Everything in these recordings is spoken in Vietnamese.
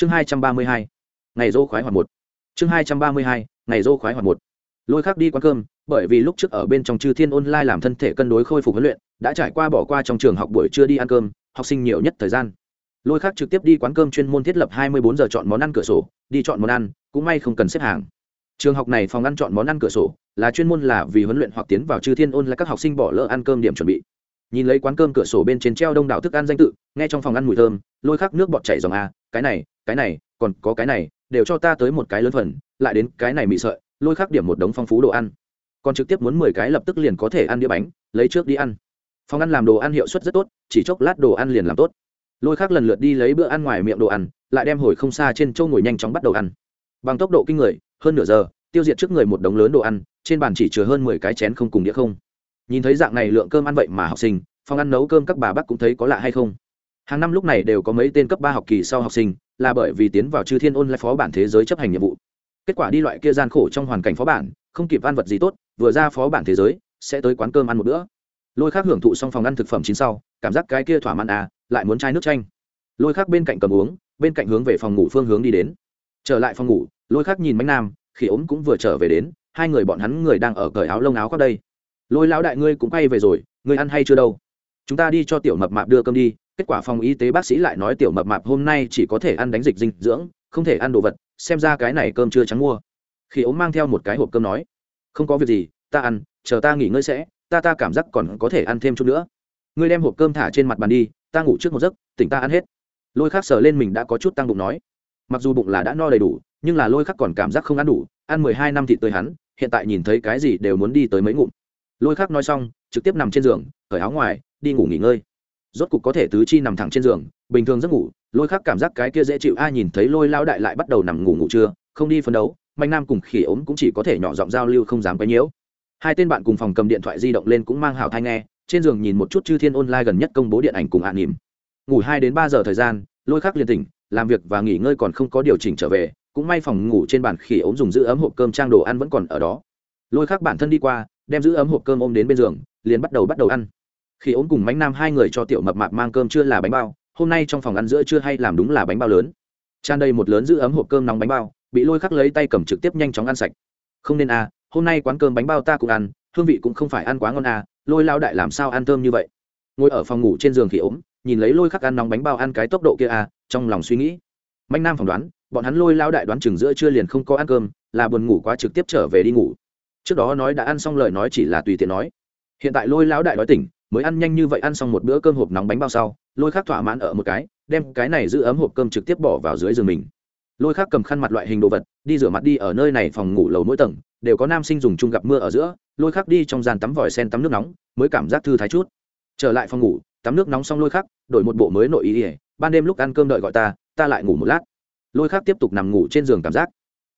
chương hai trăm ba mươi hai, ngày dô khoái hoạt một. Chương hai trăm ba mươi hai, ngày dô khoái hoạt một. Lôi khác đi quán cơm, bởi vì lúc trước ở bên trong chư thiên online làm thân thể cân đối khôi phục huấn luyện, đã trải qua bỏ qua trong trường học buổi trưa đi ăn cơm, học sinh nhiều nhất thời gian. Lôi khác trực tiếp đi quán cơm chuyên môn thiết lập hai mươi bốn giờ chọn món ăn cửa sổ, đi chọn món ăn, cũng may không cần xếp hàng. Trường học này phòng ăn chọn món ăn cửa sổ, là chuyên môn là vì huấn luyện hoặc tiến vào chư thiên ôn là các học sinh bỏ lỡ ăn cơm điểm chuẩn bị. Nhìn lấy quán cơm cửa sổ bên trên treo đông đảo thức ăn danh tự, nghe trong phòng ăn mùi thơm, lôi khắc nước bọt chảy dòng a, cái này cái này, còn có cái này, đều cho ta tới một cái lớn phần, lại đến cái này mì sợi, lôi khắc điểm một đống phong phú đồ ăn. Còn trực tiếp muốn mười cái lập tức liền có thể ăn đĩa bánh, lấy trước đi ăn. Phòng ăn làm đồ ăn hiệu suất rất tốt, chỉ chốc lát đồ ăn liền làm tốt. Lôi khắc lần lượt đi lấy bữa ăn ngoài miệng đồ ăn, lại đem hồi không xa trên châu ngồi nhanh chóng bắt đầu ăn. Bằng tốc độ kinh người, hơn nửa giờ, tiêu diệt trước người một đống lớn đồ ăn, trên bàn chỉ chứa hơn mười cái chén không cùng đĩa không. Nhìn thấy dạng này lượng cơm ăn vậy mà học sinh, phòng ăn nấu cơm các bà bác cũng thấy có lạ hay không? Hàng năm lúc này đều có mấy tên cấp ba học kỳ sau học sinh là bởi vì tiến vào chư thiên ôn lại phó bản thế giới chấp hành nhiệm vụ. Kết quả đi loại kia gian khổ trong hoàn cảnh phó bản, không kịp ăn vật gì tốt, vừa ra phó bản thế giới, sẽ tới quán cơm ăn một bữa. Lôi khác hưởng thụ xong phòng ăn thực phẩm chín sau, cảm giác cái kia thỏa mãn à lại muốn chai nước chanh. Lôi khác bên cạnh cầm uống, bên cạnh hướng về phòng ngủ phương hướng đi đến. Trở lại phòng ngủ, lôi khác nhìn mánh nam, khi ốm cũng vừa trở về đến, hai người bọn hắn người đang ở cởi áo lông áo khắp đây. Lôi lão đại ngươi cũng quay về rồi, ngươi ăn hay chưa đâu? Chúng ta đi cho tiểu mập mạp đưa cơm đi kết quả phòng y tế bác sĩ lại nói tiểu mập mạp hôm nay chỉ có thể ăn đánh dịch dinh dưỡng, không thể ăn đồ vật, xem ra cái này cơm chưa trắng mua. Khi ốm mang theo một cái hộp cơm nói, không có việc gì, ta ăn, chờ ta nghỉ ngơi sẽ, ta ta cảm giác còn có thể ăn thêm chút nữa. Ngươi đem hộp cơm thả trên mặt bàn đi, ta ngủ trước một giấc, tỉnh ta ăn hết. Lôi khắc sờ lên mình đã có chút tăng bụng nói, mặc dù bụng là đã no đầy đủ, nhưng là lôi khắc còn cảm giác không ăn đủ, ăn mười hai năm thịt tươi hắn, hiện tại nhìn thấy cái gì đều muốn đi tới mấy ngụm. Lôi khắc nói xong, trực tiếp nằm trên giường, cởi áo ngoài, đi ngủ nghỉ ngơi rốt cục có thể tứ chi nằm thẳng trên giường, bình thường giấc ngủ, lôi khắc cảm giác cái kia dễ chịu ai nhìn thấy lôi lao đại lại bắt đầu nằm ngủ ngủ trưa, không đi phấn đấu, mạnh nam cùng khỉ ốm cũng chỉ có thể nhỏ giọng giao lưu không dám quấy nhiễu. Hai tên bạn cùng phòng cầm điện thoại di động lên cũng mang hào thai nghe, trên giường nhìn một chút chư thiên online gần nhất công bố điện ảnh cùng hạ à nỉm. Ngủ hai đến ba giờ thời gian, lôi khắc liền tỉnh, làm việc và nghỉ ngơi còn không có điều chỉnh trở về, cũng may phòng ngủ trên bàn khỉ ốm dùng giữ ấm hộp cơm trang đồ ăn vẫn còn ở đó. Lôi khắc bản thân đi qua, đem giữ ấm hộp cơm ôm đến bên giường, liền bắt đầu bắt đầu ăn khi ốm cùng bánh nam hai người cho tiểu mập mạp mang cơm chưa là bánh bao, hôm nay trong phòng ăn giữa chưa hay làm đúng là bánh bao lớn. Tràn đầy một lớn giữ ấm hộp cơm nóng bánh bao, bị lôi khắc lấy tay cầm trực tiếp nhanh chóng ăn sạch. Không nên à hôm nay quán cơm bánh bao ta cũng ăn, hương vị cũng không phải ăn quá ngon à lôi lao đại làm sao ăn thơm như vậy? Ngồi ở phòng ngủ trên giường khi ốm, nhìn lấy lôi khắc ăn nóng bánh bao ăn cái tốc độ kia à trong lòng suy nghĩ. Mạnh nam phỏng đoán, bọn hắn lôi lao đại đoán chừng giữa chưa liền không có ăn cơm, là buồn ngủ quá trực tiếp trở về đi ngủ. Trước đó nói đã ăn xong lời nói chỉ là tùy tiện nói. Hiện tại lôi lão đại nói tỉnh mới ăn nhanh như vậy ăn xong một bữa cơm hộp nóng bánh bao sau, lôi khác thỏa mãn ở một cái, đem cái này giữ ấm hộp cơm trực tiếp bỏ vào dưới giường mình. Lôi khác cầm khăn mặt loại hình đồ vật, đi rửa mặt đi ở nơi này phòng ngủ lầu mỗi tầng, đều có nam sinh dùng chung gặp mưa ở giữa, lôi khác đi trong gian tắm vòi sen tắm nước nóng, mới cảm giác thư thái chút. Trở lại phòng ngủ, tắm nước nóng xong lôi khác đổi một bộ mới nội ý ỉa ban đêm lúc ăn cơm đợi gọi ta ta lại ngủ một lát. Lôi khác tiếp tục nằm ngủ trên giường cảm giác.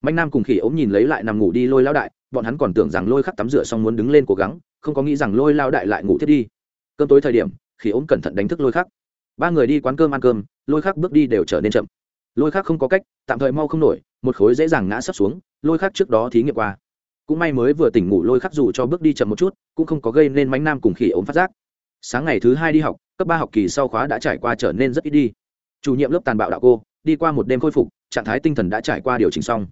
Mạnh nam cùng khỉ ống nhìn lấy lại nằm ngủ đi lôi lao đại, bọn hắn còn tưởng rằng lôi khắc tắm rửa xong muốn đứng lên cố gắng, không có nghĩ rằng lôi lao đại lại ngủ thiết đi cơm tối thời điểm, khi ốm cẩn thận đánh thức lôi khắc. Ba người đi quán cơm ăn cơm, lôi khắc bước đi đều trở nên chậm. Lôi khắc không có cách, tạm thời mau không nổi, một khối dễ dàng ngã sấp xuống, lôi khắc trước đó thí nghiệm qua. Cũng may mới vừa tỉnh ngủ lôi khắc dù cho bước đi chậm một chút, cũng không có gây nên mánh nam cùng khỉ ốm phát giác. Sáng ngày thứ hai đi học, cấp ba học kỳ sau khóa đã trải qua trở nên rất ít đi. Chủ nhiệm lớp tàn bạo đạo cô, đi qua một đêm khôi phục, trạng thái tinh thần đã trải qua điều chỉnh xong.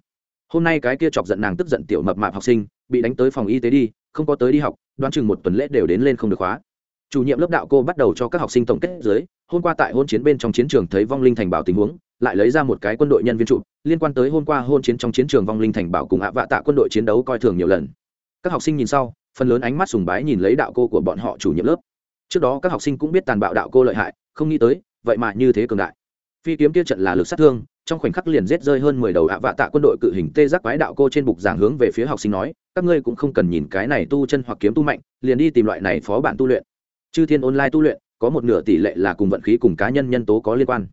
Hôm nay cái kia chọc giận nàng tức giận tiểu mập mạp học sinh, bị đánh tới phòng y tế đi, không có tới đi học, đoán chừng một tuần lễ đều đến lên không được khóa chủ nhiệm lớp đạo cô bắt đầu cho các học sinh tổng kết dưới, hôm qua tại hôn chiến bên trong chiến trường thấy vong linh thành bảo tình huống, lại lấy ra một cái quân đội nhân viên trụ, liên quan tới hôm qua hôn chiến trong chiến trường vong linh thành bảo cùng ạ vạ tạ quân đội chiến đấu coi thường nhiều lần. Các học sinh nhìn sau, phần lớn ánh mắt sùng bái nhìn lấy đạo cô của bọn họ chủ nhiệm lớp. Trước đó các học sinh cũng biết tàn bạo đạo cô lợi hại, không nghĩ tới, vậy mà như thế cường đại. Phi kiếm kia trận là lực sát thương, trong khoảnh khắc liền giết rơi hơn mười đầu ạ vạ tạ quân đội cự hình tê giác quái đạo cô trên bục giảng hướng về phía học sinh nói, các ngươi cũng không cần nhìn cái này tu chân hoặc kiếm tu mạnh, liền đi tìm loại này phó bản tu luyện chư thiên online tu luyện, có một nửa tỷ lệ là cùng vận khí cùng cá nhân nhân tố có liên quan.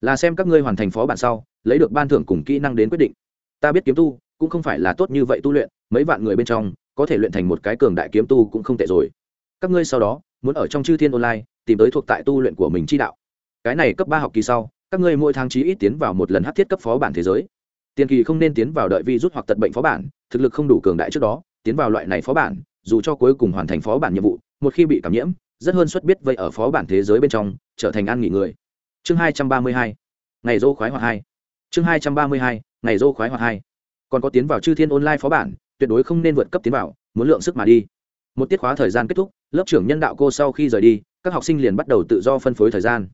Là xem các ngươi hoàn thành phó bản sau, lấy được ban thưởng cùng kỹ năng đến quyết định. Ta biết kiếm tu, cũng không phải là tốt như vậy tu luyện, mấy vạn người bên trong, có thể luyện thành một cái cường đại kiếm tu cũng không tệ rồi. Các ngươi sau đó, muốn ở trong chư thiên online, tìm tới thuộc tại tu luyện của mình chi đạo. Cái này cấp ba học kỳ sau, các ngươi mỗi tháng chí ít tiến vào một lần hát thiết cấp phó bản thế giới. Tiền kỳ không nên tiến vào đợi vi rút hoặc tật bệnh phó bản, thực lực không đủ cường đại trước đó, tiến vào loại này phó bản, dù cho cuối cùng hoàn thành phó bản nhiệm vụ, một khi bị cảm nhiễm rất hơn suất biết vậy ở phó bản thế giới bên trong, trở thành an nghỉ người. Chương hai trăm ba mươi hai, ngày dô khoái hoặc hai. Chương hai trăm ba mươi hai, ngày dô khoái hoặc hai. Còn có tiến vào chư thiên online phó bản, tuyệt đối không nên vượt cấp tiến vào, muốn lượng sức mà đi. Một tiết khóa thời gian kết thúc, lớp trưởng nhân đạo cô sau khi rời đi, các học sinh liền bắt đầu tự do phân phối thời gian.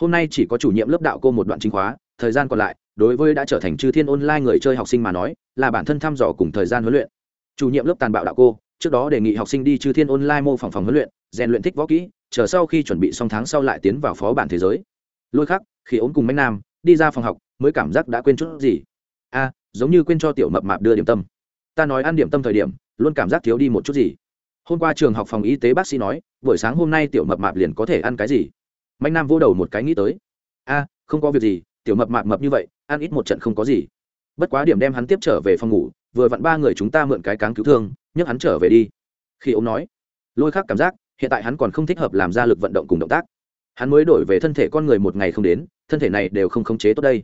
Hôm nay chỉ có chủ nhiệm lớp đạo cô một đoạn chính khóa, thời gian còn lại, đối với đã trở thành chư thiên online người chơi học sinh mà nói, là bản thân thăm dò cùng thời gian huấn luyện. Chủ nhiệm lớp tàn bạo đạo cô, trước đó đề nghị học sinh đi chư thiên online mô phỏng phòng huấn luyện rèn luyện thích võ kỹ, chờ sau khi chuẩn bị xong tháng sau lại tiến vào phó bản thế giới. Lôi khắc, khi ốm cùng mạnh nam, đi ra phòng học, mới cảm giác đã quên chút gì. A, giống như quên cho tiểu mập mạp đưa điểm tâm. Ta nói ăn điểm tâm thời điểm, luôn cảm giác thiếu đi một chút gì. Hôm qua trường học phòng y tế bác sĩ nói, buổi sáng hôm nay tiểu mập mạp liền có thể ăn cái gì? Mạnh nam vô đầu một cái nghĩ tới. A, không có việc gì, tiểu mập mạp mập như vậy, ăn ít một trận không có gì. Bất quá điểm đem hắn tiếp trở về phòng ngủ, vừa vặn ba người chúng ta mượn cái cáng cứu thương, nhấc hắn trở về đi. Khi ông nói, lôi khắc cảm giác hiện tại hắn còn không thích hợp làm ra lực vận động cùng động tác. Hắn mới đổi về thân thể con người một ngày không đến, thân thể này đều không khống chế tốt đây.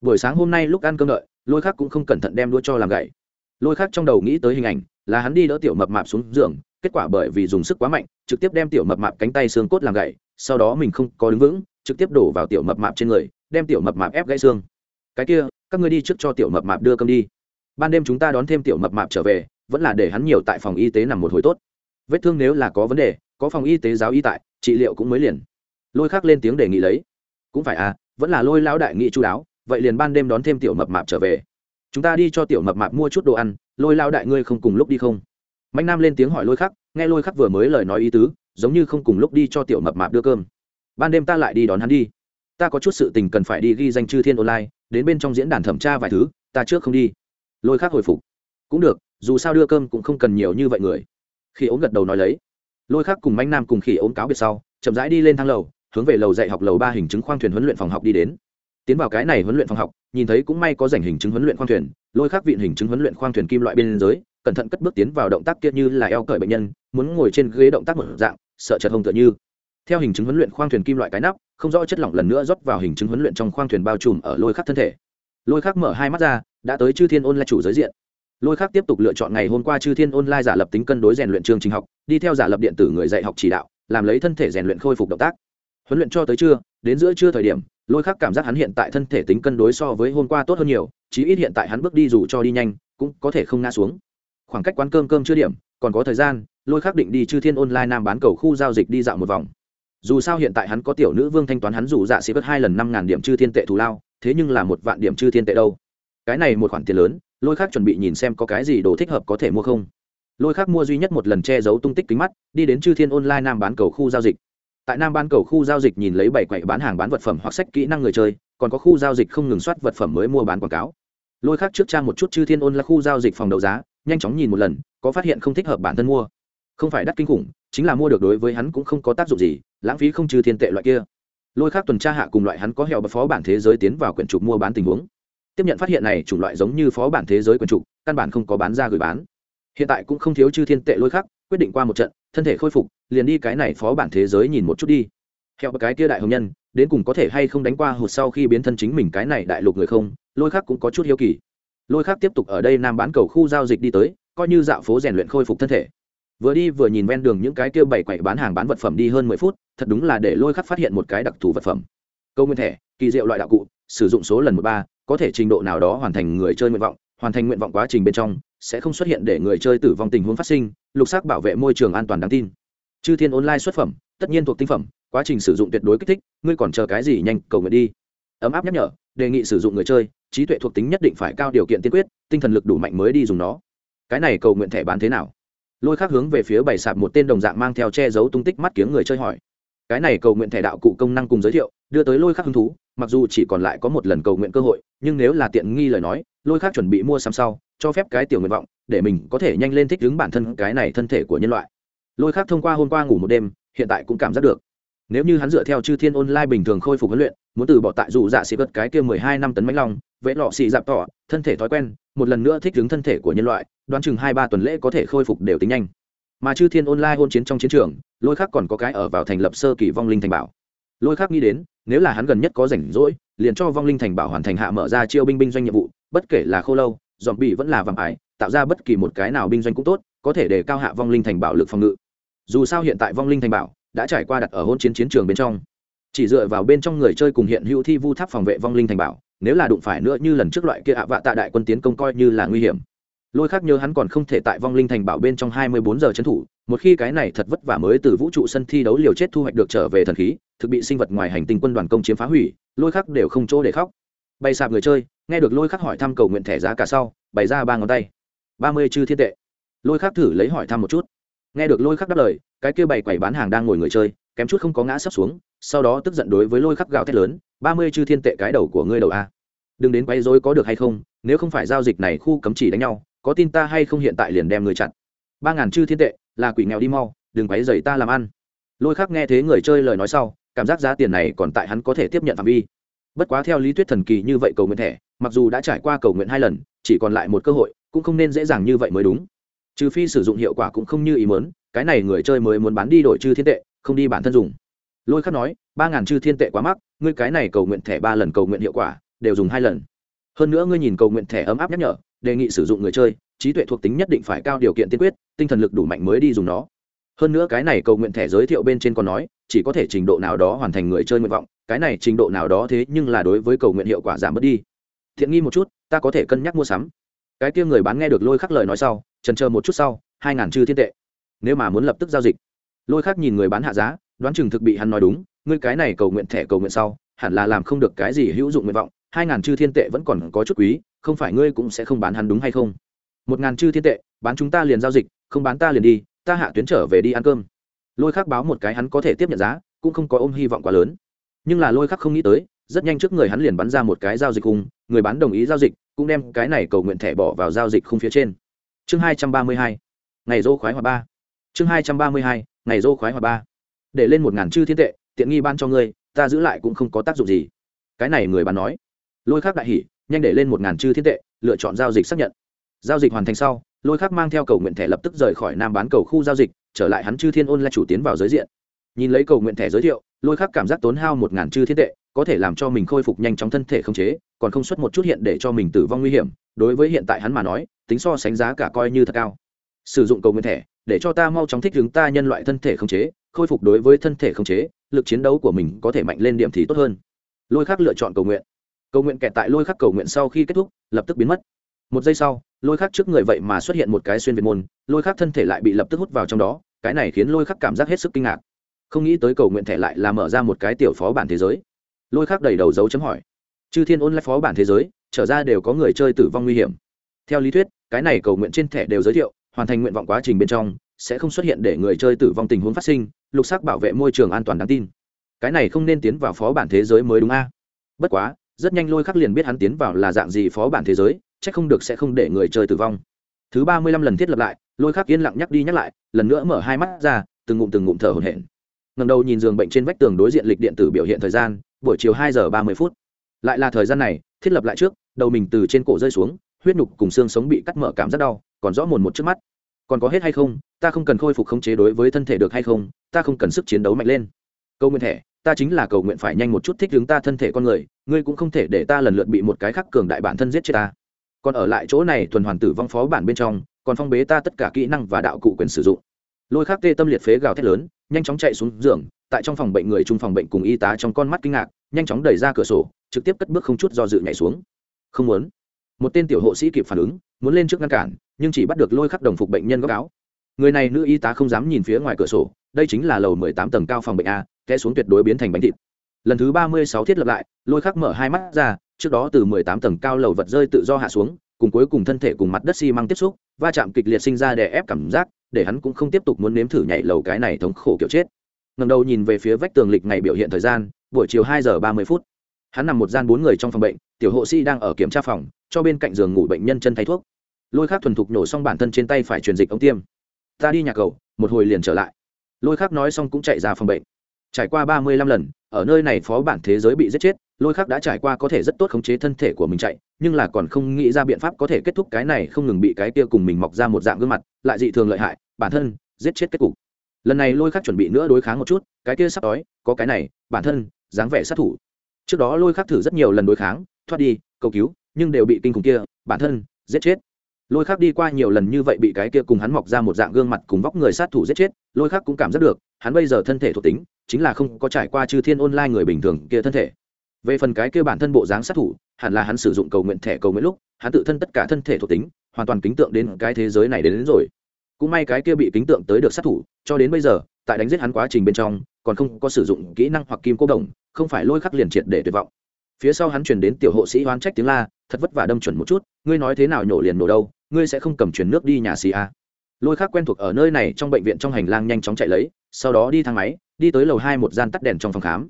Buổi sáng hôm nay lúc ăn cơm đợi, lôi khắc cũng không cẩn thận đem đua cho làm gậy. Lôi khắc trong đầu nghĩ tới hình ảnh, là hắn đi đỡ tiểu mập mạp xuống giường, kết quả bởi vì dùng sức quá mạnh, trực tiếp đem tiểu mập mạp cánh tay xương cốt làm gậy, sau đó mình không có đứng vững, trực tiếp đổ vào tiểu mập mạp trên người, đem tiểu mập mạp ép gãy xương. Cái kia, các ngươi đi trước cho tiểu mập mạp đưa cơm đi. Ban đêm chúng ta đón thêm tiểu mập mạp trở về, vẫn là để hắn nhiều tại phòng y tế nằm một hồi tốt. Vết thương nếu là có vấn đề có phòng y tế giáo y tại, trị liệu cũng mới liền. Lôi khắc lên tiếng đề nghị lấy. Cũng phải à vẫn là lôi lão đại nghị chú đáo, vậy liền ban đêm đón thêm tiểu mập mạp trở về. Chúng ta đi cho tiểu mập mạp mua chút đồ ăn, lôi lao đại ngươi không cùng lúc đi không? Mạnh nam lên tiếng hỏi lôi khắc, nghe lôi khắc vừa mới lời nói ý tứ, giống như không cùng lúc đi cho tiểu mập mạp đưa cơm. Ban đêm ta lại đi đón hắn đi. Ta có chút sự tình cần phải đi ghi danh chư thiên online, đến bên trong diễn đàn thẩm tra vài thứ, ta trước không đi. Lôi khắc hồi phục. Cũng được, dù sao đưa cơm cũng không cần nhiều như vậy người. Khi ốm gật đầu nói lấy lôi khắc cùng mạnh nam cùng khỉ ốm cáo biệt sau, chậm rãi đi lên thang lầu, hướng về lầu dạy học lầu ba hình chứng khoang thuyền huấn luyện phòng học đi đến. Tiến vào cái này huấn luyện phòng học, nhìn thấy cũng may có dành hình chứng huấn luyện khoang thuyền, lôi khắc vịn hình chứng huấn luyện khoang thuyền kim loại bên dưới, cẩn thận cất bước tiến vào động tác kia như là eo cởi bệnh nhân, muốn ngồi trên ghế động tác một dạng, sợ chật hông tựa như. Theo hình chứng huấn luyện khoang thuyền kim loại cái nắp, không rõ chất lỏng lần nữa rót vào hình chứng huấn luyện trong khoang thuyền bao trùm ở lôi khắc thân thể. Lôi khắc mở hai mắt ra, đã tới chư thiên ôn là chủ giới diện lôi khắc tiếp tục lựa chọn ngày hôm qua chư thiên online giả lập tính cân đối rèn luyện chương trình học, đi theo giả lập điện tử người dạy học chỉ đạo, làm lấy thân thể rèn luyện khôi phục động tác. Huấn luyện cho tới trưa, đến giữa trưa thời điểm, lôi khắc cảm giác hắn hiện tại thân thể tính cân đối so với hôm qua tốt hơn nhiều, chí ít hiện tại hắn bước đi dù cho đi nhanh, cũng có thể không ngã xuống. Khoảng cách quán cơm cơm chưa điểm, còn có thời gian, lôi khắc định đi chư thiên online nam bán cầu khu giao dịch đi dạo một vòng. Dù sao hiện tại hắn có tiểu nữ vương thanh toán hắn dù dạ sẽ bất hai lần năm ngàn điểm chư thiên tệ thù lao, thế nhưng là một vạn điểm chư thiên tệ đâu. Cái này một khoản tiền lớn lôi khác chuẩn bị nhìn xem có cái gì đồ thích hợp có thể mua không. Lôi khác mua duy nhất một lần che giấu tung tích kính mắt, đi đến chư thiên online nam bán cầu khu giao dịch. Tại nam ban cầu khu giao dịch nhìn lấy bảy quậy bán hàng bán vật phẩm hoặc sách kỹ năng người chơi, còn có khu giao dịch không ngừng soát vật phẩm mới mua bán quảng cáo. Lôi khác trước trang một chút chư thiên ôn là khu giao dịch phòng đấu giá, nhanh chóng nhìn một lần, có phát hiện không thích hợp bản thân mua. Không phải đắt kinh khủng, chính là mua được đối với hắn cũng không có tác dụng gì, lãng phí không trừ thiên tệ loại kia. Lôi khác tuần tra hạ cùng loại hắn có hẹo phó bản thế giới tiến vào quyển trục mua bán tình huống tiếp nhận phát hiện này chủng loại giống như phó bản thế giới quần trục căn bản không có bán ra gửi bán. Hiện tại cũng không thiếu chư thiên tệ lôi khác quyết định qua một trận, thân thể khôi phục, liền đi cái này phó bản thế giới nhìn một chút đi. Theo cái kia đại hồng nhân, đến cùng có thể hay không đánh qua hụt sau khi biến thân chính mình cái này đại lục người không, lôi khác cũng có chút hiếu kỳ. Lôi khác tiếp tục ở đây nam bán cầu khu giao dịch đi tới, coi như dạo phố rèn luyện khôi phục thân thể. Vừa đi vừa nhìn ven đường những cái kia bảy quậy bán hàng bán vật phẩm đi hơn mười phút, thật đúng là để lôi khắc phát hiện một cái đặc thù vật phẩm. Câu nguyên thẻ, kỳ diệu loại đạo cụ, sử dụng số lần một ba có thể trình độ nào đó hoàn thành người chơi nguyện vọng, hoàn thành nguyện vọng quá trình bên trong, sẽ không xuất hiện để người chơi tử vong tình huống phát sinh, lục xác bảo vệ môi trường an toàn đáng tin. Chư thiên online xuất phẩm, tất nhiên thuộc tinh phẩm, quá trình sử dụng tuyệt đối kích thích, ngươi còn chờ cái gì nhanh, cầu nguyện đi. Ấm áp nhắc nhở, đề nghị sử dụng người chơi, trí tuệ thuộc tính nhất định phải cao điều kiện tiên quyết, tinh thần lực đủ mạnh mới đi dùng nó. Cái này cầu nguyện thẻ bán thế nào? Lôi khác hướng về phía bày sạp một tên đồng dạng mang theo che giấu tung tích mắt kiếng người chơi hỏi. Cái này cầu nguyện thẻ đạo cụ công năng cùng giới thiệu, đưa tới lôi khác hứng thú mặc dù chỉ còn lại có một lần cầu nguyện cơ hội, nhưng nếu là tiện nghi lời nói, lôi khác chuẩn bị mua sắm sau, cho phép cái tiểu nguyện vọng, để mình có thể nhanh lên thích ứng bản thân cái này thân thể của nhân loại. Lôi khác thông qua hôm qua ngủ một đêm, hiện tại cũng cảm giác được. Nếu như hắn dựa theo chư thiên online bình thường khôi phục huấn luyện, muốn từ bỏ tại dù dạ xị vật cái kia mười hai năm tấn mánh long vẽ lọ xị dạp tỏ, thân thể thói quen, một lần nữa thích ứng thân thể của nhân loại, đoán chừng hai ba tuần lễ có thể khôi phục đều tính nhanh. Mà chư thiên online hôn chiến trong chiến trường, lôi khác còn có cái ở vào thành lập sơ kỳ vong linh thành bảo. Lôi khác nghĩ đến nếu là hắn gần nhất có rảnh rỗi, liền cho vong linh thành bảo hoàn thành hạ mở ra chiêu binh binh doanh nhiệm vụ, bất kể là khô lâu dòm bị vẫn là vàng ải tạo ra bất kỳ một cái nào binh doanh cũng tốt, có thể để cao hạ vong linh thành bảo lực phòng ngự. Dù sao hiện tại vong linh thành bảo đã trải qua đặt ở hôn chiến chiến trường bên trong. Chỉ dựa vào bên trong người chơi cùng hiện hữu thi vu tháp phòng vệ vong linh thành bảo, nếu là đụng phải nữa như lần trước loại kia ạ vạ tạ đại quân tiến công coi như là nguy hiểm. Lôi khác nhớ hắn còn không thể tại vong linh thành bảo bên trong hai mươi bốn giờ trấn thủ, một khi cái này thật vất vả mới từ vũ trụ sân thi đấu liều chết thu hoạch được trở về thần khí thực bị sinh vật ngoài hành tinh quân đoàn công chiếm phá hủy, lôi khắc đều không chỗ để khóc. Bay sạp người chơi, nghe được lôi khắc hỏi thăm cầu nguyện thẻ giá cả sau, bày ra ba ngón tay. Ba mươi chư thiên tệ. Lôi khắc thử lấy hỏi thăm một chút. Nghe được lôi khắc đáp lời, cái kia bày quầy bán hàng đang ngồi người chơi, kém chút không có ngã sấp xuống, sau đó tức giận đối với lôi khắc gạo thét lớn, ba mươi chư thiên tệ cái đầu của ngươi đầu a. Đừng đến quấy dối có được hay không, nếu không phải giao dịch này khu cấm chỉ đánh nhau, có tin ta hay không hiện tại liền đem người chặn. Ba ngàn chư thiên tệ, là quỷ nghèo đi mau, đừng quấy dày ta làm ăn. Lôi khắc nghe thế người chơi lời nói sau cảm giác giá tiền này còn tại hắn có thể tiếp nhận phạm vi. Bất quá theo lý thuyết thần kỳ như vậy cầu nguyện thẻ, mặc dù đã trải qua cầu nguyện hai lần, chỉ còn lại một cơ hội, cũng không nên dễ dàng như vậy mới đúng. Trừ phi sử dụng hiệu quả cũng không như ý mớn cái này người chơi mới muốn bán đi đổi chư thiên tệ, không đi bản thân dùng. Lôi khắc nói, ba ngàn chư thiên tệ quá mắc, ngươi cái này cầu nguyện thẻ ba lần cầu nguyện hiệu quả, đều dùng hai lần. Hơn nữa ngươi nhìn cầu nguyện thẻ ấm áp nhắc nhở, đề nghị sử dụng người chơi, trí tuệ thuộc tính nhất định phải cao điều kiện tiên quyết, tinh thần lực đủ mạnh mới đi dùng nó hơn nữa cái này cầu nguyện thẻ giới thiệu bên trên còn nói, chỉ có thể trình độ nào đó hoàn thành người chơi nguyện vọng, cái này trình độ nào đó thế nhưng là đối với cầu nguyện hiệu quả giảm bớt đi. Thiện nghi một chút, ta có thể cân nhắc mua sắm. Cái kia người bán nghe được lôi khắc lời nói sau, trần chờ một chút sau, hai ngàn chư thiên tệ. Nếu mà muốn lập tức giao dịch. Lôi khắc nhìn người bán hạ giá, đoán chừng thực bị hắn nói đúng, ngươi cái này cầu nguyện thẻ cầu nguyện sau, hẳn là làm không được cái gì hữu dụng nguyện vọng, hai ngàn chư thiên tệ vẫn còn có chút quý, không phải ngươi cũng sẽ không bán hắn đúng hay không? Một ngàn chư thiên tệ, bán chúng ta liền giao dịch, không bán ta liền đi ta hạ tuyến trở về đi ăn cơm. Lôi khắc báo một cái hắn có thể tiếp nhận giá, cũng không có ôm hy vọng quá lớn. Nhưng là lôi khắc không nghĩ tới, rất nhanh trước người hắn liền bắn ra một cái giao dịch khung người bán đồng ý giao dịch, cũng đem cái này cầu nguyện thẻ bỏ vào giao dịch khung phía trên. Chương hai trăm ba mươi hai, ngày dô khoái hòa ba. Chương hai trăm ba mươi hai, ngày dô khoái hòa ba. Để lên một ngàn chư thiên tệ, tiện nghi ban cho ngươi, ta giữ lại cũng không có tác dụng gì. Cái này người bán nói. Lôi khắc đại hỉ, nhanh để lên một ngàn chư thiên tệ, lựa chọn giao dịch xác nhận. Giao dịch hoàn thành sau lôi khắc mang theo cầu nguyện thẻ lập tức rời khỏi nam bán cầu khu giao dịch, trở lại hắn chư thiên ôn là chủ tiến vào giới diện. Nhìn lấy cầu nguyện thẻ giới thiệu, lôi khắc cảm giác tốn hao một ngàn chư thiên tệ, có thể làm cho mình khôi phục nhanh chóng thân thể không chế, còn không xuất một chút hiện để cho mình tử vong nguy hiểm, đối với hiện tại hắn mà nói, tính so sánh giá cả coi như thật cao. Sử dụng cầu nguyện thẻ, để cho ta mau chóng thích ứng ta nhân loại thân thể không chế, khôi phục đối với thân thể không chế, lực chiến đấu của mình có thể mạnh lên điểm thì tốt hơn. Lôi khắc lựa chọn cầu nguyện. Cầu nguyện kẹt tại lôi khắc cầu nguyện sau khi kết thúc, lập tức biến mất. Một giây sau lôi khắc trước người vậy mà xuất hiện một cái xuyên việt môn, lôi khắc thân thể lại bị lập tức hút vào trong đó, cái này khiến lôi khắc cảm giác hết sức kinh ngạc. Không nghĩ tới cầu nguyện thẻ lại là mở ra một cái tiểu phó bản thế giới. Lôi khắc đầy đầu dấu chấm hỏi. Chư thiên ôn lại phó bản thế giới, trở ra đều có người chơi tử vong nguy hiểm. Theo lý thuyết, cái này cầu nguyện trên thẻ đều giới thiệu, hoàn thành nguyện vọng quá trình bên trong, sẽ không xuất hiện để người chơi tử vong tình huống phát sinh, lục sắc bảo vệ môi trường an toàn đáng tin. Cái này không nên tiến vào phó bản thế giới mới đúng a? Bất quá, rất nhanh lôi khắc liền biết hắn tiến vào là dạng gì phó bản thế giới c h ắ c không được sẽ không để người chơi tử vong. Thứ ba mươi lăm lần thiết lập lại, lôi khắc yên lặng nhắc đi nhắc lại, lần nữa mở hai mắt ra, từng ngụm từng ngụm thở hổn hển. Ngầm đầu nhìn giường bệnh trên vách tường đối diện lịch điện tử biểu hiện thời gian, buổi chiều hai giờ ba mươi phút. Lại là thời gian này, thiết lập lại trước, đầu mình từ trên cổ rơi xuống, huyết nhục cùng xương sống bị cắt mở cảm rất đau, còn rõ mồn một trước mắt. Còn có hết hay không, ta không cần khôi phục khống chế đối với thân thể được hay không, ta không cần sức chiến đấu mạnh lên. Câu nguyên thẻ, ta chính là cầu nguyện phải nhanh một chút thích hướng ta thân thể con người, ngươi cũng không thể để ta lần lượt bị một cái khắc cường đại bản thân giết chết ta còn ở lại chỗ này tuần hoàn tử vong phó bản bên trong, còn phong bế ta tất cả kỹ năng và đạo cụ quyền sử dụng. Lôi khắc tê tâm liệt phế gào thét lớn, nhanh chóng chạy xuống giường, tại trong phòng bệnh người chung phòng bệnh cùng y tá trong con mắt kinh ngạc, nhanh chóng đẩy ra cửa sổ, trực tiếp cất bước không chút do dự nhảy xuống. Không muốn. Một tên tiểu hộ sĩ kịp phản ứng, muốn lên trước ngăn cản, nhưng chỉ bắt được lôi khắc đồng phục bệnh nhân góc áo. Người này nữ y tá không dám nhìn phía ngoài cửa sổ, đây chính là lầu mười tám tầng cao phòng bệnh a, té xuống tuyệt đối biến thành bánh thịt. Lần thứ ba mươi sáu thiết lập lại, lôi khắc mở hai mắt ra trước đó từ mười tám tầng cao lầu vật rơi tự do hạ xuống, cùng cuối cùng thân thể cùng mặt đất xi măng tiếp xúc, va chạm kịch liệt sinh ra đè ép cảm giác, để hắn cũng không tiếp tục muốn nếm thử nhảy lầu cái này thống khổ kiểu chết. Ngầm đầu nhìn về phía vách tường lịch ngày biểu hiện thời gian, buổi chiều hai giờ ba mươi phút. Hắn nằm một gian bốn người trong phòng bệnh, tiểu hộ sĩ đang ở kiểm tra phòng, cho bên cạnh giường ngủ bệnh nhân chân thay thuốc. Lôi khắc thuần thục nổ xong bản thân trên tay phải truyền dịch ống tiêm. Ta đi nhà cầu, một hồi liền trở lại. Lôi khắc nói xong cũng chạy ra phòng bệnh. Trải qua ba mươi lăm lần, ở nơi này phó bản thế giới bị giết chết lôi khắc đã trải qua có thể rất tốt khống chế thân thể của mình chạy, nhưng là còn không nghĩ ra biện pháp có thể kết thúc cái này không ngừng bị cái kia cùng mình mọc ra một dạng gương mặt, lại dị thường lợi hại, bản thân, giết chết kết cục. Lần này lôi khắc chuẩn bị nữa đối kháng một chút, cái kia sắp đói, có cái này, bản thân, dáng vẻ sát thủ. Trước đó lôi khắc thử rất nhiều lần đối kháng, thoát đi, cầu cứu, nhưng đều bị kinh khủng kia, bản thân, giết chết. Lôi khắc đi qua nhiều lần như vậy bị cái kia cùng hắn mọc ra một dạng gương mặt cùng vóc người sát thủ giết chết, lôi khắc cũng cảm giác được, hắn bây giờ thân thể thuộc tính, chính là không có trải qua chư thiên online người bình thường kia thân thể về phần cái kia bản thân bộ dáng sát thủ hẳn là hắn sử dụng cầu nguyện thẻ cầu nguyện lúc hắn tự thân tất cả thân thể thuộc tính hoàn toàn kính tượng đến cái thế giới này đến, đến rồi. Cũng may cái kia bị kính tượng tới được sát thủ cho đến bây giờ tại đánh giết hắn quá trình bên trong còn không có sử dụng kỹ năng hoặc kim cô đồng không phải lôi khắc liền triệt để tuyệt vọng. Phía sau hắn chuyển đến tiểu hộ sĩ oán trách tiếng la thật vất vả đâm chuẩn một chút ngươi nói thế nào nhổ liền nổ đâu ngươi sẽ không cầm chuyển nước đi nhà xì a lôi khắc quen thuộc ở nơi này trong bệnh viện trong hành lang nhanh chóng chạy lấy sau đó đi thang máy đi tới lầu hai một gian tắt đèn trong phòng khám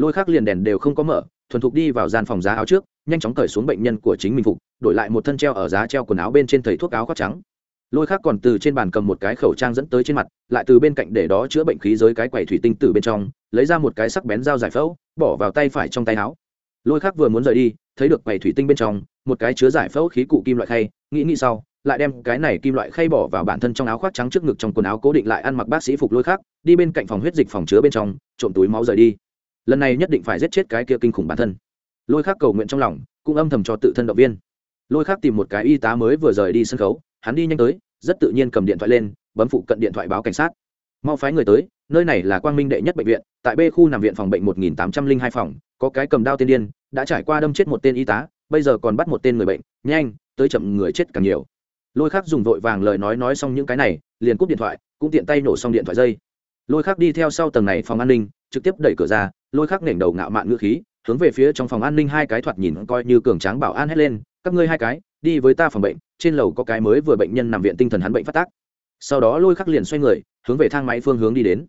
lôi khắc liền đèn đều không có mở, thuần thục đi vào gian phòng giá áo trước, nhanh chóng cởi xuống bệnh nhân của chính mình phục, đổi lại một thân treo ở giá treo quần áo bên trên thầy thuốc áo khoác trắng. Lôi khác còn từ trên bàn cầm một cái khẩu trang dẫn tới trên mặt, lại từ bên cạnh để đó chữa bệnh khí giới cái quầy thủy tinh từ bên trong, lấy ra một cái sắc bén dao giải phẫu, bỏ vào tay phải trong tay áo. Lôi khác vừa muốn rời đi, thấy được quầy thủy tinh bên trong, một cái chứa giải phẫu khí cụ kim loại khay, nghĩ nghĩ sau, lại đem cái này kim loại khay bỏ vào bản thân trong áo khoác trắng trước ngực trong quần áo cố định lại ăn mặc bác sĩ phục lôi khác, đi bên cạnh phòng huyết dịch phòng chứa bên trong, trộm túi máu rời đi lần này nhất định phải giết chết cái kia kinh khủng bản thân. Lôi khác cầu nguyện trong lòng, cũng âm thầm cho tự thân động viên. Lôi khác tìm một cái y tá mới vừa rời đi sân khấu, hắn đi nhanh tới, rất tự nhiên cầm điện thoại lên, bấm phụ cận điện thoại báo cảnh sát. Mau phái người tới, nơi này là quang minh đệ nhất bệnh viện, tại b khu nằm viện phòng bệnh một nghìn tám trăm linh hai phòng, có cái cầm đao tiên điên, đã trải qua đâm chết một tên y tá, bây giờ còn bắt một tên người bệnh, nhanh, tới chậm người chết càng nhiều. Lôi khác dùng vội vàng lời nói nói xong những cái này, liền cúp điện thoại, cũng tiện tay nổ xong điện thoại dây. Lôi khác đi theo sau tầng này phòng an ninh, trực tiếp đẩy cửa ra lôi khắc nền đầu ngạo mạn ngữ khí, hướng về phía trong phòng an ninh hai cái thoạt nhìn coi như cường tráng bảo an hét lên, các ngươi hai cái, đi với ta phòng bệnh, trên lầu có cái mới vừa bệnh nhân nằm viện tinh thần hắn bệnh phát tác. Sau đó lôi khắc liền xoay người, hướng về thang máy phương hướng đi đến.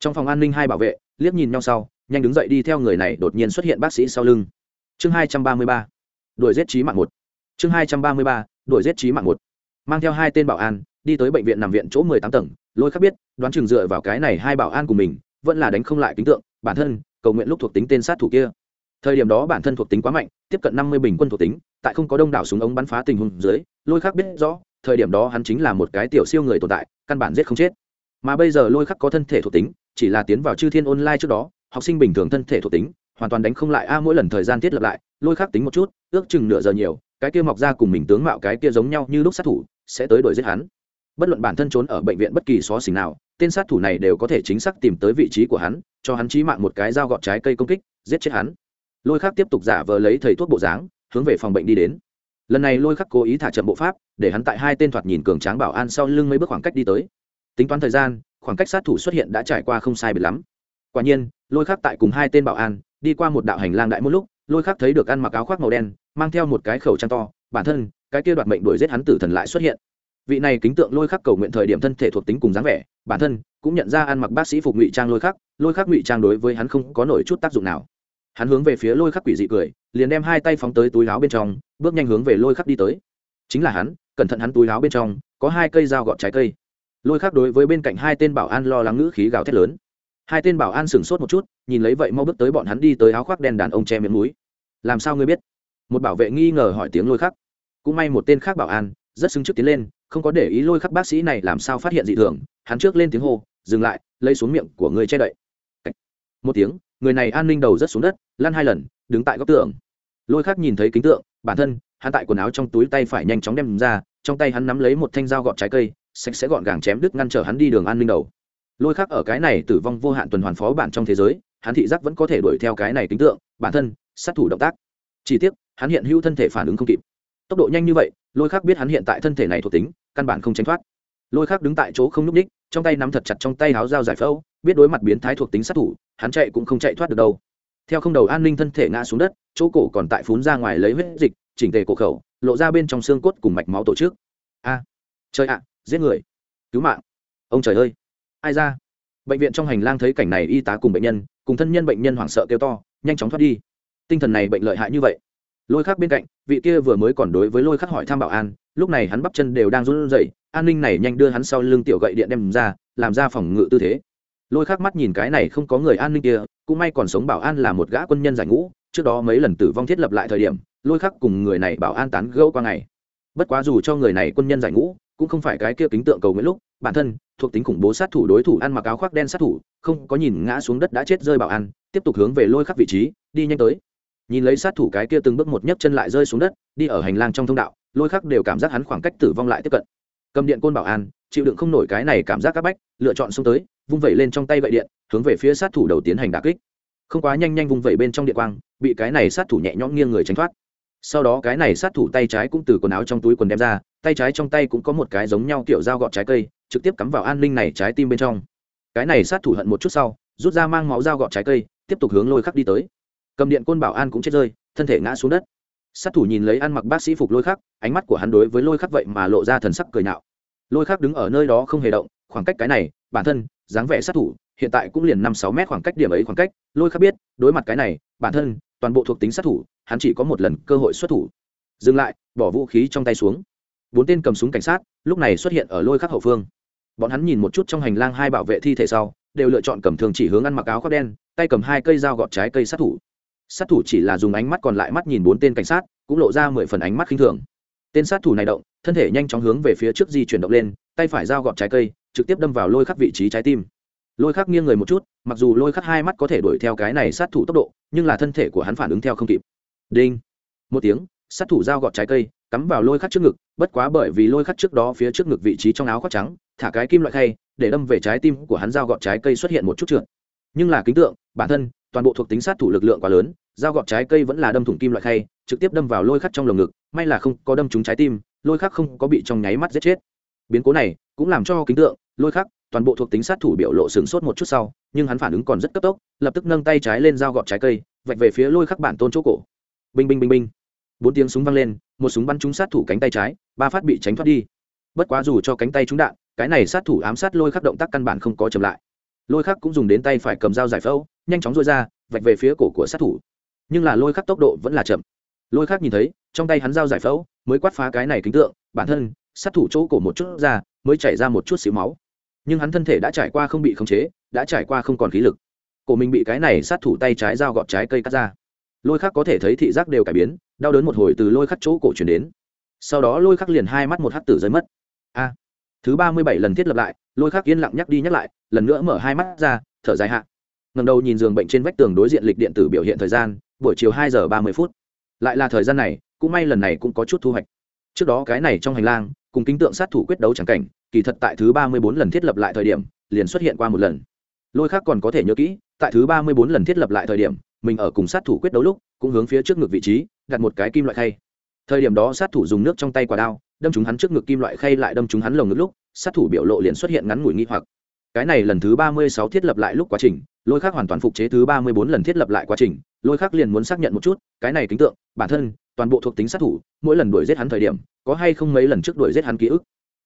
Trong phòng an ninh hai bảo vệ, liếc nhìn nhau sau, nhanh đứng dậy đi theo người này đột nhiên xuất hiện bác sĩ sau lưng. Chương hai trăm ba mươi ba, đuổi giết trí mạng một. Chương hai trăm ba mươi ba, đuổi giết trí mạng một. Mang theo hai tên bảo an, đi tới bệnh viện nằm viện chỗ mười tám tầng, lôi khắc biết, đoán chừng dựa vào cái này hai bảo an của mình, vẫn là đánh không lại kính tượng, bản thân cầu nguyện lúc thuộc tính tên sát thủ kia. Thời điểm đó bản thân thuộc tính quá mạnh, tiếp cận năm mươi bình quân thuộc tính, tại không có đông đảo súng ống bắn phá tình huống dưới, lôi khắc biết rõ, thời điểm đó hắn chính là một cái tiểu siêu người tồn tại, căn bản giết không chết. Mà bây giờ lôi khắc có thân thể thuộc tính, chỉ là tiến vào chư thiên online trước đó, học sinh bình thường thân thể thuộc tính, hoàn toàn đánh không lại. A, mỗi lần thời gian thiết lập lại, lôi khắc tính một chút, ước chừng nửa giờ nhiều, cái kia mọc ra cùng mình tướng mạo cái kia giống nhau như lúc sát thủ, sẽ tới đuổi giết hắn. Bất luận bản thân trốn ở bệnh viện bất kỳ xó xỉnh nào tên sát thủ này đều có thể chính xác tìm tới vị trí của hắn, cho hắn chí mạng một cái dao gọt trái cây công kích, giết chết hắn. Lôi khắc tiếp tục giả vờ lấy thầy thuốc bộ dáng, hướng về phòng bệnh đi đến. Lần này lôi khắc cố ý thả chậm bộ pháp, để hắn tại hai tên thoạt nhìn cường tráng bảo an sau lưng mấy bước khoảng cách đi tới. Tính toán thời gian, khoảng cách sát thủ xuất hiện đã trải qua không sai biệt lắm. Quả nhiên, lôi khắc tại cùng hai tên bảo an, đi qua một đạo hành lang đại một lúc, lôi khắc thấy được ăn mặc áo khoác màu đen, mang theo một cái khẩu trang to, bản thân, cái kia đoạt mệnh đuổi giết hắn tử thần lại xuất hiện vị này kính tượng lôi khắc cầu nguyện thời điểm thân thể thuộc tính cùng dáng vẻ, bản thân cũng nhận ra ăn mặc bác sĩ phục ngụy trang lôi khắc lôi khắc ngụy trang đối với hắn không có nổi chút tác dụng nào. Hắn hướng về phía lôi khắc quỷ dị cười, liền đem hai tay phóng tới túi láo bên trong, bước nhanh hướng về lôi khắc đi tới. Chính là hắn, cẩn thận hắn túi láo bên trong, có hai cây dao gọt trái cây. Lôi khắc đối với bên cạnh hai tên bảo an lo lắng ngữ khí gào thét lớn. Hai tên bảo an sửng sốt một chút, nhìn lấy vậy mau bước tới bọn hắn đi tới áo khoác đen đàn ông che miệng núi. Làm sao ngươi biết? Một bảo vệ nghi ngờ hỏi tiếng lôi khắc. Cũng may một tên khác bảo an, rất xứng trước tiến lên không có để ý lôi khắc bác sĩ này làm sao phát hiện dị thường, hắn trước lên tiếng hô, dừng lại, lấy xuống miệng của người che đậy. Một tiếng, người này an ninh đầu rất xuống đất, lăn hai lần, đứng tại góc tường. Lôi khắc nhìn thấy kính tượng, bản thân, hắn tại quần áo trong túi tay phải nhanh chóng đem ra, trong tay hắn nắm lấy một thanh dao gọt trái cây, sạch sẽ gọn gàng chém đứt ngăn trở hắn đi đường an ninh đầu. Lôi khắc ở cái này tử vong vô hạn tuần hoàn phó bản trong thế giới, hắn thị giác vẫn có thể đuổi theo cái này kính tượng, bản thân, sát thủ động tác. Chỉ tiếc, hắn hiện hữu thân thể phản ứng không kịp tốc độ nhanh như vậy, lôi khác biết hắn hiện tại thân thể này thuộc tính, căn bản không tránh thoát. Lôi khác đứng tại chỗ không n ú c ních, trong tay nắm thật chặt trong tay áo dao giải phẫu, biết đối mặt biến thái thuộc tính sát thủ, hắn chạy cũng không chạy thoát được đâu. Theo không đầu an ninh thân thể ngã xuống đất, chỗ cổ còn tại phún ra ngoài lấy huyết dịch, chỉnh tề cổ khẩu, lộ ra bên trong xương cốt cùng mạch máu tổ chức. A, trời ạ, giết người. Cứu mạng. Ông trời ơi. Ai ra? Bệnh viện trong hành lang thấy cảnh này y tá cùng bệnh nhân, cùng thân nhân bệnh nhân hoảng sợ kêu to, nhanh chóng thoát đi. Tinh thần này bệnh lợi hại như vậy lôi khắc bên cạnh, vị kia vừa mới còn đối với lôi khắc hỏi thăm bảo an, lúc này hắn bắp chân đều đang run rẩy, an ninh này nhanh đưa hắn sau lưng tiểu gậy điện đem ra, làm ra phòng ngự tư thế. Lôi khắc mắt nhìn cái này không có người an ninh kia, cũng may còn sống bảo an là một gã quân nhân giải ngũ, trước đó mấy lần tử vong thiết lập lại thời điểm, lôi khắc cùng người này bảo an tán gẫu qua ngày. Bất quá dù cho người này quân nhân giải ngũ, cũng không phải cái kia kính tượng cầu nguyễn lúc, bản thân, thuộc tính khủng bố sát thủ đối thủ ăn mặc áo khoác đen sát thủ, không có nhìn ngã xuống đất đã chết rơi bảo an, tiếp tục hướng về lôi khắc vị trí, đi nhanh tới nhìn lấy sát thủ cái kia từng bước một nhấc chân lại rơi xuống đất, đi ở hành lang trong thông đạo, lôi khắc đều cảm giác hắn khoảng cách tử vong lại tiếp cận. Cầm điện côn bảo an, chịu đựng không nổi cái này cảm giác c áp bách, lựa chọn xông tới, vung vẩy lên trong tay gậy điện, hướng về phía sát thủ đầu tiến hành đà kích. Không quá nhanh nhanh vung vẩy bên trong điện quang, bị cái này sát thủ nhẹ nhõm nghiêng người tránh thoát. Sau đó cái này sát thủ tay trái cũng từ quần áo trong túi quần đem ra, tay trái trong tay cũng có một cái giống nhau kiểu dao gọt trái cây, trực tiếp cắm vào an ninh này trái tim bên trong. Cái này sát thủ hận một chút sau, rút ra mang máu dao gọt trái cây, tiếp tục hướng lôi khắc đi tới cầm điện côn bảo an cũng chết rơi, thân thể ngã xuống đất. Sát thủ nhìn lấy ăn mặc bác sĩ phục lôi khắc, ánh mắt của hắn đối với lôi khắc vậy mà lộ ra thần sắc cười nhạo. Lôi khắc đứng ở nơi đó không hề động, khoảng cách cái này, bản thân, dáng vẻ sát thủ, hiện tại cũng liền năm sáu mét khoảng cách điểm ấy khoảng cách, lôi khắc biết, đối mặt cái này, bản thân, toàn bộ thuộc tính sát thủ, hắn chỉ có một lần cơ hội xuất thủ. Dừng lại, bỏ vũ khí trong tay xuống. Bốn tên cầm súng cảnh sát, lúc này xuất hiện ở lôi khắc hậu phương. Bọn hắn nhìn một chút trong hành lang hai bảo vệ thi thể sau, đều lựa chọn cầm thường chỉ hướng ăn mặc áo khoác đen, tay cầm hai cây dao gọt trái cây sát thủ sát thủ chỉ là dùng ánh mắt còn lại mắt nhìn bốn tên cảnh sát, cũng lộ ra mười phần ánh mắt khinh thường. Tên sát thủ này động, thân thể nhanh chóng hướng về phía trước di chuyển động lên, tay phải dao gọt trái cây, trực tiếp đâm vào lôi khắc vị trí trái tim. Lôi khắc nghiêng người một chút, mặc dù lôi khắc hai mắt có thể đuổi theo cái này sát thủ tốc độ, nhưng là thân thể của hắn phản ứng theo không kịp. Đinh. Một tiếng, sát thủ dao gọt trái cây, cắm vào lôi khắc trước ngực, bất quá bởi vì lôi khắc trước đó phía trước ngực vị trí trong áo khoác trắng, thả cái kim loại khay, để đâm về trái tim của hắn dao gọt trái cây xuất hiện một chút trượt. Nhưng là kính tượng, bản thân toàn bộ thuộc tính sát thủ lực lượng quá lớn, dao gọt trái cây vẫn là đâm thủng kim loại khay, trực tiếp đâm vào lôi khắc trong lồng ngực, may là không có đâm trúng trái tim, lôi khắc không có bị trong nháy mắt giết chết. Biến cố này cũng làm cho kính tượng, lôi khắc, toàn bộ thuộc tính sát thủ biểu lộ sửng sốt một chút sau, nhưng hắn phản ứng còn rất cấp tốc, lập tức nâng tay trái lên dao gọt trái cây, vạch về phía lôi khắc bản tôn chỗ cổ. Binh binh binh binh. Bốn tiếng súng vang lên, một súng bắn trúng sát thủ cánh tay trái, ba phát bị tránh thoát đi. Bất quá dù cho cánh tay trúng đạn, cái này sát thủ ám sát lôi khắc động tác căn bản không có chậm lại lôi khắc cũng dùng đến tay phải cầm dao giải phẫu, nhanh chóng dôi ra, vạch về phía cổ của sát thủ. Nhưng là lôi khắc tốc độ vẫn là chậm. Lôi khắc nhìn thấy, trong tay hắn dao giải phẫu, mới quát phá cái này kính tượng, bản thân, sát thủ chỗ cổ một chút ra, mới chảy ra một chút xíu máu. Nhưng hắn thân thể đã trải qua không bị khống chế, đã trải qua không còn khí lực. Cổ mình bị cái này sát thủ tay trái dao gọt trái cây cắt ra. Lôi khắc có thể thấy thị giác đều cải biến, đau đớn một hồi từ lôi khắc chỗ cổ chuyển đến. Sau đó lôi khắc liền hai mắt một hắt tử rơi mất. A! Thứ ba mươi bảy lần thiết lập lại lôi khắc yên lặng nhắc đi nhắc lại lần nữa mở hai mắt ra thở dài hạ. Ngầm đầu nhìn giường bệnh trên vách tường đối diện lịch điện tử biểu hiện thời gian buổi chiều hai giờ ba mươi phút. Lại là thời gian này cũng may lần này cũng có chút thu hoạch. Trước đó cái này trong hành lang cùng kính tượng sát thủ quyết đấu c cảnh kỳ thật tại thứ ba mươi bốn lần thiết lập lại thời điểm liền xuất hiện qua một lần. Lôi khác còn có thể nhớ kỹ tại thứ ba mươi bốn lần thiết lập lại thời điểm mình ở cùng sát thủ quyết đấu lúc cũng hướng phía trước ngực vị trí đặt một cái kim loại thay, thời điểm đó sát thủ dùng nước trong tay quả đao đâm chúng hắn trước ngực kim loại khay lại đâm chúng hắn lồng ngực lúc, sát thủ biểu lộ liền xuất hiện ngắn ngủi nghi hoặc. Cái này lần thứ ba mươi sáu thiết lập lại lúc quá trình, lôi khác hoàn toàn phục chế thứ ba mươi bốn lần thiết lập lại quá trình, lôi khác liền muốn xác nhận một chút, cái này kính tượng, bản thân, toàn bộ thuộc tính sát thủ, mỗi lần đuổi giết hắn thời điểm, có hay không mấy lần trước đuổi giết hắn ký ức.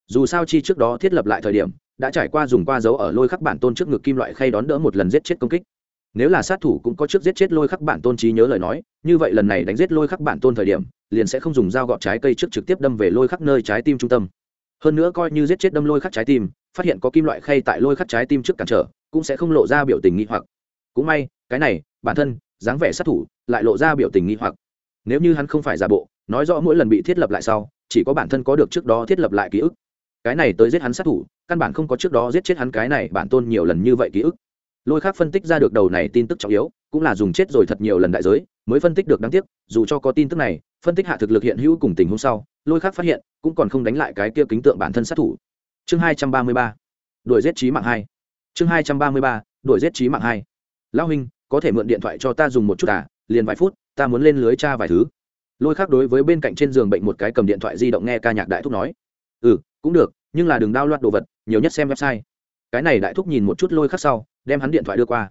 Dù sao chi trước đó thiết lập lại thời điểm, đã trải qua dùng qua dấu ở lôi khắc bản tôn trước ngực kim loại khay đón đỡ một lần giết chết công kích. Nếu là sát thủ cũng có trước giết chết lôi khắc bản tôn trí nhớ lời nói, như vậy lần này đánh giết lôi khắc bản tôn thời điểm liền sẽ không dùng dao gọt trái cây trước trực tiếp đâm về lôi khắc nơi trái tim trung tâm. Hơn nữa coi như giết chết đâm lôi khắc trái tim, phát hiện có kim loại khay tại lôi khắc trái tim trước cản trở, cũng sẽ không lộ ra biểu tình nghi hoặc. Cũng may, cái này, bản thân, dáng vẻ sát thủ, lại lộ ra biểu tình nghi hoặc. Nếu như hắn không phải giả bộ, nói rõ mỗi lần bị thiết lập lại sau, chỉ có bản thân có được trước đó thiết lập lại ký ức. Cái này tới giết hắn sát thủ, căn bản không có trước đó giết chết hắn cái này bản tôn nhiều lần như vậy ký ức. Lôi khác phân tích ra được đầu này tin tức trọng yếu, cũng là dùng chết rồi thật nhiều lần đại giới mới phân tích được đáng tiếc, dù cho có tin tức này, phân tích hạ thực lực hiện hữu cùng tình huống sau, lôi khác phát hiện, cũng còn không đánh lại cái kia kính tượng bản thân sát thủ. Chương hai trăm ba mươi ba, đuổi giết trí mạng hai. Chương hai trăm ba mươi ba, đuổi giết trí mạng hai. Lão huynh, có thể mượn điện thoại cho ta dùng một chút à? Liền vài phút, ta muốn lên lưới tra vài thứ. Lôi khác đối với bên cạnh trên giường bệnh một cái cầm điện thoại di động nghe ca nhạc đại thúc nói. Ừ cũng được, nhưng là đừng đao loạt đồ vật, nhiều nhất xem website. Cái này đại thúc nhìn một chút lôi khắc sau, đem hắn điện thoại đưa qua.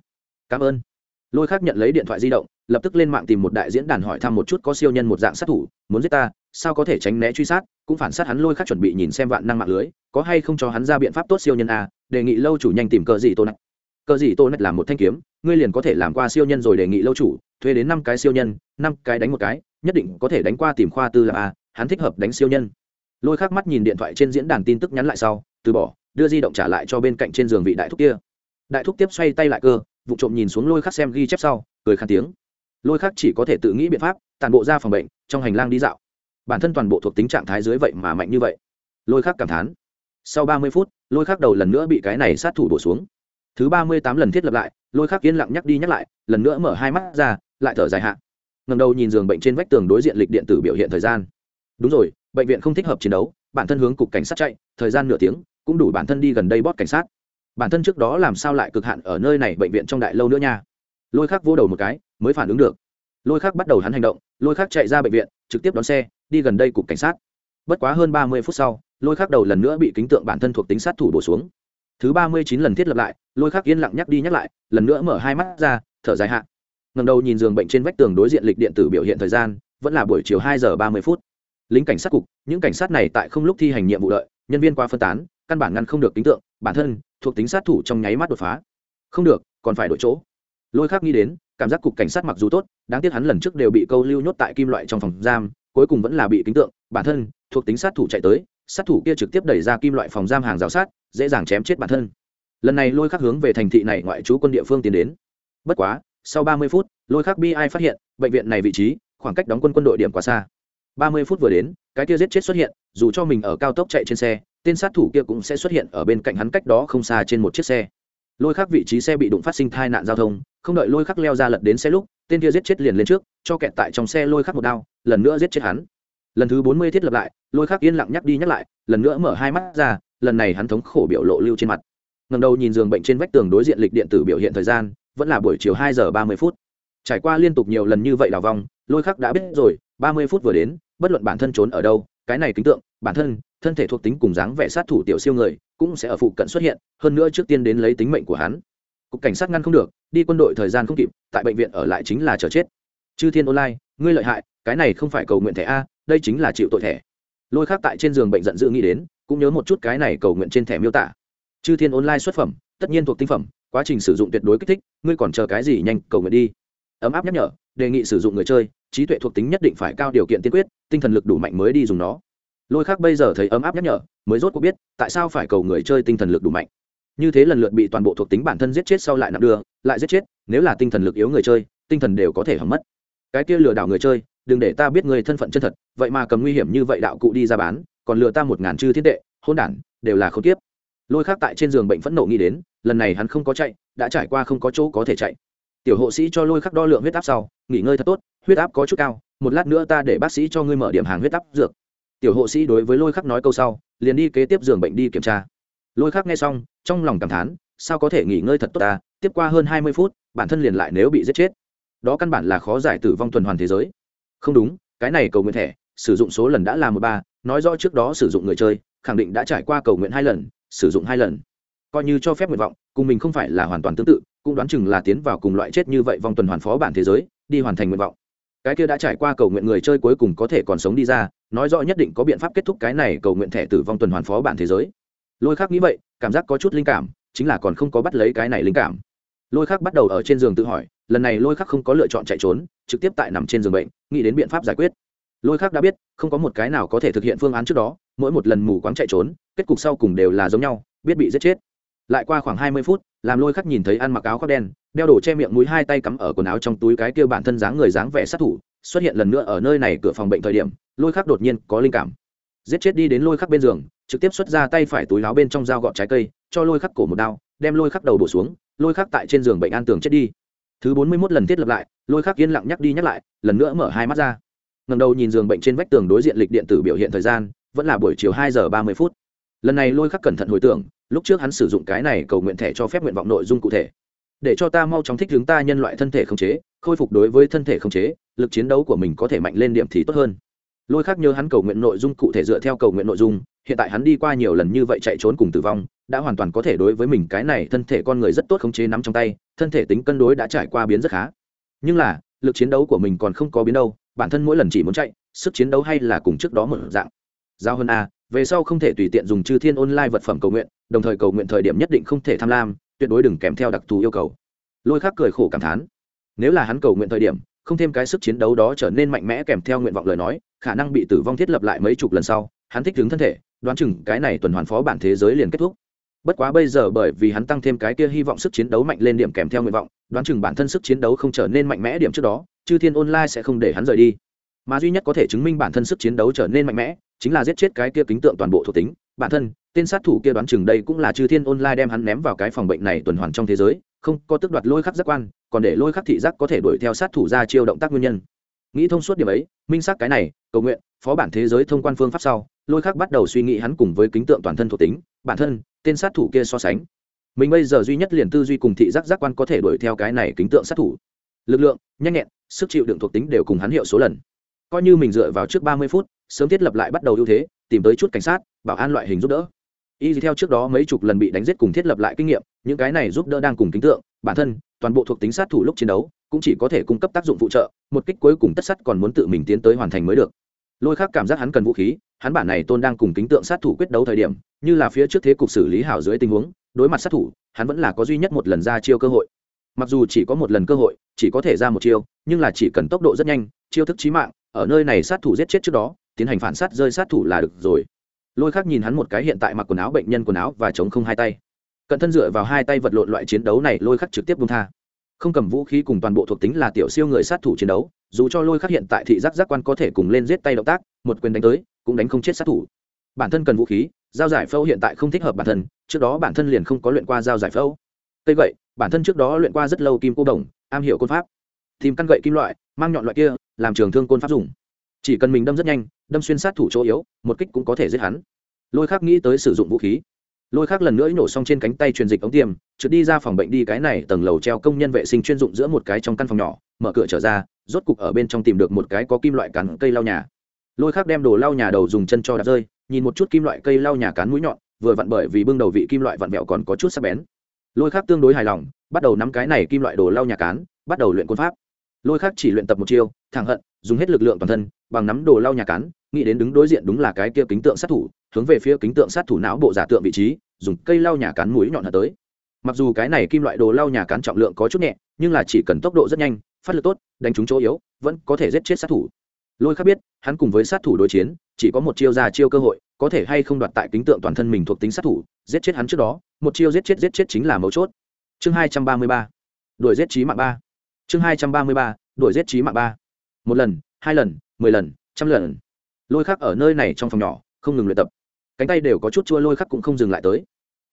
Cảm ơn lôi khác nhận lấy điện thoại di động, lập tức lên mạng tìm một đại diễn đàn hỏi thăm một chút có siêu nhân một dạng sát thủ, muốn giết ta, sao có thể tránh né truy sát, cũng phản sát hắn lôi khác chuẩn bị nhìn xem vạn năng mạng lưới, có hay không cho hắn ra biện pháp tốt siêu nhân a, đề nghị lâu chủ nhanh tìm cờ gì tôn nạch cờ gì tôn nạch là một thanh kiếm, ngươi liền có thể làm qua siêu nhân rồi đề nghị lâu chủ, thuê đến năm cái siêu nhân, năm cái đánh một cái, nhất định có thể đánh qua tìm khoa tư là a, hắn thích hợp đánh siêu nhân. Lôi khác mắt nhìn điện thoại trên diễn đàn tin tức nhắn lại sau, từ bỏ, đưa di động trả lại cho bên cạnh trên giường vị đại thúc kia. Đại thúc tiếp xoay tay lại cơ vụ trộm nhìn xuống lôi khắc xem ghi chép sau, cười khăn tiếng. Lôi khắc chỉ có thể tự nghĩ biện pháp, tàn bộ ra phòng bệnh, trong hành lang đi dạo. Bản thân toàn bộ thuộc tính trạng thái dưới vậy mà mạnh như vậy. Lôi khắc cảm thán. Sau ba mươi phút, lôi khắc đầu lần nữa bị cái này sát thủ đổ xuống. Thứ ba mươi tám lần thiết lập lại, lôi khắc yên lặng nhắc đi nhắc lại, lần nữa mở hai mắt ra, lại thở dài hạn ngầm đầu nhìn giường bệnh trên vách tường đối diện lịch điện tử biểu hiện thời gian. Đúng rồi, bệnh viện không thích hợp chiến đấu, bản thân hướng cục cảnh sát chạy, thời gian nửa tiếng, cũng đủ bản thân đi gần đây bót cảnh sát bản thân trước đó làm sao lại cực hạn ở nơi này bệnh viện trong đại lâu nữa nha. Lôi khắc vô đầu một cái, mới phản ứng được. Lôi khác bắt đầu hắn hành động, lôi khác chạy ra bệnh viện, trực tiếp đón xe, đi gần đây cục cảnh sát. Bất quá hơn ba mươi phút sau, lôi khác đầu lần nữa bị kính tượng bản thân thuộc tính sát thủ bổ xuống. Thứ ba mươi chín lần thiết lập lại, lôi khác yên lặng nhắc đi nhắc lại, lần nữa mở hai mắt ra, thở dài hạn ngầm đầu nhìn giường bệnh trên vách tường đối diện lịch điện tử biểu hiện thời gian, vẫn là buổi chiều hai giờ ba mươi phút. Lính cảnh sát cục, những cảnh sát này tại không lúc thi hành nhiệm vụ đợi nhân viên qua phân tán, căn bản ngăn không được tính tượng, bản thân thuộc tính sát thủ trong nháy mắt đột phá. Không được, còn phải đổi chỗ. Lôi khác nghĩ đến, cảm giác cục cảnh sát mặc dù tốt, đáng tiếc hắn lần trước đều bị câu lưu nhốt tại kim loại trong phòng giam, cuối cùng vẫn là bị tính tượng, bản thân thuộc tính sát thủ chạy tới, sát thủ kia trực tiếp đẩy ra kim loại phòng giam hàng rào sát, dễ dàng chém chết bản thân. Lần này lôi khắc hướng về thành thị này ngoại trú quân địa phương tiến đến. Bất quá, sau ba mươi phút, lôi khắc bi ai phát hiện, bệnh viện này vị trí, khoảng cách đóng quân quân đội điểm quá xa ba mươi phút vừa đến, cái kia giết chết xuất hiện, dù cho mình ở cao tốc chạy trên xe, tên sát thủ kia cũng sẽ xuất hiện ở bên cạnh hắn cách đó không xa trên một chiếc xe. Lôi khắc vị trí xe bị đụng phát sinh tai nạn giao thông, không đợi lôi khắc leo ra lật đến xe lúc, tên kia giết chết liền lên trước, cho kẹt tại trong xe lôi khắc một đao, lần nữa giết chết hắn. Lần thứ bốn mươi thiết lập lại, lôi khắc yên lặng nhắc đi nhắc lại, lần nữa mở hai mắt ra, lần này hắn thống khổ biểu lộ lưu trên mặt. Ngầm đầu nhìn giường bệnh trên vách tường đối diện lịch điện tử biểu hiện thời gian, vẫn là buổi chiều hai giờ ba mươi phút. Trải qua liên tục nhiều lần như vậy đào vòng lôi khắc đã biết rồi, ba mươi phút vừa đến bất luận bản thân trốn ở đâu, cái này kính tượng, bản thân thân thể thuộc tính cùng dáng vẻ sát thủ tiểu siêu người, cũng sẽ ở phụ cận xuất hiện, hơn nữa trước tiên đến lấy tính mệnh của hắn. Cục cảnh sát ngăn không được, đi quân đội thời gian không kịp, tại bệnh viện ở lại chính là chờ chết. Chư thiên online, ngươi lợi hại, cái này không phải cầu nguyện thẻ a, đây chính là chịu tội thẻ. Lôi khác tại trên giường bệnh giận dữ nghĩ đến, cũng nhớ một chút cái này cầu nguyện trên thẻ miêu tả. Chư thiên online xuất phẩm, tất nhiên thuộc tinh phẩm, quá trình sử dụng tuyệt đối kích thích, ngươi còn chờ cái gì nhanh, cầu nguyện đi. Ấm áp nhắc nhở, đề nghị sử dụng người chơi trí tuệ thuộc tính nhất định phải cao điều kiện tiên quyết, tinh thần lực đủ mạnh mới đi dùng nó. Lôi khác bây giờ thấy ấm áp nhắc nhở, mới rốt cuộc biết, tại sao phải cầu người chơi tinh thần lực đủ mạnh. Như thế lần lượt bị toàn bộ thuộc tính bản thân giết chết sau lại nặng đưa, lại giết chết, nếu là tinh thần lực yếu người chơi, tinh thần đều có thể hỏng mất. Cái kia lừa đảo người chơi, đừng để ta biết người thân phận chân thật, vậy mà cầm nguy hiểm như vậy đạo cụ đi ra bán, còn lừa ta một ngàn chư thiên tệ hôn đản, đều là không tiếp lôi khác tại trên giường bệnh phẫn nộ nghĩ đến, lần này hắn không có chạy, đã trải qua không có chỗ có thể chạy tiểu hộ sĩ cho lôi khắc đo lượng huyết áp sau, nghỉ ngơi thật tốt, huyết áp có chút cao, một lát nữa ta để bác sĩ cho ngươi mở điểm hàng huyết áp dược. Tiểu hộ sĩ đối với lôi khắc nói câu sau, liền đi kế tiếp giường bệnh đi kiểm tra. Lôi khắc nghe xong, trong lòng cảm thán, sao có thể nghỉ ngơi thật tốt ta, tiếp qua hơn hai mươi phút, bản thân liền lại nếu bị giết chết. Đó căn bản là khó giải tử vong tuần hoàn thế giới. Không đúng, cái này cầu nguyện thẻ, sử dụng số lần đã là một ba, nói rõ trước đó sử dụng người chơi, khẳng định đã trải qua cầu nguyện hai lần, sử dụng hai lần. Coi như cho phép nguyện vọng, cùng mình không phải là hoàn toàn tương tự cũng đoán chừng là tiến vào cùng loại chết như vậy vòng tuần hoàn phó bản thế giới, đi hoàn thành nguyện vọng. Cái kia đã trải qua cầu nguyện người chơi cuối cùng có thể còn sống đi ra, nói rõ nhất định có biện pháp kết thúc cái này cầu nguyện thẻ tử vong tuần hoàn phó bản thế giới. Lôi khác nghĩ vậy, cảm giác có chút linh cảm, chính là còn không có bắt lấy cái này linh cảm. Lôi khác bắt đầu ở trên giường tự hỏi, lần này lôi khác không có lựa chọn chạy trốn, trực tiếp tại nằm trên giường bệnh, nghĩ đến biện pháp giải quyết. Lôi khác đã biết, không có một cái nào có thể thực hiện phương án trước đó, mỗi một lần mù quáng chạy trốn, kết cục sau cùng đều là giống nhau, biết bị giết chết lại qua khoảng hai mươi phút, làm lôi khắc nhìn thấy ăn mặc áo khoác đen, đeo đồ che miệng mũi hai tay cắm ở quần áo trong túi cái kia bản thân dáng người dáng vẻ sát thủ, xuất hiện lần nữa ở nơi này cửa phòng bệnh thời điểm, lôi khắc đột nhiên có linh cảm. Giết chết đi đến lôi khắc bên giường, trực tiếp xuất ra tay phải túi láo bên trong dao gọt trái cây, cho lôi khắc cổ một đao, đem lôi khắc đầu bổ xuống, lôi khắc tại trên giường bệnh an tường chết đi. Thứ bốn mươi mốt lần thiết lập lại, lôi khắc yên lặng nhắc đi nhắc lại, lần nữa mở hai mắt ra. Ngầm đầu nhìn giường bệnh trên vách tường đối diện lịch điện tử biểu hiện thời gian, vẫn là buổi chiều hai giờ ba mươi phút lần này lôi khắc cẩn thận hồi tưởng, lúc trước hắn sử dụng cái này cầu nguyện thẻ cho phép nguyện vọng nội dung cụ thể. Để cho ta mau chóng thích chúng ta nhân loại thân thể khống chế, khôi phục đối với thân thể khống chế, lực chiến đấu của mình có thể mạnh lên điểm thì tốt hơn. Lôi khác nhớ hắn cầu nguyện nội dung cụ thể dựa theo cầu nguyện nội dung, hiện tại hắn đi qua nhiều lần như vậy chạy trốn cùng tử vong, đã hoàn toàn có thể đối với mình cái này thân thể con người rất tốt khống chế nắm trong tay, thân thể tính cân đối đã trải qua biến rất khá. Nhưng là, lực chiến đấu của mình còn không có biến đâu, bản thân mỗi lần chỉ muốn chạy, sức chiến đấu hay là cùng trước đó một dạng giao hơn a, về sau không thể tùy tiện dùng chư thiên online vật phẩm cầu nguyện, đồng thời cầu nguyện thời điểm nhất định không thể tham lam, tuyệt đối đừng kèm theo đặc thù yêu cầu. Lôi Khắc cười khổ cảm thán. Nếu là hắn cầu nguyện thời điểm, không thêm cái sức chiến đấu đó trở nên mạnh mẽ kèm theo nguyện vọng lời nói, khả năng bị tử vong thiết lập lại mấy chục lần sau, hắn thích đứng thân thể, đoán chừng cái này tuần hoàn phó bản thế giới liền kết thúc. Bất quá bây giờ bởi vì hắn tăng thêm cái kia hy vọng sức chiến đấu mạnh lên điểm kèm theo nguyện vọng, đoán chừng bản thân sức chiến đấu không trở nên mạnh mẽ điểm trước đó, chư thiên online sẽ không để hắn rời đi. Mà duy nhất có thể chứng minh bản thân sức chiến đấu trở nên mạnh mẽ chính là giết chết cái kia kính tượng toàn bộ thuộc tính. Bản thân, tên sát thủ kia đoán chừng đây cũng là chư thiên online đem hắn ném vào cái phòng bệnh này tuần hoàn trong thế giới, không có tức đoạt lôi khắc giác quan, còn để lôi khắc thị giác có thể đuổi theo sát thủ ra chiêu động tác nguyên nhân. Nghĩ thông suốt điểm ấy, minh xác cái này, cầu nguyện, phó bản thế giới thông quan phương pháp sau, lôi khắc bắt đầu suy nghĩ hắn cùng với kính tượng toàn thân thuộc tính, bản thân, tên sát thủ kia so sánh. Mình bây giờ duy nhất liền tư duy cùng thị giác giác quan có thể đuổi theo cái này kính tượng sát thủ. Lực lượng, nhanh nhẹn, sức chịu đựng thuộc tính đều cùng hắn hiệu số lần. Coi như mình dựa vào trước ba mươi phút sớm thiết lập lại bắt đầu ưu thế, tìm tới chút cảnh sát, bảo an loại hình giúp đỡ. Y theo trước đó mấy chục lần bị đánh giết cùng thiết lập lại kinh nghiệm, những cái này giúp đỡ đang cùng kính tượng, bản thân, toàn bộ thuộc tính sát thủ lúc chiến đấu, cũng chỉ có thể cung cấp tác dụng phụ trợ, một kích cuối cùng tất sắt còn muốn tự mình tiến tới hoàn thành mới được. Lôi khác cảm giác hắn cần vũ khí, hắn bản này tôn đang cùng kính tượng sát thủ quyết đấu thời điểm, như là phía trước thế cục xử lý hảo dưới tình huống, đối mặt sát thủ, hắn vẫn là có duy nhất một lần ra chiêu cơ hội. Mặc dù chỉ có một lần cơ hội, chỉ có thể ra một chiêu, nhưng là chỉ cần tốc độ rất nhanh, chiêu thức trí mạng, ở nơi này sát thủ giết chết trước đó tiến hành phản sát, rơi sát thủ là được rồi. Lôi khác nhìn hắn một cái hiện tại mặc quần áo bệnh nhân quần áo và chống không hai tay. Cận thân dựa vào hai tay vật lộn loại chiến đấu này, lôi khắc trực tiếp bung tha. Không cầm vũ khí cùng toàn bộ thuộc tính là tiểu siêu người sát thủ chiến đấu, dù cho lôi khắc hiện tại thị giác giác quan có thể cùng lên giết tay động tác, một quyền đánh tới, cũng đánh không chết sát thủ. Bản thân cần vũ khí, giao giải phẫu hiện tại không thích hợp bản thân, trước đó bản thân liền không có luyện qua giao giải phẫu. Cây gậy, bản thân trước đó luyện qua rất lâu kim cô đồng, am hiểu côn pháp. Tìm căn gậy kim loại, mang nhọn loại kia, làm trường thương côn pháp dùng chỉ cần mình đâm rất nhanh, đâm xuyên sát thủ chỗ yếu, một kích cũng có thể giết hắn. Lôi khác nghĩ tới sử dụng vũ khí. Lôi khác lần nữa nổ xong trên cánh tay truyền dịch ống tiêm trượt đi ra phòng bệnh đi cái này tầng lầu treo công nhân vệ sinh chuyên dụng giữa một cái trong căn phòng nhỏ, mở cửa trở ra, rốt cục ở bên trong tìm được một cái có kim loại cắn cây lau nhà. Lôi khác đem đồ lau nhà đầu dùng chân cho đạp rơi, nhìn một chút kim loại cây lau nhà cán mũi nhọn, vừa vặn bởi vì bưng đầu vị kim loại vặn vẹo còn có chút sắc bén. Lôi khác tương đối hài lòng, bắt đầu nắm cái này kim loại đồ lau nhà cán, bắt đầu luyện quân pháp. Lôi khác chỉ luyện tập một chiêu, thẳng hận dùng hết lực lượng toàn thân, bằng nắm đồ lau nhà cán, nghĩ đến đứng đối diện đúng là cái kia kính tượng sát thủ, hướng về phía kính tượng sát thủ não bộ giả tượng vị trí, dùng cây lau nhà cán mũi nhọn hạ tới. Mặc dù cái này kim loại đồ lau nhà cán trọng lượng có chút nhẹ, nhưng là chỉ cần tốc độ rất nhanh, phát lực tốt, đánh trúng chỗ yếu, vẫn có thể giết chết sát thủ. Lôi khác biết, hắn cùng với sát thủ đối chiến, chỉ có một chiêu ra chiêu cơ hội, có thể hay không đoạt tại kính tượng toàn thân mình thuộc tính sát thủ, giết chết hắn trước đó, một chiêu giết chết giết chết chính là mấu chốt. Chương hai trăm ba mươi ba. Đuổi giết trí mạng ba. Chương hai trăm ba mươi ba. Đuổi giết trí mạng ba một lần, hai lần, mười lần, trăm lần. Lôi khắc ở nơi này trong phòng nhỏ, không ngừng luyện tập. Cánh tay đều có chút chua, lôi khắc cũng không dừng lại tới.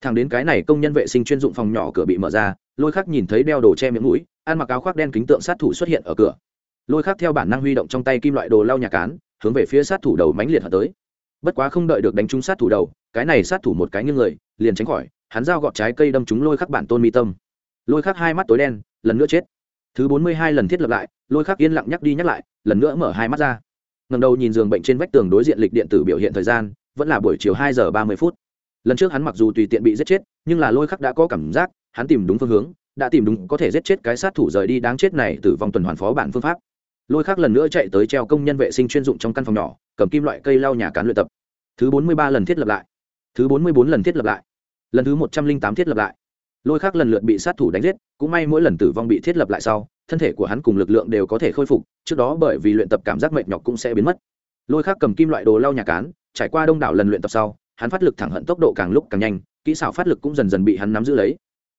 Thằng đến cái này công nhân vệ sinh chuyên dụng phòng nhỏ cửa bị mở ra, lôi khắc nhìn thấy đeo đồ che miệng mũi, ăn mặc áo khoác đen kính tượng sát thủ xuất hiện ở cửa. Lôi khắc theo bản năng huy động trong tay kim loại đồ lau nhà cán, hướng về phía sát thủ đầu mánh liệt hở tới. Bất quá không đợi được đánh trúng sát thủ đầu, cái này sát thủ một cái nghiêng người, liền tránh khỏi, hắn dao gọt trái cây đâm trúng lôi khắc bản tôn mi tâm. Lôi khắc hai mắt tối đen, lần nữa chết thứ bốn mươi hai lần thiết lập lại, lôi khắc yên lặng nhắc đi nhắc lại, lần nữa mở hai mắt ra. Ngầm đầu nhìn giường bệnh trên vách tường đối diện lịch điện tử biểu hiện thời gian, vẫn là buổi chiều hai giờ ba mươi phút. Lần trước hắn mặc dù tùy tiện bị giết chết, nhưng là lôi khắc đã có cảm giác, hắn tìm đúng phương hướng, đã tìm đúng có thể giết chết cái sát thủ rời đi đáng chết này tử vong tuần hoàn phó bản phương pháp. Lôi khắc lần nữa chạy tới treo công nhân vệ sinh chuyên dụng trong căn phòng nhỏ, cầm kim loại cây lau nhà cán luyện tập. Thứ bốn mươi ba lần thiết lập lại. Thứ bốn mươi bốn lần thiết lập lại. Lần thứ một trăm linh tám thiết lập lại lôi khắc lần lượt bị sát thủ đánh giết, cũng may mỗi lần tử vong bị thiết lập lại sau, thân thể của hắn cùng lực lượng đều có thể khôi phục, trước đó bởi vì luyện tập cảm giác mệt nhọc cũng sẽ biến mất. Lôi khắc cầm kim loại đồ lau nhà cán, trải qua đông đảo lần luyện tập sau, hắn phát lực thẳng hận tốc độ càng lúc càng nhanh, kỹ xảo phát lực cũng dần dần bị hắn nắm giữ lấy.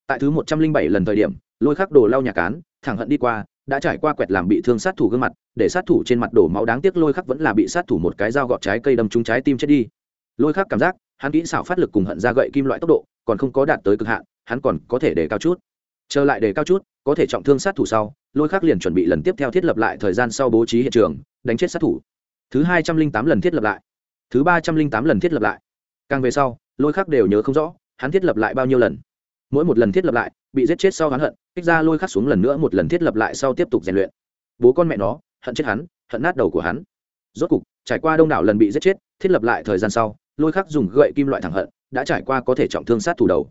Tại thứ một trăm linh bảy lần thời điểm, lôi khắc đồ lau nhà cán, thẳng hận đi qua, đã trải qua quẹt làm bị thương sát thủ gương mặt, để sát thủ trên mặt đổ máu đáng tiếc lôi khắc vẫn là bị sát thủ một cái dao gọt trái cây đâm trúng trái tim chết đi. Lôi khắc cảm giác, hắn kỹ xảo phát lực cùng hận ra gậy kim loại tốc độ, còn không có đạt tới cực hạn hắn còn có thể để cao chút. Trở lại để cao chút, có thể trọng thương sát thủ sau, lôi khắc liền chuẩn bị lần tiếp theo thiết lập lại thời gian sau bố trí hiện trường, đánh chết sát thủ. Thứ hai trăm linh tám lần thiết lập lại. Thứ ba trăm linh tám lần thiết lập lại. Càng về sau, lôi khắc đều nhớ không rõ, hắn thiết lập lại bao nhiêu lần. Mỗi một lần thiết lập lại, bị giết chết sau hắn hận, kích ra lôi khắc xuống lần nữa một lần thiết lập lại sau tiếp tục rèn luyện. Bố con mẹ nó, hận chết hắn, hận nát đầu của hắn. Rốt cục, trải qua đông đảo lần bị giết chết, thiết lập lại thời gian sau, lôi khắc dùng gậy kim loại thẳng hận, đã trải qua có thể trọng thương sát thủ đầu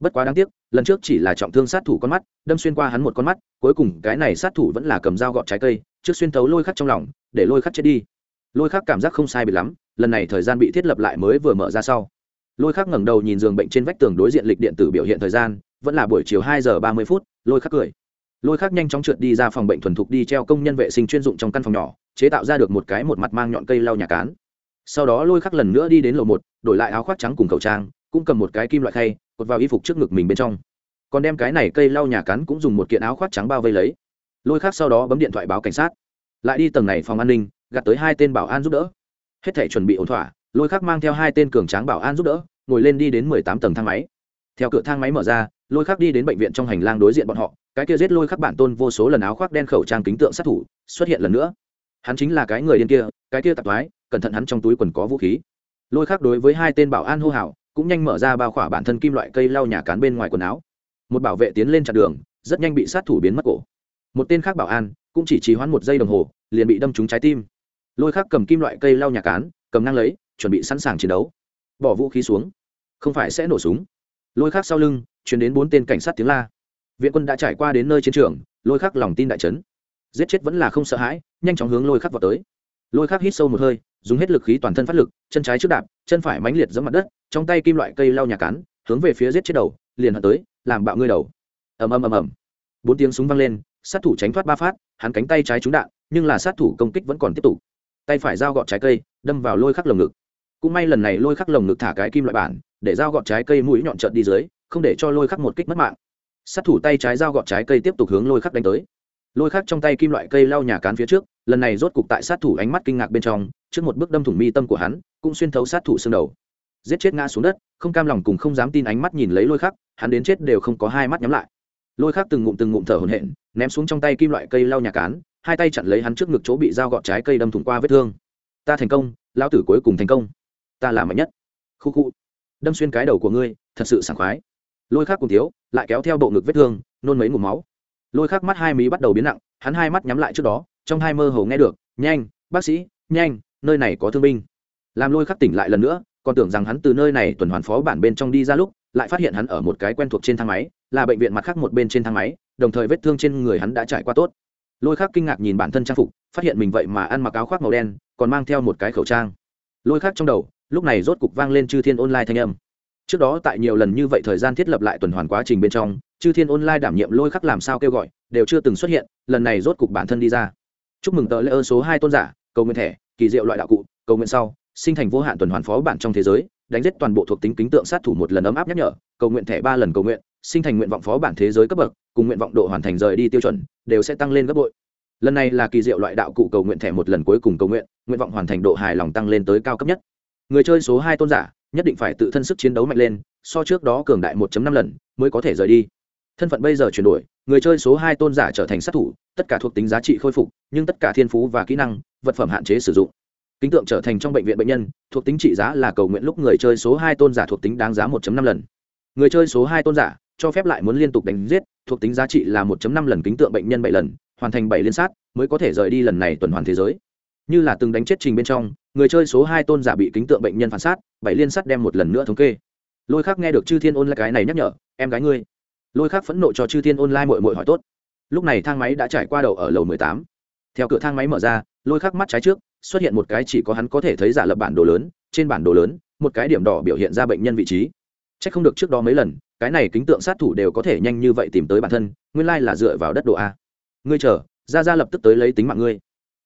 bất quá đáng tiếc, lần trước chỉ là trọng thương sát thủ con mắt, đâm xuyên qua hắn một con mắt, cuối cùng cái này sát thủ vẫn là cầm dao gọt trái cây, trước xuyên thấu lôi khắc trong lòng, để lôi khắc chết đi. Lôi khắc cảm giác không sai bị lắm, lần này thời gian bị thiết lập lại mới vừa mở ra sau. Lôi khắc ngẩng đầu nhìn giường bệnh trên vách tường đối diện lịch điện tử biểu hiện thời gian, vẫn là buổi chiều hai giờ ba mươi phút, lôi khắc cười. Lôi khắc nhanh chóng trượt đi ra phòng bệnh thuần thục đi treo công nhân vệ sinh chuyên dụng trong căn phòng nhỏ, chế tạo ra được một cái một mặt mang nhọn cây lau nhà cán. Sau đó lôi khắc lần nữa đi đến lầu một, đổi lại áo khoác trắng cùng khẩu trang cũng cầm một cái kim loại khay, cột vào y phục trước ngực mình bên trong. Còn đem cái này cây lau nhà cắn cũng dùng một kiện áo khoác trắng bao vây lấy. Lôi khác sau đó bấm điện thoại báo cảnh sát. Lại đi tầng này phòng an ninh, gạt tới hai tên bảo an giúp đỡ. Hết thể chuẩn bị ổn thỏa, lôi khác mang theo hai tên cường tráng bảo an giúp đỡ, ngồi lên đi đến mười tám tầng thang máy. Theo cửa thang máy mở ra, lôi khác đi đến bệnh viện trong hành lang đối diện bọn họ. Cái kia giết lôi khắc bản tôn vô số lần áo khoác đen khẩu trang kính tượng sát thủ, xuất hiện lần nữa. Hắn chính là cái người điên kia, cái kia tạp thoái, cẩn thận hắn trong túi quần có vũ khí. Lôi khắc đối với hai tên bảo an hô hào cũng nhanh mở ra bao khỏa bản thân kim loại cây lau nhà cán bên ngoài quần áo. Một bảo vệ tiến lên chặn đường, rất nhanh bị sát thủ biến mất cổ. Một tên khác bảo an, cũng chỉ trì hoãn một giây đồng hồ, liền bị đâm trúng trái tim. Lôi khác cầm kim loại cây lau nhà cán, cầm năng lấy, chuẩn bị sẵn sàng chiến đấu. Bỏ vũ khí xuống. Không phải sẽ nổ súng. Lôi khác sau lưng, chuyển đến bốn tên cảnh sát tiếng la. Viện quân đã trải qua đến nơi chiến trường, lôi khác lòng tin đại trấn giết chết vẫn là không sợ hãi, nhanh chóng hướng lôi khác vào tới. Lôi khác hít sâu một hơi, dùng hết lực khí toàn thân phát lực, chân trái trước đạp chân phải mãnh liệt giẫm mặt đất, trong tay kim loại cây lao nhà cán, hướng về phía giết chết đầu, liền hận tới, làm bạo ngươi đầu. Ầm ầm ầm ầm. Bốn tiếng súng vang lên, sát thủ tránh thoát ba phát, hắn cánh tay trái trúng đạn, nhưng là sát thủ công kích vẫn còn tiếp tục. Tay phải dao gọt trái cây, đâm vào lôi khắc lồng ngực. Cũng may lần này lôi khắc lồng ngực thả cái kim loại bản, để dao gọt trái cây mũi nhọn chợt đi dưới, không để cho lôi khắc một kích mất mạng. Sát thủ tay trái dao gọt trái cây tiếp tục hướng lôi khắc đánh tới. Lôi khắc trong tay kim loại cây lau nhà cán phía trước, lần này rốt cục tại sát thủ ánh mắt kinh ngạc bên trong trước một bước đâm thủng mi tâm của hắn, cũng xuyên thấu sát thủ xương đầu. Giết chết ngã xuống đất, không cam lòng cùng không dám tin ánh mắt nhìn lấy lôi khắc, hắn đến chết đều không có hai mắt nhắm lại. Lôi khắc từng ngụm từng ngụm thở hổn hển, ném xuống trong tay kim loại cây lau nhà cán, hai tay chặn lấy hắn trước ngực chỗ bị dao gọt trái cây đâm thủng qua vết thương. Ta thành công lao tử cuối cùng thành công. Ta là mạnh nhất. Khu khu, đâm xuyên cái đầu của ngươi, thật sự sảng khoái. Lôi khắc cùng thiếu, lại kéo theo bộ ngực vết thương, nôn mấy ngụm máu. Lôi khắc mắt hai mí bắt đầu biến nặng, hắn hai mắt nhắm lại trước đó, trong hai mơ hồ nghe được, nhanh, bác sĩ, nhanh nơi này có thương binh. Làm lôi khắc tỉnh lại lần nữa, còn tưởng rằng hắn từ nơi này tuần hoàn phó bản bên trong đi ra lúc, lại phát hiện hắn ở một cái quen thuộc trên thang máy, là bệnh viện mặt khác một bên trên thang máy, đồng thời vết thương trên người hắn đã trải qua tốt. Lôi khắc kinh ngạc nhìn bản thân trang phục, phát hiện mình vậy mà ăn mặc áo khoác màu đen, còn mang theo một cái khẩu trang. Lôi khắc trong đầu, lúc này rốt cục vang lên chư thiên online thanh âm. Trước đó tại nhiều lần như vậy thời gian thiết lập lại tuần hoàn quá trình bên trong, chư thiên online đảm nhiệm lôi khắc làm sao kêu gọi, đều chưa từng xuất hiện, lần này rốt cục bản thân đi ra. Chúc mừng tờ lễ ơn số hai tôn giả, cầu nguyện thẻ kỳ diệu loại đạo cụ, cầu nguyện sau, sinh thành vô hạn tuần hoàn phó bản trong thế giới, đánh giết toàn bộ thuộc tính kính tượng sát thủ một lần ấm áp nhắc nhở, cầu nguyện thẻ ba lần cầu nguyện, sinh thành nguyện vọng phó bản thế giới cấp bậc, cùng nguyện vọng độ hoàn thành rời đi tiêu chuẩn, đều sẽ tăng lên gấp bội. Lần này là kỳ diệu loại đạo cụ cầu nguyện thẻ một lần cuối cùng cầu nguyện nguyện vọng hoàn thành độ hài lòng tăng lên tới cao cấp nhất. Người chơi số hai tôn giả, nhất định phải tự thân sức chiến đấu mạnh lên, so trước đó cường đại 1 năm lần, mới có thể rời đi. Thân phận bây giờ chuyển đổi, người chơi số hai tôn giả trở thành sát thủ, tất cả thuộc tính giá trị khôi phục, nhưng tất cả thiên phú và kỹ năng vật phẩm hạn chế sử dụng. Kính tượng trở thành trong bệnh viện bệnh nhân, thuộc tính trị giá là cầu nguyện lúc người chơi số hai tôn giả thuộc tính đáng giá 1 năm lần. Người chơi số hai tôn giả, cho phép lại muốn liên tục đánh giết, thuộc tính giá trị là 1 năm lần kính tượng bệnh nhân bảy lần, hoàn thành bảy liên sát mới có thể rời đi lần này tuần hoàn thế giới. Như là từng đánh chết trình bên trong, người chơi số hai tôn giả bị kính tượng bệnh nhân phản sát, bảy liên sát đem một lần nữa thống kê. Lôi khác nghe được chư thiên ôn lại cái này nhắc nhở, em gái ngươi. Lôi khác phẫn nộ cho chư thiên ôn lai mội mội hỏi tốt. Lúc này thang máy đã trải qua đầu ở lầu mười tám theo cửa thang máy mở ra, lôi khắc mắt trái trước, xuất hiện một cái chỉ có hắn có thể thấy giả lập bản đồ lớn, trên bản đồ lớn, một cái điểm đỏ biểu hiện ra bệnh nhân vị trí. C h ắ c không được trước đó mấy lần, cái này kính tượng sát thủ đều có thể nhanh như vậy tìm tới bản thân, nguyên lai là dựa vào đất độ a. Ngươi chờ ra ra lập tức tới lấy tính mạng ngươi.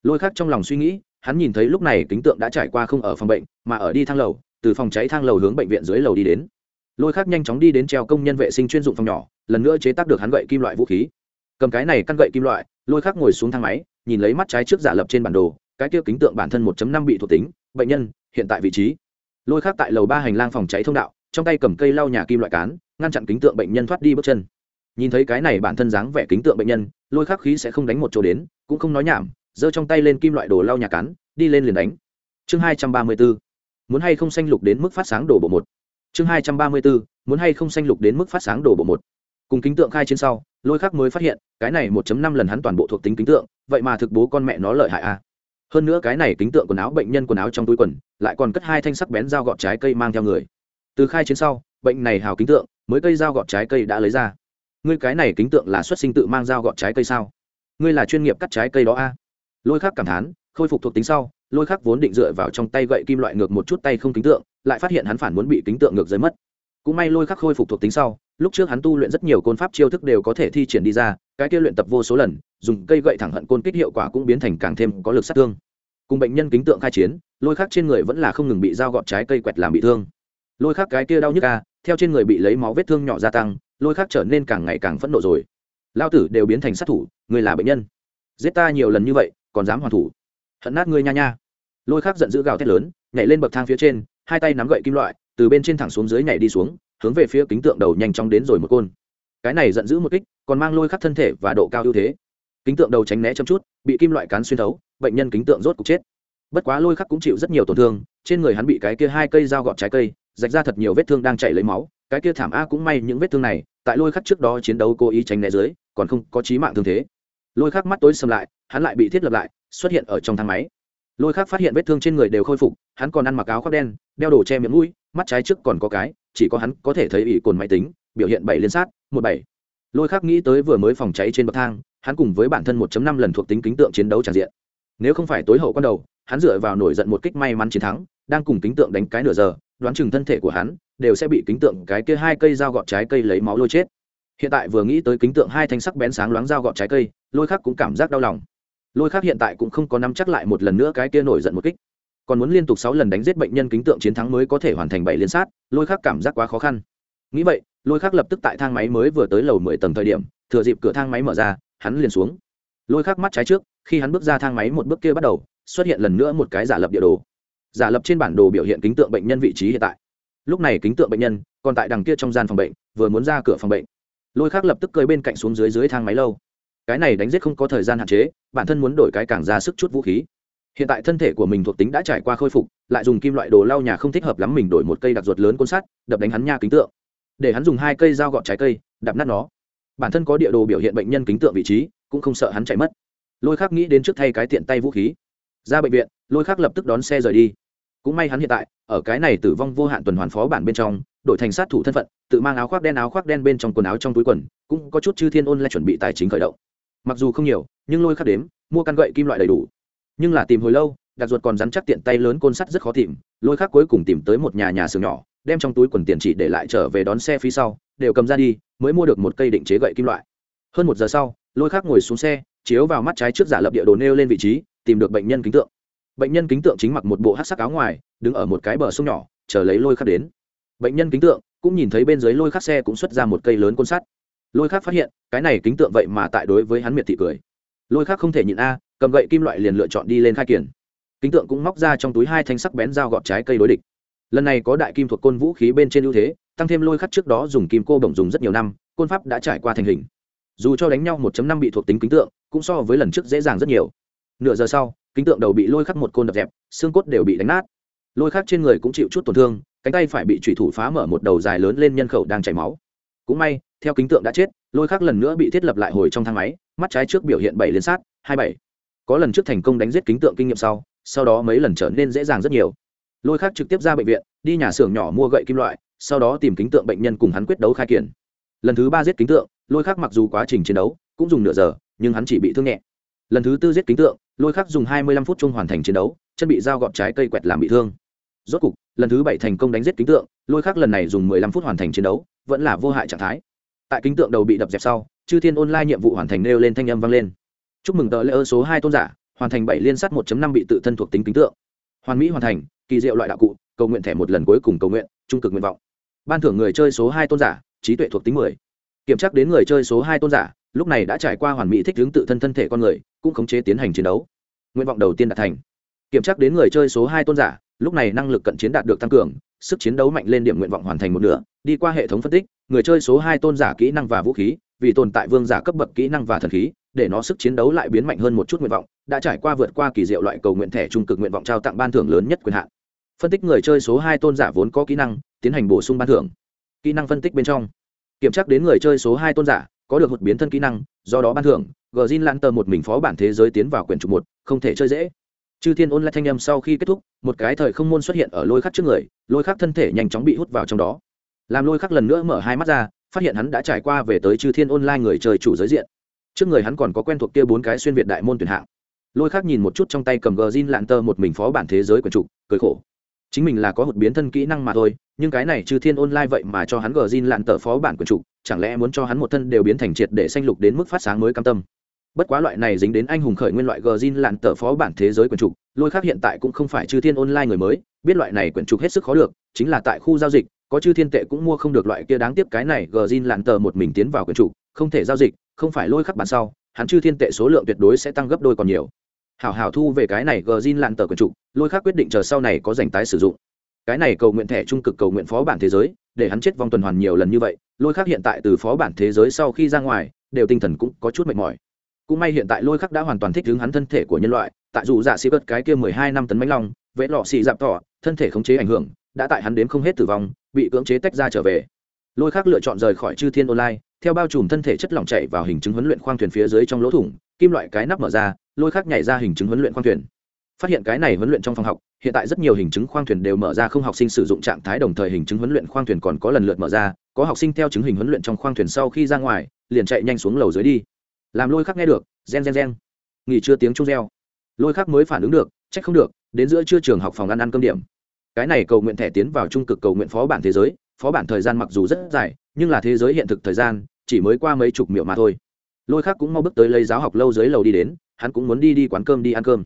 Lôi khắc trong lòng suy nghĩ, hắn nhìn thấy lúc này kính tượng đã trải qua không ở phòng bệnh, mà ở đi thang lầu, từ phòng cháy thang lầu hướng bệnh viện dưới lầu đi đến. Lôi khắc nhanh chóng đi đến treo công nhân vệ sinh chuyên dụng phòng nhỏ, lần nữa chế tác được hắn gậy kim loại vũ khí. Cầm cái này căn gậy kim loại, lôi khắc ngồi xuống thang máy nhìn lấy mắt trái trước giả lập trên bản đồ, cái kia kính tượng bản thân 1 năm bị thuộc tính, bệnh nhân, hiện tại vị trí. Lôi khắc tại lầu ba hành lang phòng cháy thông đạo, trong tay cầm cây lau nhà kim loại cán, ngăn chặn kính tượng bệnh nhân thoát đi bước chân. Nhìn thấy cái này bản thân dáng vẻ kính tượng bệnh nhân, lôi khắc khí sẽ không đánh một chỗ đến, cũng không nói nhảm, giơ trong tay lên kim loại đồ lau nhà cán, đi lên liền đánh. Chương hai trăm ba mươi 234 muốn hay không xanh lục đến mức phát sáng đồ bộ một. Chương hai trăm ba mươi bốn, muốn hay không xanh lục đến mức phát sáng đồ bộ một. Cùng kính tượng khai trên sau, lôi khắc mới phát hiện cái này 1 năm lần hắn toàn bộ thuộc tính kính tượng, vậy mà thực bố con mẹ nó lợi hại a à. hơn nữa cái này kính tượng quần áo bệnh nhân quần áo trong túi quần, lại còn cất hai thanh sắc bén dao gọt trái cây mang theo người từ khai chiến sau, bệnh này hào kính tượng, mới cây dao gọt trái cây đã lấy ra ngươi cái này kính tượng là xuất sinh tự mang dao gọt trái cây sao ngươi là chuyên nghiệp cắt trái cây đó a à? lôi khắc cảm thán, khôi phục thuộc tính sau, lôi khắc vốn định dựa vào trong tay gậy kim loại ngược một chút tay không kính tượng, lại phát hiện hắn phản muốn bị kính tượng ngược rơi mất cũng may lôi khắc khôi phục thuộc tính sau lúc trước hắn tu luyện rất nhiều côn pháp chiêu thức đều có thể thi triển đi ra, cái kia luyện tập vô số lần, dùng cây gậy thẳng hận côn kích hiệu quả cũng biến thành càng thêm có lực sát thương. Cùng bệnh nhân kính tượng khai chiến, lôi khắc trên người vẫn là không ngừng bị dao gọt trái cây quẹt làm bị thương. Lôi khắc cái kia đau nhức ca, theo trên người bị lấy máu vết thương nhỏ gia tăng, lôi khắc trở nên càng ngày càng phẫn nộ rồi. Lao tử đều biến thành sát thủ, người là bệnh nhân. Giết ta nhiều lần như vậy, còn dám hoàn thủ. Hận nát ngươi nha nha. Lôi khắc giận dữ gào thét lớn, nhảy lên bậc thang phía trên, hai tay nắm gậy kim loại, từ bên trên thẳng xuống dưới nhảy đi xuống hướng về phía kính tượng đầu nhanh chóng đến rồi một côn. Cái này giận dữ một kích, còn mang lôi khắc thân thể và độ cao ưu thế. Kính tượng đầu tránh né chăm chút, bị kim loại cán xuyên thấu, bệnh nhân kính tượng rốt cục chết. Bất quá lôi khắc cũng chịu rất nhiều tổn thương, trên người hắn bị cái kia hai cây dao gọt trái cây, rạch ra thật nhiều vết thương đang chảy lấy máu, cái kia thảm a cũng may những vết thương này, tại lôi khắc trước đó chiến đấu cố ý tránh né dưới, còn không có chí mạng thương thế. Lôi khắc mắt tối xâm lại, hắn lại bị thiết lập lại, xuất hiện ở trong thang máy. Lôi khắc phát hiện vết thương trên người đều khôi phục hắn còn ăn mặc áo khoác đen, đeo đồ che miệng mũi, mắt trái trước còn có cái, chỉ có hắn có thể thấy ỷ cồn máy tính, biểu hiện bảy liên sát, một bảy. Lôi khác nghĩ tới vừa mới phòng cháy trên bậc thang, hắn cùng với bản thân 1 năm lần thuộc tính kính tượng chiến đấu tràn diện. Nếu không phải tối hậu con đầu, hắn dựa vào nổi giận một kích may mắn chiến thắng, đang cùng kính tượng đánh cái nửa giờ, đoán chừng thân thể của hắn đều sẽ bị kính tượng cái kia hai cây dao gọt trái cây lấy máu lôi chết. Hiện tại vừa nghĩ tới kính tượng hai thanh sắc bén sáng loáng dao gọt trái cây, lôi khắc cũng cảm giác đau lòng. Lôi khắc hiện tại cũng không có nắm chắc lại một lần nữa cái kia nổi giận một kích còn muốn liên tục sáu lần đánh giết bệnh nhân kính tượng chiến thắng mới có thể hoàn thành bảy liên sát, lôi khắc cảm giác quá khó khăn. Nghĩ vậy, lôi khắc lập tức tại thang máy mới vừa tới lầu mười tầng thời điểm, thừa dịp cửa thang máy mở ra, hắn liền xuống. Lôi khắc mắt trái trước, khi hắn bước ra thang máy một bước kia bắt đầu, xuất hiện lần nữa một cái giả lập địa đồ. Giả lập trên bản đồ biểu hiện kính tượng bệnh nhân vị trí hiện tại. Lúc này kính tượng bệnh nhân còn tại đằng kia trong gian phòng bệnh, vừa muốn ra cửa phòng bệnh. Lôi khắc lập tức cơi bên cạnh xuống dưới dưới thang máy lâu. Cái này đánh giết không có thời gian hạn chế, bản thân muốn đổi cái càng ra sức chút vũ khí hiện tại thân thể của mình thuộc tính đã trải qua khôi phục, lại dùng kim loại đồ lau nhà không thích hợp lắm mình đổi một cây đặc ruột lớn côn sắt, đập đánh hắn nha kính tượng. Để hắn dùng hai cây dao gọt trái cây đập nát nó. Bản thân có địa đồ biểu hiện bệnh nhân kính tượng vị trí, cũng không sợ hắn chạy mất. Lôi khác nghĩ đến trước thay cái tiện tay vũ khí. Ra bệnh viện, lôi khác lập tức đón xe rời đi. Cũng may hắn hiện tại, ở cái này tử vong vô hạn tuần hoàn phó bản bên trong, đổi thành sát thủ thân phận, tự mang áo khoác đen áo khoác đen bên trong quần áo trong túi quần, cũng có chút chư thiên ôn lại chuẩn bị tài chính khởi động. Mặc dù không nhiều, nhưng lôi khắc đếm, mua căn gậy kim loại đầy đủ nhưng là tìm hồi lâu đặt ruột còn rắn chắc tiện tay lớn côn sắt rất khó tìm, lôi khác cuối cùng tìm tới một nhà nhà xưởng nhỏ, đem trong túi quần tiền chỉ để lại trở về đón xe phía sau, đều cầm ra đi, mới mua được một cây định chế gậy kim loại. Hơn một giờ sau, lôi khác ngồi xuống xe, chiếu vào mắt trái trước giả lập địa đồ nêu lên vị trí, tìm được bệnh nhân kính tượng. Bệnh nhân kính tượng chính mặc một bộ hát sắc áo ngoài, đứng ở một cái bờ sông nhỏ, chờ lấy lôi khác đến. Bệnh nhân kính tượng, cũng nhìn thấy bên dưới lôi khác xe cũng xuất ra một cây lớn côn sắt. Lôi khác phát hiện, cái này kính tượng vậy mà tại đối với hắn miệt thị cười. Lôi khác không thể nhịn a cầm gậy kim loại liền lựa chọn đi lên khai kiển. Kính tượng cũng móc ra trong túi hai thanh sắc bén dao gọt trái cây đối địch. Lần này có đại kim thuộc côn vũ khí bên trên ưu thế, tăng thêm lôi khắc trước đó dùng kim cô bổng dùng rất nhiều năm, côn pháp đã trải qua thành hình. Dù cho đánh nhau 1 năm bị thuộc tính kính tượng, cũng so với lần trước dễ dàng rất nhiều. Nửa giờ sau, kính tượng đầu bị lôi khắc một côn đập dẹp, xương cốt đều bị đánh nát. Lôi khắc trên người cũng chịu chút tổn thương, cánh tay phải bị thủy thủ phá mở một đầu dài lớn lên nhân khẩu đang chảy máu. Cũng may, theo kính tượng đã chết, lôi khắc lần nữa bị thiết lập lại hồi trong thang máy, mắt trái trước biểu hiện bảy liên sát, hai bảy có lần trước thành công đánh giết kính tượng kinh nghiệm sau sau đó mấy lần trở nên dễ dàng rất nhiều. Lôi khắc trực tiếp ra bệnh viện, đi nhà xưởng nhỏ mua gậy kim loại, sau đó tìm kính tượng bệnh nhân cùng hắn quyết đấu khai kiển lần thứ ba giết kính tượng, lôi khắc mặc dù quá trình chiến đấu cũng dùng nửa giờ, nhưng hắn chỉ bị thương nhẹ. Lần thứ tư giết kính tượng, lôi khắc dùng hai mươi lăm phút chung hoàn thành chiến đấu, chân bị dao gọt trái cây quẹt làm bị thương. Rốt cục, lần thứ bảy thành công đánh giết kính tượng, lôi khắc lần này dùng mười lăm phút hoàn thành chiến đấu, vẫn là vô hại trạng thái. Tại kính tượng đầu bị đập dẹp sau, chư thiên online nhiệm vụ hoàn thành nêu lên thanh âm vang lên chúc mừng tờ lễ ơn số hai tôn giả, hoàn thành bảy liên sắt một năm bị tự thân thuộc tính kính tượng. Hoàn mỹ hoàn thành, kỳ diệu loại đạo cụ, cầu nguyện thẻ một lần cuối cùng cầu nguyện, trung cực nguyện vọng. Ban thưởng người chơi số hai tôn giả, trí tuệ thuộc tính mười. Kiểm tra đến người chơi số hai tôn giả, lúc này đã trải qua hoàn mỹ thích hướng tự thân thân thể con người, cũng khống chế tiến hành chiến đấu. Nguyện vọng đầu tiên đạt thành. Kiểm tra đến người chơi số hai tôn giả, lúc này năng lực cận chiến đạt được tăng cường, sức chiến đấu mạnh lên điểm nguyện vọng hoàn thành một nửa, đi qua hệ thống phân tích, người chơi số hai tôn giả kỹ năng và vũ khí, vì tồn tại vương giả cấp bậc kỹ năng và thần khí để nó sức chiến đấu lại biến mạnh hơn một chút nguyện vọng, đã trải qua vượt qua kỳ diệu loại cầu nguyện thẻ trung cực nguyện vọng trao tặng ban thưởng lớn nhất quyền hạn. Phân tích người chơi số hai tôn giả vốn có kỹ năng, tiến hành bổ sung ban thưởng. Kỹ năng phân tích bên trong. Kiểm tra đến người chơi số hai tôn giả, có được một biến thân kỹ năng, do đó ban thưởng gờ zin lan tờ một mình phó bản thế giới tiến vào quyển trục một, không thể chơi dễ. Chư thiên ôn lại thanh â m sau khi kết thúc, một cái thời không môn xuất hiện ở lôi khắc trước người, lôi khắc thân thể nhanh chóng bị hút vào trong đó. Làm lôi khắc lần nữa mở hai mắt ra, phát hiện hắn đã trải qua về tới chư thiên online người chơi chủ giới diện trước người hắn còn có quen thuộc kia bốn cái xuyên việt đại môn tuyển hạng. Lôi khác nhìn một chút trong tay cầm gờ zin lạn tơ một mình phó bản thế giới quần trục cười khổ. Chính mình là có một biến thân kỹ năng mà thôi, nhưng cái này chư thiên online vậy mà cho hắn gờ zin lạn tờ phó bản quần trục chẳng lẽ muốn cho hắn một thân đều biến thành triệt để xanh lục đến mức phát sáng mới cam tâm? Bất quá loại này dính đến anh hùng khởi nguyên loại gờ zin lạn tờ phó bản thế giới quần trục lôi khác hiện tại cũng không phải chư thiên online người mới, biết loại này quyển trục hết sức khó được, chính là tại khu giao dịch, có chư thiên tệ cũng mua không được loại kia đáng tiếc cái này gờ zin lạn tờ một mình tiến vào quyển trục không thể giao dịch không phải lôi khắc bản sau, hắn chư thiên tệ số lượng tuyệt đối sẽ tăng gấp đôi còn nhiều. Hảo hảo thu về cái này gờ zin lặn tờ quần trụ lôi khắc quyết định chờ sau này có dành tái sử dụng. Cái này cầu nguyện thẻ trung cực cầu nguyện phó bản thế giới, để hắn chết vòng tuần hoàn nhiều lần như vậy, lôi khắc hiện tại từ phó bản thế giới sau khi ra ngoài, đều tinh thần cũng có chút mệt mỏi. Cũng may hiện tại lôi khắc đã hoàn toàn thích ứng hắn thân thể của nhân loại, tại dù giả sĩ bớt cái kia mười hai năm tấn mánh long, vẽ lọ xị dạp tỏ, thân thể khống chế ảnh hưởng, đã tại hắn đến không hết tử vong, bị cưỡng chế tách ra trở về. Lôi khắc lựa chọn rời khỏi chư thiên online theo bao trùm thân thể chất lỏng chạy vào hình chứng huấn luyện khoang thuyền phía dưới trong lỗ thủng, kim loại cái nắp mở ra, lôi khắc nhảy ra hình chứng huấn luyện khoang thuyền. Phát hiện cái này huấn luyện trong phòng học, hiện tại rất nhiều hình chứng khoang thuyền đều mở ra không học sinh sử dụng trạng thái đồng thời hình chứng huấn luyện khoang thuyền còn có lần lượt mở ra, có học sinh theo chứng hình huấn luyện trong khoang thuyền sau khi ra ngoài, liền chạy nhanh xuống lầu dưới đi. Làm lôi khắc nghe được, gen gen gen. Nghỉ trưa tiếng trung reo. Lôi khắc mới phản ứng được, trách không được, đến giữa trưa trường học phòng ăn ăn cơm điểm. Cái này cầu nguyện thẻ tiến vào trung cực cầu nguyện phó bản thế giới, phó bản thời gian mặc dù rất dài, nhưng là thế giới hiện thực thời gian chỉ mới qua mấy chục miệng mà thôi. Lôi khắc cũng mau bước tới lấy giáo học lâu dưới lầu đi đến, hắn cũng muốn đi đi quán cơm đi ăn cơm.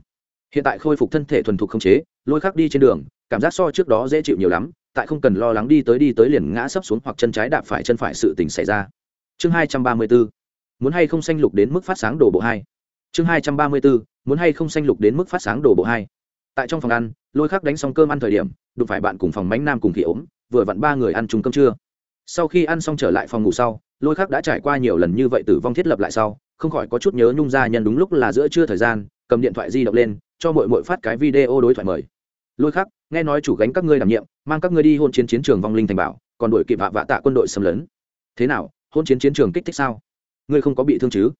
Hiện tại khôi phục thân thể thuần thục không chế, lôi khắc đi trên đường, cảm giác so trước đó dễ chịu nhiều lắm, tại không cần lo lắng đi tới đi tới liền ngã sấp xuống hoặc chân trái đạp phải chân phải sự tình xảy ra. Chương hai trăm ba mươi bốn, muốn hay không xanh lục đến mức phát sáng đổ bộ hai. Chương hai trăm ba mươi bốn, muốn hay không xanh lục đến mức phát sáng đổ bộ hai. Tại trong phòng ăn, lôi khắc đánh xong cơm ăn thời điểm, đụng phải bạn cùng phòng mánh nam cùng khỉ ốm, vừa vặn ba người ăn chung cơm trưa. Sau khi ăn xong trở lại phòng ngủ sau lôi khắc đã trải qua nhiều lần như vậy tử vong thiết lập lại sau, không khỏi có chút nhớ nhung ra nhân đúng lúc là giữa trưa thời gian, cầm điện thoại di động lên, cho Mội mội phát cái video đối thoại mời. Lôi khắc, nghe nói chủ gánh các ngươi đảm nhiệm, mang các ngươi đi hôn chiến chiến trường vong linh thành bảo, còn đổi kịp vạ vạ tạ quân đội xâm lấn. Thế nào, hôn chiến chiến trường kích thích sao? Ngươi không có bị thương chứ?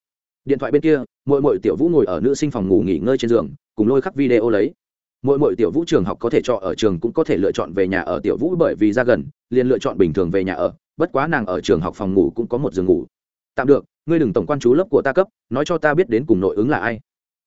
Điện thoại bên kia Mội Mội tiểu vũ ngồi ở nữ sinh phòng ngủ nghỉ ngơi trên giường, cùng lôi khắc video lấy. Mỗi mỗi tiểu vũ trường học có thể chọn ở trường cũng có thể lựa chọn về nhà ở tiểu vũ bởi vì ra gần, liền lựa chọn bình thường về nhà ở bất quá nàng ở trường học phòng ngủ cũng có một giường ngủ. Tạm được, ngươi đừng tổng quan chú lớp của ta cấp, nói cho ta biết đến cùng nội ứng là ai.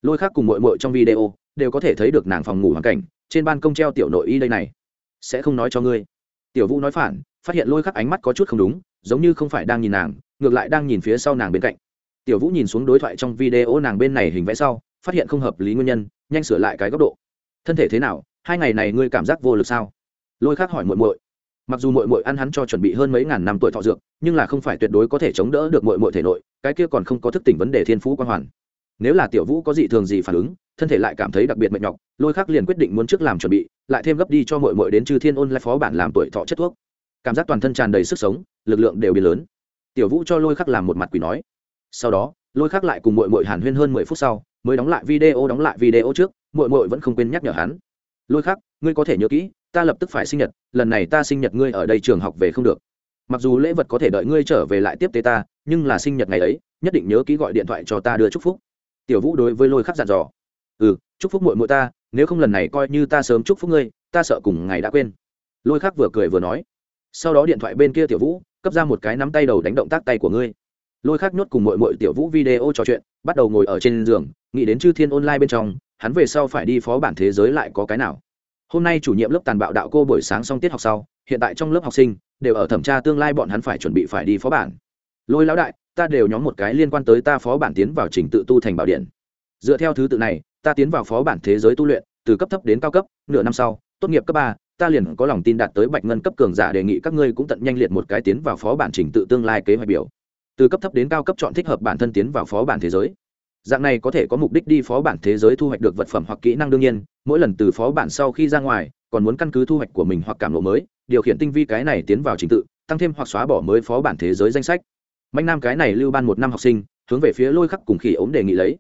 Lôi khác cùng mội mội trong video đều có thể thấy được nàng phòng ngủ hoàn cảnh, trên ban công treo tiểu nội y đây này. Sẽ không nói cho ngươi. Tiểu vũ nói phản, phát hiện lôi khắc ánh mắt có chút không đúng, giống như không phải đang nhìn nàng, ngược lại đang nhìn phía sau nàng bên cạnh. Tiểu vũ nhìn xuống đối thoại trong video nàng bên này hình vẽ sau, phát hiện không hợp lý nguyên nhân, nhanh sửa lại cái góc độ. Thân thể thế nào? Hai ngày này ngươi cảm giác vô lực sao? Lôi khắc hỏi muội muội mặc dù muội muội ăn hắn cho chuẩn bị hơn mấy ngàn năm tuổi thọ dược, nhưng là không phải tuyệt đối có thể chống đỡ được muội muội thể nội, cái kia còn không có thức tỉnh vấn đề thiên phú quan hoàn. Nếu là tiểu vũ có dị thường gì phản ứng, thân thể lại cảm thấy đặc biệt mệt nhọc, lôi khắc liền quyết định muốn trước làm chuẩn bị, lại thêm gấp đi cho muội muội đến chư thiên ôn lại phó bản làm tuổi thọ chất thuốc. Cảm giác toàn thân tràn đầy sức sống, lực lượng đều biến lớn. Tiểu vũ cho lôi khắc làm một mặt quỷ nói. Sau đó, lôi khắc lại cùng muội muội hàn huyên hơn mười phút sau, mới đóng lại video đóng lại video trước, muội muội vẫn không quên nhắc nhở hắn. Lôi khắc, ngươi có thể nhớ kỹ ta lập tức phải sinh nhật, lần này ta sinh nhật ngươi ở đây trường học về không được. Mặc dù lễ vật có thể đợi ngươi trở về lại tiếp tế ta, nhưng là sinh nhật ngày ấy, nhất định nhớ kỹ gọi điện thoại cho ta đưa chúc phúc. Tiểu vũ đối với lôi khắc dặn dò. Ừ chúc phúc muội muội ta, nếu không lần này coi như ta sớm chúc phúc ngươi, ta sợ cùng ngày đã quên. Lôi khắc vừa cười vừa nói. Sau đó điện thoại bên kia tiểu vũ, cấp ra một cái nắm tay đầu đánh động tác tay của ngươi. Lôi khắc nhốt cùng muội muội tiểu vũ video trò chuyện, bắt đầu ngồi ở trên giường, nghĩ đến chư thiên online bên trong, hắn về sau phải đi phó bản thế giới lại có cái nào? Hôm nay chủ nhiệm lớp tàn bạo đạo cô buổi sáng xong tiết học sau, hiện tại trong lớp học sinh đều ở thẩm tra tương lai bọn hắn phải chuẩn bị phải đi phó bản. Lôi lão đại, ta đều nhóm một cái liên quan tới ta phó bản tiến vào trình tự tu thành bảo điện. Dựa theo thứ tự này, ta tiến vào phó bản thế giới tu luyện, từ cấp thấp đến cao cấp, nửa năm sau, tốt nghiệp cấp ba, ta liền có lòng tin đạt tới bạch ngân cấp cường giả đề nghị các ngươi cũng tận nhanh liệt một cái tiến vào phó bản trình tự tương lai kế hoạch biểu. Từ cấp thấp đến cao cấp chọn thích hợp bản thân tiến vào phó bản thế giới dạng này có thể có mục đích đi phó bản thế giới thu hoạch được vật phẩm hoặc kỹ năng đương nhiên, mỗi lần từ phó bản sau khi ra ngoài, còn muốn căn cứ thu hoạch của mình hoặc cảm lộ mới, điều khiển tinh vi cái này tiến vào trình tự, tăng thêm hoặc xóa bỏ mới phó bản thế giới danh sách. Mạnh nam cái này lưu ban một năm học sinh, hướng về phía lôi khắc cùng khỉ ống đề nghị lấy.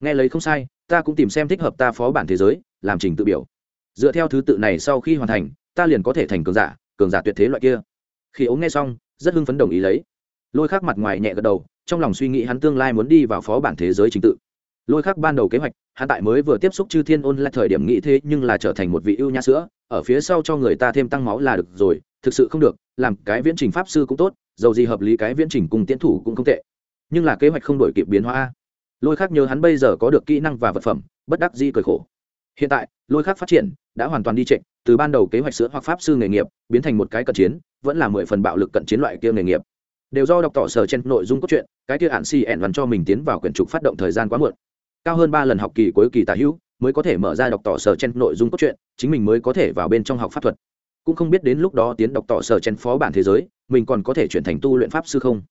Nghe lấy không sai, ta cũng tìm xem thích hợp ta phó bản thế giới, làm trình tự biểu. Dựa theo thứ tự này sau khi hoàn thành, ta liền có thể thành cường giả cường giả tuyệt thế loại kia. Khi ống nghe xong, rất hưng phấn đồng ý lấy. Lôi khắc mặt ngoài nhẹ gật đầu trong lòng suy nghĩ hắn tương lai muốn đi vào phó bản thế giới chính tự. Lôi khắc ban đầu kế hoạch, hắn tại mới vừa tiếp xúc chư thiên ôn lại thời điểm nghĩ thế nhưng là trở thành một vị ưu nhã sữa, ở phía sau cho người ta thêm tăng máu là được rồi, thực sự không được, làm cái viễn trình pháp sư cũng tốt, dầu gì hợp lý cái viễn trình cùng tiến thủ cũng không tệ. Nhưng là kế hoạch không đổi kịp biến hóa. Lôi khắc nhớ hắn bây giờ có được kỹ năng và vật phẩm, bất đắc di cười khổ. Hiện tại, lôi khắc phát triển, đã hoàn toàn đi trệ, từ ban đầu kế hoạch sữa hoặc pháp sư nghề nghiệp, biến thành một cái cận chiến, vẫn là mười phần bạo lực cận chiến loại kia nghề nghiệp đều do đọc tỏ sở trên nội dung cốt truyện, cái kia hạn si ẻn văn cho mình tiến vào quyển trục phát động thời gian quá muộn. Cao hơn ba lần học kỳ cuối kỳ tả hữu mới có thể mở ra đọc tỏ sở trên nội dung cốt truyện, chính mình mới có thể vào bên trong học pháp thuật. Cũng không biết đến lúc đó tiến đọc tỏ sở trên phó bản thế giới, mình còn có thể chuyển thành tu luyện pháp sư không?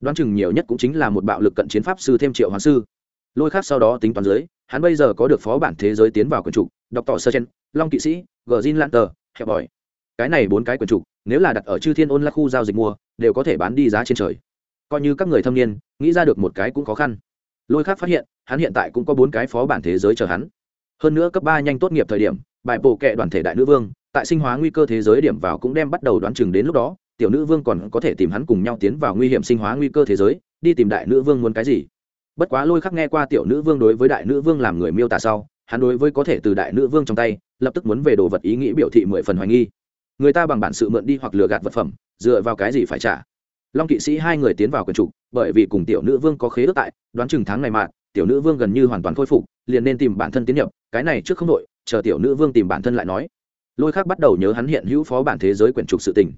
Đoán chừng nhiều nhất cũng chính là một bạo lực cận chiến pháp sư thêm triệu hoàng sư. Lôi khác sau đó tính toán dưới, hắn bây giờ có được phó bản thế giới tiến vào quyển trục, đọc tỏ sơ chen long kỵ sĩ, gờ zin lan tờ hẹp bòi cái này bốn cái quyển trục nếu là đặt ở chư thiên ôn là khu giao dịch mua, đều có thể bán đi giá trên trời. Coi như các người thâm niên, nghĩ ra được một cái cũng khó khăn. Lôi khác phát hiện, hắn hiện tại cũng có bốn cái phó bản thế giới chờ hắn. Hơn nữa cấp ba nhanh tốt nghiệp thời điểm, bài bộ kệ đoàn thể đại nữ vương, tại sinh hóa nguy cơ thế giới điểm vào cũng đem bắt đầu đoán chừng đến lúc đó, tiểu nữ vương còn có thể tìm hắn cùng nhau tiến vào nguy hiểm sinh hóa nguy cơ thế giới, đi tìm đại nữ vương muốn cái gì. Bất quá lôi khắc nghe qua tiểu nữ vương đối với đại nữ vương làm người miêu tả sau, hắn đối với có thể từ đại nữ vương trong tay, lập tức muốn về đồ vật ý nghĩ biểu thị mười phần hoài nghi người ta bằng bản sự mượn đi hoặc lừa gạt vật phẩm, dựa vào cái gì phải trả? Long kỵ sĩ hai người tiến vào quần trục, bởi vì cùng tiểu nữ vương có khế ước tại, đoán chừng tháng này mà, tiểu nữ vương gần như hoàn toàn khôi phục, liền nên tìm bản thân tiến nhập, cái này trước không đội chờ tiểu nữ vương tìm bản thân lại nói. Lôi khác bắt đầu nhớ hắn hiện hữu phó bản thế giới quyển trục sự tình.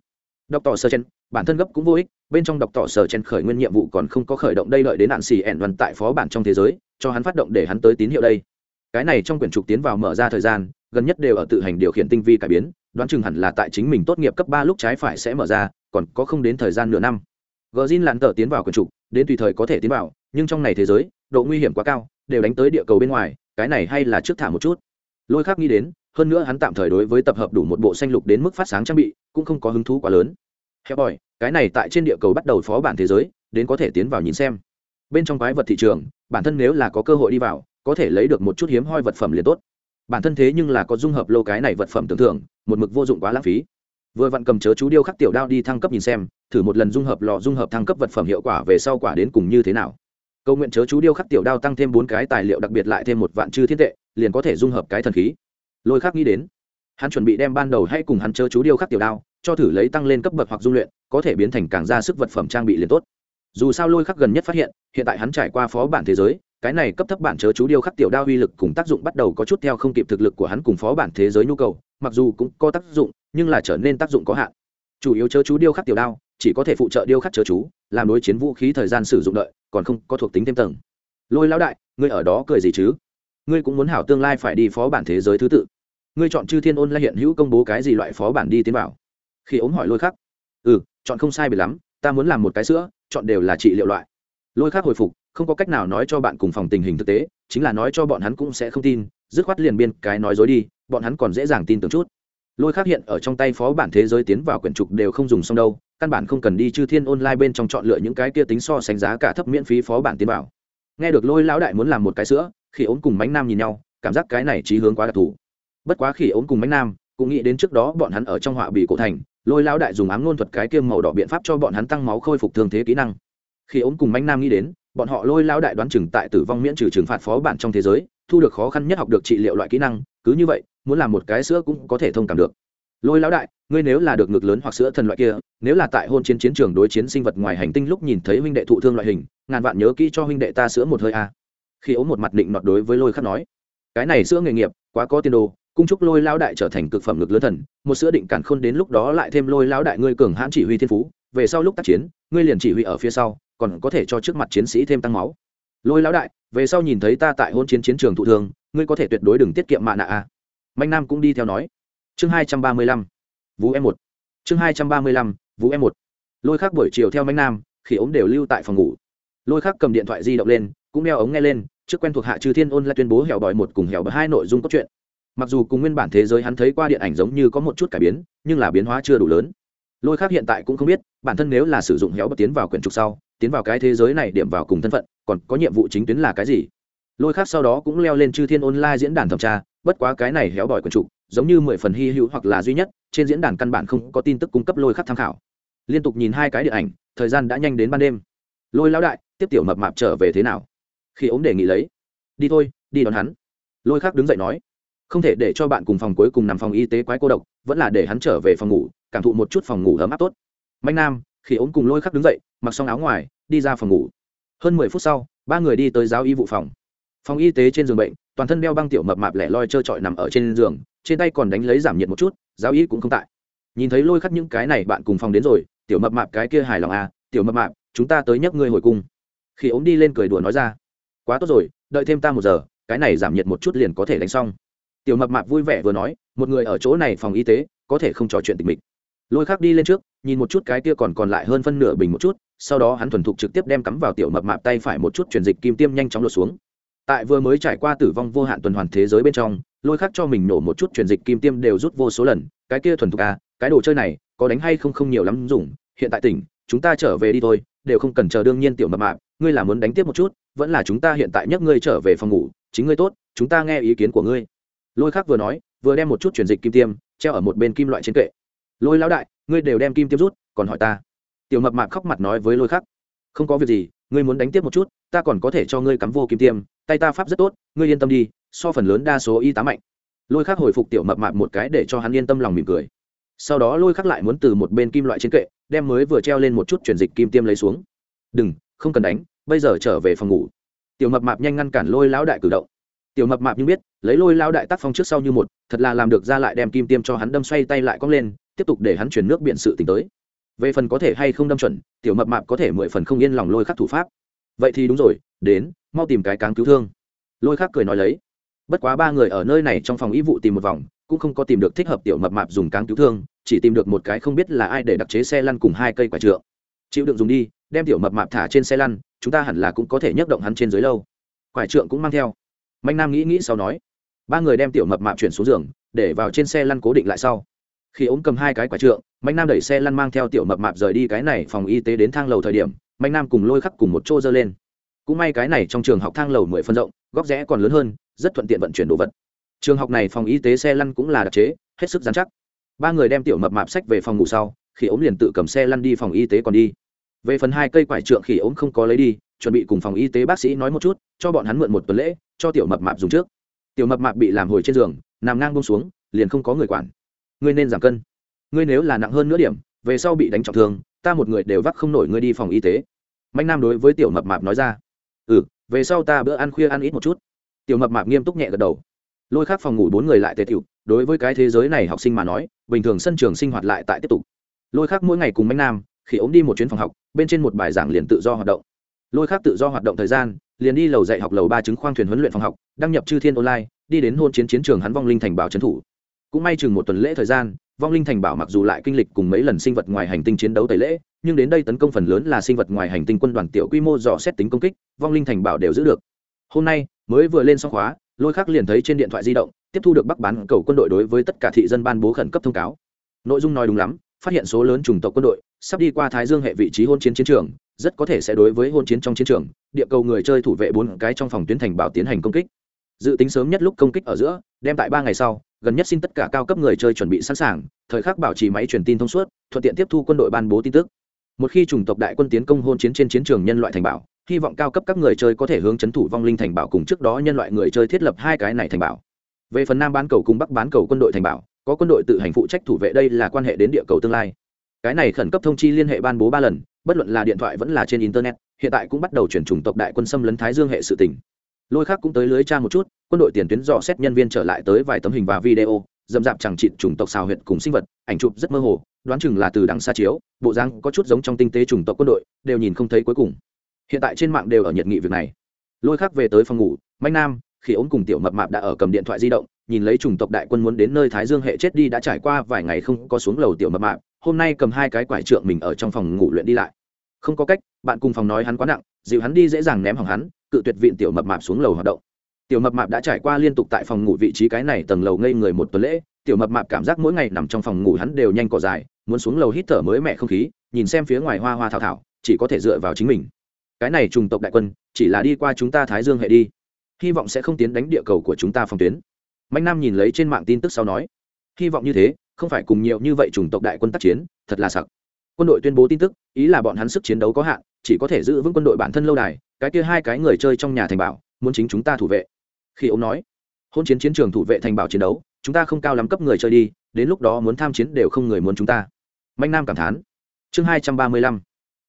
Đọc tỏ sơ chen, bản thân gấp cũng vô ích, bên trong đọc tỏ sơ chen khởi nguyên nhiệm vụ còn không có khởi động đây lợi đến nạn xì ẻn đoàn tại phó bản trong thế giới, cho hắn phát động để hắn tới tín hiệu đây cái này trong quyển trục tiến vào mở ra thời gian, gần nhất đều ở tự hành điều khiển tinh vi cải biến, đoán chừng hẳn là tại chính mình tốt nghiệp cấp ba lúc trái phải sẽ mở ra, còn có không đến thời gian nửa năm. Gờ zin lặn tờ tiến vào quyển trục, đến tùy thời có thể tiến vào, nhưng trong này thế giới, độ nguy hiểm quá cao, đều đánh tới địa cầu bên ngoài, cái này hay là trước thả một chút. Lôi khác nghĩ đến, hơn nữa hắn tạm thời đối với tập hợp đủ một bộ xanh lục đến mức phát sáng trang bị, cũng không có hứng thú quá lớn. Heo bòi cái này tại trên địa cầu bắt đầu phó bản thế giới, đến có thể tiến vào nhìn xem. Bên trong quái vật thị trường, bản thân nếu là có cơ hội đi vào có thể lấy được một chút hiếm hoi vật phẩm liền tốt. Bản thân thế nhưng là có dung hợp lô cái này vật phẩm tưởng thưởng, một mực vô dụng quá lãng phí. Vừa vặn cầm chớ chú điêu khắc tiểu đao đi thăng cấp nhìn xem, thử một lần dung hợp lò dung hợp thăng cấp vật phẩm hiệu quả về sau quả đến cùng như thế nào. Cầu nguyện chớ chú điêu khắc tiểu đao tăng thêm bốn cái tài liệu đặc biệt lại thêm một vạn chư thiên tệ, liền có thể dung hợp cái thần khí. Lôi khắc nghĩ đến, hắn chuẩn bị đem ban đầu hay cùng hắn chớ chú điêu khắc tiểu đao, cho thử lấy tăng lên cấp bậc hoặc dung luyện, có thể biến thành càng ra sức vật phẩm trang bị liền tốt. Dù sao lôi khắc gần nhất phát hiện hiện tại hắn trải qua phó bản thế giới cái này cấp thấp bản chớ chú điêu khắc tiểu đao uy lực cùng tác dụng bắt đầu có chút theo không kịp thực lực của hắn cùng phó bản thế giới nhu cầu, mặc dù cũng có tác dụng, nhưng là trở nên tác dụng có hạn. Chủ yếu chớ chú điêu khắc tiểu đao, chỉ có thể phụ trợ điêu khắc chớ chú, làm đối chiến vũ khí thời gian sử dụng đợi, còn không có thuộc tính thêm tầng. Lôi lão đại, ngươi ở đó cười gì chứ? Ngươi cũng muốn hảo tương lai phải đi phó bản thế giới thứ tự. Ngươi chọn chư thiên ôn la hiện hữu công bố cái gì loại phó bản đi tiến vào? Khi ống hỏi lôi khắc. Ừ chọn không sai bị lắm, ta muốn làm một cái sữa, chọn đều là trị liệu loại. Lôi khắc hồi phục không có cách nào nói cho bạn cùng phòng tình hình thực tế, chính là nói cho bọn hắn cũng sẽ không tin, dứt khoát liền biên cái nói dối đi, bọn hắn còn dễ dàng tin tưởng chút. Lôi khác hiện ở trong tay phó bản thế giới tiến vào quyển trục đều không dùng xong đâu, căn bản không cần đi chư thiên online bên trong chọn lựa những cái kia tính so sánh giá cả thấp miễn phí phó bản tiến vào. Nghe được lôi lão đại muốn làm một cái sữa khi ốm cùng mánh nam nhìn nhau, cảm giác cái này trí hướng quá đặc thù. Bất quá khi ốm cùng mánh nam cũng nghĩ đến trước đó bọn hắn ở trong họa bị cổ thành, lôi lão đại dùng ám ngôn thuật cái kiêm màu đỏ biện pháp cho bọn hắn tăng máu khôi phục thương thế kỹ năng. Khi ốm cùng mánh nam nghĩ đến bọn họ lôi lão đại đoán chừng tại tử vong miễn trừ trừng phạt phó bản trong thế giới, thu được khó khăn nhất học được trị liệu loại kỹ năng, cứ như vậy, muốn làm một cái sữa cũng có thể thông cảm được. Lôi lão đại, ngươi nếu là được ngực lớn hoặc sữa thần loại kia, nếu là tại hôn chiến chiến trường đối chiến sinh vật ngoài hành tinh lúc nhìn thấy huynh đệ thụ thương loại hình, ngàn vạn nhớ kỹ cho huynh đệ ta sữa một hơi a. Khi ốm một mặt định nọt đối với lôi khắc nói, cái này sữa nghề nghiệp, quá có tiền đồ, cung chúc lôi lão đại trở thành cực phẩm ngực lớn thần, một sữa định cản khôn đến lúc đó lại thêm lôi lão đại ngươi cường hãn chỉ huy thiên phú, về sau lúc tác chiến, ngươi liền chỉ huy ở phía sau còn có thể cho trước mặt chiến sĩ thêm tăng máu. Lôi lão đại, về sau nhìn thấy ta tại hôn chiến chiến trường thụ thương, ngươi có thể tuyệt đối đừng tiết kiệm mạ nạ a mạnh nam cũng đi theo nói. Chương hai trăm ba mươi lăm, vũ em một. Chương hai trăm ba mươi lăm, vũ em một. Lôi khác buổi chiều theo mạnh nam, khi ống đều lưu tại phòng ngủ. Lôi khác cầm điện thoại di động lên, cũng đeo ống nghe lên, trước quen thuộc hạ trừ thiên ôn lại tuyên bố hẻo bòi một cùng hẻo bòi hai nội dung cốt truyện. Mặc dù cùng nguyên bản thế giới hắn thấy qua điện ảnh giống như có một chút cải biến, nhưng là biến hóa chưa đủ lớn lôi khác hiện tại cũng không biết, bản thân nếu là sử dụng héo bật tiến vào quyển trục sau, tiến vào cái thế giới này điểm vào cùng thân phận, còn có nhiệm vụ chính tuyến là cái gì? Lôi khác sau đó cũng leo lên chư thiên online diễn đàn thẩm tra, bất quá cái này héo bỏi quyển trục, giống như mười phần hy hữu hoặc là duy nhất, trên diễn đàn căn bản không có tin tức cung cấp lôi khác tham khảo. Liên tục nhìn hai cái điện ảnh, thời gian đã nhanh đến ban đêm. Lôi lão đại, tiếp tiểu mập mạp trở về thế nào? Khi ống đề nghị lấy. Đi thôi, đi đón hắn. Lôi khác đứng dậy nói không thể để cho bạn cùng phòng cuối cùng nằm phòng y tế quái cô độc, vẫn là để hắn trở về phòng ngủ, cảm thụ một chút phòng ngủ ấm áp tốt. Mạnh nam, khi ống cùng lôi khắc đứng dậy, mặc xong áo ngoài, đi ra phòng ngủ. Hơn mười phút sau, ba người đi tới giáo y vụ phòng. Phòng y tế trên giường bệnh, toàn thân đeo băng tiểu mập mạp lẻ loi trơ trọi nằm ở trên giường, trên tay còn đánh lấy giảm nhiệt một chút, giáo y cũng không tại. Nhìn thấy lôi khắc những cái này bạn cùng phòng đến rồi, tiểu mập mạp cái kia hài lòng à tiểu mập mạp, chúng ta tới nhấc ngươi hồi cung. Khi ống đi lên cười đùa nói ra, quá tốt rồi, đợi thêm ta một giờ, cái này giảm nhiệt một chút liền có thể đánh xong tiểu mập mạp vui vẻ vừa nói, một người ở chỗ này phòng y tế, có thể không trò chuyện tình mình. Lôi khác đi lên trước, nhìn một chút cái kia còn còn lại hơn phân nửa bình một chút, sau đó hắn thuần thục trực tiếp đem cắm vào tiểu mập mạp tay phải một chút truyền dịch kim tiêm nhanh chóng lột xuống. Tại vừa mới trải qua tử vong vô hạn tuần hoàn thế giới bên trong, lôi khác cho mình nổ một chút truyền dịch kim tiêm đều rút vô số lần, cái kia thuần thục à cái đồ chơi này, có đánh hay không không nhiều lắm dùng, hiện tại tỉnh, chúng ta trở về đi thôi, đều không cần chờ đương nhiên tiểu mập mạp, ngươi là muốn đánh tiếp một chút, vẫn là chúng ta hiện tại nhấc ngươi trở về phòng ngủ, chính ngươi tốt, chúng ta nghe ý kiến của ngươi lôi khác vừa nói, vừa đem một chút chuyển dịch kim tiêm treo ở một bên kim loại trên kệ. Lôi lão đại, ngươi đều đem kim tiêm rút, còn hỏi ta? Tiểu mập mạp khóc mặt nói với lôi khác: không có việc gì, ngươi muốn đánh tiếp một chút, ta còn có thể cho ngươi cắm vô kim tiêm, tay ta pháp rất tốt, ngươi yên tâm đi, so phần lớn đa số y tá mạnh. Lôi khác hồi phục tiểu mập mạp một cái để cho hắn yên tâm lòng mỉm cười. Sau đó lôi khác lại muốn từ một bên kim loại trên kệ, đem mới vừa treo lên một chút chuyển dịch kim tiêm lấy xuống. Đừng, không cần đánh, bây giờ trở về phòng ngủ. Tiểu mập mạp nhanh ngăn cản lôi lão đại cử động tiểu mập mạp nhưng biết, lấy lôi lao đại tác phong trước sau như một, thật là làm được ra lại đem kim tiêm cho hắn đâm xoay tay lại cong lên, tiếp tục để hắn chuyển nước biện sự t tới. Về phần có thể hay không đâm chuẩn, tiểu mập mạp có thể mười phần không yên lòng lôi khắc thủ pháp. Vậy thì đúng rồi, đến, mau tìm cái cáng cứu thương. Lôi khắc cười nói lấy. Bất quá ba người ở nơi này trong phòng y vụ tìm một vòng, cũng không có tìm được thích hợp tiểu mập mạp dùng cáng cứu thương, chỉ tìm được một cái không biết là ai để đặc chế xe lăn cùng hai cây quả trượng. Chịu đựng dùng đi, đem tiểu mập mạp thả trên xe lăn, chúng ta hẳn là cũng có thể nhấc động hắn trên dưới lâu. Quải trượng cũng mang theo mạnh nam nghĩ nghĩ sau nói, ba người đem tiểu mập mạp chuyển xuống giường, để vào trên xe lăn cố định lại sau. Khi ống cầm hai cái quả trượng, mạnh nam đẩy xe lăn mang theo tiểu mập mạp rời đi cái này phòng y tế đến thang lầu thời điểm, mạnh nam cùng lôi khắc cùng một chỗ dơ lên. Cũng may cái này trong trường học thang lầu mười phân rộng, góc rẽ còn lớn hơn, rất thuận tiện vận chuyển đồ vật. Trường học này phòng y tế xe lăn cũng là đặc chế, hết sức dán chắc. Ba người đem tiểu mập mạp sách về phòng ngủ sau, khi ống liền tự cầm xe lăn đi phòng y tế còn đi. Về phần hai cây quải trượng khi ống không có lấy đi chuẩn bị cùng phòng y tế bác sĩ nói một chút, cho bọn hắn mượn một tuần lễ, cho tiểu mập mạp dùng trước. Tiểu mập mạp bị làm hồi trên giường, nằm ngang bông xuống, liền không có người quản. Ngươi nên giảm cân. Ngươi nếu là nặng hơn nửa điểm, về sau bị đánh trọng thương, ta một người đều vác không nổi ngươi đi phòng y tế. Mạnh nam đối với tiểu mập mạp nói ra. Ừ về sau ta bữa ăn khuya ăn ít một chút. Tiểu mập mạp nghiêm túc nhẹ gật đầu. Lôi khác phòng ngủ bốn người lại tề tiểu, đối với cái thế giới này học sinh mà nói, bình thường sân trường sinh hoạt lại tại tiếp tục. Lôi khác mỗi ngày cùng mạnh nam, khi ống đi một chuyến phòng học, bên trên một bài giảng liền tự do hoạt động lôi khác tự do hoạt động thời gian, liền đi lầu dạy học lầu ba chứng khoang thuyền huấn luyện phòng học, đăng nhập chư thiên online, đi đến hôn chiến chiến trường hắn vong linh thành bảo trấn thủ. Cũng may chừng một tuần lễ thời gian, vong linh thành bảo mặc dù lại kinh lịch cùng mấy lần sinh vật ngoài hành tinh chiến đấu tẩy lễ, nhưng đến đây tấn công phần lớn là sinh vật ngoài hành tinh quân đoàn tiểu quy mô dò xét tính công kích, vong linh thành bảo đều giữ được. Hôm nay, mới vừa lên xong khóa, lôi khắc liền thấy trên điện thoại di động, tiếp thu được bắc bán cầu quân đội đối với tất cả thị dân ban bố khẩn cấp thông cáo. Nội dung nói đúng lắm, phát hiện số lớn chủng tộc quân đội sắp đi qua thái dương hệ vị trí hôn chiến chiến trường, rất có thể sẽ đối với hôn chiến trong chiến trường, địa cầu người chơi thủ vệ bốn cái trong phòng tuyến thành bảo tiến hành công kích. Dự tính sớm nhất lúc công kích ở giữa, đem tại ba ngày sau, gần nhất xin tất cả cao cấp người chơi chuẩn bị sẵn sàng, thời khắc bảo trì máy truyền tin thông suốt, thuận tiện tiếp thu quân đội ban bố tin tức. Một khi chủng tộc đại quân tiến công hôn chiến trên chiến trường nhân loại thành bảo, hy vọng cao cấp các người chơi có thể hướng chấn thủ vong linh thành bảo cùng trước đó nhân loại người chơi thiết lập hai cái này thành bảo. Về phần nam bán cầu cùng bắc bán cầu quân đội thành bảo, có quân đội tự hành phụ trách thủ vệ đây là quan hệ đến địa cầu tương lai cái này khẩn cấp thông chi liên hệ ban bố ba lần, bất luận là điện thoại vẫn là trên internet, hiện tại cũng bắt đầu chuyển chủng tộc đại quân xâm lấn thái dương hệ sự tỉnh lôi khác cũng tới lưới tra một chút, quân đội tiền tuyến dò xét nhân viên trở lại tới vài tấm hình và video dầm dạp chẳng chịt chủng tộc xào huyệt cùng sinh vật, ảnh chụp rất mơ hồ, đoán chừng là từ đằng xa chiếu, bộ dáng có chút giống trong tinh tế chủng tộc quân đội, đều nhìn không thấy cuối cùng. Hiện tại trên mạng đều ở nhiệt nghị việc này. Lôi khác về tới phòng ngủ, manh nam khi ống cùng tiểu mập mạp đã ở cầm điện thoại di động nhìn lấy chủng tộc đại quân muốn đến nơi thái dương hệ chết đi đã trải qua vài ngày không có xuống lầu tiểu mập mạp, hôm nay cầm hai cái quải trượng mình ở trong phòng ngủ luyện đi lại. Không có cách, bạn cùng phòng nói hắn quá nặng, dịu hắn đi dễ dàng ném hỏng hắn, cự tuyệt vịn tiểu mập mạp xuống lầu hoạt động. Tiểu mập mạp đã trải qua liên tục tại phòng ngủ vị trí cái này tầng lầu ngây người một tuần lễ, tiểu mập mạp cảm giác mỗi ngày nằm trong phòng ngủ hắn đều nhanh cỏ dài, muốn xuống lầu hít thở mới mẹ không khí, nhìn xem phía ngoài hoa hoa thảo thảo, chỉ có thể dựa vào chính mình. Cái này trùng tộc đại quân, chỉ là đi qua chúng ta thái dương hệ đi. Hy vọng sẽ không tiến đánh địa cầu của chúng ta phòng tuyến mạnh nam nhìn lấy trên mạng tin tức sau nói, hy vọng như thế, không phải cùng nhiều như vậy chủng tộc đại quân tác chiến, thật là sặc. Quân đội tuyên bố tin tức, ý là bọn hắn sức chiến đấu có hạn, chỉ có thể giữ vững quân đội bản thân lâu đài, cái kia hai cái người chơi trong nhà thành bảo, muốn chính chúng ta thủ vệ. Khi ông nói hôn chiến chiến trường thủ vệ thành bảo chiến đấu, chúng ta không cao lắm cấp người chơi đi, đến lúc đó muốn tham chiến đều không người muốn chúng ta. Mạnh nam cảm thán, chương hai trăm ba mươi lăm,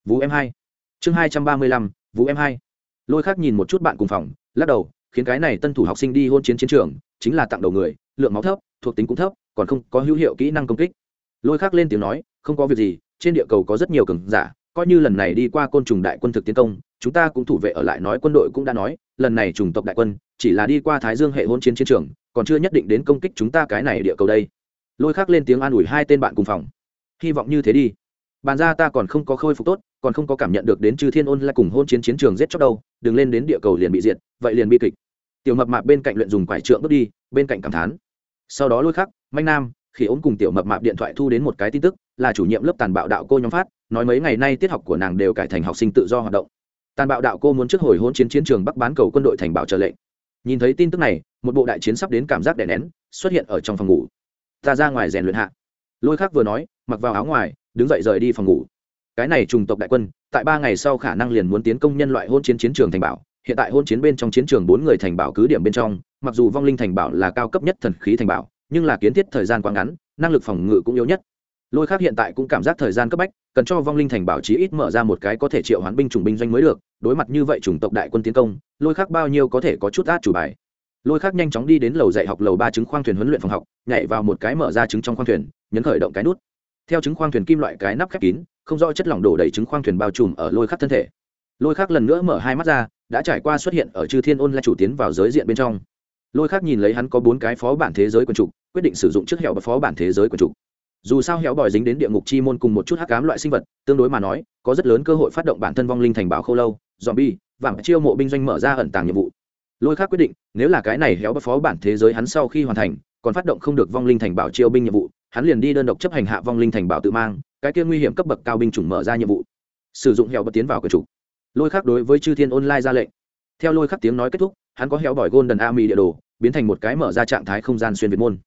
vũ em hai, chương hai trăm ba mươi lăm, vũ em hai. Lôi khác nhìn một chút bạn cùng phòng, lắc đầu khiến cái này tân thủ học sinh đi hôn chiến chiến trường, chính là tặng đầu người, lượng máu thấp, thuộc tính cũng thấp, còn không có hữu hiệu kỹ năng công kích. Lôi khác lên tiếng nói, không có việc gì, trên địa cầu có rất nhiều cường giả, coi như lần này đi qua côn trùng đại quân thực tiến công, chúng ta cũng thủ vệ ở lại nói quân đội cũng đã nói, lần này trùng tộc đại quân, chỉ là đi qua thái dương hệ hôn chiến chiến trường, còn chưa nhất định đến công kích chúng ta cái này địa cầu đây. Lôi khác lên tiếng an ủi hai tên bạn cùng phòng. Hy vọng như thế đi. Bàn ra ta còn không có khôi phục tốt còn không có cảm nhận được đến chư thiên ôn là cùng hôn chiến chiến trường giết chóc đâu, đừng lên đến địa cầu liền bị diệt, vậy liền bi kịch. Tiểu mập mạp bên cạnh luyện dùng quải trượng bước đi, bên cạnh cảm thán. Sau đó lôi khắc, manh nam khi ốm cùng tiểu mập mạp điện thoại thu đến một cái tin tức, là chủ nhiệm lớp tàn bạo đạo cô nhóm phát, nói mấy ngày nay tiết học của nàng đều cải thành học sinh tự do hoạt động. Tàn bạo đạo cô muốn trước hồi hôn chiến chiến trường bắc bán cầu quân đội thành bảo trợ lệnh. Nhìn thấy tin tức này, một bộ đại chiến sắp đến cảm giác đè nén, xuất hiện ở trong phòng ngủ. Ta ra ngoài rèn luyện hạ. Lôi khắc vừa nói, mặc vào áo ngoài, đứng dậy rời đi phòng ngủ cái này trùng tộc đại quân, tại ba ngày sau khả năng liền muốn tiến công nhân loại hôn chiến chiến trường thành bảo. Hiện tại hôn chiến bên trong chiến trường bốn người thành bảo cứ điểm bên trong, mặc dù vong linh thành bảo là cao cấp nhất thần khí thành bảo, nhưng là kiến thiết thời gian quá ngắn, năng lực phòng ngự cũng yếu nhất. Lôi khác hiện tại cũng cảm giác thời gian cấp bách, cần cho vong linh thành bảo chí ít mở ra một cái có thể triệu hoán binh chủng binh doanh mới được. Đối mặt như vậy chủng tộc đại quân tiến công, lôi khác bao nhiêu có thể có chút át chủ bài. Lôi khác nhanh chóng đi đến lầu dạy học lầu ba chứng khoang thuyền huấn luyện phòng học, nhảy vào một cái mở ra trứng trong khoang thuyền, nhấn khởi động cái nút. Theo trứng khoang thuyền kim loại cái nắp khép kín không rõ chất lỏng đổ đầy trứng khoang thuyền bao trùm ở lôi khắc thân thể. Lôi khắc lần nữa mở hai mắt ra, đã trải qua xuất hiện ở chư thiên ôn là chủ tiến vào giới diện bên trong. Lôi khắc nhìn lấy hắn có bốn cái phó bản thế giới quần trục quyết định sử dụng trước hẹo và phó bản thế giới quần trục dù sao hẻo bòi dính đến địa ngục chi môn cùng một chút hắc cám loại sinh vật, tương đối mà nói, có rất lớn cơ hội phát động bản thân vong linh thành bảo ô lâu dòm bi và chiêu mộ binh doanh mở ra ẩn tàng nhiệm vụ. Lôi khác quyết định, nếu là cái này héo bất phó bản thế giới hắn sau khi hoàn thành còn phát động không được vong linh thành bảo chiêu binh nhiệm vụ, hắn liền đi đơn độc chấp hành hạ vong linh thành bảo tự mang, cái kia nguy hiểm cấp bậc cao binh chủng mở ra nhiệm vụ. Sử dụng hẹo bất tiến vào cửa chủ. Lôi khắc đối với chư thiên online ra lệnh. Theo lôi khắc tiếng nói kết thúc, hắn có hẹo bỏi golden army địa đồ, biến thành một cái mở ra trạng thái không gian xuyên việt môn.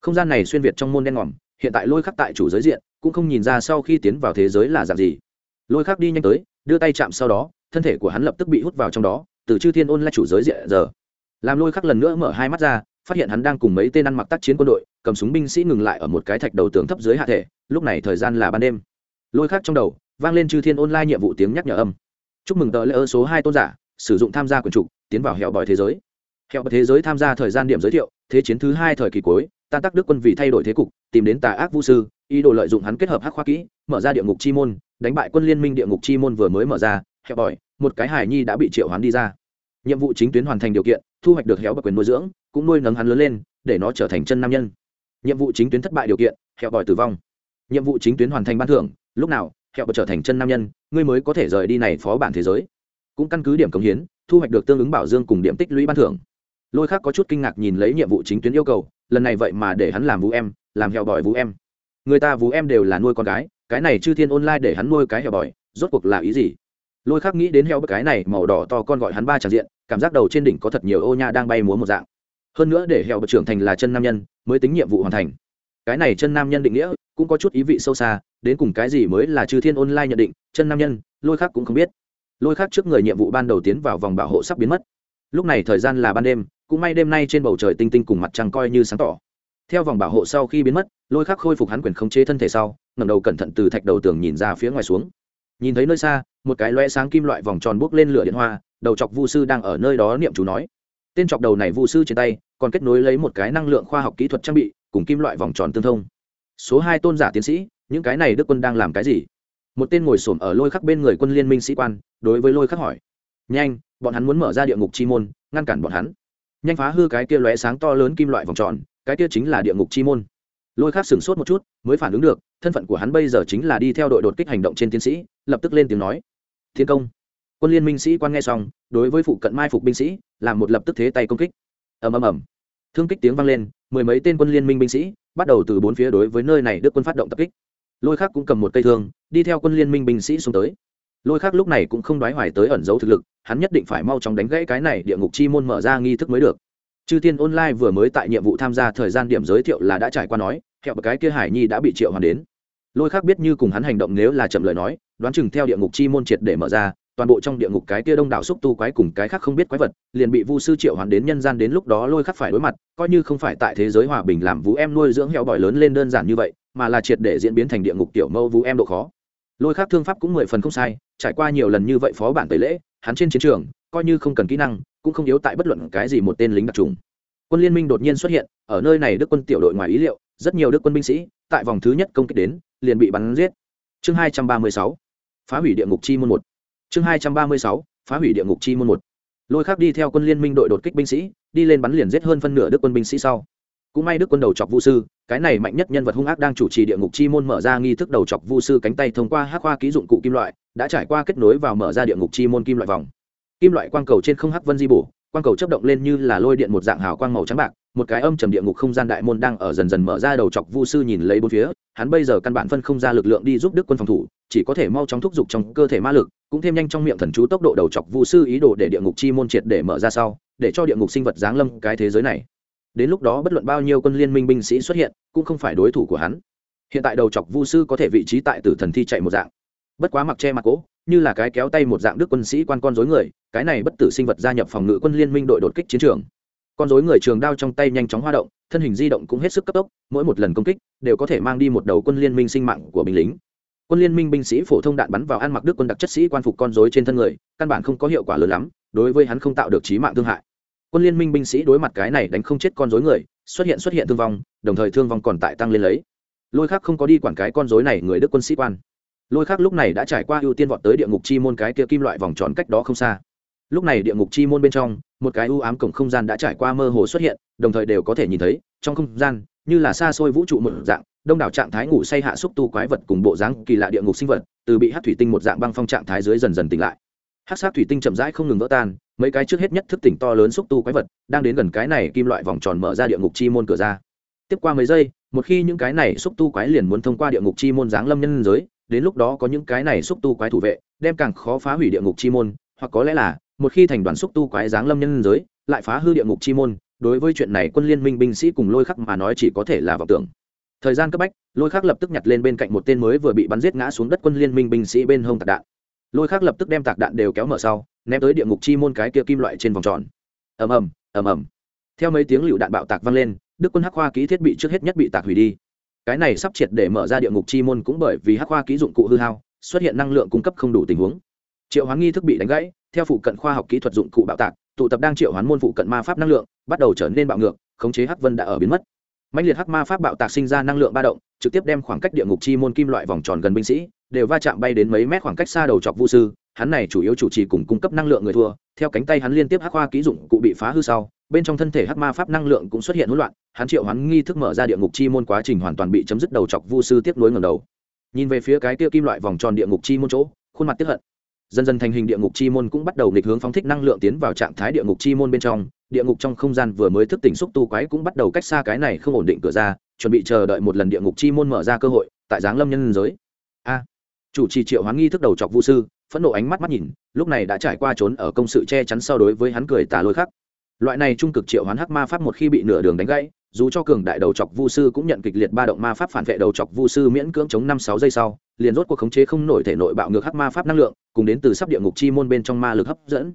Không gian này xuyên việt trong môn đen ngòm, hiện tại lôi khắc tại chủ giới diện, cũng không nhìn ra sau khi tiến vào thế giới là dạng gì. Lôi khắc đi nhanh tới, đưa tay chạm sau đó, thân thể của hắn lập tức bị hút vào trong đó, từ chư thiên ôn lại chủ giới diện giờ. Làm lôi khắc lần nữa mở hai mắt ra phát hiện hắn đang cùng mấy tên ăn mặc tác chiến quân đội, cầm súng binh sĩ ngừng lại ở một cái thạch đầu tường thấp dưới hạ thể, lúc này thời gian là ban đêm. Lôi khác trong đầu, vang lên chư thiên online nhiệm vụ tiếng nhắc nhở âm. Chúc mừng tờ lễ ơ số hai tôn giả, sử dụng tham gia quần trục, tiến vào hẹo bòi thế giới. Hẹo bòi thế giới tham gia thời gian điểm giới thiệu, thế chiến thứ hai thời kỳ cuối, tan tác đức quân vì thay đổi thế cục, tìm đến tà ác vũ sư, ý đồ lợi dụng hắn kết hợp hắc khoa kỹ, mở ra địa ngục chi môn, đánh bại quân liên minh địa ngục chi môn vừa mới mở ra, hẹo bòi, một cái hải nhi đã bị triệu hoán đi ra nhiệm vụ chính tuyến hoàn thành điều kiện, thu hoạch được héo bậc quyền nuôi dưỡng, cũng nuôi nấng hắn lớn lên, để nó trở thành chân nam nhân. Nhiệm vụ chính tuyến thất bại điều kiện hẹo bòi tử vong. Nhiệm vụ chính tuyến hoàn thành ban thưởng, lúc nào hẹo bậc trở thành chân nam nhân, ngươi mới có thể rời đi này phó bản thế giới. Cũng căn cứ điểm cống hiến, thu hoạch được tương ứng bảo dương cùng điểm tích lũy ban thưởng. Lôi khác có chút kinh ngạc nhìn lấy nhiệm vụ chính tuyến yêu cầu, lần này vậy mà để hắn làm vũ em, làm hẹo bòi vũ em. Người ta vũ em đều là nuôi con gái, cái này chư thiên online để hắn nuôi cái hẹo bòi, rốt cuộc là ý gì? Lôi khác nghĩ đến heo cái này màu đỏ to con gọi hắn ba tràng diện, cảm giác đầu trên đỉnh có thật nhiều ô nha đang bay múa một dạng. Hơn nữa để heo bậc trưởng thành là chân nam nhân, mới tính nhiệm vụ hoàn thành. Cái này chân nam nhân định nghĩa, cũng có chút ý vị sâu xa, đến cùng cái gì mới là chư thiên online nhận định, chân nam nhân, lôi khác cũng không biết. Lôi khác trước người nhiệm vụ ban đầu tiến vào vòng bảo hộ sắp biến mất. Lúc này thời gian là ban đêm, cũng may đêm nay trên bầu trời tinh tinh cùng mặt trăng coi như sáng tỏ. Theo vòng bảo hộ sau khi biến mất, lôi khắc khôi phục hắn quyền khống chế thân thể sau, ngẩng đầu cẩn thận từ thạch đầu tường nhìn ra phía ngoài xuống nhìn thấy nơi xa, một cái loe sáng kim loại vòng tròn bốc lên lửa điện hoa, đầu chọc vu sư đang ở nơi đó niệm chú nói. Tên chọc đầu này vu sư trên tay, còn kết nối lấy một cái năng lượng khoa học kỹ thuật trang bị, cùng kim loại vòng tròn tương thông. Số hai tôn giả tiến sĩ, những cái này đức quân đang làm cái gì? Một tên ngồi xổm ở lôi khắc bên người quân liên minh sĩ quan, đối với lôi khắc hỏi. Nhanh, bọn hắn muốn mở ra địa ngục chi môn, ngăn cản bọn hắn. Nhanh phá hư cái kia lóe sáng to lớn kim loại vòng tròn, cái kia chính là địa ngục chi môn. Lôi khắc sửng sốt một chút, mới phản ứng được thân phận của hắn bây giờ chính là đi theo đội đột kích hành động trên tiến sĩ, lập tức lên tiếng nói. Thiên công. Quân liên minh sĩ quan nghe xong, đối với phụ cận mai phục binh sĩ, làm một lập tức thế tay công kích. Ầm ầm ầm. Thương kích tiếng vang lên, mười mấy tên quân liên minh binh sĩ bắt đầu từ bốn phía đối với nơi này đức quân phát động tập kích. Lôi khác cũng cầm một cây thương, đi theo quân liên minh binh sĩ xuống tới. Lôi khác lúc này cũng không đoái hoài tới ẩn giấu thực lực, hắn nhất định phải mau chóng đánh gãy cái này địa ngục chi môn mở ra nghi thức mới được. Chư tiên online vừa mới tại nhiệm vụ tham gia thời gian điểm giới thiệu là đã trải qua nói hẹo cái kia hải nhi đã bị triệu hoàn đến lôi khác biết như cùng hắn hành động nếu là chậm lời nói, đoán chừng theo địa ngục chi môn triệt để mở ra, toàn bộ trong địa ngục cái kia đông đảo xúc tu quái cùng cái khác không biết quái vật, liền bị vu sư triệu hoàn đến nhân gian đến lúc đó lôi khắc phải đối mặt, coi như không phải tại thế giới hòa bình làm vũ em nuôi dưỡng heo bòi lớn lên đơn giản như vậy, mà là triệt để diễn biến thành địa ngục tiểu mâu vũ em độ khó. Lôi khắc thương pháp cũng mười phần không sai, trải qua nhiều lần như vậy phó bản tẩy lễ, hắn trên chiến trường, coi như không cần kỹ năng, cũng không yếu tại bất luận cái gì một tên lính đặc trùng. Quân liên minh đột nhiên xuất hiện, ở nơi này đức quân tiểu đội ngoài ý liệu rất nhiều đức quân binh sĩ, tại vòng thứ nhất công kích đến, liền bị bắn giết. Chương hai trăm ba mươi sáu, phá hủy địa ngục chi môn một. Chương hai trăm ba mươi sáu, phá hủy địa ngục chi môn một. Lôi khác đi theo quân liên minh đội đột kích binh sĩ, đi lên bắn liền giết hơn phân nửa đức quân binh sĩ sau. Cũng may đức quân đầu chọc vũ sư, cái này mạnh nhất nhân vật hung ác đang chủ trì địa ngục chi môn mở ra nghi thức đầu chọc vũ sư cánh tay thông qua hắc khoa ký dụng cụ kim loại, đã trải qua kết nối vào mở ra địa ngục chi môn kim loại vòng. Kim loại quang cầu trên không hắc vân di bổ, quang cầu chấp động lên như là lôi điện một dạng hào quang màu trắng bạc một cái âm trầm địa ngục không gian đại môn đang ở dần dần mở ra đầu chọc vu sư nhìn lấy bốn phía, hắn bây giờ căn bản phân không ra lực lượng đi giúp đức quân phòng thủ, chỉ có thể mau chóng thúc giục trong cơ thể ma lực, cũng thêm nhanh trong miệng thần chú tốc độ đầu chọc vu sư ý đồ để địa ngục chi môn triệt để mở ra sau, để cho địa ngục sinh vật giáng lâm cái thế giới này. Đến lúc đó bất luận bao nhiêu quân liên minh binh sĩ xuất hiện, cũng không phải đối thủ của hắn. Hiện tại đầu chọc vu sư có thể vị trí tại tử thần thi chạy một dạng. Bất quá mặc che mặt cỗ như là cái kéo tay một dạng đức quân sĩ quan con dối người, cái này bất tử sinh vật gia nhập phòng ngự quân liên minh đội đột kích chiến trường con dối người trường đao trong tay nhanh chóng hoa động, thân hình di động cũng hết sức cấp tốc, mỗi một lần công kích đều có thể mang đi một đầu quân liên minh sinh mạng của binh lính. Quân liên minh binh sĩ phổ thông đạn bắn vào ăn mặc đức quân đặc chất sĩ quan phục con dối trên thân người, căn bản không có hiệu quả lớn lắm, đối với hắn không tạo được trí mạng thương hại. Quân liên minh binh sĩ đối mặt cái này đánh không chết con dối người, xuất hiện xuất hiện thương vong, đồng thời thương vong còn tại tăng lên lấy. Lôi khác không có đi quản cái con dối này người đức quân sĩ quan. Lôi khác lúc này đã trải qua ưu tiên vọt tới địa ngục chi môn cái kia kim loại vòng tròn cách đó không xa lúc này địa ngục chi môn bên trong, một cái ưu ám cổng không gian đã trải qua mơ hồ xuất hiện, đồng thời đều có thể nhìn thấy, trong không gian, như là xa xôi vũ trụ một dạng, đông đảo trạng thái ngủ say hạ xúc tu quái vật cùng bộ dáng kỳ lạ địa ngục sinh vật, từ bị hát thủy tinh một dạng băng phong trạng thái dưới dần dần tỉnh lại. Hát sát thủy tinh chậm rãi không ngừng vỡ tan, mấy cái trước hết nhất thức tỉnh to lớn xúc tu quái vật, đang đến gần cái này kim loại vòng tròn mở ra địa ngục chi môn cửa ra. Tiếp qua mấy giây, một khi những cái này xúc tu quái liền muốn thông qua địa ngục chi môn giáng lâm nhân giới, đến lúc đó có những cái này xúc tu quái thủ vệ, đem càng khó phá hủy địa ngục chi môn, hoặc có lẽ là một khi thành đoàn xúc tu quái giáng lâm nhân giới, lại phá hư địa ngục chi môn, đối với chuyện này quân liên minh binh sĩ cùng lôi khắc mà nói chỉ có thể là vọng tưởng. Thời gian cấp bách, lôi khắc lập tức nhặt lên bên cạnh một tên mới vừa bị bắn giết ngã xuống đất quân liên minh binh sĩ bên hông tạc đạn. Lôi khắc lập tức đem tạc đạn đều kéo mở sau, ném tới địa ngục chi môn cái kia kim loại trên vòng tròn. Ầm ầm ầm ầm. Theo mấy tiếng lựu đạn bạo tạc vang lên, đức quân hắc khoa ký thiết bị trước hết nhất bị tạc hủy đi. Cái này sắp triệt để mở ra địa ngục chi môn cũng bởi vì hắc khoa ký dụng cụ hư hao, xuất hiện năng lượng cung cấp không đủ tình huống. Triệu hoán nghi thức bị đánh gãy theo phụ cận khoa học kỹ thuật dụng cụ bạo tạc, tụ tập đang triệu hoán môn phụ cận ma pháp năng lượng, bắt đầu trở nên bạo ngược, khống chế hắc vân đã ở biến mất. Mạnh liệt hắc ma pháp bạo tạc sinh ra năng lượng ba động, trực tiếp đem khoảng cách địa ngục chi môn kim loại vòng tròn gần binh sĩ, đều va chạm bay đến mấy mét khoảng cách xa đầu chọc vu sư, hắn này chủ yếu chủ trì cùng cung cấp năng lượng người thua, theo cánh tay hắn liên tiếp hắc hoa kỹ dụng cụ bị phá hư sau, bên trong thân thể hắc ma pháp năng lượng cũng xuất hiện hỗn loạn, hắn triệu hắn nghi thức mở ra địa ngục chi môn quá trình hoàn toàn bị chấm dứt đầu chọc vu sư tiếp nối ngầm đầu. Nhìn về phía cái kia kim loại vòng tròn địa ngục chi môn chỗ, khuôn mặt tiếp hận dần dần thành hình địa ngục chi môn cũng bắt đầu nghịch hướng phóng thích năng lượng tiến vào trạng thái địa ngục chi môn bên trong. Địa ngục trong không gian vừa mới thức tỉnh xúc tu quái cũng bắt đầu cách xa cái này không ổn định cửa ra, chuẩn bị chờ đợi một lần địa ngục chi môn mở ra cơ hội, tại giáng lâm nhân giới. A, chủ trì triệu hoán nghi thức đầu chọc vu sư, phẫn nộ ánh mắt mắt nhìn, lúc này đã trải qua trốn ở công sự che chắn sau đối với hắn cười tà lôi khắc. Loại này trung cực triệu hoán hắc ma pháp một khi bị nửa đường đánh gãy dù cho cường đại đầu chọc vu sư cũng nhận kịch liệt ba động ma pháp phản vệ đầu chọc vu sư miễn cưỡng chống năm sáu giây sau, liền rốt cuộc khống chế không nổi thể nội bạo ngược hắc ma pháp năng lượng, cùng đến từ sắp địa ngục chi môn bên trong ma lực hấp dẫn.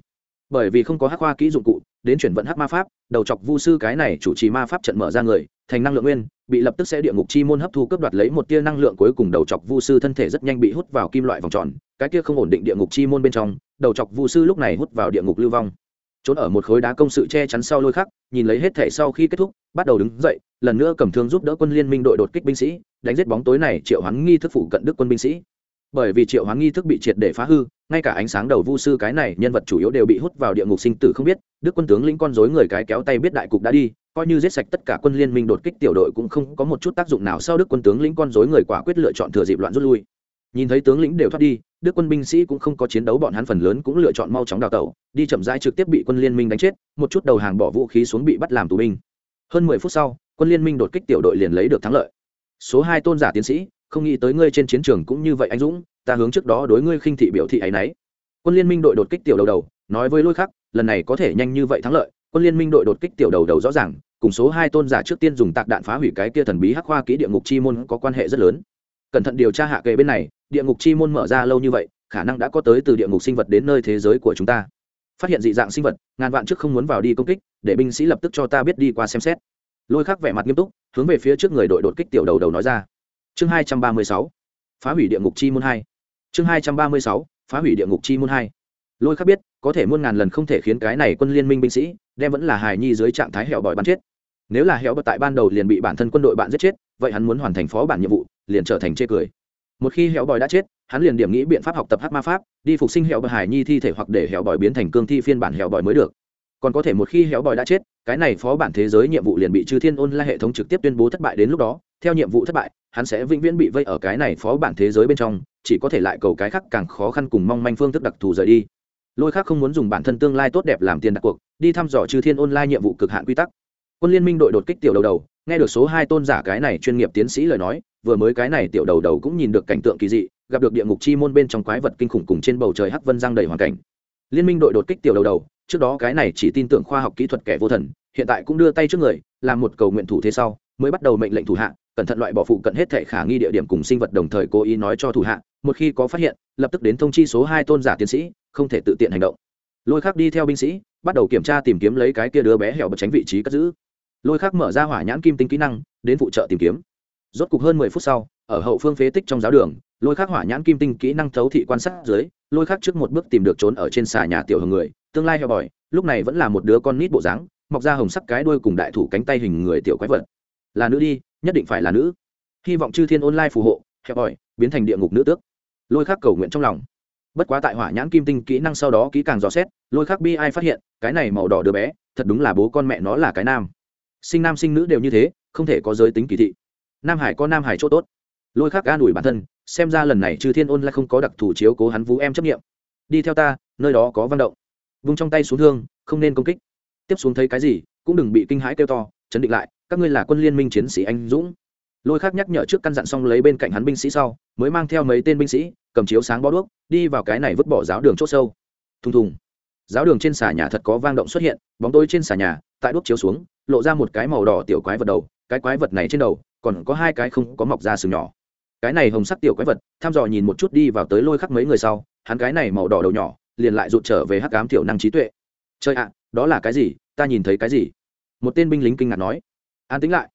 Bởi vì không có hắc hoa kỹ dụng cụ, đến chuyển vận hắc ma pháp, đầu chọc vu sư cái này chủ trì ma pháp trận mở ra người, thành năng lượng nguyên, bị lập tức sẽ địa ngục chi môn hấp thu cướp đoạt lấy một tia năng lượng cuối cùng đầu chọc vu sư thân thể rất nhanh bị hút vào kim loại vòng tròn, cái kia không ổn định địa ngục chi môn bên trong, đầu chọc vu sư lúc này hút vào địa ngục lưu vong trốn ở một khối đá công sự che chắn sau lôi khắc, nhìn lấy hết thể sau khi kết thúc, bắt đầu đứng dậy, lần nữa cầm thương giúp đỡ quân liên minh đội đột kích binh sĩ, đánh giết bóng tối này triệu hoán nghi thức phụ cận đức quân binh sĩ. Bởi vì triệu hoán nghi thức bị triệt để phá hư, ngay cả ánh sáng đầu vu sư cái này nhân vật chủ yếu đều bị hút vào địa ngục sinh tử không biết, đức quân tướng lĩnh con dối người cái kéo tay biết đại cục đã đi, coi như giết sạch tất cả quân liên minh đột kích tiểu đội cũng không có một chút tác dụng nào sau đức quân tướng lĩnh con dối người quả quyết lựa chọn thừa dịp loạn rút lui. Nhìn thấy tướng lĩnh đều thoát đi đức quân binh sĩ cũng không có chiến đấu, bọn hắn phần lớn cũng lựa chọn mau chóng đào tẩu, đi chậm rãi trực tiếp bị quân liên minh đánh chết, một chút đầu hàng bỏ vũ khí xuống bị bắt làm tù binh. Hơn mười phút sau, quân liên minh đột kích tiểu đội liền lấy được thắng lợi. Số hai tôn giả tiến sĩ, không nghĩ tới ngươi trên chiến trường cũng như vậy anh dũng, ta hướng trước đó đối ngươi khinh thị biểu thị ấ y n ấ y quân liên minh đội đột kích tiểu đầu đầu, nói với lôi khắc, lần này có thể nhanh như vậy thắng lợi, quân liên minh đội đột kích tiểu đầu đầu rõ ràng, cùng số hai tôn giả trước tiên dùng tạc đạn phá hủy cái kia thần bí hắc hoa ký địa ngục chi môn có quan hệ rất lớn. Cẩn thận điều tra hạ kề bên này địa ngục chi môn mở ra lâu như vậy, khả năng đã có tới từ địa ngục sinh vật đến nơi thế giới của chúng ta. Phát hiện dị dạng sinh vật, ngàn vạn trước không muốn vào đi công kích, để binh sĩ lập tức cho ta biết đi qua xem xét. Lôi khắc vẻ mặt nghiêm túc, hướng về phía trước người đội đột kích tiểu đầu đầu nói ra. Chương hai trăm ba mươi sáu, phá hủy địa ngục chi môn hai. Chương hai trăm ba mươi sáu, phá hủy địa ngục chi môn hai. Lôi khắc biết, có thể muôn ngàn lần không thể khiến cái này quân liên minh binh sĩ, đem vẫn là hài nhi dưới trạng thái hẻo bòi bắn chết. Nếu là hẻo bật tại ban đầu liền bị bản thân quân đội bạn giết chết, vậy hắn muốn hoàn thành phó bản nhiệm vụ, liền trở thành chê cười một khi hẻo bòi đã chết, hắn liền điểm nghĩ biện pháp học tập hát ma pháp, đi phục sinh hẻo bòi hài nhi thi thể hoặc để hẻo bòi biến thành cương thi phiên bản hẻo bòi mới được. Còn có thể một khi héo bòi đã chết, cái này phó bản thế giới nhiệm vụ liền bị chư thiên ôn la hệ thống trực tiếp tuyên bố thất bại đến lúc đó. Theo nhiệm vụ thất bại, hắn sẽ vĩnh viễn bị vây ở cái này phó bản thế giới bên trong, chỉ có thể lại cầu cái khác càng khó khăn cùng mong manh phương thức đặc thù rời đi. Lôi khác không muốn dùng bản thân tương lai tốt đẹp làm tiền đặt cuộc, đi thăm dò chư thiên ôn lai nhiệm vụ cực hạn quy tắc. Quân liên minh đội đột kích tiểu đầu đầu, nghe được số hai tôn giả cái này chuyên nghiệp tiến sĩ lời nói vừa mới cái này tiểu đầu đầu cũng nhìn được cảnh tượng kỳ dị, gặp được địa ngục chi môn bên trong quái vật kinh khủng cùng trên bầu trời hắc vân giang đầy hoàn cảnh. Liên minh đội đột kích tiểu đầu đầu, trước đó cái này chỉ tin tưởng khoa học kỹ thuật kẻ vô thần, hiện tại cũng đưa tay trước người, làm một cầu nguyện thủ thế sau, mới bắt đầu mệnh lệnh thủ hạ, cẩn thận loại bỏ phụ cận hết thể khả nghi địa điểm cùng sinh vật đồng thời cố ý nói cho thủ hạ, một khi có phát hiện, lập tức đến thông chi số hai tôn giả tiến sĩ, không thể tự tiện hành động. Lôi khắc đi theo binh sĩ, bắt đầu kiểm tra tìm kiếm lấy cái kia đứa bé hẻo bật tránh vị trí cất giữ. Lôi khắc mở ra hỏa nhãn kim tinh kỹ năng, đến phụ trợ tìm kiếm rốt cục hơn mười phút sau, ở hậu phương phế tích trong giáo đường, lôi khắc hỏa nhãn kim tinh kỹ năng thấu thị quan sát dưới, lôi khắc trước một bước tìm được trốn ở trên xà nhà tiểu hồng người, tương lai heo bòi, lúc này vẫn là một đứa con nít bộ dáng, mọc ra hồng sắc cái đuôi cùng đại thủ cánh tay hình người tiểu quái vật. Là nữ đi, nhất định phải là nữ. Hy vọng chư thiên online phù hộ, heo bòi, biến thành địa ngục nữ tước. Lôi khắc cầu nguyện trong lòng. Bất quá tại hỏa nhãn kim tinh kỹ năng sau đó kỹ càng dò xét, lôi khắc bi ai phát hiện, cái này màu đỏ đứa bé, thật đúng là bố con mẹ nó là cái nam. Sinh nam sinh nữ đều như thế, không thể có giới tính kỳ thị nam hải có nam hải chỗ tốt. Lôi khắc an ủi bản thân, xem ra lần này chư thiên ôn lại không có đặc thù chiếu cố hắn vũ em chấp nghiệm đi theo ta, nơi đó có văn động. Vung trong tay xuống thương, không nên công kích. Tiếp xuống thấy cái gì, cũng đừng bị kinh hãi kêu to, chấn định lại, các ngươi là quân liên minh chiến sĩ anh dũng. Lôi khắc nhắc nhở trước căn dặn xong lấy bên cạnh hắn binh sĩ sau, mới mang theo mấy tên binh sĩ, cầm chiếu sáng bó đuốc, đi vào cái này vứt bỏ giáo đường chốt sâu. Thùng thùng. Giáo đường trên xà nhà thật có vang động xuất hiện, bóng tối trên xà nhà, tại đuốc chiếu xuống, lộ ra một cái màu đỏ tiểu quái vật đầu, cái quái vật này trên đầu còn có hai cái không có mọc ra sừng nhỏ. Cái này hồng sắc tiểu quái vật thăm dò nhìn một chút đi vào tới lôi khắc mấy người sau, hắn cái này màu đỏ đầu nhỏ, liền lại rụt trở về hắc cám thiểu năng trí tuệ. Chơi ạ, đó là cái gì? Ta nhìn thấy cái gì? Một tên binh lính kinh ngạc nói. An tính lại.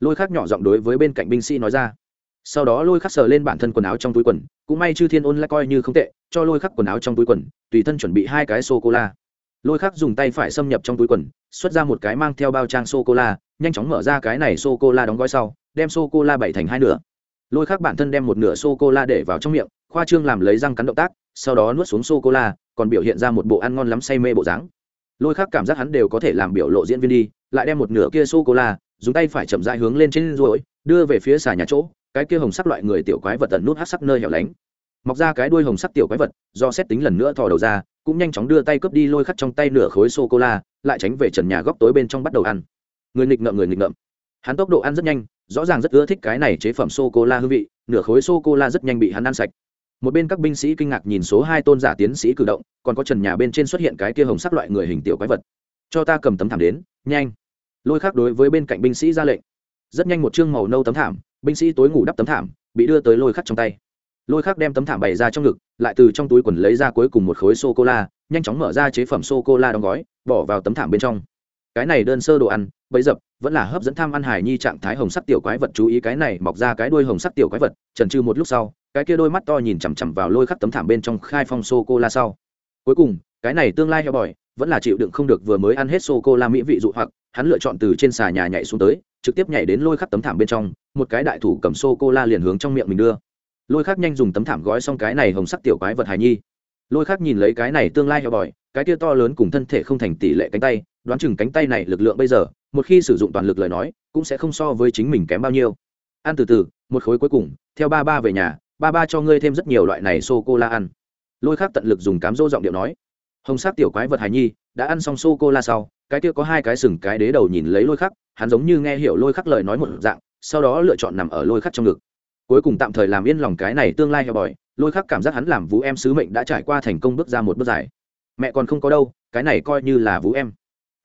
Lôi khắc nhỏ giọng đối với bên cạnh binh sĩ nói ra. Sau đó lôi khắc sờ lên bản thân quần áo trong túi quần, cũng may chư thiên ôn lại coi như không tệ, cho lôi khắc quần áo trong túi quần, tùy thân chuẩn bị hai cái sô cô la lôi khắc dùng tay phải xâm nhập trong túi quần, xuất ra một cái mang theo bao trang sô cô la nhanh chóng mở ra cái này sô cô la đóng gói sau đem sô cô la bảy thành hai nửa. Lôi khắc bản thân đem một nửa sô cô la để vào trong miệng, khoa trương làm lấy răng cắn động tác, sau đó nuốt xuống sô cô la còn biểu hiện ra một bộ ăn ngon lắm say mê bộ dáng. Lôi khắc cảm giác hắn đều có thể làm biểu lộ diễn viên đi, lại đem một nửa kia sô cô la dùng tay phải chậm dại hướng lên trên ruồi, đưa về phía xà nhà chỗ, cái kia hồng sắc loại người tiểu quái vật tận nút hát sắc nơi hẻo lánh. Mọc ra cái đuôi hồng sắc tiểu quái vật, do xét tính lần nữa thò đầu ra, cũng nhanh chóng đưa tay cướp đi lôi khắc trong tay nửa khối sô cô la lại tránh về trần nhà góc tối bên trong bắt đầu ăn. Người nghịch ngợm, người nghịch ngợm. Hắn tốc độ ăn rất nhanh rõ ràng rất ưa thích cái này chế phẩm sô cô la hương vị, nửa khối sô cô la rất nhanh bị hắn ăn sạch. Một bên các binh sĩ kinh ngạc nhìn số hai tôn giả tiến sĩ cử động, còn có trần nhà bên trên xuất hiện cái kia hồng sắc loại người hình tiểu quái vật. Cho ta cầm tấm thảm đến, nhanh. Lôi khắc đối với bên cạnh binh sĩ ra lệnh. Rất nhanh một chương màu nâu tấm thảm, binh sĩ tối ngủ đắp tấm thảm, bị đưa tới lôi khắc trong tay. Lôi khắc đem tấm thảm bày ra trong ngực, lại từ trong túi quần lấy ra cuối cùng một khối sô cô la nhanh chóng mở ra chế phẩm sô cô la đóng gói, bỏ vào tấm thảm bên trong. Cái này đơn sơ đồ ăn bấy dập, vẫn là hấp dẫn tham ăn hải nhi trạng thái hồng sắc tiểu quái vật, chú ý cái này, mọc ra cái đuôi hồng sắc tiểu quái vật, trần trừ một lúc sau, cái kia đôi mắt to nhìn chằm chằm vào lôi khắc tấm thảm bên trong khai phong sô cô la sau. Cuối cùng, cái này tương lai heo bòi, vẫn là chịu đựng không được vừa mới ăn hết sô cô la mỹ vị dụ hoặc, hắn lựa chọn từ trên xà nhà nhảy xuống tới, trực tiếp nhảy đến lôi khắc tấm thảm bên trong, một cái đại thủ cầm sô cô la liền hướng trong miệng mình đưa. Lôi khắc nhanh dùng tấm thảm gói xong cái này hồng sắc tiểu quái vật hài nhi lôi khắc nhìn lấy cái này tương lai heo bòi, cái kia to lớn cùng thân thể không thành tỷ lệ cánh tay, đoán chừng cánh tay này lực lượng bây giờ, một khi sử dụng toàn lực lời nói, cũng sẽ không so với chính mình kém bao nhiêu. Ăn từ từ, một khối cuối cùng, theo ba ba về nhà, ba ba cho ngươi thêm rất nhiều loại này sô cô la ăn. Lôi khắc tận lực dùng cám dỗ giọng điệu nói. Hồng sắc tiểu quái vật hài nhi, đã ăn xong sô cô la sau, cái kia có hai cái sừng cái đế đầu nhìn lấy lôi khắc, hắn giống như nghe hiểu lôi khắc lời nói một dạng, sau đó lựa chọn nằm ở lôi khắc trong ngực. Cuối cùng tạm thời làm yên lòng cái này tương lai heo bòi lôi khắc cảm giác hắn làm vũ em sứ mệnh đã trải qua thành công bước ra một bước dài. Mẹ còn không có đâu, cái này coi như là vũ em.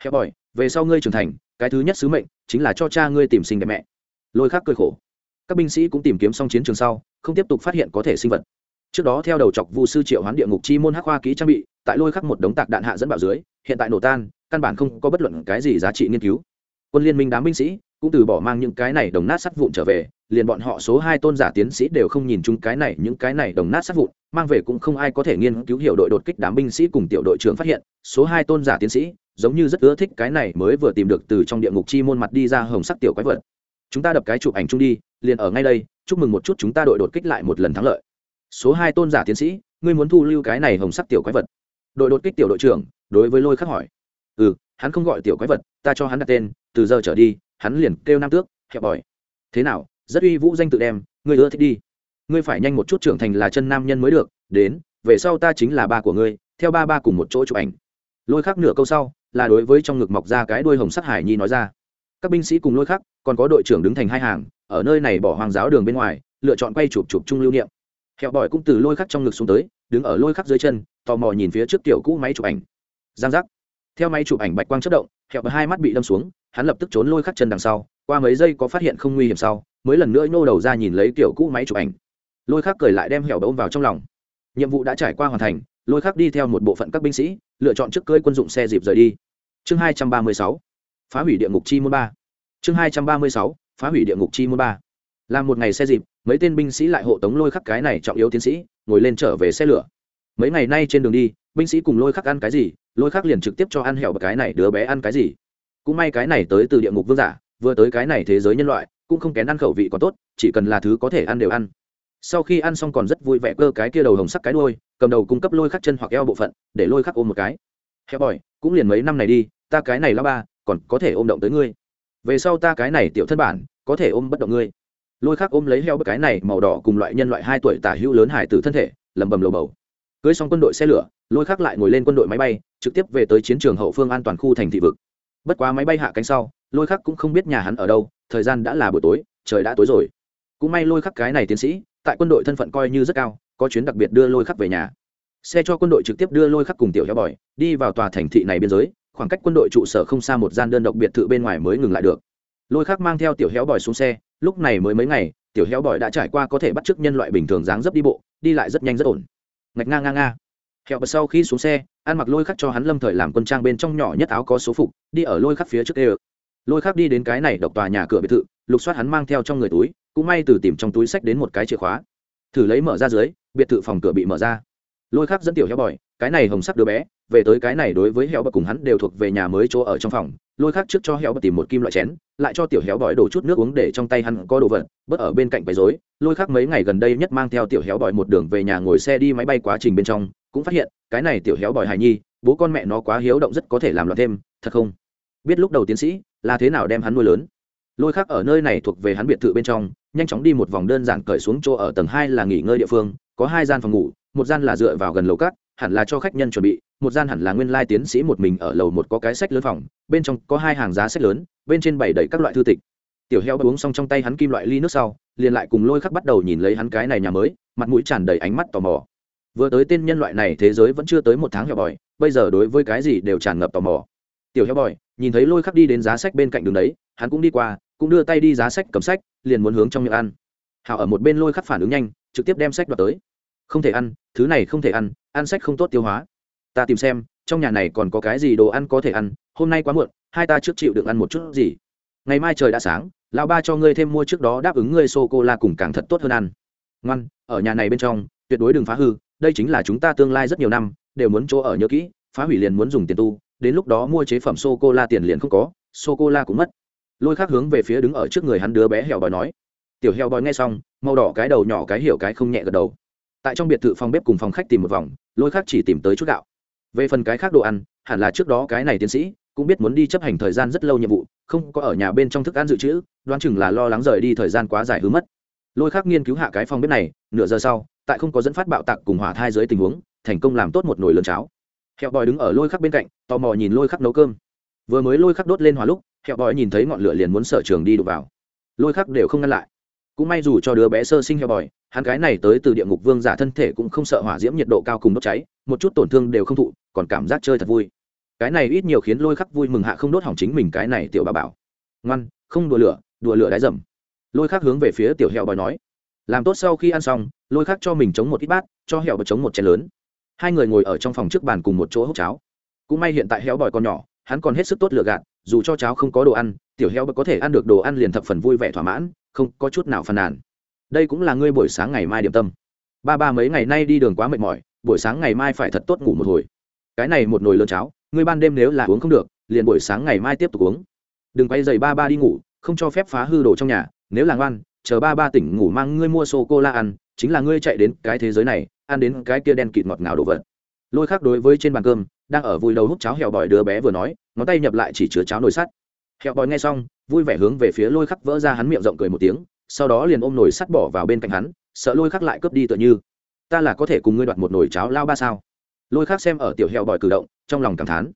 Heo bòi, về sau ngươi trưởng thành, cái thứ nhất sứ mệnh chính là cho cha ngươi tìm sinh đẹp mẹ. Lôi khắc cười khổ. Các binh sĩ cũng tìm kiếm xong chiến trường sau, không tiếp tục phát hiện có thể sinh vật. Trước đó theo đầu chọc vu sư triệu hoán địa ngục chi môn hắc khoa kỹ trang bị, tại lôi khắc một đống tạc đạn hạ dẫn bạo dưới, hiện tại nổ tan, căn bản không có bất luận cái gì giá trị nghiên cứu. Quân liên minh đám binh sĩ cũng từ bỏ mang những cái này đồng nát sắt vụn trở về, liền bọn họ số hai tôn giả tiến sĩ đều không nhìn chúng cái này, những cái này đồng nát sắt vụn, mang về cũng không ai có thể nghiên cứu hiểu đội đột kích đám binh sĩ cùng tiểu đội trưởng phát hiện, số hai tôn giả tiến sĩ giống như rất ưa thích cái này mới vừa tìm được từ trong địa ngục chi môn mặt đi ra hồng sắc tiểu quái vật. Chúng ta đập cái chụp ảnh chung đi, liền ở ngay đây, chúc mừng một chút chúng ta đội đột kích lại một lần thắng lợi. Số hai tôn giả tiến sĩ, ngươi muốn thu lưu cái này hồng sắc tiểu quái vật? Đội đột kích tiểu đội trưởng, đối với lôi khắc hỏi. Ừ hắn không gọi tiểu quái vật, ta cho hắn đặt tên, từ giờ trở đi hắn liền kêu nam tước hẹp bòi. Thế nào, rất uy vũ danh tự đem, ngươi ưa thích đi. Ngươi phải nhanh một chút trưởng thành là chân nam nhân mới được, đến, về sau ta chính là ba của ngươi, theo ba ba cùng một chỗ chụp ảnh. Lôi khắc nửa câu sau, là đối với trong ngực mọc ra cái đuôi hồng sắc hải nhi nói ra. Các binh sĩ cùng lôi khắc, còn có đội trưởng đứng thành hai hàng, ở nơi này bỏ hoàng giáo đường bên ngoài, lựa chọn quay chụp chụp chung lưu niệm. Hẹo bòi cũng từ lôi khắc trong ngực xuống tới, đứng ở lôi khắc dưới chân, tò mò nhìn phía trước tiểu cũ máy chụp ảnh. Giang giác. Theo máy chụp ảnh bạch quang chất động hẹo bờ hai mắt bị đâm xuống, hắn lập tức trốn lôi khắc chân đằng sau, qua mấy giây có phát hiện không nguy hiểm sau, mới lần nữa nhô đầu ra nhìn lấy kiểu cũ máy chụp ảnh. Lôi khắc cười lại đem hẻo ôm vào trong lòng. Nhiệm vụ đã trải qua hoàn thành, lôi khắc đi theo một bộ phận các binh sĩ, lựa chọn trước cưỡi quân dụng xe dịp rời đi. Chương hai trăm ba mươi sáu, phá hủy địa ngục chi môn ba. Chương hai trăm ba mươi sáu, phá hủy địa ngục chi môn ba. Làm một ngày xe dịp, mấy tên binh sĩ lại hộ tống lôi khắc cái này trọng yếu tiến sĩ, ngồi lên trở về xe lửa mấy ngày nay trên đường đi, binh sĩ cùng lôi khắc ăn cái gì, lôi khắc liền trực tiếp cho ăn hẹo cái này, đứa bé ăn cái gì. Cũng may cái này tới từ địa ngục vương giả, vừa tới cái này thế giới nhân loại, cũng không kén ăn khẩu vị có tốt, chỉ cần là thứ có thể ăn đều ăn. Sau khi ăn xong còn rất vui vẻ cơ cái kia đầu hồng sắc cái đôi cầm đầu cung cấp lôi khắc chân hoặc eo bộ phận, để lôi khắc ôm một cái. Heo bòi, cũng liền mấy năm này đi, ta cái này là ba, còn có thể ôm động tới ngươi. Về sau ta cái này tiểu thân bản, có thể ôm bất động ngươi. Lôi khắc ôm lấy heo cái này màu đỏ cùng loại nhân loại hai tuổi tả hữu lớn hải tử thân thể lầm bầm lầu bầu cưới xong quân đội xe lửa, lôi khắc lại ngồi lên quân đội máy bay, trực tiếp về tới chiến trường hậu phương an toàn khu thành thị vực. Bất quá máy bay hạ cánh sau, lôi khắc cũng không biết nhà hắn ở đâu, thời gian đã là buổi tối, trời đã tối rồi. Cũng may lôi khắc cái này tiến sĩ, tại quân đội thân phận coi như rất cao, có chuyến đặc biệt đưa lôi khắc về nhà. Xe cho quân đội trực tiếp đưa lôi khắc cùng tiểu heo bòi, đi vào tòa thành thị này biên giới, khoảng cách quân đội trụ sở không xa một gian đơn độc biệt thự bên ngoài mới ngừng lại được. Lôi khắc mang theo tiểu héo bòi xuống xe, lúc này mới mấy ngày, tiểu héo bòi đã trải qua có thể bắt chước nhân loại bình thường dáng dấp đi bộ, đi lại rất nhanh rất ổn ngạch nga nga nga. Hẹo bật sau khi xuống xe, ăn mặc lôi khắc cho hắn lâm thời làm quân trang bên trong nhỏ nhất áo có số phục, đi ở lôi khắc phía trước đê lôi khắc đi đến cái này độc tòa nhà cửa biệt thự, lục soát hắn mang theo trong người túi, cũng may từ tìm trong túi sách đến một cái chìa khóa. Thử lấy mở ra dưới, biệt thự phòng cửa bị mở ra. Lôi khắc dẫn tiểu heo bòi cái này hồng sắc đứa bé, về tới cái này đối với héo bật cùng hắn đều thuộc về nhà mới chỗ ở trong phòng, lôi khắc trước cho héo bật tìm một kim loại chén, lại cho tiểu héo bòi đổ chút nước uống để trong tay hắn có đồ vật, bớt ở bên cạnh quấy rối. Lôi khắc mấy ngày gần đây nhất mang theo tiểu héo bòi một đường về nhà ngồi xe đi máy bay quá trình bên trong, cũng phát hiện, cái này tiểu héo bòi hài nhi, bố con mẹ nó quá hiếu động rất có thể làm loạn thêm, thật không? Biết lúc đầu tiến sĩ, là thế nào đem hắn nuôi lớn? Lôi khắc ở nơi này thuộc về hắn biệt thự bên trong, nhanh chóng đi một vòng đơn giản cởi xuống chỗ ở tầng hai là nghỉ ngơi địa phương, có hai gian phòng ngủ, một gian là dựa vào gần lầu cát hẳn là cho khách nhân chuẩn bị, một gian hẳn là nguyên lai tiến sĩ một mình ở lầu một có cái sách lớn phòng, bên trong có hai hàng giá sách lớn, bên trên bày đầy các loại thư tịch. Tiểu heo uống xong trong tay hắn kim loại ly nước sau, liền lại cùng lôi khắc bắt đầu nhìn lấy hắn cái này nhà mới, mặt mũi tràn đầy ánh mắt tò mò. Vừa tới tên nhân loại này thế giới vẫn chưa tới một tháng heo bòi, bây giờ đối với cái gì đều tràn ngập tò mò. Tiểu heo bòi, nhìn thấy lôi khắc đi đến giá sách bên cạnh đường đấy, hắn cũng đi qua, cũng đưa tay đi giá sách cầm sách, liền muốn hướng trong miệng ăn. Hảo ở một bên lôi khắc phản ứng nhanh, trực tiếp đem sách đoạt tới không thể ăn, thứ này không thể ăn ăn sách không tốt tiêu hóa. Ta tìm xem, trong nhà này còn có cái gì đồ ăn có thể ăn, hôm nay quá muộn, hai ta trước chịu được ăn một chút gì. Ngày mai trời đã sáng, lão ba cho ngươi thêm mua trước đó đáp ứng ngươi sô cô la cùng càng thật tốt hơn ăn. Ngoan, ở nhà này bên trong, tuyệt đối đừng phá hư, đây chính là chúng ta tương lai rất nhiều năm, đều muốn chỗ ở nhớ kỹ, phá hủy liền muốn dùng tiền tu, đến lúc đó mua chế phẩm sô cô la tiền liền không có sô cô la cũng mất. Lôi khác hướng về phía đứng ở trước người hắn đứa bé heo bòi nói. Tiểu heo bòi nghe xong, màu đỏ cái đầu nhỏ cái hiểu cái không nhẹ gật đầu tại trong biệt thự phòng bếp cùng phòng khách tìm một vòng, lôi khác chỉ tìm tới chút gạo. Về phần cái khác đồ ăn, hẳn là trước đó cái này tiến sĩ cũng biết muốn đi chấp hành thời gian rất lâu nhiệm vụ, không có ở nhà bên trong thức ăn dự trữ, đoán chừng là lo lắng rời đi thời gian quá dài hứa mất. Lôi khác nghiên cứu hạ cái phòng bếp này, nửa giờ sau, tại không có dẫn phát bạo tạc cùng hỏa thai dưới tình huống, thành công làm tốt một nồi lớn cháo. Hẹo bòi đứng ở lôi khắc bên cạnh, tò mò nhìn lôi khắc nấu cơm. Vừa mới lôi khắc đốt lên hỏa lúc, hẹo bòi nhìn thấy ngọn lửa liền muốn sở trường đi đục vào. Lôi khắc đều không ngăn lại. Cũng may dù cho đứa bé sơ sinh hẹo bòi hắn cái này tới từ địa ngục vương giả thân thể cũng không sợ hỏa diễm nhiệt độ cao cùng đốt cháy, một chút tổn thương đều không thụ, còn cảm giác chơi thật vui. Cái này ít nhiều khiến lôi khắc vui mừng hạ không đốt hỏng chính mình cái này tiểu bà bảo. Ngoan, không đùa lửa đùa lửa đáy dầm. Lôi khắc hướng về phía tiểu heo bòi nói. Làm tốt sau khi ăn xong, lôi khắc cho mình chống một ít bát, cho heo bòi chống một chén lớn. Hai người ngồi ở trong phòng trước bàn cùng một chỗ hốc cháo. Cũng may hiện tại heo bòi còn nhỏ, hắn còn hết sức tốt lựa gạt, dù cho cháo không có đồ ăn, tiểu heo bật có thể ăn được đồ ăn liền thập phần vui vẻ thỏa mãn, không có chút nào phàn nàn đây cũng là ngươi buổi sáng ngày mai điểm tâm. Ba ba mấy ngày nay đi đường quá mệt mỏi, buổi sáng ngày mai phải thật tốt ngủ một hồi. Cái này một nồi lớn cháo, ngươi ban đêm nếu là uống không được, liền buổi sáng ngày mai tiếp tục uống. Đừng quay dày ba ba đi ngủ, không cho phép phá hư đồ trong nhà, nếu là ngoan, chờ ba ba tỉnh ngủ mang ngươi mua sô cô la ăn, chính là ngươi chạy đến cái thế giới này, ăn đến cái kia đen kịt ngọt ngào đồ vật. Lôi khác đối với trên bàn cơm, đang ở vui đầu hút cháo heo bòi đứa bé vừa nói, ngón tay nhập lại chỉ chứa cháo nồi sắt. Heo bòi nghe xong, vui vẻ hướng về phía lôi khắc vỡ ra hắn miệng rộng cười một tiếng sau đó liền ôm nồi sắt bỏ vào bên cạnh hắn, sợ lôi khắc lại cướp đi tựa như. Ta là có thể cùng ngươi đoạt một nồi cháo lao ba sao? Lôi khắc xem ở tiểu heo bòi cử động, trong lòng cảm thán.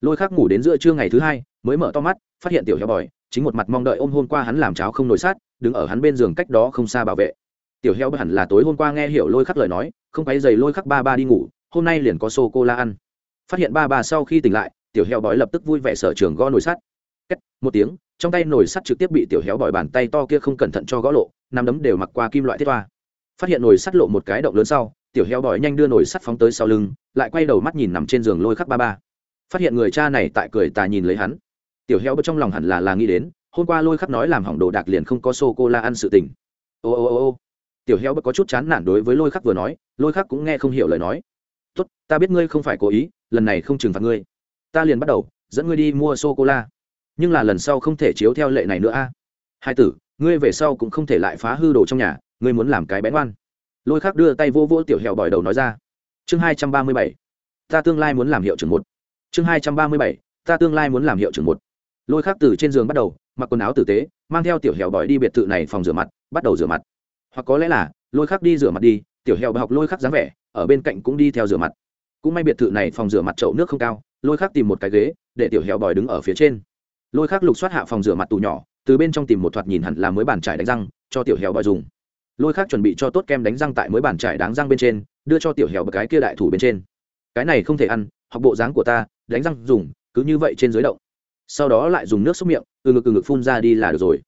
Lôi khắc ngủ đến giữa trưa ngày thứ hai, mới mở to mắt, phát hiện tiểu heo bòi, chính một mặt mong đợi ôm hôm qua hắn làm cháo không nồi sát đứng ở hắn bên giường cách đó không xa bảo vệ. Tiểu heo bất hẳn là tối hôm qua nghe hiểu lôi khắc lời nói, không quấy giày lôi khắc ba ba đi ngủ, hôm nay liền có sô cô la ăn. Phát hiện ba ba sau khi tỉnh lại, tiểu heo bói lập tức vui vẻ sở trường gõ nồi sắt. Một tiếng trong tay nồi sắt trực tiếp bị tiểu héo bòi bàn tay to kia không cẩn thận cho gõ lộ nắm đấm đều mặc qua kim loại thiết toa phát hiện nồi sắt lộ một cái động lớn sau, tiểu heo bòi nhanh đưa nồi sắt phóng tới sau lưng, lại quay đầu mắt nhìn nằm trên giường lôi khắc ba ba. Phát hiện người cha này tại cười tà nhìn lấy hắn. Tiểu heo trong lòng hẳn là là nghĩ đến, hôm qua lôi khắc nói làm hỏng đồ đạc liền không có sô cô la ăn sự tình. Ô ô ô ô. Tiểu heo có chút chán nản đối với lôi khắc vừa nói, lôi khắc cũng nghe không hiểu lời nói. Tốt, ta biết ngươi không phải cố ý, lần này không trừng phạt ngươi. Ta liền bắt đầu, dẫn ngươi đi mua sô cô la nhưng là lần sau không thể chiếu theo lệ này nữa a. Hai tử, ngươi về sau cũng không thể lại phá hư đồ trong nhà, ngươi muốn làm cái bén ngoan. Lôi khắc đưa tay vô vô tiểu hẹo bòi đầu nói ra. Chương hai trăm ba mươi bảy, ta tương lai muốn làm hiệu trưởng một. Chương hai trăm ba mươi bảy, ta tương lai muốn làm hiệu trưởng một. Lôi khắc từ trên giường bắt đầu, mặc quần áo tử tế, mang theo tiểu hẹo bòi đi biệt thự này phòng rửa mặt, bắt đầu rửa mặt. Hoặc có lẽ là, lôi khắc đi rửa mặt đi, tiểu hẹo bòi học lôi khắc dáng vẻ, ở bên cạnh cũng đi theo rửa mặt. Cũng may biệt thự này phòng rửa mặt chậu nước không cao, lôi khắc tìm một cái ghế, để tiểu hẹo bòi đứng ở phía trên lôi khắc lục xoát hạ phòng rửa mặt tủ nhỏ, từ bên trong tìm một thoạt nhìn hẳn là mới bàn trải đánh răng, cho tiểu hèo bòi dùng. Lôi khắc chuẩn bị cho tốt kem đánh răng tại mới bàn trải đáng răng bên trên, đưa cho tiểu hèo bậc cái kia đại thủ bên trên. Cái này không thể ăn, học bộ dáng của ta, đánh răng dùng, cứ như vậy trên dưới động. Sau đó lại dùng nước xúc miệng, từ ngực từ ngực phun ra đi là được rồi.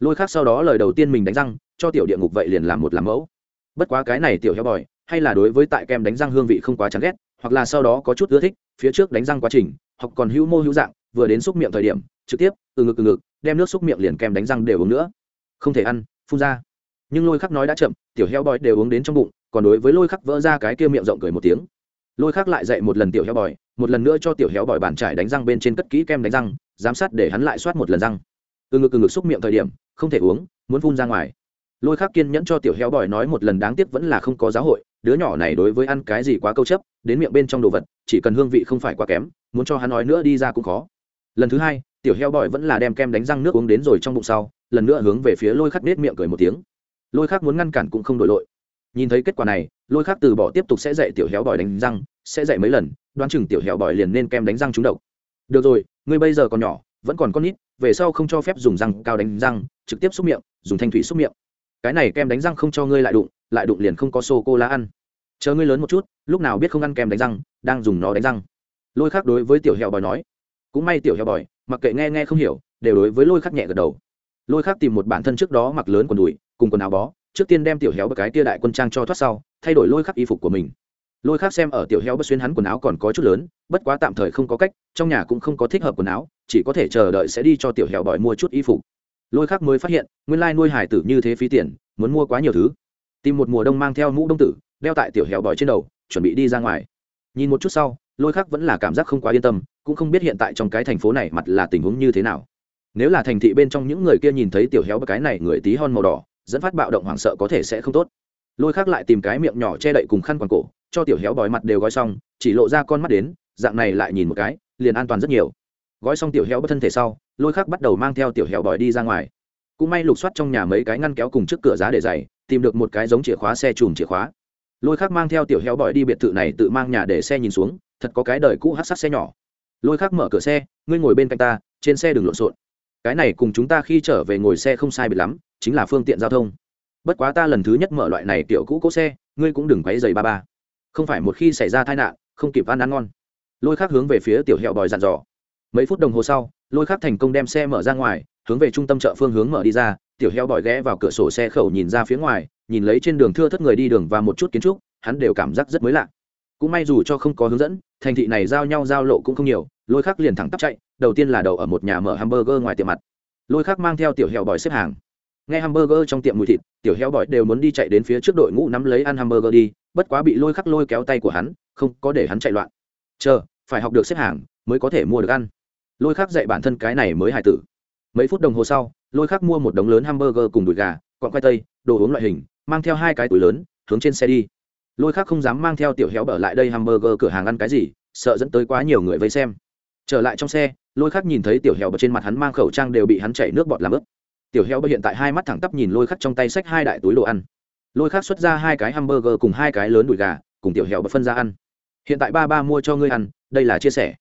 Lôi khác sau đó lời đầu tiên mình đánh răng, cho tiểu địa ngục vậy liền làm một làm mẫu. Bất quá cái này tiểu heo bòi, hay là đối với tại kem đánh răng hương vị không quá chán ghét, hoặc là sau đó có chút ưa thích, phía trước đánh răng quá trình hoặc còn hữu mô hữu dạng, vừa đến xúc miệng thời điểm trực tiếp, từ ngực từ ngực, đem nước xúc miệng liền kem đánh răng đều uống nữa. Không thể ăn, phun ra. Nhưng lôi khắc nói đã chậm, tiểu heo bòi đều uống đến trong bụng, còn đối với lôi khắc vỡ ra cái kia miệng rộng cười một tiếng. Lôi khắc lại dạy một lần tiểu heo bòi, một lần nữa cho tiểu heo bòi bàn trải đánh răng bên trên cất kỹ kem đánh răng, giám sát để hắn lại soát một lần răng. Từ ngực từ ngực xúc miệng thời điểm, không thể uống, muốn phun ra ngoài. Lôi khắc kiên nhẫn cho tiểu heo bòi nói một lần đáng tiếc vẫn là không có giáo hội, đứa nhỏ này đối với ăn cái gì quá câu chấp, đến miệng bên trong đồ vật, chỉ cần hương vị không phải quá kém, muốn cho hắn nói nữa đi ra cũng khó. Lần thứ hai tiểu heo bòi vẫn là đem kem đánh răng nước uống đến rồi trong bụng sau, lần nữa hướng về phía lôi khắc nết miệng cười một tiếng. Lôi khắc muốn ngăn cản cũng không đổi lội nhìn thấy kết quả này, lôi khắc từ bỏ tiếp tục sẽ dạy tiểu heo bòi đánh răng, sẽ dạy mấy lần, đoán chừng tiểu heo bòi liền nên kem đánh răng trúng độc. Được rồi, ngươi bây giờ còn nhỏ, vẫn còn con nít, về sau không cho phép dùng răng cao đánh răng, trực tiếp xúc miệng, dùng thanh thủy xúc miệng. Cái này kem đánh răng không cho ngươi lại đụng lại đụng liền không có sô cô la ăn. Chờ ngươi lớn một chút, lúc nào biết không ăn kem đánh răng, đang dùng nó đánh răng. Lôi khắc đối với tiểu hẹo bòi nói cũng may tiểu heo bòi, mặc kệ nghe nghe không hiểu, đều đối với lôi khắc nhẹ gật đầu. Lôi khắc tìm một bản thân trước đó mặc lớn quần đùi, cùng quần áo bó, trước tiên đem tiểu héo cái tia đại quân trang cho thoát sau, thay đổi lôi khắc y phục của mình. Lôi khắc xem ở tiểu heo bất xuyên hắn quần áo còn có chút lớn, bất quá tạm thời không có cách, trong nhà cũng không có thích hợp quần áo, chỉ có thể chờ đợi sẽ đi cho tiểu heo bòi mua chút y phục. Lôi khắc mới phát hiện, nguyên lai nuôi hải tử như thế phí tiền, muốn mua quá nhiều thứ. Tìm một mùa đông mang theo mũ đông tử, đeo tại tiểu heo bòi trên đầu, chuẩn bị đi ra ngoài. Nhìn một chút sau, lôi khắc vẫn là cảm giác không quá yên tâm cũng không biết hiện tại trong cái thành phố này mặt là tình huống như thế nào. Nếu là thành thị bên trong những người kia nhìn thấy tiểu héo cái này người tí hon màu đỏ, dẫn phát bạo động hoảng sợ có thể sẽ không tốt. Lôi khác lại tìm cái miệng nhỏ che đậy cùng khăn quàng cổ, cho tiểu héo bòi mặt đều gói xong, chỉ lộ ra con mắt đến, dạng này lại nhìn một cái, liền an toàn rất nhiều. Gói xong tiểu héo bất thân thể sau, lôi khác bắt đầu mang theo tiểu héo bòi đi ra ngoài. Cũng may lục soát trong nhà mấy cái ngăn kéo cùng trước cửa giá để giày, tìm được một cái giống chìa khóa xe chùm chìa khóa. Lôi khác mang theo tiểu héo bòi đi biệt thự này tự mang nhà để xe nhìn xuống, thật có cái đời cũ hát sát xe nhỏ lôi khắc mở cửa xe, ngươi ngồi bên cạnh ta, trên xe đừng lộn xộn. Cái này cùng chúng ta khi trở về ngồi xe không sai biệt lắm, chính là phương tiện giao thông. Bất quá ta lần thứ nhất mở loại này tiểu cũ cỗ xe, ngươi cũng đừng quấy giày ba ba. Không phải một khi xảy ra tai nạn, không kịp ăn ăn ngon. Lôi khác hướng về phía tiểu hẹo bòi dặn dò. Mấy phút đồng hồ sau, lôi khác thành công đem xe mở ra ngoài, hướng về trung tâm chợ phương hướng mở đi ra, tiểu heo bòi ghé vào cửa sổ xe khẩu nhìn ra phía ngoài, nhìn lấy trên đường thưa thất người đi đường và một chút kiến trúc, hắn đều cảm giác rất mới lạ. Cũng may dù cho không có hướng dẫn, thành thị này giao nhau giao lộ cũng không nhiều lôi khắc liền thẳng tắp chạy, đầu tiên là đầu ở một nhà mở hamburger ngoài tiệm mặt. Lôi khắc mang theo tiểu heo bòi xếp hàng. Nghe hamburger trong tiệm mùi thịt, tiểu heo bòi đều muốn đi chạy đến phía trước đội ngũ nắm lấy ăn hamburger đi, bất quá bị lôi khắc lôi kéo tay của hắn, không có để hắn chạy loạn. Chờ, phải học được xếp hàng, mới có thể mua được ăn. Lôi khắc dạy bản thân cái này mới hài tử. Mấy phút đồng hồ sau, lôi khắc mua một đống lớn hamburger cùng đùi gà cọn khoai tây, đồ uống loại hình, mang theo hai cái túi lớn, hướng trên xe đi. Lôi khắc không dám mang theo tiểu héo bở lại đây hamburger cửa hàng ăn cái gì, sợ dẫn tới quá nhiều người vây xem trở lại trong xe, lôi khắc nhìn thấy tiểu heo bật trên mặt hắn mang khẩu trang đều bị hắn chảy nước bọt làm ướt. Tiểu heo bật hiện tại hai mắt thẳng tắp nhìn lôi khắc trong tay xách hai đại túi đồ ăn. Lôi khắc xuất ra hai cái hamburger cùng hai cái lớn đùi gà, cùng tiểu heo bật phân ra ăn. Hiện tại ba ba mua cho ngươi ăn, đây là chia sẻ.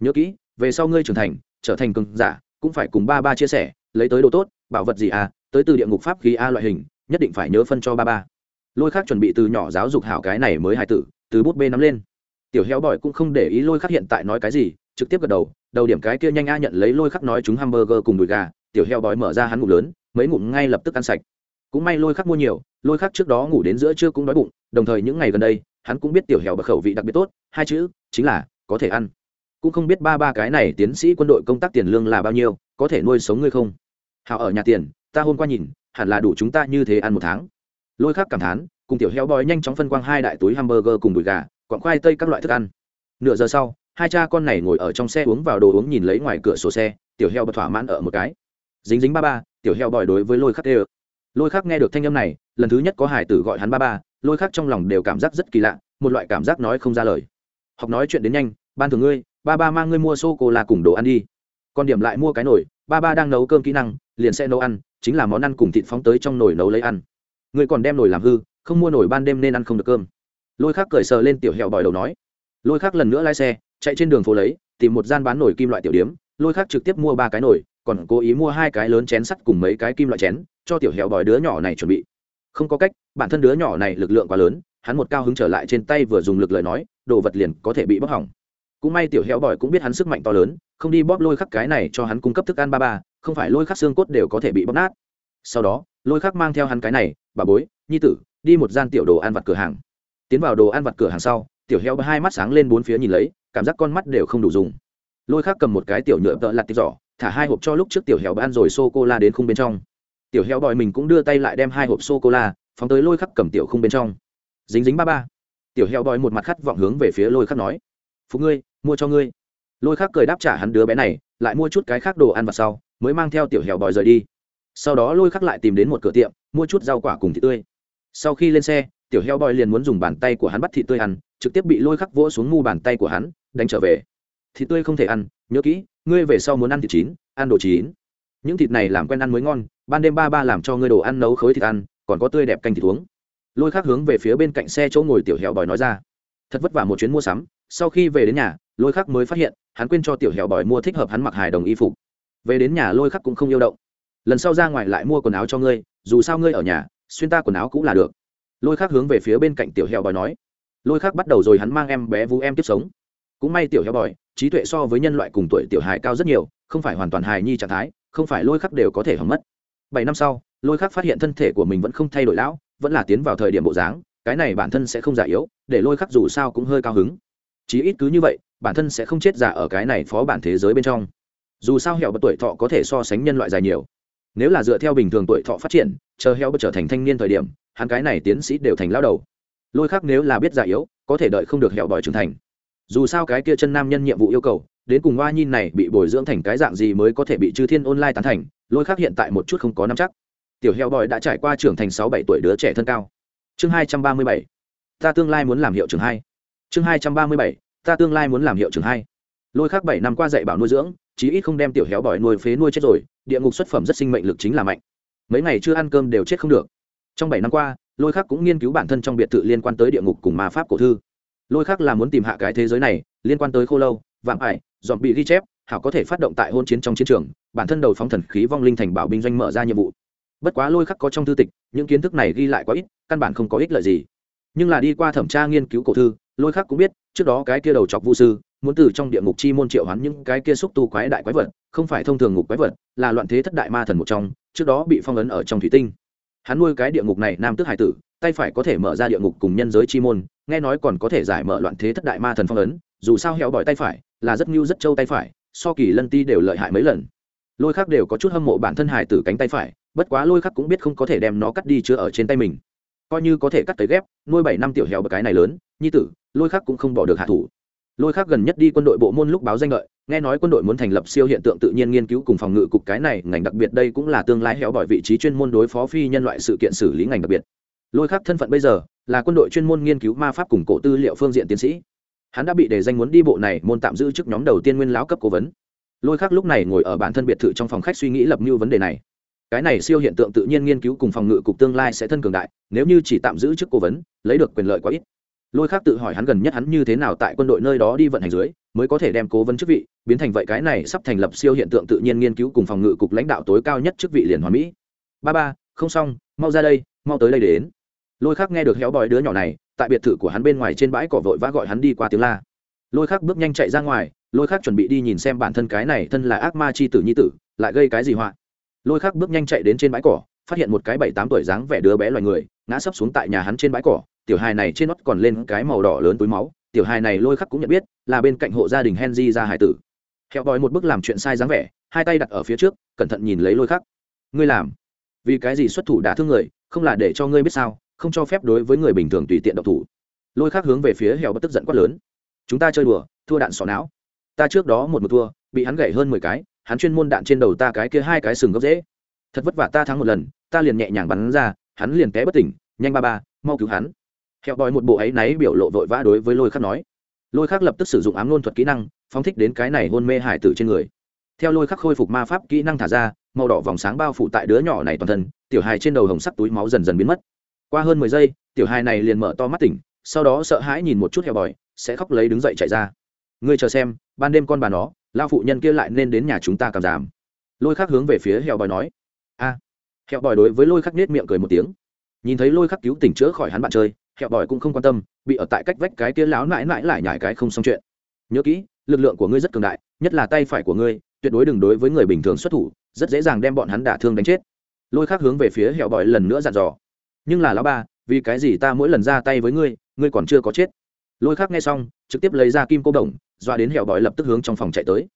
Nhớ kỹ, về sau ngươi trưởng thành, trở thành cường giả, cũng phải cùng ba ba chia sẻ, lấy tới đồ tốt, bảo vật gì à tới từ địa ngục pháp khí a loại hình, nhất định phải nhớ phân cho ba ba. Lôi khắc chuẩn bị từ nhỏ giáo dục hảo cái này mới hài tử, từ bút bê nắm lên. Tiểu heo bỏi cũng không để ý lôi khắc hiện tại nói cái gì trực tiếp gật đầu đầu điểm cái kia nhanh a nhận lấy lôi khắc nói chúng hamburger cùng đùi gà, tiểu heo bói mở ra hắn ngủ lớn, mấy ngụm ngay lập tức ăn sạch. Cũng may lôi khắc mua nhiều, lôi khắc trước đó ngủ đến giữa trưa cũng đói bụng, đồng thời những ngày gần đây, hắn cũng biết tiểu heo bậc khẩu vị đặc biệt tốt, hai chữ, chính là, có thể ăn. Cũng không biết ba ba cái này tiến sĩ quân đội công tác tiền lương là bao nhiêu, có thể nuôi sống ngươi không? Hào ở nhà tiền, ta hôm qua nhìn, hẳn là đủ chúng ta như thế ăn một tháng. Lôi khắc cảm thán, cùng tiểu heo bói nhanh chóng phân quang hai đại túi hamburger cùng đùi gà, quặng khoai tây các loại thức ăn. Nửa giờ sau hai cha con này ngồi ở trong xe uống vào đồ uống nhìn lấy ngoài cửa sổ xe, tiểu heo bật thỏa mãn ở một cái. Dính dính ba ba, tiểu heo bòi đối với lôi khắc đê lôi khắc nghe được thanh âm này, lần thứ nhất có hải tử gọi hắn ba ba, lôi khắc trong lòng đều cảm giác rất kỳ lạ, một loại cảm giác nói không ra lời. Học nói chuyện đến nhanh, ban thường ngươi, ba ba mang ngươi mua sô cô la cùng đồ ăn đi. Còn điểm lại mua cái nồi, ba ba đang nấu cơm kỹ năng, liền sẽ nấu ăn, chính là món ăn cùng thịt phóng tới trong nồi nấu lấy ăn. Ngươi còn đem nồi làm hư, không mua nồi ban đêm nên ăn không được cơm. Lôi khắc cười sờ lên tiểu hẹo bòi đầu nói. Lôi khắc lần nữa lái xe chạy trên đường phố lấy, tìm một gian bán nồi kim loại tiểu điếm, lôi khắc trực tiếp mua ba cái nồi, còn cố ý mua hai cái lớn chén sắt cùng mấy cái kim loại chén, cho tiểu hẹo bòi đứa nhỏ này chuẩn bị. Không có cách, bản thân đứa nhỏ này lực lượng quá lớn, hắn một cao hứng trở lại trên tay vừa dùng lực lời nói, đồ vật liền có thể bị bóc hỏng. Cũng may tiểu hẹo bòi cũng biết hắn sức mạnh to lớn, không đi bóp lôi khắc cái này cho hắn cung cấp thức ăn ba ba, không phải lôi khắc xương cốt đều có thể bị bóp nát. Sau đó, lôi khắc mang theo hắn cái này, bà bối, nhi tử, đi một gian tiểu đồ ăn vặt cửa hàng. Tiến vào đồ ăn vặt cửa hàng sau, tiểu heo hai mắt sáng lên bốn phía nhìn lấy cảm giác con mắt đều không đủ dùng. Lôi khắc cầm một cái tiểu nhựa tợ lặt tiệc giỏ, thả hai hộp cho lúc trước tiểu heo ăn rồi sô cô la đến khung bên trong. Tiểu heo bòi mình cũng đưa tay lại đem hai hộp sô cô la phóng tới lôi khắc cầm tiểu khung bên trong. Dính dính ba ba. Tiểu heo bòi một mặt khát vọng hướng về phía lôi khắc nói phú ngươi, mua cho ngươi. Lôi khắc cười đáp trả hắn đứa bé này, lại mua chút cái khác đồ ăn vặt sau, mới mang theo tiểu heo bòi rời đi. Sau đó lôi khắc lại tìm đến một cửa tiệm, mua chút rau quả cùng thịt tươi. Sau khi lên xe, tiểu heo bòi liền muốn dùng bàn tay của hắn bắt thịt tươi ăn trực tiếp bị lôi khắc vỗ xuống ngu bàn tay của hắn, đánh trở về. Thịt tươi không thể ăn, nhớ kỹ, ngươi về sau muốn ăn thịt chín, ăn đồ chín. Những thịt này làm quen ăn mới ngon, ban đêm ba ba làm cho ngươi đồ ăn nấu khối thịt ăn, còn có tươi đẹp canh thịt uống. Lôi khắc hướng về phía bên cạnh xe chỗ ngồi tiểu hẹo bòi nói ra. Thật vất vả một chuyến mua sắm, sau khi về đến nhà, lôi khắc mới phát hiện, hắn quên cho tiểu hẹo bòi mua thích hợp hắn mặc hài đồng y phục. Về đến nhà, lôi khắc cũng không yêu động. Lần sau ra ngoài lại mua quần áo cho ngươi, dù sao ngươi ở nhà, xuyên ta quần áo cũng là được. Lôi khắc hướng về phía bên cạnh tiểu hẹo bòi nói lôi khắc bắt đầu rồi hắn mang em bé vũ em tiếp sống. Cũng may tiểu heo bòi, trí tuệ so với nhân loại cùng tuổi tiểu hài cao rất nhiều, không phải hoàn toàn hài nhi trạng thái, không phải lôi khắc đều có thể hỏng mất. Bảy năm sau, lôi khắc phát hiện thân thể của mình vẫn không thay đổi lão, vẫn là tiến vào thời điểm bộ dáng, cái này bản thân sẽ không già yếu, để lôi khắc dù sao cũng hơi cao hứng. Chí ít cứ như vậy, bản thân sẽ không chết già ở cái này phó bản thế giới bên trong. Dù sao hẹo bật tuổi thọ có thể so sánh nhân loại dài nhiều. Nếu là dựa theo bình thường tuổi thọ phát triển, chờ heo bật trở thành thanh niên thời điểm, hắn cái này tiến sĩ đều thành lao đầu lôi khác nếu là biết già yếu, có thể đợi không được hẹo bòi trưởng thành. Dù sao cái kia chân nam nhân nhiệm vụ yêu cầu, đến cùng hoa nhìn này bị bồi dưỡng thành cái dạng gì mới có thể bị chư thiên online tán thành, lôi khác hiện tại một chút không có nắm chắc. Tiểu heo bòi đã trải qua trưởng thành sáu bảy tuổi đứa trẻ thân cao. Chương hai trăm ba mươi bảy, ta tương lai muốn làm hiệu trưởng hai. Chương hai trăm ba mươi bảy, ta tương lai muốn làm hiệu trưởng hai. Lôi khác bảy năm qua dạy bảo nuôi dưỡng, chí ít không đem tiểu héo bòi nuôi phế nuôi chết rồi, địa ngục xuất phẩm rất sinh mệnh lực chính là mạnh. Mấy ngày chưa ăn cơm đều chết không được. Trong bảy năm qua lôi khắc cũng nghiên cứu bản thân trong biệt thự liên quan tới địa ngục cùng ma pháp cổ thư. Lôi khắc là muốn tìm hạ cái thế giới này, liên quan tới khô lâu, vạm ải, dọn bị ghi chép, hảo có thể phát động tại hôn chiến trong chiến trường, bản thân đầu phóng thần khí vong linh thành bảo binh doanh mở ra nhiệm vụ. Bất quá lôi khắc có trong thư tịch, những kiến thức này ghi lại quá ít, căn bản không có ích lợi gì. Nhưng là đi qua thẩm tra nghiên cứu cổ thư, lôi khắc cũng biết, trước đó cái kia đầu chọc vũ sư, muốn từ trong địa ngục chi môn triệu hoán những cái kia xúc tu quái đại quái vật, không phải thông thường ngục quái vật, là loạn thế thất đại ma thần một trong, trước đó bị phong ấn ở trong thủy tinh hắn nuôi cái địa ngục này nam tước hải tử, tay phải có thể mở ra địa ngục cùng nhân giới chi môn, nghe nói còn có thể giải mở loạn thế thất đại ma thần phong ấn, dù sao heo bỏi tay phải, là rất ngưu rất trâu tay phải, so kỳ lân ti đều lợi hại mấy lần. Lôi khắc đều có chút hâm mộ bản thân hải tử cánh tay phải, bất quá lôi khắc cũng biết không có thể đem nó cắt đi chứa ở trên tay mình. Coi như có thể cắt tới ghép, nuôi bảy năm tiểu heo bậc cái này lớn, nhi tử, lôi khắc cũng không bỏ được hạ thủ lôi khác gần nhất đi quân đội bộ môn lúc báo danh lợi nghe nói quân đội muốn thành lập siêu hiện tượng tự nhiên nghiên cứu cùng phòng ngự cục cái này, ngành đặc biệt đây cũng là tương lai héo bỏi vị trí chuyên môn đối phó phi nhân loại sự kiện xử lý ngành đặc biệt. Lôi khác thân phận bây giờ là quân đội chuyên môn nghiên cứu ma pháp cùng cổ tư liệu phương diện tiến sĩ. Hắn đã bị đề danh muốn đi bộ này môn tạm giữ trước nhóm đầu tiên nguyên lão cấp cố vấn. Lôi khác lúc này ngồi ở bản thân biệt thự trong phòng khách suy nghĩ lập mưu vấn đề này. Cái này siêu hiện tượng tự nhiên nghiên cứu cùng phòng ngự cục tương lai sẽ thân cường đại, nếu như chỉ tạm giữ chức cố vấn, lấy được quyền lợi quá ít lôi khác tự hỏi hắn gần nhất hắn như thế nào tại quân đội nơi đó đi vận hành dưới, mới có thể đem cố vấn chức vị, biến thành vậy cái này sắp thành lập siêu hiện tượng tự nhiên nghiên cứu cùng phòng ngự cục lãnh đạo tối cao nhất chức vị liền hoàn mỹ. Ba ba, không xong, mau ra đây, mau tới đây đến. Lôi khác nghe được héo bòi đứa nhỏ này, tại biệt thự của hắn bên ngoài trên bãi cỏ vội vã gọi hắn đi qua tiếng la. Lôi khác bước nhanh chạy ra ngoài, lôi khác chuẩn bị đi nhìn xem bản thân cái này thân là ác ma c h i tử nhi tử, lại gây cái gì họa. Lôi khác bước nhanh chạy đến trên bãi cỏ, phát hiện một cái bảy tám tuổi dáng vẻ đứa bé loài người, ngã sấp xuống tại nhà hắn trên bãi cỏ tiểu hài này trên nót còn lên cái màu đỏ lớn túi máu, tiểu hài này lôi khắc cũng nhận biết, là bên cạnh hộ gia đình henry ra hải tử. Hẹo bòi một bức làm chuyện sai dáng vẻ, hai tay đặt ở phía trước, cẩn thận nhìn lấy lôi khắc. Ngươi làm? Vì cái gì xuất thủ đả thương người, không là để cho ngươi biết sao, không cho phép đối với người bình thường tùy tiện độc thủ. Lôi khắc hướng về phía hẹo bất tức giận quát lớn. Chúng ta chơi đùa, thua đạn sọ não. Ta trước đó một một thua, bị hắn gậy hơn mười cái, hắn chuyên môn đạn trên đầu ta cái kia hai cái sừng gốc dễ thật vất vả ta thắng một lần, ta liền nhẹ nhàng bắn ra, hắn liền té bất tỉnh, nhanh ba ba, mau cứu hắn hẹo bòi một bộ ấy náy biểu lộ vội vã đối với lôi khắc nói. Lôi khắc lập tức sử dụng ám nôn thuật kỹ năng phóng thích đến cái này hôn mê hải tử trên người. Theo lôi khắc khôi phục ma pháp kỹ năng thả ra màu đỏ vòng sáng bao phủ tại đứa nhỏ này toàn thân tiểu hài trên đầu hồng sắc túi máu dần dần biến mất. Qua hơn mười giây tiểu hài này liền mở to mắt tỉnh sau đó sợ hãi nhìn một chút heo bòi sẽ khóc lấy đứng dậy chạy ra. Ngươi chờ xem ban đêm con bà nó lao phụ nhân kia lại nên đến nhà chúng ta cảm giảm. Lôi khắc hướng về phía heo bòi nói. A. À, heo bòi đối với lôi khắc nết miệng cười một tiếng. Nhìn thấy lôi khắc cứu tỉnh chữa khỏi hắn bạn chơi hẹo bòi cũng không quan tâm, bị ở tại cách vách cái kia láo mãi mãi lại nhải cái không xong chuyện. Nhớ kỹ, lực lượng của ngươi rất cường đại, nhất là tay phải của ngươi, tuyệt đối đừng đối với người bình thường xuất thủ, rất dễ dàng đem bọn hắn đả thương đánh chết. Lôi khác hướng về phía hẹo bòi lần nữa dặn dò. Nhưng là lão ba, vì cái gì ta mỗi lần ra tay với ngươi ngươi còn chưa có chết? Lôi khác nghe xong, trực tiếp lấy ra kim cô đồng, dọa đến hẹo bòi lập tức hướng trong phòng chạy tới.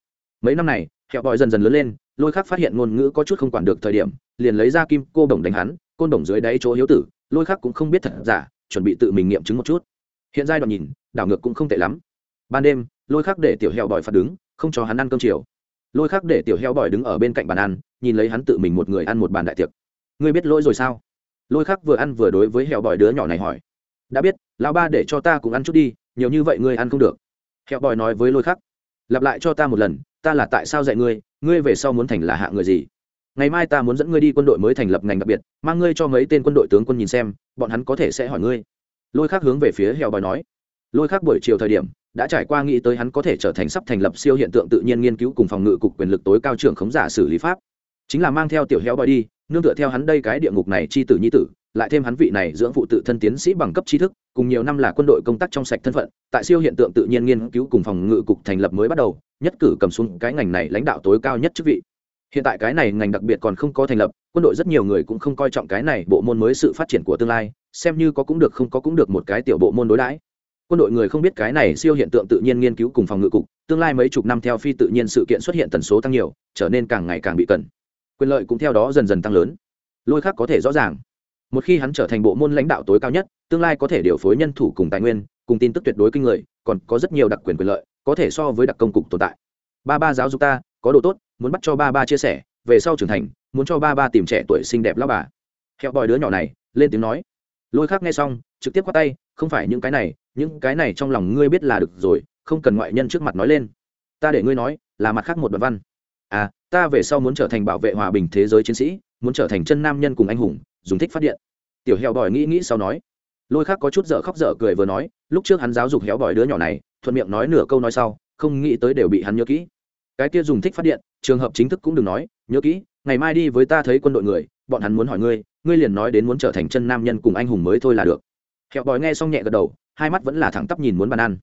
Mấy năm này, hẹo bòi dần dần lớn lên, lôi khác phát hiện ngôn ngữ có chút không quản được thời điểm, liền lấy ra kim cô đồng đánh hắn, côn đồng dưới đáy chỗ hiếu tử, lôi khác cũng không biết thật giả chuẩn bị tự mình nghiệm chứng một chút. Hiện giai đoạn nhìn, đảo ngược cũng không tệ lắm. Ban đêm, lôi khắc để tiểu heo bòi phạt đứng, không cho hắn ăn cơm chiều. Lôi khắc để tiểu heo bòi đứng ở bên cạnh bàn ăn, nhìn lấy hắn tự mình một người ăn một bàn đại tiệc. Ngươi biết lỗi rồi sao? Lôi khắc vừa ăn vừa đối với heo bòi đứa nhỏ này hỏi. Đã biết, lão ba để cho ta cũng ăn chút đi, nhiều như vậy ngươi ăn không được. Heo bòi nói với lôi khắc. Lặp lại cho ta một lần, ta là tại sao dạy ngươi ngươi về sau muốn thành là hạ người gì? Ngày mai ta muốn dẫn ngươi đi quân đội mới thành lập ngành đặc biệt, mang ngươi cho mấy tên quân đội tướng quân nhìn xem, bọn hắn có thể sẽ hỏi ngươi. Lôi khác hướng về phía heo bòi nói. Lôi khác buổi chiều thời điểm, đã trải qua nghĩ tới hắn có thể trở thành sắp thành lập siêu hiện tượng tự nhiên nghiên cứu cùng phòng ngự cục quyền lực tối cao trưởng khống giả xử lý pháp. Chính là mang theo tiểu heo bòi đi, nương tựa theo hắn đây cái địa ngục này chi tử nhi tử, lại thêm hắn vị này dưỡng phụ tự thân tiến sĩ bằng cấp tri thức, cùng nhiều năm là quân đội công tác trong sạch thân phận, tại siêu hiện tượng tự nhiên nghiên cứu cùng phòng ngự cục thành lập mới bắt đầu, nhất cử cầm xuống cái ngành này lãnh đạo tối cao nhất chức vị hiện tại cái này ngành đặc biệt còn không có thành lập, quân đội rất nhiều người cũng không coi trọng cái này bộ môn mới sự phát triển của tương lai, xem như có cũng được, không có cũng được một cái tiểu bộ môn đối đãi. Quân đội người không biết cái này siêu hiện tượng tự nhiên nghiên cứu cùng phòng ngự cục, tương lai mấy chục năm theo phi tự nhiên sự kiện xuất hiện tần số tăng nhiều, trở nên càng ngày càng bị cần quyền lợi cũng theo đó dần dần tăng lớn. Lôi khác có thể rõ ràng. Một khi hắn trở thành bộ môn lãnh đạo tối cao nhất, tương lai có thể điều phối nhân thủ cùng tài nguyên, cùng tin tức tuyệt đối kinh người, còn có rất nhiều đặc quyền quyền lợi, có thể so với đặc công cục tồn tại. Ba ba giáo dục ta, có đồ tốt muốn bắt cho ba ba chia sẻ, về sau trưởng thành, muốn cho ba ba tìm trẻ tuổi xinh đẹp lao bà. Hẹo bòi đứa nhỏ này, lên tiếng nói. Lôi khác nghe xong, trực tiếp quát tay, không phải những cái này, những cái này trong lòng ngươi biết là được rồi, không cần ngoại nhân trước mặt nói lên. Ta để ngươi nói, là mặt khác một đoạn văn. À ta về sau muốn trở thành bảo vệ hòa bình thế giới chiến sĩ, muốn trở thành chân nam nhân cùng anh hùng, dùng thích phát điện. Tiểu heo bòi nghĩ nghĩ sau nói. Lôi khác có chút dở khóc dở cười vừa nói, lúc trước hắn giáo dục héo bòi đứa nhỏ này, thuận miệng nói nửa câu nói sau, không nghĩ tới đều bị hắn nhớ kỹ cái kia dùng thích phát điện, trường hợp chính thức cũng đừng nói, nhớ kỹ, ngày mai đi với ta thấy quân đội người, bọn hắn muốn hỏi ngươi ngươi liền nói đến muốn trở thành chân nam nhân cùng anh hùng mới thôi là được. Hẹo bòi nghe xong nhẹ gật đầu, hai mắt vẫn là thẳng tắp nhìn muốn bàn ăn.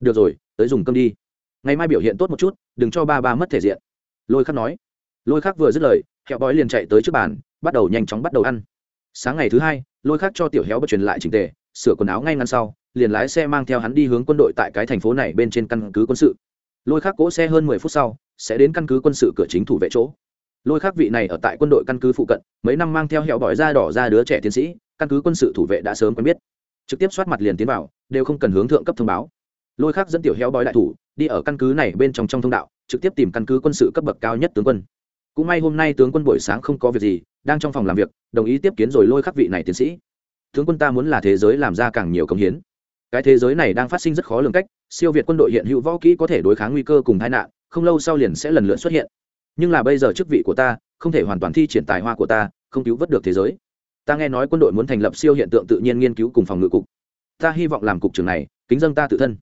Được rồi, tới dùng cơm đi. Ngày mai biểu hiện tốt một chút, đừng cho ba ba mất thể diện. Lôi khắc nói. Lôi khắc vừa dứt lời, hẹo bòi liền chạy tới trước bàn, bắt đầu nhanh chóng bắt đầu ăn. Sáng ngày thứ hai, lôi khắc cho tiểu héo bất truyền lại trình tề, sửa quần áo ngay ngăn sau, liền lái xe mang theo hắn đi hướng quân đội tại cái thành phố này bên trên căn cứ quân sự lôi khắc cỗ xe hơn mười phút sau, sẽ đến căn cứ quân sự cửa chính thủ vệ chỗ. Lôi khắc vị này ở tại quân đội căn cứ phụ cận, mấy năm mang theo hẹo bòi da đỏ ra đứa trẻ tiến sĩ, căn cứ quân sự thủ vệ đã sớm quen biết. Trực tiếp soát mặt liền tiến vào, đều không cần hướng thượng cấp thông báo. Lôi khắc dẫn tiểu heo bói đại thủ, đi ở căn cứ này bên trong trong thông đạo, trực tiếp tìm căn cứ quân sự cấp bậc cao nhất tướng quân. Cũng may hôm nay tướng quân buổi sáng không có việc gì, đang trong phòng làm việc, đồng ý tiếp kiến rồi lôi khắc vị này tiến sĩ. Tướng quân ta muốn là thế giới làm ra càng nhiều công hiến. Cái thế giới này đang phát sinh rất khó lường cách siêu việt quân đội hiện hữu võ kỹ có thể đối kháng nguy cơ cùng tai nạn, không lâu sau liền sẽ lần lượt xuất hiện. Nhưng là bây giờ chức vị của ta không thể hoàn toàn thi triển tài hoa của ta, không cứu vớt được thế giới. Ta nghe nói quân đội muốn thành lập siêu hiện tượng tự nhiên nghiên cứu cùng phòng ngự cục. Ta hy vọng làm cục trưởng này kính dân ta tự thân.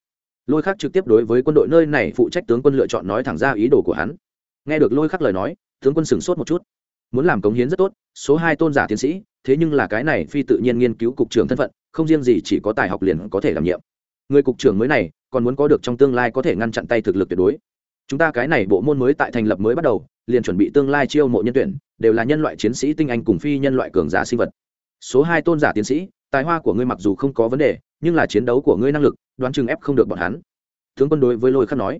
Lôi khắc trực tiếp đối với quân đội nơi này phụ trách tướng quân lựa chọn nói thẳng ra ý đồ của hắn. Nghe được lôi khắc lời nói, tướng quân sửng sốt một chút. Muốn làm cống hiến rất tốt, số hai tôn giả tiến sĩ, thế nhưng là cái này phi tự nhiên nghiên cứu cục trưởng thân phận, không riêng gì chỉ có tài học liền có thể đảm nhiệm người cục trưởng mới này còn muốn có được trong tương lai có thể ngăn chặn tay thực lực tuyệt đối. Chúng ta cái này bộ môn mới tại thành lập mới bắt đầu, liền chuẩn bị tương lai chiêu mộ nhân tuyển, đều là nhân loại chiến sĩ tinh anh cùng phi nhân loại cường giả sinh vật. Số hai tôn giả tiến sĩ, tài hoa của ngươi mặc dù không có vấn đề, nhưng là chiến đấu của ngươi năng lực, đoán chừng ép không được bọn hắn. Tướng quân đối với lôi khắc nói.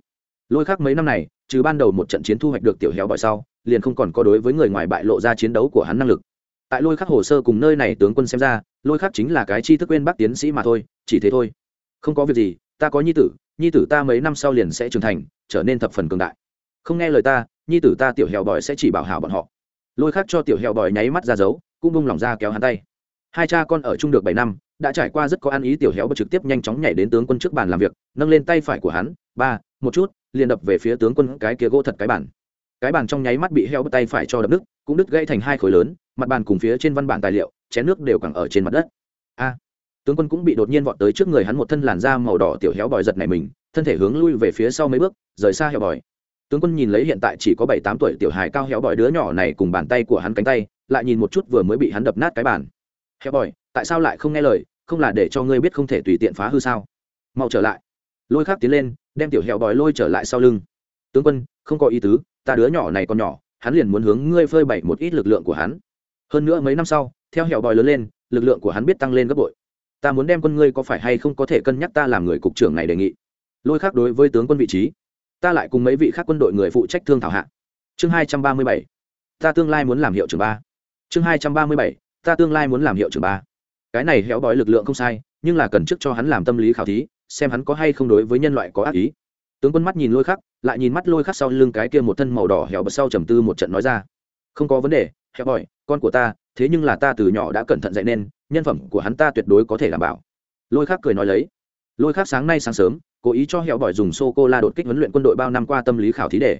Lôi khắc mấy năm này, trừ ban đầu một trận chiến thu hoạch được tiểu héo bọi sau, liền không còn có đối với người ngoài bại lộ ra chiến đấu của hắn năng lực. Tại lôi khắc hồ sơ cùng nơi này tướng quân xem ra, lôi khắc chính là cái chi thức quên bác tiến sĩ mà thôi, chỉ thế thôi không có việc gì ta có nhi tử nhi tử ta mấy năm sau liền sẽ trưởng thành trở nên thập phần cường đại. Không nghe lời ta nhi tử ta tiểu hèo bòi sẽ chỉ bảo hảo bọn họ. Lôi khác cho tiểu hèo bòi nháy mắt ra dấu cũng bung lòng ra kéo hắn tay. Hai cha con ở chung được bảy năm đã trải qua rất có ăn ý tiểu héo bật trực tiếp nhanh chóng nhảy đến tướng quân trước bàn làm việc nâng lên tay phải của hắn ba một chút liền đập về phía tướng quân cái kia gỗ thật cái bản cái bàn trong nháy mắt bị heo bắt tay phải cho đập đứt, cũng đứt gãy thành hai khối lớn mặt bàn cùng phía trên văn bản tài liệu chén nước đều cẳng ở trên mặt đất. A! Tướng quân cũng bị đột nhiên vọt tới trước người hắn một thân làn da màu đỏ tiểu héo bòi giật này mình, thân thể hướng lui về phía sau mấy bước, rời xa héo bòi. Tướng quân nhìn lấy hiện tại chỉ có bảy tám tuổi tiểu hài cao héo bòi đứa nhỏ này cùng bàn tay của hắn cánh tay, lại nhìn một chút vừa mới bị hắn đập nát cái bàn. Héo bòi, tại sao lại không nghe lời, không là để cho ngươi biết không thể tùy tiện phá hư sao? Mau trở lại. Lôi khác tiến lên, đem tiểu héo bòi lôi trở lại sau lưng. Tướng quân, không có ý tứ, ta đứa nhỏ này còn nhỏ, hắn liền muốn hướng ngươi phơi bày một ít lực lượng của hắn. Hơn nữa mấy năm sau, theo héo bòi lớn lên, lực lượng của hắn biết tăng lên gấp bội ta muốn đem quân ngươi có phải hay không có thể cân nhắc ta làm người cục trưởng này đề nghị. Lôi khác đối với tướng quân vị trí, ta lại cùng mấy vị khác quân đội người phụ trách thương thảo hạ. Chương hai trăm ba mươi bảy, ta tương lai muốn làm hiệu trưởng ba. Chương hai trăm ba mươi bảy, ta tương lai muốn làm hiệu trưởng ba. Cái này héo bói lực lượng không sai, nhưng là cần trước cho hắn làm tâm lý khảo thí, xem hắn có hay không đối với nhân loại có ác ý. Tướng quân mắt nhìn lôi khắc, lại nhìn mắt lôi khắc sau lưng cái kia một thân màu đỏ hẻo bật sau trầm tư một trận nói ra. Không có vấn đề, héo bòi con của ta thế nhưng là ta từ nhỏ đã cẩn thận dạy nên, nhân phẩm của hắn ta tuyệt đối có thể đảm bảo. Lôi khắc cười nói lấy. Lôi khắc sáng nay sáng sớm, cố ý cho heo bỏi dùng sô cô la đột kích huấn luyện quân đội bao năm qua tâm lý khảo thí đề.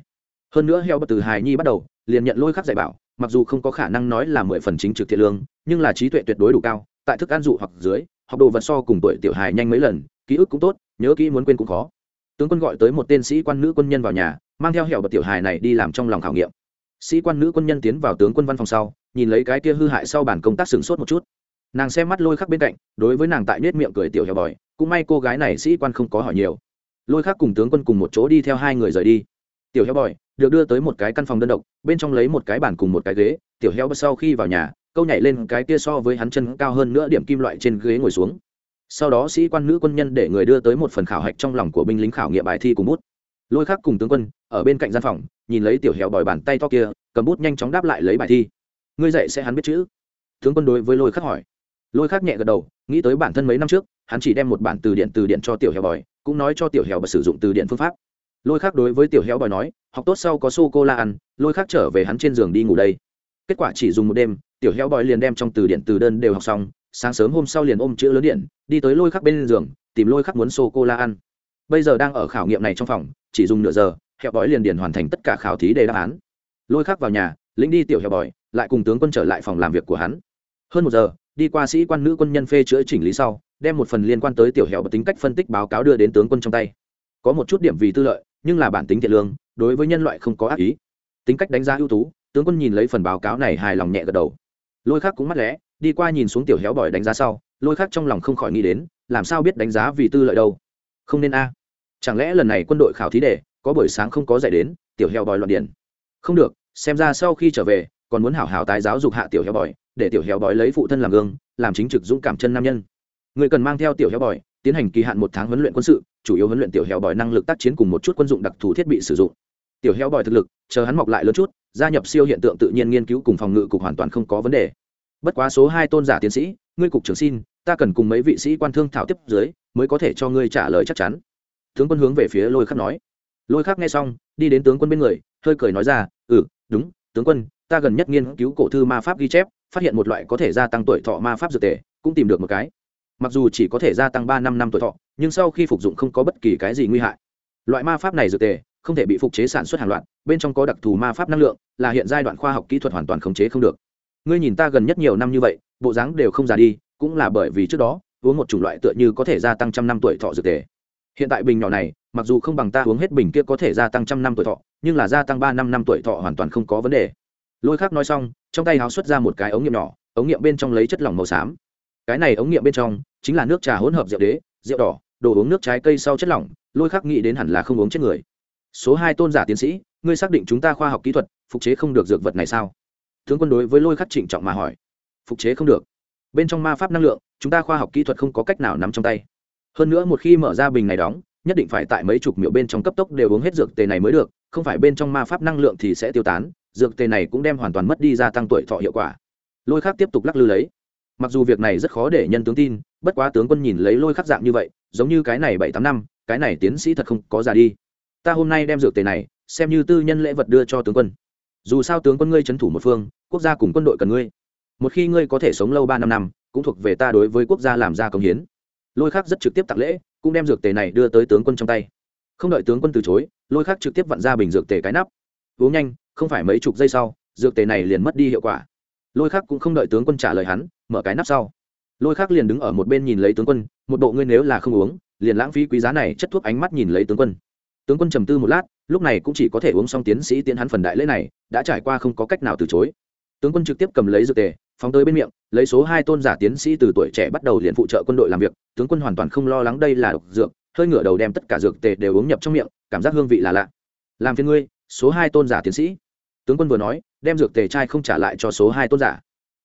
Hơn nữa heo bất từ hài nhi bắt đầu, liền nhận lôi khắc dạy bảo, mặc dù không có khả năng nói là mười phần chính trực thiện lương, nhưng là trí tuệ tuyệt đối đủ cao, tại thức ăn dụ hoặc dưới, học đồ vật so cùng tuổi tiểu hài nhanh mấy lần, ký ức cũng tốt, nhớ kỹ muốn quên cũng khó. Tướng quân gọi tới một tên sĩ quan nữ quân nhân vào nhà, mang theo hẻo bật tiểu hài này đi làm trong lòng khảo nghiệm. Sĩ quan nữ quân nhân tiến vào tướng quân văn phòng sau nhìn lấy cái kia hư hại sau bản công tác sửng sốt một chút. Nàng xem mắt lôi khắc bên cạnh, đối với nàng tại nết miệng cười tiểu heo bòi, cũng may cô gái này sĩ quan không có hỏi nhiều. Lôi khắc cùng tướng quân cùng một chỗ đi theo hai người rời đi. Tiểu heo bòi, được đưa tới một cái căn phòng đơn độc, bên trong lấy một cái bàn cùng một cái ghế, tiểu heo sau khi vào nhà, câu nhảy lên cái kia so với hắn chân cao hơn nữa điểm kim loại trên ghế ngồi xuống. Sau đó sĩ quan nữ quân nhân để người đưa tới một phần khảo hạch trong lòng của binh lính khảo nghiệm bài thi cùng bút. Lôi khắc cùng tướng quân, ở bên cạnh gian phòng, nhìn lấy tiểu heo bòi bàn tay to kia, cầm bút nhanh chóng đáp lại lấy bài thi ngươi dạy sẽ hắn biết chữ. Tướng quân đối với lôi khắc hỏi. Lôi khắc nhẹ gật đầu, nghĩ tới bản thân mấy năm trước, hắn chỉ đem một bản từ điển từ điển cho tiểu heo bòi, cũng nói cho tiểu heo bòi sử dụng từ điển phương pháp. Lôi khắc đối với tiểu heo bòi nói, học tốt sau có sô cô la ăn, lôi khắc trở về hắn trên giường đi ngủ đây. Kết quả chỉ dùng một đêm, tiểu heo bòi liền đem trong từ điển từ đơn đều học xong, sáng sớm hôm sau liền ôm chữ lớn điện đi tới lôi khắc bên giường, tìm lôi khắc muốn sô cô la ăn. Bây giờ đang ở khảo nghiệm này trong phòng, chỉ dùng nửa giờ heo bòi liền điền hoàn thành tất cả khảo thí đề đáp án. Lôi khắc vào nhà, lĩnh đi tiểu heo bòi lại cùng tướng quân trở lại phòng làm việc của hắn. Hơn một giờ, đi qua sĩ quan nữ quân nhân phê chữa chỉnh lý sau, đem một phần liên quan tới tiểu hẻo và tính cách phân tích báo cáo đưa đến tướng quân trong tay. Có một chút điểm vì tư lợi, nhưng là bản tính thiện lương, đối với nhân loại không có ác ý. Tính cách đánh giá ưu tú, tướng quân nhìn lấy phần báo cáo này hài lòng nhẹ gật đầu. Lôi khác cũng mắt lẽ, đi qua nhìn xuống tiểu héo bỏi đánh giá sau, lôi khác trong lòng không khỏi nghĩ đến, làm sao biết đánh giá vì tư lợi đâu? Không nên a. Chẳng lẽ lần này quân đội khảo thí đề, có buổi sáng không có dạy đến, tiểu heo bòi loạn điển? Không được, xem ra sau khi trở về còn muốn hảo hảo tái giáo dục hạ tiểu heo bòi, để tiểu heo bòi lấy phụ thân làm gương, làm chính trực dũng cảm chân nam nhân. Người cần mang theo tiểu heo bòi, tiến hành kỳ hạn một tháng huấn luyện quân sự, chủ yếu huấn luyện tiểu heo bòi năng lực tác chiến cùng một chút quân dụng đặc thù thiết bị sử dụng. Tiểu heo bòi thực lực, chờ hắn mọc lại lớn chút, gia nhập siêu hiện tượng tự nhiên nghiên cứu cùng phòng ngự cục hoàn toàn không có vấn đề. Bất quá số hai tôn giả tiến sĩ, ngươi cục trưởng xin, ta cần cùng mấy vị sĩ quan thương thảo tiếp dưới, mới có thể cho ngươi trả lời chắc chắn. Tướng quân hướng về phía lôi khắc nói. Lôi khắc nghe xong, đi đến tướng quân bên người, hơi cười nói ra ừ đúng, tướng quân ta gần nhất nghiên cứu cổ thư ma pháp ghi chép, phát hiện một loại có thể gia tăng tuổi thọ ma pháp dược tề, cũng tìm được một cái. Mặc dù chỉ có thể gia tăng ba năm năm tuổi thọ, nhưng sau khi phục dụng không có bất kỳ cái gì nguy hại. Loại ma pháp này dược tề, không thể bị phục chế sản xuất hàng loạt, bên trong có đặc thù ma pháp năng lượng, là hiện giai đoạn khoa học kỹ thuật hoàn toàn khống chế không được. Ngươi nhìn ta gần nhất nhiều năm như vậy, bộ dáng đều không già đi, cũng là bởi vì trước đó, uống một chủng loại tựa như có thể gia tăng trăm năm tuổi thọ dược tề. Hiện tại bình nhỏ này, mặc dù không bằng ta uống hết bình kia có thể gia tăng trăm năm tuổi thọ, nhưng là gia tăng ba năm năm tuổi thọ hoàn toàn không có vấn đề lôi khác nói xong, trong tay háo xuất ra một cái ống nghiệm nhỏ, ống nghiệm bên trong lấy chất lỏng màu xám. Cái này ống nghiệm bên trong chính là nước trà hỗn hợp rượu đế, rượu đỏ, đồ uống nước trái cây sau chất lỏng, lôi khắc nghĩ đến hẳn là không uống chết người. Số hai tôn giả tiến sĩ, ngươi xác định chúng ta khoa học kỹ thuật, phục chế không được dược vật này sao? Tướng quân đối với lôi khắc trịnh trọng mà hỏi. Phục chế không được. Bên trong ma pháp năng lượng, chúng ta khoa học kỹ thuật không có cách nào nắm trong tay. Hơn nữa một khi mở ra bình này đóng, nhất định phải tại mấy chục miệu bên trong cấp tốc đều uống hết dược tề này mới được, không phải bên trong ma pháp năng lượng thì sẽ tiêu tán dược tề này cũng đem hoàn toàn mất đi gia tăng tuổi thọ hiệu quả. Lôi khắc tiếp tục lắc lư lấy. Mặc dù việc này rất khó để nhân tướng tin, bất quá tướng quân nhìn lấy lôi khắc dạng như vậy, giống như cái này bảy tám năm, cái này tiến sĩ thật không có già đi. Ta hôm nay đem dược tề này, xem như tư nhân lễ vật đưa cho tướng quân. Dù sao tướng quân ngươi trấn thủ một phương, quốc gia cùng quân đội cần ngươi. Một khi ngươi có thể sống lâu ba năm năm, cũng thuộc về ta đối với quốc gia làm ra công hiến. Lôi khắc rất trực tiếp tặng lễ, cũng đem dược tề này đưa tới tướng quân trong tay. Không đợi tướng quân từ chối, lôi khắc trực tiếp vặn ra bình dược tề cái nắp. Uống nhanh không phải mấy chục giây sau, dược tề này liền mất đi hiệu quả. Lôi khác cũng không đợi tướng quân trả lời hắn, mở cái nắp sau. Lôi khác liền đứng ở một bên nhìn lấy tướng quân, một bộ ngươi nếu là không uống, liền lãng phí quý giá này chất thuốc ánh mắt nhìn lấy tướng quân. Tướng quân trầm tư một lát, lúc này cũng chỉ có thể uống xong tiến sĩ tiến hắn phần đại lễ này, đã trải qua không có cách nào từ chối. Tướng quân trực tiếp cầm lấy dược tề, phóng tới bên miệng, lấy số hai tôn giả tiến sĩ từ tuổi trẻ bắt đầu liền phụ trợ quân đội làm việc, tướng quân hoàn toàn không lo lắng đây là độc dược, hơi ngửa đầu đem tất cả dược tề đều uống nhập trong miệng, cảm giác hương vị là lạ. Làm phiền ngươi, số hai tôn giả tiến sĩ tướng quân vừa nói, đem dược tề trai không trả lại cho số hai tôn giả.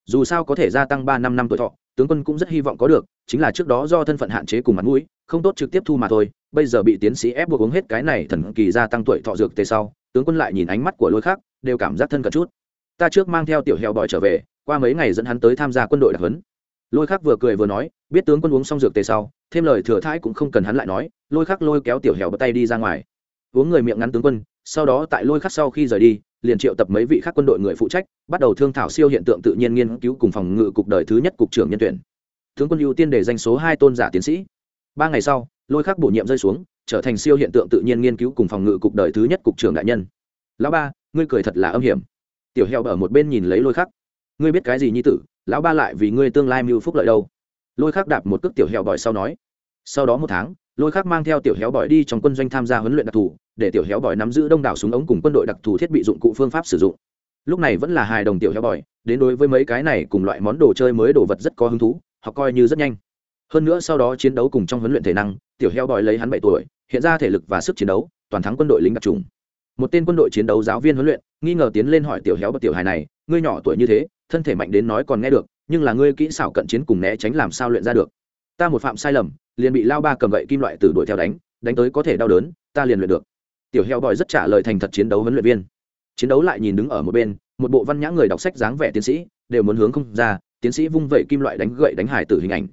Dù sao có thể gia tăng ba năm năm tuổi thọ, tướng quân cũng rất hy vọng có được, chính là trước đó do thân phận hạn chế cùng mặt mũi, không tốt trực tiếp thu mà thôi, bây giờ bị tiến sĩ ép buộc uống hết cái này thần kỳ gia tăng tuổi thọ dược tề sau, tướng quân lại nhìn ánh mắt của lôi khác đều cảm giác thân cận chút. Ta trước mang theo tiểu heo bòi trở về, qua mấy ngày dẫn hắn tới tham gia quân đội đặc huấn. Lôi khắc vừa cười vừa nói, biết tướng quân uống xong dược tề sau, thêm lời thừa thãi cũng không cần hắn lại nói, lôi khắc lôi kéo tiểu heo bắt tay đi ra ngoài. Uống người miệng ngắn tướng quân sau đó tại lôi khắc sau khi rời đi, liền triệu tập mấy vị khác quân đội người phụ trách, bắt đầu thương thảo siêu hiện tượng tự nhiên nghiên cứu cùng phòng ngự cục đời thứ nhất cục trưởng nhân tuyển. Tướng quân ưu tiên để danh số hai tôn giả tiến sĩ. Ba ngày sau, lôi khắc bổ nhiệm rơi xuống, trở thành siêu hiện tượng tự nhiên nghiên cứu cùng phòng ngự cục đời thứ nhất cục trưởng đại nhân. Lão ba, ngươi cười thật là âm hiểm. Tiểu heo ở một bên nhìn lấy lôi khắc. Ngươi biết cái gì nhi tử? Lão ba lại vì ngươi tương lai mưu phúc lợi đâu? Lôi khắc đạp một cước tiểu heo bòi sau nói. Sau đó một tháng, lôi khắc mang theo tiểu héo bòi đi trong quân doanh tham gia huấn luyện đặc thù để tiểu héo bòi nắm giữ đông đảo súng ống cùng quân đội đặc thù thiết bị dụng cụ phương pháp sử dụng. Lúc này vẫn là hài đồng tiểu héo bòi, đến đối với mấy cái này cùng loại món đồ chơi mới đồ vật rất có hứng thú, họ coi như rất nhanh. Hơn nữa sau đó chiến đấu cùng trong huấn luyện thể năng, tiểu heo bòi lấy hắn bảy tuổi, hiện ra thể lực và sức chiến đấu, toàn thắng quân đội lính đặc trùng. Một tên quân đội chiến đấu giáo viên huấn luyện, nghi ngờ tiến lên hỏi tiểu héo và tiểu hài này, ngươi nhỏ tuổi như thế, thân thể mạnh đến nói còn nghe được, nhưng là ngươi kỹ xảo cận chiến cùng né tránh làm sao luyện ra được? Ta một phạm sai lầm, liền bị lao ba cầm gậy kim loại từ đuổi theo đánh đánh tới có thể đau đớn, ta liền luyện được tiểu heo bòi rất trả lời thành thật chiến đấu huấn luyện viên. Chiến đấu lại nhìn đứng ở một bên, một bộ văn nhã người đọc sách dáng vẻ tiến sĩ, đều muốn hướng không ra, tiến sĩ vung vẩy kim loại đánh gậy đánh hải tử hình ảnh.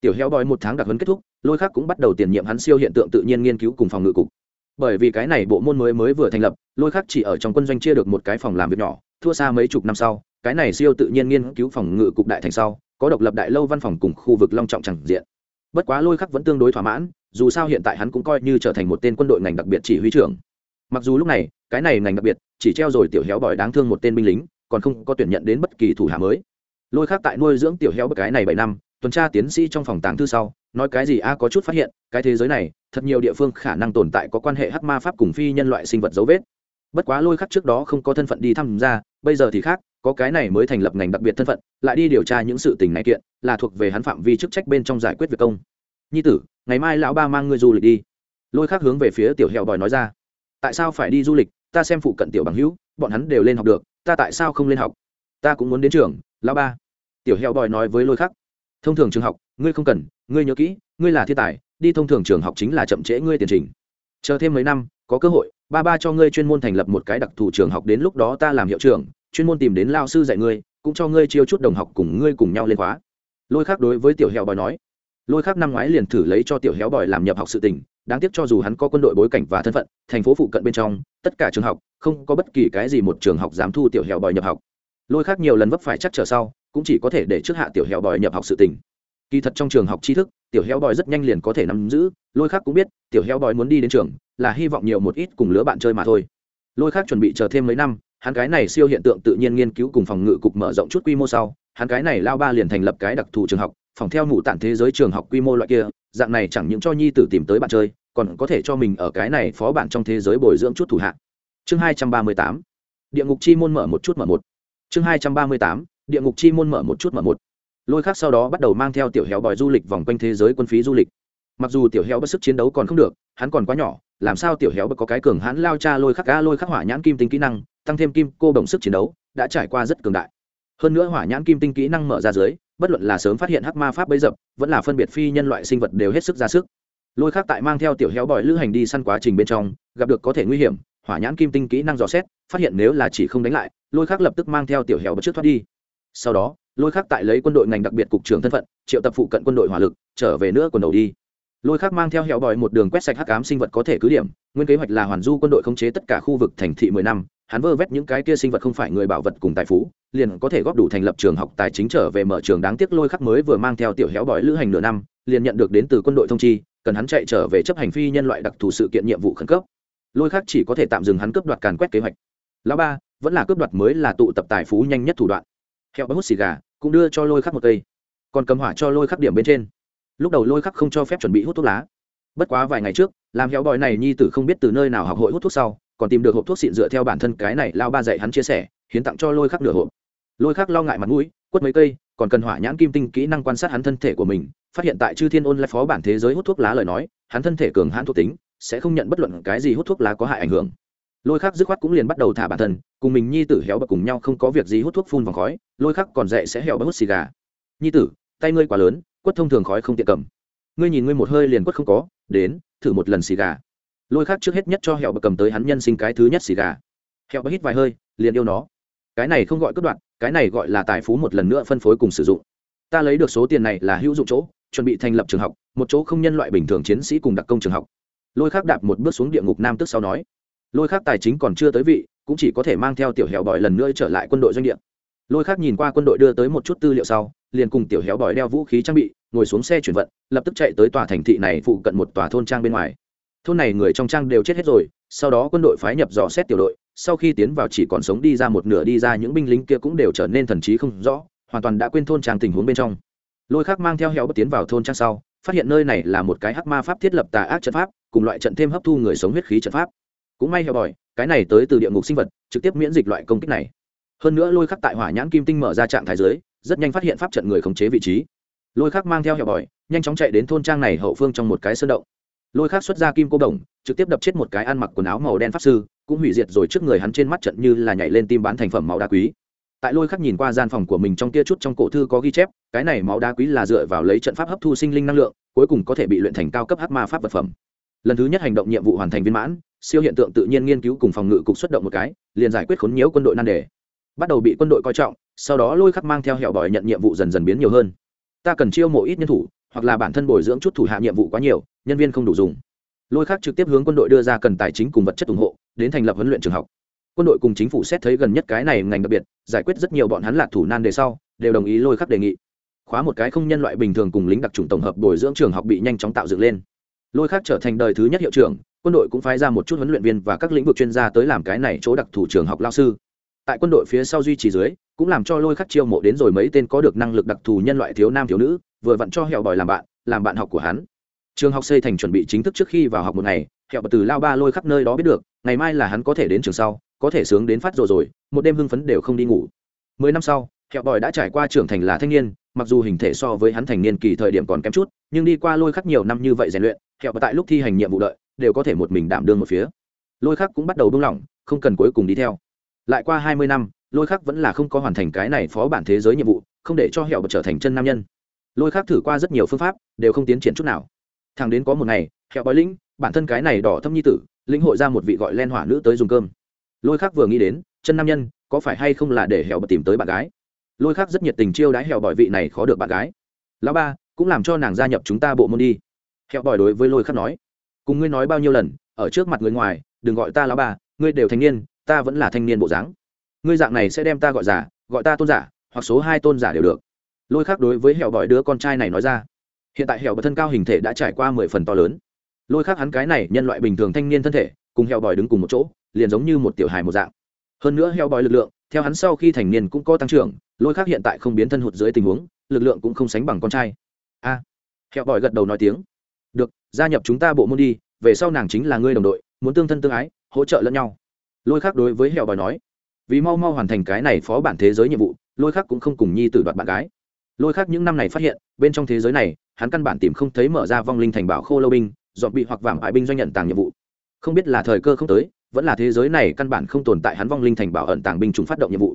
Tiểu heo bòi một tháng đặc huấn kết thúc, lôi khác cũng bắt đầu tiền nhiệm hắn siêu hiện tượng tự nhiên nghiên cứu cùng phòng ngự cục. Bởi vì cái này bộ môn mới mới vừa thành lập, lôi khác chỉ ở trong quân doanh chia được một cái phòng làm việc nhỏ, thua xa mấy chục năm sau, cái này siêu tự nhiên nghiên cứu phòng ngự cục đại thành sau, có độc lập đại lâu văn phòng cùng khu vực long trọng chẳng diện. Bất quá lôi khắc vẫn tương đối thỏa mãn dù sao hiện tại hắn cũng coi như trở thành một tên quân đội ngành đặc biệt chỉ huy trưởng. Mặc dù lúc này, cái này ngành đặc biệt chỉ treo rồi tiểu héo bòi đáng thương một tên binh lính, còn không có tuyển nhận đến bất kỳ thủ hạ mới. Lôi khắc tại nuôi dưỡng tiểu héo bất cái này bảy năm, tuần tra tiến sĩ trong phòng tàng thư sau, nói cái gì a có chút phát hiện, cái thế giới này, thật nhiều địa phương khả năng tồn tại có quan hệ hắc ma pháp cùng phi nhân loại sinh vật dấu vết. Bất quá lôi khắc trước đó không có thân phận đi tham gia bây giờ thì khác, có cái này mới thành lập ngành đặc biệt thân phận, lại đi điều tra những sự tình này kiện, là thuộc về hắn phạm vi chức trách bên trong giải quyết việc công nhi tử, ngày mai lão ba mang ngươi du lịch đi. Lôi khác hướng về phía tiểu hẹo bòi nói ra. Tại sao phải đi du lịch? Ta xem phụ cận tiểu bằng hữu, bọn hắn đều lên học được, ta tại sao không lên học? Ta cũng muốn đến trường, lão ba. Tiểu hẹo bòi nói với lôi khắc. Thông thường trường học, ngươi không cần, ngươi nhớ kỹ, ngươi là thiên tài, đi thông thường trường học chính là chậm trễ ngươi tiền trình. Chờ thêm mấy năm, có cơ hội, ba ba cho ngươi chuyên môn thành lập một cái đặc thù trường học đến lúc đó ta làm hiệu trưởng, chuyên môn tìm đến lao sư dạy ngươi, cũng cho ngươi chiêu chút đồng học cùng ngươi cùng nhau lên khóa. Lôi khác đối với tiểu heo bòi nói lôi khác năm ngoái liền thử lấy cho tiểu héo bòi làm nhập học sự tình, đáng tiếc cho dù hắn có quân đội bối cảnh và thân phận, thành phố phụ cận bên trong, tất cả trường học, không có bất kỳ cái gì một trường học dám thu tiểu héo bòi nhập học. Lôi khác nhiều lần vấp phải chắc trở sau, cũng chỉ có thể để trước hạ tiểu héo bòi nhập học sự tình. Kỳ thật trong trường học tri thức, tiểu héo bòi rất nhanh liền có thể nắm giữ, lôi khác cũng biết, tiểu héo bòi muốn đi đến trường, là hy vọng nhiều một ít cùng lứa bạn chơi mà thôi. Lôi khác chuẩn bị chờ thêm mấy năm, hắn cái này siêu hiện tượng tự nhiên nghiên cứu cùng phòng ngự cục mở rộng chút quy mô sau, hắn cái này lao ba liền thành lập cái đặc thù trường học phòng theo mụ tản thế giới trường học quy mô loại kia, dạng này chẳng những cho nhi tử tìm tới bạn chơi, còn có thể cho mình ở cái này phó bạn trong thế giới bồi dưỡng chút thủ hạ. Chương hai trăm ba mươi tám. Địa ngục chi môn mở một chút mở một. Chương hai trăm ba mươi tám. Địa ngục chi môn mở một chút mở một. Lôi khác sau đó bắt đầu mang theo tiểu héo bòi du lịch vòng quanh thế giới quân phí du lịch. Mặc dù tiểu héo bất sức chiến đấu còn không được, hắn còn quá nhỏ, làm sao tiểu héo bất có cái cường hãn lao cha lôi khắc ga lôi khắc hỏa nhãn kim tính kỹ năng, tăng thêm kim cô đồng sức chiến đấu, đã trải qua rất cường đại. Hơn nữa hỏa nhãn kim tinh kỹ năng mở ra dưới bất luận là sớm phát hiện hắc ma pháp bấy dập, vẫn là phân biệt phi nhân loại sinh vật đều hết sức ra sức. Lôi khác tại mang theo tiểu héo bòi lữ hành đi săn quá trình bên trong, gặp được có thể nguy hiểm, hỏa nhãn kim tinh kỹ năng dò xét, phát hiện nếu là chỉ không đánh lại, lôi khác lập tức mang theo tiểu héo bật trước thoát đi. Sau đó, lôi khác tại lấy quân đội ngành đặc biệt cục trưởng thân phận, triệu tập phụ cận quân đội hỏa lực, trở về nữa quần đầu đi. Lôi khác mang theo hẹo bòi một đường quét sạch hắc ám sinh vật có thể cứ điểm, nguyên kế hoạch là hoàn du quân đội khống chế tất cả khu vực thành thị mười năm hắn vơ vét những cái kia sinh vật không phải người bảo vật cùng tài phú, liền có thể góp đủ thành lập trường học tài chính trở về mở trường đáng tiếc lôi khắc mới vừa mang theo tiểu héo bòi lữ hành nửa năm, liền nhận được đến từ quân đội thông chi, cần hắn chạy trở về chấp hành phi nhân loại đặc thù sự kiện nhiệm vụ khẩn cấp. Lôi khắc chỉ có thể tạm dừng hắn cướp đoạt càn quét kế hoạch. Lão ba, vẫn là cướp đoạt mới là tụ tập tài phú nhanh nhất thủ đoạn. Heo hút xì gà, cũng đưa cho lôi khắc một cây. Còn cầm hỏa cho lôi khắc điểm bên trên. Lúc đầu lôi khắc không cho phép chuẩn bị hút thuốc lá. Bất quá vài ngày trước, làm hẹo bòi này nhi tử không biết từ nơi nào học hội hút thuốc sau còn tìm được hộp thuốc xịn dựa theo bản thân cái này lao ba dạy hắn chia sẻ, hiến tặng cho lôi khắc nửa hộp. Lôi khắc lo ngại mặt mũi, quất mấy cây, còn cần hỏa nhãn kim tinh kỹ năng quan sát hắn thân thể của mình, phát hiện tại chư thiên ôn lại phó bản thế giới hút thuốc lá lời nói, hắn thân thể cường hãn thuộc tính, sẽ không nhận bất luận cái gì hút thuốc lá có hại ảnh hưởng. Lôi khắc dứt khoát cũng liền bắt đầu thả bản thân, cùng mình nhi tử héo bậc cùng nhau không có việc gì hút thuốc phun vòng khói, lôi khắc còn dạy sẽ héo bậc hút xì gà. Nhi tử, tay ngươi quá lớn, quất thông thường khói không tiện cầm. Ngươi nhìn ngươi một hơi liền quất không có, đến, thử một lần xì gà lôi khắc trước hết nhất cho hẹo bậc cầm tới hắn nhân sinh cái thứ nhất xì gà. Hẹo bậc hít vài hơi, liền yêu nó. Cái này không gọi cất đoạn cái này gọi là tài phú một lần nữa phân phối cùng sử dụng. Ta lấy được số tiền này là hữu dụng chỗ, chuẩn bị thành lập trường học, một chỗ không nhân loại bình thường chiến sĩ cùng đặc công trường học. Lôi khắc đạp một bước xuống địa ngục nam tức sau nói. Lôi khắc tài chính còn chưa tới vị, cũng chỉ có thể mang theo tiểu hẻo bòi lần nữa trở lại quân đội doanh địa. Lôi khắc nhìn qua quân đội đưa tới một chút tư liệu sau, liền cùng tiểu hẻo bòi đeo vũ khí trang bị, ngồi xuống xe chuyển vận, lập tức chạy tới tòa thành thị này phụ cận một tòa thôn trang bên ngoài thôn này người trong trang đều chết hết rồi, sau đó quân đội phái nhập dò xét tiểu đội, sau khi tiến vào chỉ còn sống đi ra một nửa đi ra những binh lính kia cũng đều trở nên thần trí không rõ, hoàn toàn đã quên thôn trang tình huống bên trong. Lôi khác mang theo heo bất tiến vào thôn trang sau, phát hiện nơi này là một cái hắc ma pháp thiết lập tà ác trận pháp, cùng loại trận thêm hấp thu người sống huyết khí trận pháp. Cũng may heo bòi, cái này tới từ địa ngục sinh vật, trực tiếp miễn dịch loại công kích này. Hơn nữa lôi khắc tại hỏa nhãn kim tinh mở ra trạng thái giới rất nhanh phát hiện pháp trận người khống chế vị trí. Lôi khắc mang theo heo bòi, nhanh chóng chạy đến thôn trang này hậu phương trong một cái sơn động lôi khắc xuất ra kim cô đồng, trực tiếp đập chết một cái ăn mặc quần áo màu đen pháp sư, cũng hủy diệt rồi trước người hắn trên mắt trận như là nhảy lên tim bán thành phẩm máu đá quý. Tại lôi khắc nhìn qua gian phòng của mình trong tia chút trong cổ thư có ghi chép, cái này máu đá quý là dựa vào lấy trận pháp hấp thu sinh linh năng lượng, cuối cùng có thể bị luyện thành cao cấp hát ma pháp vật phẩm. Lần thứ nhất hành động nhiệm vụ hoàn thành viên mãn, siêu hiện tượng tự nhiên nghiên cứu cùng phòng ngự cục xuất động một cái, liền giải quyết khốn nhiễu quân đội nan đề. Bắt đầu bị quân đội coi trọng, sau đó lôi khắc mang theo hẹo bòi nhận nhiệm vụ dần dần biến nhiều hơn. Ta cần chiêu mộ ít nhân thủ, hoặc là bản thân bồi dưỡng chút thủ hạ nhiệm vụ quá nhiều nhân viên không đủ dùng. Lôi khác trực tiếp hướng quân đội đưa ra cần tài chính cùng vật chất ủng hộ, đến thành lập huấn luyện trường học. Quân đội cùng chính phủ xét thấy gần nhất cái này ngành đặc biệt, giải quyết rất nhiều bọn hắn lạc thủ nan đề sau, đều đồng ý lôi khắc đề nghị. Khóa một cái không nhân loại bình thường cùng lính đặc trùng tổng hợp bồi dưỡng trường học bị nhanh chóng tạo dựng lên. Lôi khắc trở thành đời thứ nhất hiệu trưởng, quân đội cũng phái ra một chút huấn luyện viên và các lĩnh vực chuyên gia tới làm cái này chỗ đặc thủ trường học lao sư. Tại quân đội phía sau duy trì dưới, cũng làm cho lôi khắc chiêu mộ đến rồi mấy tên có được năng lực đặc thù nhân loại thiếu nam thiếu nữ, vừa vặn cho hẹo bòi làm bạn làm bạn học của hắn trường học xây thành chuẩn bị chính thức trước khi vào học một ngày, hẹo bật từ lao ba lôi khắp nơi đó biết được, ngày mai là hắn có thể đến trường sau, có thể sướng đến phát rồi rồi, một đêm hưng phấn đều không đi ngủ. Mười năm sau, hẹo bòi đã trải qua trưởng thành là thanh niên, mặc dù hình thể so với hắn thành niên kỳ thời điểm còn kém chút, nhưng đi qua lôi khắc nhiều năm như vậy rèn luyện, hẹo tại lúc thi hành nhiệm vụ đợi, đều có thể một mình đảm đương một phía. Lôi khắc cũng bắt đầu buông lỏng, không cần cuối cùng đi theo. Lại qua hai mươi năm, lôi khắc vẫn là không có hoàn thành cái này phó bản thế giới nhiệm vụ, không để cho hẹo bật trở thành chân nam nhân. Lôi khắc thử qua rất nhiều phương pháp, đều không tiến triển chút nào thằng đến có một ngày hẹo bói lĩnh, bản thân cái này đỏ thâm nhi tử, lĩnh hội ra một vị gọi len hỏa nữ tới dùng cơm. Lôi khắc vừa nghĩ đến, chân nam nhân, có phải hay không là để hẹo bật tìm tới bạn gái? Lôi khắc rất nhiệt tình chiêu đãi hẹo bỏi vị này khó được bạn gái. Lão ba, cũng làm cho nàng gia nhập chúng ta bộ môn đi. Hẹo bỏi đối với lôi khắc nói, cùng ngươi nói bao nhiêu lần, ở trước mặt người ngoài, đừng gọi ta lão ba, ngươi đều thanh niên, ta vẫn là thanh niên bộ dáng. Ngươi dạng này sẽ đem ta gọi giả, gọi ta tôn giả, hoặc số hai tôn giả đều được. Lôi khắc đối với hẹo bỏi đứa con trai này nói ra hiện tại hẻo bật thân cao hình thể đã trải qua mười phần to lớn. Lôi khác hắn cái này nhân loại bình thường thanh niên thân thể cùng heo bòi đứng cùng một chỗ liền giống như một tiểu hài một dạng. Hơn nữa heo bòi lực lượng theo hắn sau khi thành niên cũng có tăng trưởng lôi khác hiện tại không biến thân hụt dưới tình huống lực lượng cũng không sánh bằng con trai. A. À, heo bòi gật đầu nói tiếng. Được gia nhập chúng ta bộ môn đi về sau nàng chính là ngươi đồng đội muốn tương thân tương ái hỗ trợ lẫn nhau. Lôi khác đối với heo bòi nói. Vì mau mau hoàn thành cái này phó bản thế giới nhiệm vụ lôi khác cũng không cùng nhi tử đoạt bạn gái lôi khác những năm này phát hiện, bên trong thế giới này, hắn căn bản tìm không thấy mở ra vong linh thành bảo khô lâu binh, dọn bị hoặc vàng bại binh doanh nhận tàng nhiệm vụ. Không biết là thời cơ không tới, vẫn là thế giới này căn bản không tồn tại hắn vong linh thành bảo ẩn tàng binh chúng phát động nhiệm vụ.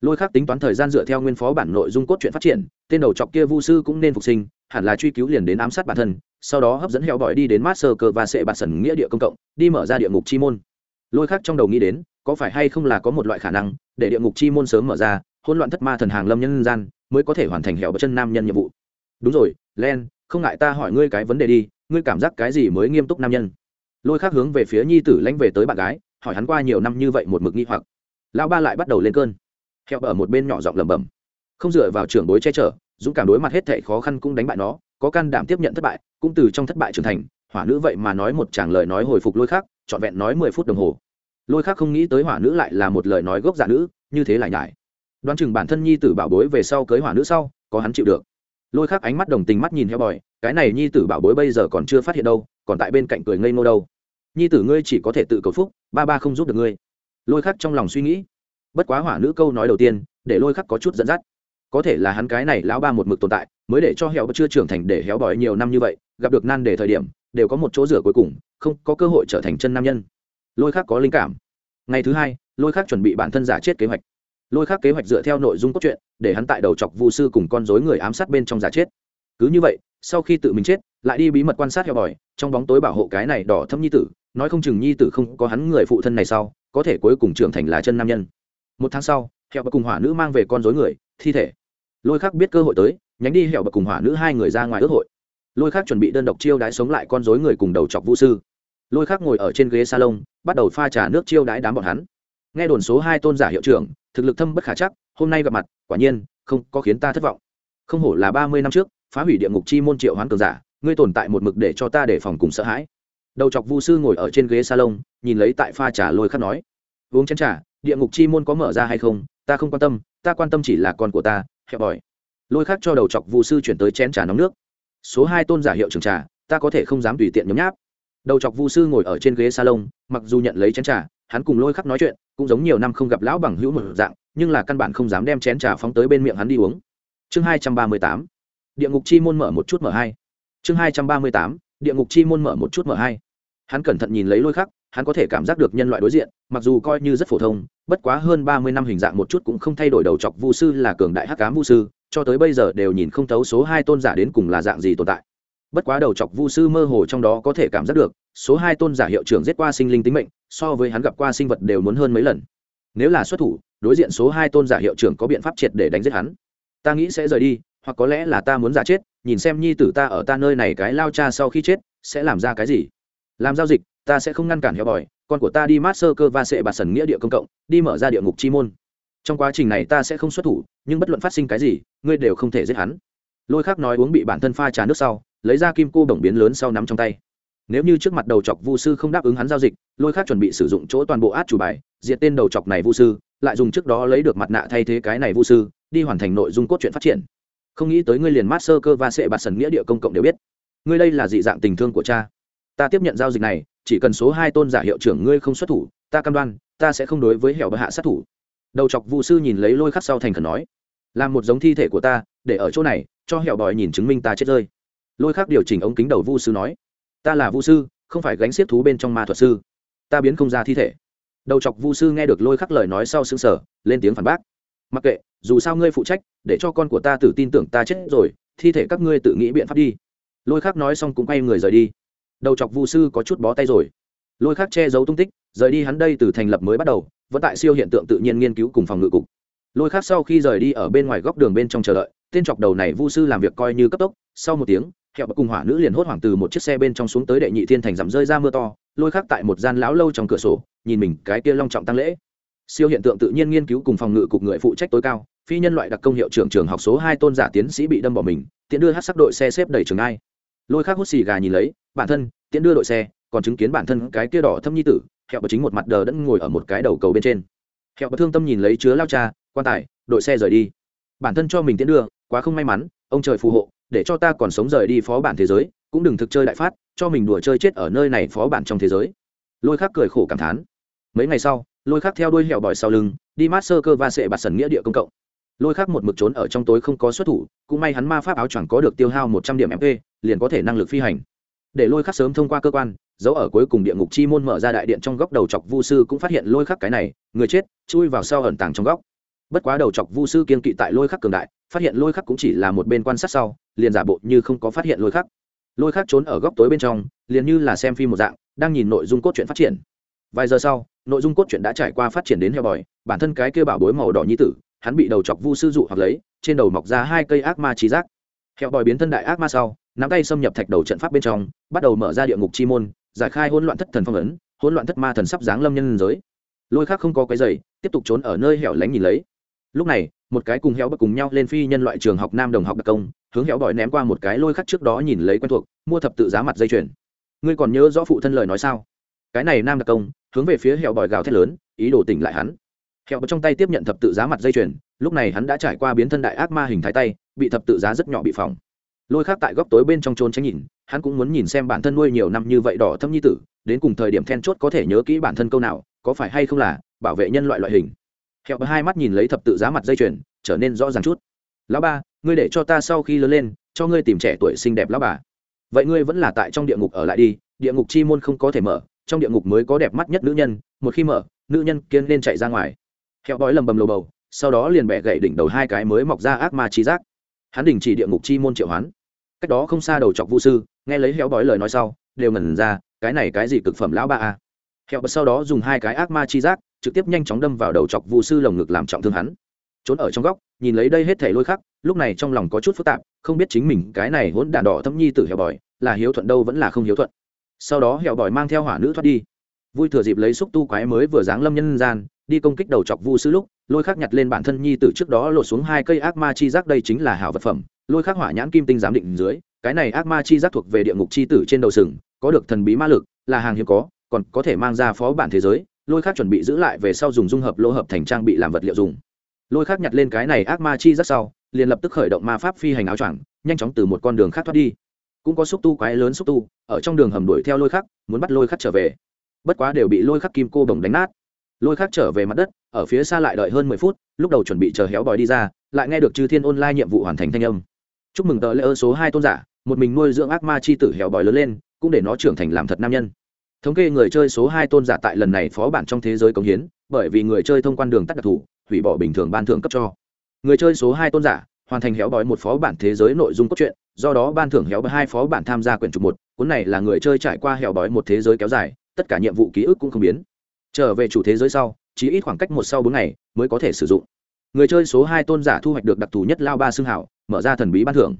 Lôi khác tính toán thời gian dựa theo nguyên phó bản nội dung cốt truyện phát triển, tên đầu chọc kia vu sư cũng nên phục sinh, hẳn là truy cứu liền đến ám sát bản thân, sau đó hấp dẫn heo bỏi đi đến master cơ và sệ bạt sần nghĩa địa công cộng, đi mở ra địa ngục chi môn. Lôi khác trong đầu nghĩ đến, có phải hay không là có một loại khả năng, để địa ngục chi môn sớm mở ra, hỗn loạn thất ma thần hàng lâm nhân gian mới có thể hoàn thành hẻo chân nam nhân nhiệm vụ. Đúng rồi, len, không ngại ta hỏi ngươi cái vấn đề đi, ngươi cảm giác cái gì mới nghiêm túc nam nhân? Lôi khác hướng về phía nhi tử lãnh về tới bạn gái, hỏi hắn qua nhiều năm như vậy một mực nghi hoặc. Lão ba lại bắt đầu lên cơn. Hẹo ở một bên nhỏ giọng lẩm bẩm. Không dựa vào trưởng bối che chở, dũng cảm đối mặt hết thệ khó khăn cũng đánh bại nó, có can đảm tiếp nhận thất bại, cũng từ trong thất bại trưởng thành, hỏa nữ vậy mà nói một chàng lời nói hồi phục lôi khác, trọn vẹn nói mười phút đồng hồ. Lôi khác không nghĩ tới hỏa nữ lại là một lời nói gốc giả nữ, như thế lại nhải đoán chừng bản thân nhi tử bảo bối về sau cưới hỏa nữ sau, có hắn chịu được. Lôi Khắc ánh mắt đồng tình mắt nhìn heo bòi, cái này nhi tử bảo bối bây giờ còn chưa phát hiện đâu, còn tại bên cạnh cười ngây ngô đâu. Nhi tử ngươi chỉ có thể tự cầu phúc, ba ba không giúp được ngươi. Lôi khắc trong lòng suy nghĩ. Bất quá hỏa nữ câu nói đầu tiên, để lôi khắc có chút dẫn dắt. Có thể là hắn cái này lão ba một mực tồn tại, mới để cho heo chưa trưởng thành để héo bòi nhiều năm như vậy, gặp được nan để thời điểm, đều có một chỗ rửa cuối cùng, không có cơ hội trở thành chân nam nhân. Lôi khắc có linh cảm. Ngày thứ hai, lôi khắc chuẩn bị bản thân giả chết kế hoạch lôi khắc kế hoạch dựa theo nội dung cốt truyện, để hắn tại đầu chọc vu sư cùng con dối người ám sát bên trong giả chết. Cứ như vậy, sau khi tự mình chết, lại đi bí mật quan sát heo bòi, trong bóng tối bảo hộ cái này đỏ thâm nhi tử, nói không chừng nhi tử không có hắn người phụ thân này sau, có thể cuối cùng trưởng thành là chân nam nhân. Một tháng sau, heo bậc cùng hỏa nữ mang về con dối người, thi thể. Lôi khắc biết cơ hội tới, nhánh đi heo bậc cùng hỏa nữ hai người ra ngoài ước hội. Lôi khắc chuẩn bị đơn độc chiêu đái sống lại con dối người cùng đầu chọc vũ sư. Lôi khắc ngồi ở trên ghế salon, bắt đầu pha trà nước chiêu đái đám bọn hắn. Nghe đồn số hai tôn giả hiệu trưởng thực lực thâm bất khả chắc, hôm nay gặp mặt, quả nhiên, không có khiến ta thất vọng. Không hổ là ba mươi năm trước, phá hủy địa ngục chi môn triệu hoán cường giả, ngươi tồn tại một mực để cho ta để phòng cùng sợ hãi. Đầu chọc vu sư ngồi ở trên ghế salon, nhìn lấy tại pha trà lôi khắc nói, uống chén trà, địa ngục chi môn có mở ra hay không? Ta không quan tâm, ta quan tâm chỉ là con của ta, hẹp bòi. Lôi khắc cho đầu chọc vu sư chuyển tới chén trà nóng nước. Số hai tôn giả hiệu trường trà, ta có thể không dám tùy tiện nhấm nháp đầu chọc vu sư ngồi ở trên ghế salon, mặc dù nhận lấy chén trà, hắn cùng lôi khắc nói chuyện, cũng giống nhiều năm không gặp lão bằng hữu một dạng, nhưng là căn bản không dám đem chén trà phóng tới bên miệng hắn đi uống. Chương hai trăm ba mươi tám, địa ngục chi môn mở một chút mở hai. Chương hai trăm ba mươi tám, địa ngục chi môn mở một chút mở hai. Hắn cẩn thận nhìn lấy lôi khắc, hắn có thể cảm giác được nhân loại đối diện, mặc dù coi như rất phổ thông, bất quá hơn ba mươi năm hình dạng một chút cũng không thay đổi đầu chọc vu sư là cường đại hắc cám vu sư, cho tới bây giờ đều nhìn không thấu số hai tôn giả đến cùng là dạng gì tồn tại bất quá đầu chọc vu sư mơ hồ trong đó có thể cảm giác được, số hai tôn giả hiệu trưởng giết qua sinh linh tính mệnh, so với hắn gặp qua sinh vật đều muốn hơn mấy lần. Nếu là xuất thủ, đối diện số hai tôn giả hiệu trưởng có biện pháp triệt để đánh giết hắn. Ta nghĩ sẽ rời đi, hoặc có lẽ là ta muốn giả chết, nhìn xem nhi tử ta ở ta nơi này cái lao cha sau khi chết, sẽ làm ra cái gì. Làm giao dịch, ta sẽ không ngăn cản heo bòi, con của ta đi mát sơ cơ và sệ bà sần nghĩa địa công cộng, đi mở ra địa ngục chi môn. Trong quá trình này ta sẽ không xuất thủ, nhưng bất luận phát sinh cái gì, ngươi đều không thể giết hắn. Lôi khác nói uống bị bản thân pha trà nước sau lấy ra kim cô đồng biến lớn sau nắm trong tay. Nếu như trước mặt đầu chọc vu sư không đáp ứng hắn giao dịch, lôi khác chuẩn bị sử dụng chỗ toàn bộ át chủ bài, diệt tên đầu chọc này vu sư, lại dùng trước đó lấy được mặt nạ thay thế cái này vu sư, đi hoàn thành nội dung cốt truyện phát triển. Không nghĩ tới ngươi liền mát sơ cơ và sệ bạt sần nghĩa địa công cộng đều biết. Ngươi đây là dị dạng tình thương của cha. Ta tiếp nhận giao dịch này, chỉ cần số hai tôn giả hiệu trưởng ngươi không xuất thủ, ta cam đoan, ta sẽ không đối với hẻo bệ hạ sát thủ. Đầu chọc vụ sư nhìn lấy lôi khắc sau thành khẩn nói, làm một giống thi thể của ta, để ở chỗ này, cho hẻo bòi nhìn chứng minh ta chết rơi lôi khắc điều chỉnh ống kính đầu vu sư nói, ta là vu sư, không phải gánh xiết thú bên trong ma thuật sư. Ta biến không ra thi thể. Đầu chọc vu sư nghe được lôi khắc lời nói sau xương sở lên tiếng phản bác, mặc kệ, dù sao ngươi phụ trách, để cho con của ta tự tin tưởng ta chết rồi, thi thể các ngươi tự nghĩ biện pháp đi. Lôi khắc nói xong cũng quay người rời đi. Đầu chọc vu sư có chút bó tay rồi. Lôi khắc che giấu tung tích, rời đi hắn đây từ thành lập mới bắt đầu, vẫn tại siêu hiện tượng tự nhiên nghiên cứu cùng phòng ngự cục. Lôi khắc sau khi rời đi ở bên ngoài góc đường bên trong chờ đợi, tên chọc đầu này vu sư làm việc coi như cấp tốc, sau một tiếng hẹo bậc cùng hỏa nữ liền hốt hoảng từ một chiếc xe bên trong xuống tới đệ nhị thiên thành giảm rơi ra mưa to, lôi khắc tại một gian lão lâu trong cửa sổ, nhìn mình cái kia long trọng tăng lễ. Siêu hiện tượng tự nhiên nghiên cứu cùng phòng ngự cục người phụ trách tối cao, phi nhân loại đặc công hiệu trưởng trường học số hai tôn giả tiến sĩ bị đâm bỏ mình, tiện đưa hát sắc đội xe xếp đẩy trường ai. Lôi khắc hút xì gà nhìn lấy, bản thân, tiện đưa đội xe, còn chứng kiến bản thân cái kia đỏ thâm nhi tử. Hẹo bậc chính một mặt đờ đẫn ngồi ở một cái đầu cầu bên trên. Hẹo bậc thương tâm nhìn lấy chứa lao cha, quan tài, đội xe rời đi. Bản thân cho mình tiễn đưa, quá không may mắn, ông trời phù hộ để cho ta còn sống rời đi phó bản thế giới, cũng đừng thực chơi đại phát, cho mình đùa chơi chết ở nơi này phó bản trong thế giới. Lôi khắc cười khổ cảm thán. Mấy ngày sau, lôi khắc theo đuôi hẹo bòi sau lưng, đi mát sơ cơ va sệ bạt sần nghĩa địa công cộng. Lôi khắc một mực trốn ở trong tối không có xuất thủ, cũng may hắn ma pháp áo choàng có được tiêu hao một trăm điểm mp liền có thể năng lực phi hành. Để lôi khắc sớm thông qua cơ quan, dấu ở cuối cùng địa ngục chi môn mở ra đại điện trong góc đầu chọc vu sư cũng phát hiện lôi khắc cái này, người chết, chui vào sau ẩn tàng trong góc bất quá đầu chọc vu sư kiên kỵ tại lôi khắc cường đại, phát hiện lôi khắc cũng chỉ là một bên quan sát sau, liền giả bộ như không có phát hiện lôi khắc. Lôi khắc trốn ở góc tối bên trong, liền như là xem phim một dạng, đang nhìn nội dung cốt truyện phát triển. Vài giờ sau, nội dung cốt truyện đã trải qua phát triển đến heo bòi bản thân cái kia bảo bối màu đỏ nhi tử, hắn bị đầu chọc vu sư dụ hoặc lấy, trên đầu mọc ra hai cây ác ma trí giác. Heo bòi biến thân đại ác ma sau, nắm tay xâm nhập thạch đầu trận pháp bên trong, bắt đầu mở ra địa ngục chi môn, giải khai hỗn loạn thất thần phong ấn, hỗn loạn thất ma thần sắp giáng lâm nhân giới. Lôi khác không có cái giày, tiếp tục trốn ở nơi hẻo lánh nhìn lấy lúc này, một cái cùng héo bậc cùng nhau lên phi nhân loại trường học nam đồng học đặc công, hướng héo bòi ném qua một cái lôi khắc trước đó nhìn lấy quen thuộc, mua thập tự giá mặt dây chuyền. Ngươi còn nhớ rõ phụ thân lời nói sao? Cái này nam đặc công, hướng về phía héo bòi gào thét lớn, ý đồ tỉnh lại hắn. Héo bòi trong tay tiếp nhận thập tự giá mặt dây chuyền, lúc này hắn đã trải qua biến thân đại ác ma hình thái tay, bị thập tự giá rất nhỏ bị phòng lôi khác tại góc tối bên trong trốn tránh nhìn, hắn cũng muốn nhìn xem bản thân nuôi nhiều năm như vậy đỏ thâm nhi tử, đến cùng thời điểm then chốt có thể nhớ kỹ bản thân câu nào, có phải hay không là bảo vệ nhân loại loại hình hẹo hai mắt nhìn lấy thập tự giá mặt dây chuyền, trở nên rõ ràng chút. Lão ba, ngươi để cho ta sau khi lớn lên, cho ngươi tìm trẻ tuổi xinh đẹp lão bà. Vậy ngươi vẫn là tại trong địa ngục ở lại đi, địa ngục chi môn không có thể mở, trong địa ngục mới có đẹp mắt nhất nữ nhân, một khi mở, nữ nhân kiên nên chạy ra ngoài. Hẹo bói lầm bầm lầu bầu, sau đó liền bẻ gậy đỉnh đầu hai cái mới mọc ra ác ma chi giác. Hắn đình chỉ địa ngục chi môn triệu hoán. Cách đó không xa đầu chọc vũ sư, nghe lấy héo bói lời nói sau, đều ngẩn ra, cái này cái gì cực phẩm lão ba a? Hẹo bật sau đó dùng hai cái ác ma chi giác trực tiếp nhanh chóng đâm vào đầu chọc Vu sư lồng ngực làm trọng thương hắn. Trốn ở trong góc, nhìn lấy đây hết thể lôi khắc, lúc này trong lòng có chút phức tạp, không biết chính mình cái này hỗn đạn đỏ thâm nhi tử hẻo bòi, là hiếu thuận đâu vẫn là không hiếu thuận. Sau đó hẻo bòi mang theo hỏa nữ thoát đi. Vui thừa dịp lấy xúc tu quái mới vừa giáng lâm nhân gian, đi công kích đầu chọc vu sư lúc, lôi khắc nhặt lên bản thân nhi tử trước đó lột xuống hai cây ác ma chi giác đây chính là hảo vật phẩm, lôi khắc hỏa nhãn kim tinh giám định dưới, cái này ác ma chi giác thuộc về địa ngục chi tử trên đầu sừng, có được thần bí ma lực, là hàng hiếm có, còn có thể mang ra phó bản thế giới lôi khác chuẩn bị giữ lại về sau dùng dung hợp lô hợp thành trang bị làm vật liệu dùng. Lôi khác nhặt lên cái này ác ma chi rất sau, liền lập tức khởi động ma pháp phi hành áo choàng, nhanh chóng từ một con đường khác thoát đi. Cũng có xúc tu quái lớn xúc tu, ở trong đường hầm đuổi theo lôi khắc muốn bắt lôi khắc trở về. Bất quá đều bị lôi khắc kim cô bồng đánh nát. Lôi khắc trở về mặt đất, ở phía xa lại đợi hơn mười phút, lúc đầu chuẩn bị chờ héo bòi đi ra, lại nghe được chư thiên online nhiệm vụ hoàn thành thanh âm. Chúc mừng tờ lễ ơ số hai tôn giả, một mình nuôi dưỡng ác ma chi tử héo bòi lớn lên, cũng để nó trưởng thành làm thật nam nhân thống kê người chơi số hai tôn giả tại lần này phó bản trong thế giới cống hiến, bởi vì người chơi thông quan đường tắt đặc thù, hủy bỏ bình thường ban thưởng cấp cho. Người chơi số hai tôn giả, hoàn thành héo bói một phó bản thế giới nội dung cốt truyện, do đó ban thưởng héo bói hai phó bản tham gia quyển trục một, cuốn này là người chơi trải qua héo bói một thế giới kéo dài, tất cả nhiệm vụ ký ức cũng không biến. Trở về chủ thế giới sau, chỉ ít khoảng cách một sau bốn ngày mới có thể sử dụng. Người chơi số hai tôn giả thu hoạch được đặc thù nhất lao ba xương hảo, mở ra thần bí ban thưởng.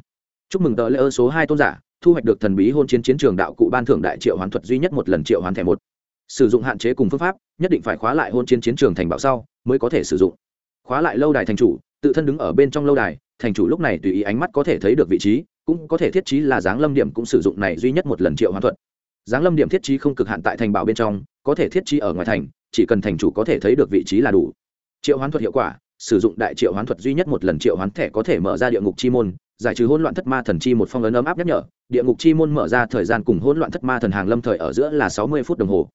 Chúc mừng tờ lễ ơ số hai tôn giả thu hoạch được thần bí hôn chiến chiến trường đạo cụ ban thưởng đại triệu hoàn thuật duy nhất một lần triệu hoàn thẻ một. Sử dụng hạn chế cùng phương pháp, nhất định phải khóa lại hôn chiến chiến trường thành bảo sau, mới có thể sử dụng. Khóa lại lâu đài thành chủ, tự thân đứng ở bên trong lâu đài, thành chủ lúc này tùy ý ánh mắt có thể thấy được vị trí, cũng có thể thiết trí là giáng lâm điểm cũng sử dụng này duy nhất một lần triệu hoàn thuật. Giáng lâm điểm thiết trí không cực hạn tại thành bảo bên trong, có thể thiết trí ở ngoài thành, chỉ cần thành chủ có thể thấy được vị trí là đủ. Triệu hoán thuật hiệu quả, sử dụng đại triệu hoán thuật duy nhất một lần triệu hoán thẻ có thể mở ra địa ngục chi môn giải trừ hỗn loạn thất ma thần chi một phong ấn ấm áp nhắc nhở, địa ngục chi môn mở ra thời gian cùng hỗn loạn thất ma thần hàng lâm thời ở giữa là sáu mươi phút đồng hồ.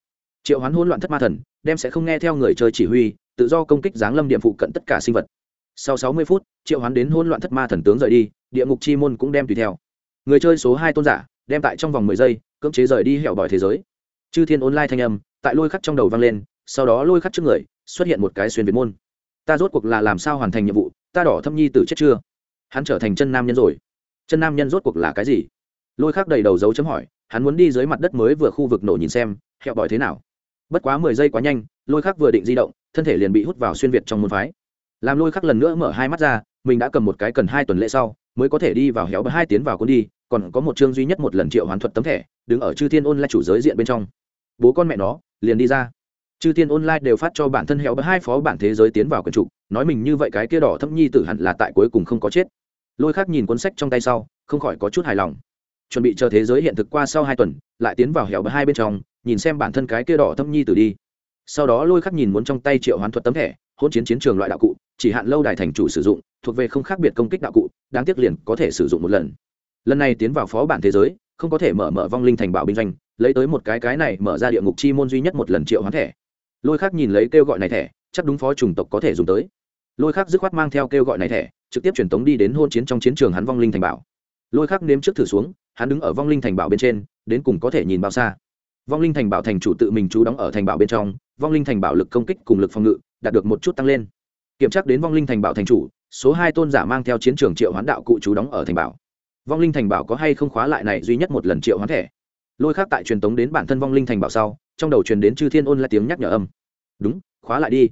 Triệu hoán hỗn loạn thất ma thần, đem sẽ không nghe theo người chơi chỉ huy, tự do công kích giáng lâm điểm phụ cận tất cả sinh vật. Sau sáu mươi phút, triệu hoán đến hỗn loạn thất ma thần tướng rời đi, địa ngục chi môn cũng đem tùy theo. Người chơi số hai tôn giả, đem tại trong vòng mười giây, cưỡng chế rời đi hẻo bỏi thế giới. Chư thiên online thanh âm, tại lôi khắc trong đầu vang lên, sau đó lôi khắc trước người, xuất hiện một cái xuyên việt môn. Ta rốt cuộc là làm sao hoàn thành nhiệm vụ? Ta đỏ thâm nhi tử chết chưa? Hắn trở thành chân nam nhân rồi. Chân nam nhân rốt cuộc là cái gì? Lôi khắc đầy đầu dấu chấm hỏi, hắn muốn đi dưới mặt đất mới vừa khu vực nổ nhìn xem, hẹo bỏi thế nào? Bất quá mười giây quá nhanh, lôi khắc vừa định di động, thân thể liền bị hút vào xuyên việt trong môn phái. Làm lôi khắc lần nữa mở hai mắt ra, mình đã cầm một cái cần hai tuần lễ sau, mới có thể đi vào héo bờ hai tiến vào cuốn đi, còn có một chương duy nhất một lần triệu hoán thuật tấm thẻ, đứng ở chư thiên ôn là chủ giới diện bên trong. Bố con mẹ nó, liền đi ra chư thiên online đều phát cho bản thân héo bờ hai phó bản thế giới tiến vào quần trục, nói mình như vậy cái kia đỏ thâm nhi tử hẳn là tại cuối cùng không có chết. Lôi khắc nhìn cuốn sách trong tay sau, không khỏi có chút hài lòng. Chuẩn bị chờ thế giới hiện thực qua sau hai tuần, lại tiến vào hẻo bờ hai bên trong, nhìn xem bản thân cái kia đỏ thâm nhi tử đi. Sau đó lôi khắc nhìn muốn trong tay triệu hoán thuật tấm thẻ hôn chiến chiến trường loại đạo cụ, chỉ hạn lâu đài thành chủ sử dụng, thuộc về không khác biệt công kích đạo cụ, đáng tiếc liền có thể sử dụng một lần. Lần này tiến vào phó bản thế giới, không có thể mở mở vong linh thành bảo binh doanh, lấy tới một cái cái này mở ra địa ngục chi môn duy nhất một lần triệu hoán thẻ lôi khắc nhìn lấy kêu gọi này thẻ, chắc đúng phó chủng tộc có thể dùng tới. Lôi khắc dứt khoát mang theo kêu gọi này thẻ, trực tiếp truyền tống đi đến hôn chiến trong chiến trường hắn vong linh thành bảo. Lôi khắc nếm trước thử xuống, hắn đứng ở vong linh thành bảo bên trên, đến cùng có thể nhìn bao xa. Vong linh thành bảo thành chủ tự mình trú đóng ở thành bảo bên trong, vong linh thành bảo lực công kích cùng lực phòng ngự đạt được một chút tăng lên. Kiểm tra đến vong linh thành bảo thành chủ, số hai tôn giả mang theo chiến trường triệu hoán đạo cụ chú đóng ở thành bảo. Vong linh thành bảo có hay không khóa lại này duy nhất một lần triệu hoán thẻ? Lôi khác tại truyền tống đến bản thân vong linh thành bảo sau, trong đầu truyền đến chư thiên ôn là tiếng nhắc nhở âm đúng, khóa lại đi.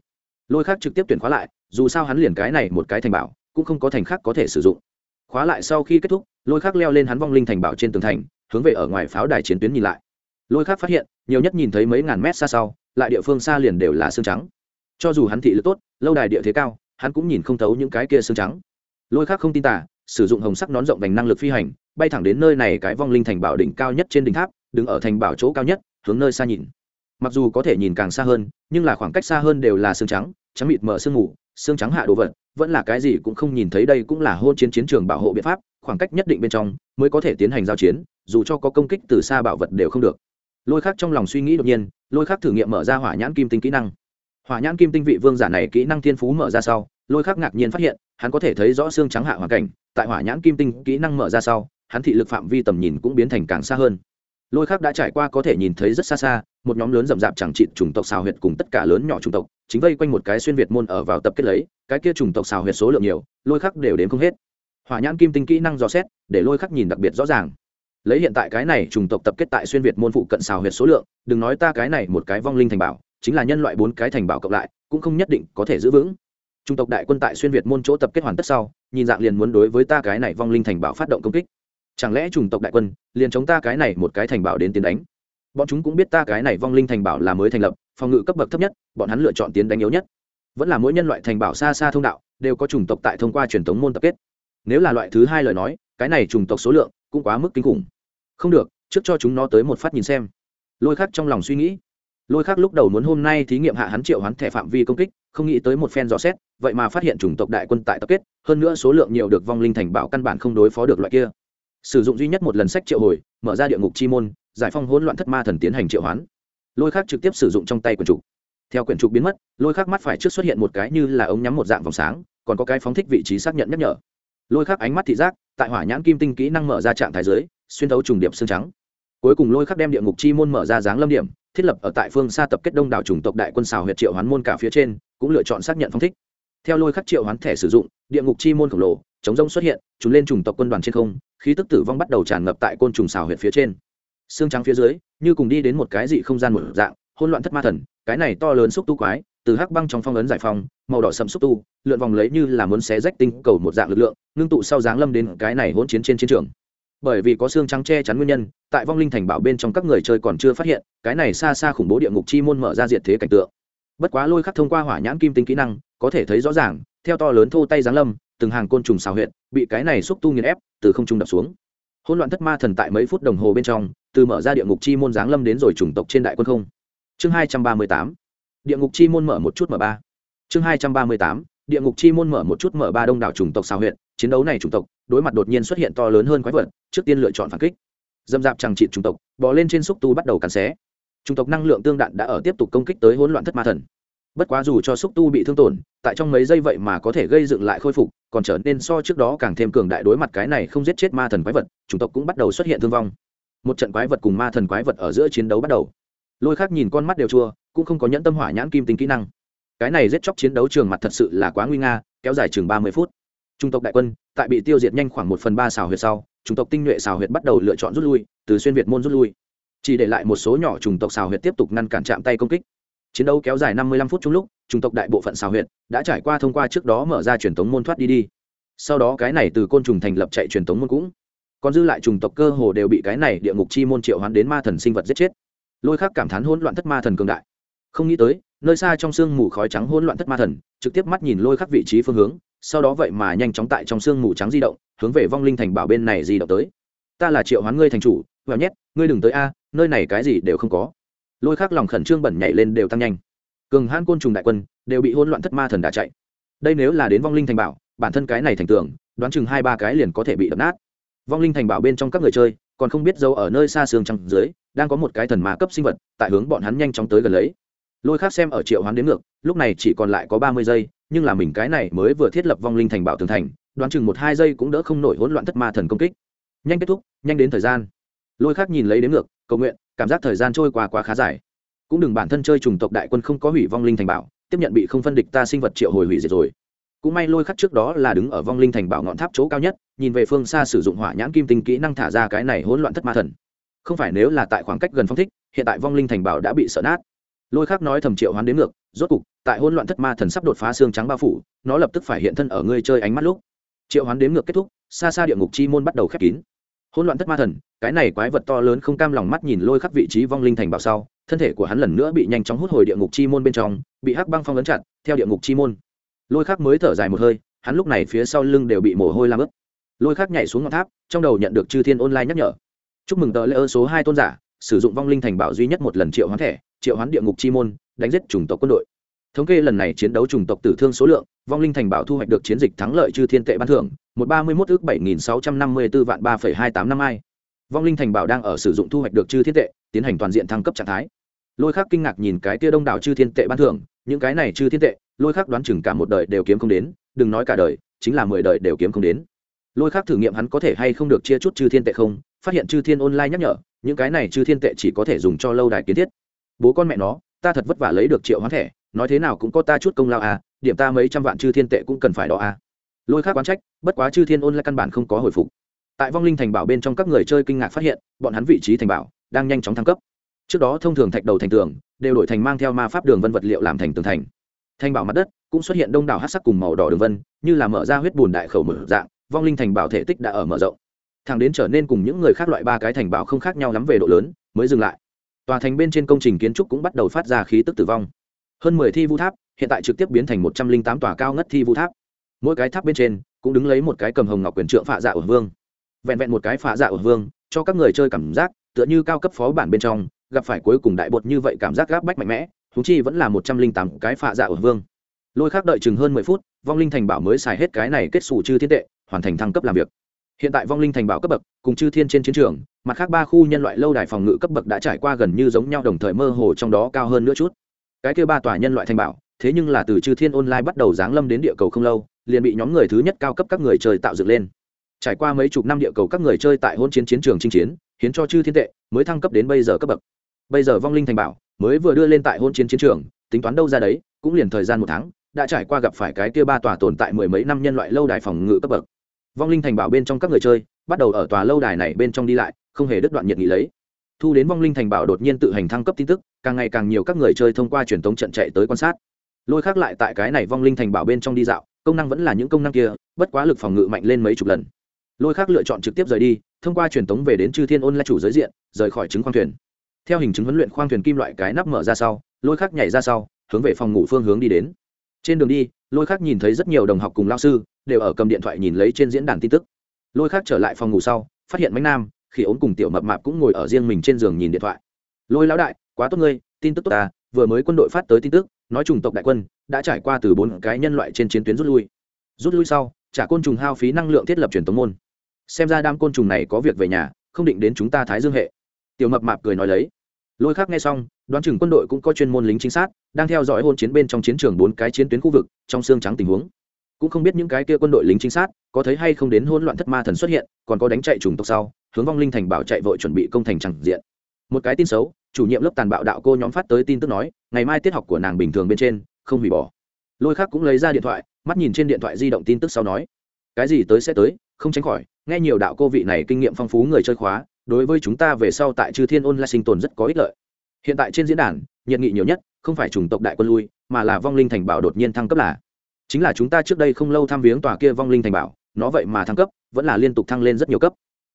Lôi khác trực tiếp tuyển khóa lại, dù sao hắn liền cái này một cái thành bảo, cũng không có thành khác có thể sử dụng. Khóa lại sau khi kết thúc, lôi khác leo lên hắn vong linh thành bảo trên tường thành, hướng về ở ngoài pháo đài chiến tuyến nhìn lại. Lôi khác phát hiện, nhiều nhất nhìn thấy mấy ngàn mét xa sau, lại địa phương xa liền đều là xương trắng. Cho dù hắn thị lực tốt, lâu đài địa thế cao, hắn cũng nhìn không thấu những cái kia xương trắng. Lôi khác không tin tả sử dụng hồng sắc nón rộng vành năng lực phi hành, bay thẳng đến nơi này cái vong linh thành bảo đỉnh cao nhất trên đỉnh tháp, đứng ở thành bảo chỗ cao nhất, hướng nơi xa nhìn mặc dù có thể nhìn càng xa hơn, nhưng là khoảng cách xa hơn đều là xương trắng trắng mịt mở sương mù xương trắng hạ đồ vật, vẫn là cái gì cũng không nhìn thấy đây cũng là hôn chiến chiến trường bảo hộ biện pháp, khoảng cách nhất định bên trong mới có thể tiến hành giao chiến, dù cho có công kích từ xa bảo vật đều không được. Lôi khác trong lòng suy nghĩ đột nhiên, lôi khác thử nghiệm mở ra hỏa nhãn kim tinh kỹ năng. Hỏa nhãn kim tinh vị vương giả này kỹ năng thiên phú mở ra sau, lôi khác ngạc nhiên phát hiện, hắn có thể thấy rõ xương trắng hạ hoàn cảnh, tại hỏa nhãn kim tinh kỹ năng mở ra sau, hắn thị lực phạm vi tầm nhìn cũng biến thành càng xa hơn lôi khác đã trải qua có thể nhìn thấy rất xa xa, một nhóm lớn rậm rạp chẳng trị chủng tộc xào huyệt cùng tất cả lớn nhỏ chủng tộc, chính vây quanh một cái xuyên việt môn ở vào tập kết lấy, cái kia chủng tộc xào huyệt số lượng nhiều, lôi khác đều đến không hết. Hỏa nhãn kim tinh kỹ năng dò xét, để lôi khắc nhìn đặc biệt rõ ràng. Lấy hiện tại cái này chủng tộc tập kết tại xuyên việt môn phụ cận xào huyệt số lượng, đừng nói ta cái này một cái vong linh thành bảo, chính là nhân loại bốn cái thành bảo cộng lại, cũng không nhất định có thể giữ vững. Chủng tộc đại quân tại xuyên việt môn chỗ tập kết hoàn tất sau, nhìn dạng liền muốn đối với ta cái này vong linh thành bảo phát động công kích chẳng lẽ chủng tộc đại quân liền chống ta cái này một cái thành bảo đến tiến đánh? Bọn chúng cũng biết ta cái này vong linh thành bảo là mới thành lập, phòng ngự cấp bậc thấp nhất, bọn hắn lựa chọn tiến đánh yếu nhất. Vẫn là mỗi nhân loại thành bảo xa xa thông đạo, đều có chủng tộc tại thông qua truyền thống môn tập kết. Nếu là loại thứ hai lời nói, cái này chủng tộc số lượng cũng quá mức kinh khủng. Không được, trước cho chúng nó tới một phát nhìn xem. Lôi khắc trong lòng suy nghĩ. Lôi khắc lúc đầu muốn hôm nay thí nghiệm hạ hắn triệu hắn thẻ phạm vi công kích, không nghĩ tới một phen dò xét, vậy mà phát hiện chủng tộc đại quân tại tập kết, hơn nữa số lượng nhiều được vong linh thành bảo căn bản không đối phó được loại kia sử dụng duy nhất một lần sách triệu hồi, mở ra địa ngục chi môn, giải phong hỗn loạn thất ma thần tiến hành triệu hoán. Lôi khác trực tiếp sử dụng trong tay quyển trục. Theo quyển trục biến mất, lôi khác mắt phải trước xuất hiện một cái như là ống nhắm một dạng vòng sáng, còn có cái phóng thích vị trí xác nhận nhắc nhở. Lôi khác ánh mắt thị giác, tại hỏa nhãn kim tinh kỹ năng mở ra trạng thái giới xuyên thấu trùng điệp xương trắng. Cuối cùng lôi khắc đem địa ngục chi môn mở ra dáng lâm điểm, thiết lập ở tại phương xa tập kết đông đảo chủng tộc đại quân xào huyệt triệu hoán môn cả phía trên, cũng lựa chọn xác nhận phong thích. Theo lôi khắc triệu hoán thẻ sử dụng, địa ngục chi môn khổng lồ chống rông xuất hiện chúng lên trùng tộc quân đoàn trên không, khí tức tử vong bắt đầu tràn ngập tại côn trùng xào huyện phía trên. Xương trắng phía dưới, như cùng đi đến một cái dị không gian một dạng, hỗn loạn thất ma thần, cái này to lớn xúc tu quái, từ hắc băng trong phong ấn giải phong màu đỏ sầm xúc tu, lượn vòng lấy như là muốn xé rách tinh cầu một dạng lực lượng, ngưng tụ sau dáng lâm đến cái này hỗn chiến trên chiến trường. Bởi vì có xương trắng che chắn nguyên nhân, tại vong linh thành bảo bên trong các người chơi còn chưa phát hiện, cái này xa xa khủng bố địa ngục chi môn mở ra diệt thế cảnh tượng. Bất quá lôi khắc thông qua hỏa nhãn kim tính kỹ năng, có thể thấy rõ ràng, theo to lớn thô tay giáng lâm từng hàng côn trùng xào huyệt, bị cái này xúc tu nghiền ép, từ không trung đập xuống. Hỗn loạn thất ma thần tại mấy phút đồng hồ bên trong, từ mở ra địa ngục chi môn giáng lâm đến rồi chủng tộc trên đại quân không. Chương hai trăm ba mươi tám, địa ngục chi môn mở một chút mở ba. Chương hai trăm ba mươi tám, địa ngục chi môn mở một chút mở ba đông đảo chủng tộc xào huyện chiến đấu này chủng tộc, đối mặt đột nhiên xuất hiện to lớn hơn quái vật, trước tiên lựa chọn phản kích. Dâm dạp chẳng trị chủng tộc, bò lên trên xúc tu bắt đầu cắn xé. Chủng tộc năng lượng tương đạn đã ở tiếp tục công kích tới hỗn loạn thất ma thần bất quá dù cho xúc tu bị thương tổn, tại trong mấy giây vậy mà có thể gây dựng lại khôi phục, còn trở nên so trước đó càng thêm cường đại đối mặt cái này không giết chết ma thần quái vật, chủng tộc cũng bắt đầu xuất hiện thương vong. Một trận quái vật cùng ma thần quái vật ở giữa chiến đấu bắt đầu. Lôi khác nhìn con mắt đều chua, cũng không có nhẫn tâm hỏa nhãn kim tính kỹ năng. Cái này giết chóc chiến đấu trường mặt thật sự là quá nguy nga, kéo dài chừng ba mươi phút. Trung tộc đại quân, tại bị tiêu diệt nhanh khoảng một phần ba xào huyệt sau, chủng tộc tinh nhuệ xào huyệt bắt đầu lựa chọn rút lui, từ xuyên việt môn rút lui. Chỉ để lại một số nhỏ chủng tộc xào huyệt tiếp tục ngăn cản chạm tay công kích chiến đấu kéo dài năm mươi lăm phút chung lúc, chủng tộc đại bộ phận xào huyện đã trải qua thông qua trước đó mở ra truyền thống môn thoát đi đi. Sau đó cái này từ côn trùng thành lập chạy truyền thống môn cũng. Còn dư lại chủng tộc cơ hồ đều bị cái này địa ngục chi môn triệu hoán đến ma thần sinh vật giết chết. Lôi khắc cảm thán hỗn loạn thất ma thần cường đại. Không nghĩ tới, nơi xa trong sương mù khói trắng hỗn loạn thất ma thần, trực tiếp mắt nhìn lôi khắc vị trí phương hướng, sau đó vậy mà nhanh chóng tại trong sương mù trắng di động, hướng về vong linh thành bảo bên này di động tới. Ta là triệu hoán ngươi thành chủ, vẹo nhét, ngươi đừng tới a, nơi này cái gì đều không có lôi khắc lòng khẩn trương bẩn nhảy lên đều tăng nhanh. Cường hãn côn trùng đại quân đều bị hỗn loạn thất ma thần đã chạy. Đây nếu là đến vong linh thành bảo, bản thân cái này thành tưởng đoán chừng hai ba cái liền có thể bị đập nát. Vong linh thành bảo bên trong các người chơi, còn không biết dâu ở nơi xa xương trăng dưới, đang có một cái thần ma cấp sinh vật, tại hướng bọn hắn nhanh chóng tới gần lấy. Lôi khác xem ở triệu hoán đến ngược, lúc này chỉ còn lại có ba mươi giây, nhưng là mình cái này mới vừa thiết lập vong linh thành bảo tường thành, đoán chừng một hai giây cũng đỡ không nổi hỗn loạn thất ma thần công kích. Nhanh kết thúc, nhanh đến thời gian. Lôi khác nhìn lấy đến ngược, cầu nguyện cảm giác thời gian trôi qua quá khá dài. Cũng đừng bản thân chơi trùng tộc đại quân không có hủy vong linh thành bảo, tiếp nhận bị không phân địch ta sinh vật triệu hồi hủy diệt rồi. Cũng may lôi khắc trước đó là đứng ở vong linh thành bảo ngọn tháp chỗ cao nhất, nhìn về phương xa sử dụng hỏa nhãn kim tinh kỹ năng thả ra cái này hỗn loạn thất ma thần. Không phải nếu là tại khoảng cách gần phong thích, hiện tại vong linh thành bảo đã bị sợ nát. Lôi khắc nói thầm triệu hoán đến ngược, rốt cục, tại hỗn loạn thất ma thần sắp đột phá xương trắng bao phủ, nó lập tức phải hiện thân ở ngươi chơi ánh mắt lúc. Triệu hoán đến ngược kết thúc, xa xa địa ngục chi môn bắt đầu khép kín hỗn loạn thất ma thần, cái này quái vật to lớn không cam lòng mắt nhìn lôi khắc vị trí vong linh thành bảo sau, thân thể của hắn lần nữa bị nhanh chóng hút hồi địa ngục chi môn bên trong, bị hắc băng phong ấn chặt, theo địa ngục chi môn. Lôi khắc mới thở dài một hơi, hắn lúc này phía sau lưng đều bị mồ hôi làm ướt. Lôi khắc nhảy xuống ngọn tháp, trong đầu nhận được chư thiên online nhắc nhở. Chúc mừng tờ lễ ơn số hai tôn giả, sử dụng vong linh thành bảo duy nhất một lần triệu hoán thẻ, triệu hoán địa ngục chi môn, đánh giết chủng tộc quân đội. Thống kê lần này chiến đấu chủng tộc tử thương số lượng, vong linh thành bảo thu hoạch được chiến dịch thắng lợi chư thiên tệ ban thưởng một ba mươi mốt ước bảy nghìn sáu trăm năm mươi b ố vạn ba phẩy hai tám năm hai. Vong linh thành bảo đang ở sử dụng thu hoạch được chư thiên tệ, tiến hành toàn diện thăng cấp trạng thái. Lôi khác kinh ngạc nhìn cái tia đông đảo chư thiên tệ ban thưởng, những cái này chư thiên tệ, lôi khác đoán chừng cả một đời đều kiếm không đến, đừng nói cả đời, chính là mười đời đều kiếm không đến. Lôi khác thử nghiệm hắn có thể hay không được chia chút chư thiên tệ không, phát hiện chư thiên online nhắc nhở, những cái này chư thiên tệ chỉ có thể dùng cho lâu đài kiến thiết. Bố con mẹ nó, ta thật vất vả lấy được triệu hoán thẻ, nói thế nào cũng có ta chút công lao à điểm ta mấy trăm vạn chư thiên tệ cũng cần phải đó à lôi khác quán trách, bất quá chư thiên ôn lại căn bản không có hồi phục. Tại vong linh thành bảo bên trong các người chơi kinh ngạc phát hiện, bọn hắn vị trí thành bảo đang nhanh chóng thăng cấp. Trước đó thông thường thạch đầu thành tường đều đổi thành mang theo ma pháp đường vân vật liệu làm thành tường thành. Thành bảo mặt đất cũng xuất hiện đông đảo hát sắc cùng màu đỏ đường vân, như là mở ra huyết bùn đại khẩu mở dạng, vong linh thành bảo thể tích đã ở mở rộng. Thẳng đến trở nên cùng những người khác loại ba cái thành bảo không khác nhau lắm về độ lớn, mới dừng lại. Tòa thành bên trên công trình kiến trúc cũng bắt đầu phát ra khí tức tử vong. Hơn mười thi vu tháp, hiện tại trực tiếp biến thành một trăm linh tám tòa cao ngất thi vu tháp mỗi cái tháp bên trên cũng đứng lấy một cái cầm hồng ngọc quyền trượng phạ dạ ở vương. Vẹn vẹn một cái phạ dạ ở vương, cho các người chơi cảm giác, tựa như cao cấp phó bản bên trong, gặp phải cuối cùng đại bột như vậy cảm giác gáp bách mạnh mẽ thú chi vẫn là một trăm linh tám cái phạ dạ ở vương. Lôi khác đợi chừng hơn mười phút, vong linh thành bảo mới xài hết cái này kết xù chư thiên tệ, hoàn thành thăng cấp làm việc. Hiện tại vong linh thành bảo cấp bậc, cùng chư thiên trên chiến trường, mặt khác ba khu nhân loại lâu đài phòng ngự cấp bậc đã trải qua gần như giống nhau đồng thời mơ hồ trong đó cao hơn nữa chút. Cái kêu ba tòa nhân loại thành bảo, thế nhưng là từ chư thiên online bắt đầu giáng lâm đến địa cầu không lâu liền bị nhóm người thứ nhất cao cấp các người chơi tạo dựng lên. Trải qua mấy chục năm địa cầu các người chơi tại hôn chiến chiến trường chinh chiến, khiến cho chư thiên tệ mới thăng cấp đến bây giờ cấp bậc. Bây giờ vong linh thành bảo mới vừa đưa lên tại hôn chiến chiến trường, tính toán đâu ra đấy, cũng liền thời gian một tháng, đã trải qua gặp phải cái kia ba tòa tồn tại mười mấy năm nhân loại lâu đài phòng ngự cấp bậc. Vong linh thành bảo bên trong các người chơi bắt đầu ở tòa lâu đài này bên trong đi lại, không hề đứt đoạn nhiệt nghỉ lấy. Thu đến vong linh thành bảo đột nhiên tự hành thăng cấp tin tức, càng ngày càng nhiều các người chơi thông qua truyền thống trận chạy tới quan sát. Lôi khác lại tại cái này vong linh thành bảo bên trong đi dạo công năng vẫn là những công năng kia, bất quá lực phòng ngự mạnh lên mấy chục lần. Lôi khác lựa chọn trực tiếp rời đi, thông qua truyền thống về đến chư thiên ôn là chủ giới diện, rời khỏi trứng khoang thuyền. Theo hình chứng huấn luyện khoang thuyền kim loại cái nắp mở ra sau, lôi khác nhảy ra sau, hướng về phòng ngủ phương hướng đi đến. Trên đường đi, lôi khác nhìn thấy rất nhiều đồng học cùng lao sư, đều ở cầm điện thoại nhìn lấy trên diễn đàn tin tức. Lôi khác trở lại phòng ngủ sau, phát hiện mánh nam khi ốm cùng tiểu mập mạp cũng ngồi ở riêng mình trên giường nhìn điện thoại. Lôi lão đại, quá tốt ngươi, tin tức tốt ta vừa mới quân đội phát tới tin tức, nói chủng tộc đại quân đã trải qua từ bốn cái nhân loại trên chiến tuyến rút lui. Rút lui sau, trả côn trùng hao phí năng lượng thiết lập truyền tống môn. Xem ra đám côn trùng này có việc về nhà, không định đến chúng ta thái dương hệ. Tiểu mập mạp cười nói lấy. Lôi khác nghe xong, đoán chừng quân đội cũng có chuyên môn lính chính xác đang theo dõi hôn chiến bên trong chiến trường bốn cái chiến tuyến khu vực, trong xương trắng tình huống. Cũng không biết những cái kia quân đội lính chính xác có thấy hay không đến hỗn loạn thất ma thần xuất hiện, còn có đánh chạy trùng tộc sau, hướng vong linh thành bảo chạy vội chuẩn bị công thành chẳng diện. Một cái tin xấu chủ nhiệm lớp tàn bạo đạo cô nhóm phát tới tin tức nói, ngày mai tiết học của nàng bình thường bên trên, không hủy bỏ. Lôi khác cũng lấy ra điện thoại, mắt nhìn trên điện thoại di động tin tức sau nói, cái gì tới sẽ tới, không tránh khỏi, nghe nhiều đạo cô vị này kinh nghiệm phong phú người chơi khóa, đối với chúng ta về sau tại chư thiên ôn lại sinh tồn rất có ích lợi. Hiện tại trên diễn đàn, nhiệt nghị nhiều nhất, không phải chủng tộc đại quân lui, mà là vong linh thành bảo đột nhiên thăng cấp là. Chính là chúng ta trước đây không lâu thăm viếng tòa kia vong linh thành bảo, nó vậy mà thăng cấp, vẫn là liên tục thăng lên rất nhiều cấp.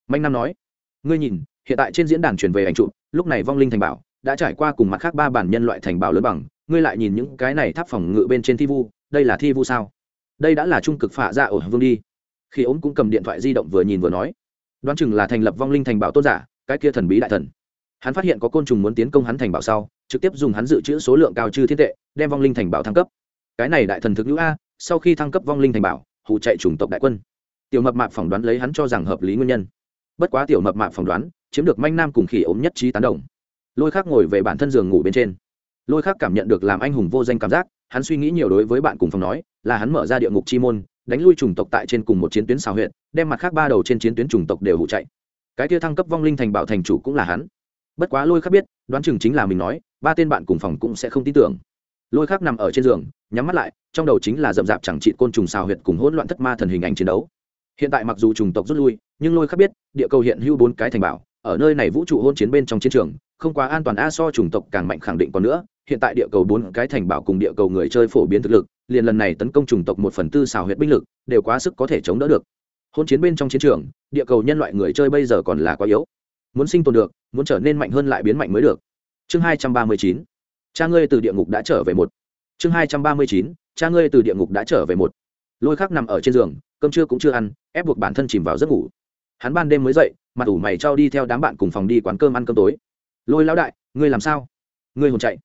Manh nam nói, ngươi nhìn, hiện tại trên diễn đàn truyền về ảnh chụp lúc này vong linh thành bảo đã trải qua cùng mặt khác ba bản nhân loại thành bảo lớn bằng, ngươi lại nhìn những cái này tháp phòng ngự bên trên thi vu, đây là thi vu sao? Đây đã là trung cực phạ ra ở vương đi. Khi ốm cũng cầm điện thoại di động vừa nhìn vừa nói. Đoán chừng là thành lập vong linh thành bảo tôn giả, cái kia thần bí đại thần. Hắn phát hiện có côn trùng muốn tiến công hắn thành bảo sau, trực tiếp dùng hắn dự trữ số lượng cao chư thiên tệ, đem vong linh thành bảo thăng cấp. Cái này đại thần thực hữu a, sau khi thăng cấp vong linh thành bảo hụ chạy chủng tộc đại quân. Tiểu mập mạp phỏng đoán lấy hắn cho rằng hợp lý nguyên nhân. Bất quá tiểu mập mạp phỏng đoán chiếm được manh nam cùng khỉ ốm nhất trí tán đồng. Lôi khác ngồi về bản thân giường ngủ bên trên. Lôi khác cảm nhận được làm anh hùng vô danh cảm giác, hắn suy nghĩ nhiều đối với bạn cùng phòng nói, là hắn mở ra địa ngục chi môn, đánh lui chủng tộc tại trên cùng một chiến tuyến xào huyện đem mặt khác ba đầu trên chiến tuyến chủng tộc đều hụ chạy. Cái kia thăng cấp vong linh thành bảo thành chủ cũng là hắn. Bất quá lôi khác biết, đoán chừng chính là mình nói, ba tên bạn cùng phòng cũng sẽ không tin tưởng. Lôi khác nằm ở trên giường, nhắm mắt lại, trong đầu chính là rậm rạp chẳng trị côn trùng xào huyệt cùng hỗn loạn thất ma thần hình ảnh chiến đấu. Hiện tại mặc dù trùng tộc rút lui, nhưng lôi khác biết, địa cầu hiện hữu bốn cái thành bảo ở nơi này vũ trụ hôn chiến bên trong chiến trường, không quá an toàn a, so chủng tộc càng mạnh khẳng định còn nữa. Hiện tại địa cầu bốn cái thành bảo cùng địa cầu người chơi phổ biến thực lực, liền lần này tấn công chủng tộc một phần tư xào huyệt binh lực, đều quá sức có thể chống đỡ được. Hôn chiến bên trong chiến trường, địa cầu nhân loại người chơi bây giờ còn là quá yếu. Muốn sinh tồn được, muốn trở nên mạnh hơn lại biến mạnh mới được. Chương hai trăm ba mươi chín. Cha ngươi từ địa ngục đã trở về một. Chương hai trăm ba mươi chín. Cha ngươi từ địa ngục đã trở về một. Lôi khắc nằm ở trên giường, cơm trưa cũng chưa ăn, ép buộc bản thân chìm vào giấc ngủ. Hắn ban đêm mới dậy mặt ủ mày trao đi theo đám bạn cùng phòng đi quán cơm ăn cơm tối. Lôi lão đại, ngươi làm sao? Ngươi hồn chạy.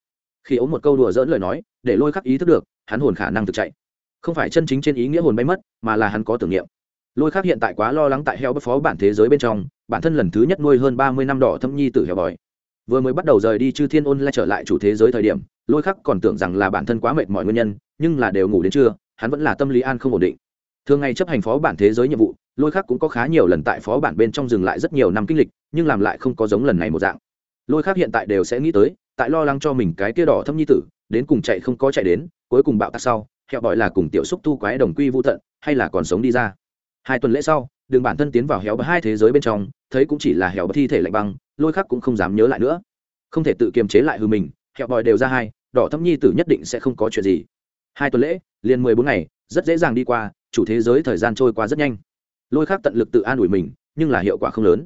Khi ống một câu đùa dỡn lời nói, để lôi khắc ý thức được, hắn hồn khả năng thực chạy. Không phải chân chính trên ý nghĩa hồn bay mất, mà là hắn có tưởng niệm. Lôi khắc hiện tại quá lo lắng tại heo bất phó bản thế giới bên trong, bản thân lần thứ nhất nuôi hơn ba mươi năm đỏ thâm nhi tử heo bòi. Vừa mới bắt đầu rời đi chư thiên ôn lại trở lại chủ thế giới thời điểm, lôi khắc còn tưởng rằng là bản thân quá mệt mọi nguyên nhân, nhưng là đều ngủ đến trưa, hắn vẫn là tâm lý an không ổn định. Thường ngày chấp hành phó bản thế giới nhiệm vụ lôi khác cũng có khá nhiều lần tại phó bản bên trong dừng lại rất nhiều năm kinh lịch, nhưng làm lại không có giống lần này một dạng. Lôi khác hiện tại đều sẽ nghĩ tới, tại lo lắng cho mình cái kia đỏ thâm nhi tử, đến cùng chạy không có chạy đến, cuối cùng bạo tạc sau, hẹo gọi là cùng tiểu xúc tu quái đồng quy vô tận, hay là còn sống đi ra. Hai tuần lễ sau, đường bản thân tiến vào héo hai thế giới bên trong, thấy cũng chỉ là héo thi thể lạnh băng, lôi khắc cũng không dám nhớ lại nữa. Không thể tự kiềm chế lại hư mình, hẹo bòi đều ra hai, đỏ thâm nhi tử nhất định sẽ không có chuyện gì. Hai tuần lễ, liền mười bốn ngày, rất dễ dàng đi qua, chủ thế giới thời gian trôi qua rất nhanh lôi khác tận lực tự an ủi mình, nhưng là hiệu quả không lớn.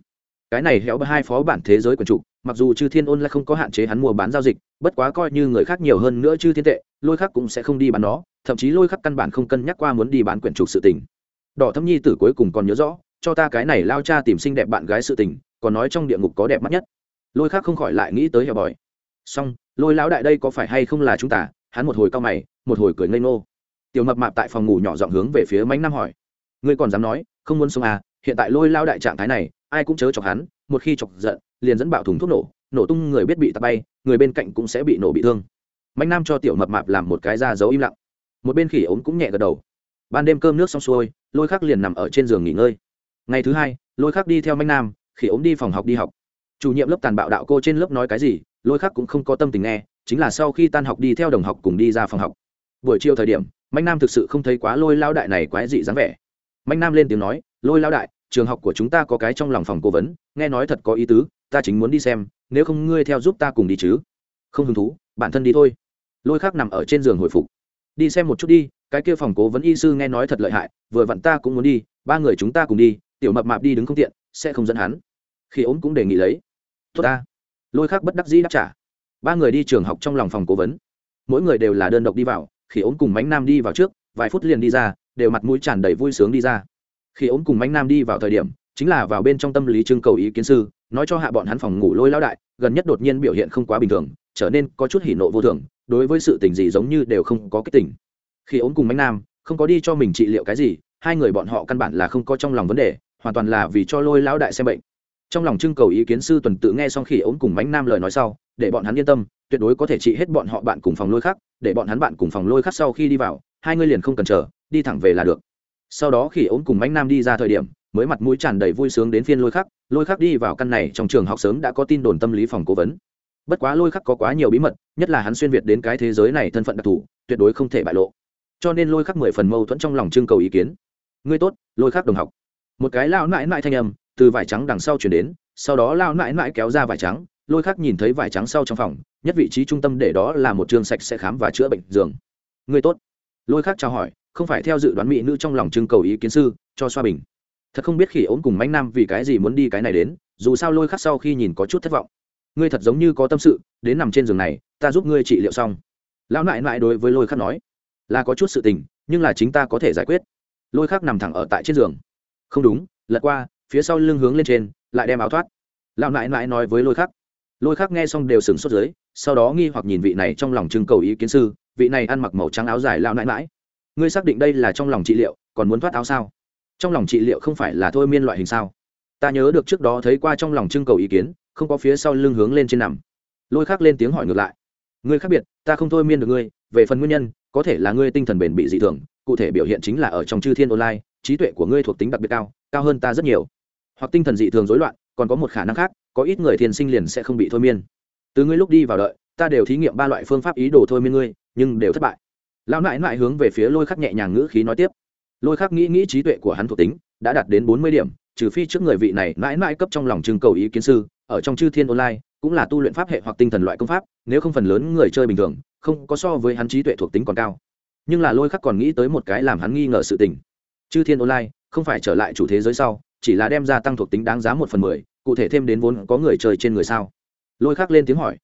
Cái này héo hai phó bản thế giới quần trụ mặc dù chư thiên ôn lại không có hạn chế hắn mua bán giao dịch, bất quá coi như người khác nhiều hơn nữa chư thiên tệ, lôi khác cũng sẽ không đi bán nó, thậm chí lôi khác căn bản không cân nhắc qua muốn đi bán quyển trục sự tình. Đỏ thâm nhi tử cuối cùng còn nhớ rõ, cho ta cái này lao cha tìm xinh đẹp bạn gái sự tình, còn nói trong địa ngục có đẹp mắt nhất. Lôi khác không khỏi lại nghĩ tới hẻo bòi. Xong, lôi lão đại đây có phải hay không là chúng ta? Hắn một hồi cao mày, một hồi cười ngây ngô. Tiểu mập mạp tại phòng ngủ nhỏ giọng hướng về phía mánh nam hỏi. Ngươi còn dám nói? Không muốn sống à hiện tại lôi lao đại trạng thái này, ai cũng chớ chọc hắn, một khi chọc giận, liền dẫn bạo thùng thuốc nổ nổ tung người biết bị tạt bay, người bên cạnh cũng sẽ bị nổ bị thương. Mạnh nam cho tiểu mập mạp làm một cái ra dấu im lặng. Một bên khỉ ốm cũng nhẹ gật đầu. Ban đêm cơm nước xong xuôi, lôi khắc liền nằm ở trên giường nghỉ ngơi. Ngày thứ hai, lôi khắc đi theo mạnh nam, khỉ ốm đi phòng học đi học. Chủ nhiệm lớp tàn bạo đạo cô trên lớp nói cái gì, lôi khắc cũng không có tâm tình nghe, chính là sau khi tan học đi theo đồng học cùng đi ra phòng học. Buổi chiều thời điểm, mạnh nam thực sự không thấy quá lôi lao đại này quái dị dáng vẻ mạnh nam lên tiếng nói, lôi lao đại, trường học của chúng ta có cái trong lòng phòng cố vấn, nghe nói thật có ý tứ, ta chính muốn đi xem, nếu không ngươi theo giúp ta cùng đi chứ. Không hứng thú, bản thân đi thôi. Lôi khác nằm ở trên giường hồi phục. Đi xem một chút đi, cái kia phòng cố vấn y sư nghe nói thật lợi hại, vừa vặn ta cũng muốn đi, ba người chúng ta cùng đi, tiểu mập mạp đi đứng không tiện, sẽ không dẫn hắn. Khi ốm cũng đề nghị lấy. Tốt ta. Lôi khác bất đắc dĩ đáp trả. Ba người đi trường học trong lòng phòng cố vấn. Mỗi người đều là đơn độc đi vào, khi ốm cùng mánh nam đi vào trước, vài phút liền đi ra đều mặt mũi tràn đầy vui sướng đi ra. Khi ốm cùng mánh nam đi vào thời điểm, chính là vào bên trong tâm lý trưng cầu ý kiến sư, nói cho hạ bọn hắn phòng ngủ lôi lao đại, gần nhất đột nhiên biểu hiện không quá bình thường, trở nên có chút hỉ nộ vô thường, đối với sự tình gì giống như đều không có cái tình. Khi ốm cùng mánh nam, không có đi cho mình trị liệu cái gì, hai người bọn họ căn bản là không có trong lòng vấn đề, hoàn toàn là vì cho lôi lão đại xem bệnh. Trong lòng trưng cầu ý kiến sư tuần tự nghe xong khi ốm cùng mánh nam lời nói sau, để bọn hắn yên tâm, tuyệt đối có thể trị hết bọn họ bạn cùng phòng lôi khác, để bọn hắn bạn cùng phòng lôi khác sau khi đi vào, hai người liền không cần chờ đi thẳng về là được. Sau đó khi ốm cùng mánh nam đi ra thời điểm, mới mặt mũi tràn đầy vui sướng đến phiên lôi khắc lôi khắc đi vào căn này trong trường học sớm đã có tin đồn tâm lý phòng cố vấn. Bất quá lôi khắc có quá nhiều bí mật, nhất là hắn xuyên việt đến cái thế giới này thân phận đặc thù, tuyệt đối không thể bại lộ. Cho nên lôi khắc mười phần mâu thuẫn trong lòng trưng cầu ý kiến. Ngươi tốt, lôi khắc đồng học. Một cái lao nãi nãi thanh âm từ vải trắng đằng sau chuyển đến, sau đó lao nãi nãi kéo ra vải trắng, lôi khắc nhìn thấy vải trắng sau trong phòng, nhất vị trí trung tâm để đó là một trường sạch sẽ khám và chữa bệnh giường. Ngươi tốt. Lôi khắc chào hỏi không phải theo dự đoán mỹ nữ trong lòng trưng cầu ý kiến sư, cho xoa bình. Thật không biết khỉ ốm cùng mánh nam vì cái gì muốn đi cái này đến, dù sao lôi khắc sau khi nhìn có chút thất vọng. Ngươi thật giống như có tâm sự, đến nằm trên giường này, ta giúp ngươi trị liệu xong. Lão nại nại đối với lôi khắc nói, là có chút sự tình, nhưng là chính ta có thể giải quyết. Lôi khắc nằm thẳng ở tại trên giường. Không đúng, lật qua, phía sau lưng hướng lên trên, lại đem áo thoát. Lão nại nại nói với lôi khắc. Lôi khắc nghe xong đều sừng sốt dưới, sau đó nghi hoặc nhìn vị này trong lòng trưng cầu ý kiến sư, vị này ăn mặc màu trắng áo dài lão nại nại ngươi xác định đây là trong lòng trị liệu, còn muốn thoát áo sao? Trong lòng trị liệu không phải là thôi miên loại hình sao? Ta nhớ được trước đó thấy qua trong lòng trưng cầu ý kiến, không có phía sau lưng hướng lên trên nằm. Lôi khắc lên tiếng hỏi ngược lại. Ngươi khác biệt, ta không thôi miên được ngươi, về phần nguyên nhân, có thể là ngươi tinh thần bền bị dị thường, cụ thể biểu hiện chính là ở trong chư thiên online, trí tuệ của ngươi thuộc tính đặc biệt cao cao hơn ta rất nhiều. Hoặc tinh thần dị thường rối loạn, còn có một khả năng khác, có ít người thiền sinh liền sẽ không bị thôi miên. Từ ngươi lúc đi vào đợi, ta đều thí nghiệm ba loại phương pháp ý đồ thôi miên ngươi, nhưng đều thất bại lão nãi nãi hướng về phía lôi khắc nhẹ nhàng ngữ khí nói tiếp. Lôi khắc nghĩ nghĩ trí tuệ của hắn thuộc tính, đã đạt đến bốn mươi điểm, trừ phi trước người vị này mãi mãi cấp trong lòng trưng cầu ý kiến sư, ở trong chư thiên online, cũng là tu luyện pháp hệ hoặc tinh thần loại công pháp, nếu không phần lớn người chơi bình thường, không có so với hắn trí tuệ thuộc tính còn cao. Nhưng là lôi khắc còn nghĩ tới một cái làm hắn nghi ngờ sự tình. Chư thiên online, không phải trở lại chủ thế giới sau, chỉ là đem ra tăng thuộc tính đáng giá một phần mười, cụ thể thêm đến vốn có người chơi trên người sao? Lôi khắc lên tiếng hỏi.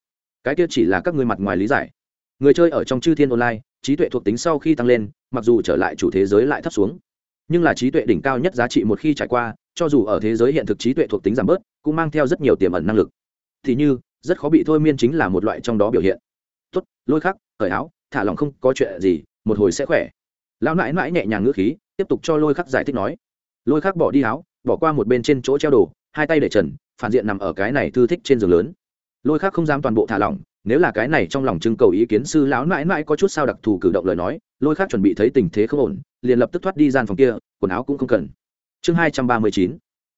Cái kia chỉ là các người mặt ngoài lý giải người chơi ở trong chư thiên online, trí tuệ thuộc tính sau khi tăng lên, mặc dù trở lại chủ thế giới lại thấp xuống. Nhưng là trí tuệ đỉnh cao nhất giá trị một khi trải qua, cho dù ở thế giới hiện thực trí tuệ thuộc tính giảm bớt, cũng mang theo rất nhiều tiềm ẩn năng lực. Thì như, rất khó bị thôi miên chính là một loại trong đó biểu hiện. Tốt, lôi khắc cởi áo, thả lòng không có chuyện gì, một hồi sẽ khỏe. Lão nãi nãi nhẹ nhàng ngữ khí, tiếp tục cho lôi khắc giải thích nói. Lôi khắc bỏ đi áo, bỏ qua một bên trên chỗ treo đồ, hai tay để trần, phản diện nằm ở cái này thư thích trên giường lớn. Lôi khắc không dám toàn bộ thả lỏng nếu là cái này trong lòng trưng cầu ý kiến sư lão nãi nãi có chút sao đặc thù cử động lời nói, lôi khác chuẩn bị thấy tình thế không ổn, liền lập tức thoát đi gian phòng kia, quần áo cũng không cần. Chương hai trăm ba mươi chín,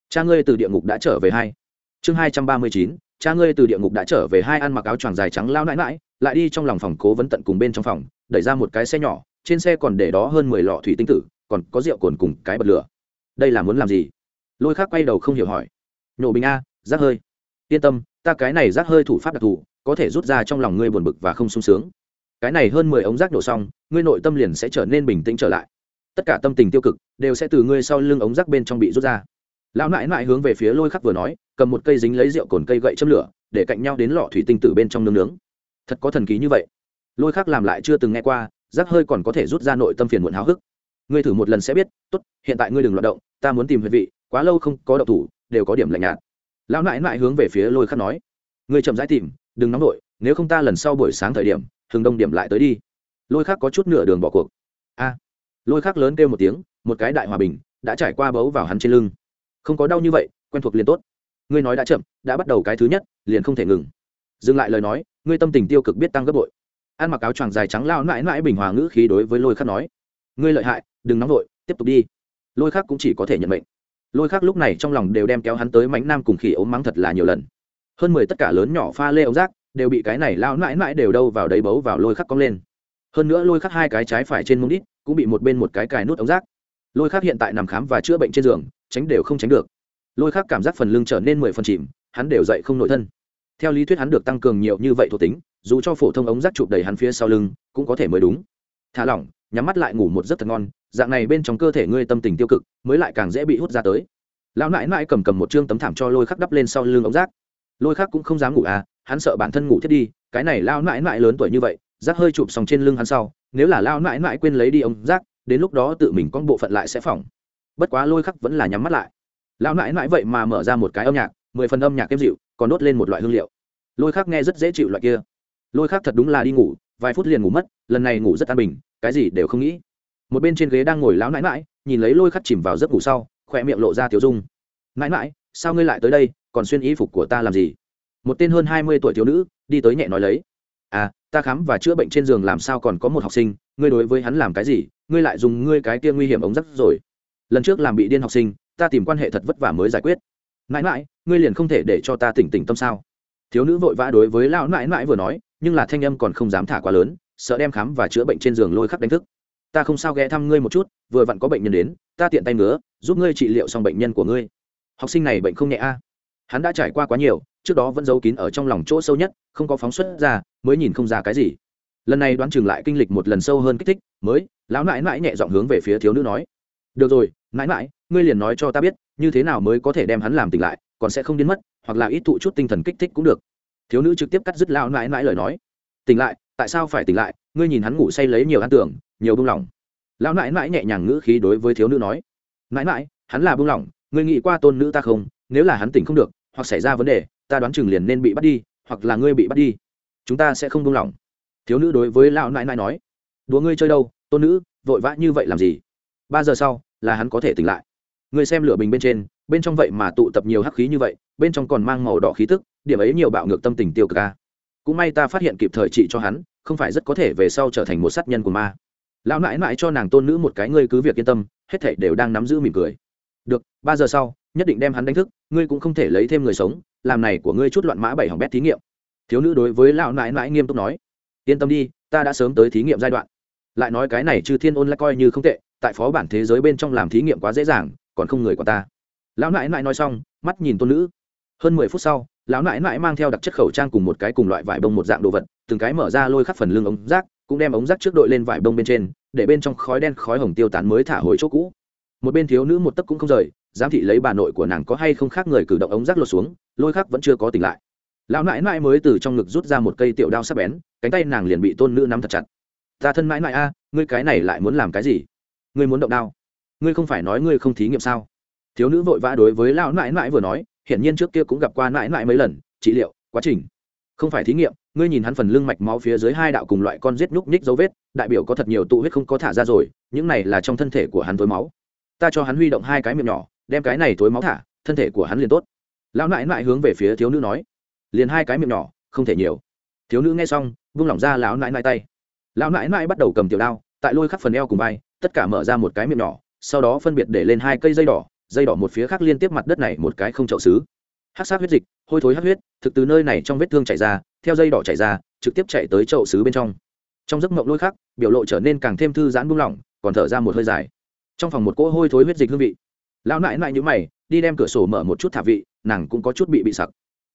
cha ngươi từ địa ngục đã trở về hai. Chương hai trăm ba mươi chín, cha ngươi từ địa ngục đã trở về hai ăn mặc áo choàng dài trắng lao nãi nãi lại đi trong lòng phòng cố vấn tận cùng bên trong phòng, đẩy ra một cái xe nhỏ, trên xe còn để đó hơn mười lọ thủy tinh tử, còn có rượu cồn cùng cái bật lửa. Đây là muốn làm gì? Lôi khác quay đầu không hiểu hỏi. Nhổ bình a, rác hơi. Yên tâm, ta cái này rác hơi thủ pháp đặc thù có thể rút ra trong lòng ngươi buồn bực và không sung sướng. Cái này hơn mười ống rác đổ xong, ngươi nội tâm liền sẽ trở nên bình tĩnh trở lại. Tất cả tâm tình tiêu cực đều sẽ từ ngươi sau lưng ống rác bên trong bị rút ra. Lão nãi nãi hướng về phía lôi khắc vừa nói, cầm một cây dính lấy rượu cồn cây gậy châm lửa, để cạnh nhau đến lọ thủy tinh tử bên trong nướng nướng. Thật có thần ký như vậy. Lôi khắc làm lại chưa từng nghe qua, rác hơi còn có thể rút ra nội tâm phiền muộn háo hức. Ngươi thử một lần sẽ biết, tốt, hiện tại ngươi đừng loạt động, ta muốn tìm huyệt vị, quá lâu không có độc thủ, đều có điểm lạnh nhạt. Lão nãi nãi hướng về phía lôi khắc nói. Ngươi chậm rãi tìm đừng nóng nổi nếu không ta lần sau buổi sáng thời điểm thường đông điểm lại tới đi. Lôi khắc có chút nửa đường bỏ cuộc. A. Lôi khắc lớn kêu một tiếng, một cái đại hòa bình đã trải qua bấu vào hắn trên lưng. Không có đau như vậy, quen thuộc liền tốt. Ngươi nói đã chậm, đã bắt đầu cái thứ nhất, liền không thể ngừng. Dừng lại lời nói, ngươi tâm tình tiêu cực biết tăng gấp bội. Ăn mặc áo choàng dài trắng lao mãi mãi bình hòa ngữ khí đối với lôi khắc nói. Ngươi lợi hại, đừng nóng vội, tiếp tục đi. Lôi khắc cũng chỉ có thể nhận mệnh. Lôi khắc lúc này trong lòng đều đem kéo hắn tới mánh nam cùng khỉ ốm mắng thật là nhiều lần. Hơn mười tất cả lớn nhỏ pha lê ống rác đều bị cái này lao mãi mãi đều đâu vào đấy bấu vào lôi khắc cong lên. Hơn nữa lôi khắc hai cái trái phải trên mông đít cũng bị một bên một cái cài nút ống rác. Lôi khắc hiện tại nằm khám và chữa bệnh trên giường, tránh đều không tránh được. Lôi khắc cảm giác phần lưng trở nên mười phần chìm, hắn đều dậy không nội thân. Theo lý thuyết hắn được tăng cường nhiều như vậy thuộc tính, dù cho phổ thông ống rác chụp đầy hắn phía sau lưng, cũng có thể mới đúng. Thả lỏng, nhắm mắt lại ngủ một giấc thật ngon, dạng này bên trong cơ thể ngươi tâm tình tiêu cực, mới lại càng dễ bị hút ra tới. Lão nãi nãi cầm cầm một chương tấm thảm cho lôi khắc đắp lên sau lưng ống rác. Lôi khắc cũng không dám ngủ à hắn sợ bản thân ngủ thiết đi, cái này lao nãi nãi lớn tuổi như vậy, rác hơi chụp xong trên lưng hắn sau, nếu là lao nãi nãi quên lấy đi ông rác, đến lúc đó tự mình con bộ phận lại sẽ phỏng. Bất quá lôi khắc vẫn là nhắm mắt lại. Lão nãi nãi vậy mà mở ra một cái âm nhạc, mười phần âm nhạc êm dịu, còn đốt lên một loại hương liệu. Lôi khắc nghe rất dễ chịu loại kia. Lôi khắc thật đúng là đi ngủ, vài phút liền ngủ mất, lần này ngủ rất an bình, cái gì đều không nghĩ. Một bên trên ghế đang ngồi lão nãi nãi nhìn lấy lôi khắc chìm vào giấc ngủ sau, khỏe miệng lộ ra tiểu dung. Nãi nãi sao ngươi lại tới đây, còn xuyên y phục của ta làm gì? Một tên hơn hai mươi tuổi thiếu nữ, đi tới nhẹ nói lấy. À ta khám và chữa bệnh trên giường làm sao còn có một học sinh, ngươi đối với hắn làm cái gì, ngươi lại dùng ngươi cái kia nguy hiểm ống rắc rồi. Lần trước làm bị điên học sinh, ta tìm quan hệ thật vất vả mới giải quyết. Mãi mãi, ngươi liền không thể để cho ta tỉnh tỉnh tâm sao? Thiếu nữ vội vã đối với lão mãi mãi vừa nói, nhưng là thanh âm còn không dám thả quá lớn, sợ đem khám và chữa bệnh trên giường lôi khắc đánh thức. Ta không sao ghé thăm ngươi một chút, vừa vặn có bệnh nhân đến, ta tiện tay ngứa, giúp ngươi trị liệu xong bệnh nhân của ngươi. Học sinh này bệnh không nhẹ a. Hắn đã trải qua quá nhiều trước đó vẫn giấu kín ở trong lòng chỗ sâu nhất, không có phóng xuất ra, mới nhìn không ra cái gì. Lần này đoán chừng lại kinh lịch một lần sâu hơn kích thích, mới, lão nãi nãi nhẹ dọn hướng về phía thiếu nữ nói. Được rồi, nãi nãi, ngươi liền nói cho ta biết, như thế nào mới có thể đem hắn làm tỉnh lại, còn sẽ không đến mất, hoặc là ít thụ chút tinh thần kích thích cũng được. Thiếu nữ trực tiếp cắt dứt lão nãi nãi lời nói. Tỉnh lại, tại sao phải tỉnh lại, ngươi nhìn hắn ngủ say lấy nhiều ăn tưởng, nhiều buông lỏng. Lão nãi nãi nhẹ nhàng ngữ khí đối với thiếu nữ nói. Nãi nãi, hắn là buông lỏng, ngươi nghĩ qua tôn nữ ta không, nếu là hắn tỉnh không được, hoặc xảy ra vấn đề ta đoán chừng liền nên bị bắt đi, hoặc là ngươi bị bắt đi. Chúng ta sẽ không buông lỏng. Thiếu nữ đối với lão nãi nãi nói. Đùa ngươi chơi đâu, tôn nữ, vội vã như vậy làm gì? Ba giờ sau, là hắn có thể tỉnh lại. Ngươi xem lửa bình bên trên, bên trong vậy mà tụ tập nhiều hắc khí như vậy, bên trong còn mang màu đỏ khí tức, điểm ấy nhiều bạo ngược tâm tình tiêu cực ca cũng may ta phát hiện kịp thời trị cho hắn, không phải rất có thể về sau trở thành một sát nhân của ma. Lão nãi nãi cho nàng tôn nữ một cái ngươi cứ việc yên tâm, hết thảy đều đang nắm giữ mỉm cười. Được, ba giờ sau nhất định đem hắn đánh thức, ngươi cũng không thể lấy thêm người sống, làm này của ngươi chút loạn mã bảy hỏng bét thí nghiệm. Thiếu nữ đối với lão nãi nãi nghiêm túc nói. Yên tâm đi, ta đã sớm tới thí nghiệm giai đoạn. Lại nói cái này chư thiên ôn lại coi như không tệ, tại phó bản thế giới bên trong làm thí nghiệm quá dễ dàng, còn không người của ta. Lão nãi nãi nói xong, mắt nhìn tôn nữ. Hơn mười phút sau, lão nãi nãi mang theo đặc chất khẩu trang cùng một cái cùng loại vải bông một dạng đồ vật, từng cái mở ra lôi khắc phần lưng ống rác, cũng đem ống rác trước đội lên vải bông bên trên, để bên trong khói đen khói hồng tiêu tán mới thả hồi chỗ cũ. Một bên thiếu nữ một tấc cũng không rời giám thị lấy bà nội của nàng có hay không khác người cử động ống rác lột xuống, lôi khắc vẫn chưa có tỉnh lại. Lão nãi nãi mới từ trong ngực rút ra một cây tiểu đao sắc bén, cánh tay nàng liền bị tôn nữ nắm thật chặt. Ta thân mãi mãi a, ngươi cái này lại muốn làm cái gì? Ngươi muốn động đao? Ngươi không phải nói ngươi không thí nghiệm sao? Thiếu nữ vội vã đối với lão nãi nãi vừa nói, hiển nhiên trước kia cũng gặp qua nãi nãi mấy lần, trị liệu, quá trình. Không phải thí nghiệm, ngươi nhìn hắn phần lưng mạch máu phía dưới hai đạo cùng loại con giết nhúc nhích dấu vết, đại biểu có thật nhiều tụ huyết không có thả ra rồi, những này là trong thân thể của hắn với máu. Ta cho hắn huy động hai cái miệng nhỏ đem cái này thối máu thả, thân thể của hắn liền tốt. Lão nãi nãi hướng về phía thiếu nữ nói, liền hai cái miệng nhỏ, không thể nhiều. Thiếu nữ nghe xong, vung lỏng ra lão nãi nãi tay. Lão nãi nãi bắt đầu cầm tiểu đao, tại lôi khắc phần eo cùng vai, tất cả mở ra một cái miệng nhỏ, sau đó phân biệt để lên hai cây dây đỏ dây đỏ một phía khác liên tiếp mặt đất này một cái không chậu xứ. Hát sát huyết dịch, hôi thối hát huyết, thực từ nơi này trong vết thương chảy ra, theo dây đỏ chảy ra, trực tiếp chạy tới chậu xứ bên trong. Trong giấc mộng lôi khắc, biểu lộ trở nên càng thêm thư giãn buông lỏng, còn thở ra một hơi dài. Trong phòng một cỗ hôi thối huyết dịch hương vị lão nãi nãi như mày, đi đem cửa sổ mở một chút thả vị, nàng cũng có chút bị bị sặc.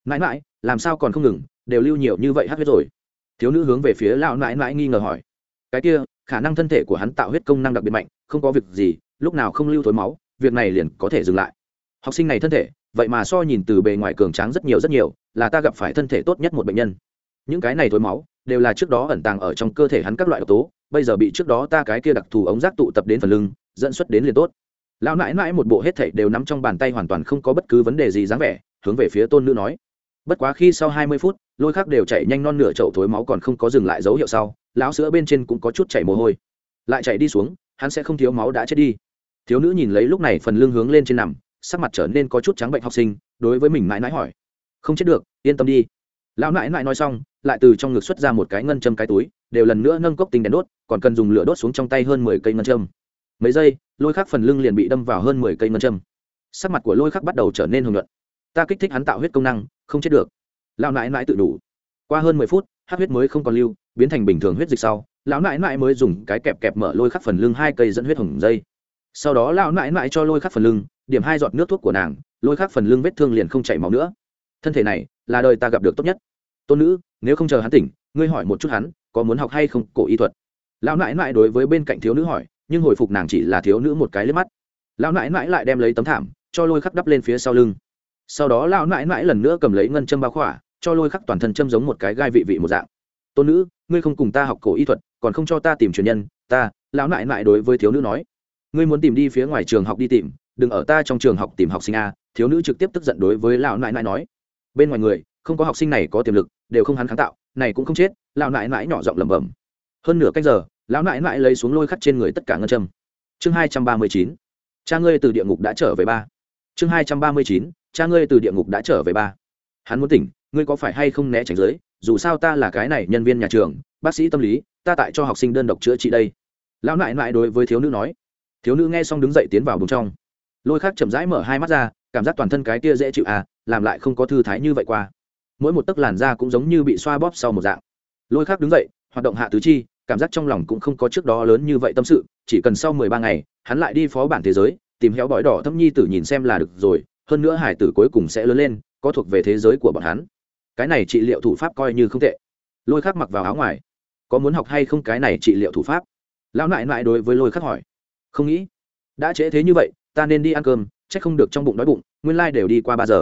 Nãi nãi, làm sao còn không ngừng, đều lưu nhiều như vậy hát huyết rồi. Thiếu nữ hướng về phía lão nãi nãi nghi ngờ hỏi. Cái kia, khả năng thân thể của hắn tạo huyết công năng đặc biệt mạnh, không có việc gì, lúc nào không lưu thối máu, việc này liền có thể dừng lại. Học sinh này thân thể, vậy mà so nhìn từ bề ngoài cường tráng rất nhiều rất nhiều, là ta gặp phải thân thể tốt nhất một bệnh nhân. Những cái này thối máu, đều là trước đó ẩn tàng ở trong cơ thể hắn các loại độc tố, bây giờ bị trước đó ta cái kia đặc thù ống rác tụ tập đến phần lưng, dẫn xuất đến liền tốt lão nãi nãi một bộ hết thảy đều nắm trong bàn tay hoàn toàn không có bất cứ vấn đề gì dáng vẻ, hướng về phía tôn nữ nói. Bất quá khi sau hai mươi phút, lôi khác đều chạy nhanh non nửa chậu thối máu còn không có dừng lại dấu hiệu sau, lão sữa bên trên cũng có chút chảy mồ hôi. Lại chạy đi xuống, hắn sẽ không thiếu máu đã chết đi. Thiếu nữ nhìn lấy lúc này phần lưng hướng lên trên nằm, sắc mặt trở nên có chút trắng bệnh học sinh, đối với mình mãi mãi hỏi. Không chết được, yên tâm đi. Lão nãi nãi nói xong, lại từ trong ngực xuất ra một cái ngân châm cái túi, đều lần nữa nâng cốc tinh đèn đốt, còn cần dùng lửa đốt xuống trong tay hơn mười cây ngân châm mấy giây, lôi khắc phần lưng liền bị đâm vào hơn mười cây ngân châm. Sắc mặt của lôi khắc bắt đầu trở nên hồng nhuận. Ta kích thích hắn tạo huyết công năng, không chết được. Lão nãi nãi tự đủ. Qua hơn mười phút, hát huyết mới không còn lưu, biến thành bình thường huyết dịch sau, lão nãi nãi mới dùng cái kẹp kẹp mở lôi khắc phần lưng hai cây dẫn huyết hồng dây. Sau đó lão nãi nãi cho lôi khắc phần lưng, điểm hai giọt nước thuốc của nàng, lôi khắc phần lưng vết thương liền không chảy máu nữa. Thân thể này là đời ta gặp được tốt nhất. Tôn nữ, nếu không chờ hắn tỉnh, ngươi hỏi một chút hắn, có muốn học hay không cổ y thuật? Lão nãi nãi đối với bên cạnh thiếu nữ hỏi nhưng hồi phục nàng chỉ là thiếu nữ một cái lên mắt. Lão nãi nãi lại đem lấy tấm thảm, cho lôi khắc đắp lên phía sau lưng. Sau đó lão nãi nãi lần nữa cầm lấy ngân châm bao khỏa, cho lôi khắc toàn thân châm giống một cái gai vị vị một dạng. Tôn nữ, ngươi không cùng ta học cổ y thuật, còn không cho ta tìm truyền nhân, ta, lão nãi nãi đối với thiếu nữ nói. Ngươi muốn tìm đi phía ngoài trường học đi tìm, đừng ở ta trong trường học tìm học sinh a. Thiếu nữ trực tiếp tức giận đối với lão nãi nãi nói. Bên ngoài người, không có học sinh này có tiềm lực, đều không hắn kháng tạo, này cũng không chết, lão nãi nãi nhỏ giọng lẩm bẩm. Hơn nửa cách giờ lão nại nại lấy xuống lôi khắc trên người tất cả ngân châm. Chương hai trăm ba mươi chín. Cha ngươi từ địa ngục đã trở về ba. Chương hai trăm ba mươi chín. Cha ngươi từ địa ngục đã trở về ba. Hắn muốn tỉnh, ngươi có phải hay không né tránh giới? Dù sao ta là cái này nhân viên nhà trường, bác sĩ tâm lý, ta tại cho học sinh đơn độc chữa trị đây. Lão nại nại đối với thiếu nữ nói. Thiếu nữ nghe xong đứng dậy tiến vào bùng trong. Lôi khác chậm rãi mở hai mắt ra, cảm giác toàn thân cái kia dễ chịu à làm lại không có thư thái như vậy qua. Mỗi một tấc làn da cũng giống như bị xoa bóp sau một dạng. Lôi khác đứng dậy, hoạt động hạ tứ chi cảm giác trong lòng cũng không có trước đó lớn như vậy tâm sự, chỉ cần sau mười ba ngày, hắn lại đi phó bản thế giới, tìm héo bói đỏ thâm nhi tử nhìn xem là được rồi, hơn nữa hải tử cuối cùng sẽ lớn lên, có thuộc về thế giới của bọn hắn. Cái này trị liệu thủ pháp coi như không tệ. Lôi khắc mặc vào áo ngoài. Có muốn học hay không cái này trị liệu thủ pháp? Lão nại nại đối với lôi khắc hỏi. Không nghĩ. Đã trễ thế như vậy, ta nên đi ăn cơm c h ắ c không được trong bụng đói bụng, nguyên lai、like、đều đi qua ba giờ.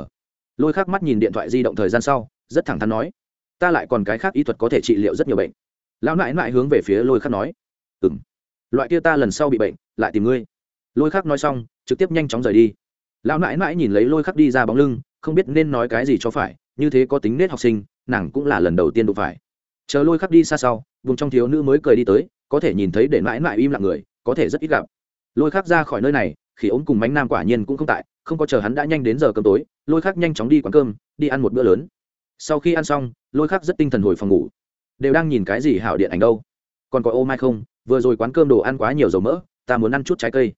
Lôi khắc mắt nhìn điện thoại di động thời gian sau, rất thẳng thắn nói. Ta lại còn cái khác ý thuật có thể trị liệu rất nhiều bệnh lão nại nại hướng về phía lôi khắc nói. Ừ m loại kia ta lần sau bị bệnh, lại tìm ngươi. Lôi khắc nói xong, trực tiếp nhanh chóng rời đi. Lão nại nại nhìn lấy lôi khắc đi ra bóng lưng, không biết nên nói cái gì cho phải, như thế có tính nết học sinh, nàng cũng là lần đầu tiên đụng phải. Chờ lôi khắc đi xa sau, vùng trong thiếu nữ mới cười đi tới, có thể nhìn thấy để mãi mãi im lặng người, có thể rất ít gặp. Lôi khắc ra khỏi nơi này, khi ống cùng mánh nam quả nhiên cũng không tại, không có chờ hắn đã nhanh đến giờ cơm tối, lôi khắc nhanh chóng đi quán cơm, đi ăn một bữa lớn. Sau khi ăn xong, lôi khắc rất tinh thần hồi phòng ngủ đều đang nhìn cái gì hảo điện ảnh đâu. Còn có ô mai không? Vừa rồi quán cơm đồ ăn quá nhiều dầu mỡ, ta muốn ăn chút trái cây.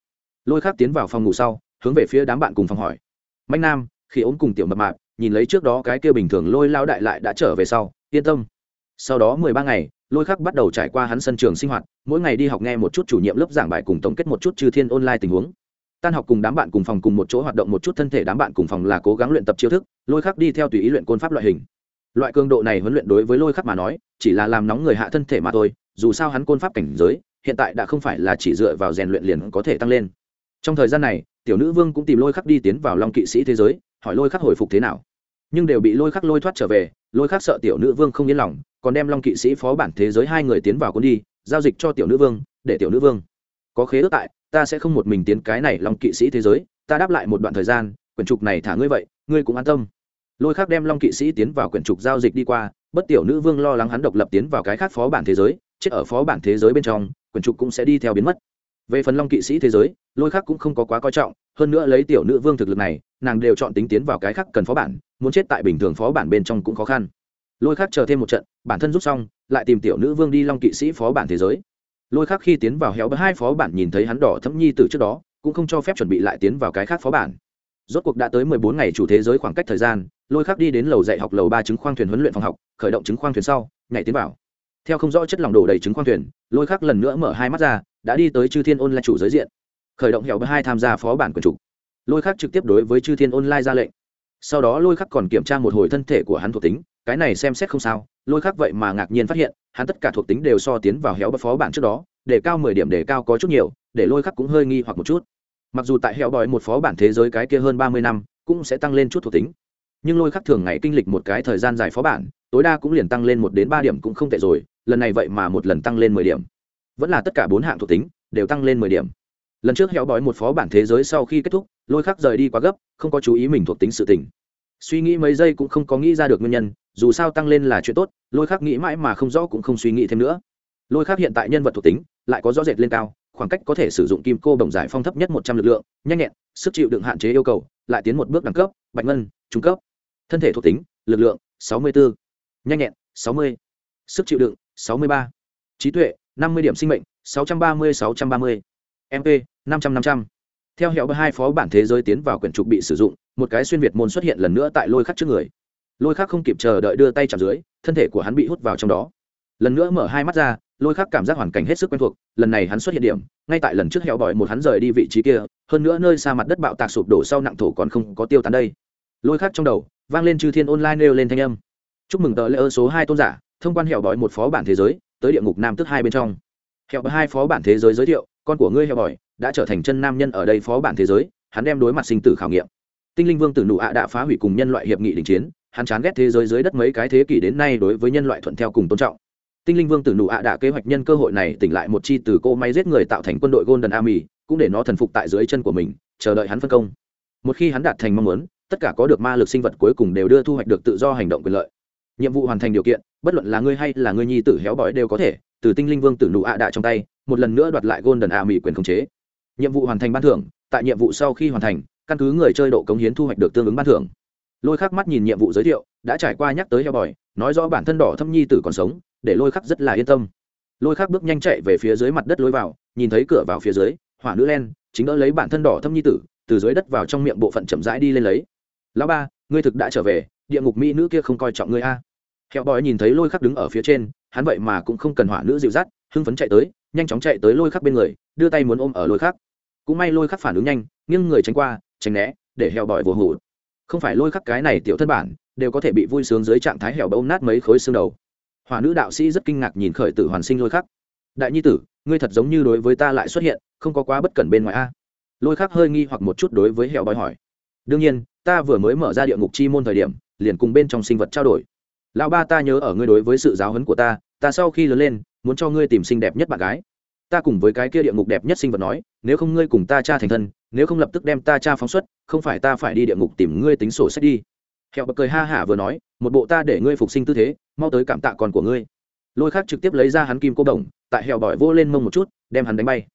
Lôi khắc tiến vào phòng ngủ sau, hướng về phía đám bạn cùng phòng hỏi. Mạnh nam, khi ốm cùng tiểu mập mạp, nhìn lấy trước đó cái kia bình thường lôi lao đại lại đã trở về sau, yên tâm. Sau đó mười ba ngày, lôi khắc bắt đầu trải qua hắn sân trường sinh hoạt, mỗi ngày đi học nghe một chút chủ nhiệm lớp giảng bài cùng tổng kết một chút chư thiên online tình huống. Tan học cùng đám bạn cùng phòng cùng một chỗ hoạt động một chút thân thể đám bạn cùng phòng là cố gắng luyện tập chiêu thức, lôi khắc đi theo tùy ý luyện côn pháp loại hình. Loại cường độ này huấn luyện đối với lôi khắc mà nói chỉ là làm nóng người hạ thân thể mà thôi, dù sao hắn côn pháp cảnh giới, hiện tại đã không phải là chỉ dựa vào rèn luyện liền có thể tăng lên. Trong thời gian này, tiểu nữ vương cũng tìm lôi khắc đi tiến vào long kỵ sĩ thế giới, hỏi lôi khắc hồi phục thế nào. Nhưng đều bị lôi khắc lôi thoát trở về, lôi khắc sợ tiểu nữ vương không yên lòng, còn đem long kỵ sĩ phó bản thế giới hai người tiến vào cuốn đi, giao dịch cho tiểu nữ vương, để tiểu nữ vương. Có khế ước tại, ta sẽ không một mình tiến cái này long kỵ sĩ thế giới, ta đáp lại một đoạn thời gian, quyển trục này thả ngươi vậy, ngươi cũng an tâm lôi khắc đem long kỵ sĩ tiến vào quyển trục giao dịch đi qua, bất tiểu nữ vương lo lắng hắn độc lập tiến vào cái khác phó bản thế giới, chết ở phó bản thế giới bên trong, quyển trục cũng sẽ đi theo biến mất. Về phần long kỵ sĩ thế giới, lôi khắc cũng không có quá coi trọng, hơn nữa lấy tiểu nữ vương thực lực này, nàng đều chọn tính tiến vào cái khác cần phó bản, muốn chết tại bình thường phó bản bên trong cũng khó khăn. Lôi khắc chờ thêm một trận, bản thân rút xong, lại tìm tiểu nữ vương đi long kỵ sĩ phó bản thế giới. Lôi khắc khi tiến vào héo bờ hai phó bản nhìn thấy hắn đỏ thẫm nhi từ trước đó, cũng không cho phép chuẩn bị lại tiến vào cái khác phó bản. Rốt cuộc đã tới mười bốn ngày chủ thế giới khoảng cách thời gian lôi khắc đi đến lầu dạy học lầu ba chứng khoang thuyền huấn luyện phòng học, khởi động chứng khoang thuyền sau, nhảy tiến vào. Theo không rõ chất lỏng đổ đầy chứng khoang thuyền, lôi khắc lần nữa mở hai mắt ra, đã đi tới chư thiên ôn là chủ giới diện. Khởi động hẻo bờ hai tham gia phó bản quần chủ. Lôi khắc trực tiếp đối với chư thiên online ra lệnh. Sau đó lôi khắc còn kiểm tra một hồi thân thể của hắn thuộc tính, cái này xem xét không sao, lôi khắc vậy mà ngạc nhiên phát hiện, hắn tất cả thuộc tính đều so tiến vào héo bờ phó bản trước đó, để cao mười điểm để cao có chút nhiều, để lôi khắc cũng hơi nghi hoặc một chút. Mặc dù tại hẻo bòi một phó bản thế giới cái kia hơn ba mươi năm, cũng sẽ tăng lên chút thuộc tính nhưng lôi khắc thường ngày kinh lịch một cái thời gian dài phó bản, tối đa cũng liền tăng lên một đến ba điểm cũng không tệ rồi, lần này vậy mà một lần tăng lên mười điểm. Vẫn là tất cả bốn hạng thuộc tính, đều tăng lên mười điểm. Lần trước héo bói một phó bản thế giới sau khi kết thúc, lôi khắc rời đi quá gấp, không có chú ý mình thuộc tính sự tình. Suy nghĩ mấy giây cũng không có nghĩ ra được nguyên nhân, dù sao tăng lên là chuyện tốt, lôi khắc nghĩ mãi mà không rõ cũng không suy nghĩ thêm nữa. Lôi khắc hiện tại nhân vật thuộc tính, lại có rõ rệt lên cao, khoảng cách có thể sử dụng kim cô đồng giải phong thấp nhất một trăm l ự c lượng, nhanh nhẹn, sức chịu đựng hạn chế yêu cầu, lại tiến một bước đẳng cấp, bạch ngân, trung cấp thân thể thuộc tính, lực lượng, sáu mươi bốn nhanh nhẹn, sáu mươi, sức chịu đựng, sáu mươi ba, trí tuệ, năm mươi điểm sinh mệnh, sáu trăm ba mươi, sáu trăm ba mươi mp năm trăm năm trăm. Theo hiệu hai phó bản thế giới tiến vào quyển trục bị sử dụng, một cái xuyên việt môn xuất hiện lần nữa tại lôi khắc trước người. Lôi khắc không kịp chờ đợi đưa tay chạm dưới, thân thể của hắn bị hút vào trong đó. Lần nữa mở hai mắt ra, lôi khắc cảm giác hoàn cảnh hết sức quen thuộc, lần này hắn xuất hiện điểm, ngay tại lần trước hẹo bỏi một hắn rời đi vị trí kia, hơn nữa nơi xa mặt đất bạo tạc sụp đổ sau nặng thổ còn không có tiêu tán đây. Lôi khắc trong đầu vang lên chư thiên online nêu lên thanh âm. Chúc mừng tờ lễ ơn số hai tôn giả, thông quan hẹo bòi một phó bản thế giới, tới địa ngục nam tức hai bên trong. Hẹo bỏi hai phó bản thế giới giới thiệu, con của ngươi hẹo bòi đã trở thành chân nam nhân ở đây phó bản thế giới, hắn đem đối mặt sinh tử khảo nghiệm. Tinh linh vương tử nụ ạ đã phá hủy cùng nhân loại hiệp nghị đình chiến, hắn chán ghét thế giới dưới đất mấy cái thế kỷ đến nay đối với nhân loại thuận theo cùng tôn trọng. Tinh linh vương tử nụ ạ đã kế hoạch nhân cơ hội này tỉnh lại một chi từ cô máy giết người tạo thành quân đội golden army, cũng để nó thần phục tại dưới chân của mình, chờ đợi hắn phân công. Một khi hắn đạt thành mong muốn tất cả có được ma lực sinh vật cuối cùng đều đưa thu hoạch được tự do hành động quyền lợi. Nhiệm vụ hoàn thành điều kiện, bất luận là ngươi hay là ngươi nhi tử héo bói đều có thể, từ tinh linh vương tử nụ ạ đạ trong tay, một lần nữa đoạt lại golden a mỹ quyền khống chế. Nhiệm vụ hoàn thành ban thưởng, tại nhiệm vụ sau khi hoàn thành, căn cứ người chơi độ cống hiến thu hoạch được tương ứng ban thưởng. Lôi khắc mắt nhìn nhiệm vụ giới thiệu, đã trải qua nhắc tới heo bòi nói rõ bản thân đỏ thâm nhi tử còn sống, để lôi khắc rất là yên tâm. Lôi khắc bước nhanh chạy về phía dưới mặt đất lối vào, nhìn thấy cửa vào phía dưới, hỏa nữ len, chính đỡ lấy bản thân đỏ thâm nhi tử, từ dưới đất vào trong miệng bộ phận chậm rãi đi lên lấy lão ba, ngươi thực đã trở về, địa ngục mỹ nữ kia không coi trọng ngươi a. Heo bòi nhìn thấy lôi khắc đứng ở phía trên, hắn vậy mà cũng không cần hỏa nữ dịu dắt, hưng phấn chạy tới, nhanh chóng chạy tới lôi khắc bên người, đưa tay muốn ôm ở lôi khắc. Cũng may lôi khắc phản ứng nhanh, nghiêng người tránh qua, tránh né, để hẹo bòi vồ hủ không phải lôi khắc cái này tiểu thân bản, đều có thể bị vui sướng dưới trạng thái hẻo bỗng nát mấy khối xương đầu. Hỏa nữ đạo sĩ rất kinh ngạc nhìn khởi tử hoàn sinh lôi khắc. Đại nhi tử, ngươi thật giống như đối với ta lại xuất hiện, không có quá bất cẩn bên ngoài a. Lôi khắc hơi nghi hoặc một chút đối với hẻo bòi hỏi. Đương nhiên ta vừa mới mở ra địa ngục chi môn thời điểm, liền cùng bên trong sinh vật trao đổi. Lão ba ta nhớ ở ngươi đối với sự giáo huấn của ta ta sau khi lớn lên, muốn cho ngươi tìm xinh đẹp nhất bạn gái. Ta cùng với cái kia địa ngục đẹp nhất sinh vật nói, nếu không ngươi cùng ta cha thành thân, nếu không lập tức đem ta cha phóng xuất, không phải ta phải đi địa ngục tìm ngươi tính sổ sách đi. Hẹo bật cười ha hả vừa nói, một bộ ta để ngươi phục sinh tư thế, mau tới cảm tạ còn của ngươi. Lôi khác trực tiếp lấy ra hắn kim cô đồng, tại hẹo bỏi vô lên mông một chút, đem hắn đánh bay.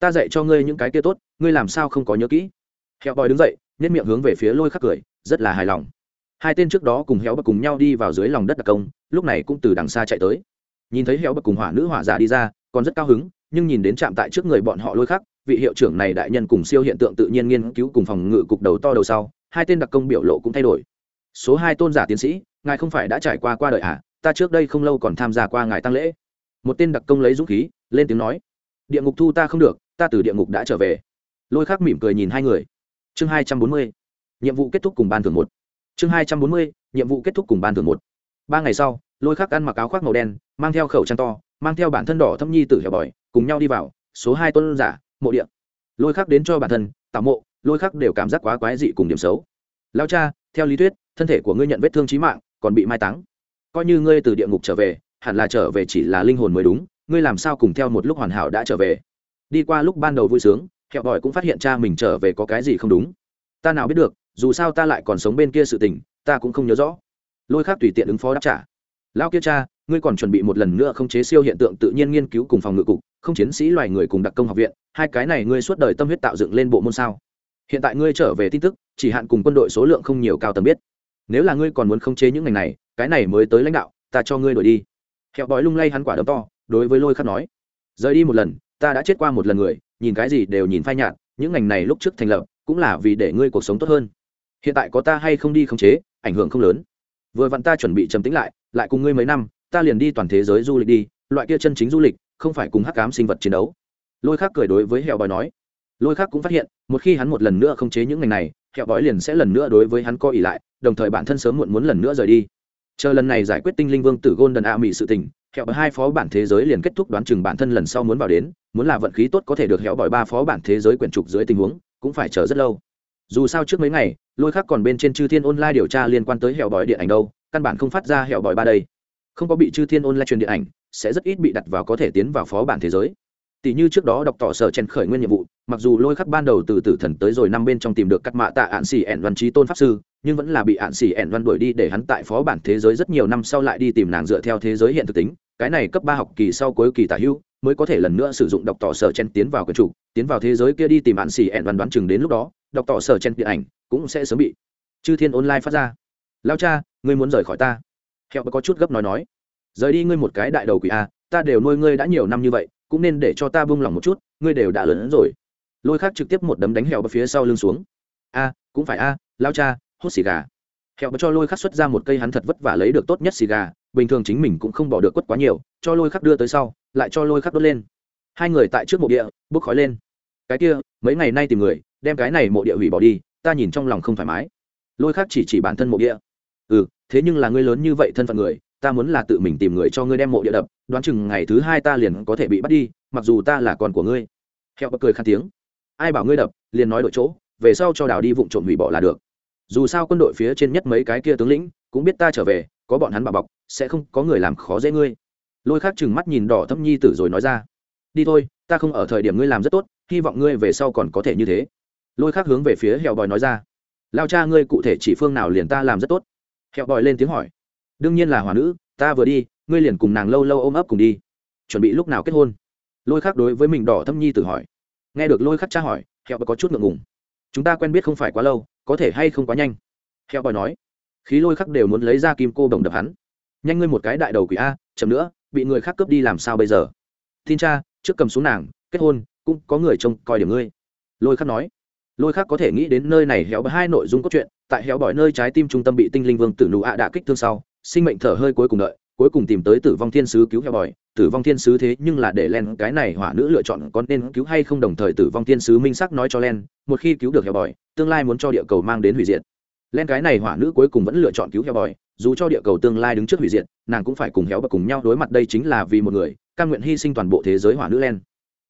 Ta dạy cho ngươi những cái kia tốt, ngươi làm sao không có nhớ kỹ. Hẹo bòi đứng dậy nhất miệng hướng về phía lôi khắc cười, rất là hài lòng. Hai tên trước đó cùng héo bậc cùng nhau đi vào dưới lòng đất đặc công, lúc này cũng từ đằng xa chạy tới. Nhìn thấy héo bậc cùng hỏa nữ hỏa giả đi ra, còn rất cao hứng, nhưng nhìn đến chạm tại trước người bọn họ lôi khắc, vị hiệu trưởng này đại nhân cùng siêu hiện tượng tự nhiên nghiên cứu cùng phòng ngự cục đầu to đầu sau, hai tên đặc công biểu lộ cũng thay đổi. Số hai tôn giả tiến sĩ, ngài không phải đã trải qua qua đời à? Ta trước đây không lâu còn tham gia qua ngài tăng lễ. Một tên đặc công lấy dũng khí, lên tiếng nói, địa ngục thu ta không được, ta từ địa ngục đã trở về. Lôi khắc mỉm cười nhìn hai người chương hai trăm bốn mươi, nhiệm vụ kết thúc cùng ban thường một. Chương hai trăm bốn mươi, nhiệm vụ kết thúc cùng ban thường một. Ba ngày sau, lôi khắc ăn mặc áo khoác màu đen, mang theo khẩu trang to, mang theo bản thân đỏ thâm nhi tử hẻo bòi, cùng nhau đi vào số hai tôn giả, mộ địa. Lôi khắc đến cho bản thân, tạo mộ, lôi khắc đều cảm giác quá quái dị cùng điểm xấu. Lao cha, theo lý thuyết, thân thể của ngươi nhận vết thương trí mạng, còn bị mai táng. Coi như ngươi từ địa ngục trở về, hẳn là trở về chỉ là linh hồn mới đúng, ngươi làm sao cùng theo một lúc hoàn hảo đã trở về. Đi qua lúc ban đầu vui sướng hẹo bòi cũng phát hiện cha mình trở về có cái gì không đúng. Ta nào biết được, dù sao ta lại còn sống bên kia sự tình, ta cũng không nhớ rõ. Lôi khác tùy tiện ứng phó đáp trả. Lao kia cha, ngươi còn chuẩn bị một lần nữa không chế siêu hiện tượng tự nhiên nghiên cứu cùng phòng ngự cục, không chiến sĩ loài người cùng đặc công học viện, hai cái này ngươi suốt đời tâm huyết tạo dựng lên bộ môn sao? Hiện tại ngươi trở về tin tức, chỉ hạn cùng quân đội số lượng không nhiều cao tầm biết. Nếu là ngươi còn muốn không chế những ngành này, cái này mới tới lãnh đạo, ta cho ngươi đổi đi. Hẹo bói lung lay hắn quả đấm to, đối với lôi khắc nói. Rời đi một lần ta đã chết qua một lần người, nhìn cái gì đều nhìn phai nhạt, những ngành này lúc trước thành lập, cũng là vì để ngươi cuộc sống tốt hơn. Hiện tại có ta hay không đi khống chế, ảnh hưởng không lớn. Vừa vặn ta chuẩn bị trầm tĩnh lại lại cùng ngươi mấy năm, ta liền đi toàn thế giới du lịch đi, loại kia chân chính du lịch, không phải cùng hắc cám sinh vật chiến đấu. Lôi khác cười đối với hẹo bói nói. Lôi khác cũng phát hiện, một khi hắn một lần nữa không chế những ngành này, hẹo bói liền sẽ lần nữa đối với hắn co ỉ lại, đồng thời bản thân sớm muộn muốn lần nữa rời đi. Chờ lần này giải quyết tinh linh vương tử gôn đần a mỹ sự tình hẹo bởi hai phó bản thế giới liền kết thúc đoán chừng bản thân lần sau muốn vào đến, muốn là vận khí tốt có thể được hẹo bởi ba phó bản thế giới quyển trục dưới tình huống, cũng phải chờ rất lâu. Dù sao trước mấy ngày, lôi khác còn bên trên chư thiên online điều tra liên quan tới hẹo bói điện ảnh đâu, căn bản không phát ra hẹo bói ba đây. Không có bị chư thiên online truyền điện ảnh, sẽ rất ít bị đặt vào có thể tiến vào phó bản thế giới. Tỷ như trước đó đọc tỏ sở chen khởi nguyên nhiệm vụ, mặc dù lôi khắc ban đầu từ tử thần tới rồi năm bên trong tìm được cắt mạ tạ ạn xỉ ẻn văn trí tôn pháp sư, nhưng vẫn là bị ạn xỉ ẻn văn đuổi đi để hắn tại phó bản thế giới rất nhiều năm sau lại đi tìm nàng dựa theo thế giới hiện thực tính cái này cấp ba học kỳ sau cuối kỳ tả hữu mới có thể lần nữa sử dụng đọc tỏ sở chen tiến vào quyển chủ, tiến vào thế giới kia đi tìm ạn xì ẻn đoán đoán chừng đến lúc đó, đọc tỏ sở chen điện ảnh cũng sẽ sớm bị chư thiên online phát ra. Lao cha, ngươi muốn rời khỏi ta? Hẹo có chút gấp nói nói. Rời đi ngươi một cái đại đầu quỷ a ta đều nuôi ngươi đã nhiều năm như vậy, cũng nên để cho ta buông lòng một chút, ngươi đều đã lớn rồi. Lôi khác trực tiếp một đấm đánh hẹo bờ phía sau lưng xuống. A, cũng phải a, lao cha, hút xì gà. Hẹo cho lôi khắc xuất ra một cây hắn thật vất vả lấy được tốt nhất xì gà bình thường chính mình cũng không bỏ được quất quá nhiều, cho lôi khắc đưa tới sau, lại cho lôi khắc đốt lên. Hai người tại trước mộ địa, bốc khói lên. Cái kia, mấy ngày nay tìm người, đem cái này mộ địa hủy bỏ đi, ta nhìn trong lòng không thoải mái. Lôi khắc chỉ chỉ bản thân mộ địa. Ừ thế nhưng là ngươi lớn như vậy thân phận người, ta muốn là tự mình tìm người cho ngươi đem mộ địa đập, đoán chừng ngày thứ hai ta liền có thể bị bắt đi, mặc dù ta là con của ngươi. Heo bật cười khan tiếng. Ai bảo ngươi đập, liền nói đội chỗ, về sau cho đào đi vụ trộm hủy bỏ là được. Dù sao quân đội phía trên nhất mấy cái kia tướng lĩnh, cũng biết ta trở về, có bọn hắn bà bọc sẽ không có người làm khó dễ ngươi. Lôi khác chừng mắt nhìn đỏ thâm nhi tử rồi nói ra, đi thôi, ta không ở thời điểm ngươi làm rất tốt, hy vọng ngươi về sau còn có thể như thế. Lôi khác hướng về phía hẹo bòi nói ra, lao cha ngươi cụ thể chỉ phương nào liền ta làm rất tốt. Hẹo bòi lên tiếng hỏi, đương nhiên là hòa nữ, ta vừa đi, ngươi liền cùng nàng lâu lâu ôm ấp cùng đi. Chuẩn bị lúc nào kết hôn? Lôi khác đối với mình đỏ thâm nhi tử hỏi. Nghe được lôi khắc cha hỏi, hẹo có chút ngượng ngùng. Chúng ta quen biết không phải quá lâu, có thể hay không quá nhanh? Hẹo bòi nói. Khí lôi khắc đều muốn lấy ra kim cô đồng đập hắn nhanh ngươi một cái đại đầu quỷ a, chậm nữa, bị người khác cướp đi làm sao bây giờ? Tin cha, trước cầm xuống nàng, kết hôn, cũng có người trông coi điểm ngươi. Lôi khắc nói. Lôi khắc có thể nghĩ đến nơi này héo bởi hai nội dung cốt truyện, tại héo bỏi nơi trái tim trung tâm bị tinh linh vương tử nụ ạ đạ kích thương sau, sinh mệnh thở hơi cuối cùng đợi, cuối cùng tìm tới tử vong thiên sứ cứu héo bỏi tử vong thiên sứ thế nhưng là để len cái này hỏa nữ lựa chọn có nên cứu hay không đồng thời tử vong thiên sứ minh sắc nói cho len, một khi cứu được héo bỏi tương lai muốn cho địa cầu mang đến hủy diệt len cái này hỏa nữ cuối cùng vẫn lựa chọn cứu heo bòi, dù cho địa cầu tương lai đứng trước hủy diệt, nàng cũng phải cùng héo và cùng nhau đối mặt đây chính là vì một người căn nguyện hy sinh toàn bộ thế giới hỏa nữ len.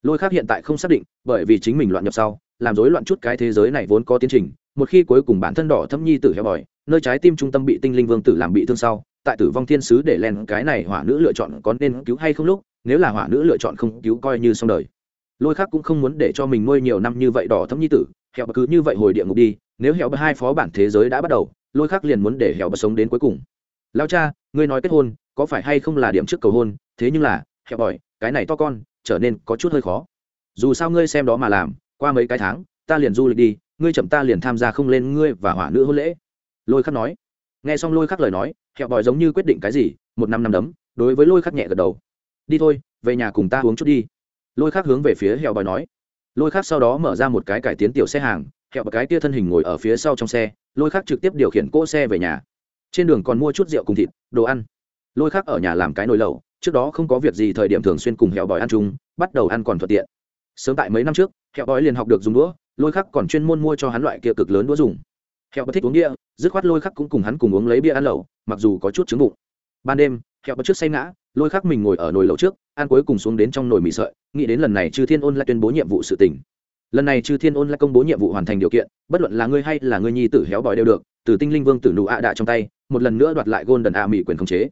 Lôi khác hiện tại không xác định, bởi vì chính mình loạn nhập sau, làm rối loạn chút cái thế giới này vốn có tiến trình, một khi cuối cùng bản thân đỏ thâm nhi tử heo bòi, nơi trái tim trung tâm bị tinh linh vương tử làm bị thương sau, tại tử vong thiên sứ để len cái này hỏa nữ lựa chọn có nên cứu hay không lúc, nếu là hỏa nữ lựa chọn không cứu coi như xong đời. Lôi khác cũng không muốn để cho mình nuôi nhiều năm như vậy đỏ thấm nhi tử hẹo cứ như vậy hồi địa ngục đi nếu hẹo hai phó bản thế giới đã bắt đầu, lôi Khắc liền muốn để hẹo sống đến cuối cùng. Lao cha, ngươi nói kết hôn, có phải hay không là điểm trước cầu hôn? Thế nhưng là hẹo bỏi cái này to con, trở nên có chút hơi khó. Dù sao ngươi xem đó mà làm, qua mấy cái tháng, ta liền du lịch đi, ngươi chậm ta liền tham gia không lên ngươi và hỏa nữ hôn lễ. Lôi khắc nói. Nghe xong lôi khắc lời nói hẹo bòi giống như quyết định cái gì, một năm năm đấm, đối với lôi khắc nhẹ gật đầu. Đi thôi, về nhà cùng ta uống chút đi. Lôi khắc hướng về phía hẹo bòi nói. Lôi khắc sau đó mở ra một cái cải tiến tiểu xe hàng hẹo bà cái tia thân hình ngồi ở phía sau trong xe, lôi khắc trực tiếp điều khiển cỗ xe về nhà. Trên đường còn mua chút rượu cùng thịt, đồ ăn. Lôi khác ở nhà làm cái nồi lẩu, trước đó không có việc gì thời điểm thường xuyên cùng hẹo bòi ăn chung, bắt đầu ăn còn thuận tiện. Sớm tại mấy năm trước, hẹo bòi liền học được dùng đũa, lôi khắc còn chuyên môn mua cho hắn loại kia cực lớn đũa dùng. Hẹo bật thích uống bia, dứt khoát lôi khắc cũng cùng hắn cùng uống lấy bia ăn lẩu, mặc dù có chút chứng bụng. Ban đêm, hẹo bật trước say ngã, lôi khắc mình ngồi ở nồi lẩu trước, ăn cuối cùng xuống đến trong nồi mì sợi, nghĩ đến lần này chư thiên ôn lại tuyên bố nhiệm vụ sự tình lần này chư thiên ôn lại công bố nhiệm vụ hoàn thành điều kiện, bất luận là ngươi hay là ngươi nhi tử héo bòi đều được, từ tinh linh vương tử nụ ạ đạ trong tay, một lần nữa đoạt lại gôn đần a mỹ quyền khống chế.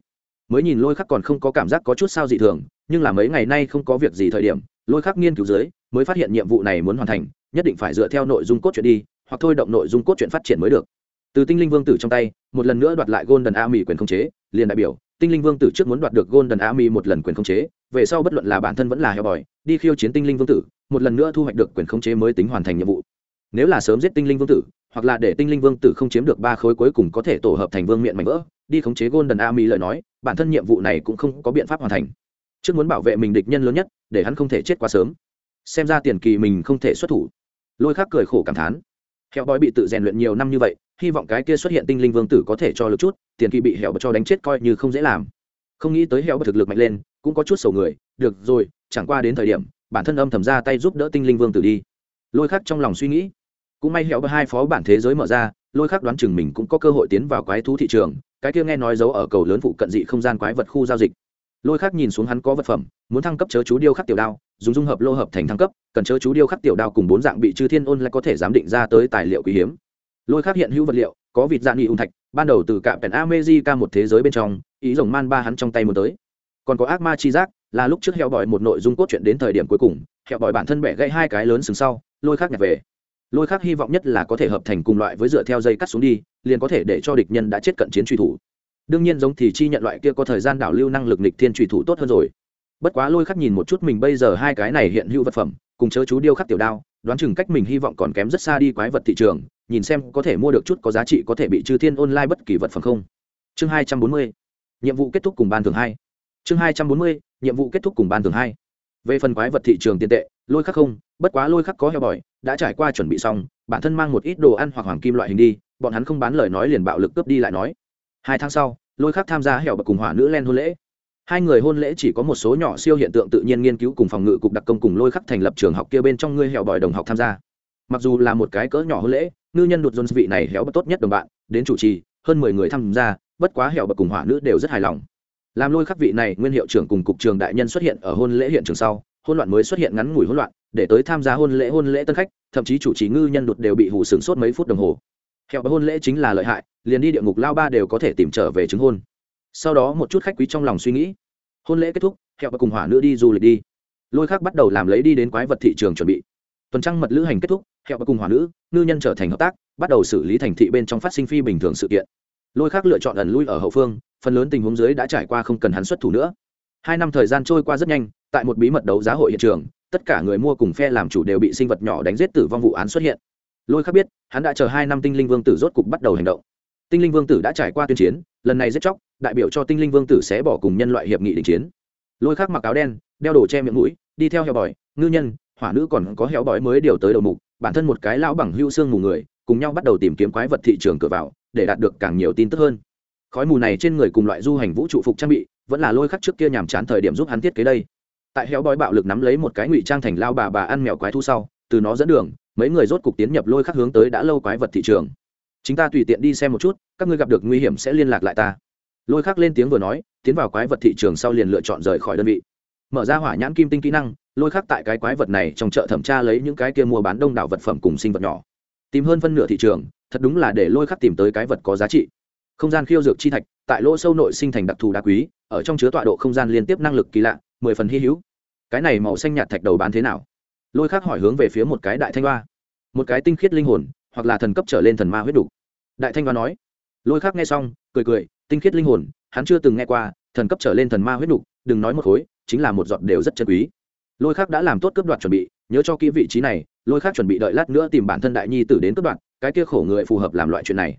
Mới nhìn lôi khắc còn không có cảm giác có chút sao dị thường, nhưng là mấy ngày nay không có việc gì thời điểm, lôi khắc nghiên cứu dưới, mới phát hiện nhiệm vụ này muốn hoàn thành, nhất định phải dựa theo nội dung cốt truyện đi, hoặc thôi động nội dung cốt truyện phát triển mới được. Từ tinh linh vương tử trong tay, một lần nữa đoạt lại gôn đần a mỹ quyền khống chế, liền đại biểu, tinh linh vương tử trước muốn đoạt được gôn đần a mỹ một lần quyền khống chế về sau bất luận là bản thân vẫn là heo bòi, đi khiêu chiến tinh linh vương tử, một lần nữa thu hoạch được quyền khống chế mới tính hoàn thành nhiệm vụ. Nếu là sớm giết tinh linh vương tử, hoặc là để tinh linh vương tử không chiếm được ba khối cuối cùng có thể tổ hợp thành vương miện mạnh vỡ, đi khống chế golden army lời nói, bản thân nhiệm vụ này cũng không có biện pháp hoàn thành. Trước muốn bảo vệ mình địch nhân lớn nhất, để hắn không thể chết quá sớm. Xem ra tiền kỳ mình không thể xuất thủ. Lôi khác cười khổ cảm thán. Heo bói bị tự rèn luyện nhiều năm như vậy, hy vọng cái kia xuất hiện tinh linh vương tử có thể cho lực chút, tiền kỳ bị heo cho đánh chết coi như không dễ làm. Không nghĩ tới heo thực lực mạnh lên cũng có chút sầu người, được rồi, chẳng qua đến thời điểm, bản thân âm thầm ra tay giúp đỡ tinh linh vương tử đi. Lôi khắc trong lòng suy nghĩ. Cũng may hẹo hai phó bản thế giới mở ra, lôi khắc đoán chừng mình cũng có cơ hội tiến vào quái thú thị trường, cái kia nghe nói giấu ở cầu lớn phụ cận dị không gian quái vật khu giao dịch. Lôi khắc nhìn xuống hắn có vật phẩm, muốn thăng cấp chớ chú điêu khắc tiểu đao, dùng dung hợp lô hợp thành thăng cấp, cần chớ chú điêu khắc tiểu đao cùng bốn dạng bị chư thiên ôn lại có thể giám định ra tới tài liệu quý hiếm. Lôi khắc hiện hữu vật liệu, có vịt dạng nghị ung thạch, ban đầu từ cạm pèn amejica một thế giới bên trong, ý rồng man ba hắn trong tay một tới còn có ác ma chi giác, là lúc trước heo bòi một nội dung cốt truyện đến thời điểm cuối cùng heo bòi bản thân bẻ gãy hai cái lớn sừng sau, lôi khác nhặt về. Lôi khác hy vọng nhất là có thể hợp thành cùng loại với dựa theo dây cắt xuống đi, liền có thể để cho địch nhân đã chết cận chiến truy thủ. Đương nhiên giống thì chi nhận loại kia có thời gian đảo lưu năng lực nịch thiên truy thủ tốt hơn rồi. Bất quá lôi khắc nhìn một chút mình bây giờ hai cái này hiện hữu vật phẩm, cùng chớ chú điêu khắc tiểu đao, đoán chừng cách mình hy vọng còn kém rất xa đi quái vật thị trường, nhìn xem có thể mua được chút có giá trị có thể bị trừ thiên online bất kỳ vật phẩm không. Chương hai trăm bốn mươi, nhiệm vụ kết thúc cùng ban thường hai chương hai trăm bốn mươi, nhiệm vụ kết thúc cùng ban thường hai. Về phần quái vật thị trường tiền tệ, lôi khắc không, bất quá lôi khắc có heo bòi, đã trải qua chuẩn bị xong, bản thân mang một ít đồ ăn hoặc hoàng kim loại hình đi, bọn hắn không bán lời nói liền bạo lực cướp đi lại nói. Hai tháng sau, lôi khắc tham gia hẻo bậc cùng hỏa nữ len hôn lễ. Hai người hôn lễ chỉ có một số nhỏ siêu hiện tượng tự nhiên nghiên cứu cùng phòng ngự cục đặc công cùng lôi khắc thành lập trường học kia bên trong ngươi hẻo bòi đồng học tham gia. Mặc dù là một cái cỡ nhỏ hôn lễ, ngư nhân đột dôn vị này héo bậc tốt nhất đồng bạn, đến chủ trì, hơn mười người tham gia, bất quá hẻo bậc cùng hỏa nữ đều rất hài lòng làm lôi khắc vị này, nguyên hiệu trưởng cùng cục trường đại nhân xuất hiện ở hôn lễ hiện trường sau hôn loạn mới xuất hiện ngắn ngủi hôn loạn, để tới tham gia hôn lễ hôn lễ tân khách, thậm chí chủ trì ngư nhân đột đều bị hủ sướng suốt mấy phút đồng hồ. Hẹo hôn lễ chính là lợi hại, liền đi địa ngục lao ba đều có thể tìm trở về chứng hôn. Sau đó một chút khách quý trong lòng suy nghĩ. Hôn lễ kết thúc, hẹo cùng hỏa nữ đi du lịch đi. Lôi khác bắt đầu làm lấy đi đến quái vật thị trường chuẩn bị. Tuần trăng mật lữ hành kết thúc, hẹo cùng hỏa nữ, ngư nhân trở thành hợp tác, bắt đầu xử lý thành thị bên trong phát sinh phi bình thường sự kiện. Lôi khác lựa chọn ẩn lui ở hậu phương phần lớn tình huống dưới đã trải qua không cần hắn xuất thủ nữa. Hai năm thời gian trôi qua rất nhanh, tại một bí mật đấu giá hội hiện trường, tất cả người mua cùng phe làm chủ đều bị sinh vật nhỏ đánh giết tử vong vụ án xuất hiện. Lôi khác biết, hắn đã chờ hai năm tinh linh vương tử rốt cục bắt đầu hành động. Tinh linh vương tử đã trải qua tuyên chiến, lần này giết chóc, đại biểu cho tinh linh vương tử sẽ bỏ cùng nhân loại hiệp nghị đình chiến. Lôi khác mặc áo đen, đeo đồ che miệng mũi, đi theo heo bòi, ngư nhân, hỏa nữ còn có heo bòi mới điều tới đầu mục, bản thân một cái lão bằng hưu xương mù người, cùng nhau bắt đầu tìm kiếm quái vật thị trường cửa vào, để đạt được càng nhiều tin tức hơn khói mù này trên người cùng loại du hành vũ trụ phục trang bị, vẫn là lôi khắc trước kia nhàm chán thời điểm giúp hắn thiết kế đây. Tại héo bói bạo lực nắm lấy một cái ngụy trang thành lao bà bà ăn mèo quái thu sau, từ nó dẫn đường, mấy người rốt cục tiến nhập lôi khắc hướng tới đã lâu quái vật thị trường. Chúng ta tùy tiện đi xem một chút, các ngươi gặp được nguy hiểm sẽ liên lạc lại ta. Lôi khắc lên tiếng vừa nói, tiến vào quái vật thị trường sau liền lựa chọn rời khỏi đơn vị. Mở ra hỏa nhãn kim tinh kỹ năng, lôi khắc tại cái quái vật này trong chợ thẩm tra lấy những cái kia mua bán đông đảo vật phẩm cùng sinh vật nhỏ. Tìm hơn phân nửa thị trường, thật đúng là để lôi khắc tìm tới cái vật có giá trị không gian khiêu dược chi thạch tại lỗ sâu nội sinh thành đặc thù đá quý ở trong chứa tọa độ không gian liên tiếp năng lực kỳ lạ mười phần hy hữu. Cái này màu xanh nhạt thạch đầu bán thế nào? Lôi khác hỏi hướng về phía một cái đại thanh hoa. Một cái tinh khiết linh hồn hoặc là thần cấp trở lên thần ma huyết đủ. đại thanh hoa nói. Lôi khác nghe xong cười cười tinh khiết linh hồn hắn chưa từng nghe qua thần cấp trở lên thần ma huyết đủ, đừng nói một khối chính là một giọt đều rất chân quý. Lôi khác đã làm tốt cướp đoạt chuẩn bị nhớ cho kỹ vị trí này lôi khác chuẩn bị đợi lát nữa tìm bản thân đại nhi tử đến cướp đoạt cái kia khổ người phù hợp làm loại chuyện này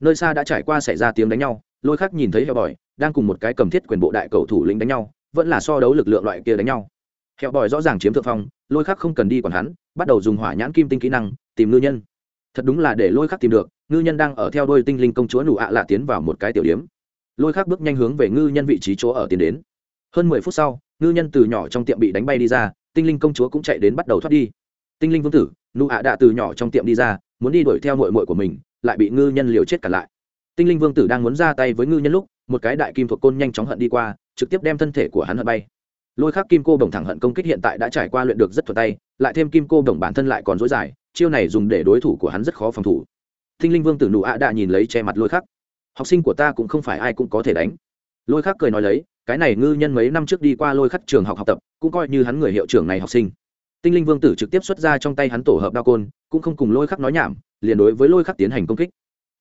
nơi xa đã trải qua xảy ra tiếng đánh nhau, lôi khác nhìn thấy heo bòi, đang cùng một cái cầm thiết quyền bộ đại cầu thủ lĩnh đánh nhau, vẫn là so đấu lực lượng loại kia đánh nhau. Heo bòi rõ ràng chiếm thượng phong, lôi khác không cần đi còn hắn, bắt đầu dùng hỏa nhãn kim tinh kỹ năng, tìm ngư nhân. Thật đúng là để lôi khắc tìm được, ngư nhân đang ở theo đôi tinh linh công chúa nụ ạ lạ tiến vào một cái tiểu điếm lôi khác bước nhanh hướng về ngư nhân vị trí chỗ ở tiến đến. Hơn mười phút sau, ngư nhân từ nhỏ trong tiệm bị đánh bay đi ra, tinh linh công chúa cũng chạy đến bắt đầu thoát đi. Tinh linh vương tử, nụ ạ đạ từ nhỏ trong tiệm đi ra, muốn đi đuổi theo nội mội của mình lại bị ngư nhân liều chết cả lại. Tinh linh vương tử đang muốn ra tay với ngư nhân lúc, một cái đại kim thuộc côn nhanh chóng hận đi qua, trực tiếp đem thân thể của hắn hận bay. Lôi khắc kim cô đồng thẳng hận công kích hiện tại đã trải qua luyện được rất thuận tay, lại thêm kim cô đồng bản thân lại còn dối dài, chiêu này dùng để đối thủ của hắn rất khó phòng thủ. Tinh linh vương tử nụ ạ đã nhìn lấy che mặt lôi khắc. Học sinh của ta cũng không phải ai cũng có thể đánh. Lôi khắc cười nói lấy, cái này ngư nhân mấy năm trước đi qua lôi khắc trường học học tập, cũng coi như hắn người hiệu trưởng này học sinh. Tinh linh vương tử trực tiếp xuất ra trong tay hắn tổ hợp đao côn, cũng không cùng lôi khắc nói nhảm liền đối với lôi khắc tiến hành công kích.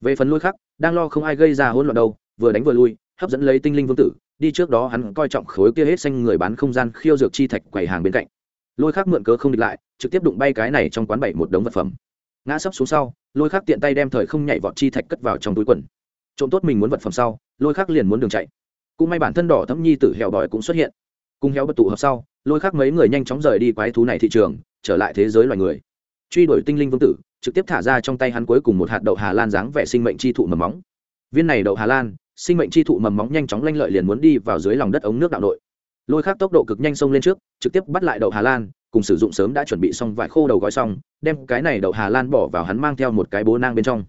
Về phần lôi khắc, đang lo không ai gây ra hỗn loạn đâu, vừa đánh vừa lui, hấp dẫn lấy tinh linh vương tử, đi trước đó hắn coi trọng khối kia hết xanh người bán không gian khiêu dược chi thạch quầy hàng bên cạnh. Lôi khắc mượn cớ không địch lại, trực tiếp đụng bay cái này trong quán bảy một đống vật phẩm. Ngã sấp xuống sau, lôi khắc tiện tay đem thời không nhảy vọt chi thạch cất vào trong túi quần. Trộm tốt mình muốn vật phẩm sau, lôi khắc liền muốn đường chạy. Cũng may bản thân đỏ thấm nhi tử hẻo đòi cũng xuất hiện. Cùng héo bật tụ hợp sau, lôi khắc mấy người nhanh chóng rời đi quái thú này thị trường, trở lại thế giới loài người. Truy đuổi tinh linh vương tử trực tiếp thả ra trong tay hắn cuối cùng một hạt đậu hà lan dáng vẻ sinh mệnh chi thụ mầm móng. Viên này đậu hà lan, sinh mệnh chi thụ mầm móng nhanh chóng lanh lợi liền muốn đi vào dưới lòng đất ống nước đạo nội. Lôi khắc tốc độ cực nhanh xông lên trước, trực tiếp bắt lại đậu hà lan, cùng sử dụng sớm đã chuẩn bị xong vải khô đầu gói xong, đem cái này đậu hà lan bỏ vào hắn mang theo một cái bố nang bên trong.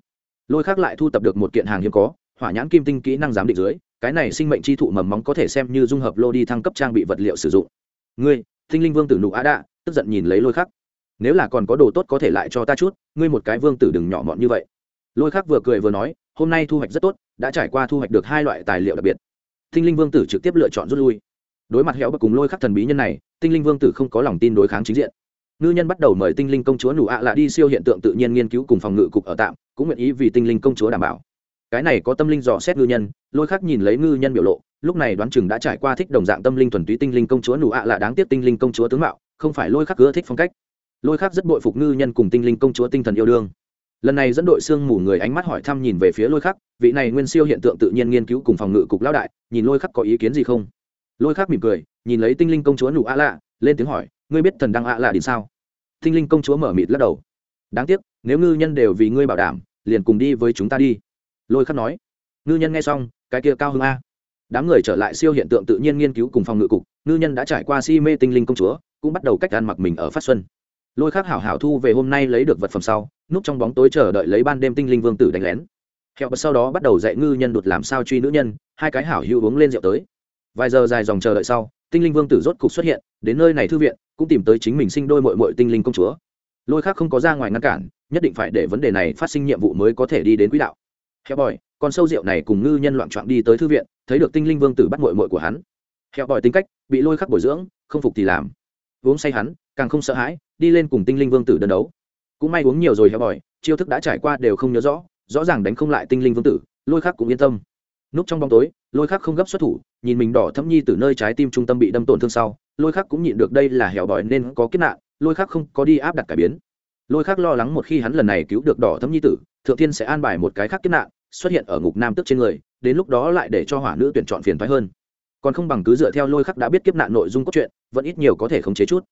Lôi khắc lại thu tập được một kiện hàng hiếm có, hỏa nhãn kim tinh kỹ năng giám định dưới, cái này sinh mệnh chi thụ mầm móng có thể xem như dung hợp lô đi thăng cấp trang bị vật liệu sử dụng. Ngươi, tinh linh vương tử nụ á đạ, tức giận nhìn lấy lôi khắc nếu là còn có đồ tốt có thể lại cho ta chút, ngươi một cái vương tử đừng nhỏ mọn như vậy. Lôi khắc vừa cười vừa nói, hôm nay thu hoạch rất tốt, đã trải qua thu hoạch được hai loại tài liệu đặc biệt. Tinh linh vương tử trực tiếp lựa chọn rút lui. Đối mặt héo bậc cùng lôi khắc thần bí nhân này, tinh linh vương tử không có lòng tin đối kháng chính diện. Ngư nhân bắt đầu mời tinh linh công chúa nụ ạ à lạ đi siêu hiện tượng tự nhiên nghiên cứu cùng phòng ngự cục ở tạm, cũng nguyện ý vì tinh linh công chúa đảm bảo. Cái này có tâm linh dò xét ngư nhân, lôi khắc nhìn lấy ngư nhân biểu lộ, lúc này đoán chừng đã trải qua thích đồng dạng tâm linh thuần túy tinh linh công chúa nụ ạ à đáng tiếc tinh linh công chúa tướng mạo, không phải lôi khắc ưa thích phong cách lôi khắc rất bội phục ngư nhân cùng tinh linh công chúa tinh thần yêu đương. Lần này dẫn đội sương mù người ánh mắt hỏi thăm nhìn về phía lôi khắc, vị này nguyên siêu hiện tượng tự nhiên nghiên cứu cùng phòng ngự cục lão đại, nhìn lôi khắc có ý kiến gì không? Lôi khắc mỉm cười, nhìn lấy tinh linh công chúa nụ ạ lạ, lên tiếng hỏi, ngươi biết thần đăng ạ lạ đến sao? Tinh linh công chúa mở mịt lắc đầu. Đáng tiếc, nếu ngư nhân đều vì ngươi bảo đảm, liền cùng đi với chúng ta đi. Lôi khắc nói. Ngư nhân nghe xong, cái kia cao hơn a. Đám người trở lại siêu hiện tượng tự nhiên nghiên cứu cùng phòng ngự cục, ngư nhân đã trải qua si mê tinh linh công chúa, cũng bắt đầu cách ăn mặc mình ở phát xuân lôi khắc hảo hảo thu về hôm nay lấy được vật phẩm sau, núp trong bóng tối chờ đợi lấy ban đêm tinh linh vương tử đánh lén. Hẹo bật sau đó bắt đầu dạy ngư nhân đột làm sao truy nữ nhân, hai cái hảo hữu uống lên rượu tới. Vài giờ dài dòng chờ đợi sau, tinh linh vương tử rốt cục xuất hiện, đến nơi này thư viện, cũng tìm tới chính mình sinh đôi mội mội tinh linh công chúa. Lôi khác không có ra ngoài ngăn cản, nhất định phải để vấn đề này phát sinh nhiệm vụ mới có thể đi đến quỹ đạo. Heo bòi, con sâu rượu này cùng ngư nhân loạn trọn đi tới thư viện, thấy được tinh linh vương tử bắt mội mội của hắn. Heo bòi tính cách, bị lôi khắc bồi dưỡng, không phục thì làm. Uống say hắn, càng không sợ hãi đi lên cùng tinh linh vương tử đơn đấu. Cũng may uống nhiều rồi heo bòi, chiêu thức đã trải qua đều không nhớ rõ rõ ràng đánh không lại tinh linh vương tử, lôi khắc cũng yên tâm. Núp trong bóng tối, lôi khắc không gấp xuất thủ, nhìn mình đỏ thâm nhi từ nơi trái tim trung tâm bị đâm tổn thương sau, lôi khắc cũng nhịn được đây là hẻo bòi nên có kiếp nạn, lôi khắc không có đi áp đặt cải biến. Lôi khắc lo lắng một khi hắn lần này cứu được đỏ thâm nhi tử, thượng thiên sẽ an bài một cái khác kiếp nạn, xuất hiện ở ngục nam tức trên người, đến lúc đó lại để cho hỏa nữ tuyển chọn phiền thoái hơn. Còn không bằng cứ dựa theo lôi khắc đã biết kiếp nạn nội dung cốt truyện, vẫn ít nhiều có thể khống chế chút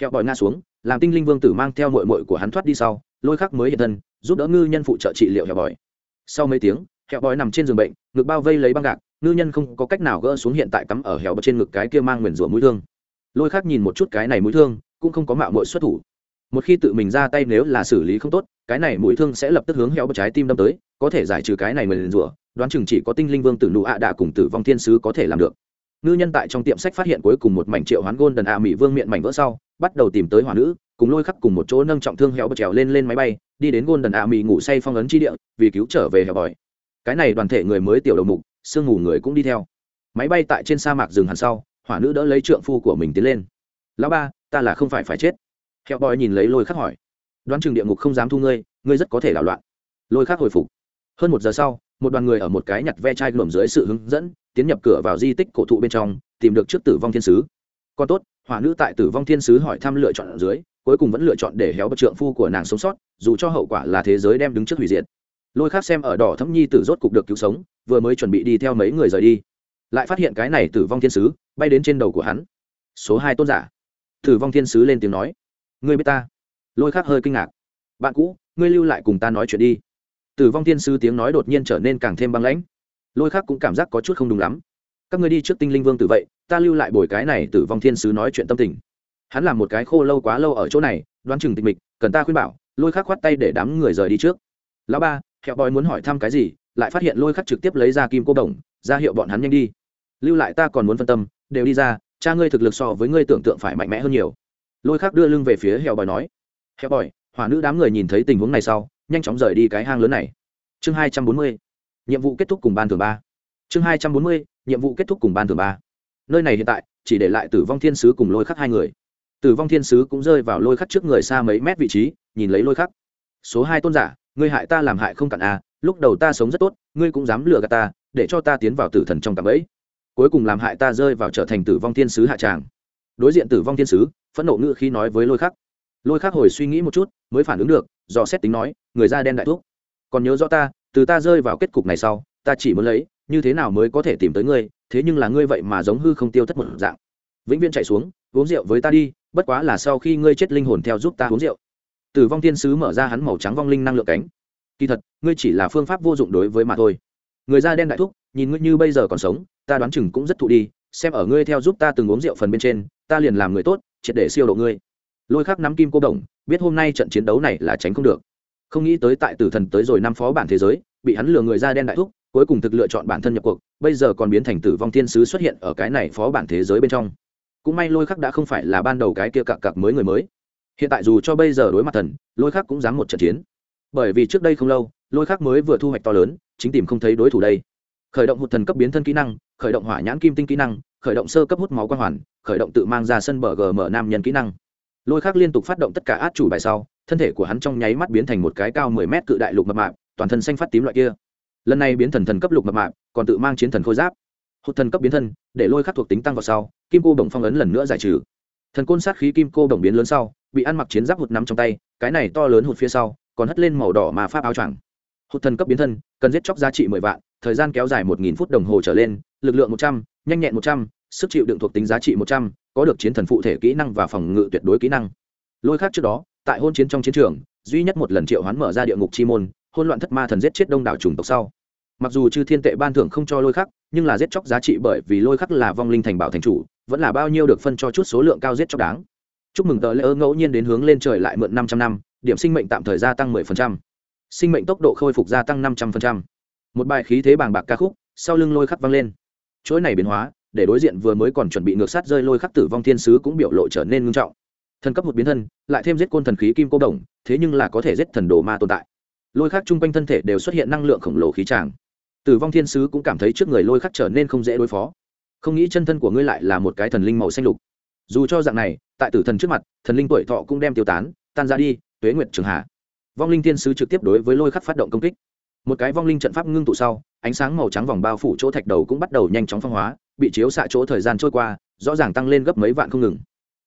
hẹo bòi nga xuống, làm tinh linh vương tử mang theo mội mội của hắn thoát đi sau, lôi khắc mới hiện thân, giúp đỡ ngư nhân phụ trợ trị liệu hẹo bòi. Sau mấy tiếng, hẹo bòi nằm trên giường bệnh, ngực bao vây lấy băng gạc, ngư nhân không có cách nào gỡ xuống hiện tại cắm ở hẻo bật trên ngực cái kia mang nguyền rủa mũi thương. Lôi khắc nhìn một chút cái này mũi thương, cũng không có mạo mội xuất thủ. Một khi tự mình ra tay nếu là xử lý không tốt, cái này mũi thương sẽ lập tức hướng hẻo bật trái tim đâm tới, có thể giải trừ cái này nguyền rủa, đoán chừng chỉ có tinh linh vương tử nụ ạ đạ cùng tử vong thiên sứ có thể làm được. Ngư nhân tại trong tiệm sách phát hiện cuối cùng một mảnh triệu hoán gôn đần ạ mỹ vương miệng mảnh vỡ sau bắt đầu tìm tới hỏa nữ, cùng lôi khắc cùng một chỗ nâng trọng thương héo bật trèo lên lên máy bay, đi đến gôn đần ạ mì ngủ say phong ấn chi địa, vì cứu trở về hẻo bòi. Cái này đoàn thể người mới tiểu đầu mục, sương ngủ người cũng đi theo. Máy bay tại trên sa mạc dừng hẳn sau, hỏa nữ đỡ lấy trượng phu của mình tiến lên. Lão ba, ta là không phải phải chết. Hẹo bòi nhìn lấy lôi khắc hỏi. Đoán chừng địa ngục không dám thu ngươi ngươi rất có thể đảo loạn. Lôi khắc hồi phục. Hơn một giờ sau, một đoàn người ở một cái nhặt ve chai lồm dưới sự hướng dẫn, tiến nhập cửa vào di tích cổ thụ bên trong, tìm được trước tử vong thiên sứ còn tốt, hỏa nữ tại tử vong thiên sứ hỏi thăm lựa chọn ở dưới, cuối cùng vẫn lựa chọn để héo bậc trượng phu của nàng sống sót, dù cho hậu quả là thế giới đem đứng trước hủy diệt. Lôi khác xem ở đỏ thấm nhi tử rốt cục được cứu sống, vừa mới chuẩn bị đi theo mấy người rời đi. Lại phát hiện cái này tử vong thiên sứ bay đến trên đầu của hắn. Số hai tôn giả. Tử vong thiên sứ lên tiếng nói. Ngươi biết ta? Lôi khác hơi kinh ngạc. Bạn cũ, ngươi lưu lại cùng ta nói chuyện đi. Tử vong thiên sứ tiếng nói đột nhiên trở nên càng thêm băng lãnh. Lôi khác cũng cảm giác có chút không đúng lắm. Các người đi trước tinh linh vương tử vậy ta lưu lại bồi cái này tử vong thiên sứ nói chuyện tâm tình. Hắn làm một cái khô lâu quá lâu ở chỗ này, đoán chừng tịch mịch, cần ta khuyên bảo, lôi khắc khoát tay để đám người rời đi trước. Lão ba, hẹo bòi muốn hỏi thăm cái gì, lại phát hiện lôi khắc trực tiếp lấy ra kim cô đồng, ra hiệu bọn hắn nhanh đi. Lưu lại ta còn muốn phân tâm, đều đi ra, cha ngươi thực lực so với ngươi tưởng tượng phải mạnh mẽ hơn nhiều. Lôi khắc đưa lưng về phía hẹo bòi nói, hẹo bòi, hỏa nữ đám người nhìn thấy tình huống này sau, nhanh chóng rời đi cái hang lớn này. Chương hai trăm bốn mươi, nhiệm vụ kết thúc cùng ban thường ba. Chương hai trăm bốn mươi, nhiệm vụ kết thúc cùng ban thường ba nơi này hiện tại chỉ để lại tử vong thiên sứ cùng lôi khắc hai người. Tử vong thiên sứ cũng rơi vào lôi khắc trước người xa mấy mét vị trí nhìn lấy lôi khắc. Số hai tôn giả ngươi hại ta làm hại không cản a à, lúc đầu ta sống rất tốt ngươi cũng dám lừa gạt ta để cho ta tiến vào tử thần trong cạm ấy cuối cùng làm hại ta rơi vào trở thành tử vong thiên sứ hạ tràng. Đối diện tử vong thiên sứ phẫn nộ ngự khi nói với lôi khắc. Lôi khắc hồi suy nghĩ một chút mới phản ứng được do xét tính nói người da đen đại thuốc còn nhớ rõ ta từ ta rơi vào kết cục này sau ta chỉ muốn lấy như thế nào mới có thể tìm tới ngươi, thế nhưng là ngươi vậy mà giống hư không tiêu thất một dạng. Vĩnh viễn chạy xuống, uống rượu với ta đi, bất quá là sau khi ngươi chết linh hồn theo giúp ta uống rượu. Tử vong thiên sứ mở ra hắn màu trắng vong linh năng lượng cánh. Kỳ thật, ngươi chỉ là phương pháp vô dụng đối với mà thôi. Người da đen đại thúc, nhìn ngươi như bây giờ còn sống, ta đoán chừng cũng rất thụ đi, xem ở ngươi theo giúp ta từng uống rượu phần bên trên, ta liền làm người tốt, triệt để siêu độ ngươi. Lôi khắc nắm kim cô đồng, biết hôm nay trận chiến đấu này là tránh không được. Không nghĩ tới tại tử thần tới rồi năm phó bản thế giới, bị hắn lừa người da đen đại thúc cuối cùng thực lựa chọn bản thân nhập cuộc, bây giờ còn biến thành tử vong thiên sứ xuất hiện ở cái này phó bản thế giới bên trong. Cũng may lôi khắc đã không phải là ban đầu cái kia cặp cặp mới người mới. Hiện tại dù cho bây giờ đối mặt thần, lôi khắc cũng dám một trận chiến. Bởi vì trước đây không lâu, lôi khắc mới vừa thu hoạch to lớn, chính tìm không thấy đối thủ đây. Khởi động hụt thần cấp biến thân kỹ năng, khởi động hỏa nhãn kim tinh kỹ năng, khởi động sơ cấp hút máu quan hoàn, khởi động tự mang ra sân bờ gm nam nhân kỹ năng. Lôi khắc liên tục phát động tất cả át chủ bài sau, thân thể của hắn trong nháy mắt biến thành một cái cao mười mét cự đại lục mập mạp, toàn thân xanh phát tím loại kia lần này biến thần thần cấp lục mập mạp, còn tự mang chiến thần khôi giáp. Hụt thần cấp biến thân, để lôi khắc thuộc tính tăng vào sau, kim cô đồng phong ấn lần nữa giải trừ. Thần côn sát khí kim cô đồng biến lớn sau, bị ăn mặc chiến giáp hụt nắm trong tay, cái này to lớn hụt phía sau, còn hất lên màu đỏ mà pháp áo choàng. Hụt thần cấp biến thân, cần giết chóc giá trị mười vạn, thời gian kéo dài một nghìn phút đồng hồ trở lên, lực lượng một trăm, nhanh nhẹn một trăm, sức chịu đựng thuộc tính giá trị một trăm, có được chiến thần phụ thể kỹ năng và phòng ngự tuyệt đối kỹ năng. Lôi khác trước đó, tại hôn chiến trong chiến trường, duy nhất một lần triệu hoán mở ra địa ngục chi môn hôn loạn thất ma thần giết chết đông đảo chủng tộc sau. Mặc dù chư thiên tệ ban thưởng không cho lôi khắc, nhưng là giết chóc giá trị bởi vì lôi khắc là vong linh thành bảo thành chủ, vẫn là bao nhiêu được phân cho chút số lượng cao giết chóc đáng. Chúc mừng tờ lễ ơ ngẫu nhiên đến hướng lên trời lại mượn năm trăm năm, điểm sinh mệnh tạm thời gia tăng mười phần trăm. Sinh mệnh tốc độ khôi phục gia tăng năm trăm phần trăm. Một bài khí thế bàng bạc ca khúc, sau lưng lôi khắc vang lên. Chuỗi này biến hóa, để đối diện vừa mới còn chuẩn bị ngược sát rơi lôi khắc tử vong thiên sứ cũng biểu lộ trở nên ngưng trọng. Thần cấp một biến thân, lại thêm giết côn thần khí kim cô đồng, thế nhưng là có thể giết thần đồ ma tồn tại lôi khắc chung quanh thân thể đều xuất hiện năng lượng khổng lồ khí tràng. Tử vong thiên sứ cũng cảm thấy trước người lôi khắc trở nên không dễ đối phó. Không nghĩ chân thân của ngươi lại là một cái thần linh màu xanh lục. Dù cho dạng này, tại tử thần trước mặt, thần linh tuổi thọ cũng đem tiêu tán, tan ra đi, tuế nguyệt trường hạ. Vong linh thiên sứ trực tiếp đối với lôi khắc phát động công kích. Một cái vong linh trận pháp ngưng tụ sau, ánh sáng màu trắng vòng bao phủ chỗ thạch đầu cũng bắt đầu nhanh chóng phong hóa, bị chiếu xạ chỗ thời gian trôi qua, rõ ràng tăng lên gấp mấy vạn không ngừng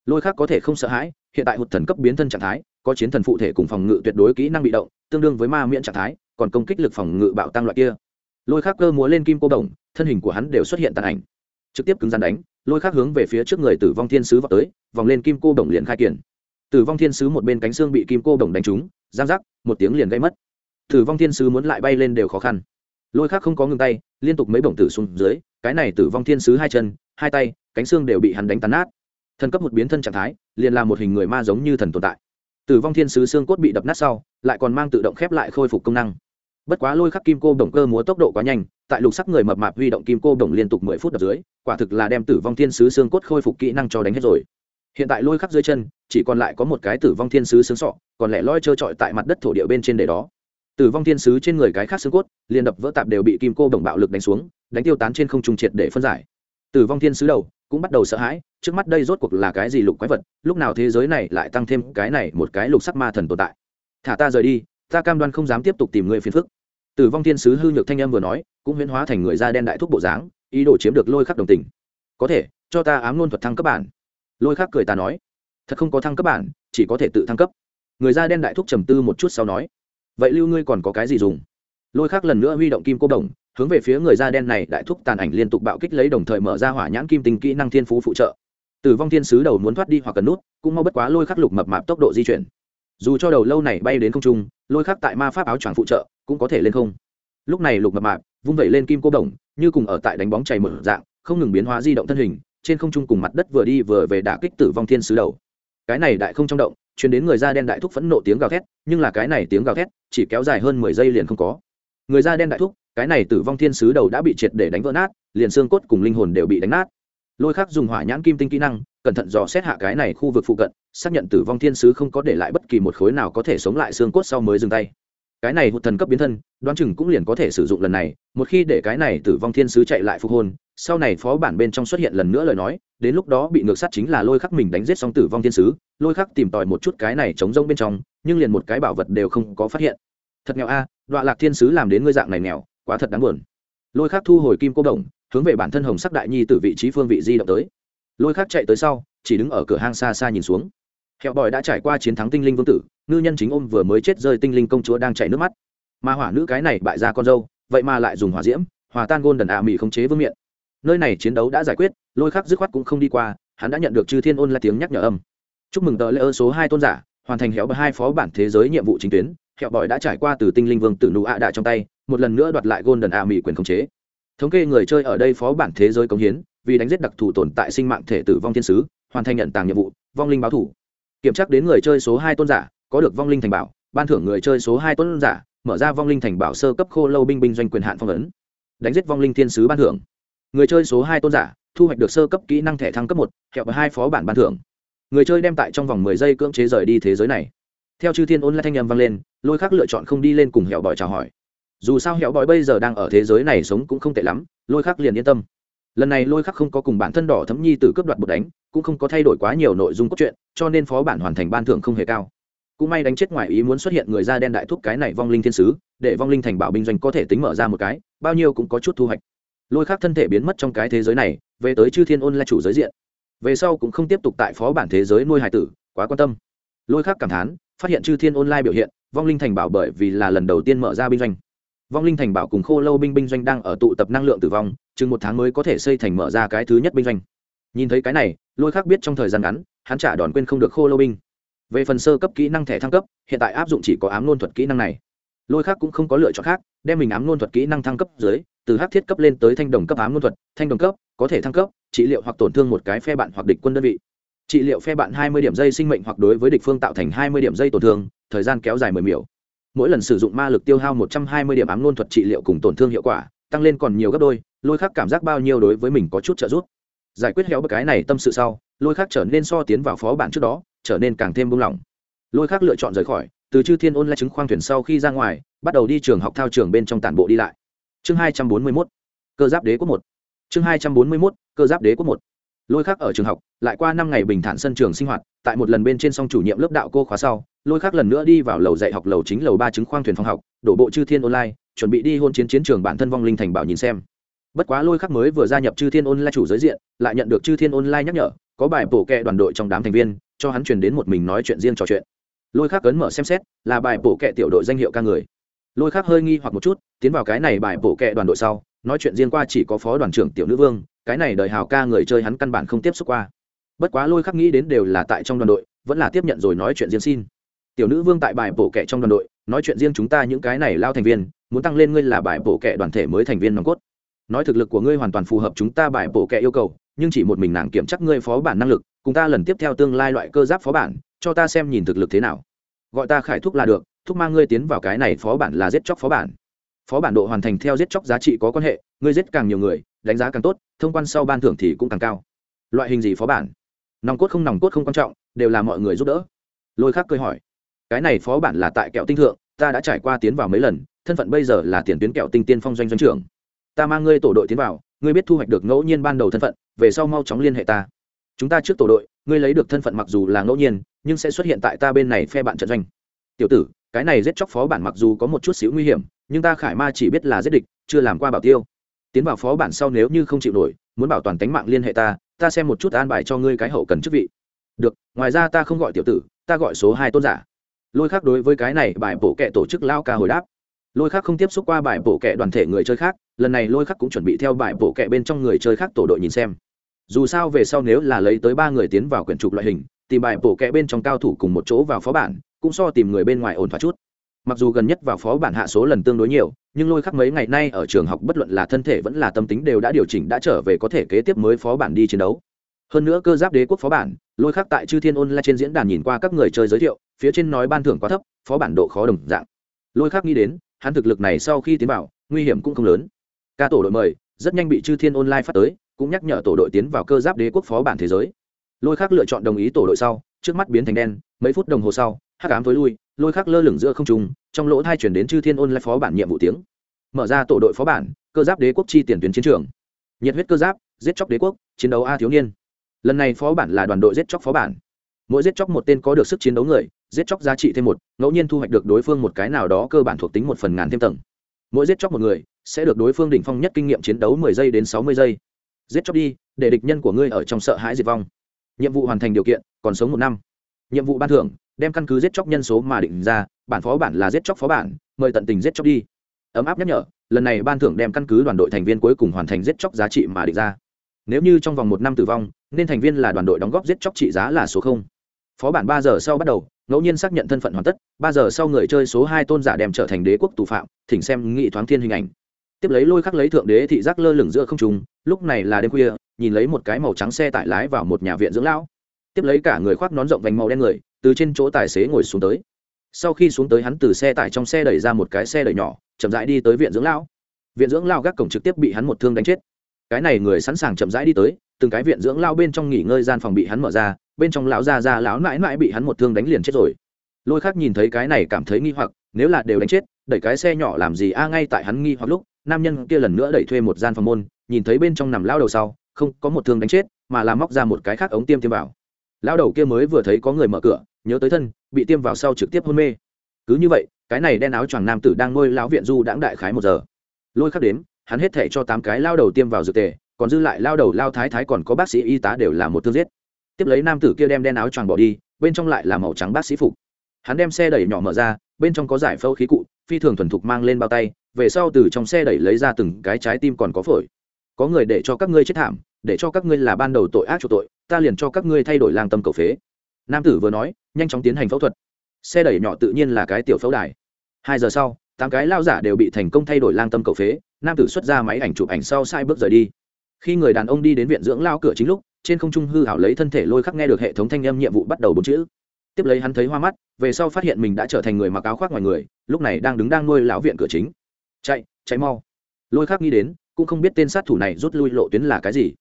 lôi khắc có thể không sợ hãi, hiện tại hụt thần cấp biến thân trạng thái, có chiến thần phụ thể cùng phòng ngự tuyệt đối kỹ năng bị động, tương đương với ma miễn trạng thái, còn công kích lực phòng ngự bạo tăng loại kia. Lôi khắc cơ múa lên kim cô đồng, thân hình của hắn đều xuất hiện tàn ảnh. Trực tiếp cứng rắn đánh, lôi khắc hướng về phía trước người tử vong thiên sứ vào tới, vòng lên kim cô đồng liền khai kiển. Tử vong thiên sứ một bên cánh xương bị kim cô đồng đánh trúng, giang rắc một tiếng liền gây mất. Tử vong thiên sứ muốn lại bay lên đều khó khăn. Lôi khắc không có ngừng tay, liên tục mấy bổng tử xuống dưới, cái này tử vong thiên sứ hai chân, hai tay, cánh xương đều bị hắn đánh tàn nát thần cấp một biến thân trạng thái, liền là một hình người ma giống như thần tồn tại. Tử vong thiên sứ xương cốt bị đập nát sau, lại còn mang tự động khép lại khôi phục công năng. Bất quá lôi khắc kim cô đồng cơ múa tốc độ quá nhanh, tại lục sắc người mập mạp huy động kim cô đồng liên tục mười phút đập dưới, quả thực là đem tử vong thiên sứ xương cốt khôi phục kỹ năng cho đánh hết rồi. Hiện tại lôi khắc dưới chân, chỉ còn lại có một cái tử vong thiên sứ xương sọ, còn lẽ loi trơ trọi tại mặt đất thổ địa bên trên để đó. Tử vong thiên sứ trên người cái khác xương cốt liền đập vỡ tạp đều bị kim cô đồng bạo lực đánh xuống, đánh tiêu tán trên không trung triệt để phân giải. Tử vong thiên sứ đầu cũng bắt đầu sợ hãi, trước mắt đây rốt cuộc là cái gì lục quái vật, lúc nào thế giới này lại tăng thêm cái này một cái lục sắc ma thần tồn tại. Thả ta rời đi, ta cam đoan không dám tiếp tục tìm người phiền phức. Tử vong thiên sứ hư nhược thanh âm vừa nói, cũng huyễn hóa thành người da đen đại thúc bộ dáng, ý đồ chiếm được lôi khắc đồng tình. Có thể, cho ta ám luôn thuật thăng cấp bản. Lôi khắc cười ta nói, thật không có thăng cấp bản, chỉ có thể tự thăng cấp. Người da đen đại thúc trầm tư một chút sau nói, vậy lưu ngươi còn có cái gì dùng? Lôi khắc lần nữa huy động kim cô đồng hướng về phía người da đen này đại thúc tàn ảnh liên tục bạo kích lấy đồng thời mở ra hỏa nhãn kim tinh kỹ năng thiên phú phụ trợ. Tử vong thiên sứ đầu muốn thoát đi hoặc cần nút, cũng mau bất quá lôi khắc lục mập mạp tốc độ di chuyển. Dù cho đầu lâu này bay đến không trung, lôi khắc tại ma pháp áo choàng phụ trợ cũng có thể lên không. Lúc này lục mập mạp vung vẩy lên kim cô đồng, như cùng ở tại đánh bóng chảy mở dạng, không ngừng biến hóa di động thân hình, trên không trung cùng mặt đất vừa đi vừa về đả kích tử vong thiên sứ đầu. Cái này đại không trong động chuyển đến người da đen đại thúc phẫn nộ tiếng gào thét, nhưng là cái này tiếng gào thét chỉ kéo dài hơn mười giây liền không có. Người da đen đại thúc cái này tử vong thiên sứ đầu đã bị triệt để đánh vỡ nát liền xương cốt cùng linh hồn đều bị đánh nát. Lôi khắc dùng hỏa nhãn kim tinh kỹ năng cẩn thận dò xét hạ cái này khu vực phụ cận xác nhận tử vong thiên sứ không có để lại bất kỳ một khối nào có thể sống lại xương cốt sau mới dừng tay. Cái này hụt thần cấp biến thân đoán chừng cũng liền có thể sử dụng lần này một khi để cái này tử vong thiên sứ chạy lại phục hôn sau này phó bản bên trong xuất hiện lần nữa lời nói đến lúc đó bị ngược sát chính là lôi khắc mình đánh giết xong tử vong thiên sứ lôi khắc tìm tòi một chút cái này chống rông bên trong nhưng liền một cái bảo vật đều không có phát hiện. Thật nghèo a à, đọa lạc thiên sứ làm đến ngươi dạng này nghèo quá thật đáng buồn. Lôi khắc thu hồi kim cô đồng, hướng về bản thân hồng sắc đại nhi từ vị trí phương vị di động tới. Lôi khắc chạy tới sau, chỉ đứng ở cửa hang xa xa nhìn xuống. Hẹo bòi đã trải qua chiến thắng tinh linh vương tử, ngư nhân chính ôm vừa mới chết rơi tinh linh công chúa đang chảy nước mắt. Mà hỏa nữ cái này bại ra con dâu, vậy mà lại dùng hỏa diễm, hòa tan gôn đần ạ mỹ khống chế vương miện. Nơi này chiến đấu đã giải quyết, lôi khắc dứt khoát cũng không đi qua, hắn đã nhận được chư thiên ôn là tiếng nhắc nhở âm. Chúc mừng tờ lễ số hai tôn giả, hoàn thành héo hai phó bản thế giới nhiệm vụ chính tuyến. Hẹo bòi đã trải qua từ tinh linh vương tử nụ ạ à trong tay một lần nữa đoạt lại gôn đần mỹ quyền khống chế. Thống kê người chơi ở đây phó bản thế giới cống hiến, vì đánh giết đặc thù tồn tại sinh mạng thể tử vong thiên sứ, hoàn thành nhận tàng nhiệm vụ, vong linh báo thủ. Kiểm tra đến người chơi số hai tôn giả, có được vong linh thành bảo, ban thưởng người chơi số hai tôn giả, mở ra vong linh thành bảo sơ cấp khô lâu binh binh doanh quyền hạn phong ấn. Đánh giết vong linh thiên sứ ban thưởng. Người chơi số hai tôn giả, thu hoạch được sơ cấp kỹ năng thẻ thăng cấp một, kẹo và hai phó bản ban thưởng. Người chơi đem tại trong vòng mười giây cưỡng chế rời đi thế giới này. Theo chư thiên ôn lại thanh âm vang lên, lôi khác lựa chọn không đi lên cùng hẻo bòi chào hỏi dù sao hẹo bòi bây giờ đang ở thế giới này sống cũng không tệ lắm, lôi khắc liền yên tâm. Lần này lôi khắc không có cùng bản thân đỏ thấm nhi từ cướp đoạt bột đánh, cũng không có thay đổi quá nhiều nội dung cốt truyện, cho nên phó bản hoàn thành ban thưởng không hề cao. Cũng may đánh chết ngoài ý muốn xuất hiện người da đen đại thúc cái này vong linh thiên sứ, để vong linh thành bảo binh doanh có thể tính mở ra một cái, bao nhiêu cũng có chút thu hoạch. Lôi khắc thân thể biến mất trong cái thế giới này, về tới chư thiên ôn là chủ giới diện. Về sau cũng không tiếp tục tại phó bản thế giới nuôi hải tử, quá quan tâm. Lôi khắc cảm thán, phát hiện chư thiên online biểu hiện, vong linh thành bảo bởi vì là lần đầu tiên mở ra binh doanh vong linh thành bảo cùng khô lâu binh binh doanh đang ở tụ tập năng lượng tử vong, chừng một tháng mới có thể xây thành mở ra cái thứ nhất binh doanh. Nhìn thấy cái này, lôi khác biết trong thời gian ngắn, hắn trả đòn quên không được khô lâu binh. Về phần sơ cấp kỹ năng thẻ thăng cấp, hiện tại áp dụng chỉ có ám nôn thuật kỹ năng này. Lôi khác cũng không có lựa chọn khác, đem mình ám nôn thuật kỹ năng thăng cấp dưới, từ hát thiết cấp lên tới thanh đồng cấp ám nôn thuật, thanh đồng cấp, có thể thăng cấp, trị liệu hoặc tổn thương một cái phe bạn hoặc địch quân đơn vị. Trị liệu phe bạn hai mươi điểm dây sinh mệnh hoặc đối với địch phương tạo thành hai mươi điểm dây tổn thương, thời gian kéo dài mười miểu mỗi lần sử dụng ma lực tiêu hao một trăm hai mươi điểm ám nôn thuật trị liệu cùng tổn thương hiệu quả, tăng lên còn nhiều gấp đôi, lôi khắc cảm giác bao nhiêu đối với mình có chút trợ giúp. Giải quyết héo bậc cái này tâm sự sau, lôi khắc trở nên so tiến vào phó bản trước đó, trở nên càng thêm buông lỏng. Lôi khắc lựa chọn rời khỏi, từ chư thiên ôn lại chứng khoang thuyền sau khi ra ngoài, bắt đầu đi trường học thao trường bên trong tản bộ đi lại. Chương hai trăm bốn mươi mốt, cơ giáp đế quốc một. Chương hai trăm bốn mươi mốt, cơ giáp đế quốc một. Lôi khắc ở trường học, lại qua năm ngày bình thản sân trường sinh hoạt, tại một lần bên trên song chủ nhiệm lớp đạo cô khóa sau lôi khắc lần nữa đi vào lầu dạy học lầu chính lầu ba chứng khoang thuyền phòng học, đổ bộ chư thiên online, chuẩn bị đi hôn chiến chiến trường bản thân vong linh thành bảo nhìn xem. Bất quá lôi khắc mới vừa gia nhập chư thiên online chủ giới diện, lại nhận được chư thiên online nhắc nhở, có bài bổ kẹ đoàn đội trong đám thành viên, cho hắn truyền đến một mình nói chuyện riêng trò chuyện. Lôi khắc ấn mở xem xét, là bài bổ kẹ tiểu đội danh hiệu ca người. Lôi khắc hơi nghi hoặc một chút, tiến vào cái này bài bổ kẹ đoàn đội sau, nói chuyện riêng qua chỉ có phó đoàn trưởng tiểu nữ vương, cái này đời hào ca người chơi hắn căn bản không tiếp xúc qua. Bất quá lôi khắc nghĩ đến đều là tại trong đoàn đội, vẫn là tiếp nhận rồi nói chuyện riêng xin tiểu nữ vương tại bài bổ kệ trong đoàn đội, nói chuyện riêng chúng ta những cái này lao thành viên, muốn tăng lên ngươi là bài bổ kệ đoàn thể mới thành viên nòng cốt. Nói thực lực của ngươi hoàn toàn phù hợp chúng ta bài bổ kệ yêu cầu, nhưng chỉ một mình nàng kiểm chắc ngươi phó bản năng lực, cùng ta lần tiếp theo tương lai loại cơ giáp phó bản, cho ta xem nhìn thực lực thế nào. Gọi ta khải thúc là được, thúc mang ngươi tiến vào cái này phó bản là giết chóc phó bản. Phó bản độ hoàn thành theo giết chóc giá trị có quan hệ, ngươi giết càng nhiều người, đánh giá càng tốt, thông quan sau ban thưởng thì cũng càng cao. Loại hình gì phó bản? Nòng cốt không nòng cốt không quan trọng, đều là mọi người giúp đỡ. Lôi khác cười hỏi cái này phó bản là tại kẹo tinh thượng, ta đã trải qua tiến vào mấy lần, thân phận bây giờ là tiền tuyến kẹo tinh tiên phong doanh doanh trưởng. Ta mang ngươi tổ đội tiến vào, ngươi biết thu hoạch được ngẫu nhiên ban đầu thân phận, về sau mau chóng liên hệ ta. Chúng ta trước tổ đội, ngươi lấy được thân phận mặc dù là ngẫu nhiên, nhưng sẽ xuất hiện tại ta bên này phe bạn trận doanh. Tiểu tử, cái này giết chóc phó bản mặc dù có một chút xíu nguy hiểm, nhưng ta khải ma chỉ biết là giết địch, chưa làm qua bảo tiêu. Tiến vào phó bản sau nếu như không chịu nổi, muốn bảo toàn tính mạng liên hệ ta ta xem một chút an bài cho ngươi cái hậu cần chức vị. Được, ngoài ra ta không gọi tiểu tử, ta gọi số hai tôn giả lôi khác đối với cái này bài bổ kệ tổ chức lao ca hồi đáp. Lôi khác không tiếp xúc qua bài bổ kệ đoàn thể người chơi khác, lần này lôi khác cũng chuẩn bị theo bài bổ kệ bên trong người chơi khác tổ đội nhìn xem. Dù sao về sau nếu là lấy tới ba người tiến vào quyển trục loại hình tìm bài bổ kệ bên trong cao thủ cùng một chỗ vào phó bản, cũng so tìm người bên ngoài ổn thỏa chút. Mặc dù gần nhất vào phó bản hạ số lần tương đối nhiều, nhưng lôi khắc mấy ngày nay ở trường học bất luận là thân thể vẫn là tâm tính đều đã điều chỉnh đã trở về có thể kế tiếp mới phó bản đi chiến đấu hơn nữa cơ giáp đế quốc phó bản, lôi khắc tại chư thiên ôn la trên diễn đàn nhìn qua các người chơi giới thiệu, phía trên nói ban thưởng quá thấp, phó bản độ khó đồng dạng. Lôi khắc nghĩ đến, hắn thực lực này sau khi tiến vào, nguy hiểm cũng không lớn. Ca tổ đội mời, rất nhanh bị chư thiên online phát tới, cũng nhắc nhở tổ đội tiến vào cơ giáp đế quốc phó bản thế giới. Lôi khắc lựa chọn đồng ý tổ đội sau, trước mắt biến thành đen, mấy phút đồng hồ sau, hắc ám với lui, lôi khắc lơ lửng giữa không trung, trong lỗ thai chuyển đến chư thiên online phó bản nhiệm vụ tiếng. Mở ra tổ đội phó bản, cơ giáp đế quốc chi tiền tuyến chiến trường. Nhiệt huyết cơ giáp, giết chóc đế quốc, chiến đấu a thiếu niên lần này phó bản là đoàn đội giết chóc phó bản. Mỗi giết chóc một tên có được sức chiến đấu người, giết chóc giá trị thêm một, ngẫu nhiên thu hoạch được đối phương một cái nào đó cơ bản thuộc tính một phần ngàn thêm tầng. Mỗi giết chóc một người, sẽ được đối phương đỉnh phong nhất kinh nghiệm chiến đấu mười giây đến sáu mươi giây. Giết chóc đi, để địch nhân của ngươi ở trong sợ hãi diệt vong. Nhiệm vụ hoàn thành điều kiện, còn sống một năm. Nhiệm vụ ban thưởng, đem căn cứ giết chóc nhân số mà định ra, bản phó bản là giết chóc phó bản, mời tận tình giết chóc đi. Ấm áp nhắc nhở, lần này ban thưởng đem căn cứ đoàn đội thành viên cuối cùng hoàn thành giết chóc giá trị mà định ra nếu như trong vòng một năm tử vong, nên thành viên là đoàn đội đóng góp giết chóc trị giá là số không. Phó bản ba giờ sau bắt đầu, ngẫu nhiên xác nhận thân phận hoàn tất, ba giờ sau người chơi số hai tôn giả đem trở thành đế quốc tù phạm, thỉnh xem nghị thoáng thiên hình ảnh. Tiếp lấy lôi khắc lấy thượng đế thị giác lơ lửng giữa không trung, lúc này là đêm khuya, nhìn lấy một cái màu trắng xe tải lái vào một nhà viện dưỡng lão. Tiếp lấy cả người khoác nón rộng vành màu đen người, từ trên chỗ tài xế ngồi xuống tới. Sau khi xuống tới hắn từ xe tải trong xe đẩy ra một cái xe đẩy nhỏ, chậm rãi đi tới viện dưỡng lão. Viện dưỡng lão gác cổng trực tiếp bị hắn một thương đánh chết cái này người sẵn sàng chậm rãi đi tới, từng cái viện dưỡng lao bên trong nghỉ ngơi gian phòng bị hắn mở ra, bên trong lão già già lão mãi mãi bị hắn một thương đánh liền chết rồi. Lôi khác nhìn thấy cái này cảm thấy nghi hoặc, nếu là đều đánh chết, đẩy cái xe nhỏ làm gì? A, ngay tại hắn nghi hoặc lúc, nam nhân kia lần nữa đẩy thuê một gian phòng môn, nhìn thấy bên trong nằm lao đầu sau, không có một thương đánh chết, mà là móc ra một cái khác ống tiêm tiêm vào. Lao đầu kia mới vừa thấy có người mở cửa, nhớ tới thân, bị tiêm vào sau trực tiếp hôn mê. Cứ như vậy, cái này đen áo choàng nam tử đang nuôi lão viện du đãng đại khái một giờ. Lôi khắc đếm hắn hết thể cho tám cái lao đầu tiêm vào dược tề, còn dư lại lao đầu lao thái thái còn có bác sĩ y tá đều là một thương giết. Tiếp lấy nam tử kia đem đen áo choàng bỏ đi, bên trong lại là màu trắng bác sĩ phục. Hắn đem xe đẩy nhỏ mở ra, bên trong có giải phẫu khí cụ, phi thường thuần thục mang lên bao tay, về sau từ trong xe đẩy lấy ra từng cái trái tim còn có phổi. Có người để cho các ngươi chết thảm, để cho các ngươi là ban đầu tội ác chủ tội, ta liền cho các ngươi thay đổi lang tâm cầu phế. Nam tử vừa nói, nhanh chóng tiến hành phẫu thuật. Xe đẩy nhỏ tự nhiên là cái tiểu phẫu đài. Hai giờ sau, tám cái lao giả đều bị thành công thay đổi lang tâm cầu phế nam tử xuất ra máy ảnh chụp ảnh sau sai bước rời đi. Khi người đàn ông đi đến viện dưỡng lao cửa chính lúc, trên không trung hư hảo lấy thân thể lôi khắc nghe được hệ thống thanh âm nhiệm vụ bắt đầu bốn chữ. Tiếp lấy hắn thấy hoa mắt, về sau phát hiện mình đã trở thành người mặc áo khoác ngoài người, lúc này đang đứng đang nuôi lão viện cửa chính. Chạy chạy mau. Lôi khắc nghĩ đến, cũng không biết tên sát thủ này rút lui lộ tuyến là cái gì.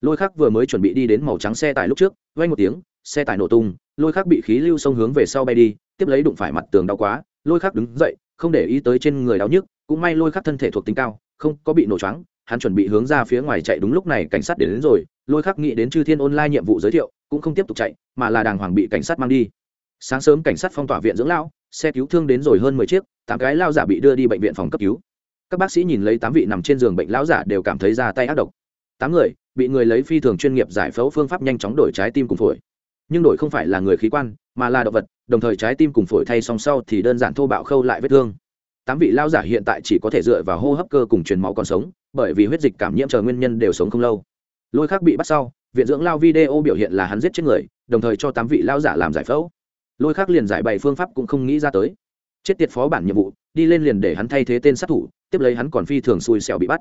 Lôi khắc vừa mới chuẩn bị đi đến màu trắng xe tải lúc trước vay một tiếng, xe tải nổ tung, lôi khắc bị khí lưu sông hướng về sau bay đi, tiếp lấy đụng phải mặt tường đau quá, lôi khắc đứng dậy, không để ý tới trên người đau nhức, cũng may lôi khắc thân thể thuộc tính cao không có bị nổ choáng hắn chuẩn bị hướng ra phía ngoài chạy đúng lúc này cảnh sát đến, đến rồi lôi khắc nghĩ đến chư thiên online nhiệm vụ giới thiệu cũng không tiếp tục chạy mà là đàng hoàng bị cảnh sát mang đi. Sáng sớm cảnh sát phong tỏa viện dưỡng lão xe cứu thương đến rồi hơn mười chiếc tám cái lao giả bị đưa đi bệnh viện phòng cấp cứu. Các bác sĩ nhìn lấy tám vị nằm trên giường bệnh lão giả đều cảm thấy ra tay ác độc. Tám người bị người lấy phi thường chuyên nghiệp giải phẫu phương pháp nhanh chóng đổi trái tim cùng phổi. Nhưng đổi không phải là người khí quan mà là động vật đồng thời trái tim cùng phổi thay song sau thì đơn giản thô bạo khâu lại vết thương tám vị lao giả hiện tại chỉ có thể dựa vào hô hấp cơ cùng truyền máu còn sống, bởi vì huyết dịch cảm nhiễm chờ nguyên nhân đều sống không lâu. Lôi khác bị bắt sau, viện dưỡng lao video biểu hiện là hắn giết chết người, đồng thời cho tám vị lao giả làm giải phẫu. Lôi khác liền giải bày phương pháp cũng không nghĩ ra tới. Chết tiệt phó bản nhiệm vụ, đi lên liền để hắn thay thế tên sát thủ, tiếp lấy hắn còn phi thường xui xẻo bị bắt.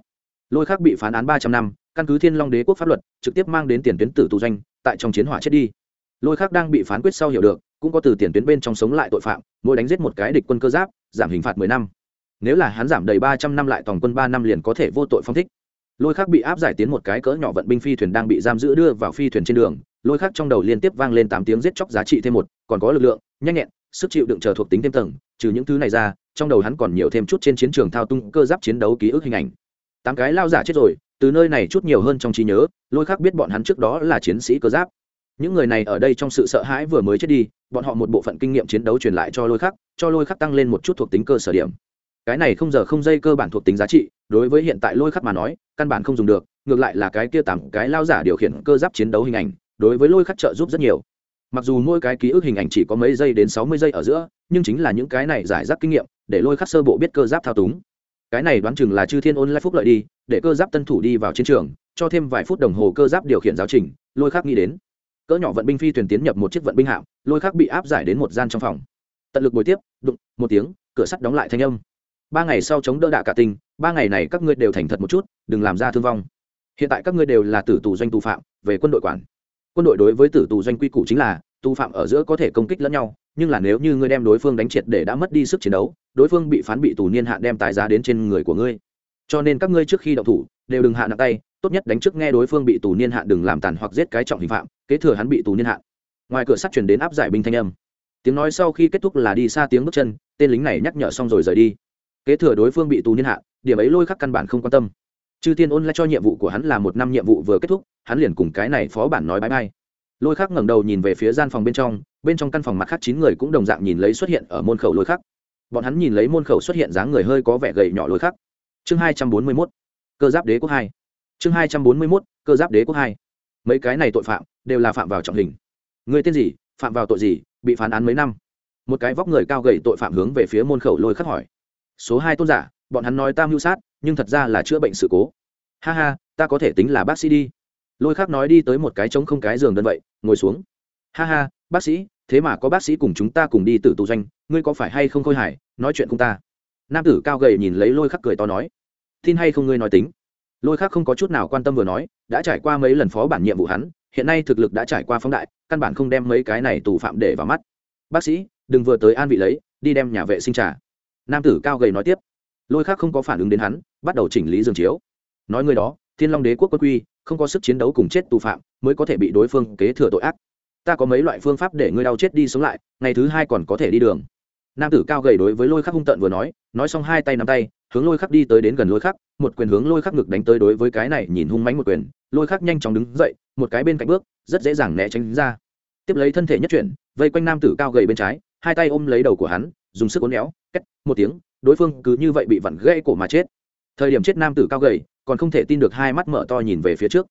Lôi khác bị phán án ba trăm năm, căn cứ thiên long đế quốc pháp luật, trực tiếp mang đến tiền tuyến tử tù doanh, tại trong chiến hỏa chết đi. Lôi khác đang bị phán quyết sau hiểu được, cũng có từ tiền tuyến bên trong sống lại tội phạm, mỗi đánh giết một cái địch quân cơ giáp giảm hình phạt mười năm. Nếu là hắn giảm đầy ba trăm năm lại toàn quân ba năm liền có thể vô tội phong thích. Lôi khác bị áp giải tiến một cái cỡ nhỏ vận binh phi thuyền đang bị giam giữ đưa vào phi thuyền trên đường, lôi khác trong đầu liên tiếp vang lên tám tiếng giết chóc giá trị thêm một, còn có lực lượng, nhanh nhẹn, sức chịu đựng chờ thuộc tính thêm tầng, trừ những thứ này ra, trong đầu hắn còn nhiều thêm chút trên chiến trường thao tung cơ giáp chiến đấu ký ức hình ảnh. Tám cái lao giả chết rồi, từ nơi này chút nhiều hơn trong trí nhớ, lôi khác biết bọn hắn trước đó là chiến sĩ cơ giáp những người này ở đây trong sự sợ hãi vừa mới chết đi bọn họ một bộ phận kinh nghiệm chiến đấu truyền lại cho lôi khắc cho lôi khắc tăng lên một chút thuộc tính cơ sở điểm. Cái này không giờ không dây cơ bản thuộc tính giá trị đối với hiện tại lôi khắc mà nói căn bản không dùng được ngược lại là cái kia tạm, cái lao giả điều khiển cơ giáp chiến đấu hình ảnh đối với lôi khắc trợ giúp rất nhiều. Mặc dù mỗi cái ký ức hình ảnh chỉ có mấy giây đến sáu mươi giây ở giữa nhưng chính là những cái này giải rác kinh nghiệm để lôi khắc sơ bộ biết cơ giáp thao túng. Cái này đoán chừng là chư thiên ôn lai phúc lợi đi để cơ giáp tân thủ đi vào chiến trường cho thêm vài phút đồng hồ cơ giáp điều khiển giáo trình lôi khắc nghĩ đến cỡ nhỏ vận binh phi thuyền tiến nhập một chiếc vận binh hạm, lôi khắc bị áp giải đến một gian trong phòng. Tận lực bồi tiếp, đụng, một tiếng, cửa sắt đóng lại thanh âm. Ba ngày sau chống đỡ đạ cả tinh ba ngày này các ngươi đều thành thật một chút, đừng làm ra thương vong. Hiện tại các ngươi đều là tử tù doanh tù phạm, về quân đội quản. Quân đội đối với tử tù doanh quy củ chính là, tù phạm ở giữa có thể công kích lẫn nhau, nhưng là nếu như ngươi đem đối phương đánh triệt để đã mất đi sức chiến đấu, đối phương bị phán bị tù niên hạn đem tái giá đến trên người của ngươi. Cho nên các ngươi trước khi động thủ, đều đừng hạ nặng tay tốt nhất đánh trước nghe đối phương bị tù niên hạn đừng làm tàn hoặc giết cái trọng hình phạm, kế thừa hắn bị tù niên hạn. Ngoài cửa sắt chuyển đến áp giải binh thanh âm. Tiếng nói sau khi kết thúc là đi xa tiếng bước chân, tên lính này nhắc nhở xong rồi rời đi. Kế thừa đối phương bị tù niên hạn, điểm ấy lôi khắc căn bản không quan tâm. Chư tiên ôn lại cho nhiệm vụ của hắn là một năm nhiệm vụ vừa kết thúc, hắn liền cùng cái này phó bản nói bãi bay lôi khắc ngẩng đầu nhìn về phía gian phòng bên trong bên trong căn phòng mặt khác chín người cũng đồng dạng nhìn lấy xuất hiện ở môn khẩu lôi khắc. Bọn hắn nhìn lấy môn khẩu xuất hiện dáng người hơi có vẻ gầy nhỏ lôi khắc. Chương hai trăm bốn mươi mốt, cơ giáp đế quốc hai chương hai trăm bốn mươi mốt, cơ giáp đế quốc hai. Mấy cái này tội phạm đều là phạm vào trọng hình. Người tên gì, phạm vào tội gì, bị phán án mấy năm? Một cái vóc người cao gầy tội phạm hướng về phía môn khẩu lôi khắc hỏi. Số hai tôn giả, bọn hắn nói ta mưu sát, nhưng thật ra là chữa bệnh sự cố. Ha ha, ta có thể tính là bác sĩ đi. Lôi khắc nói đi tới một cái trống không cái giường đơn vậy, ngồi xuống. Ha ha, bác sĩ, thế mà có bác sĩ cùng chúng ta cùng đi từ tù doanh, ngươi có phải hay không khôi hài, nói chuyện cùng ta? Nam tử cao gầy nhìn lấy lôi khắc cười to nói. Tin hay không ngươi nói tính? Lôi khác không có chút nào quan tâm vừa nói, đã trải qua mấy lần phó bản nhiệm vụ hắn, hiện nay thực lực đã trải qua phóng đại, căn bản không đem mấy cái này tù phạm để vào mắt. Bác sĩ, đừng vừa tới an vị lấy, đi đem nhà vệ sinh trả. nam tử cao gầy nói tiếp. Lôi khác không có phản ứng đến hắn, bắt đầu chỉnh lý giường chiếu. Nói người đó, thiên long đế quốc quân quy, không có sức chiến đấu cùng chết tù phạm, mới có thể bị đối phương kế thừa tội ác. Ta có mấy loại phương pháp để ngươi đau chết đi sống lại, ngày thứ hai còn có thể đi đường. Nam tử cao gầy đối với lôi khắc hung tận vừa nói nói xong hai tay nắm tay hướng lôi khắc đi tới đến gần lôi khắc, một quyền hướng lôi khắc ngực đánh tới đối với cái này nhìn hung mánh một quyền, lôi khắc nhanh chóng đứng dậy, một cái bên cạnh bước, rất dễ dàng né tránh ra. Tiếp lấy thân thể nhất chuyển, vây quanh nam tử cao gầy bên trái, hai tay ôm lấy đầu của hắn, dùng sức uốn éo cách một tiếng, đối phương cứ như vậy bị vặn gãy cổ mà chết. Thời điểm chết nam tử cao gầy, còn không thể tin được hai mắt mở to nhìn về phía trước.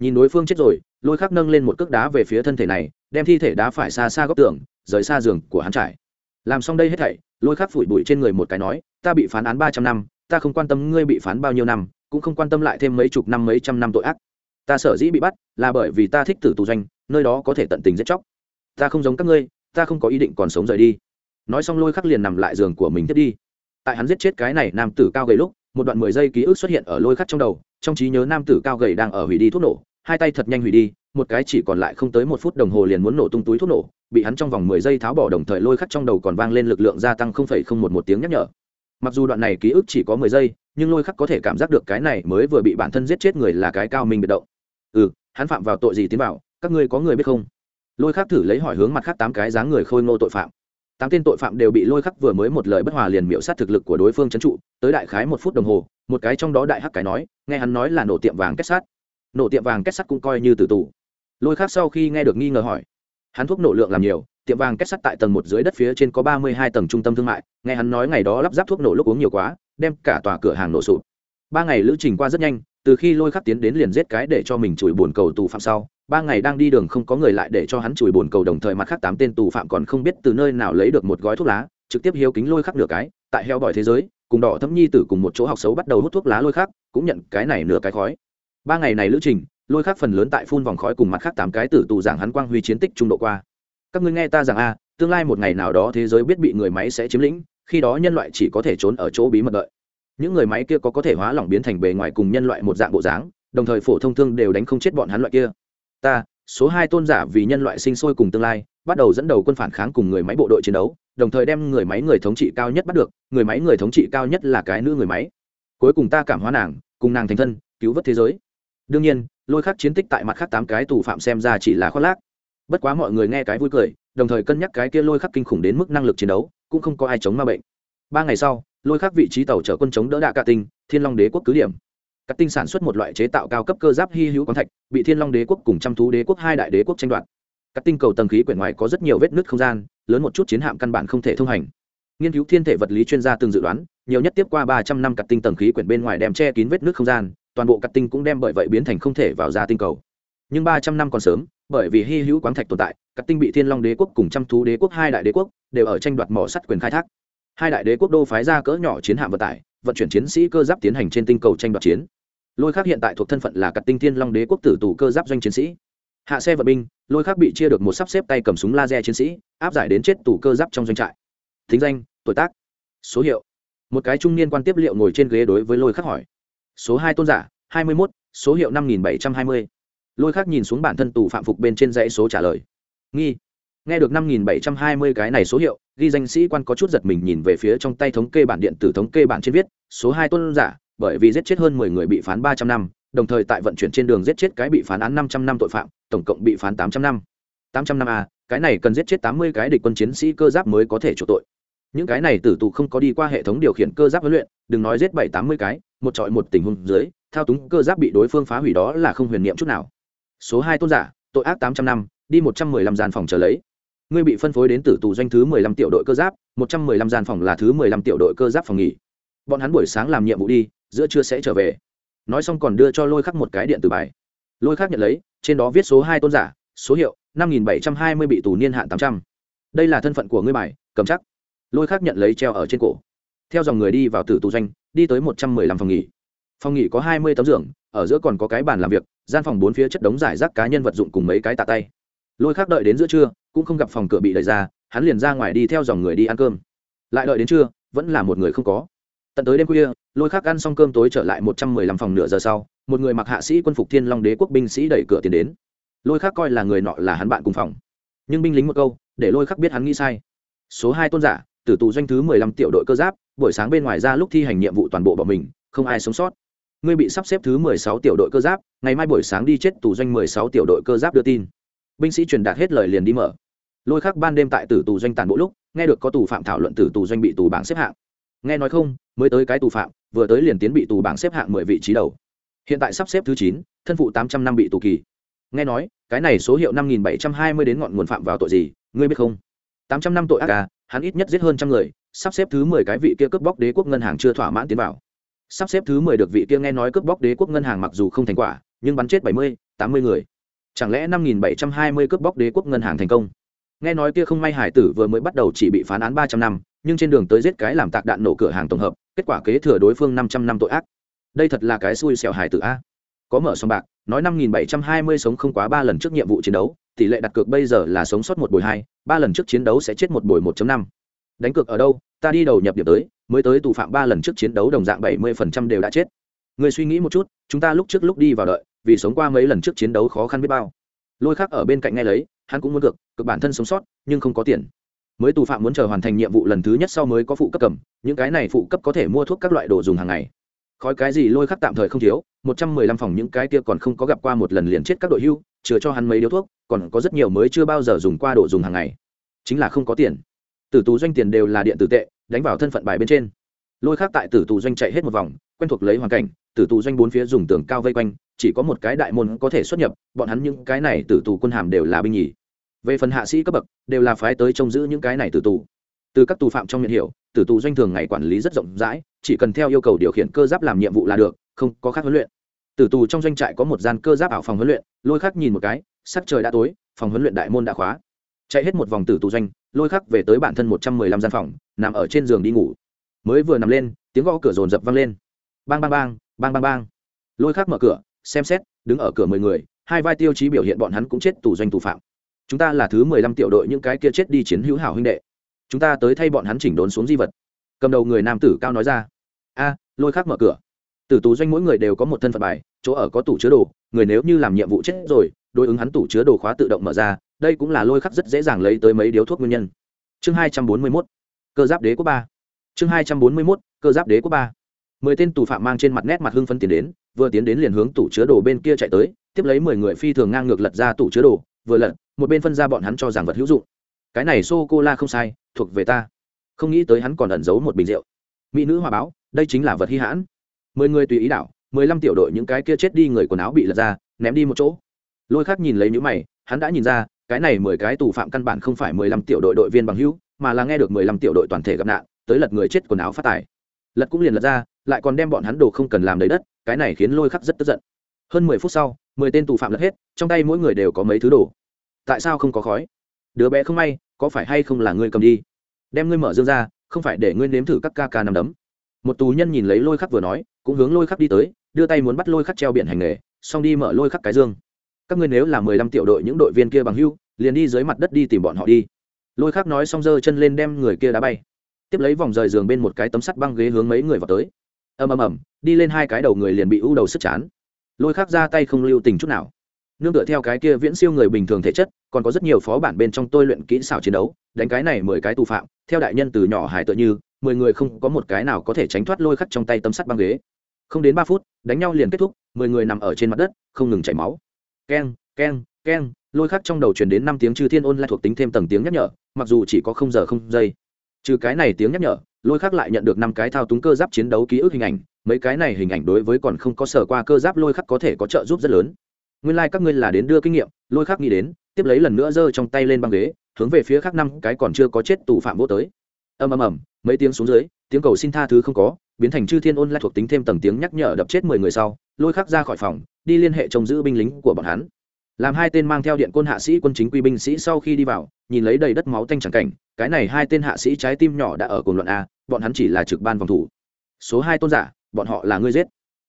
Nhìn đối phương chết rồi, lôi khắc nâng lên một cước đá về phía thân thể này, đem thi thể đá phải xa xa góc tường, rời xa giường của hắn trải. Làm xong đây hết thảy lôi khắc phủi bụi trên người một cái nói, ta bị phán án ba trăm năm, ta không quan tâm ngươi bị phán bao nhiêu năm, cũng không quan tâm lại thêm mấy chục năm mấy trăm năm tội ác. Ta sở dĩ bị bắt, là bởi vì ta thích tử tù doanh, nơi đó có thể tận tình giết chóc. Ta không giống các ngươi, ta không có ý định còn sống rời đi. Nói xong lôi khắc liền nằm lại giường của mình thiết đi. Tại hắn giết chết cái này nam tử cao gầy lúc, một đoạn mười giây ký ức xuất hiện ở lôi khắc trong đầu, trong trí nhớ nam tử cao gầy đang ở hủy đi thuốc nổ hai tay thật nhanh hủy đi, một cái chỉ còn lại không tới một phút đồng hồ liền muốn nổ tung túi thuốc nổ, bị hắn trong vòng mười giây tháo bỏ đồng thời lôi khắc trong đầu còn vang lên lực lượng gia tăng không phẩy không một một tiếng nhắc nhở. Mặc dù đoạn này ký ức chỉ có mười giây, nhưng lôi khắc có thể cảm giác được cái này mới vừa bị bản thân giết chết người là cái cao minh biệt động. Ừ hắn phạm vào tội gì tiến vào các ngươi có người biết không? Lôi khắc thử lấy hỏi hướng mặt khác tám cái dáng người khôi ngô tội phạm. Tám tên tội phạm đều bị lôi khắc vừa mới một lời bất hòa liền miễu sát thực lực của đối phương trấn trụ, tới đại khái một phút đồng hồ, một cái trong đó đại hắc cái nói, nghe hắn nói là nổ tiệm vàng kết sát nổ tiệm vàng kết sắt cũng coi như tử tù. Lôi khắc sau khi nghe được nghi ngờ hỏi, hắn thuốc nổ lượng làm nhiều, tiệm vàng kết sắt tại tầng một dưới đất phía trên có ba mươi hai tầng trung tâm thương mại, nghe hắn nói ngày đó lắp ráp thuốc nổ lúc uống nhiều quá, đem cả tòa cửa hàng nổ sụp. Ba ngày lữ trình qua rất nhanh, từ khi lôi khắc tiến đến liền giết cái để cho mình chùi bồn cầu tù phạm sau, ba ngày đang đi đường không có người lại để cho hắn chùi bồn cầu đồng thời mặt khác tám tên tù phạm còn không biết từ nơi nào lấy được một gói thuốc lá, trực tiếp hiếu kính lôi khắc nửa cái, tại heo bỏi thế giới, cùng đỏ thấm nhi tử cùng một chỗ học xấu bắt đầu hút thuốc lá lôi khắc, cũng nhận cái này nửa cái khói ba ngày này lữ trình, lôi khắc phần lớn tại phun vòng khói cùng mặt khác tám cái tử tù giảng hắn quang huy chiến tích trung độ qua. Các ngươi nghe ta rằng a, tương lai một ngày nào đó thế giới biết bị người máy sẽ chiếm lĩnh, khi đó nhân loại chỉ có thể trốn ở chỗ bí mật đợi. Những người máy kia có có thể hóa lỏng biến thành bề ngoài cùng nhân loại một dạng bộ dáng, đồng thời phổ thông thương đều đánh không chết bọn hắn loại kia. Ta, số hai tôn giả vì nhân loại sinh sôi cùng tương lai, bắt đầu dẫn đầu quân phản kháng cùng người máy bộ đội chiến đấu, đồng thời đem người máy người thống trị cao nhất bắt được, người máy người thống trị cao nhất là cái nữ người máy. Cuối cùng ta cảm hóa nàng, cùng nàng thành thân, cứu vớt thế giới đương nhiên, lôi khắc chiến tích tại mặt khác tám cái tù phạm xem ra chỉ là khoác lác. Bất quá mọi người nghe cái vui cười, đồng thời cân nhắc cái kia lôi khắc kinh khủng đến mức năng lực chiến đấu, cũng không có ai chống ma bệnh. Ba ngày sau, lôi khắc vị trí tàu chở quân chống đỡ đạ cạ tinh, thiên long đế quốc cứ điểm. Các tinh sản xuất một loại chế tạo cao cấp cơ giáp hy hữu quán thạch, bị thiên long đế quốc cùng trăm thú đế quốc hai đại đế quốc tranh đoạt. Các tinh cầu tầng khí quyển ngoài có rất nhiều vết nứt không gian, lớn một chút chiến hạm căn bản không thể thông hành. Nghiên cứu thiên thể vật lý chuyên gia từng dự đoán, nhiều nhất tiếp qua ba trăm năm cặp tinh tầng khí quyển bên ngoài đem che kín vết nứt không gian toàn bộ cắt tinh cũng đem bởi vậy biến thành không thể vào ra tinh cầu. Nhưng ba trăm năm còn sớm, bởi vì hy hữu quáng thạch tồn tại, cắt tinh bị thiên long đế quốc cùng trăm thú đế quốc hai đại đế quốc đều ở tranh đoạt mỏ sắt quyền khai thác. Hai đại đế quốc đô phái ra cỡ nhỏ chiến hạm vận tải, vận chuyển chiến sĩ cơ giáp tiến hành trên tinh cầu tranh đoạt chiến. Lôi khác hiện tại thuộc thân phận là cặp tinh thiên long đế quốc tử tù cơ giáp doanh chiến sĩ. Hạ xe vận binh, lôi khác bị chia được một sắp xếp tay cầm súng laser chiến sĩ, áp giải đến chết tù cơ giáp trong doanh trại. Thính danh, tuổi tác, số hiệu. Một cái trung niên quan tiếp liệu ngồi trên ghế đối với lôi khắc hỏi số hai tôn giả, hai mươi mốt, số hiệu năm nghìn bảy trăm hai mươi. Lôi khắc nhìn xuống bản thân tù phạm phục bên trên dãy số trả lời. Nghi. Nghe được năm nghìn bảy trăm hai mươi cái này số hiệu, ghi danh sĩ quan có chút giật mình nhìn về phía trong tay thống kê bản điện tử thống kê bản trên viết, số hai tôn giả, bởi vì giết chết hơn mười người bị phán ba trăm năm, đồng thời tại vận chuyển trên đường giết chết cái bị phán án năm trăm năm tội phạm, tổng cộng bị phán tám trăm năm. Tám trăm năm a, cái này cần giết chết tám mươi cái địch quân chiến sĩ cơ giáp mới có thể chủ tội những cái này tử tù không có đi qua hệ thống điều khiển cơ giáp huấn luyện, đừng nói giết bảy tám mươi cái, một trọi một tình huống dưới, thao túng cơ giáp bị đối phương phá hủy đó là không huyền niệm chút nào. Số hai tôn giả, tội ác tám trăm năm, đi một trăm mười lăm gian phòng trở lấy. Ngươi bị phân phối đến tử tù doanh thứ mười lăm tiểu đội cơ giáp, một trăm mười lăm gian phòng là thứ mười lăm tiểu đội cơ giáp phòng nghỉ. Bọn hắn buổi sáng làm nhiệm vụ đi, giữa trưa sẽ trở về. Nói xong còn đưa cho lôi khắc một cái điện tử bài. Lôi khắc nhận lấy, trên đó viết số hai tôn giả, số hiệu năm nghìn bảy trăm hai mươi bị tù niên hạn tám trăm. Đây là thân phận của ngươi bài, cầm chắc lôi khắc nhận lấy treo ở trên cổ. Theo dòng người đi vào tử tù doanh, đi tới một trăm mười lăm phòng nghỉ. Phòng nghỉ có hai mươi tấm giường, ở giữa còn có cái bàn làm việc, gian phòng bốn phía chất đống giải rác cá nhân vật dụng cùng mấy cái tạ tay. Lôi khắc đợi đến giữa trưa, cũng không gặp phòng cửa bị đẩy ra, hắn liền ra ngoài đi theo dòng người đi ăn cơm. Lại đợi đến trưa, vẫn là một người không có. Tận tới đêm khuya, lôi khắc ăn xong cơm tối trở lại một trăm mười lăm phòng nửa giờ sau, một người mặc hạ sĩ quân phục thiên long đế quốc binh sĩ đẩy cửa tiến đến. Lôi khắc coi là người nọ là hắn bạn cùng phòng. Nhưng binh lính một câu, để lôi khắc biết hắn nghĩ sai. Số hai tôn giả tử tù doanh thứ mười lăm tiểu đội cơ giáp, buổi sáng bên ngoài ra lúc thi hành nhiệm vụ toàn bộ bọn mình, không ai sống sót. Ngươi bị sắp xếp thứ mười sáu tiểu đội cơ giáp, ngày mai buổi sáng đi chết tù doanh mười sáu tiểu đội cơ giáp đưa tin. Binh sĩ truyền đạt hết lời liền đi mở. Lôi khắc ban đêm tại tử tù doanh tàn bộ lúc, nghe được có tù phạm thảo luận tử tù doanh bị tù bảng xếp hạng. Nghe nói không, mới tới cái tù phạm, vừa tới liền tiến bị tù bảng xếp hạng mười vị trí đầu. Hiện tại sắp xếp thứ chín, thân phụ tám trăm năm bị tù kỳ. Nghe nói, cái này số hiệu năm nghìn bảy trăm hai mươi đến ngọn nguồn phạm vào tội gì, ngươi biết không? Tám trăm năm tội ác à hắn ít nhất giết hơn trăm người, sắp xếp thứ mười cái vị kia cướp bóc đế quốc ngân hàng chưa thỏa mãn tiến vào. Sắp xếp thứ mười được vị kia nghe nói cướp bóc đế quốc ngân hàng mặc dù không thành quả, nhưng bắn chết bảy mươi, tám mươi người. Chẳng lẽ năm nghìn bảy trăm hai mươi cướp bóc đế quốc ngân hàng thành công? Nghe nói kia không may hải tử vừa mới bắt đầu chỉ bị phán án ba trăm năm, nhưng trên đường tới giết cái làm tạc đạn nổ cửa hàng tổng hợp, kết quả kế thừa đối phương năm trăm năm tội ác. Đây thật là cái xui xẻo hải tử a. Có mở sòng bạc, nói năm nghìn bảy trăm hai mươi sống không quá ba lần trước nhiệm vụ chiến đấu tỷ lệ đặt cược bây giờ là sống sót một buổi hai, ba lần trước chiến đấu sẽ chết một buổi một năm. Đánh cược ở đâu? Ta đi đầu nhập điểm tới, mới tới tù phạm ba lần trước chiến đấu đồng dạng bảy mươi phần trăm đều đã chết. Người suy nghĩ một chút, chúng ta lúc trước lúc đi vào đợi, vì sống qua mấy lần trước chiến đấu khó khăn biết bao. Lôi khác ở bên cạnh nghe lấy, hắn cũng muốn cược cực bản thân sống sót, nhưng không có tiền. Mới tù phạm muốn chờ hoàn thành nhiệm vụ lần thứ nhất sau mới có phụ cấp cầm, những cái này phụ cấp có thể mua thuốc các loại đồ dùng hàng ngày khói cái gì lôi khắc tạm thời không thiếu, một trăm mười lăm phòng những cái kia còn không có gặp qua một lần liền chết các đội hưu, chừa cho hắn mấy điếu thuốc, còn có rất nhiều mới chưa bao giờ dùng qua đồ dùng hàng ngày. Chính là không có tiền. Tử tù doanh tiền đều là điện tử tệ, đánh vào thân phận bài bên trên. Lôi khác tại tử tù doanh chạy hết một vòng, quen thuộc lấy hoàn cảnh, tử tù doanh bốn phía dùng tường cao vây quanh, chỉ có một cái đại môn có thể xuất nhập, bọn hắn những cái này tử tù quân hàm đều là binh nhì. Về phần hạ sĩ cấp bậc, đều là phái tới trông giữ những cái này tử tù. Từ các tù phạm trong miệng hiểu, tử tù doanh thường ngày quản lý rất rộng rãi chỉ cần theo yêu cầu điều khiển cơ giáp làm nhiệm vụ là được, không có khác huấn luyện. Tử tù trong doanh trại có một gian cơ giáp ảo phòng huấn luyện, lôi khắc nhìn một cái, sắc trời đã tối, phòng huấn luyện đại môn đã khóa. Chạy hết một vòng tử tù doanh, lôi khắc về tới bản thân một trăm mười lăm gian phòng, nằm ở trên giường đi ngủ. Mới vừa nằm lên, tiếng gõ cửa rồn rập vang lên. Bang bang bang bang bang bang. Lôi khắc mở cửa, xem xét, đứng ở cửa mười người, hai vai tiêu chí biểu hiện bọn hắn cũng chết tù doanh tù phạm. Chúng ta là thứ mười lăm tiểu đội những cái kia chết đi chiến hữu hảo huynh đệ. Chúng ta tới thay bọn hắn chỉnh đốn xuống di vật cầm đầu người nam tử cao nói ra. A, lôi khắc mở cửa. Tử tù doanh mỗi người đều có một thân phận bài, chỗ ở có tủ chứa đồ, người nếu như làm nhiệm vụ chết rồi, đối ứng hắn tủ chứa đồ khóa tự động mở ra, đây cũng là lôi khắc rất dễ dàng lấy tới mấy điếu thuốc nguyên nhân. Chương hai trăm bốn mươi mốt, cơ giáp đế quốc ba. Chương hai trăm bốn mươi mốt, cơ giáp đế quốc ba. Mười tên tù phạm mang trên mặt nét mặt hưng phân tiến đến, vừa tiến đến liền hướng tủ chứa đồ bên kia chạy tới, tiếp lấy mười người phi thường ngang ngược lật ra tủ chứa đồ, vừa lật, một bên phân ra bọn hắn cho rằng vật hữu dụng. Cái này sô cô la không sai, thuộc về ta không nghĩ tới hắn còn ẩn giấu một bình rượu. Mỹ nữ hòa báo, đây chính là vật hy hãn. Mười người tùy ý đảo, mười lăm tiểu đội những cái kia chết đi người quần áo bị lật ra, ném đi một chỗ. Lôi khác nhìn lấy những mày, hắn đã nhìn ra, cái này mười cái tù phạm căn bản không phải mười lăm tiểu đội đội viên bằng hữu, mà là nghe được mười lăm tiểu đội toàn thể gặp nạn, tới lật người chết quần áo phát tài. Lật cũng liền lật ra, lại còn đem bọn hắn đồ không cần làm đầy đất, cái này khiến lôi khắc rất tức giận. Hơn mười phút sau, mười tên tù phạm lật hết, trong tay mỗi người đều có mấy thứ đồ. Tại sao không có khói? Đứa bé không may, có phải hay không là ngươi cầm đi? Đem ngươi mở dương ra, không phải để ngươi nếm thử các ca ca nằm đấm. Một tù nhân nhìn lấy lôi khắc vừa nói, cũng hướng lôi khắc đi tới, đưa tay muốn bắt lôi khắc treo biển hành nghề, xong đi mở lôi khắc cái dương. Các ngươi nếu là mười lăm tiểu đội những đội viên kia bằng hưu, liền đi dưới mặt đất đi tìm bọn họ đi. Lôi khắc nói xong giơ chân lên đem người kia đá bay. Tiếp lấy vòng rời giường bên một cái tấm sắt băng ghế hướng mấy người vào tới. Ầm ầm ầm, đi lên hai cái đầu người liền bị u đầu sức chán. Lôi khắc ra tay không lưu tình chút nào nương tựa theo cái kia viễn siêu người bình thường thể chất, còn có rất nhiều phó bản bên trong tôi luyện kỹ xảo chiến đấu, đánh cái này mười cái tù phạm, theo đại nhân từ nhỏ hải tựa như, mười người không có một cái nào có thể tránh thoát lôi khắc trong tay tấm sắt băng ghế. Không đến ba phút, đánh nhau liền kết thúc, mười người nằm ở trên mặt đất, không ngừng chảy máu. Keng keng keng, lôi khắc trong đầu chuyển đến năm tiếng chư thiên ôn lại thuộc tính thêm tầng tiếng nhắc nhở, mặc dù chỉ có không giờ không giây. Trừ cái này tiếng nhắc nhở, lôi khắc lại nhận được năm cái thao túng cơ giáp chiến đấu ký ức hình ảnh, mấy cái này hình ảnh đối với còn không có sở qua cơ giáp lôi khắc có thể có trợ giúp rất lớn nguyên lai、like、các ngươi là đến đưa kinh nghiệm, lôi khắc nghĩ đến, tiếp lấy lần nữa giơ trong tay lên băng ghế, hướng về phía khác năm cái còn chưa có chết tù phạm vô tới. Ầm ầm ầm, mấy tiếng xuống dưới, tiếng cầu xin tha thứ không có, biến thành chư thiên ôn lại thuộc tính thêm tầng tiếng nhắc nhở đập chết mười người sau, lôi khắc ra khỏi phòng, đi liên hệ trông giữ binh lính của bọn hắn. Làm hai tên mang theo điện côn hạ sĩ quân chính quy binh sĩ sau khi đi vào, nhìn lấy đầy đất máu tanh trắng cảnh, cái này hai tên hạ sĩ trái tim nhỏ đã ở cùng luận a, bọn hắn chỉ là trực ban phòng thủ. Số hai tôn giả, bọn họ là ngươi giết.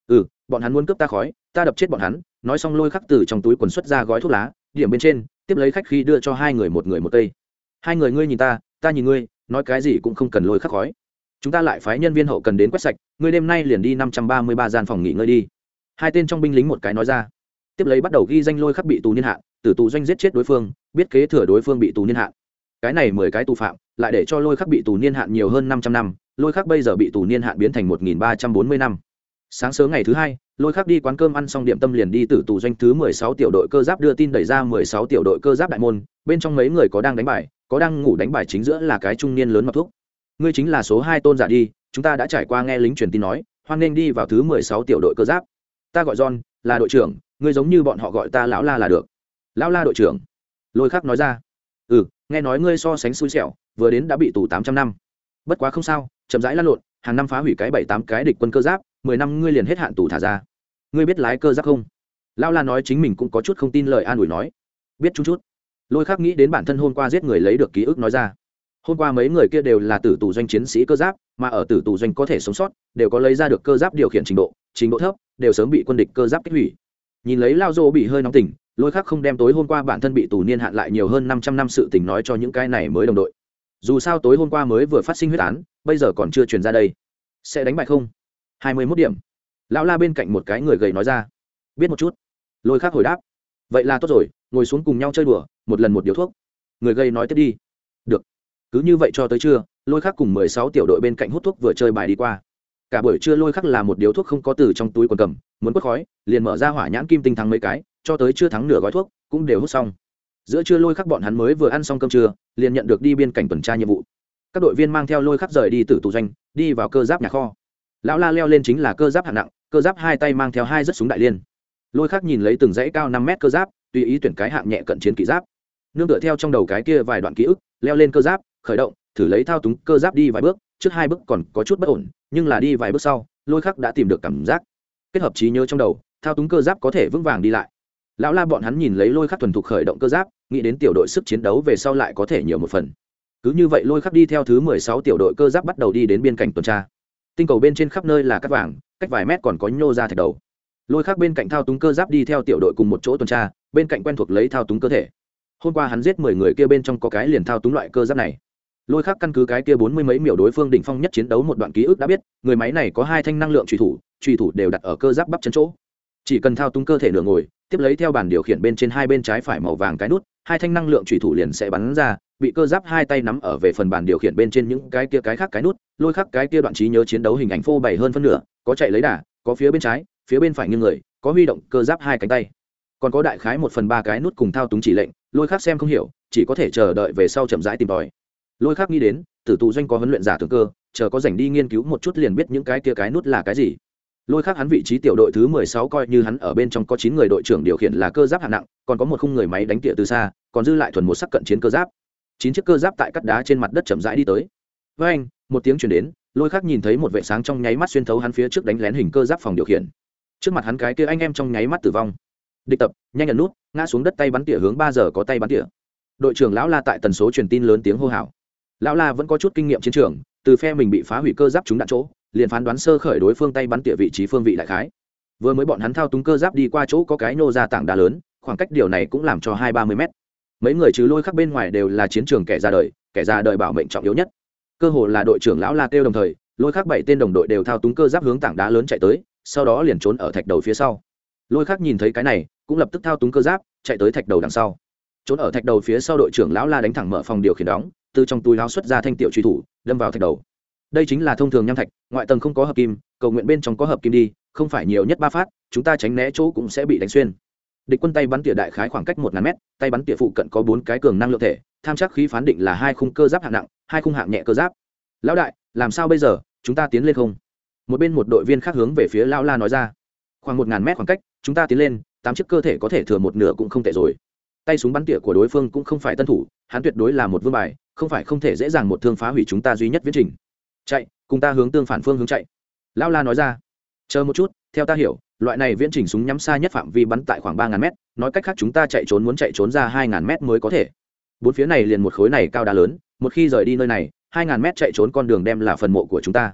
Ừ bọn hắn muốn cướp ta khói, ta đập chết bọn hắn, nói xong lôi khắc từ trong túi quần xuất ra gói thuốc lá, điểm bên trên, tiếp lấy khách khi đưa cho hai người một người một cây. Hai người ngươi nhìn ta ta nhìn ngươi, nói cái gì cũng không cần lôi khắc khói. Chúng ta lại phái nhân viên hậu cần đến quét sạch, ngươi đêm nay liền đi năm trăm ba mươi ba gian phòng nghỉ ngơi đi. Hai tên trong binh lính một cái nói ra. Tiếp lấy bắt đầu ghi danh lôi khắc bị tù niên hạn tử tù doanh giết chết đối phương, biết kế thừa đối phương bị tù niên hạn. Cái này mười cái tù phạm, lại để cho lôi khắc bị tù niên hạn nhiều hơn năm trăm năm, lôi khắc bây giờ bị tù niên hạn biến thành một nghìn ba trăm bốn mươi năm. Sáng sớm ngày thứ hai lôi khắc đi quán cơm ăn xong điểm tâm liền đi từ tù doanh thứ mười sáu tiểu đội cơ giáp đưa tin đẩy ra mười sáu tiểu đội cơ giáp đại môn, bên trong mấy người có đang đánh bài, có đang ngủ đánh bài chính giữa là cái trung niên lớn mập thuốc ngươi chính là số hai tôn giả đi, chúng ta đã trải qua nghe lính truyền tin nói, hoan nghênh đi vào thứ mười sáu tiểu đội cơ giáp. Ta gọi john, là đội trưởng, ngươi giống như bọn họ gọi ta lão la là được. Lão la đội trưởng. Lôi khắc nói ra. Ừ nghe nói ngươi so sánh xui xẻo, vừa đến đã bị tù tám trăm năm. Bất quá không sao, chậm rãi lăn lộn, hàng năm phá hủy cái bảy tám cái địch quân cơ giáp mười năm ngươi liền hết hạn tù thả ra. Ngươi biết lái cơ giáp không? Lao la nói chính mình cũng có chút không tin lời an ủi nói. Biết chút chút. Lôi khắc nghĩ đến bản thân hôm qua giết người lấy được ký ức nói ra. Hôm qua mấy người kia đều là tử tù doanh chiến sĩ cơ giáp, mà ở tử tù doanh có thể sống sót, đều có lấy ra được cơ giáp điều khiển trình độ trình độ thấp, đều sớm bị quân địch cơ giáp kích hủy. Nhìn lấy lao dô bị hơi nóng tỉnh, lôi khắc không đem tối hôm qua bản thân bị tù niên hạn lại nhiều hơn năm trăm năm sự tình nói cho những cái này mới đồng đội. Dù sao tối hôm qua mới vừa phát sinh huyết án, bây giờ còn chưa truyền ra đây. Sẽ đánh bại không? Hai mươi mốt điểm. Lão la bên cạnh một cái người gầy nói ra. Biết một chút. Lôi khắc hồi đáp. Vậy là tốt rồi, ngồi xuống cùng nhau chơi đùa, một lần một điếu thuốc. Người gầy nói tiếp đi. Được. Cứ như vậy cho tới trưa, lôi khắc cùng mười sáu tiểu đội bên cạnh hút thuốc vừa chơi bài đi qua. Cả buổi trưa lôi khắc là một điếu thuốc không có từ trong túi quần cầm, muốn quất khói, liền mở ra hỏa nhãn kim tinh thắng mấy cái, cho tới trưa thắng nửa gói thuốc, cũng đều hút xong. Giữa trưa lôi khắc bọn hắn mới vừa ăn xong cơm trưa, liền nhận được đi biên cảnh tuần tra nhiệm vụ. Các đội viên mang theo lôi khắc rời đi từ tù doanh, đi vào cơ giáp nhà kho lão la leo lên chính là cơ giáp hạng nặng, cơ giáp hai tay mang theo hai rất súng đại liên. Lôi khắc nhìn lấy từng dãy cao năm mét cơ giáp, tùy ý tuyển cái hạng nhẹ cận chiến kỹ giáp. Nương tựa theo trong đầu cái kia vài đoạn ký ức, leo lên cơ giáp, khởi động, thử lấy thao túng cơ giáp đi vài bước, trước hai bước còn có chút bất ổn, nhưng là đi vài bước sau, lôi khắc đã tìm được cảm giác. Kết hợp trí nhớ trong đầu, thao túng cơ giáp có thể vững vàng đi lại. Lão la bọn hắn nhìn lấy lôi khắc thuần thục khởi động cơ giáp, nghĩ đến tiểu đội sức chiến đấu về sau lại có thể nhiều một phần. Cứ như vậy lôi khắc đi theo thứ mười sáu tiểu đội cơ giáp bắt đầu đi đến biên cảnh tuần tra tinh cầu bên trên khắp nơi là cắt vàng, cách vài mét còn có nhô ra thạch đầu. Lôi khắc bên cạnh thao túng cơ giáp đi theo tiểu đội cùng một chỗ tuần tra, bên cạnh quen thuộc lấy thao túng cơ thể. Hôm qua hắn giết mười người kia bên trong có cái liền thao túng loại cơ giáp này. Lôi khắc căn cứ cái kia bốn mươi mấy miểu đối phương đỉnh phong nhất chiến đấu một đoạn ký ức đã biết, người máy này có hai thanh năng lượng truy thủ truy thủ đều đặt ở cơ giáp bắp chân chỗ. Chỉ cần thao túng cơ thể nửa ngồi, tiếp lấy theo bàn điều khiển bên trên hai bên trái phải màu vàng cái nút, hai thanh năng lượng truy thủ liền sẽ bắn ra bị cơ giáp hai tay nắm ở về phần bàn điều khiển bên trên những cái kia cái khác cái nút, lôi khắc cái kia đoạn trí nhớ chiến đấu hình ảnh phô bày hơn phân nửa, có chạy lấy đà, có phía bên trái, phía bên phải như người, có huy động cơ giáp hai cánh tay. Còn có đại khái một phần ba cái nút cùng thao túng chỉ lệnh, lôi khắc xem không hiểu, chỉ có thể chờ đợi về sau chậm rãi tìm tòi. Lôi khắc nghĩ đến, tử tù doanh có huấn luyện giả thường cơ, chờ có dành đi nghiên cứu một chút liền biết những cái kia cái nút là cái gì. Lôi khắc hắn vị trí tiểu đội thứ mười sáu coi như hắn ở bên trong có chín người đội trưởng điều khiển là cơ giáp hạng nặng, còn có một khung người máy đánh tỉa từ xa, còn dư lại thuần một sắc cận chiến cơ giáp chín chiếc cơ giáp tại cắt đá trên mặt đất chậm rãi đi tới. Với anh, một tiếng chuyển đến, lôi khác nhìn thấy một vệ sáng trong nháy mắt xuyên thấu hắn phía trước đánh lén hình cơ giáp phòng điều khiển. Trước mặt hắn cái kia anh em trong nháy mắt tử vong. Địch tập, nhanh nhận nút, ngã xuống đất tay bắn tỉa hướng ba giờ có tay bắn tỉa. Đội trưởng lão la tại tần số truyền tin lớn tiếng hô hào. Lão la vẫn có chút kinh nghiệm chiến trường, từ phe mình bị phá hủy cơ giáp trúng đạn chỗ, liền phán đoán sơ khởi đối phương tay bắn tỉa vị trí phương vị đại khái. Vừa mới bọn hắn thao túng cơ giáp đi qua chỗ có cái nô ra tảng đá lớn, khoảng cách điều này cũng làm cho hai ba mươi mét mấy người trừ lôi khắc bên ngoài đều là chiến trường kẻ ra đời, kẻ ra đời bảo mệnh trọng yếu nhất. Cơ hồ là đội trưởng lão la kêu đồng thời, lôi khắc bảy tên đồng đội đều thao túng cơ giáp hướng tảng đá lớn chạy tới, sau đó liền trốn ở thạch đầu phía sau. Lôi khắc nhìn thấy cái này, cũng lập tức thao túng cơ giáp, chạy tới thạch đầu đằng sau. Trốn ở thạch đầu phía sau đội trưởng lão la đánh thẳng mở phòng điều khiển đóng, từ trong túi lao xuất ra thanh tiểu truy thủ, đâm vào thạch đầu. Đây chính là thông thường nham thạch, ngoại tầng không có hợp kim, cầu nguyện bên trong có hợp kim đi, không phải nhiều nhất ba phát, chúng ta tránh né chỗ cũng sẽ bị đánh xuyên địch quân tay bắn tỉa đại khái khoảng cách một ngàn mét, tay bắn tỉa phụ cận có bốn cái cường năng lượng thể, tham chắc khí phán định là hai khung cơ giáp hạng nặng, hai khung hạng nhẹ cơ giáp. Lão đại, làm sao bây giờ? Chúng ta tiến lên không? Một bên một đội viên khác hướng về phía lao la nói ra. Khoảng một ngàn mét khoảng cách, chúng ta tiến lên, tám chiếc cơ thể có thể thừa một nửa cũng không tệ rồi. Tay súng bắn tỉa của đối phương cũng không phải tân thủ, hắn tuyệt đối là một vương bài, không phải không thể dễ dàng một thương phá hủy chúng ta duy nhất viễn trình. Chạy, cùng ta hướng tương phản phương hướng chạy. Lao la nói ra. Chờ một chút, theo ta hiểu loại này viễn trình súng nhắm xa nhất phạm vi bắn tại khoảng ba ngàn mét, nói cách khác chúng ta chạy trốn muốn chạy trốn ra hai ngàn mét mới có thể. Bốn phía này liền một khối này cao đá lớn, một khi rời đi nơi này, hai ngàn mét chạy trốn con đường đem là phần mộ của chúng ta.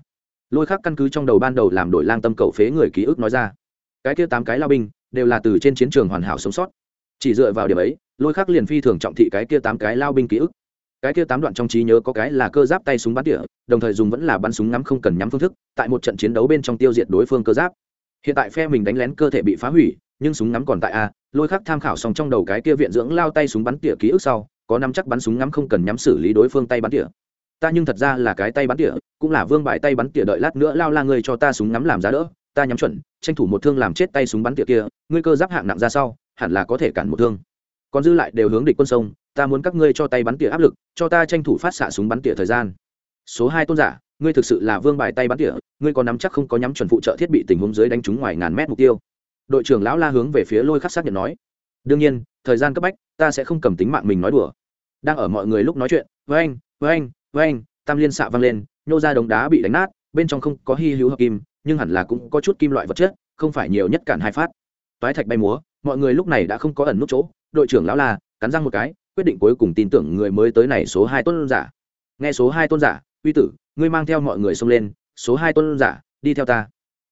Lôi khắc căn cứ trong đầu ban đầu làm đổi lang tâm cầu phế người ký ức nói ra. Cái kia tám cái lao binh, đều là từ trên chiến trường hoàn hảo sống sót. Chỉ dựa vào điểm ấy, lôi khắc liền phi thường trọng thị cái kia tám cái lao binh ký ức. Cái kia tám đoạn trong trí nhớ có cái là cơ giáp tay súng bắn tỉa, đồng thời dùng vẫn là bắn súng ngắm không cần nhắm phương thức, tại một trận chiến đấu bên trong tiêu diệt đối phương cơ giáp hiện tại phe mình đánh lén cơ thể bị phá hủy, nhưng súng ngắm còn tại a, lôi khắc tham khảo xong trong đầu cái kia viện dưỡng lao tay súng bắn tỉa ký ức sau, có nắm chắc bắn súng ngắm không cần nhắm xử lý đối phương tay bắn tỉa. Ta nhưng thật ra là cái tay bắn tỉa, cũng là vương bài tay bắn tỉa đợi lát nữa lao la ngươi cho ta súng ngắm làm giá đỡ, ta nhắm chuẩn, tranh thủ một thương làm chết tay súng bắn tỉa kia, ngươi cơ giáp hạng nặng ra sau, hẳn là có thể cản một thương. Còn dư lại đều hướng địch quân sông, ta muốn các ngươi cho tay bắn tỉa áp lực, cho ta tranh thủ phát xạ súng bắn tỉa thời gian. Số hai tôn giả ngươi thực sự là vương bài tay bắn tỉa, ngươi có nắm chắc không có nhắm chuẩn phụ trợ thiết bị tình huống dưới đánh trúng ngoài ngàn mét mục tiêu? Đội trưởng lão la hướng về phía lôi khắc xác nhận nói. Đương nhiên, thời gian cấp bách, ta sẽ không cầm tính mạng mình nói đùa. Đang ở mọi người lúc nói chuyện với anh với anh với anh tam liên xạ văng lên nhô ra đống đá bị đánh nát, bên trong không có hy hữu hợp kim, nhưng hẳn là cũng có chút kim loại vật chất, không phải nhiều nhất cản hai phát. Toái thạch bay múa, mọi người lúc này đã không có ẩn nút chỗ, đội trưởng lão la cắn răng một cái, quyết định cuối cùng tin tưởng người mới tới này số hai tôn giả. Nghe số hai tôn giả uy tử, ngươi mang theo mọi người xông lên, số hai tôn giả, đi theo ta.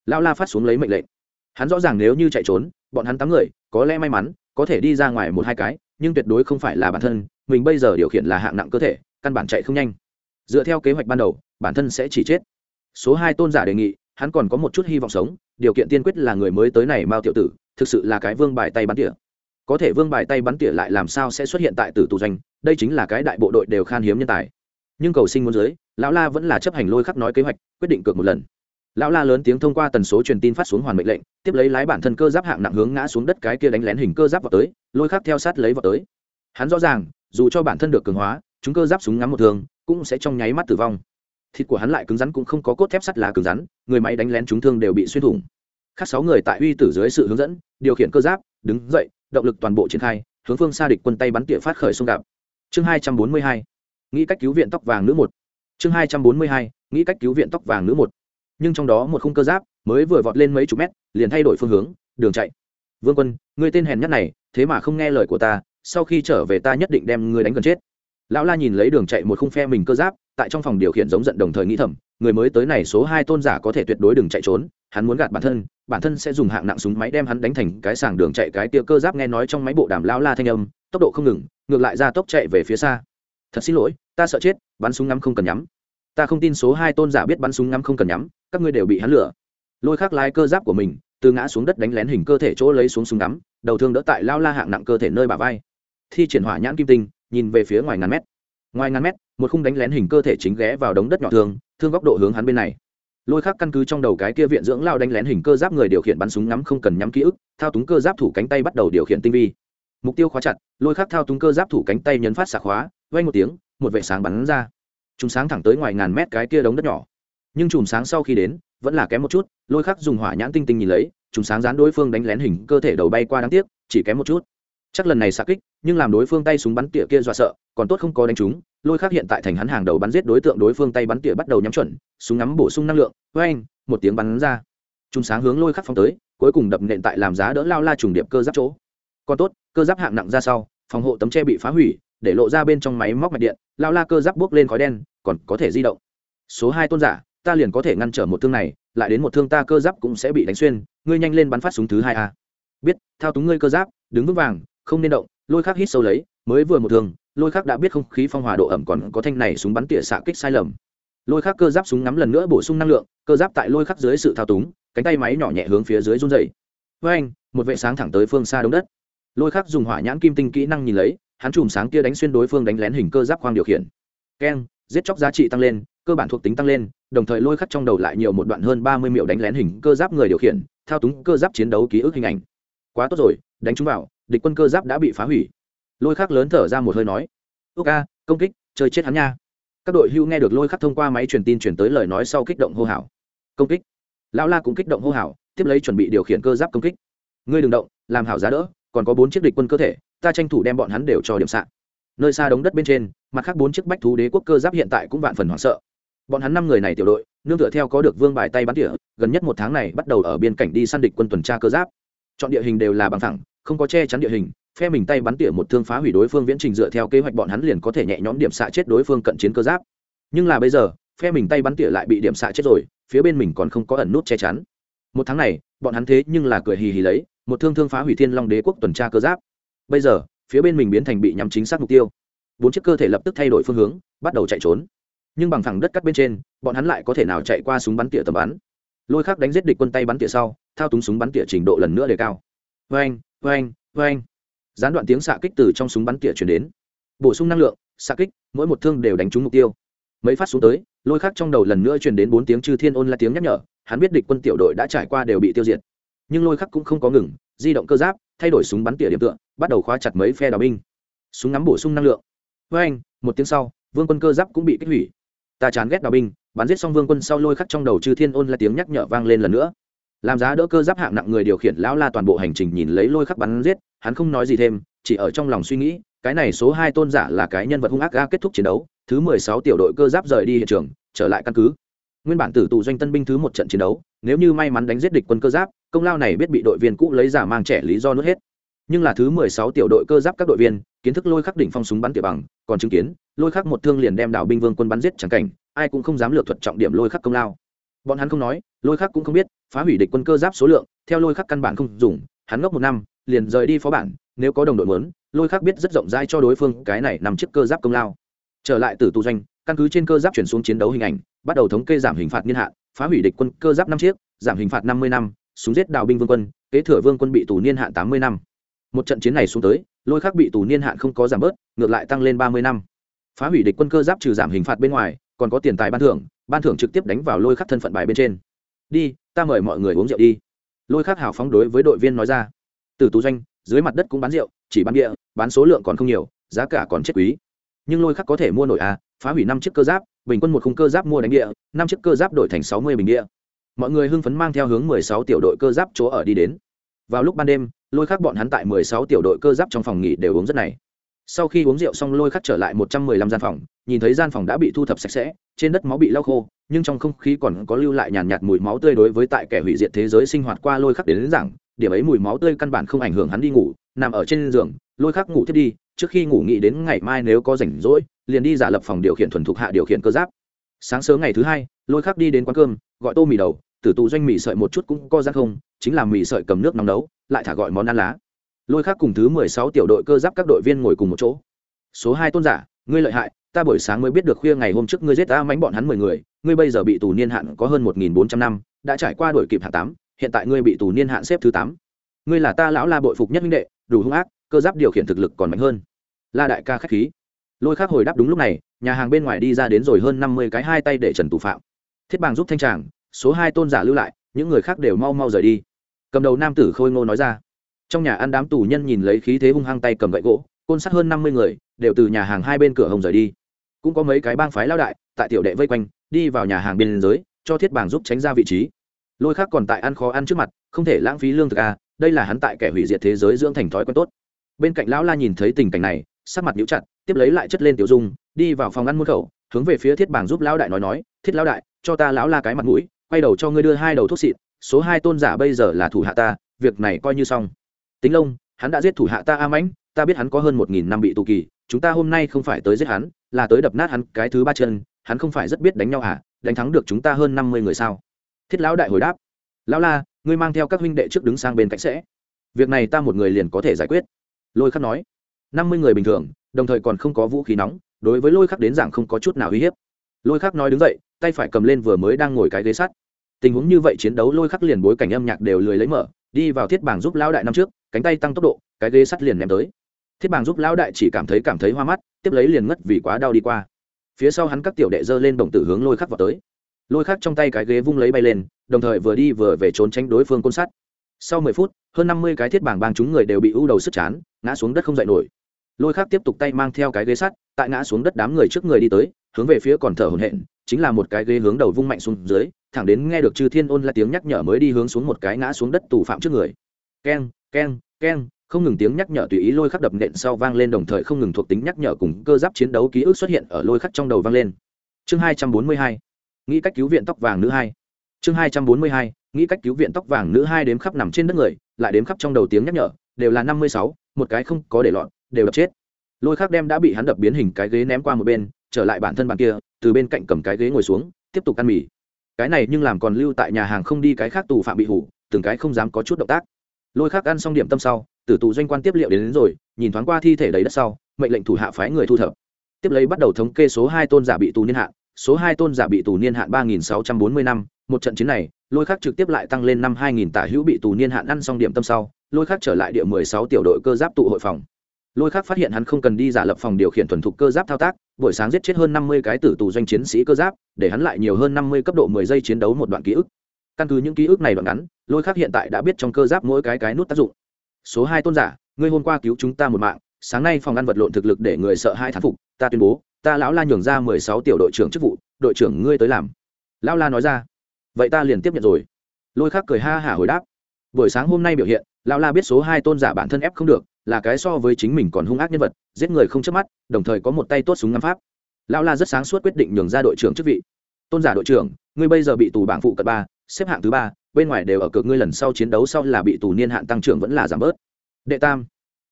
Lão la phát xuống lấy mệnh lệnh. Hắn rõ ràng nếu như chạy trốn, bọn hắn tám người, có lẽ may mắn, có thể đi ra ngoài một hai cái, nhưng tuyệt đối không phải là bản thân, mình bây giờ điều khiển là hạng nặng cơ thể, căn bản chạy không nhanh. Dựa theo kế hoạch ban đầu, bản thân sẽ chỉ chết. Số hai tôn giả đề nghị, hắn còn có một chút hy vọng sống, điều kiện tiên quyết là người mới tới này mao tiểu tử, thực sự là cái vương bài tay bắn tỉa. Có thể vương bài tay bắn tỉa lại làm sao sẽ xuất hiện tại tử tù doanh, đây chính là cái đại bộ đội đều khan hiếm nhân tài. Nhưng cầu sinh muốn giới lão la vẫn là chấp hành lôi khắc nói kế hoạch, quyết định cược một lần. Lão la lớn tiếng thông qua tần số truyền tin phát xuống hoàn mệnh lệnh, tiếp lấy lái bản thân cơ giáp hạng nặng hướng ngã xuống đất cái kia đánh lén hình cơ giáp vào tới, lôi khắc theo sát lấy vào tới. Hắn rõ ràng, dù cho bản thân được cường hóa, chúng cơ giáp súng ngắm một thường, cũng sẽ trong nháy mắt tử vong. Thịt của hắn lại cứng rắn cũng không có cốt thép sắt là cứng rắn, người máy đánh lén chúng thương đều bị xuyên thủng. Khác sáu người tại uy tử dưới sự hướng dẫn, điều khiển cơ giáp, đứng dậy, động lực toàn bộ triển khai, hướng phương xa địch quân tay bắn tỉa phát khởi xung đạp. Chương hai trăm bốn mươi hai, nghĩ cách cứu viện tóc vàng nữ một chương hai trăm bốn mươi hai, nghĩ cách cứu viện tóc vàng nữ một. Nhưng trong đó một khung cơ giáp mới vừa vọt lên mấy chục mét, liền thay đổi phương hướng, đường chạy. Vương quân, người tên hèn nhất này, thế mà không nghe lời của ta, sau khi trở về ta nhất định đem ngươi đánh gần chết. Lão la nhìn lấy đường chạy một khung phe mình cơ giáp, tại trong phòng điều khiển giống giận đồng thời nghĩ thầm, người mới tới này số hai tôn giả có thể tuyệt đối đừng chạy trốn, hắn muốn gạt bản thân bản thân sẽ dùng hạng nặng súng máy đem hắn đánh thành cái sàng đường chạy cái tia cơ giáp nghe nói trong máy bộ đàm lao la thanh âm, tốc độ không ngừng, ngược lại ra tốc chạy về phía xa thật xin lỗi, ta sợ chết, bắn súng ngắm không cần nhắm. Ta không tin số hai tôn giả biết bắn súng ngắm không cần nhắm, các ngươi đều bị hắn lửa lôi khắc lái cơ giáp của mình, từ ngã xuống đất đánh lén hình cơ thể chỗ lấy xuống súng ngắm, đầu thương đỡ tại lao la hạng nặng cơ thể nơi bà vai. Thi triển hỏa nhãn kim tinh, nhìn về phía ngoài ngàn mét. Ngoài ngàn mét, một khung đánh lén hình cơ thể chính ghé vào đống đất nhỏ thương thương góc độ hướng hắn bên này. Lôi khắc căn cứ trong đầu cái kia viện dưỡng lao đánh lén hình cơ giáp người điều khiển bắn súng ngắm không cần nhắm ký ức, thao túng cơ giáp thủ cánh tay bắt đầu điều khiển tinh vi. Mục tiêu khóa chặt, lôi khắc thao túng cơ giáp thủ cánh tay nhấn phát xạ khóa vay một tiếng, một vệ sáng bắn ra. Chúng sáng thẳng tới ngoài ngàn mét cái kia đống đất nhỏ. Nhưng chùm sáng sau khi đến, vẫn là kém một chút, lôi khắc dùng hỏa nhãn tinh tinh nhìn lấy, chùm sáng dán đối phương đánh lén hình cơ thể đầu bay qua đáng tiếc, chỉ kém một chút. Chắc lần này xạ kích, nhưng làm đối phương tay súng bắn tỉa kia dọa sợ, còn tốt không có đánh trúng, lôi khắc hiện tại thành hắn hàng đầu bắn giết đối tượng đối phương tay bắn tỉa bắt đầu nhắm chuẩn, súng ngắm bổ sung năng lượng với anh một tiếng bắn ra. Chùm sáng hướng lôi khắc phóng tới, cuối cùng đập nện tại làm giá đỡ lao la trùng điệp cơ giáp chỗ. Còn tốt, cơ giáp hạng nặng ra sau, phòng hộ tấm tre bị phá hủy để lộ ra bên trong máy móc mạch điện lao la cơ giáp bước lên khói đen, còn có thể di động. Số hai tôn giả, ta liền có thể ngăn trở một thương này, lại đến một thương ta cơ giáp cũng sẽ bị đánh xuyên, ngươi nhanh lên bắn phát súng thứ hai a. Biết, thao túng ngươi cơ giáp, đứng vững vàng, không nên động, lôi khắc hít sâu lấy, mới vừa một thương, lôi khắc đã biết không khí phong hòa độ ẩm còn có thanh này súng bắn tỉa xạ kích sai lầm. Lôi khắc cơ giáp súng ngắm lần nữa bổ sung năng lượng, cơ giáp tại lôi khắc dưới sự thao túng, cánh tay máy nhỏ nhẹ hướng phía dưới run dày với anh một vệ sáng thẳng tới phương xa đống đất. Lôi khắc dùng hỏa nhãn kim tinh kỹ năng nhìn lấy hắn chùm sáng kia đánh xuyên đối phương đánh lén hình cơ giáp khoang điều khiển. Keng, giết chóc giá trị tăng lên, cơ bản thuộc tính tăng lên, đồng thời lôi khắc trong đầu lại nhiều một đoạn hơn ba mươi miệu đánh lén hình cơ giáp người điều khiển, thao túng cơ giáp chiến đấu ký ức hình ảnh. Quá tốt rồi, đánh chúng vào, địch quân cơ giáp đã bị phá hủy. Lôi khắc lớn thở ra một hơi nói ước ca, công kích, chơi chết hắn nha. Các đội hưu nghe được lôi khắc thông qua máy truyền tin chuyển tới lời nói sau kích động hô hào. Công kích. Lão la cũng kích động hô hào, tiếp lấy chuẩn bị điều khiển cơ giáp công kích. Ngươi đừng động, làm hảo giá đỡ, còn có bốn chiếc địch quân cơ thể ta tranh thủ đem bọn hắn đều cho điểm sạn. Nơi xa đống đất bên trên, mặt khác bốn chiếc bách thú đế quốc cơ giáp hiện tại cũng vạn phần hoảng sợ. Bọn hắn năm người này tiểu đội, nương tựa theo có được vương bài tay bắn tỉa, gần nhất một tháng này bắt đầu ở biên cảnh đi săn địch quân tuần tra cơ giáp. Chọn địa hình đều là bằng thẳng không có che chắn địa hình, phe mình tay bắn tỉa một thương phá hủy đối phương viễn trình dựa theo kế hoạch bọn hắn liền có thể nhẹ nhõm điểm xạ chết đối phương cận chiến cơ giáp. Nhưng là bây giờ, phe mình tay bắn tỉa lại bị điểm xạ chết rồi, phía bên mình còn không có ẩn nút che chắn. Một tháng này, bọn hắn thế nhưng là cười hì hì lấy, một thương thương phá hủy thiên long đế quốc tuần tra cơ giáp bây giờ, phía bên mình biến thành bị nhắm chính xác mục tiêu. Bốn chiếc cơ thể lập tức thay đổi phương hướng, bắt đầu chạy trốn. Nhưng bằng thẳng đất cắt bên trên, bọn hắn lại có thể nào chạy qua súng bắn tỉa tầm bắn. Lôi khác đánh giết địch quân tay bắn tỉa sau, thao túng súng bắn tỉa trình độ lần nữa đề cao. Vang vang vang gián đoạn tiếng xạ kích từ trong súng bắn tỉa chuyển đến. Bổ sung năng lượng, xạ kích, mỗi một thương đều đánh trúng mục tiêu. Mấy phát xuống tới, lôi khác trong đầu lần nữa truyền đến bốn tiếng chư thiên ôn là tiếng nhắc nhở, hắn biết địch quân tiểu đội đã trải qua đều bị tiêu diệt. Nhưng lôi khắc cũng không có ngừng, di động cơ giáp thay đổi súng bắn tỉa điểm tựa, bắt đầu khóa chặt mấy phe đào binh. Súng ngắm bổ sung năng lượng. Với anh, một tiếng sau, vương quân cơ giáp cũng bị kích hủy. Ta chán ghét đào binh, bắn giết xong vương quân sau lôi khắc trong đầu chư thiên ôn là tiếng nhắc nhở vang lên lần nữa. Làm giá đỡ cơ giáp hạng nặng người điều khiển lão la toàn bộ hành trình nhìn lấy lôi khắc bắn giết, hắn không nói gì thêm, chỉ ở trong lòng suy nghĩ, cái này số hai tôn giả là cái nhân vật hung ác ga kết thúc chiến đấu, thứ mười sáu tiểu đội cơ giáp rời đi hiện trường, trở lại căn cứ. Nguyên bản tử tù doanh tân binh thứ một trận chiến đấu, nếu như may mắn đánh giết địch quân cơ giáp công lao này biết bị đội viên cũ lấy giả mang trẻ lý do nuốt hết. Nhưng là thứ mười sáu tiểu đội cơ giáp các đội viên, kiến thức lôi khắc đỉnh phong súng bắn tỉa bằng, còn chứng kiến, lôi khắc một thương liền đem đảo binh vương quân bắn giết chẳng cảnh, ai cũng không dám lựa thuật trọng điểm lôi khắc công lao. Bọn hắn không nói, lôi khắc cũng không biết, phá hủy địch quân cơ giáp số lượng, theo lôi khắc căn bản không dùng, hắn ngốc một năm, liền rời đi phó bản, nếu có đồng đội muốn, lôi khắc biết rất rộng rãi cho đối phương cái này nằm chiếc cơ giáp công lao. Trở lại từ tù doanh, căn cứ trên cơ giáp chuyển xuống chiến đấu hình ảnh, bắt đầu thống kê giảm hình phạt niên hạn, phá hủy địch quân cơ giáp năm chiếc, giảm hình phạt năm mươi năm súng giết đào binh vương quân, kế thừa vương quân bị tù niên hạn tám mươi năm. Một trận chiến này xuống tới, lôi khắc bị tù niên hạn không có giảm bớt, ngược lại tăng lên ba mươi năm. Phá hủy địch quân cơ giáp trừ giảm hình phạt bên ngoài, còn có tiền tài ban thưởng ban thưởng trực tiếp đánh vào lôi khắc thân phận bài bên trên. Đi, ta mời mọi người uống rượu đi. Lôi khắc hào phóng đối với đội viên nói ra. Từ tù doanh, dưới mặt đất cũng bán rượu, chỉ bán địa, bán số lượng còn không nhiều, giá cả còn chết quý. Nhưng lôi khắc có thể mua nổi à phá hủy năm chiếc cơ giáp, bình quân một khung cơ giáp mua đánh địa, năm chiếc cơ giáp đổi thành sáu mươi bình địa mọi người hưng phấn mang theo hướng mười sáu tiểu đội cơ giáp chỗ ở đi đến. Vào lúc ban đêm lôi khắc bọn hắn tại mười sáu tiểu đội cơ giáp trong phòng nghỉ đều uống rất này. Sau khi uống rượu xong lôi khắc trở lại một trăm mười lăm gian phòng nhìn thấy gian phòng đã bị thu thập sạch sẽ trên đất máu bị lau khô nhưng trong không khí còn có lưu lại nhàn nhạt, mùi máu tươi đối với tại kẻ hủy diệt thế giới sinh hoạt qua lôi khắc đến, đến rằng điểm ấy mùi máu tươi căn bản không ảnh hưởng hắn đi ngủ nằm ở trên giường lôi khắc ngủ thiết đi trước khi ngủ nghĩ đến ngày mai nếu có rảnh rỗi liền đi giả lập phòng điều khiển thuần thục hạ điều khiển cơ giáp. Sáng sớm ngày thứ hai lôi khắc đi đến quán cơm gọi tô mì đầu tử tù doanh mì sợi một chút cũng có giác không, chính là mì sợi cầm nước nóng nấu, lại thả gọi món ăn lá. Lôi khác cùng thứ mười sáu tiểu đội cơ giáp các đội viên ngồi cùng một chỗ. Số hai tôn giả, ngươi lợi hại, ta buổi sáng mới biết được khuya ngày hôm trước ngươi giết ta mánh bọn hắn mười người, ngươi bây giờ bị tù niên hạn có hơn một nghìn bốn trăm năm, đã trải qua đổi kịp hạng tám, hiện tại ngươi bị tù niên hạn xếp thứ tám. Ngươi là ta lão la bội phục nhất minh đệ, đủ hung ác, cơ giáp điều khiển thực lực còn mạnh hơn. La đại ca k h á c h khí. Lôi khác hồi đáp đúng lúc này, nhà hàng bên ngoài đi ra đến rồi hơn năm mươi cái hai tay để trần tù phạm. Thiết bàng giúp thanh tràng số hai tôn giả lưu lại, những người khác đều mau mau rời đi. Cầm đầu nam tử khôi ngô nói ra. Trong nhà ăn đám tù nhân nhìn lấy khí thế hung hăng tay cầm gậy gỗ, côn sắt hơn năm mươi người, đều từ nhà hàng hai bên cửa hồng rời đi. Cũng có mấy cái bang phái lao đại, tại tiểu đệ vây quanh, đi vào nhà hàng biên giới cho thiết bảng giúp tránh ra vị trí. Lôi khác còn tại ăn khó ăn trước mặt, không thể lãng phí lương thực à đây là hắn tại kẻ hủy diệt thế giới dưỡng thành thói quen tốt. Bên cạnh lão la nhìn thấy tình cảnh này, sắc mặt nhũ chặt, tiếp lấy lại chất lên tiểu dung, đi vào phòng ăn muôn khẩu, hướng về phía thiết bảng giúp lão đại nói nói, thiết lão đại, cho ta lão la cái mặt mũi quay đầu cho ngươi đưa hai đầu thuốc xịt. số hai tôn giả bây giờ là thủ hạ ta, việc này coi như xong. Tính lông, hắn đã giết thủ hạ ta a mãnh, ta biết hắn có hơn một nghìn năm bị tù kỳ, chúng ta hôm nay không phải tới giết hắn, là tới đập nát hắn cái thứ ba chân, hắn không phải rất biết đánh nhau hả? Đánh thắng được chúng ta hơn năm mươi người sao? Thiết lão đại hồi đáp. Lão la, ngươi mang theo các huynh đệ trước đứng sang bên cạnh sẽ. Việc này ta một người liền có thể giải quyết. Lôi khắc nói. Năm mươi người bình thường, đồng thời còn không có vũ khí nóng, đối với lôi khắc đến giảng không có chút nào uy hiếp. Lôi khắc nói đứng dậy tay phải cầm lên vừa mới đang ngồi cái ghế sắt. Tình huống như vậy chiến đấu lôi khắc liền bối cảnh âm nhạc đều lười lấy mở, đi vào thiết bảng giúp lão đại năm trước, cánh tay tăng tốc độ, cái ghế sắt liền ném tới. Thiết bảng giúp lão đại chỉ cảm thấy cảm thấy hoa mắt, tiếp lấy liền ngất vì quá đau đi qua. Phía sau hắn các tiểu đệ giơ lên đồng tử hướng lôi khắc vào tới. Lôi khắc trong tay cái ghế vung lấy bay lên, đồng thời vừa đi vừa về trốn tránh đối phương côn sắt. Sau mười phút, hơn năm mươi cái thiết bảng bang chúng người đều bị ưu đầu sức chán, ngã xuống đất không dậy nổi. Lôi khắc tiếp tục tay mang theo cái ghế sắt, tại ngã xuống đất đám người trước người đi tới, hướng về phía còn thở hổn hển chính là một cái ghế hướng đầu vung mạnh xuống dưới, thẳng đến nghe được chư thiên ôn là tiếng nhắc nhở mới đi hướng xuống một cái ngã xuống đất tù phạm trước người. Keng keng keng, không ngừng tiếng nhắc nhở tùy ý lôi khắc đập nện sau vang lên đồng thời không ngừng thuộc tính nhắc nhở cùng cơ giáp chiến đấu ký ức xuất hiện ở lôi khắc trong đầu vang lên. Chương hai trăm bốn mươi hai, nghĩ cách cứu viện tóc vàng nữ hai. Chương hai trăm bốn mươi hai, nghĩ cách cứu viện tóc vàng nữ hai đếm khắp nằm trên đất người, lại đếm khắp trong đầu tiếng nhắc nhở, đều là năm mươi sáu, một cái không có để lọt, đều đập chết. Lôi khắc đem đã bị hắn đập biến hình cái ghế ném qua một bên trở lại bản thân bàn kia từ bên cạnh cầm cái ghế ngồi xuống tiếp tục ăn mì. Cái này nhưng làm còn lưu tại nhà hàng không đi cái khác tù phạm bị hủ từng cái không dám có chút động tác. Lôi khắc ăn xong điểm tâm sau tử tù doanh quan tiếp liệu đến, đến rồi nhìn thoáng qua thi thể đầy đất sau mệnh lệnh thủ hạ phái người thu thập. Tiếp lấy bắt đầu thống kê số hai tôn giả bị tù niên hạn số hai tôn giả bị tù niên hạn ba nghìn sáu trăm bốn mươi năm một trận chiến này lôi khắc trực tiếp lại tăng lên năm hai nghìn tả hữu bị tù niên hạn ăn xong điểm tâm sau lôi khắc trở lại địa mười sáu tiểu đội cơ giáp tụ hội phòng lôi khắc phát hiện hắn không cần đi giả lập phòng điều khiển thuần thục cơ giáp thao tác, buổi sáng giết chết hơn năm mươi cái tử tù doanh chiến sĩ cơ giáp, để hắn lại nhiều hơn năm mươi cấp độ mười giây chiến đấu một đoạn ký ức. Căn cứ những ký ức này đoạn ngắn, lôi khắc hiện tại đã biết trong cơ giáp mỗi cái cái nút tác dụng. Số hai tôn giả, ngươi hôm qua cứu chúng ta một mạng, sáng nay phòng ăn vật lộn thực lực để người sợ hai thán phục, ta tuyên bố, ta lão la nhường ra mười sáu tiểu đội trưởng chức vụ, đội trưởng ngươi tới làm. Lão la nói ra. Vậy ta liền tiếp nhận rồi. Lôi khắc cười ha hả hồi đáp. Buổi sáng hôm nay biểu hiện, lão la biết số hai tôn giả bản thân ép không được là cái so với chính mình còn hung ác nhân vật, giết người không chớp mắt, đồng thời có một tay tốt súng ngắm pháp. Lão la rất sáng suốt quyết định nhường ra đội trưởng chức vị. Tôn giả đội trưởng, ngươi bây giờ bị tù bảng phụ cận ba, xếp hạng thứ ba, bên ngoài đều ở cược ngươi lần sau chiến đấu sau là bị tù niên hạn tăng trưởng vẫn là giảm bớt. Đệ tam,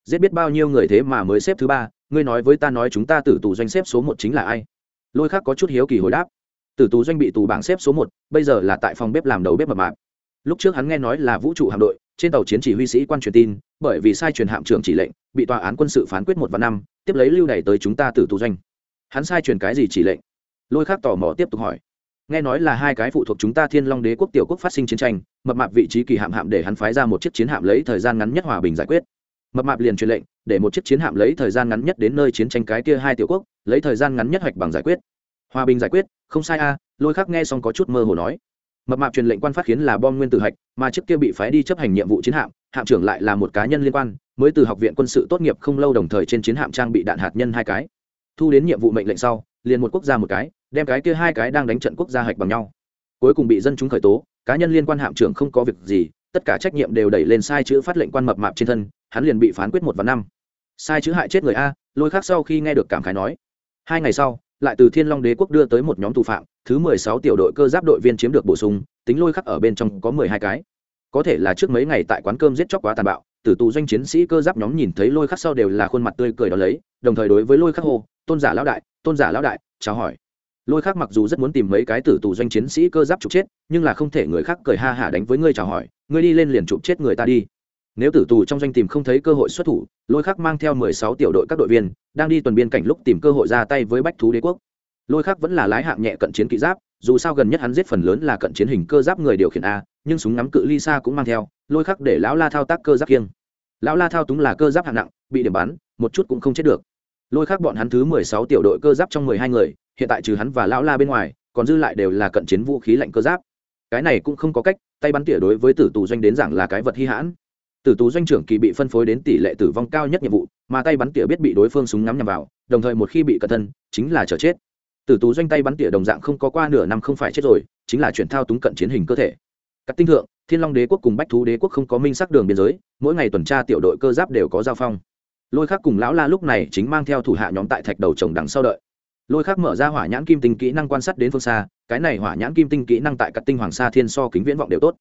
giết biết bao nhiêu người thế mà mới xếp thứ ba, ngươi nói với ta nói chúng ta tử tù doanh xếp số một chính là ai? Lôi khác có chút hiếu kỳ hồi đáp. Tử tù doanh bị tù bảng xếp số một, bây giờ là tại phòng bếp làm đầu bếp mập mạp. Lúc trước hắn nghe nói là vũ trụ hạm đội trên tàu chiến chỉ huy sĩ quan truyền tin, bởi vì sai truyền hạm trưởng chỉ lệnh, bị tòa án quân sự phán quyết một và năm, tiếp lấy lưu đày tới chúng ta tử tù doanh. Hắn sai truyền cái gì chỉ lệnh? Lôi khác tò mò tiếp tục hỏi. Nghe nói là hai cái phụ thuộc chúng ta thiên long đế quốc tiểu quốc phát sinh chiến tranh, mập mạp vị trí kỳ hạm hạm để hắn phái ra một chiếc chiến hạm lấy thời gian ngắn nhất hòa bình giải quyết. Mập mạp liền truyền lệnh, để một chiếc chiến hạm lấy thời gian ngắn nhất đến nơi chiến tranh cái kia hai tiểu quốc, lấy thời gian ngắn nhất hoạch bằng giải quyết. Hòa bình giải quyết, không sai a, lôi khác nghe xong có chút mơ hồ nói mập mạp truyền lệnh quan phát khiến là bom nguyên tử hạch, mà trước kia bị phái đi chấp hành nhiệm vụ chiến hạm hạm trưởng lại là một cá nhân liên quan, mới từ học viện quân sự tốt nghiệp không lâu đồng thời trên chiến hạm trang bị đạn hạt nhân hai cái. Thu đến nhiệm vụ mệnh lệnh sau, liền một quốc gia một cái, đem cái kia hai cái đang đánh trận quốc gia hạch bằng nhau. Cuối cùng bị dân chúng khởi tố, cá nhân liên quan hạm trưởng không có việc gì, tất cả trách nhiệm đều đẩy lên sai chữ phát lệnh quan mập mạp trên thân, hắn liền bị phán quyết một và năm. Sai chữ hại chết người a, lôi khác sau khi nghe được cảm khái nói. Hai ngày sau, lại từ thiên long đế quốc đưa tới một nhóm tù phạm thứ mười sáu tiểu đội cơ giáp đội viên chiếm được bổ sung, tính lôi khắc ở bên trong có mười hai cái. Có thể là trước mấy ngày tại quán cơm giết chóc quá tàn bạo, tử tù doanh chiến sĩ cơ giáp nhóm nhìn thấy lôi khắc sau đều là khuôn mặt tươi cười đó lấy, đồng thời đối với lôi khắc hô, tôn giả lão đại, tôn giả lão đại, chào hỏi. Lôi khắc mặc dù rất muốn tìm mấy cái tử tù doanh chiến sĩ cơ giáp trục chết, nhưng là không thể người khác cười ha hả đánh với ngươi chào hỏi, ngươi đi lên liền chụp chết người ta đi. Nếu tử tù trong doanh tìm không thấy cơ hội xuất thủ, lôi khắc mang theo mười sáu tiểu đội các đội viên, đang đi tuần biên cảnh lúc tìm cơ hội ra tay với bách thú đế quốc lôi khắc vẫn là lái hạng nhẹ cận chiến kỵ giáp, dù sao gần nhất hắn giết phần lớn là cận chiến hình cơ giáp người điều khiển a, nhưng súng ngắm cự ly xa cũng mang theo, lôi khắc để lão la thao tác cơ giáp kiêng. Lão la thao túng là cơ giáp hạng nặng, bị điểm bắn, một chút cũng không chết được. Lôi khắc bọn hắn thứ mười sáu tiểu đội cơ giáp trong mười hai người, hiện tại trừ hắn và lão la bên ngoài, còn dư lại đều là cận chiến vũ khí lạnh cơ giáp. Cái này cũng không có cách, tay bắn tỉa đối với tử tù doanh đến giảng là cái vật hy hãn. Tử tù doanh trưởng kỳ bị phân phối đến tỷ lệ tử vong cao nhất nhiệm vụ, mà tay bắn tỉa biết bị đối phương súng ngắm nhằm vào, đồng thời một khi bị cẩn thân, chính là chờ chết tử tú doanh tay bắn tỉa đồng dạng không có qua nửa năm không phải chết rồi, chính là chuyển thao túng cận chiến hình cơ thể. Các tinh thượng, thiên long đế quốc cùng bách thú đế quốc không có minh sắc đường biên giới, mỗi ngày tuần tra tiểu đội cơ giáp đều có giao phong. Lôi khắc cùng lão la lúc này chính mang theo thủ hạ nhóm tại thạch đầu trồng đằng sau đợi. Lôi khắc mở ra hỏa nhãn kim tinh kỹ năng quan sát đến phương xa, cái này hỏa nhãn kim tinh kỹ năng tại các tinh hoàng sa thiên so kính viễn vọng đều tốt.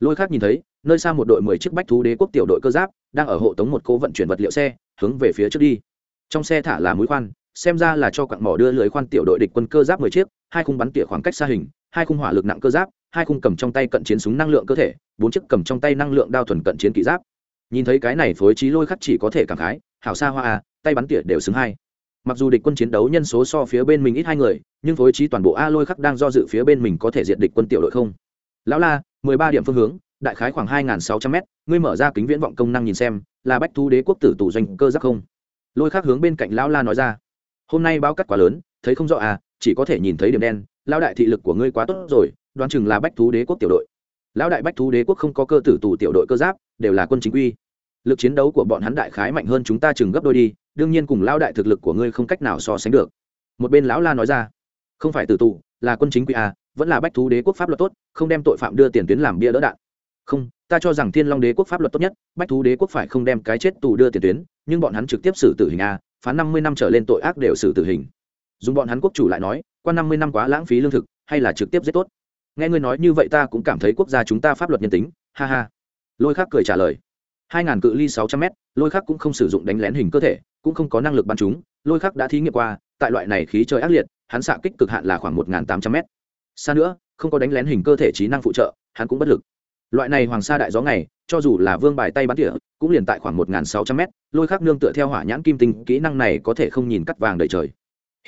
Lôi khắc nhìn thấy, nơi xa một đội mười chiếc bách thú đế quốc tiểu đội cơ giáp, đang ở hộ tống một cố vận chuyển vật liệu xe, hướng về phía trước đi. Trong xe thả là mũi khoan xem ra là cho quặng mỏ đưa lưới khoan tiểu đội địch quân cơ giáp mười chiếc, hai khung bắn tỉa khoảng cách xa hình, hai khung hỏa lực nặng cơ giáp, hai khung cầm trong tay cận chiến súng năng lượng cơ thể, bốn chiếc cầm trong tay năng lượng đao thuần cận chiến kỵ giáp. Nhìn thấy cái này phối trí lôi khắc chỉ có thể cảm khái, hảo xa hoa à tay bắn tỉa đều xứng hai. Mặc dù địch quân chiến đấu nhân số so phía bên mình ít hai người, nhưng phối trí toàn bộ a lôi khắc đang do dự phía bên mình có thể diện địch quân tiểu đội không. Lão la, mười ba điểm phương hướng, đại khái khoảng hai nghìn sáu trăm mét, ngươi mở ra kính viễn vọng công năng nhìn xem, là bách thu đế quốc tử tù doanh cơ giáp không? Lôi khắc hướng bên cạnh lão la nói ra hôm nay báo cắt quá lớn, thấy không rõ à chỉ có thể nhìn thấy điểm đen, lão đại thị lực của ngươi quá tốt rồi, đoán chừng là bách thú đế quốc tiểu đội. Lão đại bách thú đế quốc không có cơ tử tù tiểu đội cơ giáp, đều là quân chính quy. Lực chiến đấu của bọn hắn đại khái mạnh hơn chúng ta chừng gấp đôi đi, đương nhiên cùng lão đại thực lực của ngươi không cách nào so sánh được. Một bên lão la nói ra, không phải tử tù, là quân chính quy à vẫn là bách thú đế quốc pháp luật tốt, không đem tội phạm đưa tiền tuyến làm bia đỡ đạn. Không, ta cho rằng thiên long đế quốc pháp luật tốt nhất, bách thú đế quốc phải không đem cái chết tù đưa tiền tuyến, nhưng bọn hắn trực tiếp xử tử hình a phán năm mươi năm trở lên tội ác đều xử tử hình. Dùng bọn hắn quốc chủ lại nói, qua năm mươi năm quá lãng phí lương thực, hay là trực tiếp giết tốt. Nghe ngươi nói như vậy ta cũng cảm thấy quốc gia chúng ta pháp luật nhân tính, ha ha. Lôi khắc cười trả lời. Hai ngàn cự ly sáu trăm mét, lôi khắc cũng không sử dụng đánh lén hình cơ thể, cũng không có năng lực bắn chúng. Lôi khắc đã thí nghiệm qua, tại loại này khí trời ác liệt, hắn xạ kích cực hạn là khoảng một tám trăm mét. Xa nữa, không có đánh lén hình cơ thể trí năng phụ trợ, hắn cũng bất lực. Loại này hoàng sa đại gió ngày, cho dù là vương bài tay bắn tỉa cũng liền tại khoảng một sáu trăm mét, lôi khắc nương tựa theo hỏa nhãn kim tinh, kỹ năng này có thể không nhìn cắt vàng đầy trời.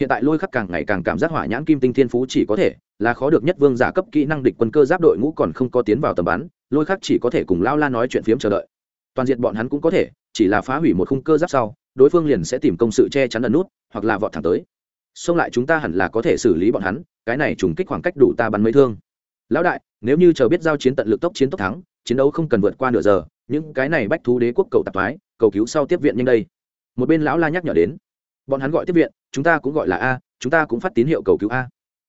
Hiện tại lôi khắc càng ngày càng cảm giác hỏa nhãn kim tinh thiên phú chỉ có thể là khó được nhất vương giả cấp kỹ năng địch quân cơ giáp đội ngũ còn không có tiến vào tầm bắn, lôi khắc chỉ có thể cùng lao la nói chuyện phiếm chờ đợi. Toàn diện bọn hắn cũng có thể, chỉ là phá hủy một khung cơ giáp sau, đối phương liền sẽ tìm công sự che chắn ẩn nút, hoặc là vọt thẳng tới. Xông lại chúng ta hẳn là có thể xử lý bọn hắn, cái này trùng kích khoảng cách đủ ta bắn mấy thương. Lão đại, nếu như chờ biết giao chiến tận lực tốc chiến tốc thắng chiến đấu không cần vượt qua nửa giờ, những cái này bách thú đế quốc cầu tạp thoái, cầu cứu sau tiếp viện nhanh đây. Một bên lão la nhắc nhở đến, bọn hắn gọi tiếp viện, chúng ta cũng gọi là a, chúng ta cũng phát tín hiệu cầu cứu a.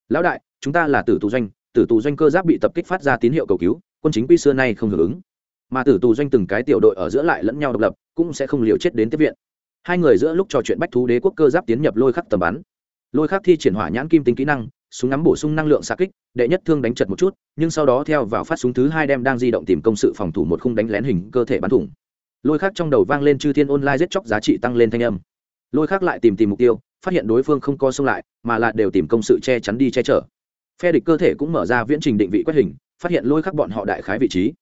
Lão đại, chúng ta là tử tù doanh, tử tù doanh cơ giáp bị tập kích phát ra tín hiệu cầu cứu, quân chính quy xưa nay không hưởng ứng. Mà tử tù doanh từng cái tiểu đội ở giữa lại lẫn nhau độc lập, cũng sẽ không liều chết đến tiếp viện. Hai người giữa lúc trò chuyện bách thú đế quốc cơ giáp tiến nhập lôi khắc tầm bắn. Lôi khắc thi triển hỏa nhãn kim tính kỹ năng súng ngắm bổ sung năng lượng xạ kích, đệ nhất thương đánh chật một chút, nhưng sau đó theo vào phát súng thứ hai đem đang di động tìm công sự phòng thủ một khung đánh lén hình cơ thể bắn thủng. Lôi khắc trong đầu vang lên chư thiên online giết chóc giá trị tăng lên thanh âm. Lôi khắc lại tìm tìm mục tiêu, phát hiện đối phương không co xông lại, mà là đều tìm công sự che chắn đi che chở. Phe địch cơ thể cũng mở ra viễn trình định vị quét hình, phát hiện lôi khắc bọn họ đại khái vị trí.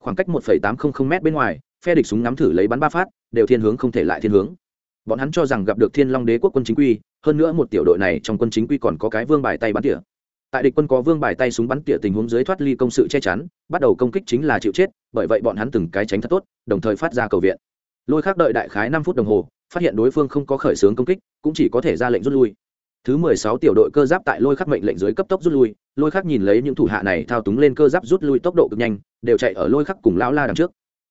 Khoảng cách một tám trăm linh m bên ngoài, phe địch súng ngắm thử lấy bắn ba phát, đều thiên hướng không thể lại thiên hướng bọn hắn cho rằng gặp được thiên long đế quốc quân chính quy, hơn nữa một tiểu đội này trong quân chính quy còn có cái vương bài tay bắn tỉa. Tại địch quân có vương bài tay súng bắn tỉa tình huống dưới thoát ly công sự che chắn, bắt đầu công kích chính là chịu chết, bởi vậy bọn hắn từng cái tránh thật tốt, đồng thời phát ra cầu viện. Lôi khác đợi đại khái năm phút đồng hồ, phát hiện đối phương không có khởi xướng công kích, cũng chỉ có thể ra lệnh rút lui. Thứ mười sáu tiểu đội cơ giáp tại lôi khắc mệnh lệnh dưới cấp tốc rút lui, lôi khắc nhìn lấy những thủ hạ này thao túng lên cơ giáp rút lui tốc độ cực nhanh, đều chạy ở lôi khắc cùng lao la đằng trước.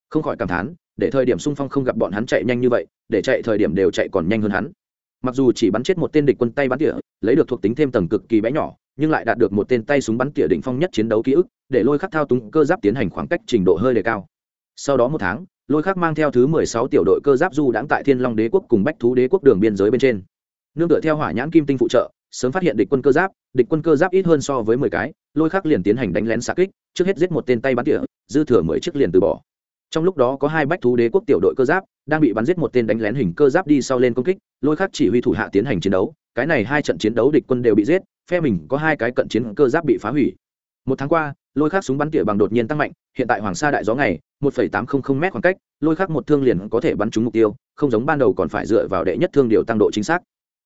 Không khỏi cảm thán để thời điểm xung phong không gặp bọn hắn chạy nhanh như vậy, để chạy thời điểm đều chạy còn nhanh hơn hắn. Mặc dù chỉ bắn chết một tên địch quân tay bắn tỉa, lấy được thuộc tính thêm tầng cực kỳ bé nhỏ, nhưng lại đạt được một tên tay súng bắn tỉa đỉnh phong nhất chiến đấu ký ức, để lôi khắc thao túng cơ giáp tiến hành khoảng cách trình độ hơi đề cao. Sau đó một tháng, lôi khắc mang theo thứ mười sáu tiểu đội cơ giáp du đãng tại thiên long đế quốc cùng bách thú đế quốc đường biên giới bên trên. Nương tựa theo hỏa nhãn kim tinh phụ trợ, sớm phát hiện địch quân cơ giáp, địch quân cơ giáp ít hơn so với mười cái, lôi khắc liền tiến hành đánh lén xa kích, trước hết giết một tên tay bắn tỉa, dư thừa mười chiếc liền từ bỏ trong lúc đó có hai bách thú đế quốc tiểu đội cơ giáp, đang bị bắn giết một tên đánh lén hình cơ giáp đi sau lên công kích, lôi khắc chỉ huy thủ hạ tiến hành chiến đấu. Cái này hai trận chiến đấu địch quân đều bị giết, phe mình có hai cái cận chiến cơ giáp bị phá hủy. Một tháng qua, lôi khắc súng bắn tỉa bằng đột nhiên tăng mạnh, hiện tại hoàng sa đại gió ngày, một tám trăm linh m khoảng cách, lôi khắc một thương liền có thể bắn trúng mục tiêu, không giống ban đầu còn phải dựa vào đệ nhất thương điều tăng độ chính xác.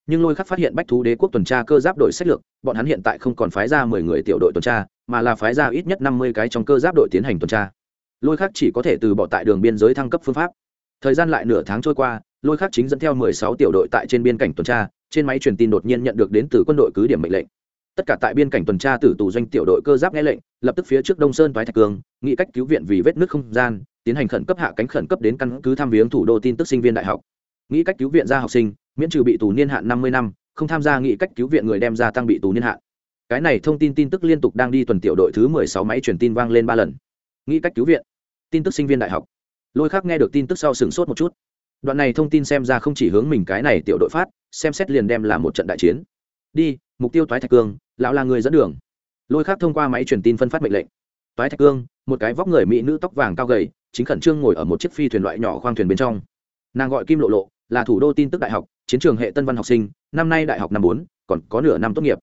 Nhưng lôi khắc phát hiện bách thú đế quốc tuần tra cơ giáp đội sách lược, bọn hắn hiện tại không còn phái ra mười người tiểu đội tuần tra, mà là phái ra ít nhất năm mươi cái trong cơ giáp đội tiến hành tuần tra lôi khắc chỉ có thể từ bỏ tại đường biên giới thăng cấp phương pháp. Thời gian lại nửa tháng trôi qua, lôi khắc chính dẫn theo mười sáu tiểu đội tại trên biên cảnh tuần tra, trên máy truyền tin đột nhiên nhận được đến từ quân đội cứ điểm mệnh lệnh. Tất cả tại biên cảnh tuần tra tử tù doanh tiểu đội cơ giáp nghe lệnh, lập tức phía trước đông sơn thoái thạch cường nghị cách cứu viện vì vết nước không gian, tiến hành khẩn cấp hạ cánh khẩn cấp đến căn cứ thăm viếng thủ đô tin tức sinh viên đại học. Nghĩ cách cứu viện ra học sinh, miễn trừ bị tù niên hạn năm mươi năm, không tham gia nghị cách cứu viện người đem ra tăng bị tù niên hạn. Cái này thông tin tin tức liên tục đang đi tuần tiểu đội thứ mười sáu máy truyền tin vang lên ba lần. Nghĩ cách cứu viện tin tức sinh viên đại học. Lôi khác nghe được tin tức sau sửng sốt một chút. Đoạn này thông tin xem ra không chỉ hướng mình cái này tiểu đội phát, xem xét liền đem là một trận đại chiến. Đi, mục tiêu toái thạch cương, lão là người dẫn đường. Lôi khác thông qua máy truyền tin phân phát mệnh lệnh. Toái thạch cương, một cái vóc người mỹ nữ tóc vàng cao gầy, chính khẩn trương ngồi ở một chiếc phi thuyền loại nhỏ khoang thuyền bên trong. Nàng gọi kim lộ lộ, là thủ đô tin tức đại học, chiến trường hệ tân văn học sinh, năm nay đại học năm bốn, còn có nửa năm tốt nghiệp.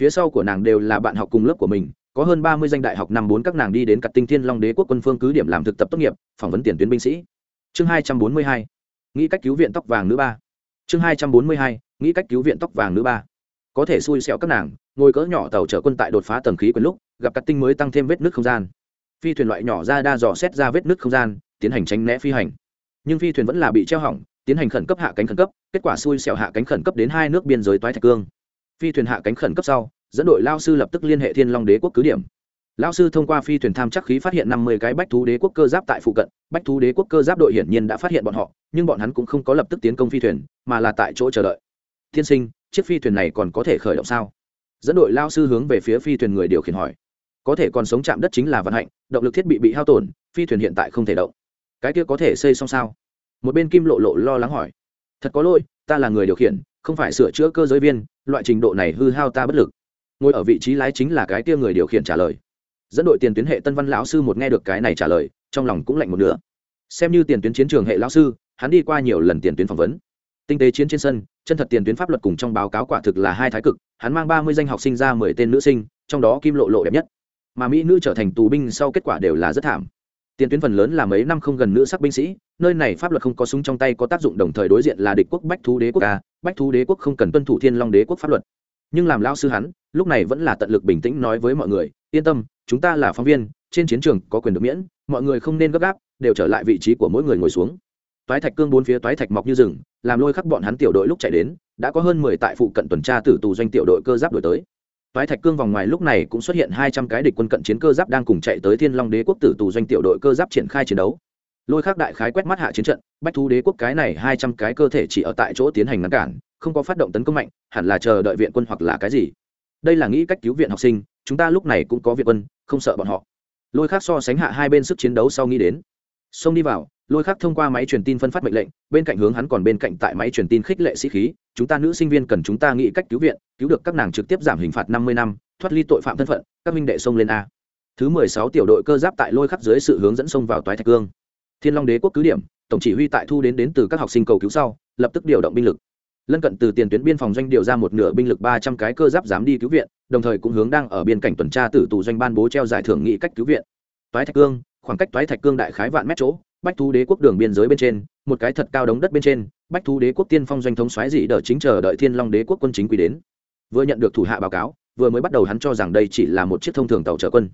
Phía sau của nàng đều là bạn học cùng lớp của mình có hơn ba mươi danh đại học năm bốn các nàng đi đến cặt tinh thiên long đế quốc quân phương cứ điểm làm thực tập tốt nghiệp, phỏng vấn tiền tuyến binh sĩ. Chương hai trăm bốn mươi hai, nghĩ cách cứu viện tóc vàng nữ ba. Chương hai trăm bốn mươi hai, nghĩ cách cứu viện tóc vàng nữ ba. Có thể xui xẻo các nàng, ngồi cỡ nhỏ tàu chở quân tại đột phá tầng khí quyển lúc, gặp các tinh mới tăng thêm vết nước không gian. Phi thuyền loại nhỏ ra đa dò xét ra vết nước không gian, tiến hành tránh né phi hành. Nhưng phi thuyền vẫn là bị treo hỏng, tiến hành khẩn cấp hạ cánh khẩn cấp, kết quả xui xẻo hạ cánh khẩn cấp đến hai nước biên giới toái thạch cương. Phi thuyền hạ cánh khẩn cấp sau dẫn đội lao sư lập tức liên hệ thiên long đế quốc cứ điểm. Lao sư thông qua phi thuyền tham chắc khí phát hiện năm mươi cái bách thú đế quốc cơ giáp tại phụ cận, bách thú đế quốc cơ giáp đội hiển nhiên đã phát hiện bọn họ, nhưng bọn hắn cũng không có lập tức tiến công phi thuyền, mà là tại chỗ chờ đợi. Tiên sinh, chiếc phi thuyền này còn có thể khởi động sao? Dẫn đội lao sư hướng về phía phi thuyền người điều khiển hỏi. Có thể còn sống chạm đất chính là vận hạnh, động lực thiết bị bị hao tổn, phi thuyền hiện tại không thể động. Cái kia có thể xây xong sao? Một bên kim lộ lộ lo lắng hỏi. Thật có lỗi, ta là người điều khiển, không phải sửa chữa cơ giới viên, loại trình độ này hư hao ta bất lực ngồi ở vị trí lái chính là cái kia người điều khiển trả lời. Dẫn đội tiền tuyến hệ tân văn lão sư một nghe được cái này trả lời, trong lòng cũng lạnh một nửa. Xem như tiền tuyến chiến trường hệ lão sư, hắn đi qua nhiều lần tiền tuyến phỏng vấn. Tinh tế chiến trên sân, chân thật tiền tuyến pháp luật cùng trong báo cáo quả thực là hai thái cực, hắn mang ba mươi danh học sinh ra mười tên nữ sinh, trong đó kim lộ lộ đẹp nhất. Mà mỹ nữ trở thành tù binh sau kết quả đều là rất thảm. Tiền tuyến phần lớn là mấy năm không gần nữ sắc binh sĩ, nơi này pháp luật không có súng trong tay có tác dụng đồng thời đối diện là địch quốc bách thú đế quốc ca bách thú đế quốc không cần tuân thủ thiên long đế quốc pháp luật nhưng làm lao sư hắn, lúc này vẫn là tận lực bình tĩnh nói với mọi người, yên tâm, chúng ta là phóng viên, trên chiến trường có quyền được miễn, mọi người không nên gấp gáp, đều trở lại vị trí của mỗi người ngồi xuống. Toái thạch cương bốn phía toái thạch mọc như rừng, làm lôi khắc bọn hắn tiểu đội lúc chạy đến, đã có hơn mười tại phụ cận tuần tra tử tù doanh tiểu đội cơ giáp đổi tới. Toái thạch cương vòng ngoài lúc này cũng xuất hiện hai trăm cái địch quân cận chiến cơ giáp đang cùng chạy tới thiên long đế quốc tử tù doanh tiểu đội cơ giáp triển khai chiến đấu. Lôi khắc đại khái quét mắt hạ chiến trận, bách thú đế quốc cái này hai trăm cái cơ thể chỉ ở tại chỗ tiến hành ngăn cản không có phát động tấn công mạnh, hẳn là chờ đợi viện quân hoặc là cái gì. Đây là nghĩ cách cứu viện học sinh, chúng ta lúc này cũng có viện quân, không sợ bọn họ. Lôi khắc so sánh hạ hai bên sức chiến đấu sau nghĩ đến. Xông đi vào, lôi khắc thông qua máy truyền tin phân phát mệnh lệnh, bên cạnh hướng hắn còn bên cạnh tại máy truyền tin khích lệ sĩ khí, chúng ta nữ sinh viên cần chúng ta nghĩ cách cứu viện, cứu được các nàng trực tiếp giảm hình phạt năm mươi năm, thoát ly tội phạm thân phận, các minh đệ xông lên a. Thứ mười sáu tiểu đội cơ giáp tại lôi khắc dưới sự hướng dẫn xông vào toái thạch cương. Thiên long đế quốc cứ điểm, tổng chỉ huy tại thu đến đến từ các học sinh cầu cứu sau, lập tức điều động binh lực lân cận từ tiền tuyến biên phòng doanh điều ra một nửa binh lực ba trăm cái cơ giáp dám đi cứu viện, đồng thời cũng hướng đang ở biên cảnh tuần tra tử tù doanh ban bố treo giải thưởng nghị cách cứu viện. Toái thạch cương, khoảng cách toái thạch cương đại khái vạn mét chỗ, bách thú đế quốc đường biên giới bên trên, một cái thật cao đống đất bên trên, bách thú đế quốc tiên phong doanh thống xoáy dị đỡ chính chờ đợi thiên long đế quốc quân chính quy đến. Vừa nhận được thủ hạ báo cáo, vừa mới bắt đầu hắn cho rằng đây chỉ là một chiếc thông thường tàu chở quân.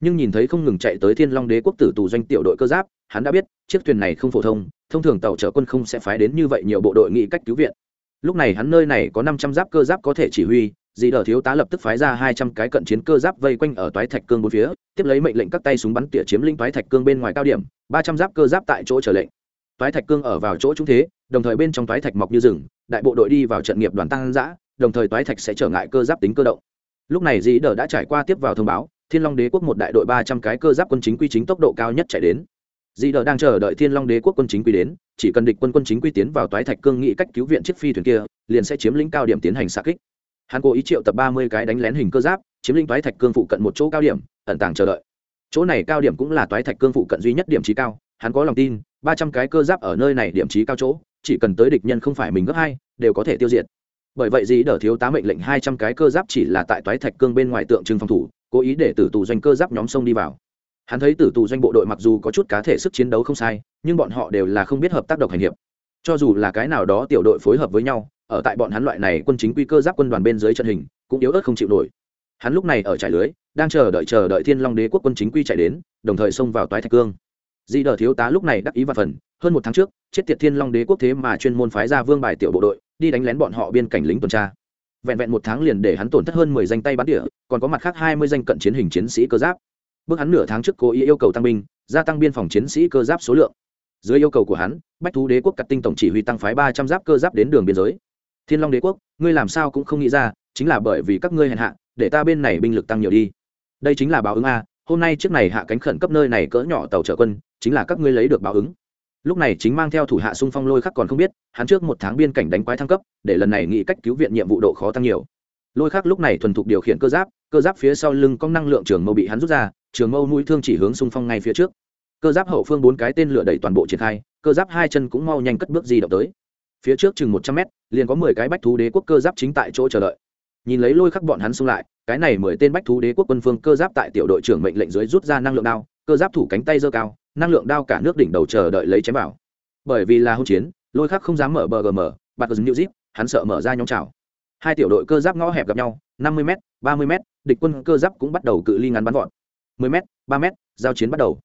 Nhưng nhìn thấy không ngừng chạy tới thiên long đế quốc tử tù doanh tiểu đội cơ giáp, hắn đã biết, chiếc thuyền này không phổ thông thông thường tàu chở quân không sẽ phái đến như vậy nhiều bộ đội nghị cách cứu viện lúc này hắn nơi này có năm trăm giáp cơ giáp có thể chỉ huy dị đờ thiếu tá lập tức phái ra hai trăm cái cận chiến cơ giáp vây quanh ở toái thạch cương bốn phía, tiếp lấy mệnh lệnh các tay súng bắn tỉa chiếm lĩnh toái thạch cương bên ngoài cao điểm, ba trăm giáp cơ giáp tại chỗ trở lệnh. Toái thạch cương ở vào chỗ trung thế, đồng thời bên trong toái thạch mọc như rừng, đại bộ đội đi vào trận nghiệp đoàn tăng giã, đồng thời toái thạch sẽ trở ngại cơ giáp tính cơ động. Lúc này dị đờ đã trải qua tiếp vào thông báo, thiên long đế quốc một đại đội ba trăm cái cơ giáp quân chính quy chính tốc độ cao nhất chạy đến. Dị đờ đang chờ đợi thiên long đế quốc quân chính quy đến chỉ cần địch quân quân chính quy tiến vào toái thạch cương nghị cách cứu viện chiếc phi thuyền kia, liền sẽ chiếm lĩnh cao điểm tiến hành xạ kích. Hắn cố ý triệu tập ba mươi cái đánh lén hình cơ giáp, chiếm lĩnh toái thạch cương phụ cận một chỗ cao điểm, ẩn tàng chờ đợi. Chỗ này cao điểm cũng là toái thạch cương phụ cận duy nhất điểm trí cao, hắn có lòng tin, ba trăm cái cơ giáp ở nơi này điểm trí cao chỗ, chỉ cần tới địch nhân không phải mình gấp hai, đều có thể tiêu diệt. Bởi vậy dĩ đờ thiếu tá mệnh lệnh hai trăm cái cơ giáp chỉ là tại toái thạch cương bên ngoài tượng trưng phòng thủ, cố ý để tử tù doanh cơ giáp nhóm sông đi vào hắn thấy tử tù doanh bộ đội mặc dù có chút cá thể sức chiến đấu không sai, nhưng bọn họ đều là không biết hợp tác độc hành hiệp. Cho dù là cái nào đó tiểu đội phối hợp với nhau, ở tại bọn hắn loại này quân chính quy cơ giáp quân đoàn bên dưới trận hình, cũng yếu ớt không chịu nổi. Hắn lúc này ở trải lưới, đang chờ đợi chờ đợi thiên long đế quốc quân chính quy chạy đến, đồng thời xông vào toái thạch cương. Di đờ thiếu tá lúc này đắc ý và phần, hơn một tháng trước, chết tiệt thiên long đế quốc thế mà chuyên môn phái ra vương bài tiểu bộ đội, đi đánh lén bọn họ biên cảnh lính tuần tra. Vẹn vẹn một tháng liền để hắn tổn thất hơn mười danh tay bắn địa, còn có mặt khác hai mươi danh cận chiến hình chiến sĩ cơ giáp bước hắn nửa tháng trước cố ý yêu cầu tăng binh, gia tăng biên phòng chiến sĩ cơ giáp số lượng. Dưới yêu cầu của hắn, bách thú đế quốc cắt tinh tổng chỉ huy tăng phái ba trăm giáp cơ giáp đến đường biên giới. Thiên long đế quốc, ngươi làm sao cũng không nghĩ ra, chính là bởi vì các ngươi hèn hạ, để ta bên này binh lực tăng nhiều đi. Đây chính là báo ứng a, hôm nay chiếc này hạ cánh khẩn cấp nơi này cỡ nhỏ tàu trợ quân, chính là các ngươi lấy được báo ứng. Lúc này chính mang theo thủ hạ xung phong lôi khắc còn không biết, hắn trước một tháng biên cảnh đánh quái thăng cấp, để lần này nghĩ cách cứu viện nhiệm vụ độ khó tăng nhiều lôi khắc lúc này thuần thục điều khiển cơ giáp cơ giáp phía sau lưng có năng lượng trường mâu bị hắn rút ra, trường mâu mũi thương chỉ hướng xung phong ngay phía trước. Cơ giáp hậu phương bốn cái tên lửa đẩy toàn bộ triển khai, cơ giáp hai chân cũng mau nhanh cất bước di động tới. Phía trước chừng một trăm mét, liền có mười cái bách thú đế quốc cơ giáp chính tại chỗ chờ đợi. Nhìn lấy lôi khắc bọn hắn xung lại, cái này mười tên bách thú đế quốc quân phương cơ giáp tại tiểu đội trưởng mệnh lệnh dưới rút ra năng lượng đao, cơ giáp thủ cánh tay giơ cao, năng lượng đao cả nước đỉnh đầu chờ đợi lấy chém vào. Bởi vì là hôn chiến, lôi khắc không dám mở bờ gm bạt new zip hắn sợ mở ra nhóm trào hai tiểu đội cơ giáp ngõ hẹp gặp nhau, năm mươi m ba mươi m địch quân cơ giáp cũng bắt đầu cự ly ngắn bắn vọt. mười m ba m giao chiến bắt đầu.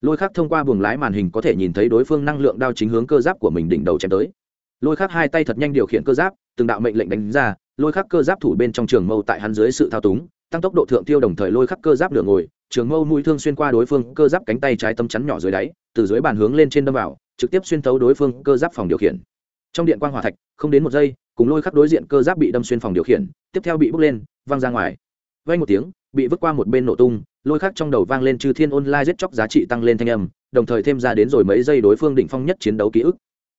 Lôi khác thông qua buồng lái màn hình có thể nhìn thấy đối phương năng lượng đao chính hướng cơ giáp của mình đỉnh đầu chém tới. Lôi khác hai tay thật nhanh điều khiển cơ giáp, từng đạo mệnh lệnh đánh ra, lôi khắc cơ giáp thủ bên trong trường mâu tại hắn dưới sự thao túng, tăng tốc độ thượng tiêu đồng thời lôi khắc cơ giáp lửa ngồi, trường mâu mũi thương xuyên qua đối phương cơ giáp cánh tay trái tâm chắn nhỏ dưới đáy, từ dưới bàn hướng lên trên đâm vào, trực tiếp xuyên thấu đối phương cơ giáp phòng điều khiển. Trong điện quang hỏa thạch, không đến một giây cùng lôi khắc đối diện cơ giáp bị đâm xuyên phòng điều khiển, tiếp theo bị bước lên, văng ra ngoài. Vay một tiếng, bị vứt qua một bên nổ tung, lôi khắc trong đầu vang lên chư thiên online giết chóc giá trị tăng lên thanh âm, đồng thời thêm ra đến rồi mấy giây đối phương đỉnh phong nhất chiến đấu ký ức.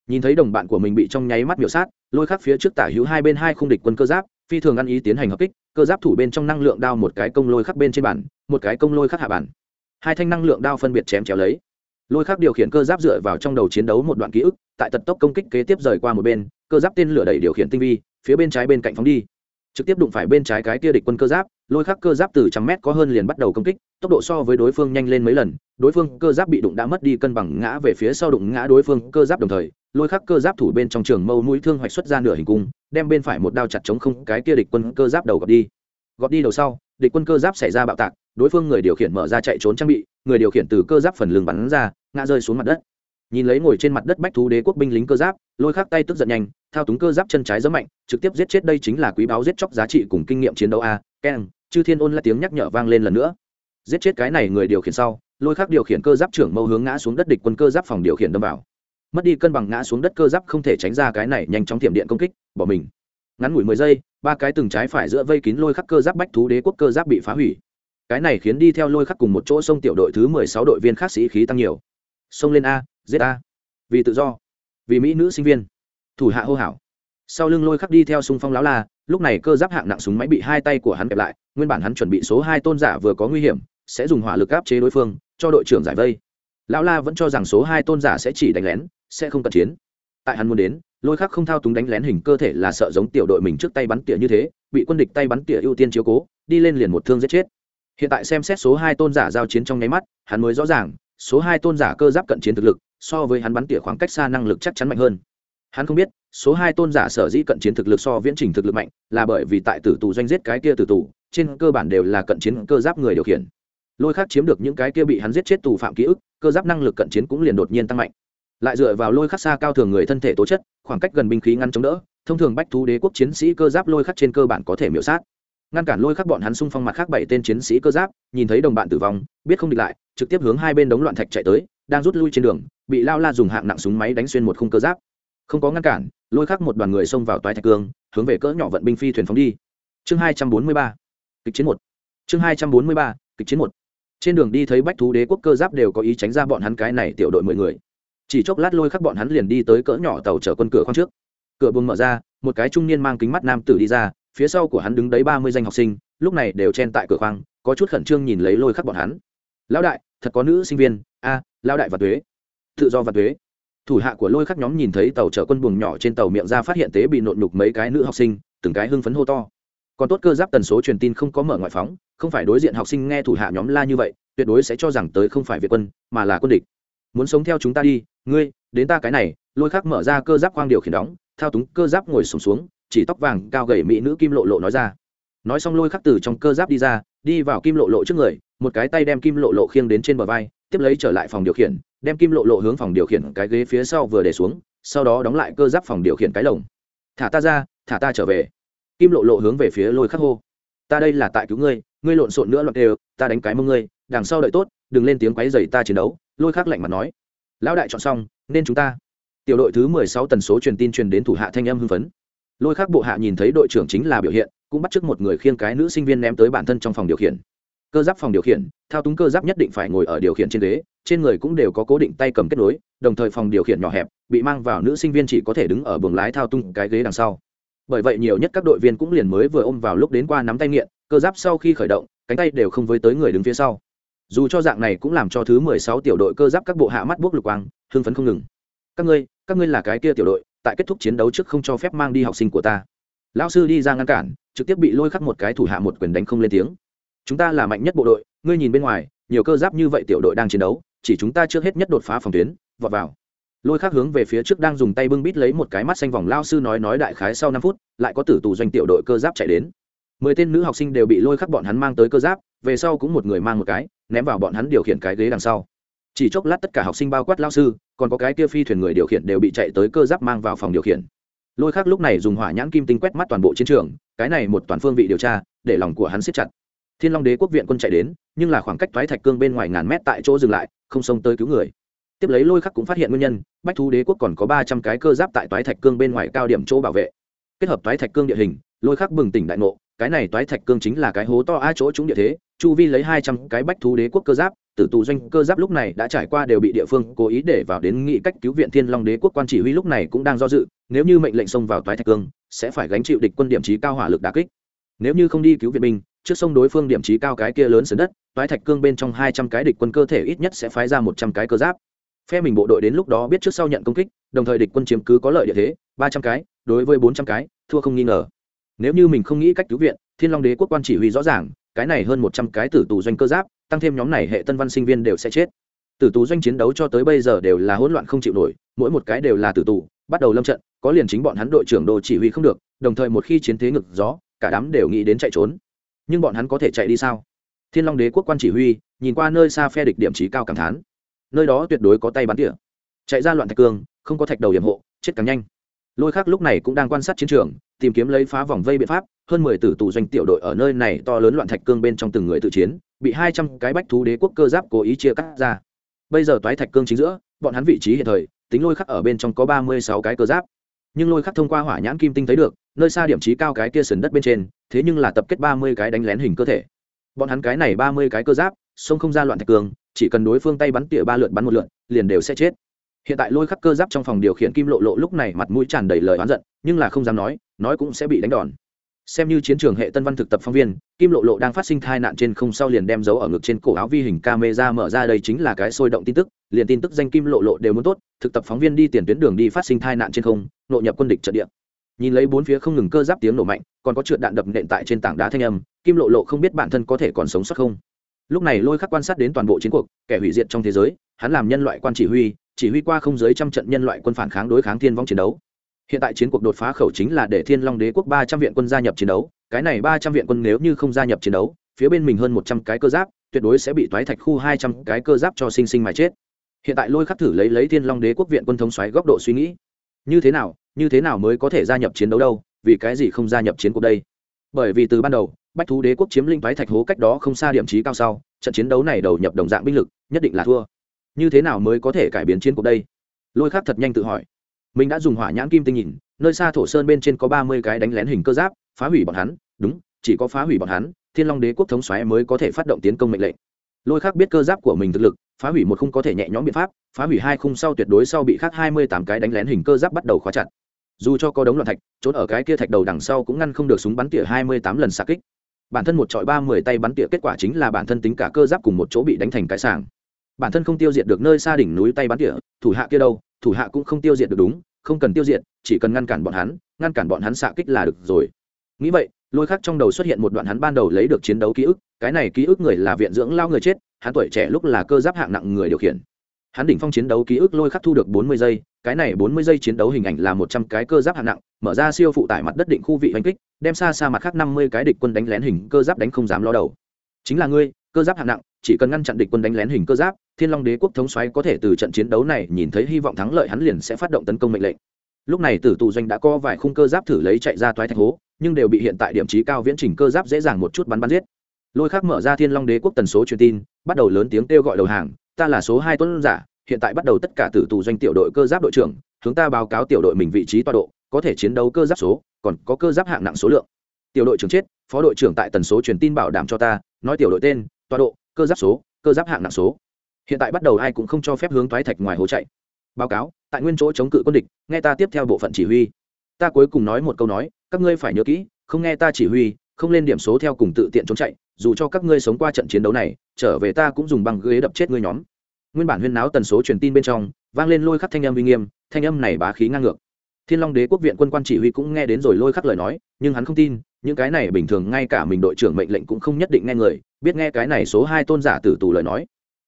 Nhìn thấy đồng bạn của mình bị trong nháy mắt miểu sát, lôi khắc phía trước tả hữu hai bên hai khung địch quân cơ giáp, phi thường ăn ý tiến hành hợp kích, cơ giáp thủ bên trong năng lượng đao một cái công lôi khắc bên trên bản một cái công lôi khắc hạ bản hai thanh năng lượng đao phân biệt chém chéo lấy lôi khác điều khiển cơ giáp dựa vào trong đầu chiến đấu một đoạn ký ức, tại tật tốc công kích kế tiếp rời qua một bên, cơ giáp tên lửa đẩy điều khiển tinh vi, phía bên trái bên cạnh phóng đi. Trực tiếp đụng phải bên trái cái kia địch quân cơ giáp, lôi khắc cơ giáp từ trăm mét có hơn liền bắt đầu công kích, tốc độ so với đối phương nhanh lên mấy lần, đối phương cơ giáp bị đụng đã mất đi cân bằng ngã về phía sau đụng ngã đối phương cơ giáp đồng thời, lôi khắc cơ giáp thủ bên trong trường mâu mũi thương hoạch xuất ra nửa hình cung, đem bên phải một đao chặt chống không, cái kia địch quân cơ giáp đầu gặp đi gọt đi đầu sau, địch quân cơ giáp xảy ra bạo tạc, đối phương người điều khiển mở ra chạy trốn trang bị, người điều khiển từ cơ giáp phần lưng bắn ra, ngã rơi xuống mặt đất. Nhìn lấy ngồi trên mặt đất bách thú đế quốc binh lính cơ giáp, lôi khắc tay tức giận nhanh, thao túng cơ giáp chân trái rất mạnh, trực tiếp giết chết đây chính là quý báo giết chóc giá trị cùng kinh nghiệm chiến đấu a, keng, chư thiên ôn là tiếng nhắc nhở vang lên lần nữa. Giết chết cái này người điều khiển sau, lôi khắc điều khiển cơ giáp trưởng mâu hướng ngã xuống đất địch quân cơ giáp phòng điều khiển đâm vào. Mất đi cân bằng ngã xuống đất cơ giáp không thể tránh ra cái này nhanh chóng tiệm điện công kích, bỏ mình. Ngắn ngủi mười giây ba cái từng trái phải giữa vây kín lôi khắc cơ giáp bách thú đế quốc cơ giáp bị phá hủy. Cái này khiến đi theo lôi khắc cùng một chỗ sông tiểu đội thứ mười sáu đội viên khác sĩ khí tăng nhiều. Sông lên a, giết a. Vì tự do, vì mỹ nữ sinh viên. Thủ hạ hô hảo sau lưng lôi khắc đi theo sung phong láo la, lúc này cơ giáp hạng nặng súng máy bị hai tay của hắn kẹp lại, nguyên bản hắn chuẩn bị số hai tôn giả vừa có nguy hiểm, sẽ dùng hỏa lực áp chế đối phương, cho đội trưởng giải vây. Lão la vẫn cho rằng số hai tôn giả sẽ chỉ đánh lén, sẽ không cận chiến. Tại hắn muốn đến lôi khắc không thao túng đánh lén hình cơ thể là sợ giống tiểu đội mình trước tay bắn tỉa như thế, bị quân địch tay bắn tỉa ưu tiên chiếu cố, đi lên liền một thương giết chết. Hiện tại xem xét số hai tôn giả giao chiến trong nháy mắt, hắn mới rõ ràng, số hai tôn giả cơ giáp cận chiến thực lực, so với hắn bắn tỉa khoảng cách xa năng lực chắc chắn mạnh hơn. Hắn không biết, số hai tôn giả sở dĩ cận chiến thực lực so viễn trình thực lực mạnh, là bởi vì tại tử tù doanh giết cái kia tử tù, trên cơ bản đều là cận chiến cơ giáp người điều khiển. Lôi khác chiếm được những cái kia bị hắn giết chết tù phạm ký ức, cơ giáp năng lực cận chiến cũng liền đột nhiên tăng mạnh lại dựa vào lôi khắc xa cao thường người thân thể tố chất, khoảng cách gần binh khí ngăn chống đỡ, thông thường bách thú đế quốc chiến sĩ cơ giáp lôi khắc trên cơ bản có thể miểu sát. Ngăn cản lôi khắc bọn hắn xung phong mặt khác bảy tên chiến sĩ cơ giáp, nhìn thấy đồng bạn tử vong, biết không địch lại, trực tiếp hướng hai bên đống loạn thạch chạy tới, đang rút lui trên đường, bị lao la dùng hạng nặng súng máy đánh xuyên một khung cơ giáp. Không có ngăn cản, lôi khắc một đoàn người xông vào toái thạch cương, hướng về cỡ nhỏ vận binh phi thuyền phóng đi. Chương hai trăm bốn mươi ba, kịch chiến một. Chương hai trăm bốn mươi ba, kịch chiến một. Trên đường đi thấy bách thú đế quốc cơ giáp đều có ý tránh ra bọn hắn cái này tiểu đội mười người chỉ chốc lát lôi khắc bọn hắn liền đi tới cỡ nhỏ tàu chở quân cửa khoang trước. Cửa buông mở ra một cái trung niên mang kính mắt nam tử đi ra phía sau của hắn đứng đấy ba mươi danh học sinh lúc này đều chen tại cửa khoang có chút khẩn trương nhìn lấy lôi khắc bọn hắn. Lão đại thật có nữ sinh viên. A à, lão đại và thuế tự do và thuế thủ hạ của lôi khắc nhóm nhìn thấy tàu chở quân buồng nhỏ trên tàu miệng ra phát hiện tế bị nộn nhục mấy cái nữ học sinh từng cái hưng phấn hô to. Còn tốt cơ giáp tần số truyền tin không có mở ngoại phóng không phải đối diện học sinh nghe thủ hạ nhóm la như vậy tuyệt đối sẽ cho rằng tới không phải việt quân mà là quân địch. Muốn sống theo chúng ta đi ngươi đến ta cái này lôi khắc mở ra cơ giáp khoang điều khiển đóng thao túng cơ giáp ngồi sùng xuống, xuống chỉ tóc vàng cao gầy mỹ nữ kim lộ lộ nói ra. Nói xong lôi khắc từ trong cơ giáp đi ra đi vào kim lộ lộ trước người một cái tay đem kim lộ lộ khiêng đến trên bờ vai tiếp lấy trở lại phòng điều khiển đem kim lộ lộ hướng phòng điều khiển cái ghế phía sau vừa để xuống sau đó đóng lại cơ giáp phòng điều khiển cái lồng. Thả ta ra thả ta trở về. Kim lộ lộ hướng về phía lôi khắc hô. Ta đây là tại cứu ngươi ngươi lộn xộn nữa loạn đều ta đánh cái mông ngươi đằng sau đợi tốt đừng lên tiếng quấy dày ta chiến đấu. Lôi khắc lạnh mặt nói lão đại chọn xong, nên chúng ta. Tiểu đội thứ mười sáu tần số truyền tin truyền đến thủ hạ thanh âm hưng phấn. Lôi khác bộ hạ nhìn thấy đội trưởng chính là biểu hiện, cũng bắt chước một người khiêng cái nữ sinh viên ném tới bản thân trong phòng điều khiển. Cơ giáp phòng điều khiển, thao túng cơ giáp nhất định phải ngồi ở điều khiển trên ghế, trên người cũng đều có cố định tay cầm kết nối, đồng thời phòng điều khiển nhỏ hẹp, bị mang vào nữ sinh viên chỉ có thể đứng ở buồng lái thao tung cái ghế đằng sau. Bởi vậy nhiều nhất các đội viên cũng liền mới vừa ôm vào lúc đến qua nắm tay nghiện, cơ giáp sau khi khởi động, cánh tay đều không với tới người đứng phía sau dù cho dạng này cũng làm cho thứ mười sáu tiểu đội cơ giáp các bộ hạ mắt buốc lục quang, hưng phấn không ngừng. Các ngươi các ngươi là cái kia tiểu đội, tại kết thúc chiến đấu trước không cho phép mang đi học sinh của ta. Lão sư đi ra ngăn cản, trực tiếp bị lôi khắc một cái thủ hạ một quyền đánh không lên tiếng. Chúng ta là mạnh nhất bộ đội, ngươi nhìn bên ngoài, nhiều cơ giáp như vậy tiểu đội đang chiến đấu, chỉ chúng ta trước hết nhất đột phá phòng tuyến, vọt vào. Lôi khắc hướng về phía trước đang dùng tay bưng bít lấy một cái mắt xanh vòng lao sư nói nói đại khái sau năm phút, lại có tử tù doanh tiểu đội cơ giáp chạy đến mười tên nữ học sinh đều bị lôi khắc bọn hắn mang tới cơ giáp, về sau cũng một người mang một cái, ném vào bọn hắn điều khiển cái ghế đằng sau. Chỉ chốc lát tất cả học sinh bao quát lao sư, còn có cái kia phi thuyền người điều khiển đều bị chạy tới cơ giáp mang vào phòng điều khiển. Lôi khắc lúc này dùng hỏa nhãn kim tinh quét mắt toàn bộ chiến trường, cái này một toàn phương vị điều tra, để lòng của hắn siết chặt. Thiên long đế quốc viện quân chạy đến, nhưng là khoảng cách thoái thạch cương bên ngoài ngàn mét tại chỗ dừng lại, không xông tới cứu người. Tiếp lấy lôi khắc cũng phát hiện nguyên nhân, bách thú đế quốc còn có ba trăm cái cơ giáp tại toái thạch cương bên ngoài cao điểm chỗ bảo vệ. Kết hợp toái thạch cương địa hình, lôi khắc bừng tỉnh đại ngộ cái này toái thạch cương chính là cái hố to a chỗ trúng địa thế, chu vi lấy hai trăm cái bách thú đế quốc cơ giáp, tử tù doanh cơ giáp lúc này đã trải qua đều bị địa phương cố ý để vào đến nghị cách cứu viện thiên long đế quốc quan chỉ huy lúc này cũng đang do dự, nếu như mệnh lệnh xông vào toái thạch cương, sẽ phải gánh chịu địch quân điểm trí cao hỏa lực đà kích. Nếu như không đi cứu viện binh, trước sông đối phương điểm trí cao cái kia lớn sườn đất, toái thạch cương bên trong hai trăm cái địch quân cơ thể ít nhất sẽ phái ra một trăm cái cơ giáp. Phe mình bộ đội đến lúc đó biết trước sau nhận công kích, đồng thời địch quân chiếm cứ có lợi địa thế, ba trăm cái, đối với bốn trăm cái, thua không nghi ngờ nếu như mình không nghĩ cách cứu viện, thiên long đế quốc quan chỉ huy rõ ràng, cái này hơn một trăm cái tử tù doanh cơ giáp, tăng thêm nhóm này hệ tân văn sinh viên đều sẽ chết. Tử tù doanh chiến đấu cho tới bây giờ đều là hỗn loạn không chịu nổi, mỗi một cái đều là tử tù, bắt đầu lâm trận, có liền chính bọn hắn đội trưởng đồ chỉ huy không được, đồng thời một khi chiến thế ngực gió, cả đám đều nghĩ đến chạy trốn. Nhưng bọn hắn có thể chạy đi sao? Thiên long đế quốc quan chỉ huy, nhìn qua nơi xa phe địch điểm trí cao cảm thán. Nơi đó tuyệt đối có tay bắn tỉa. Chạy ra loạn thạch cương, không có thạch đầu hiểm hộ, chết càng nhanh lôi khác lúc này cũng đang quan sát chiến trường, tìm kiếm lấy phá vòng vây biện pháp, hơn mười tử tù doanh tiểu đội ở nơi này to lớn loạn thạch cương bên trong từng người tự chiến, bị hai trăm cái bách thú đế quốc cơ giáp cố ý chia cắt ra. Bây giờ toái thạch cương chính giữa, bọn hắn vị trí hiện thời, tính lôi khắc ở bên trong có ba mươi sáu cái cơ giáp. Nhưng lôi khắc thông qua hỏa nhãn kim tinh thấy được, nơi xa điểm trí cao cái kia sườn đất bên trên, thế nhưng là tập kết ba mươi cái đánh lén hình cơ thể. Bọn hắn cái này ba mươi cái cơ giáp sông không ra loạn thạch cương, chỉ cần đối phương tay bắn tỉa ba lượt bắn một lượt, liền đều sẽ chết hiện tại lôi khắc cơ giáp trong phòng điều khiển kim lộ lộ lúc này mặt mũi tràn đầy lời oán giận, nhưng là không dám nói nói cũng sẽ bị đánh đòn. Xem như chiến trường hệ tân văn thực tập phóng viên, kim lộ lộ đang phát sinh thai nạn trên không sau liền đem dấu ở ngực trên cổ áo vi hình camera mở ra đây chính là cái sôi động tin tức, liền tin tức danh kim lộ lộ đều muốn tốt, thực tập phóng viên đi tiền tuyến đường đi phát sinh thai nạn trên không, nội nhập quân địch trận địa. Nhìn lấy bốn phía không ngừng cơ giáp tiếng nổ mạnh, còn có trượt đạn đập nện tại trên tảng đá thanh âm, kim lộ lộ không biết bản thân có thể còn sống sót không. Lúc này lôi khắc quan sát đến toàn bộ chiến cuộc, kẻ hủy diệt trong thế giới, hắn làm nhân loại quan chỉ huy chỉ huy qua không dưới trăm trận nhân loại quân phản kháng đối kháng thiên vong chiến đấu. Hiện tại chiến cuộc đột phá khẩu chính là để thiên long đế quốc ba trăm viện quân gia nhập chiến đấu, cái này ba trăm viện quân nếu như không gia nhập chiến đấu, phía bên mình hơn một trăm cái cơ giáp, tuyệt đối sẽ bị toái thạch khu hai trăm cái cơ giáp cho sinh sinh mà chết. Hiện tại lôi khắc thử lấy lấy thiên long đế quốc viện quân thống xoáy góc độ suy nghĩ, như thế nào, như thế nào mới có thể gia nhập chiến đấu đâu, vì cái gì không gia nhập chiến cuộc đây? Bởi vì từ ban đầu, bách thú đế quốc chiếm linh toái thạch hố cách đó không xa điểm trí cao sau, trận chiến đấu này đầu nhập đồng dạng binh lực, nhất định là thua như thế nào mới có thể cải biến chiến cuộc đây? Lôi khắc thật nhanh tự hỏi. Mình đã dùng hỏa nhãn kim tinh nhìn, nơi xa thổ sơn bên trên có ba mươi cái đánh lén hình cơ giáp, phá hủy bọn hắn. Đúng, chỉ có phá hủy bọn hắn, thiên long đế quốc thống xoáy mới có thể phát động tiến công mệnh lệnh. Lôi khác biết cơ giáp của mình thực lực, phá hủy một khung có thể nhẹ nhõm biện pháp, phá hủy hai khung sau tuyệt đối sau bị khác hai mươi tám cái đánh lén hình cơ giáp bắt đầu khóa chặt. Dù cho có đống loạn thạch, trốn ở cái kia thạch đầu đằng sau cũng ngăn không được súng bắn tỉa hai mươi tám lần xa kích. Bản thân một trọi ba mươi tay bắn tỉa kết quả chính là bản thân tính cả cơ giáp cùng một chỗ bị đánh thành cái sàng bản thân không tiêu diệt được nơi xa đỉnh núi tay bắn tỉa, thủ hạ kia đâu, thủ hạ cũng không tiêu diệt được đúng, không cần tiêu diệt, chỉ cần ngăn cản bọn hắn, ngăn cản bọn hắn xạ kích là được rồi. Nghĩ vậy, lôi khắc trong đầu xuất hiện một đoạn hắn ban đầu lấy được chiến đấu ký ức, cái này ký ức người là viện dưỡng lao người chết, hắn tuổi trẻ lúc là cơ giáp hạng nặng người điều khiển. Hắn đỉnh phong chiến đấu ký ức lôi khắc thu được bốn mươi giây, cái này bốn mươi giây chiến đấu hình ảnh là một trăm cái cơ giáp hạng nặng, mở ra siêu phụ tải mặt đất định khu vị hành kích, đem xa xa mặt khác năm mươi cái địch quân đánh lén hình cơ giáp đánh không dám lo đầu. Chính là ngươi, cơ giáp hạng nặng chỉ cần ngăn chặn địch quân đánh lén hình cơ giáp, thiên long đế quốc thống xoáy có thể từ trận chiến đấu này nhìn thấy hy vọng thắng lợi hắn liền sẽ phát động tấn công mệnh lệnh. Lúc này tử tù doanh đã có vài khung cơ giáp thử lấy chạy ra toái thạch hố, nhưng đều bị hiện tại điểm trí cao viễn trình cơ giáp dễ dàng một chút bắn bắn giết. Lôi khác mở ra thiên long đế quốc tần số truyền tin, bắt đầu lớn tiếng kêu gọi đầu hàng, ta là số hai tuấn giả, hiện tại bắt đầu tất cả tử tù doanh tiểu đội cơ giáp đội trưởng, hướng ta báo cáo tiểu đội mình vị trí toa độ, có thể chiến đấu cơ giáp số, còn có cơ giáp hạng nặng số lượng. Tiểu đội trưởng chết, phó đội trưởng tại tần số truyền tin bảo đảm cho ta, nói tiểu đội tên toa độ cơ giáp số, cơ giáp hạng nặng số. Hiện tại bắt đầu ai cũng không cho phép hướng thoái thạch ngoài hố chạy. Báo cáo, tại nguyên chỗ chống cự quân địch, nghe ta tiếp theo bộ phận chỉ huy. Ta cuối cùng nói một câu nói, các ngươi phải nhớ kỹ, không nghe ta chỉ huy, không lên điểm số theo cùng tự tiện trốn chạy, dù cho các ngươi sống qua trận chiến đấu này, trở về ta cũng dùng băng ghế đập chết ngươi nhóm. Nguyên bản huyên náo tần số truyền tin bên trong, vang lên lôi khắc thanh âm uy nghiêm, thanh âm này bá khí ngang ngược thiên long đế quốc viện quân quan chỉ huy cũng nghe đến rồi lôi khắc lời nói, nhưng hắn không tin, những cái này bình thường ngay cả mình đội trưởng mệnh lệnh cũng không nhất định nghe người, biết nghe cái này số hai tôn giả tử tù lời nói.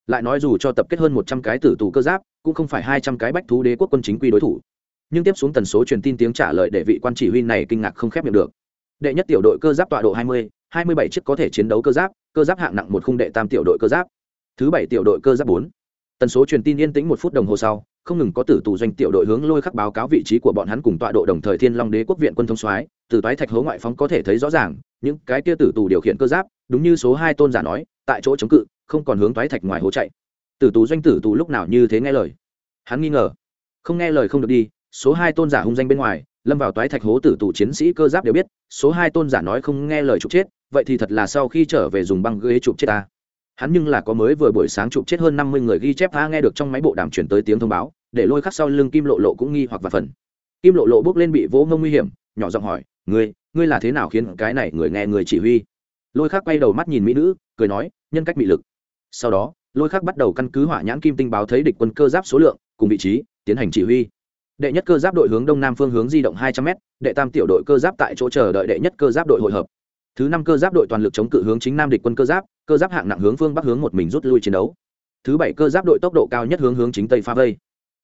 Lại nói dù cho tập kết hơn một trăm cái tử tù cơ giáp, cũng không phải hai trăm cái bách thú đế quốc quân chính quy đối thủ. Nhưng tiếp xuống tần số truyền tin tiếng trả lời để vị quan chỉ huy này kinh ngạc không khép miệng được. Đệ nhất tiểu đội cơ giáp tọa độ hai mươi hai mươi bảy chiếc có thể chiến đấu cơ giáp cơ giáp hạng nặng một khung đệ tam tiểu đội cơ giáp. Thứ bảy tiểu đội cơ giáp bốn. Tần số truyền tin yên tĩnh một phút đồng hồ sau không ngừng có tử tù doanh tiểu đội hướng lôi khắc báo cáo vị trí của bọn hắn cùng tọa độ đồng thời thiên long đế quốc viện quân thông soái, từ toái thạch hố ngoại phóng có thể thấy rõ ràng, những cái kia tử tù điều khiển cơ giáp, đúng như số hai tôn giả nói, tại chỗ chống cự, không còn hướng toái thạch ngoài hố chạy. Tử tù doanh tử tù lúc nào như thế nghe lời? Hắn nghi ngờ. Không nghe lời không được đi, số hai tôn giả hung danh bên ngoài, lâm vào toái thạch hố tử tù chiến sĩ cơ giáp đều biết, số hai tôn giả nói không nghe lời chụp chết, vậy thì thật là sau khi trở về dùng băng ghế chụp chết ta hắn nhưng là có mới vừa buổi sáng chụp chết hơn năm mươi người ghi chép tha nghe được trong máy bộ đàm chuyển tới tiếng thông báo, để lôi khắc sau lưng kim lộ lộ cũng nghi hoặc và phần. Kim lộ lộ bước lên bị vỗ ngông nguy hiểm, nhỏ giọng hỏi, ngươi ngươi là thế nào khiến cái này người nghe người chỉ huy? Lôi khắc quay đầu mắt nhìn mỹ nữ, cười nói, nhân cách bị lực. Sau đó, lôi khắc bắt đầu căn cứ hỏa nhãn kim tinh báo thấy địch quân cơ giáp số lượng, cùng vị trí, tiến hành chỉ huy. Đệ nhất cơ giáp đội hướng đông nam phương hướng di động hai trăm m đệ tam tiểu đội cơ giáp tại chỗ chờ đợi đệ nhất cơ giáp đội hội hợp. Thứ năm cơ giáp đội toàn lực chống cự hướng chính nam địch quân cơ giáp cơ giáp hạng nặng hướng phương bắc hướng một mình rút lui chiến đấu. Thứ bảy cơ giáp đội tốc độ cao nhất hướng hướng chính tây phá vây.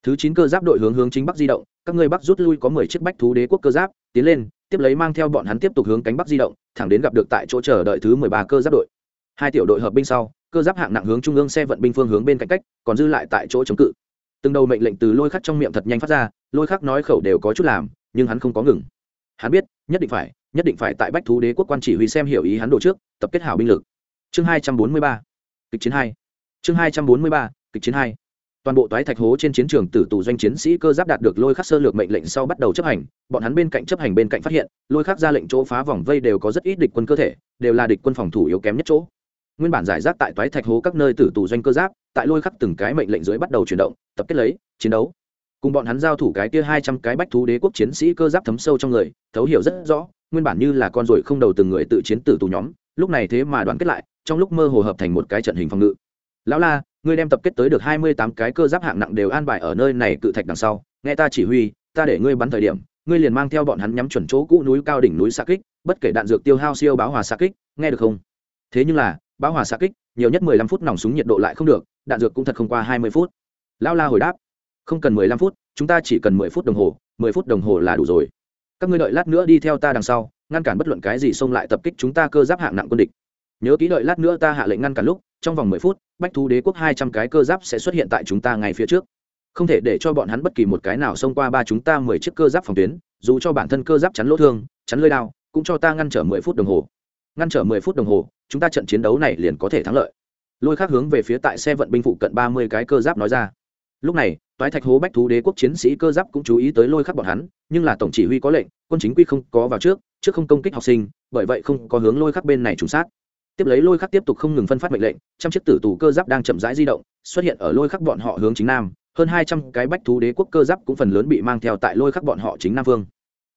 Thứ chín cơ giáp đội hướng hướng chính bắc di động, các ngươi bắc rút lui có mười chiếc bách thú đế quốc cơ giáp, tiến lên, tiếp lấy mang theo bọn hắn tiếp tục hướng cánh bắc di động, thẳng đến gặp được tại chỗ chờ đợi thứ mười ba cơ giáp đội. Hai tiểu đội hợp binh sau, cơ giáp hạng nặng hướng trung ương xe vận binh phương hướng bên cạnh cách, còn dư lại tại chỗ chống cự. Từng đầu mệnh lệnh từ lôi khắc trong miệng thật nhanh phát ra, lôi khắc nói khẩu đều có chút làm, nhưng hắn không có ngừng. Hắn biết, nhất định phải, nhất định phải tại bách thú đế quốc quan chỉ huy xem hiểu ý hắn đồ trước, tập kết hảo binh lực chương hai trăm bốn mươi ba, kịch chiến hai. Chương hai trăm bốn mươi ba, kịch chiến hai. Toàn bộ toái thạch hố trên chiến trường tử tù doanh chiến sĩ cơ giáp đạt được lôi khắc sơ lược mệnh lệnh sau bắt đầu chấp hành, bọn hắn bên cạnh chấp hành bên cạnh phát hiện, lôi khắc ra lệnh chỗ phá vòng vây đều có rất ít địch quân cơ thể, đều là địch quân phòng thủ yếu kém nhất chỗ. Nguyên bản giải rác tại toái thạch hố các nơi tử tù doanh cơ giáp, tại lôi khắc từng cái mệnh lệnh dưới bắt đầu chuyển động, tập kết lấy, chiến đấu. Cùng bọn hắn giao thủ cái kia hai trăm cái bách thú đế quốc chiến sĩ cơ giáp thấm sâu trong người, thấu hiểu rất rõ, nguyên bản như là con ruồi không đầu từng người tự chiến tử tù nhóm lúc này thế mà đoàn kết lại, trong lúc mơ hồ hợp thành một cái trận hình phòng ngự. Lão la, ngươi đem tập kết tới được hai mươi tám cái cơ giáp hạng nặng đều an bài ở nơi này cự thạch đằng sau. Nghe ta chỉ huy, ta để ngươi bắn thời điểm, ngươi liền mang theo bọn hắn nhắm chuẩn chỗ cũ núi cao đỉnh núi xa kích, bất kể đạn dược tiêu hao siêu báo hòa xa kích, nghe được không? Thế nhưng là báo hòa xa kích, nhiều nhất mười lăm phút nòng súng nhiệt độ lại không được, đạn dược cũng thật không qua hai mươi phút. Lão la hồi đáp, không cần mười lăm phút, chúng ta chỉ cần mười phút đồng hồ, mười phút đồng hồ là đủ rồi. Các ngươi đợi lát nữa đi theo ta đằng sau ngăn cản bất luận cái gì xông lại tập kích chúng ta cơ giáp hạng nặng quân địch. Nhớ kỹ đợi lát nữa ta hạ lệnh ngăn cản lúc, trong vòng mười phút, bách thú đế quốc hai trăm cái cơ giáp sẽ xuất hiện tại chúng ta ngay phía trước. Không thể để cho bọn hắn bất kỳ một cái nào xông qua ba chúng ta mười chiếc cơ giáp phòng tuyến, dù cho bản thân cơ giáp chắn lỗ thương, chắn lơi đao, cũng cho ta ngăn trở mười phút đồng hồ. Ngăn trở mười phút đồng hồ, chúng ta trận chiến đấu này liền có thể thắng lợi. Lôi khác hướng về phía tại xe vận binh phụ cận ba mươi cái cơ giáp nói ra. Lúc này, toái thạch hố bách thú đế quốc chiến sĩ cơ giáp cũng chú ý tới lôi khắc bọn hắn, nhưng là tổng chỉ huy có lệnh quân chính quy không có vào trước trước không công kích học sinh, bởi vậy không có hướng lôi khắc bên này trùng sát. Tiếp lấy lôi khắc tiếp tục không ngừng phân phát mệnh lệnh, trăm chiếc tử tù cơ giáp đang chậm rãi di động, xuất hiện ở lôi khắc bọn họ hướng chính nam, hơn hai trăm cái bách thú đế quốc cơ giáp cũng phần lớn bị mang theo tại lôi khắc bọn họ chính nam vương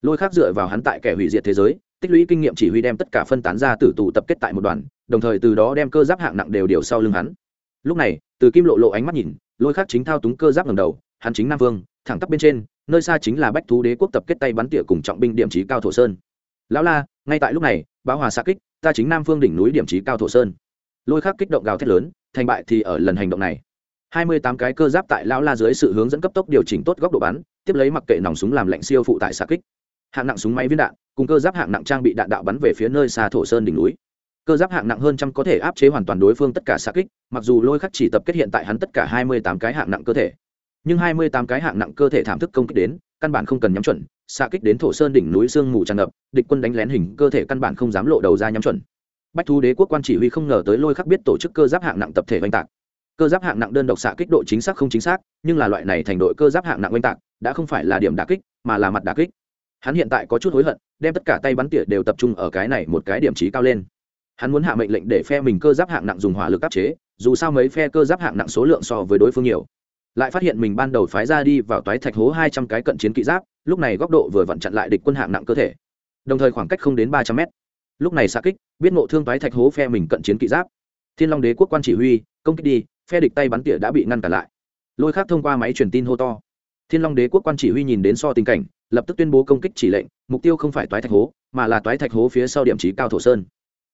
lôi khắc dựa vào hắn tại kẻ hủy diệt thế giới, tích lũy kinh nghiệm chỉ huy đem tất cả phân tán ra tử tù tập kết tại một đoàn, đồng thời từ đó đem cơ giáp hạng nặng đều điều sau lưng hắn. Lúc này, từ kim lộ lộ ánh mắt nhìn, lôi khắc chính thao túng cơ giáp ngầm đầu, hắn chính nam vương thẳng tắp bên trên, nơi xa chính là bách thú đế quốc tập kết tay bắn tỉa cùng trọng binh điểm trí cao thổ sơn. Lão la, ngay tại lúc này báo hòa xa kích, ta chính nam phương đỉnh núi điểm trí cao thổ sơn. Lôi khắc kích động gào thét lớn, thành bại thì ở lần hành động này. Hai mươi tám cái cơ giáp tại lão la dưới sự hướng dẫn cấp tốc điều chỉnh tốt góc độ bắn, tiếp lấy mặc kệ nòng súng làm lệnh siêu phụ tại xa kích. Hạng nặng súng máy viên đạn, cùng cơ giáp hạng nặng trang bị đạn đạo bắn về phía nơi xa thổ sơn đỉnh núi. Cơ giáp hạng nặng hơn trăm có thể áp chế hoàn toàn đối phương tất cả xa kích, mặc dù lôi khắc chỉ tập kết hiện tại hắn tất cả hai mươi tám cái hạng nặng cơ thể nhưng hai mươi tám cái hạng nặng cơ thể thảm thức công kích đến, căn bản không cần nhắm chuẩn, xạ kích đến thổ sơn đỉnh núi sương mù tràn ngập, địch quân đánh lén hình cơ thể căn bản không dám lộ đầu ra nhắm chuẩn. Bách thú đế quốc quan chỉ huy không ngờ tới lôi khắc biết tổ chức cơ giáp hạng nặng tập thể oanh tạc. Cơ giáp hạng nặng đơn độc xạ kích độ chính xác không chính xác, nhưng là loại này thành đội cơ giáp hạng nặng oanh tạc, đã không phải là điểm đà kích, mà là mặt đà kích. Hắn hiện tại có chút hối hận, đem tất cả tay bắn tỉa đều tập trung ở cái này một cái điểm trí cao lên. Hắn muốn hạ mệnh lệnh để phe mình cơ giáp hạng nặng dùng hỏa lực áp chế, dù sao mấy phe cơ giáp hạng nặng số lượng so với đối phương nhiều lại phát hiện mình ban đầu phái ra đi vào toái thạch hố hai trăm cái cận chiến kỵ giáp, lúc này góc độ vừa vặn chặn lại địch quân hạng nặng cơ thể. Đồng thời khoảng cách không đến ba trăm mét. Lúc này xa kích, biết ngộ thương toái thạch hố phe mình cận chiến kỵ giáp. Thiên long đế quốc quan chỉ huy, công kích đi, phe địch tay bắn tỉa đã bị ngăn cản lại. Lôi khác thông qua máy truyền tin hô to. Thiên long đế quốc quan chỉ huy nhìn đến so tình cảnh, lập tức tuyên bố công kích chỉ lệnh, mục tiêu không phải toái thạch hố, mà là toái thạch hố phía sau điểm trí cao thổ sơn.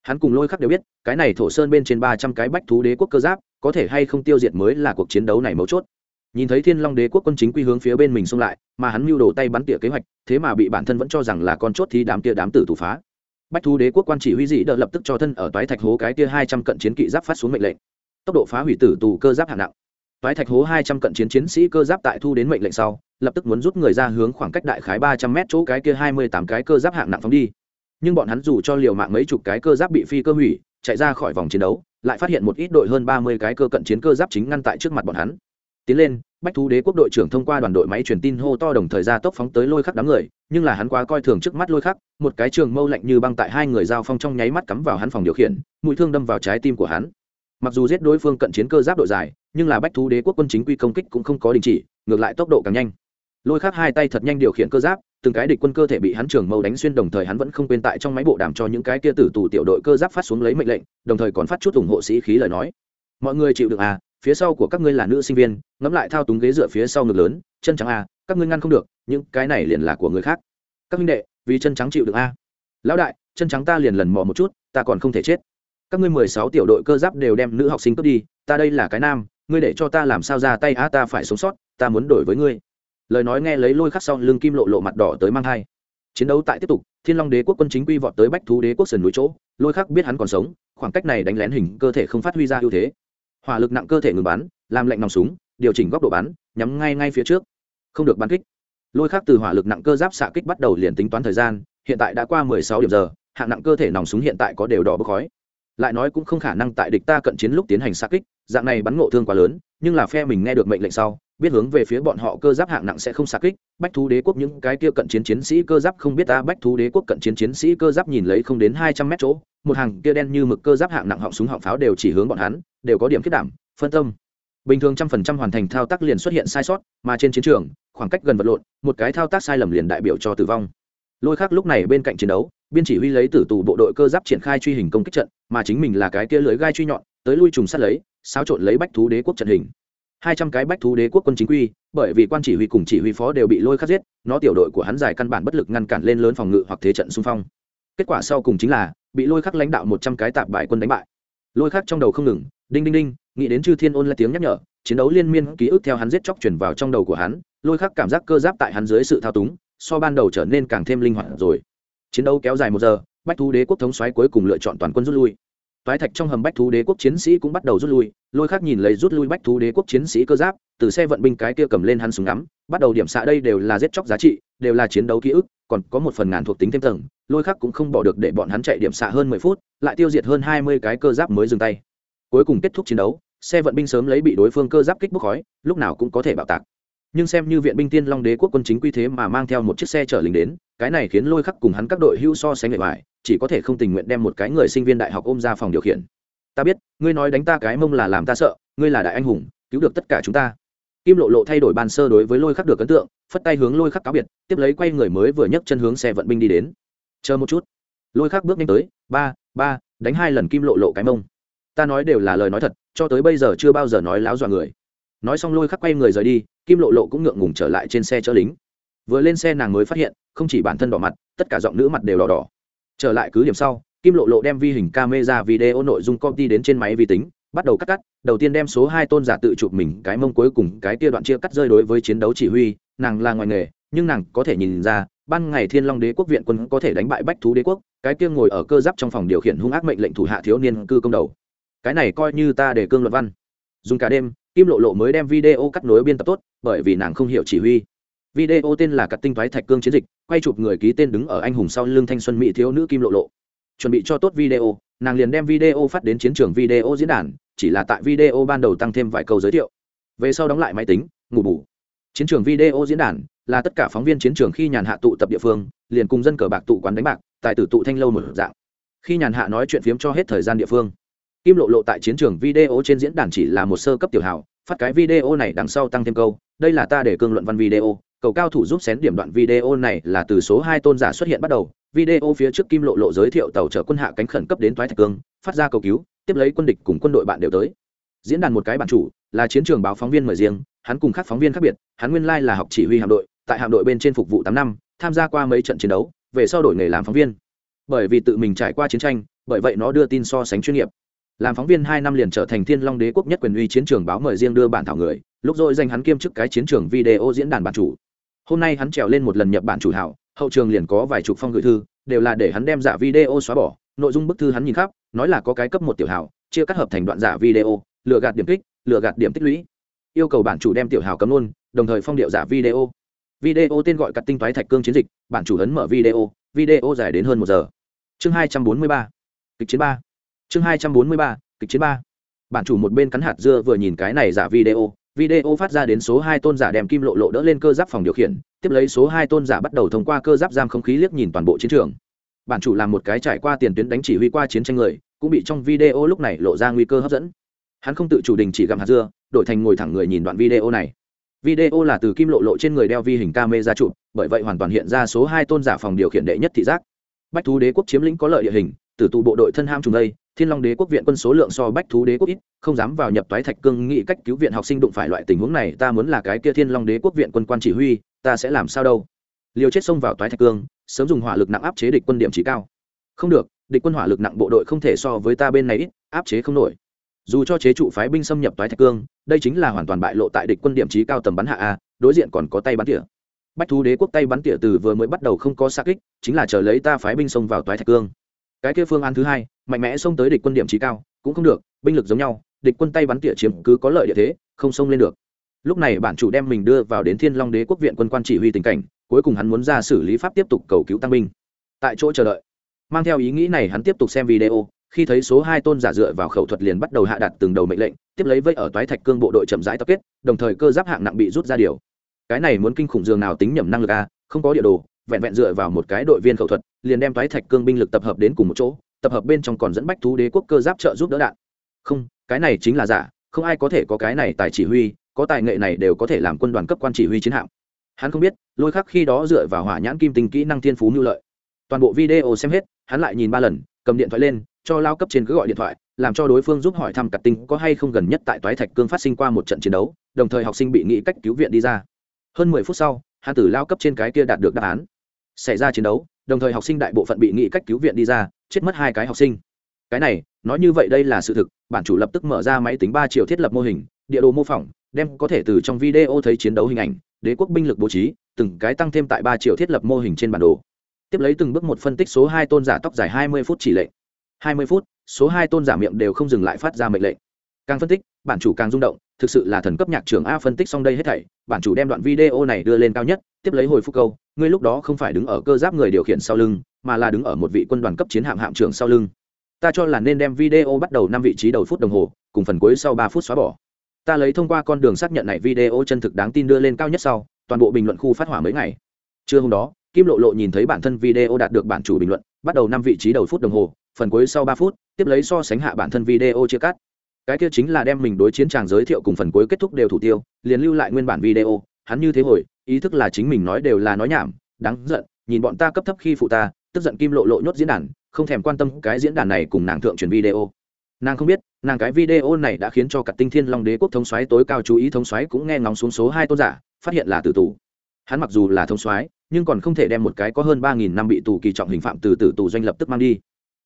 Hắn cùng lôi khắc đều biết, cái này thổ sơn bên trên ba trăm cái bách thú đế quốc cơ giáp, có thể hay không tiêu diệt mới là cuộc chiến đấu này mấu chốt nhìn thấy thiên long đế quốc quân chính quy hướng phía bên mình xung lại, mà hắn mưu đồ tay bắn tỉa kế hoạch, thế mà bị bản thân vẫn cho rằng là con chốt thì đám tia đám tử thủ phá. Bách thu đế quốc quan chỉ huy dị đỡ lập tức cho thân ở toái thạch hố cái tia hai trăm cận chiến kỵ giáp phát xuống mệnh lệnh. Tốc độ phá hủy tử tù cơ giáp hạng nặng. Toái thạch hố hai trăm cận chiến chiến sĩ cơ giáp tại thu đến mệnh lệnh sau, lập tức muốn rút người ra hướng khoảng cách đại khái ba trăm mét chỗ cái kia hai mươi tám cái cơ giáp hạng nặng phóng đi. Nhưng bọn hắn dù cho liều mạng mấy chục cái cơ giáp bị phi cơ hủy, chạy ra khỏi vòng chiến đấu, lại phát hiện một ít đội hơn ba mươi cái cơ cận chiến cơ giáp chính ngăn tại trước mặt bọn hắn tiến lên, bách thú đế quốc đội trưởng thông qua đoàn đội máy truyền tin hô to đồng thời ra tốc phóng tới lôi khắc đám người, nhưng là hắn quá coi thường trước mắt lôi khắc, một cái trường mâu lạnh như băng tại hai người giao phong trong nháy mắt cắm vào hắn phòng điều khiển, mũi thương đâm vào trái tim của hắn. Mặc dù giết đối phương cận chiến cơ giáp đội dài, nhưng là bách thú đế quốc quân chính quy công kích cũng không có đình chỉ, ngược lại tốc độ càng nhanh. Lôi khắc hai tay thật nhanh điều khiển cơ giáp, từng cái địch quân cơ thể bị hắn trường mâu đánh xuyên đồng thời hắn vẫn không quên tại trong máy bộ đàm cho những cái kia tử tù tiểu đội cơ giáp phát xuống lấy mệnh lệnh, đồng thời còn phát chút ủng hộ sĩ khí lời nói. Mọi người chịu được à phía sau của các ngươi là nữ sinh viên ngẫm lại thao túng ghế dựa phía sau ngực lớn chân trắng a, các ngươi ngăn không được những cái này liền là của người khác. Các minh đệ vì chân trắng chịu được a, lão đại chân trắng ta liền lần mò một chút ta còn không thể chết. Các ngươi mười sáu tiểu đội cơ giáp đều đem nữ học sinh cướp đi ta đây là cái nam ngươi để cho ta làm sao ra tay a, ta phải sống sót ta muốn đổi với ngươi. Lời nói nghe lấy lôi khắc sau lưng kim lộ lộ mặt đỏ tới mang thai. Chiến đấu tại tiếp tục thiên long đế quốc quân chính quy vọt tới bách thú đế quốc sườn núi chỗ lôi khắc biết hắn còn sống khoảng cách này đánh lén hình cơ thể không phát huy ra ưu thế hỏa lực nặng cơ thể ngừng bắn, làm lệnh nòng súng, điều chỉnh góc độ bắn, nhắm ngay ngay phía trước. Không được bắn kích. Lôi khác từ hỏa lực nặng cơ giáp xạ kích bắt đầu liền tính toán thời gian, hiện tại đã qua mười sáu điểm giờ, hạng nặng cơ thể nòng súng hiện tại có đều đỏ bốc khói. Lại nói cũng không khả năng tại địch ta cận chiến lúc tiến hành xạ kích, dạng này bắn ngộ thương quá lớn, nhưng là phe mình nghe được mệnh lệnh sau biết hướng về phía bọn họ cơ giáp hạng nặng sẽ không xạ kích, bách thú đế quốc những cái kia cận chiến chiến sĩ cơ giáp không biết ta bách thú đế quốc cận chiến chiến sĩ cơ giáp nhìn lấy không đến hai trăm mét chỗ, một hàng kia đen như mực cơ giáp hạng nặng họng súng họng pháo đều chỉ hướng bọn hắn, đều có điểm kết đảm, phân tâm. Bình thường trăm phần trăm hoàn thành thao tác liền xuất hiện sai sót, mà trên chiến trường, khoảng cách gần vật lộn, một cái thao tác sai lầm liền đại biểu cho tử vong. Lôi khác lúc này bên cạnh chiến đấu, biên chỉ huy lấy tử tù bộ đội cơ giáp triển khai truy hình công kích trận, mà chính mình là cái kia lưới gai truy nhọn, tới lui trùng sát lấy, xáo trộn lấy bách thú đế quốc trận hình hai trăm cái bách thú đế quốc quân chính quy, bởi vì quan chỉ huy cùng chỉ huy phó đều bị lôi khắc giết, nó tiểu đội của hắn giải căn bản bất lực ngăn cản lên lớn phòng ngự hoặc thế trận xung phong. Kết quả sau cùng chính là, bị lôi khắc lãnh đạo một trăm cái tạp bại quân đánh bại. Lôi khắc trong đầu không ngừng, đinh đinh đinh, nghĩ đến chư thiên ôn là tiếng nhắc nhở, chiến đấu liên miên ký ức theo hắn giết chóc chuyển vào trong đầu của hắn, lôi khắc cảm giác cơ giáp tại hắn dưới sự thao túng, so ban đầu trở nên càng thêm linh hoạt rồi. Chiến đấu kéo dài một giờ, bách thú đế quốc thống xoáy cuối cùng lựa chọn toàn quân rút lui toái thạch trong hầm bách thú đế quốc chiến sĩ cũng bắt đầu rút lui, lôi khác nhìn lấy rút lui bách thú đế quốc chiến sĩ cơ giáp, từ xe vận binh cái kia cầm lên hắn súng ngắm, bắt đầu điểm xạ đây đều là giết chóc giá trị, đều là chiến đấu ký ức, còn có một phần ngàn thuộc tính thêm tầng, lôi khác cũng không bỏ được để bọn hắn chạy điểm xạ hơn mười phút, lại tiêu diệt hơn hai mươi cái cơ giáp mới dừng tay. Cuối cùng kết thúc chiến đấu, xe vận binh sớm lấy bị đối phương cơ giáp kích bốc khói, lúc nào cũng có thể bạo tạc. Nhưng xem như viện binh tiên long đế quốc quân chính quy thế mà mang theo một chiếc xe chở lính đến, cái này khiến lôi khắc cùng hắn các đội hưu so sánh người ngoài chỉ có thể không tình nguyện đem một cái người sinh viên đại học ôm ra phòng điều khiển. Ta biết, ngươi nói đánh ta cái mông là làm ta sợ, ngươi là đại anh hùng, cứu được tất cả chúng ta. Kim lộ lộ thay đổi bàn sơ đối với lôi khắc được ấn tượng, phất tay hướng lôi khắc cáo biệt, tiếp lấy quay người mới vừa nhấc chân hướng xe vận binh đi đến. Chờ một chút. Lôi khắc bước nhanh tới, ba ba, đánh hai lần kim lộ lộ cái mông. Ta nói đều là lời nói thật, cho tới bây giờ chưa bao giờ nói láo dọa người. Nói xong lôi khắc quay người rời đi, kim lộ lộ cũng ngượng ngùng trở lại trên xe chở lính. Vừa lên xe nàng mới phát hiện, không chỉ bản thân đỏ mặt, tất cả giọng nữ mặt đều đỏ đỏ trở lại cứ điểm sau, kim lộ lộ đem vi hình camera video nội dung copy đến trên máy vi tính, bắt đầu cắt cắt, đầu tiên đem số hai tôn giả tự chụp mình, cái mông cuối cùng, cái kia đoạn chia cắt rơi đối với chiến đấu chỉ huy, nàng là ngoài nghề, nhưng nàng có thể nhìn ra, ban ngày thiên long đế quốc viện quân có thể đánh bại bách thú đế quốc, cái kia ngồi ở cơ giáp trong phòng điều khiển hung ác mệnh lệnh thủ hạ thiếu niên cư công đầu. Cái này coi như ta để cương luận văn. Dùng cả đêm, kim lộ lộ mới đem video cắt nối biên tập tốt, bởi vì nàng không hiểu chỉ huy video tên là cắt tinh thoái thạch cương chiến dịch, quay chụp người ký tên đứng ở anh hùng sau lưng thanh xuân mỹ thiếu nữ kim lộ lộ. Chuẩn bị cho tốt video, nàng liền đem video phát đến chiến trường video diễn đàn, chỉ là tại video ban đầu tăng thêm vài câu giới thiệu. Về sau đóng lại máy tính, ngủ bù. Chiến trường video diễn đàn là tất cả phóng viên chiến trường khi nhàn hạ tụ tập địa phương, liền cùng dân cờ bạc tụ quán đánh bạc tại tử tụ thanh lâu một dạng. Khi nhàn hạ nói chuyện phiếm cho hết thời gian địa phương. Kim lộ lộ tại chiến trường video trên diễn đàn chỉ là một sơ cấp tiểu hảo phát cái video này đằng sau tăng thêm câu, đây là ta để cương luận văn video cầu cao thủ giúp xén điểm đoạn video này là từ số hai tôn giả xuất hiện bắt đầu. Video phía trước kim lộ lộ giới thiệu tàu chở quân hạ cánh khẩn cấp đến toái thạch cương, phát ra cầu cứu, tiếp lấy quân địch cùng quân đội bạn đều tới. Diễn đàn một cái bản chủ, là chiến trường báo phóng viên mời riêng, hắn cùng các phóng viên khác biệt, hắn nguyên lai là học chỉ huy hạm đội, tại hạm đội bên trên phục vụ tám năm, tham gia qua mấy trận chiến đấu, về sau đổi nghề làm phóng viên. Bởi vì tự mình trải qua chiến tranh, bởi vậy nó đưa tin so sánh chuyên nghiệp. Làm phóng viên hai năm liền trở thành thiên long đế quốc nhất quyền uy chiến trường báo mời riêng đưa bản thảo người, lúc rồi danh hắn kiêm chức cái chiến trường video diễn đàn bản chủ hôm nay hắn trèo lên một lần nhập bản chủ hảo, hậu trường liền có vài chục phong gửi thư, đều là để hắn đem giả video xóa bỏ. Nội dung bức thư hắn nhìn khắp, nói là có cái cấp một tiểu hảo, chia cắt hợp thành đoạn giả video, lừa gạt điểm kích, lừa gạt điểm tích lũy. Yêu cầu bản chủ đem tiểu hảo cấm luôn, đồng thời phong điệu giả video. Video tên gọi cắt tinh toái thạch cương chiến dịch, bản chủ hấn mở video video dài đến hơn một giờ. Chương hai trăm bốn mươi ba, kịch chiến ba. Chương hai trăm bốn mươi ba, kịch chiến ba. Bản chủ một bên cắn hạt dưa vừa nhìn cái này giả video video phát ra đến số hai tôn giả đem kim lộ lộ đỡ lên cơ giáp phòng điều khiển, tiếp lấy số hai tôn giả bắt đầu thông qua cơ giáp giam không khí liếc nhìn toàn bộ chiến trường. Bản chủ làm một cái trải qua tiền tuyến đánh chỉ huy qua chiến tranh người, cũng bị trong video lúc này lộ ra nguy cơ hấp dẫn. Hắn không tự chủ đình chỉ gặm hạt dưa, đổi thành ngồi thẳng người nhìn đoạn video này. Video là từ kim lộ lộ trên người đeo vi hình camera chụp, bởi vậy hoàn toàn hiện ra số hai tôn giả phòng điều khiển đệ nhất thị giác. Bách thú đế quốc chiếm lĩnh có lợi địa hình từ tụ bộ đội thân ham trùng đây thiên long đế quốc viện quân số lượng so bách thú đế quốc ít, không dám vào nhập toái thạch cương nghị cách cứu viện học sinh đụng phải loại tình huống này, ta muốn là cái kia thiên long đế quốc viện quân quan chỉ huy, ta sẽ làm sao đâu? Liều chết xông vào toái thạch cương, sớm dùng hỏa lực nặng áp chế địch quân điểm chỉ cao. Không được, địch quân hỏa lực nặng bộ đội không thể so với ta bên này ít, áp chế không nổi. Dù cho chế trụ phái binh xâm nhập toái thạch cương, đây chính là hoàn toàn bại lộ tại địch quân điểm trí cao tầm bắn hạ a, đối diện còn có tay bắn tỉa. Bách thú đế quốc tay bắn tỉa từ vừa mới bắt đầu không có xa kích, chính là chờ lấy ta phái binh xông vào toái thạch cương cái kia phương án thứ hai, mạnh mẽ xông tới địch quân điểm trí cao, cũng không được, binh lực giống nhau, địch quân tay bắn tỉa chiếm cứ có lợi địa thế, không xông lên được. Lúc này bản chủ đem mình đưa vào đến thiên long đế quốc viện quân quan chỉ huy tình cảnh, cuối cùng hắn muốn ra xử lý pháp tiếp tục cầu cứu tăng binh. Tại chỗ chờ đợi, mang theo ý nghĩ này hắn tiếp tục xem video, khi thấy số hai tôn giả dựa vào khẩu thuật liền bắt đầu hạ đặt từng đầu mệnh lệnh, tiếp lấy vây ở toái thạch cương bộ đội chậm rãi tập kết, đồng thời cơ giáp hạng nặng bị rút ra điều. Cái này muốn kinh khủng dường nào tính nhầm năng lực a, không có địa đồ vẹn vẹn dựa vào một cái đội viên khẩu thuật, liền đem toái thạch cương binh lực tập hợp đến cùng một chỗ, tập hợp bên trong còn dẫn bách thú đế quốc cơ giáp trợ giúp đỡ đạn. Không, cái này chính là giả, không ai có thể có cái này tài chỉ huy, có tài nghệ này đều có thể làm quân đoàn cấp quan chỉ huy chiến hạm. Hắn không biết, lôi khắc khi đó dựa vào hỏa nhãn kim tinh kỹ năng thiên phú mưu lợi. Toàn bộ video xem hết, hắn lại nhìn ba lần, cầm điện thoại lên, cho lao cấp trên cứ gọi điện thoại, làm cho đối phương giúp hỏi thăm cặp tinh có hay không gần nhất tại toái thạch cương phát sinh qua một trận chiến đấu, đồng thời học sinh bị nghĩ cách cứu viện đi ra. Hơn mười phút sau, hắn tử lao cấp trên cái kia đạt được đáp án xảy ra chiến đấu, đồng thời học sinh đại bộ phận bị nghĩ cách cứu viện đi ra, chết mất hai cái học sinh. Cái này, nói như vậy đây là sự thực, bản chủ lập tức mở ra máy tính ba triệu thiết lập mô hình, địa đồ mô phỏng, đem có thể từ trong video thấy chiến đấu hình ảnh, đế quốc binh lực bố trí, từng cái tăng thêm tại ba triệu thiết lập mô hình trên bản đồ. Tiếp lấy từng bước một phân tích số hai tôn giả tóc dài hai mươi phút chỉ lệnh. Hai mươi phút, số hai tôn giả miệng đều không dừng lại phát ra mệnh lệnh. Càng phân tích, bản chủ càng rung động, thực sự là thần cấp nhạc trưởng a phân tích xong đây hết thảy, bản chủ đem đoạn video này đưa lên cao nhất, tiếp lấy hồi phúc câu ngươi lúc đó không phải đứng ở cơ giáp người điều khiển sau lưng, mà là đứng ở một vị quân đoàn cấp chiến hạm hạm trưởng sau lưng. Ta cho là nên đem video bắt đầu năm vị trí đầu phút đồng hồ, cùng phần cuối sau ba phút xóa bỏ. Ta lấy thông qua con đường xác nhận này video chân thực đáng tin đưa lên cao nhất sau, toàn bộ bình luận khu phát hỏa mấy ngày. Trưa hôm đó, kim lộ lộ nhìn thấy bản thân video đạt được bản chủ bình luận, bắt đầu năm vị trí đầu phút đồng hồ, phần cuối sau ba phút, tiếp lấy so sánh hạ bản thân video chia cắt. Cái kia chính là đem mình đối chiến tràng giới thiệu cùng phần cuối kết thúc đều thủ tiêu, liền lưu lại nguyên bản video hắn như thế hồi, ý thức là chính mình nói đều là nói nhảm, đáng giận, nhìn bọn ta cấp thấp khi phụ ta, tức giận kim lộ lộ nhốt diễn đàn, không thèm quan tâm cái diễn đàn này cùng nàng thượng truyền video. Nàng không biết, nàng cái video này đã khiến cho cả tinh thiên long đế quốc thống xoáy tối cao chú ý thống xoáy cũng nghe ngóng xuống số hai tôn giả, phát hiện là tử tù. Hắn mặc dù là thống xoáy nhưng còn không thể đem một cái có hơn ba nghìn năm bị tù kỳ trọng hình phạm từ tử tù doanh lập tức mang đi.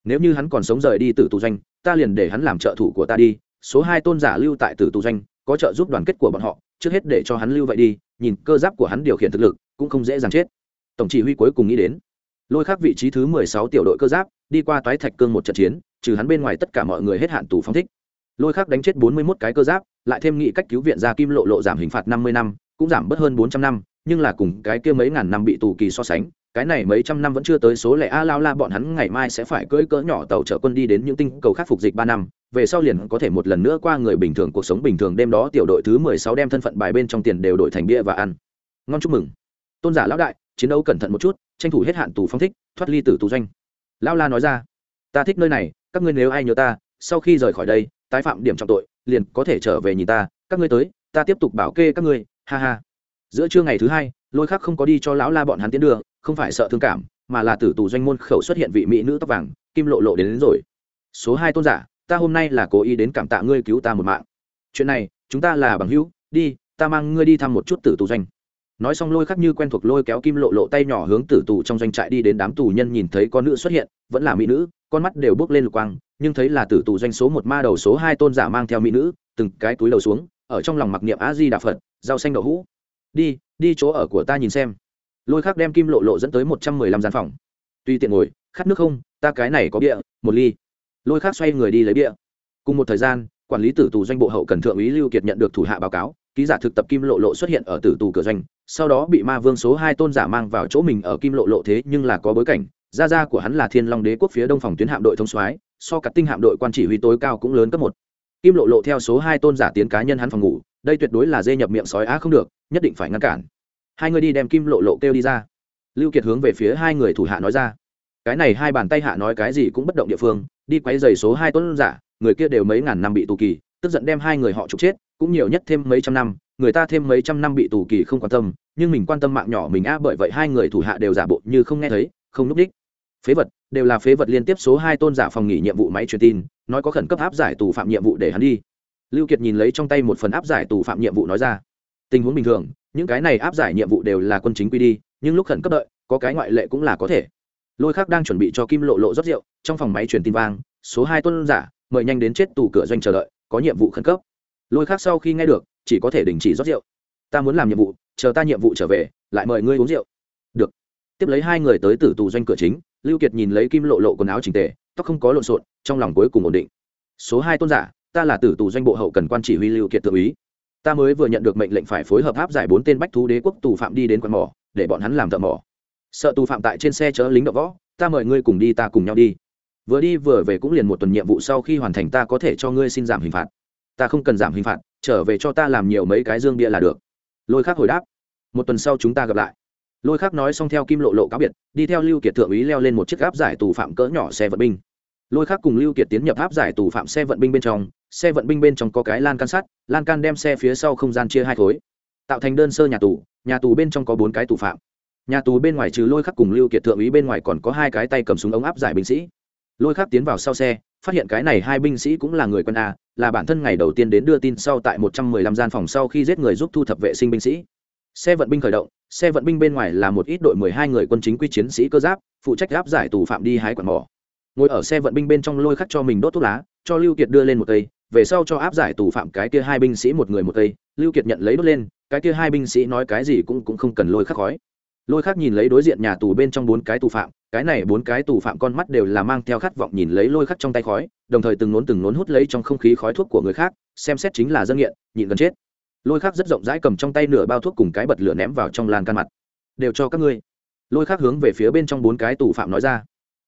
Nếu như hắn còn sống rời đi tử tù doanh, ta liền để hắn làm trợ thủ của ta đi, số hai tôn giả lưu tại tử tù doanh, có trợ giúp đoàn kết của bọn họ, trước hết để cho hắn lưu vậy đi nhìn cơ giáp của hắn điều khiển thực lực, cũng không dễ dàng chết. Tổng chỉ huy cuối cùng nghĩ đến, lôi khắc vị trí thứ mười sáu tiểu đội cơ giáp, đi qua toái thạch cương một trận chiến, trừ hắn bên ngoài tất cả mọi người hết hạn tù phóng thích. Lôi khắc đánh chết bốn mươi mốt cái cơ giáp, lại thêm nghị cách cứu viện ra kim lộ lộ giảm hình phạt năm mươi năm cũng giảm bớt hơn bốn trăm năm, nhưng là cùng cái kia mấy ngàn năm bị tù kỳ so sánh, cái này mấy trăm năm vẫn chưa tới số lẻ. A, lao la, bọn hắn ngày mai sẽ phải cưỡi cỡ nhỏ tàu chở quân đi đến những tinh cầu khắc phục dịch ba năm, về sau liền có thể một lần nữa qua người bình thường, cuộc sống bình thường. Đêm đó tiểu đội thứ mười sáu đem thân phận bài bên trong tiền đều đổi thành bia và ăn. Ngon, chúc mừng. Tôn giả lão đại, chiến đấu cẩn thận một chút, tranh thủ hết hạn tù phong thích, thoát ly tử tù doanh. Lao la nói ra, ta thích nơi này, các ngươi nếu ai nhớ ta, sau khi rời khỏi đây, tái phạm điểm trọng tội, liền có thể trở về nhìn ta. Các ngươi tới, ta tiếp tục bảo kê các ngươi ha ha. Giữa trưa ngày thứ hai lôi khắc không có đi cho lão la bọn hắn tiến đường không phải sợ thương cảm mà là tử tù doanh môn khẩu xuất hiện vị mỹ nữ tóc vàng kim lộ lộ đến, đến rồi. Số hai tôn giả ta hôm nay là cố ý đến cảm tạ ngươi cứu ta một mạng. Chuyện này chúng ta là bằng hữu đi ta mang ngươi đi thăm một chút tử tù doanh. Nói xong lôi khắc như quen thuộc lôi kéo kim lộ lộ tay nhỏ hướng tử tù trong doanh trại đi đến đám tù nhân nhìn thấy con nữ xuất hiện vẫn là mỹ nữ con mắt đều bước lên lục quang nhưng thấy là tử tù doanh số một ma đầu số hai tôn giả mang theo mỹ nữ từng cái túi đầu xuống ở trong lòng mặc niệm a di đà phật, rau xanh đậu hũ. Đi đi chỗ ở của ta nhìn xem. Lôi khác đem kim lộ lộ dẫn tới một trăm mười lăm gian phòng. Tuy tiện ngồi, khát nước không, ta cái này có bia, một ly. Lôi khác xoay người đi lấy bia. Cùng một thời gian, quản lý tử tù doanh bộ hậu cần thượng úy lưu kiệt nhận được thủ hạ báo cáo, ký giả thực tập kim lộ lộ xuất hiện ở tử tù cửa doanh, sau đó bị ma vương số hai tôn giả mang vào chỗ mình ở kim lộ lộ thế nhưng là có bối cảnh. Gia gia của hắn là thiên long đế quốc phía đông phòng tuyến hạm đội thông soái, so cả tinh hạm đội quan chỉ huy tối cao cũng lớn cấp một kim lộ lộ theo số hai tôn giả tiến cá nhân hắn phòng ngủ, đây tuyệt đối là dê nhập miệng sói á không được, nhất định phải ngăn cản. Hai người đi đem kim lộ lộ kêu đi ra. Lưu kiệt hướng về phía hai người thủ hạ nói ra. Cái này hai bàn tay hạ nói cái gì cũng bất động địa phương, đi quấy giày số hai tôn giả, người kia đều mấy ngàn năm bị tù kỳ, tức giận đem hai người họ trục chết, cũng nhiều nhất thêm mấy trăm năm, người ta thêm mấy trăm năm bị tù kỳ không quan tâm, nhưng mình quan tâm mạng nhỏ mình a bởi vậy hai người thủ hạ đều giả bộ như không nghe thấy, không núp đích phế vật, đều là phế vật liên tiếp số hai tôn giả phòng nghỉ nhiệm vụ máy truyền tin, nói có khẩn cấp áp giải tù phạm nhiệm vụ để hắn đi. Lưu kiệt nhìn lấy trong tay một phần áp giải tù phạm nhiệm vụ nói ra, tình huống bình thường, những cái này áp giải nhiệm vụ đều là quân chính quy đi, nhưng lúc khẩn cấp đợi, có cái ngoại lệ cũng là có thể. Lôi khác đang chuẩn bị cho kim lộ lộ rót rượu, trong phòng máy truyền tin vang, số hai tôn giả, mời nhanh đến chết tù cửa doanh chờ đợi, có nhiệm vụ khẩn cấp. Lôi khác sau khi nghe được, chỉ có thể đình chỉ rót rượu. Ta muốn làm nhiệm vụ, chờ ta nhiệm vụ trở về, lại mời ngươi uống rượu. Được. Tiếp lấy hai người tới tử tù doanh cửa chính lưu kiệt nhìn lấy kim lộ lộ quần áo chỉnh tề, tóc không có lộn xộn, trong lòng cuối cùng ổn định. Số hai tôn giả, ta là tử tù doanh bộ hậu cần quan chỉ huy lưu kiệt tự ý ta mới vừa nhận được mệnh lệnh phải phối hợp áp giải bốn tên bách thú đế quốc tù phạm đi đến quán mỏ, để bọn hắn làm thợ mỏ. Sợ tù phạm tại trên xe chở lính đậu võ, ta mời ngươi cùng đi ta cùng nhau đi. Vừa đi vừa về cũng liền một tuần nhiệm vụ sau khi hoàn thành ta có thể cho ngươi xin giảm hình phạt. Ta không cần giảm hình phạt, trở về cho ta làm nhiều mấy cái dương bia là được. Lôi khác hồi đáp, một tuần sau chúng ta gặp lại lôi khác nói xong theo kim lộ lộ cáo biệt, đi theo lưu kiệt thượng úy leo lên một chiếc áp giải tù phạm cỡ nhỏ xe vận binh. Lôi khác cùng lưu kiệt tiến nhập áp giải tù phạm xe vận binh bên trong, xe vận binh bên trong có cái lan can sắt, lan can đem xe phía sau không gian chia hai khối, tạo thành đơn sơ nhà tù nhà tù bên trong có bốn cái tù phạm. Nhà tù bên ngoài trừ lôi khắc cùng lưu kiệt thượng úy bên ngoài còn có hai cái tay cầm súng ống áp giải binh sĩ. Lôi khắc tiến vào sau xe, phát hiện cái này hai binh sĩ cũng là người quân a, là bản thân ngày đầu tiên đến đưa tin sau tại một trăm mười lăm gian phòng sau khi giết người giúp thu thập vệ sinh binh sĩ xe vận binh khởi động, xe vận binh bên ngoài là một ít đội mười hai người quân chính quy chiến sĩ cơ giáp, phụ trách gáp giải tù phạm đi hái quạt mỏ. Ngồi ở xe vận binh bên trong lôi khắc cho mình đốt thuốc lá, cho lưu kiệt đưa lên một cây, về sau cho áp giải tù phạm cái kia hai binh sĩ một người một cây. Lưu kiệt nhận lấy đốt lên, cái kia hai binh sĩ nói cái gì cũng cũng không cần lôi khắc khói. Lôi khắc nhìn lấy đối diện nhà tù bên trong bốn cái tù phạm, cái này bốn cái tù phạm con mắt đều là mang theo khát vọng nhìn lấy lôi khắc trong tay khói, đồng thời từng nốn từng nốn hút lấy trong không khí khói thuốc của người khác, xem xét chính là dân nghiện, nhịn gần chết lôi khác rất rộng rãi cầm trong tay nửa bao thuốc cùng cái bật lửa ném vào trong lan can mặt. Đều cho các ngươi. Lôi khác hướng về phía bên trong bốn cái tù phạm nói ra.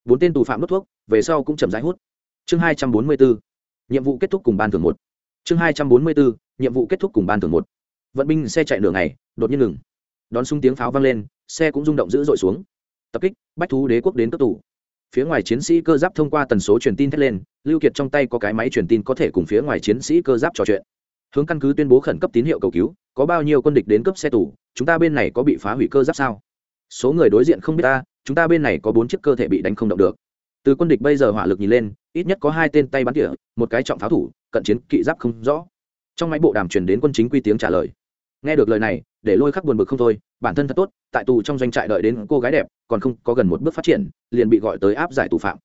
Bốn tên tù phạm đốt thuốc, về sau cũng chậm rãi hút. Chương hai trăm bốn mươi bốn nhiệm vụ kết thúc cùng ban thường một. Chương hai trăm bốn mươi bốn nhiệm vụ kết thúc cùng ban thường một. Vận binh xe chạy nửa ngày, đột nhiên ngừng. Đón súng tiếng pháo vang lên, xe cũng rung động dữ dội xuống. Tập kích, bách thú đế quốc đến cấp tù. Phía ngoài chiến sĩ cơ giáp thông qua tần số truyền tin thét lên, lưu kiệt trong tay có cái máy truyền tin có thể cùng phía ngoài chiến sĩ cơ giáp trò chuyện hướng căn cứ tuyên bố khẩn cấp tín hiệu cầu cứu, có bao nhiêu quân địch đến cấp xe tù, chúng ta bên này có bị phá hủy cơ giáp sao? Số người đối diện không biết ta, chúng ta bên này có bốn chiếc cơ thể bị đánh không động được. Từ quân địch bây giờ hỏa lực nhìn lên, ít nhất có hai tên tay bắn tỉa, một cái trọng pháo thủ, cận chiến kỵ giáp không rõ. Trong máy bộ đàm truyền đến quân chính quy tiếng trả lời. Nghe được lời này, để lôi khắc buồn bực không thôi, bản thân thật tốt, tại tù trong doanh trại đợi đến cô gái đẹp, còn không có gần một bước phát triển, liền bị gọi tới áp giải tù phạm.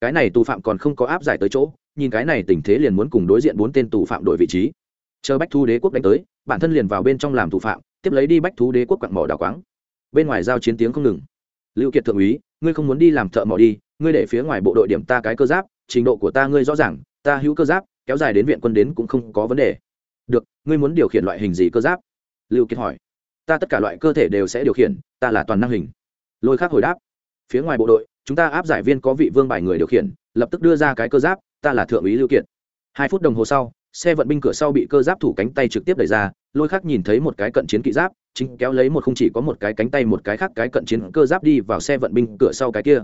Cái này tù phạm còn không có áp giải tới chỗ, nhìn cái này tình thế liền muốn cùng đối diện bốn tên tù phạm đổi vị trí chờ bách thu đế quốc đánh tới, bản thân liền vào bên trong làm thủ phạm, tiếp lấy đi bách thú đế quốc quặng mỏ đào quáng. Bên ngoài giao chiến tiếng không ngừng. Lưu kiệt thượng úy, ngươi không muốn đi làm thợ mỏ đi, ngươi để phía ngoài bộ đội điểm ta cái cơ giáp, trình độ của ta ngươi rõ ràng, ta hữu cơ giáp, kéo dài đến viện quân đến cũng không có vấn đề. Được, ngươi muốn điều khiển loại hình gì cơ giáp? Lưu kiệt hỏi. Ta tất cả loại cơ thể đều sẽ điều khiển, ta là toàn năng hình. Lôi khác hồi đáp. Phía ngoài bộ đội, chúng ta áp giải viên có vị vương bài người điều khiển, lập tức đưa ra cái cơ giáp, ta là thượng úy lưu kiệt. Hai phút đồng hồ sau xe vận binh cửa sau bị cơ giáp thủ cánh tay trực tiếp đẩy ra lôi khác nhìn thấy một cái cận chiến kỵ giáp chính kéo lấy một không chỉ có một cái cánh tay một cái khác cái cận chiến cơ giáp đi vào xe vận binh cửa sau cái kia.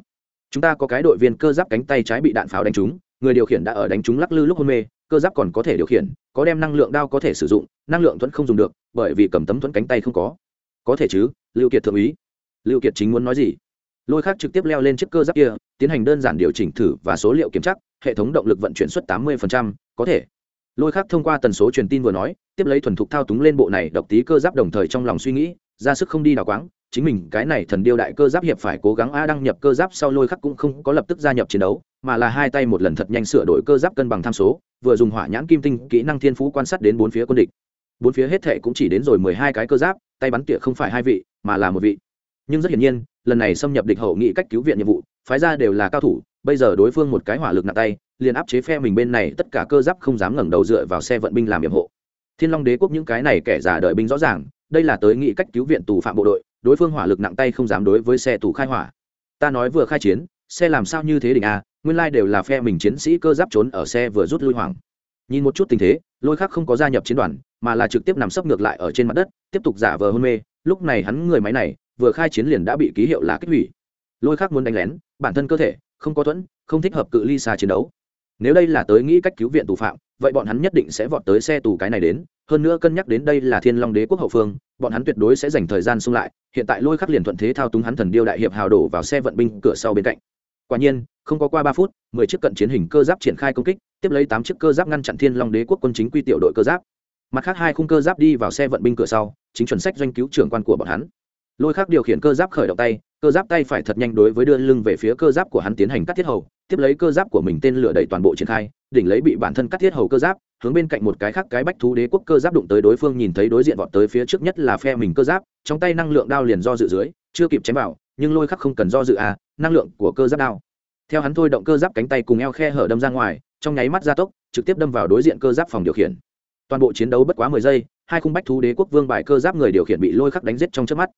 Chúng ta có cái đội viên cơ giáp cánh tay trái bị đạn pháo đánh trúng người điều khiển đã ở đánh trúng lắc lư lúc hôn mê cơ giáp còn có thể điều khiển có đem năng lượng đao có thể sử dụng năng lượng thuẫn không dùng được bởi vì cầm tấm thuẫn cánh tay không có. Có thể chứ lưu kiệt thượng úy. Lưu kiệt chính muốn nói gì? Lôi khác trực tiếp leo lên chiếc cơ giáp kia tiến hành đơn giản điều chỉnh thử và số liệu kiểm tra hệ thống động lực vận chuyển suất 80%, có thể lôi khác thông qua tần số truyền tin vừa nói, tiếp lấy thuần thục thao túng lên bộ này độc tí cơ giáp đồng thời trong lòng suy nghĩ, ra sức không đi đào quáng, chính mình cái này thần điêu đại cơ giáp hiệp phải cố gắng a đăng nhập cơ giáp sau lôi khắc cũng không có lập tức gia nhập chiến đấu, mà là hai tay một lần thật nhanh sửa đổi cơ giáp cân bằng tham số, vừa dùng hỏa nhãn kim tinh kỹ năng thiên phú quan sát đến bốn phía quân địch. Bốn phía hết thệ cũng chỉ đến rồi mười hai cái cơ giáp, tay bắn tỉa không phải hai vị, mà là một vị. Nhưng rất hiển nhiên, lần này xâm nhập địch hậu nghị cách cứu viện nhiệm vụ, phái ra đều là cao thủ, bây giờ đối phương một cái hỏa lực nặng tay liền áp chế phe mình bên này, tất cả cơ giáp không dám ngẩng đầu dựa vào xe vận binh làm nhiệm hộ thiên long đế quốc những cái này kẻ giả đợi binh rõ ràng, đây là tới nghị cách cứu viện tù phạm bộ đội, đối phương hỏa lực nặng tay không dám đối với xe tù khai hỏa. Ta nói vừa khai chiến, xe làm sao như thế đỉnh a, nguyên lai đều là phe mình chiến sĩ cơ giáp trốn ở xe vừa rút lui hoảng. Nhìn một chút tình thế, lôi khắc không có gia nhập chiến đoàn, mà là trực tiếp nằm sấp ngược lại ở trên mặt đất, tiếp tục giả vờ hôn mê. Lúc này hắn người máy này, vừa khai chiến liền đã bị ký hiệu là kích hủy. Lôi khắc muốn đánh lén, bản thân cơ thể, không có thuẫn, không thích hợp cự ly xa chiến đấu nếu đây là tới nghĩ cách cứu viện tù phạm, vậy bọn hắn nhất định sẽ vọt tới xe tù cái này đến. Hơn nữa cân nhắc đến đây là thiên long đế quốc hậu phương, bọn hắn tuyệt đối sẽ dành thời gian xung lại. Hiện tại lôi khắc liền thuận thế thao túng hắn thần điêu đại hiệp hào đổ vào xe vận binh cửa sau bên cạnh. Quả nhiên, không có qua ba phút, mười chiếc cận chiến hình cơ giáp triển khai công kích, tiếp lấy tám chiếc cơ giáp ngăn chặn thiên long đế quốc quân chính quy tiểu đội cơ giáp. Mặt khác hai khung cơ giáp đi vào xe vận binh cửa sau, chính chuẩn sách doanh cứu trưởng quan của bọn hắn. Lôi khắc điều khiển cơ giáp khởi động tay, cơ giáp tay phải thật nhanh đối với đưa lưng về phía cơ giáp của hắn tiến hành cắt thiết hầu tiếp lấy cơ giáp của mình tên lửa đẩy toàn bộ triển khai, đỉnh lấy bị bản thân cắt thiết hầu cơ giáp, hướng bên cạnh một cái khác cái bách thú đế quốc cơ giáp đụng tới đối phương nhìn thấy đối diện vọt tới phía trước nhất là phe mình cơ giáp, trong tay năng lượng đao liền do dự dưới, chưa kịp chém vào, nhưng lôi khắc không cần do dự à năng lượng của cơ giáp đao. Theo hắn thôi động cơ giáp cánh tay cùng eo khe hở đâm ra ngoài, trong nháy mắt gia tốc, trực tiếp đâm vào đối diện cơ giáp phòng điều khiển. Toàn bộ chiến đấu bất quá mười giây, hai khung bách thú đế quốc vương bài cơ giáp người điều khiển bị lôi khắc đánh giết trong trước mắt.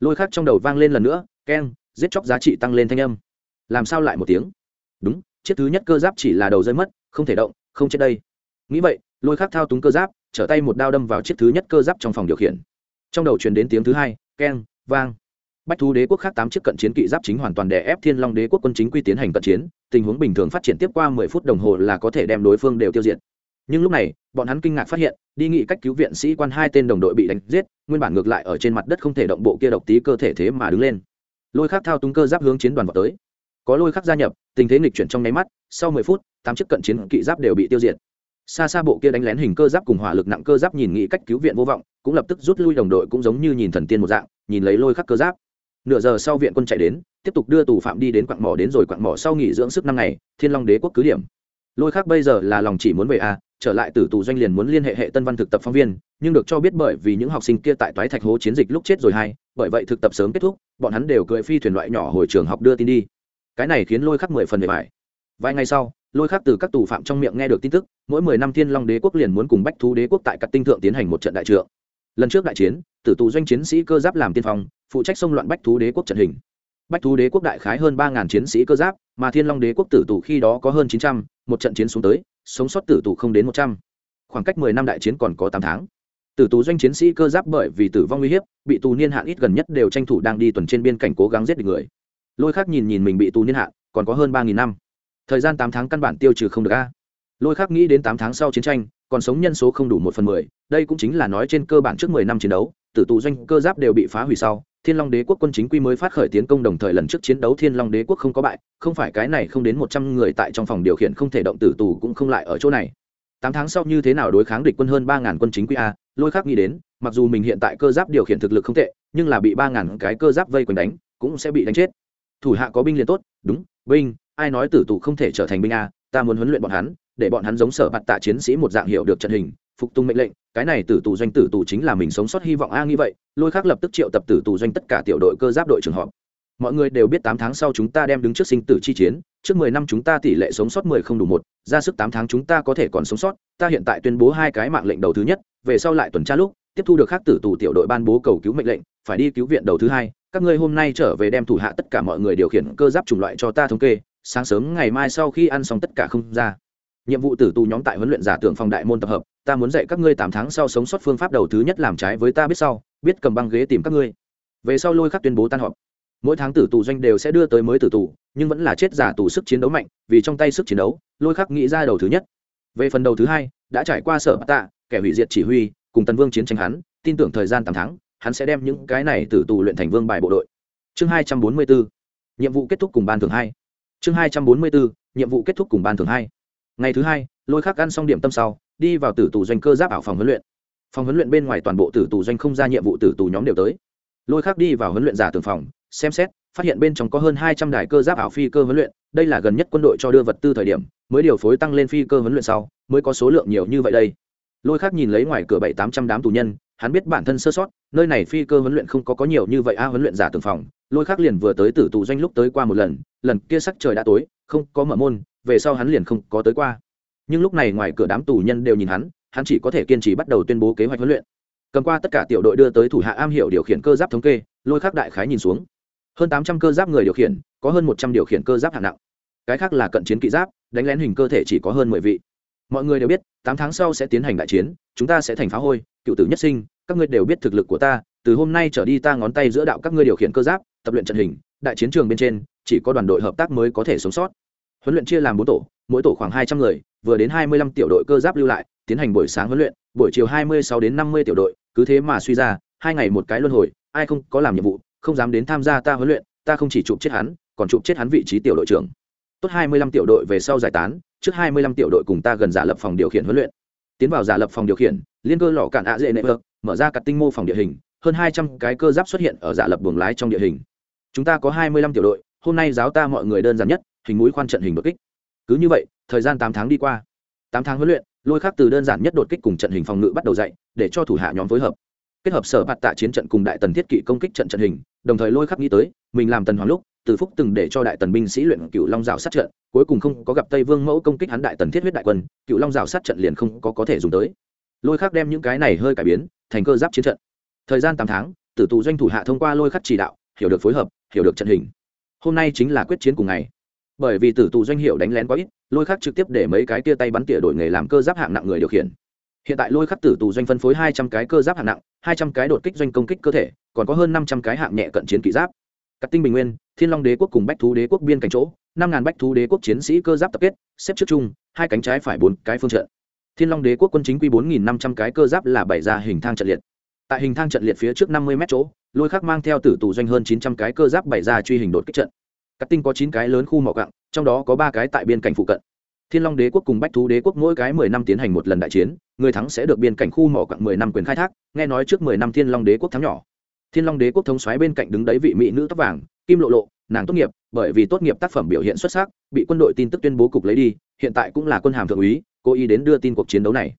Lôi khắc trong đầu vang lên lần nữa, keng, giết chóc giá trị tăng lên thanh âm. Làm sao lại một tiếng? Đúng, chiếc thứ nhất cơ giáp chỉ là đầu rơi mất, không thể động, không chết đây. Nghĩ vậy, lôi khắc thao túng cơ giáp, trở tay một đao đâm vào chiếc thứ nhất cơ giáp trong phòng điều khiển. Trong đầu truyền đến tiếng thứ hai, keng, vang. Bách thú đế quốc khác tám chiếc cận chiến kỵ giáp chính hoàn toàn đè ép thiên long đế quốc quân chính quy tiến hành cận chiến, tình huống bình thường phát triển tiếp qua mười phút đồng hồ là có thể đem đối phương đều tiêu diệt. Nhưng lúc này, bọn hắn kinh ngạc phát hiện, đi nghị cách cứu viện sĩ quan hai tên đồng đội bị đánh giết, nguyên bản ngược lại ở trên mặt đất không thể động bộ kia độc tí cơ thể thế mà đứng lên. Lôi khắc thao túng cơ giáp hướng chiến đoàn vào tới có lôi khắc gia nhập, tình thế nghịch chuyển trong nháy mắt, sau mười phút, tám chiếc cận chiến kỵ giáp đều bị tiêu diệt. Xa xa bộ kia đánh lén hình cơ giáp cùng hỏa lực nặng cơ giáp nhìn nghĩ cách cứu viện vô vọng, cũng lập tức rút lui đồng đội cũng giống như nhìn thần tiên một dạng, nhìn lấy lôi khắc cơ giáp. Nửa giờ sau viện quân chạy đến, tiếp tục đưa tù phạm đi đến quặng mỏ đến rồi quặng mỏ sau nghỉ dưỡng sức năm ngày, thiên long đế quốc cứ điểm. Lôi khắc bây giờ là lòng chỉ muốn về a trở lại từ tù doanh liền muốn liên hệ hệ tân văn thực tập phóng viên, nhưng được cho biết bởi vì những học sinh kia tại toái thạch hố chiến dịch lúc chết rồi hay, bởi vậy thực tập sớm kết thúc, bọn hắn đều cưỡi phi thuyền loại nhỏ hồi trường học đưa tin đi cái này khiến lôi khắc mười phần bề bài vài ngày sau, lôi khắc từ các tù phạm trong miệng nghe được tin tức, mỗi mười năm thiên long đế quốc liền muốn cùng bách thú đế quốc tại các tinh thượng tiến hành một trận đại trượng. Lần trước đại chiến, tử tù doanh chiến sĩ cơ giáp làm tiên phong, phụ trách xông loạn bách thú đế quốc trận hình. Bách thú đế quốc đại khái hơn ba ngàn chiến sĩ cơ giáp, mà thiên long đế quốc tử tù khi đó có hơn chín trăm, một trận chiến xuống tới, sống sót tử tù không đến một trăm. Khoảng cách mười năm đại chiến còn có tám tháng. Tử tù doanh chiến sĩ cơ giáp bởi vì tử vong uy hiếp, bị tù niên hạn ít gần nhất đều tranh thủ đang đi tuần trên biên cảnh cố gắng giết được người lôi khác nhìn nhìn mình bị tù niên hạn, còn có hơn ba nghìn năm. Thời gian tám tháng căn bản tiêu trừ không được a. Lôi khác nghĩ đến tám tháng sau chiến tranh, còn sống nhân số không đủ một phần mười, đây cũng chính là nói trên cơ bản trước mười năm chiến đấu, tử tù doanh cơ giáp đều bị phá hủy sau, thiên long đế quốc quân chính quy mới phát khởi tiến công đồng thời lần trước chiến đấu thiên long đế quốc không có bại, không phải cái này không đến một trăm người tại trong phòng điều khiển không thể động tử tù cũng không lại ở chỗ này. Tám tháng sau như thế nào đối kháng địch quân hơn ba ngàn quân chính quy a, lôi khác nghĩ đến, mặc dù mình hiện tại cơ giáp điều khiển thực lực không tệ, nhưng là bị ba ngàn cái cơ giáp vây quanh đánh, cũng sẽ bị đánh chết thủ hạ có binh liền tốt, đúng, binh, ai nói tử tù không thể trở thành binh a, ta muốn huấn luyện bọn hắn, để bọn hắn giống sở bạt tạ chiến sĩ một dạng hiệu được trận hình, phục tung mệnh lệnh, cái này tử tù doanh tử tù chính là mình sống sót hy vọng a nghĩ vậy, lôi khác lập tức triệu tập tử tù doanh tất cả tiểu đội cơ giáp đội trường họp. Mọi người đều biết tám tháng sau chúng ta đem đứng trước sinh tử chi chiến, trước mười năm chúng ta tỷ lệ sống sót mười không đủ một, ra sức tám tháng chúng ta có thể còn sống sót, ta hiện tại tuyên bố hai cái mạng lệnh đầu thứ nhất, về sau lại tuần tra lúc, tiếp thu được khác tử tù tiểu đội ban bố cầu cứu mệnh lệnh, phải đi cứu viện đầu thứ hai các ngươi hôm nay trở về đem thủ hạ tất cả mọi người điều khiển cơ giáp chủng loại cho ta thống kê, sáng sớm ngày mai sau khi ăn xong tất cả không ra. Nhiệm vụ tử tù nhóm tại huấn luyện giả tưởng phòng đại môn tập hợp, ta muốn dạy các ngươi tám tháng sau sống sót phương pháp đầu thứ nhất làm trái với ta biết sau, biết cầm băng ghế tìm các ngươi. Về sau lôi khắc tuyên bố tan họp. Mỗi tháng tử tù doanh đều sẽ đưa tới mới tử tù, nhưng vẫn là chết giả tù sức chiến đấu mạnh, vì trong tay sức chiến đấu, lôi khắc nghĩ ra đầu thứ nhất. Về phần đầu thứ hai, đã trải qua sở tạ, kẻ hủy diệt chỉ huy, cùng tần vương chiến tranh hắn, tin tưởng thời gian tám tháng hắn sẽ đem những cái này từ tù luyện thành vương bài bộ đội. Chương hai trăm bốn mươi bốn, nhiệm vụ kết thúc cùng ban thường hai. Chương hai trăm bốn mươi bốn, nhiệm vụ kết thúc cùng ban thường hai. Ngày thứ hai, lôi khắc ăn xong điểm tâm sau, đi vào tử tù doanh cơ giáp ảo phòng huấn luyện. Phòng huấn luyện bên ngoài toàn bộ tử tù doanh không ra nhiệm vụ tử tù nhóm đều tới. Lôi khắc đi vào huấn luyện giả tường phòng, xem xét, phát hiện bên trong có hơn hai trăm đài cơ giáp ảo phi cơ huấn luyện, đây là gần nhất quân đội cho đưa vật tư thời điểm, mới điều phối tăng lên phi cơ huấn luyện sau, mới có số lượng nhiều như vậy đây. Lôi khắc nhìn lấy ngoài cửa bảy tám trăm đám tù nhân hắn biết bản thân sơ sót, nơi này phi cơ huấn luyện không có có nhiều như vậy a, huấn luyện giả tường phòng, lôi khác liền vừa tới tử tù doanh lúc tới qua một lần lần kia sắc trời đã tối, không có mở môn, về sau hắn liền không có tới qua. Nhưng lúc này ngoài cửa đám tù nhân đều nhìn hắn hắn chỉ có thể kiên trì bắt đầu tuyên bố kế hoạch huấn luyện. Cầm qua tất cả tiểu đội đưa tới thủ hạ am hiểu điều khiển cơ giáp thống kê, lôi khác đại khái nhìn xuống. Hơn tám trăm cơ giáp người điều khiển, có hơn một trăm điều khiển cơ giáp hạng nặng. Cái khác là cận chiến kỵ giáp, đánh lén hình cơ thể chỉ có hơn mười vị mọi người đều biết, tám tháng sau sẽ tiến hành đại chiến, chúng ta sẽ thành phá hôi, cựu tử nhất sinh, các ngươi đều biết thực lực của ta, từ hôm nay trở đi ta ngón tay giữa đạo các ngươi điều khiển cơ giáp, tập luyện trận hình, đại chiến trường bên trên, chỉ có đoàn đội hợp tác mới có thể sống sót. Huấn luyện chia làm bốn tổ, mỗi tổ khoảng hai trăm người, vừa đến hai mươi lăm tiểu đội cơ giáp lưu lại, tiến hành buổi sáng huấn luyện, buổi chiều hai mươi sáu đến năm mươi tiểu đội, cứ thế mà suy ra, hai ngày một cái luân hồi, ai không có làm nhiệm vụ, không dám đến tham gia ta huấn luyện, ta không chỉ chụp chết hắn, còn chụp chết hắn vị trí tiểu đội trưởng tốt hai mươi lăm tiểu đội về sau giải tán, trước hai mươi lăm tiểu đội cùng ta gần giả lập phòng điều khiển huấn luyện. Tiến vào giả lập phòng điều khiển, liên cơ lò cạn ạ dễ nệ vợt mở ra cặt tinh mô phòng địa hình, hơn hai trăm cái cơ giáp xuất hiện ở giả lập buồng lái trong địa hình. Chúng ta có hai mươi lăm tiểu đội, hôm nay giáo ta mọi người đơn giản nhất, hình mũi khoan trận hình đột kích. Cứ như vậy, thời gian tám tháng đi qua. Tám tháng huấn luyện, lôi khắc từ đơn giản nhất đột kích cùng trận hình phòng ngự bắt đầu dạy, để cho thủ hạ nhóm phối hợp. Kết hợp sở bạt tạ chiến trận cùng đại tần thiết kỵ công kích trận trận hình, đồng thời lôi khắc nghĩ tới, mình làm tần hoàng lúc từ phúc từng để cho đại tần binh sĩ luyện cựu long rào sát trận, cuối cùng không có gặp tây vương mẫu công kích hắn đại tần thiết huyết đại quân cựu long rào sát trận liền không có có thể dùng tới. Lôi khắc đem những cái này hơi cải biến, thành cơ giáp chiến trận. Thời gian tám tháng, tử tù doanh thủ hạ thông qua lôi khắc chỉ đạo, hiểu được phối hợp, hiểu được trận hình. Hôm nay chính là quyết chiến cùng ngày. Bởi vì tử tù doanh hiệu đánh lén quá ít, lôi khắc trực tiếp để mấy cái tia tay bắn tỉa đổi nghề làm cơ giáp hạng nặng người điều khiển. Hiện tại lôi khắc tử tù doanh phân phối hai trăm cái cơ giáp hạng nặng, hai trăm cái đột kích doanh công kích cơ thể, còn có hơn năm trăm cái hạng nhẹ cận chiến kỵ giáp cắt tinh bình nguyên, thiên long đế quốc cùng bách thú đế quốc biên cảnh chỗ, năm ngàn bách thú đế quốc chiến sĩ cơ giáp tập kết, xếp trước chung, hai cánh trái phải bốn cái phương trận. Thiên long đế quốc quân chính quy bốn nghìn năm trăm cái cơ giáp là bảy ra hình thang trận liệt. Tại hình thang trận liệt phía trước năm mươi mét chỗ, lôi khắc mang theo tử tù doanh hơn chín trăm cái cơ giáp bảy ra truy hình đột kích trận. Cắt tinh có chín cái lớn khu mỏ cặng trong đó có ba cái tại biên cảnh phụ cận. Thiên long đế quốc cùng bách thú đế quốc mỗi cái mười năm tiến hành một lần đại chiến, người thắng sẽ được biên cảnh khu mỏ cặng mười năm quyền khai thác, nghe nói trước mười năm thiên long đế quốc thắng nhỏ thiên long đế quốc thống xoáy bên cạnh đứng đấy vị mỹ nữ tóc vàng, kim lộ lộ, nàng tốt nghiệp, bởi vì tốt nghiệp tác phẩm biểu hiện xuất sắc, bị quân đội tin tức tuyên bố cục lấy đi, hiện tại cũng là quân hàm thượng úy, cố ý đến đưa tin cuộc chiến đấu này.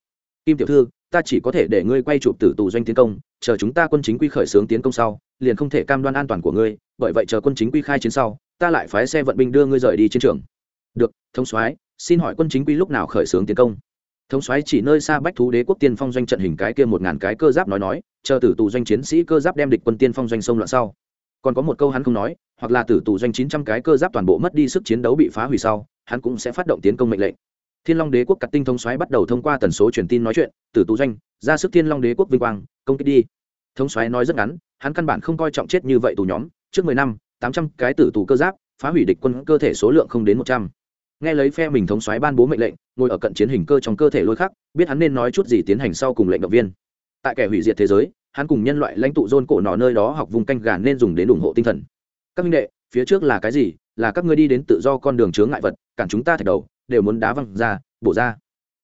Kim tiểu thư, ta chỉ có thể để ngươi quay chụp tử tù doanh tiến công, chờ chúng ta quân chính quy khởi xướng tiến công sau, liền không thể cam đoan an toàn của ngươi, bởi vậy chờ quân chính quy khai chiến sau, ta lại phái xe vận binh đưa ngươi rời đi chiến trường. Được, thống soái, xin hỏi quân chính quy lúc nào khởi xướng tiến công? Thống soái chỉ nơi xa bách thú đế quốc tiên phong doanh trận hình cái kia một ngàn cái cơ giáp nói nói, chờ tử tù doanh chiến sĩ cơ giáp đem địch quân tiên phong doanh sông loạn sau. Còn có một câu hắn không nói, hoặc là tử tù doanh chín trăm cái cơ giáp toàn bộ mất đi sức chiến đấu bị phá hủy sau, hắn cũng sẽ phát động tiến công mệnh lệnh. Thiên long đế quốc cắt tinh thống soái bắt đầu thông qua tần số truyền tin nói chuyện, tử tù doanh, ra sức thiên long đế quốc vinh quang, công kích đi. Thống soái nói rất ngắn, hắn căn bản không coi trọng chết như vậy tù nhóm, trước mười năm, tám trăm cái tử tù cơ giáp, phá hủy địch quân cơ thể số lượng không đến một trăm nghe lấy phe mình thống soái ban bố mệnh lệnh, ngồi ở cận chiến hình cơ trong cơ thể lôi khắc, biết hắn nên nói chút gì tiến hành sau cùng lệnh động viên. Tại kẻ hủy diệt thế giới, hắn cùng nhân loại lãnh tụ dôn cổ nọ nơi đó học vùng canh gà nên dùng đến ủng hộ tinh thần. Các minh đệ, phía trước là cái gì? Là các ngươi đi đến tự do con đường chướng ngại vật, cản chúng ta thạch đầu, đều muốn đá văng ra, bổ ra.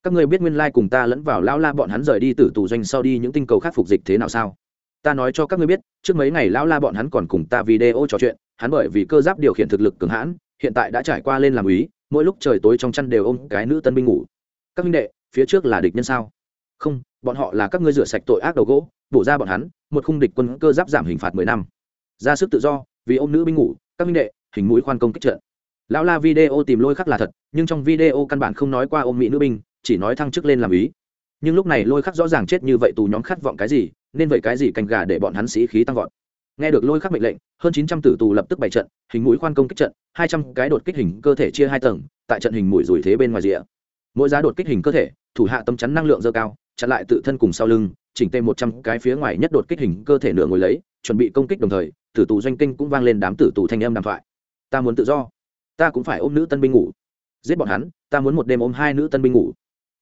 Các ngươi biết nguyên lai cùng ta lẫn vào lao la bọn hắn rời đi từ tù doanh sau đi những tinh cầu khắc phục dịch thế nào sao? Ta nói cho các ngươi biết, trước mấy ngày lao la bọn hắn còn cùng ta video trò chuyện, hắn bởi vì cơ giáp điều khiển thực lực cường hãn, hiện tại đã trải qua lên làm úy mỗi lúc trời tối trong chăn đều ôm cái nữ tân binh ngủ. Các minh đệ, phía trước là địch nhân sao? Không, bọn họ là các ngươi rửa sạch tội ác đầu gỗ, bổ ra bọn hắn, một khung địch quân cơ giáp giảm hình phạt mười năm. Ra sức tự do, vì ôm nữ binh ngủ, các minh đệ, hình mũi khoan công kích trận. Lão la video tìm lôi khắc là thật, nhưng trong video căn bản không nói qua ôm mỹ nữ binh, chỉ nói thăng chức lên làm ý nhưng lúc này lôi khắc rõ ràng chết như vậy tù nhóm khát vọng cái gì, nên vậy cái gì canh gà để bọn hắn sĩ khí tăng vọt nghe được lôi khắc mệnh lệnh, hơn chín trăm tử tù lập tức bày trận, hình mũi khoan công kích trận, hai trăm cái đột kích hình cơ thể chia hai tầng, tại trận hình mũi rủi thế bên ngoài rìa. Mỗi giá đột kích hình cơ thể, thủ hạ tâm chắn năng lượng dơ cao, chặn lại tự thân cùng sau lưng, chỉnh tê một trăm cái phía ngoài nhất đột kích hình cơ thể nửa ngồi lấy, chuẩn bị công kích đồng thời, tử tù doanh kinh cũng vang lên đám tử tù thanh âm đàm thoại. Ta muốn tự do. Ta cũng phải ôm nữ tân binh ngủ. Giết bọn hắn, ta muốn một đêm ôm hai nữ tân binh ngủ.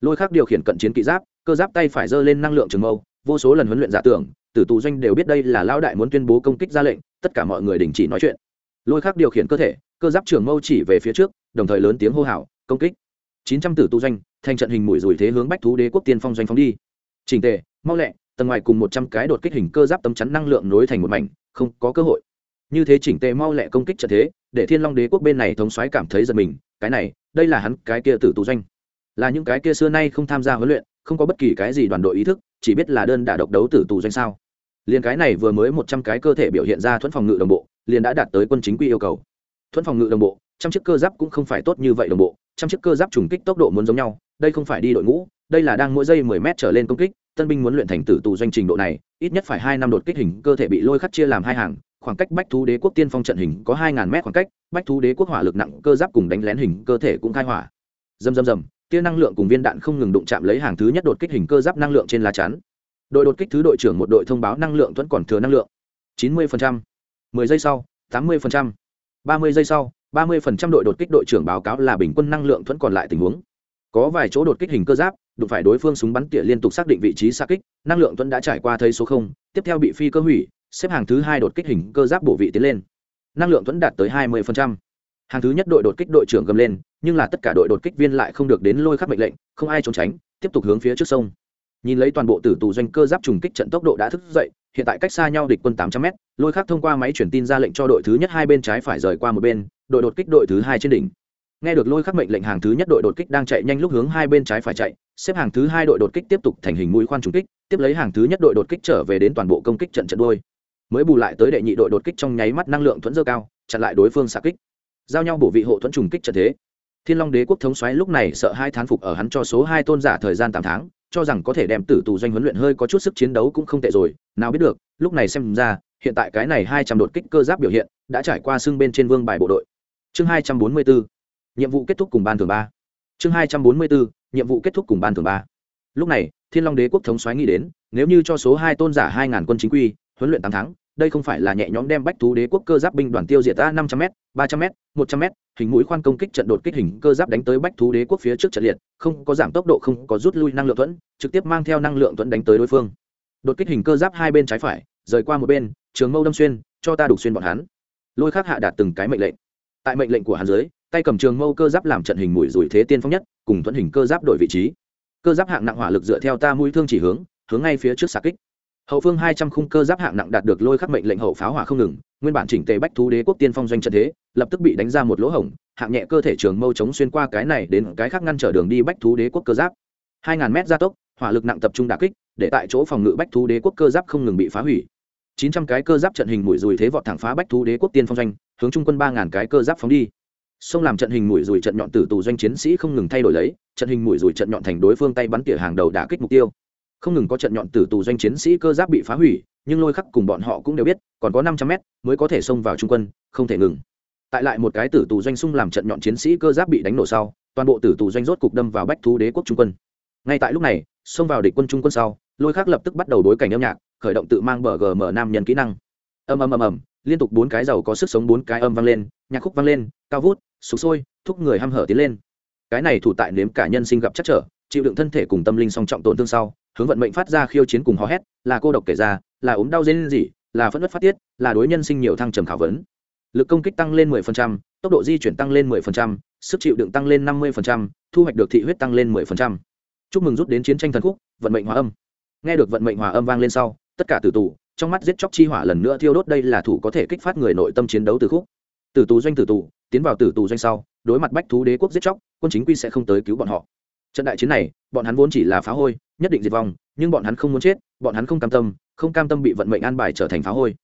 Lôi khắc điều khiển cận chiến kỵ giáp, cơ giáp tay phải giơ lên năng lượng trường mâu, vô số lần huấn luyện giả tưởng tử tù doanh đều biết đây là Lão đại muốn tuyên bố công kích ra lệnh, tất cả mọi người đình chỉ nói chuyện. Lôi khắc điều khiển cơ thể, cơ giáp trường mâu chỉ về phía trước, đồng thời lớn tiếng hô hào, công kích! Chín trăm tử tù doanh, thành trận hình mũi rủi thế hướng bách thú đế quốc tiên phong doanh phóng đi. Trình tề, mau lẹ, tầng ngoài cùng một trăm cái đột kích hình cơ giáp tấm chắn năng lượng nối thành một mảnh, không có cơ hội. Như thế chỉnh tề mau lẹ công kích trận thế, để thiên long đế quốc bên này thống xoáy cảm thấy giật mình, cái này, đây là hắn, cái kia tử tù doanh. Là những cái kia xưa nay không tham gia huấn luyện không có bất kỳ cái gì đoàn đội ý thức, chỉ biết là đơn đả độc đấu tử tù doanh sao. Liền cái này vừa mới một trăm cái cơ thể biểu hiện ra thuẫn phòng ngự đồng bộ, liền đã đạt tới quân chính quy yêu cầu. Thuẫn phòng ngự đồng bộ, trăm chiếc cơ giáp cũng không phải tốt như vậy đồng bộ, trăm chiếc cơ giáp trùng kích tốc độ muốn giống nhau, đây không phải đi đội ngũ, đây là đang mỗi giây mười m trở lên công kích, tân binh muốn luyện thành tử tù doanh trình độ này, ít nhất phải hai năm đột kích hình cơ thể bị lôi khắc chia làm hai hàng, khoảng cách bách thú đế quốc tiên phong trận hình có hai ngàn mét khoảng cách, bách thú đế quốc hỏa lực nặng cơ giáp cùng đánh lén hình cơ thể cũng khai hỏa. Dầm dầm dầm tia năng lượng cùng viên đạn không ngừng đụng chạm lấy hàng thứ nhất đột kích hình cơ giáp năng lượng trên lá chắn. Đội đột kích thứ đội trưởng một đội thông báo năng lượng vẫn còn thừa năng lượng. Chín mươi mười giây sau, tám mươi ba mươi giây sau, ba mươi đội đột kích đội trưởng báo cáo là bình quân năng lượng vẫn còn lại tình huống. Có vài chỗ đột kích hình cơ giáp, đụng phải đối phương súng bắn tỉa liên tục xác định vị trí xa kích, năng lượng tuấn đã trải qua thấy số không, tiếp theo bị phi cơ hủy, xếp hàng thứ hai đột kích hình cơ giáp bổ vị tiến lên. Năng lượng tuấn đạt tới hai mươi hàng thứ nhất đội đột kích đội trưởng gầm lên, nhưng là tất cả đội đột kích viên lại không được đến lôi khắc mệnh lệnh, không ai trốn tránh, tiếp tục hướng phía trước sông. Nhìn lấy toàn bộ tử tù doanh cơ giáp trùng kích trận tốc độ đã thức dậy, hiện tại cách xa nhau địch quân tám trăm m lôi khắc thông qua máy truyền tin ra lệnh cho đội thứ nhất hai bên trái phải rời qua một bên, đội đột kích đội thứ hai trên đỉnh. Nghe được lôi khắc mệnh lệnh hàng thứ nhất đội đột kích đang chạy nhanh lúc hướng hai bên trái phải chạy, xếp hàng thứ hai đội đột kích tiếp tục thành hình mũi khoan trùng kích, tiếp lấy hàng thứ nhất đội đột kích trở về đến toàn bộ công kích trận trận đôi mới bù lại tới đệ nhị đội đột kích trong nháy mắt năng lượng thuẫn dơ cao, chặn lại đối phương xạ kích giao nhau bổ vị hộ thuẫn trùng kích trận thế. Thiên long đế quốc thống xoáy lúc này sợ hai thán phục ở hắn cho số hai tôn giả thời gian tám tháng, cho rằng có thể đem tử tù doanh huấn luyện hơi có chút sức chiến đấu cũng không tệ rồi, nào biết được, lúc này xem ra, hiện tại cái này hai trăm đột kích cơ giáp biểu hiện, đã trải qua xưng bên trên vương bài bộ đội. Chương hai trăm bốn mươi bốn nhiệm vụ kết thúc cùng ban thường ba. Chương hai trăm bốn mươi bốn nhiệm vụ kết thúc cùng ban thường ba. Lúc này, thiên long đế quốc thống xoáy nghĩ đến, nếu như cho số hai tôn giả hai ngàn quân chính quy, huấn luyện tám tháng đây không phải là nhẹ nhõm đem bách thú đế quốc cơ giáp binh đoàn tiêu diệt ta năm trăm m ba trăm m một trăm m hình mũi khoan công kích trận đột kích hình cơ giáp đánh tới bách thú đế quốc phía trước trận liệt, không có giảm tốc độ, không có rút lui năng lượng thuẫn, trực tiếp mang theo năng lượng thuẫn đánh tới đối phương. Đột kích hình cơ giáp hai bên trái phải, rời qua một bên, trường mâu đâm xuyên, cho ta đục xuyên bọn hắn. Lôi khắc hạ đạt từng cái mệnh lệnh. Tại mệnh lệnh của hắn dưới, tay cầm trường mâu cơ giáp làm trận hình mũi rủi thế tiên phong nhất, cùng thuẫn hình cơ giáp đổi vị trí. Cơ giáp hạng nặng hỏa lực dựa theo ta mũi thương chỉ hướng hướng ngay phía trước xà kích hậu phương hai trăm khung cơ giáp hạng nặng đạt được lôi khắc mệnh lệnh hậu pháo hỏa không ngừng, nguyên bản chỉnh tề bách thú đế quốc tiên phong doanh trận thế, lập tức bị đánh ra một lỗ hổng, hạng nhẹ cơ thể trường mâu chống xuyên qua cái này đến cái khác ngăn trở đường đi bách thú đế quốc cơ giáp. Hai ngàn mét gia tốc, hỏa lực nặng tập trung đà kích, để tại chỗ phòng ngự bách thú đế quốc cơ giáp không ngừng bị phá hủy. Chín trăm cái cơ giáp trận hình mũi dùi thế vọt thẳng phá bách thú đế quốc tiên phong doanh, hướng trung quân ba ngàn cái cơ giáp phóng đi. Xông làm trận hình mũi dùi trận nhọn tử tù doanh chiến sĩ không ngừng thay đổi lấy, trận hình mũi dùi trận nhọn thành đối phương tay bắn tỉa hàng đầu đả kích mục tiêu không ngừng có trận nhọn tử tù doanh chiến sĩ cơ giáp bị phá hủy, nhưng lôi khắc cùng bọn họ cũng đều biết, còn có năm trăm mét mới có thể xông vào trung quân, không thể ngừng. Tại lại một cái tử tù doanh xung làm trận nhọn chiến sĩ cơ giáp bị đánh nổ sau, toàn bộ tử tù doanh rốt cục đâm vào bách thú đế quốc trung quân. Ngay tại lúc này, xông vào địch quân trung quân sau, lôi khắc lập tức bắt đầu đối cảnh âm nhạc, khởi động tự mang bờ gm nam nhân kỹ năng. Ầm ầm ầm ầm, liên tục bốn cái giàu có sức sống bốn cái âm vang lên, nhạc khúc vang lên, cao vút, sụp sôi, thúc người hăm hở tiến lên. Cái này thủ tại nếm cả nhân sinh gặp chắc trở, chịu đựng thân thể cùng tâm linh song trọng tổn thương sau hướng vận mệnh phát ra khiêu chiến cùng hò hét là cô độc kể ra là ốm đau dên gì là phẫn nứt phát tiết là đối nhân sinh nhiều thăng trầm khảo vấn. Lực công kích tăng lên 10%, tốc độ di chuyển tăng lên 10%, sức chịu đựng tăng lên 50%, thu hoạch được thị huyết tăng lên 10%. chúc mừng rút đến chiến tranh thần khúc vận mệnh hòa âm. Nghe được vận mệnh hòa âm vang lên sau tất cả tử tù trong mắt giết chóc chi hỏa lần nữa thiêu đốt đây là thủ có thể kích phát người nội tâm chiến đấu từ khúc. Tử tù doanh tử tù tiến vào tử tù doanh sau đối mặt bách thú đế quốc giết chóc quân chính quy sẽ không tới cứu bọn họ. Trận đại chiến này bọn hắn vốn chỉ là phá hôi nhất định diệt vong, nhưng bọn hắn không muốn chết, bọn hắn không cam tâm, không cam tâm bị vận mệnh an bài trở thành phá hôi.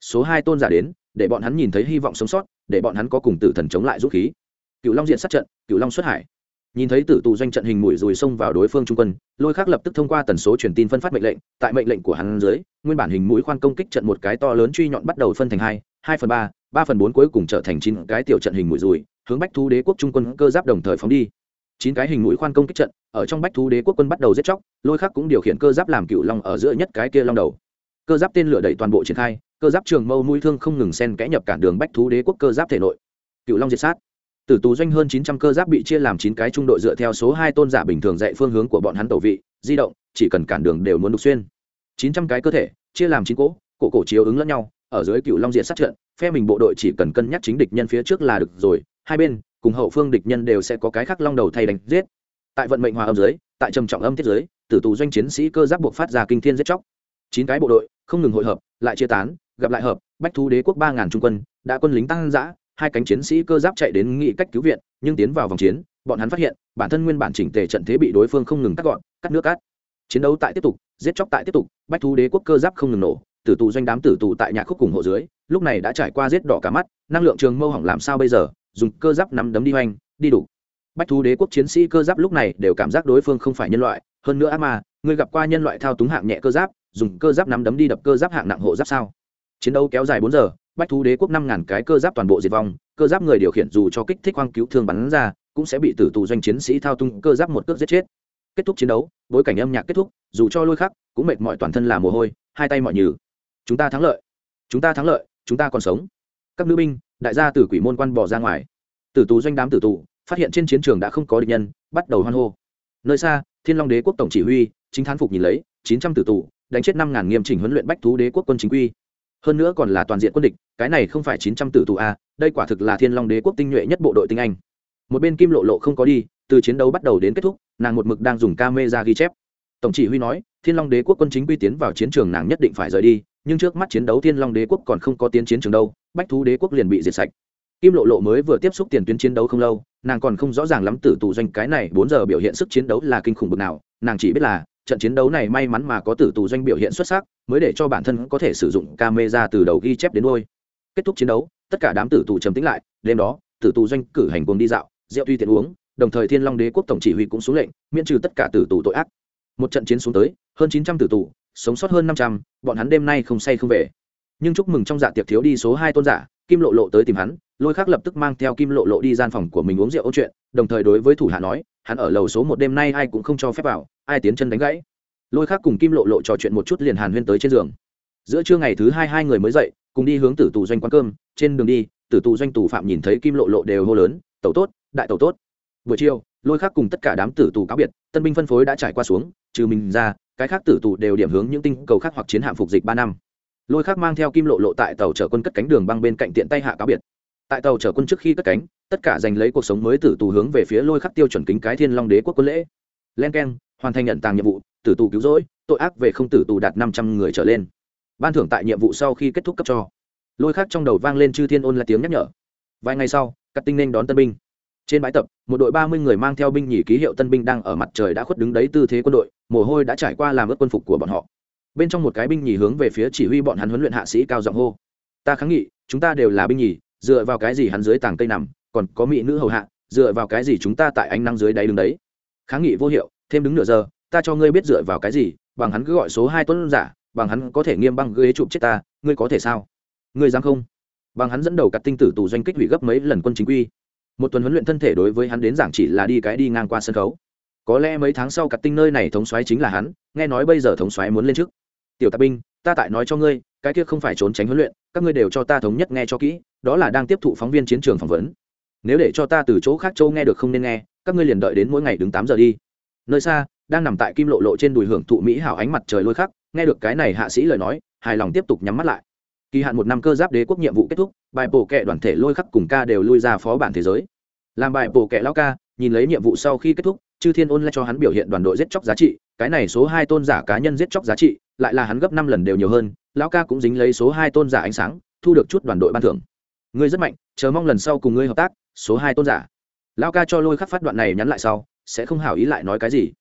Số hai tôn giả đến, để bọn hắn nhìn thấy hy vọng sống sót, để bọn hắn có cùng tử thần chống lại rút khí. Cựu long diện sát trận cựu long xuất hải. Nhìn thấy tử tù doanh trận hình mũi rùi xông vào đối phương trung quân, lôi khác lập tức thông qua tần số truyền tin phân phát mệnh lệnh, tại mệnh lệnh của hắn dưới, nguyên bản hình mũi khoan công kích trận một cái to lớn truy nhọn bắt đầu phân thành hai hai phần ba ba phần bốn cuối cùng trở thành chín cái tiểu trận hình mũi rùi, hướng bách thu đế quốc trung quân cơ giáp đồng thời phóng đi chín cái hình mũi khoan công kích trận, ở trong bách thú đế quốc quân bắt đầu giết chóc, lôi khắc cũng điều khiển cơ giáp làm cựu long ở giữa nhất cái kia long đầu. Cơ giáp tên lửa đẩy toàn bộ triển khai, cơ giáp trường mâu mũi thương không ngừng xen kẽ nhập cản đường bách thú đế quốc cơ giáp thể nội. Cựu long diệt sát. Tử tù doanh hơn chín trăm cơ giáp bị chia làm chín cái trung đội dựa theo số hai tôn giả bình thường dạy phương hướng của bọn hắn tẩu vị, di động, chỉ cần cản đường đều muốn đục xuyên. Chín trăm cái cơ thể, chia làm chín cỗ, cổ cổ chiếu ứng lẫn nhau, ở dưới cựu long diện sát trận, phe mình bộ đội chỉ cần cân nhắc chính địch nhân phía trước là được rồi, hai bên cùng hậu phương địch nhân đều sẽ có cái khắc long đầu thay đánh giết. Tại vận mệnh hòa âm dưới, tại trầm trọng âm tiết dưới, tử tù doanh chiến sĩ cơ giáp buộc phát ra kinh thiên giết chóc. Chín cái bộ đội, không ngừng hội hợp, lại chia tán, gặp lại hợp, bách thú đế quốc ba ngàn trung quân, đã quân lính tăng giã hai cánh chiến sĩ cơ giáp chạy đến nghị cách cứu viện, nhưng tiến vào vòng chiến, bọn hắn phát hiện, bản thân nguyên bản chỉnh tề trận thế bị đối phương không ngừng cắt gọn, cắt nước cát. Chiến đấu tại tiếp tục, giết chóc tại tiếp tục, bách thú đế quốc cơ giáp không ngừng nổ, tử tù doanh đám tử tù tại nhà khúc cùng hộ dưới, lúc này đã trải qua giết đỏ cả mắt, năng lượng trường mâu hỏng làm sao bây giờ? Dùng cơ giáp nắm đấm đi hoành, đi đủ. Bách thú đế quốc chiến sĩ cơ giáp lúc này đều cảm giác đối phương không phải nhân loại, hơn nữa ác ma người gặp qua nhân loại thao túng hạng nhẹ cơ giáp, dùng cơ giáp nắm đấm đi đập cơ giáp hạng nặng hộ giáp sao? Chiến đấu kéo dài bốn giờ, bách thú đế quốc năm ngàn cái cơ giáp toàn bộ diệt vong, cơ giáp người điều khiển dù cho kích thích hoang cứu thương bắn ra, cũng sẽ bị tử tù doanh chiến sĩ thao tung cơ giáp một cước giết chết. Kết thúc chiến đấu, bối cảnh âm nhạc kết thúc, dù cho lôi khắc, cũng mệt mỏi toàn thân là mồ hôi, hai tay mọi nhừ. Chúng ta thắng lợi. Chúng ta thắng lợi, chúng ta còn sống. Các nữ binh đại gia tử quỷ môn quan bỏ ra ngoài. Tử tù doanh đám tử tù, phát hiện trên chiến trường đã không có địch nhân, bắt đầu hoan hô. Nơi xa, thiên long đế quốc tổng chỉ huy, chính thán phục nhìn lấy, chín trăm tử tù, đánh chết năm ngàn nghiêm chỉnh huấn luyện bách thú đế quốc quân chính quy. Hơn nữa còn là toàn diện quân địch, cái này không phải chín trăm tử tù a đây quả thực là thiên long đế quốc tinh nhuệ nhất bộ đội tinh anh. Một bên kim lộ lộ không có đi, từ chiến đấu bắt đầu đến kết thúc, nàng một mực đang dùng ca mê ra ghi chép. Tổng chỉ huy nói, thiên long đế quốc quân chính quy tiến vào chiến trường nàng nhất định phải rời đi nhưng trước mắt chiến đấu thiên long đế quốc còn không có tiến chiến trường đâu, bách thú đế quốc liền bị diệt sạch. Kim lộ lộ mới vừa tiếp xúc tiền tuyến chiến đấu không lâu, nàng còn không rõ ràng lắm tử tù doanh cái này bốn giờ biểu hiện sức chiến đấu là kinh khủng bực nào, nàng chỉ biết là, trận chiến đấu này may mắn mà có tử tù doanh biểu hiện xuất sắc, mới để cho bản thân có thể sử dụng camera từ đầu ghi chép đến đôi kết thúc chiến đấu, tất cả đám tử tù trầm tĩnh lại, đêm đó, tử tù doanh cử hành cuồng đi dạo, rượu tuy tiện uống, đồng thời thiên long đế quốc tổng chỉ huy cũng xuống lệnh, miễn trừ tất cả tử tù tội ác. Một trận chiến xuống tới, hơn chín trăm tử tù sống sót hơn năm trăm, bọn hắn đêm nay không say không về. Nhưng chúc mừng trong dạ tiệc thiếu đi số hai tôn giả, kim lộ lộ tới tìm hắn, lôi khác lập tức mang theo kim lộ lộ đi gian phòng của mình uống rượu ôn chuyện, đồng thời đối với thủ hạ nói, hắn ở lầu số một đêm nay ai cũng không cho phép vào, ai tiến chân đánh gãy. Lôi khác cùng kim lộ lộ trò chuyện một chút liền hàn huyên tới trên giường. Giữa trưa ngày thứ hai hai người mới dậy, cùng đi hướng tử tù doanh quán cơm, trên đường đi, tử tù doanh tù phạm nhìn thấy kim lộ lộ đều hô lớn tàu tốt, đại tàu tốt. Buổi chiều, lôi khác cùng tất cả đám tử tù cáo biệt, tân binh phân phối đã trải qua xuống, trừ mình ra cái khác tử tù đều điểm hướng những tinh cầu khác hoặc chiến hạm phục dịch ba năm. Lôi khác mang theo kim lộ lộ tại tàu chở quân cất cánh đường băng bên cạnh tiện tay hạ cáo biệt. Tại tàu chở quân trước khi cất cánh, tất cả giành lấy cuộc sống mới tử tù hướng về phía lôi khắc tiêu chuẩn kính cái thiên long đế quốc quân lễ. Len k e n hoàn thành nhận tàng nhiệm vụ, tử tù cứu rỗi, tội ác về không tử tù đạt năm trăm người trở lên. Ban thưởng tại nhiệm vụ sau khi kết thúc cấp cho. Lôi khắc trong đầu vang lên chư thiên ôn là tiếng nhắc nhở. Vài ngày sau, các tinh nên đón tân binh trên bãi tập, một đội ba mươi người mang theo binh nhì ký hiệu tân binh đang ở mặt trời đã khuất đứng đấy tư thế quân đội, mồ hôi đã trải qua làm ướt quân phục của bọn họ. Bên trong một cái binh nhì hướng về phía chỉ huy bọn hắn huấn luyện hạ sĩ cao giọng hô. Ta kháng nghị, chúng ta đều là binh nhì, dựa vào cái gì hắn dưới tàng cây nằm, còn có mỹ nữ hầu hạ, dựa vào cái gì chúng ta tại ánh nắng dưới đáy đứng đấy? Kháng nghị vô hiệu, thêm đứng nửa giờ, ta cho ngươi biết dựa vào cái gì, bằng hắn cứ gọi số hai tuấn giả, bằng hắn có thể nghiêm băng ghế chụp chết ta, ngươi có thể sao? Ngươi dám không? Bằng hắn dẫn đầu cắt tinh tử tù doanh kích hủy gấp mấy lần quân chính quy một tuần huấn luyện thân thể đối với hắn đến giảng chỉ là đi cái đi ngang qua sân khấu. Có lẽ mấy tháng sau cặp tinh nơi này thống xoáy chính là hắn, nghe nói bây giờ thống xoáy muốn lên trước. Tiểu tạp binh ta tại nói cho ngươi, cái kia không phải trốn tránh huấn luyện, các ngươi đều cho ta thống nhất nghe cho kỹ, đó là đang tiếp thụ phóng viên chiến trường phỏng vấn. Nếu để cho ta từ chỗ khác châu nghe được không nên nghe, các ngươi liền đợi đến mỗi ngày đứng tám giờ đi. Nơi xa, đang nằm tại kim lộ lộ trên đùi hưởng thụ mỹ hảo ánh mặt trời lôi khắc, nghe được cái này hạ sĩ lời nói, hài lòng tiếp tục nhắm mắt lại kỳ hạn một năm cơ giáp đế quốc nhiệm vụ kết thúc, bài bổ kệ đoàn thể lôi khắc cùng ca đều lui ra phó bản thế giới. Làm bài bổ kệ lao ca, nhìn lấy nhiệm vụ sau khi kết thúc, chư thiên ôn lại cho hắn biểu hiện đoàn đội giết chóc giá trị, cái này số hai tôn giả cá nhân giết chóc giá trị, lại là hắn gấp năm lần đều nhiều hơn, lão ca cũng dính lấy số hai tôn giả ánh sáng, thu được chút đoàn đội ban thưởng. Ngươi rất mạnh, chờ mong lần sau cùng ngươi hợp tác, số hai tôn giả. Lão ca cho lôi khắc phát đoạn này nhắn lại sau, sẽ không hảo ý lại nói cái gì.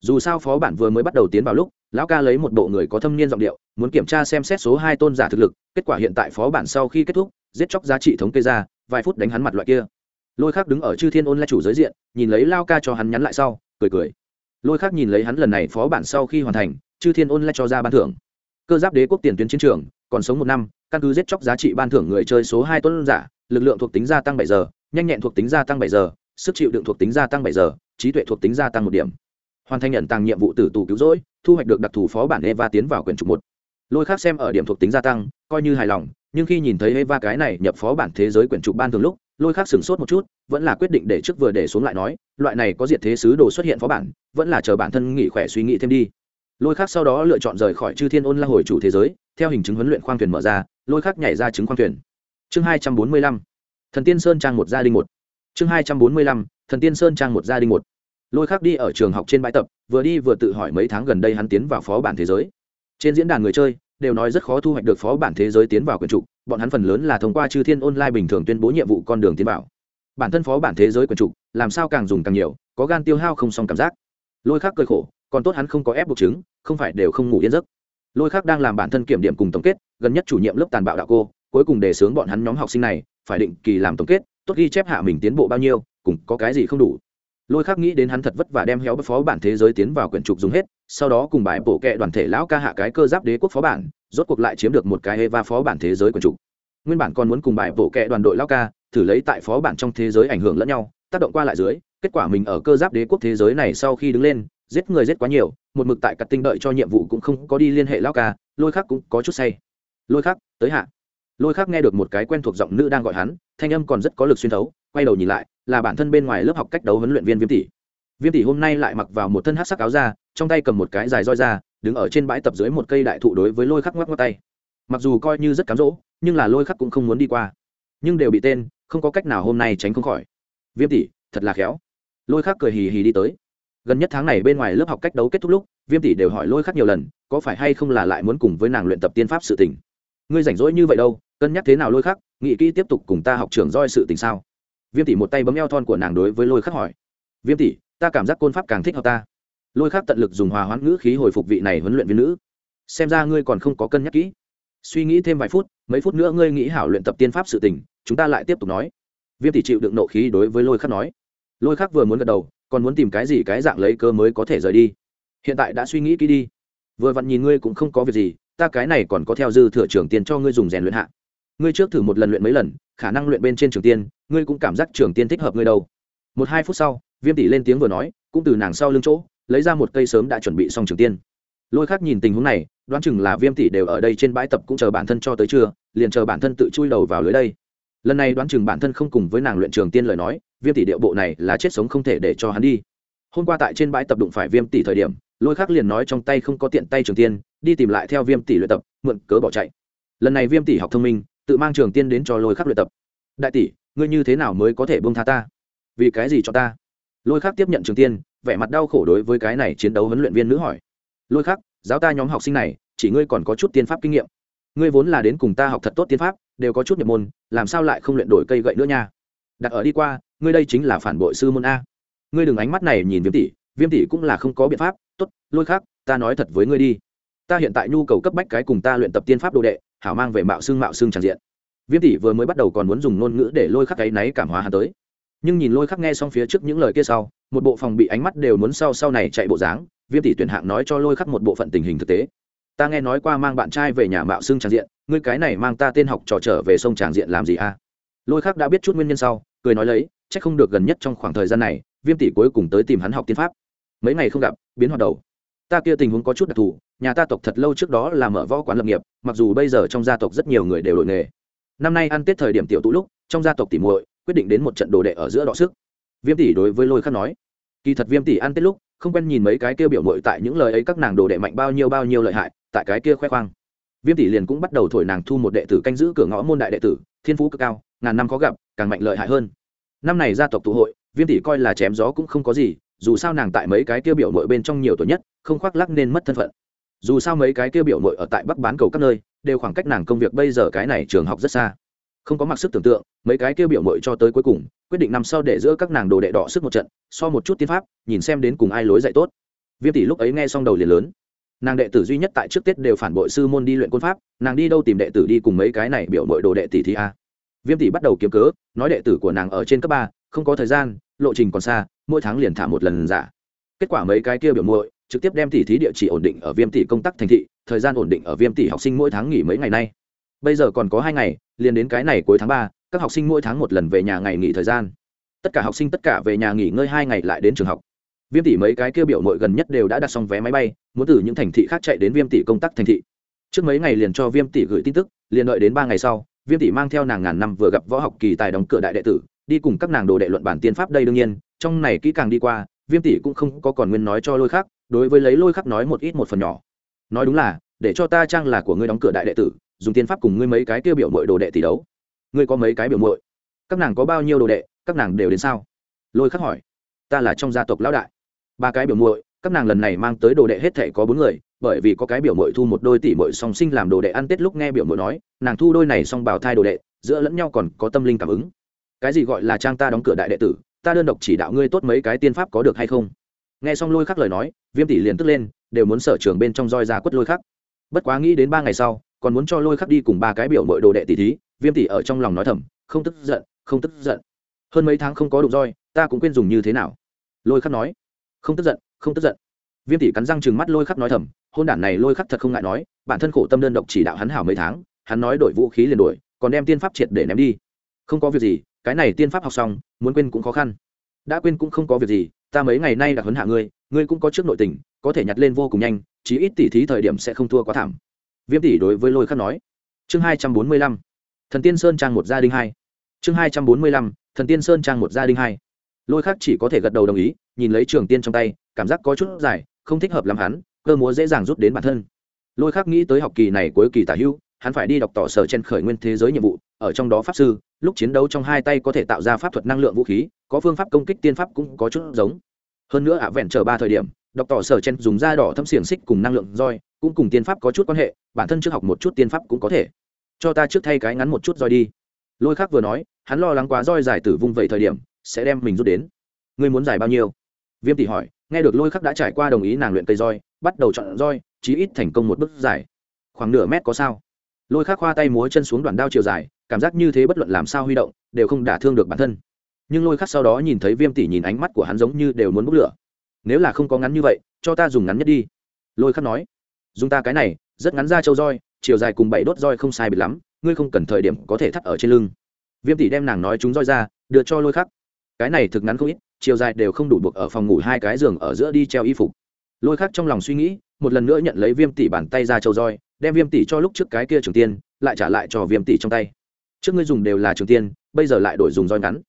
Dù sao phó bản vừa mới bắt đầu tiến vào lúc lão ca lấy một bộ người có thâm niên giọng điệu, muốn kiểm tra xem xét số hai tôn giả thực lực, kết quả hiện tại phó bản sau khi kết thúc, giết chóc giá trị thống kê ra, vài phút đánh hắn mặt loại kia. Lôi khắc đứng ở chư thiên ôn la chủ giới diện, nhìn lấy lao ca cho hắn nhắn lại sau, cười cười. Lôi khắc nhìn lấy hắn lần này phó bản sau khi hoàn thành, chư thiên ôn la cho ra ban thưởng. Cơ giáp đế quốc tiền tuyến chiến trường, còn sống một năm, căn cứ giết chóc giá trị ban thưởng người chơi số hai tuấn giả, lực lượng thuộc tính gia tăng bảy giờ, nhanh nhẹn thuộc tính gia tăng bảy giờ, sức chịu đựng thuộc tính gia tăng bảy giờ, trí tuệ thuộc tính gia tăng một điểm. Hoàn thành nhận tăng nhiệm vụ tử tù cứu rỗi thu hoạch được đặc thù phó bản eva tiến vào quyển trục một. Lôi khác xem ở điểm thuộc tính gia tăng, coi như hài lòng, nhưng khi nhìn thấy eva cái này nhập phó bản thế giới quyển trục ban thường lúc, lôi khác sửng sốt một chút, vẫn là quyết định để trước vừa để xuống lại nói, loại này có diệt thế sứ đồ xuất hiện phó bản, vẫn là chờ bản thân nghỉ khỏe suy nghĩ thêm đi. Lôi khác sau đó lựa chọn rời khỏi chư thiên ôn la hồi chủ thế giới, theo hình chứng huấn luyện khoang thuyền mở ra, lôi khác nhảy ra chứng khoang thuyền. Chương hai trăm bốn mươi lăm, thần tiên sơn trang một gia đình một. Chương hai trăm bốn mươi lăm, thần tiên sơn trang một gia đình một lôi khác đi ở trường học trên bãi tập, vừa đi vừa tự hỏi mấy tháng gần đây hắn tiến vào phó bản thế giới. Trên diễn đàn người chơi, đều nói rất khó thu hoạch được phó bản thế giới tiến vào quyền trục, bọn hắn phần lớn là thông qua chư thiên online bình thường tuyên bố nhiệm vụ con đường tiến vào. Bản thân phó bản thế giới quyền trục, làm sao càng dùng càng nhiều, có gan tiêu hao không xong cảm giác. Lôi khác cơi khổ, còn tốt hắn không có ép buộc chứng, không phải đều không ngủ yên giấc. Lôi khác đang làm bản thân kiểm điểm cùng tổng kết, gần nhất chủ nhiệm lớp tàn bạo đạo cô, cuối cùng đề xướng bọn hắn nhóm học sinh này, phải định kỳ làm tổng kết, tốt ghi chép hạ mình tiến bộ bao nhiêu, cùng có cái gì không đủ lôi khắc nghĩ đến hắn thật vất vả đem héo phó bản thế giới tiến vào quyển trục dùng hết sau đó cùng bài bổ kệ đoàn thể lão ca hạ cái cơ giáp đế quốc phó bản rốt cuộc lại chiếm được một cái eva phó bản thế giới quyển trục. Nguyên bản còn muốn cùng bài bổ kệ đoàn đội lão ca thử lấy tại phó bản trong thế giới ảnh hưởng lẫn nhau tác động qua lại dưới kết quả mình ở cơ giáp đế quốc thế giới này sau khi đứng lên giết người giết quá nhiều một mực tại cặt tinh đợi cho nhiệm vụ cũng không có đi liên hệ lão ca lôi khắc cũng có chút say. Lôi khắc, tới hạ. Lôi khắc nghe được một cái quen thuộc giọng nữ đang gọi hắn thanh âm còn rất có lực xuyên thấu quay đầu nhìn lại là bản thân bên ngoài lớp học cách đấu huấn luyện viên viêm tỷ. Viêm tỷ hôm nay lại mặc vào một thân hát sắc áo ra trong tay cầm một cái dài roi ra đứng ở trên bãi tập dưới một cây đại thụ đối với lôi khắc ngoắc ngoắc tay. Mặc dù coi như rất cám dỗ, nhưng là lôi khắc cũng không muốn đi qua. Nhưng đều bị tên, không có cách nào hôm nay tránh không khỏi. Viêm tỷ, thật là khéo. Lôi khắc cười hì hì đi tới. Gần nhất tháng này bên ngoài lớp học cách đấu kết thúc lúc, viêm tỷ đều hỏi lôi khắc nhiều lần, có phải hay không là lại muốn cùng với nàng luyện tập tiên pháp sự tình. Ngươi rảnh rỗi như vậy đâu, cân nhắc thế nào lôi khắc, nghĩ kỹ tiếp tục cùng ta học trưởng roi sự tình sao? Viêm tỷ một tay bấm eo thon của nàng đối với lôi khắc hỏi. Viêm tỷ ta cảm giác côn pháp càng thích hợp ta. Lôi khắc tận lực dùng hòa hoãn ngữ khí hồi phục vị này huấn luyện viên nữ. Xem ra ngươi còn không có cân nhắc kỹ. Suy nghĩ thêm vài phút, mấy phút nữa ngươi nghĩ hảo luyện tập tiên pháp sự tình, chúng ta lại tiếp tục nói. Viêm tỷ chịu đựng nộ khí đối với lôi khắc nói. Lôi khắc vừa muốn gật đầu, còn muốn tìm cái gì cái dạng lấy cơ mới có thể rời đi. Hiện tại đã suy nghĩ kỹ đi. Vừa vặn nhìn ngươi cũng không có việc gì, ta cái này còn có theo dư thừa trưởng tiền cho ngươi dùng rèn luyện hạ ngươi trước thử một lần luyện mấy lần, khả năng luyện bên trên trường tiên, ngươi cũng cảm giác trường tiên thích hợp ngươi đâu. Một hai phút sau, viêm tỷ lên tiếng vừa nói, cũng từ nàng sau lưng chỗ, lấy ra một cây sớm đã chuẩn bị xong trường tiên. Lôi khác nhìn tình huống này, đoán chừng là viêm tỷ đều ở đây trên bãi tập cũng chờ bản thân cho tới trưa, liền chờ bản thân tự chui đầu vào lưới đây. Lần này đoán chừng bản thân không cùng với nàng luyện trường tiên lời nói, viêm tỷ điệu bộ này là chết sống không thể để cho hắn đi. Hôm qua tại trên bãi tập đụng phải viêm tỷ thời điểm, lôi khác liền nói trong tay không có tiện tay trường tiên, đi tìm lại theo viêm tỷ luyện tập, mượn cớ bỏ chạy. Lần này viêm tỷ học thông minh tự mang trường tiên đến cho lôi khắc luyện tập. Đại tỷ, ngươi như thế nào mới có thể bông tha ta? Vì cái gì cho ta? Lôi khắc tiếp nhận trường tiên, vẻ mặt đau khổ đối với cái này chiến đấu huấn luyện viên nữ hỏi. Lôi khắc, giáo ta nhóm học sinh này, chỉ ngươi còn có chút tiên pháp kinh nghiệm. Ngươi vốn là đến cùng ta học thật tốt tiên pháp, đều có chút nhập môn, làm sao lại không luyện đổi cây gậy nữa nha? Đặt ở đi qua, ngươi đây chính là phản bội sư môn a. Ngươi đừng ánh mắt này nhìn viêm tỷ viêm tỷ cũng là không có biện pháp. Tốt, lôi khắc, ta nói thật với ngươi đi ta hiện tại nhu cầu cấp bách cái cùng ta luyện tập tiên pháp đồ đệ, hảo mang về mạo xương mạo xương tràn diện. Viêm tỷ vừa mới bắt đầu còn muốn dùng ngôn ngữ để lôi khắc cái náy cảm hóa hắn tới. Nhưng nhìn lôi khắc nghe xong phía trước những lời kia sau, một bộ phòng bị ánh mắt đều muốn sau sau này chạy bộ dáng, viêm tỷ tuyển hạng nói cho lôi khắc một bộ phận tình hình thực tế. Ta nghe nói qua mang bạn trai về nhà mạo xương tràn diện, ngươi cái này mang ta tên học trò trở về sông tràn diện làm gì a lôi khắc đã biết chút nguyên nhân sau, cười nói lấy c h ắ c không được gần nhất trong khoảng thời gian này, viêm tỷ cuối cùng tới tìm hắn học tiên pháp. Mấy ngày không gặp, biến hoạt đầu ta kia tình huống có chút đặc thù, nhà ta tộc thật lâu trước đó là mở võ quán lập nghiệp, mặc dù bây giờ trong gia tộc rất nhiều người đều đổi nghề. Năm nay ăn tết thời điểm tiểu tụ lúc, trong gia tộc tỉ muội, quyết định đến một trận đồ đệ ở giữa đọ sức. Viêm tỷ đối với lôi khắc nói, kỳ thật viêm tỷ ăn tết lúc, không quen nhìn mấy cái kia biểu muội tại những lời ấy các nàng đồ đệ mạnh bao nhiêu bao nhiêu lợi hại, tại cái kia khoe khoang. Viêm tỷ liền cũng bắt đầu thổi nàng thu một đệ tử canh giữ cửa ngõ môn đại đệ tử, thiên phú cực cao, ngàn năm khó gặp, càng mạnh lợi hại hơn. Năm này gia tộc tụ hội, viêm tỷ coi là chém gió cũng không có gì dù sao nàng tại mấy cái kia biểu mội bên trong nhiều tuổi nhất, không khoác lắc nên mất thân phận. Dù sao mấy cái kia biểu mội ở tại bắc bán cầu các nơi, đều khoảng cách nàng công việc bây giờ cái này trường học rất xa. Không có mặc sức tưởng tượng, mấy cái kia biểu mội cho tới cuối cùng, quyết định năm sau để giữa các nàng đồ đệ đỏ sức một trận, so một chút tiên pháp, nhìn xem đến cùng ai lối dạy tốt. Viêm tỷ lúc ấy nghe xong đầu liền lớn. Nàng đệ tử duy nhất tại trước tết đều phản bội sư môn đi luyện quân pháp, nàng đi đâu tìm đệ tử đi cùng mấy cái này biểu mội đồ đệ tỷ thi a? Viêm tỷ bắt đầu kiếm cớ, nói đệ tử của nàng ở trên cấp ba, không có thời gian, lộ trình còn xa mỗi tháng liền thả một lần giả. Kết quả mấy cái kia biểu muội trực tiếp đem tỷ thí địa chỉ ổn định ở viêm tỷ công tác thành thị, thời gian ổn định ở viêm tỷ học sinh mỗi tháng nghỉ mấy ngày nay. Bây giờ còn có hai ngày, liền đến cái này cuối tháng ba, các học sinh mỗi tháng một lần về nhà ngày nghỉ thời gian. Tất cả học sinh tất cả về nhà nghỉ ngơi hai ngày lại đến trường học. Viêm tỷ mấy cái kia biểu mội gần nhất đều đã đặt xong vé máy bay, muốn từ những thành thị khác chạy đến viêm tỷ công tác thành thị. Trước mấy ngày liền cho viêm tỷ gửi tin tức, liền đợi đến ba ngày sau, viêm tỷ mang theo nàng ngàn năm vừa gặp võ học kỳ tài đóng cửa đại đệ tử đi cùng các nàng đồ đệ luận bản tiên pháp đây đương nhiên, trong này kỹ càng đi qua, viêm tỷ cũng không có còn nguyên nói cho lôi khắc, đối với lấy lôi khắc nói một ít một phần nhỏ. Nói đúng là, để cho ta trang là của ngươi đóng cửa đại đệ tử, dùng tiên pháp cùng ngươi mấy cái tiêu biểu mội đồ đệ tỷ đấu. Ngươi có mấy cái biểu mội các nàng có bao nhiêu đồ đệ, các nàng đều đến sao? Lôi khắc hỏi. Ta là trong gia tộc lão đại. Ba cái biểu muội, các nàng lần này mang tới đồ đệ hết thể có bốn người, bởi vì có cái biểu mội thu một đôi tỷ mội song sinh làm đồ đệ ăn tết lúc nghe biểu mội nói, nàng thu đôi này song bảo thai đồ đệ, giữa lẫn nhau còn có tâm linh cảm ứng cái gì gọi là trang ta đóng cửa đại đệ tử, ta đơn độc chỉ đạo ngươi tốt mấy cái tiên pháp có được hay không? Nghe xong lôi khắc lời nói, viêm tỷ liền tức lên, đều muốn sở trường bên trong roi ra quất lôi khắc. Bất quá nghĩ đến ba ngày sau, còn muốn cho lôi khắc đi cùng ba cái biểu mội đồ đệ tỷ thí, viêm tỷ ở trong lòng nói thầm, không tức giận, không tức giận. Hơn mấy tháng không có đụng roi, ta cũng quên dùng như thế nào. Lôi khắc nói, không tức giận, không tức giận. Viêm tỷ cắn răng chừng mắt lôi khắc nói thầm, hôn đản này lôi khắc thật không ngại nói, bản thân khổ tâm đơn độc chỉ đạo hắn hảo mấy tháng, hắn nói đổi vũ khí liền đổi, còn đem tiên pháp triệt để ném đi. Không có việc gì cái này tiên pháp học xong, muốn quên cũng khó khăn. Đã quên cũng không có việc gì, ta mấy ngày nay đã huấn hạ ngươi ngươi cũng có trước nội tình, có thể nhặt lên vô cùng nhanh, chí ít tỷ thí thời điểm sẽ không thua quá thảm. Viêm tỷ đối với lôi khắc nói. Chương hai trăm bốn mươi lăm, thần tiên sơn trang một gia đình hai. Chương hai trăm bốn mươi lăm, thần tiên sơn trang một gia đình hai. Lôi khắc chỉ có thể gật đầu đồng ý, nhìn lấy trường tiên trong tay, cảm giác có chút dài, không thích hợp làm hắn, cơ múa dễ dàng rút đến bản thân. Lôi khắc nghĩ tới học kỳ này cuối kỳ tả hữu hắn phải đi đọc tỏ sở trên khởi nguyên thế giới nhiệm vụ, ở trong đó pháp sư, lúc chiến đấu trong hai tay có thể tạo ra pháp thuật năng lượng vũ khí, có phương pháp công kích tiên pháp cũng có chút giống. Hơn nữa ạ, vẹn chờ ba thời điểm, đọc tỏ sở trên dùng da đỏ thâm xiềng xích cùng năng lượng roi, cũng cùng tiên pháp có chút quan hệ, bản thân trước học một chút tiên pháp cũng có thể. Cho ta trước thay cái ngắn một chút roi đi. Lôi khác vừa nói, hắn lo lắng quá roi dài tử vung vậy thời điểm, sẽ đem mình rút đến. Ngươi muốn giải bao nhiêu? Viêm tỷ hỏi, nghe được lôi khắc đã trải qua đồng ý nàng luyện cây roi, bắt đầu chọn roi, chí ít thành công một bước giải. Khoảng nửa mét có sao? Lôi khắc khoa tay múa chân xuống đoạn đao chiều dài, cảm giác như thế bất luận làm sao huy động, đều không đả thương được bản thân. Nhưng lôi khắc sau đó nhìn thấy viêm tỷ nhìn ánh mắt của hắn giống như đều muốn bốc lửa. Nếu là không có ngắn như vậy, cho ta dùng ngắn nhất đi. Lôi khắc nói, dùng ta cái này, rất ngắn ra châu roi, chiều dài cùng bảy đốt roi không sai biệt lắm, ngươi không cần thời điểm có thể thắt ở trên lưng. Viêm tỷ đem nàng nói chúng roi ra, đưa cho lôi khắc. Cái này thực ngắn không ít, chiều dài đều không đủ buộc ở phòng ngủ hai cái giường ở giữa đi treo y phục. Lôi khắc trong lòng suy nghĩ một lần nữa nhận lấy viêm tỷ bàn tay ra châu roi, đem viêm tỷ cho lúc trước cái kia trường tiên, lại trả lại cho viêm tỷ trong tay. Trước ngươi dùng đều là trường tiên, bây giờ lại đổi dùng roi ngắn.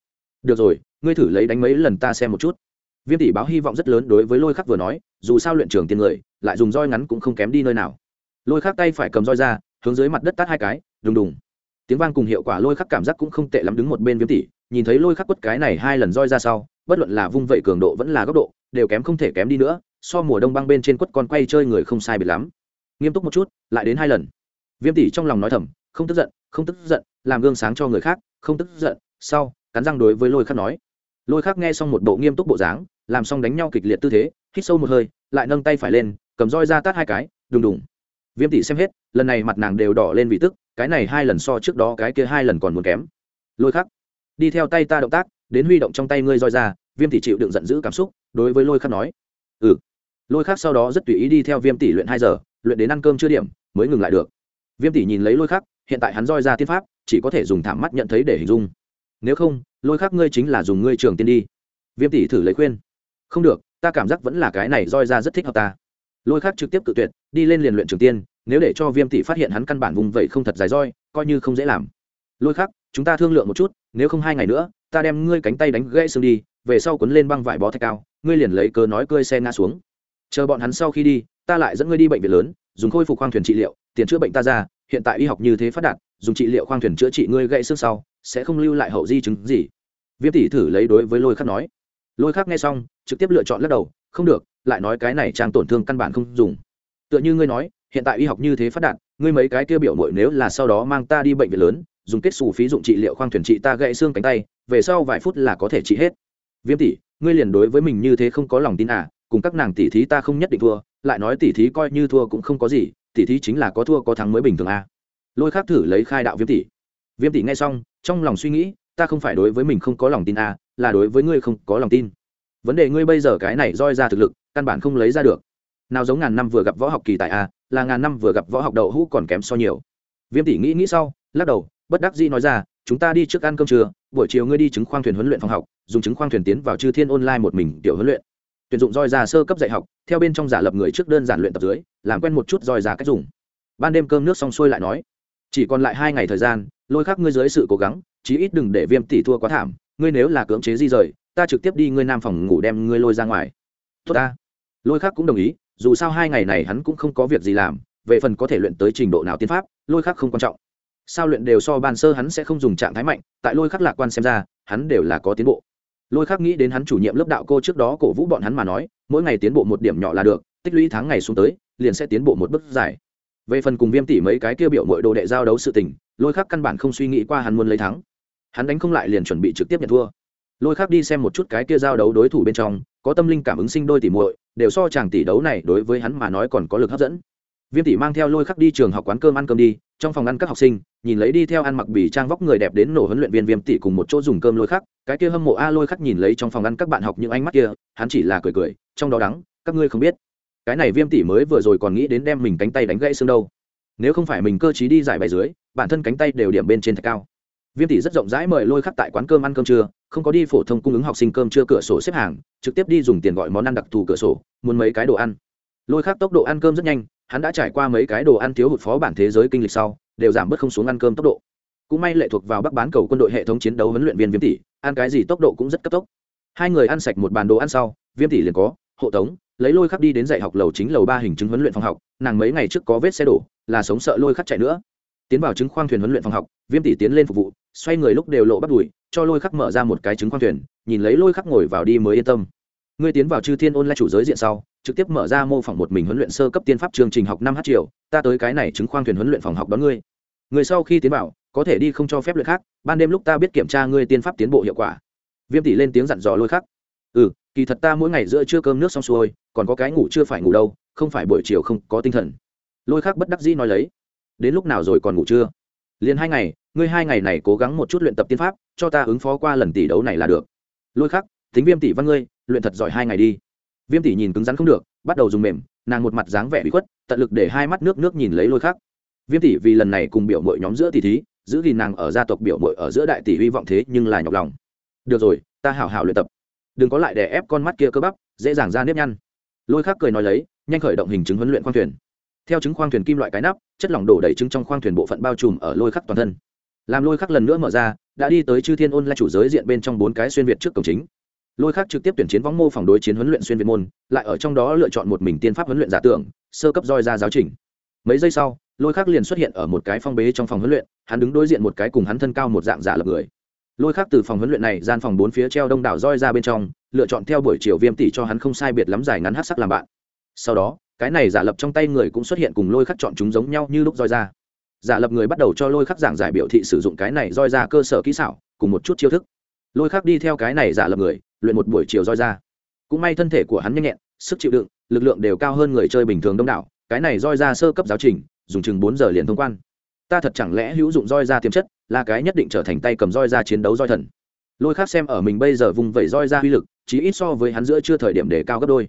Được rồi, ngươi thử lấy đánh mấy lần ta xem một chút. Viêm tỷ báo hy vọng rất lớn đối với lôi khắc vừa nói, dù sao luyện trường tiên người, lại dùng roi ngắn cũng không kém đi nơi nào. Lôi khắc tay phải cầm roi ra, hướng dưới mặt đất tắt hai cái, đùng đùng. Tiếng vang cùng hiệu quả lôi khắc cảm giác cũng không tệ lắm đứng một bên viêm tỷ nhìn thấy lôi khắc quất cái này hai lần roi ra sau, bất luận là vung vậy cường độ vẫn là góc độ, đều kém không thể kém đi nữa so mùa đông băng bên trên quất con quay chơi người không sai biệt lắm. Nghiêm túc một chút, lại đến hai lần. Viêm tỷ trong lòng nói thầm, không tức giận, không tức giận, làm gương sáng cho người khác, không tức giận, sau, cắn răng đối với lôi khắc nói. Lôi khắc nghe xong một bộ nghiêm túc bộ dáng, làm xong đánh nhau kịch liệt tư thế, hít sâu một hơi, lại nâng tay phải lên, cầm roi ra tát hai cái, đùng đùng. Viêm tỷ xem hết, lần này mặt nàng đều đỏ lên vì tức, cái này hai lần so trước đó cái kia hai lần còn muốn kém. Lôi khắc, đi theo tay ta động tác, đến huy động trong tay ngươi roi ra, viêm tỷ chịu đựng giận dữ cảm xúc, đối với lôi khắc nói. Ừ lôi khác sau đó rất tùy ý đi theo viêm tỷ luyện hai giờ luyện đến ăn cơm chưa điểm mới ngừng lại được. Viêm tỷ nhìn lấy lôi khác, hiện tại hắn roi ra tiên pháp chỉ có thể dùng thảm mắt nhận thấy để hình dung. Nếu không lôi khác ngươi chính là dùng ngươi trường tiên đi. Viêm tỷ thử lấy khuyên. Không được ta cảm giác vẫn là cái này roi ra rất thích hợp ta. Lôi khác trực tiếp cự tuyệt đi lên liền luyện trường tiên nếu để cho viêm tỷ phát hiện hắn căn bản vùng vậy không thật dài roi coi như không dễ làm. Lôi khác, chúng ta thương lượng một chút nếu không hai ngày nữa ta đem ngươi cánh tay đánh gãy xương đi về sau quấn lên băng vải bó thạch cao ngươi liền lấy cớ nói cơi xe ngã xuống chờ bọn hắn sau khi đi, ta lại dẫn ngươi đi bệnh viện lớn, dùng khôi phục khoang thuyền trị liệu, tiền chữa bệnh ta ra, hiện tại y học như thế phát đạt, dùng trị liệu khoang thuyền chữa trị ngươi gãy xương sau, sẽ không lưu lại hậu di chứng gì. Viêm tỷ thử lấy đối với lôi khắc nói. Lôi khắc nghe xong, trực tiếp lựa chọn lắc đầu, không được, lại nói cái này trang tổn thương căn bản không dùng. Tựa như ngươi nói, hiện tại y học như thế phát đạt, ngươi mấy cái kia biểu mội nếu là sau đó mang ta đi bệnh viện lớn, dùng kết xù phí dụng trị liệu khoang thuyền trị ta gãy xương cánh tay, về sau vài phút là có thể trị hết. Viêm tỷ, ngươi liền đối với mình như thế không có lòng tin à? Cùng các nàng tỷ thí ta không nhất định thua lại nói tỷ thí coi như thua cũng không có gì tỷ thí chính là có thua có thắng mới bình thường à. lôi khác thử lấy khai đạo viêm tỷ. Viêm tỷ nghe xong trong lòng suy nghĩ ta không phải đối với mình không có lòng tin à, là đối với ngươi không có lòng tin. Vấn đề ngươi bây giờ cái này roi ra thực lực căn bản không lấy ra được. Nào giống ngàn năm vừa gặp võ học kỳ tại a là ngàn năm vừa gặp võ học đậu hũ còn kém so nhiều. Viêm tỷ nghĩ nghĩ sau lắc đầu bất đắc dĩ nói ra chúng ta đi trước ăn cơm trưa buổi chiều ngươi đi chứng khoang thuyền huấn luyện phòng học dùng chứng khoang thuyền tiến vào chư thiên online một mình tiểu huấn luyện tuyển dụng roi già sơ cấp dạy học, theo bên trong giả lập người trước đơn giản luyện tập dưới, làm quen một chút roi già cách dùng. Ban đêm cơm nước xong xuôi lại nói, chỉ còn lại hai ngày thời gian, lôi khắc ngươi dưới sự cố gắng, chí ít đừng để viêm tỷ thua quá thảm, ngươi nếu là cưỡng chế di rời, ta trực tiếp đi ngươi nam phòng ngủ đem ngươi lôi ra ngoài. Tốt ta. Lôi khắc cũng đồng ý, dù sao hai ngày này hắn cũng không có việc gì làm, về phần có thể luyện tới trình độ nào tiên pháp, lôi khắc không quan trọng. Sao luyện đều so ban sơ hắn sẽ không dùng trạng thái mạnh, tại lôi khắc lạc quan xem ra, hắn đều là có tiến bộ lôi khắc nghĩ đến hắn chủ nhiệm lớp đạo cô trước đó cổ vũ bọn hắn mà nói, mỗi ngày tiến bộ một điểm nhỏ là được, tích lũy tháng ngày xuống tới, liền sẽ tiến bộ một bước dài. Về phần cùng viêm tỷ mấy cái kia biểu mọi đồ đệ giao đấu sự tình, lôi khắc căn bản không suy nghĩ qua hắn muốn lấy thắng. Hắn đánh không lại liền chuẩn bị trực tiếp nhận thua. Lôi khắc đi xem một chút cái kia giao đấu đối thủ bên trong, có tâm linh cảm ứng sinh đôi tỷ muội, đều so chàng tỷ đấu này đối với hắn mà nói còn có lực hấp dẫn viêm tỷ mang theo lôi khắc đi trường học quán cơm ăn cơm đi, trong phòng ăn các học sinh, nhìn lấy đi theo ăn mặc bỉ trang vóc người đẹp đến nổ huấn luyện viên viêm tỷ cùng một chỗ dùng cơm lôi khắc, cái kia hâm mộ a lôi khắc nhìn lấy trong phòng ăn các bạn học những ánh mắt kia, hắn chỉ là cười cười, trong đó đắng, các ngươi không biết. Cái này viêm tỷ mới vừa rồi còn nghĩ đến đem mình cánh tay đánh gãy xương đâu. Nếu không phải mình cơ chí đi giải bài dưới, bản thân cánh tay đều điểm bên trên thạch cao. Viêm tỷ rất rộng rãi mời lôi khắc tại quán cơm ăn cơm trưa, không có đi phổ thông cung ứng học sinh cơm trưa cửa sổ xếp hàng, trực tiếp đi dùng tiền gọi món ăn đặc thù cửa sổ, muốn mấy cái đồ ăn. Lôi khắc tốc độ ăn cơm rất nhanh hắn đã trải qua mấy cái đồ ăn thiếu hụt phó bản thế giới kinh lịch sau, đều giảm bớt không xuống ăn cơm tốc độ. Cũng may lệ thuộc vào bắc bán cầu quân đội hệ thống chiến đấu huấn luyện viên viêm tỷ, ăn cái gì tốc độ cũng rất cấp tốc. Hai người ăn sạch một bàn đồ ăn sau, viêm tỷ liền có, hộ tống, lấy lôi khắc đi đến dạy học lầu chính lầu ba hình chứng huấn luyện phòng học, nàng mấy ngày trước có vết xe đổ, là sống sợ lôi khắc chạy nữa. Tiến vào chứng khoang thuyền huấn luyện phòng học, viêm tỷ tiến lên phục vụ, xoay người lúc đều lộ bắt đùi, cho lôi khắc mở ra một cái chứng khoang thuyền, nhìn lấy lôi khắc ngồi vào đi mới yên tâm. Ngươi tiến vào chư thiên ôn lại chủ giới diện sau trực tiếp mở ra mô phỏng một mình huấn luyện sơ cấp tiên pháp chương trình học năm h triệu ta tới cái này chứng khoang thuyền huấn luyện phòng học đón ngươi. Người sau khi tiến vào, có thể đi không cho phép luyện khác, ban đêm lúc ta biết kiểm tra ngươi tiên pháp tiến bộ hiệu quả. Viêm tỷ lên tiếng dặn dò lôi khắc. Ừ kỳ thật ta mỗi ngày giữa trưa cơm nước xong xuôi, còn có cái ngủ chưa phải ngủ đâu, không phải buổi chiều không có tinh thần. Lôi khắc bất đắc dĩ nói lấy. Đến lúc nào rồi còn ngủ chưa? Liền hai ngày, ngươi hai ngày này cố gắng một chút luyện tập tiên pháp, cho ta ứng phó qua lần tỷ đấu này là được. Lôi khắc tính viêm tỷ văn ngươi, luyện thật giỏi hai ngày đi viêm tỷ nhìn cứng rắn không được, bắt đầu dùng mềm, nàng một mặt dáng vẻ bị khuất, tận lực để hai mắt nước nước nhìn lấy lôi khắc. Viêm tỷ vì lần này cùng biểu mội nhóm giữa tỷ thí, giữ gìn nàng ở gia tộc biểu mội ở giữa đại tỷ hy vọng thế nhưng là nhọc lòng. Được rồi, ta hảo hảo luyện tập. Đừng có lại để ép con mắt kia cơ bắp, dễ dàng ra nếp nhăn. Lôi khắc cười nói lấy, nhanh khởi động hình chứng huấn luyện khoang thuyền. Theo chứng khoang thuyền kim loại cái nắp, chất lỏng đổ đầy trứng trong khoang thuyền bộ phận bao trùm ở lôi khắc toàn thân. Làm lôi khắc lần nữa mở ra, đã đi tới chư thiên ôn la chủ giới diện bên trong bốn cái xuyên việt trước cổng chính lôi khác trực tiếp tuyển chiến võng mô phỏng đối chiến huấn luyện xuyên việt môn, lại ở trong đó lựa chọn một mình tiên pháp huấn luyện giả tưởng, sơ cấp roi ra giáo trình. Mấy giây sau, lôi khác liền xuất hiện ở một cái phong bế trong phòng huấn luyện, hắn đứng đối diện một cái cùng hắn thân cao một dạng giả lập người. Lôi khác từ phòng huấn luyện này gian phòng bốn phía treo đông đảo roi ra bên trong, lựa chọn theo buổi chiều viêm tỷ cho hắn không sai biệt lắm dài ngắn hát sắc làm bạn. Sau đó, cái này giả lập trong tay người cũng xuất hiện cùng lôi khắc chọn chúng giống nhau như lúc roi ra. Giả lập người bắt đầu cho lôi khắc giảng giải biểu thị sử dụng cái này roi ra cơ sở kỹ xảo, cùng một chút chiêu thức lôi khác đi theo cái này giả lập người, luyện một buổi chiều roi ra. Cũng may thân thể của hắn nhanh nhẹn, sức chịu đựng, lực lượng đều cao hơn người chơi bình thường đông đảo, cái này roi ra sơ cấp giáo trình, dùng chừng bốn giờ liền thông quan. Ta thật chẳng lẽ hữu dụng roi ra tiềm chất, là cái nhất định trở thành tay cầm roi ra chiến đấu roi thần. Lôi khác xem ở mình bây giờ vùng vẩy roi ra uy lực chỉ ít so với hắn giữa chưa thời điểm để cao gấp đôi.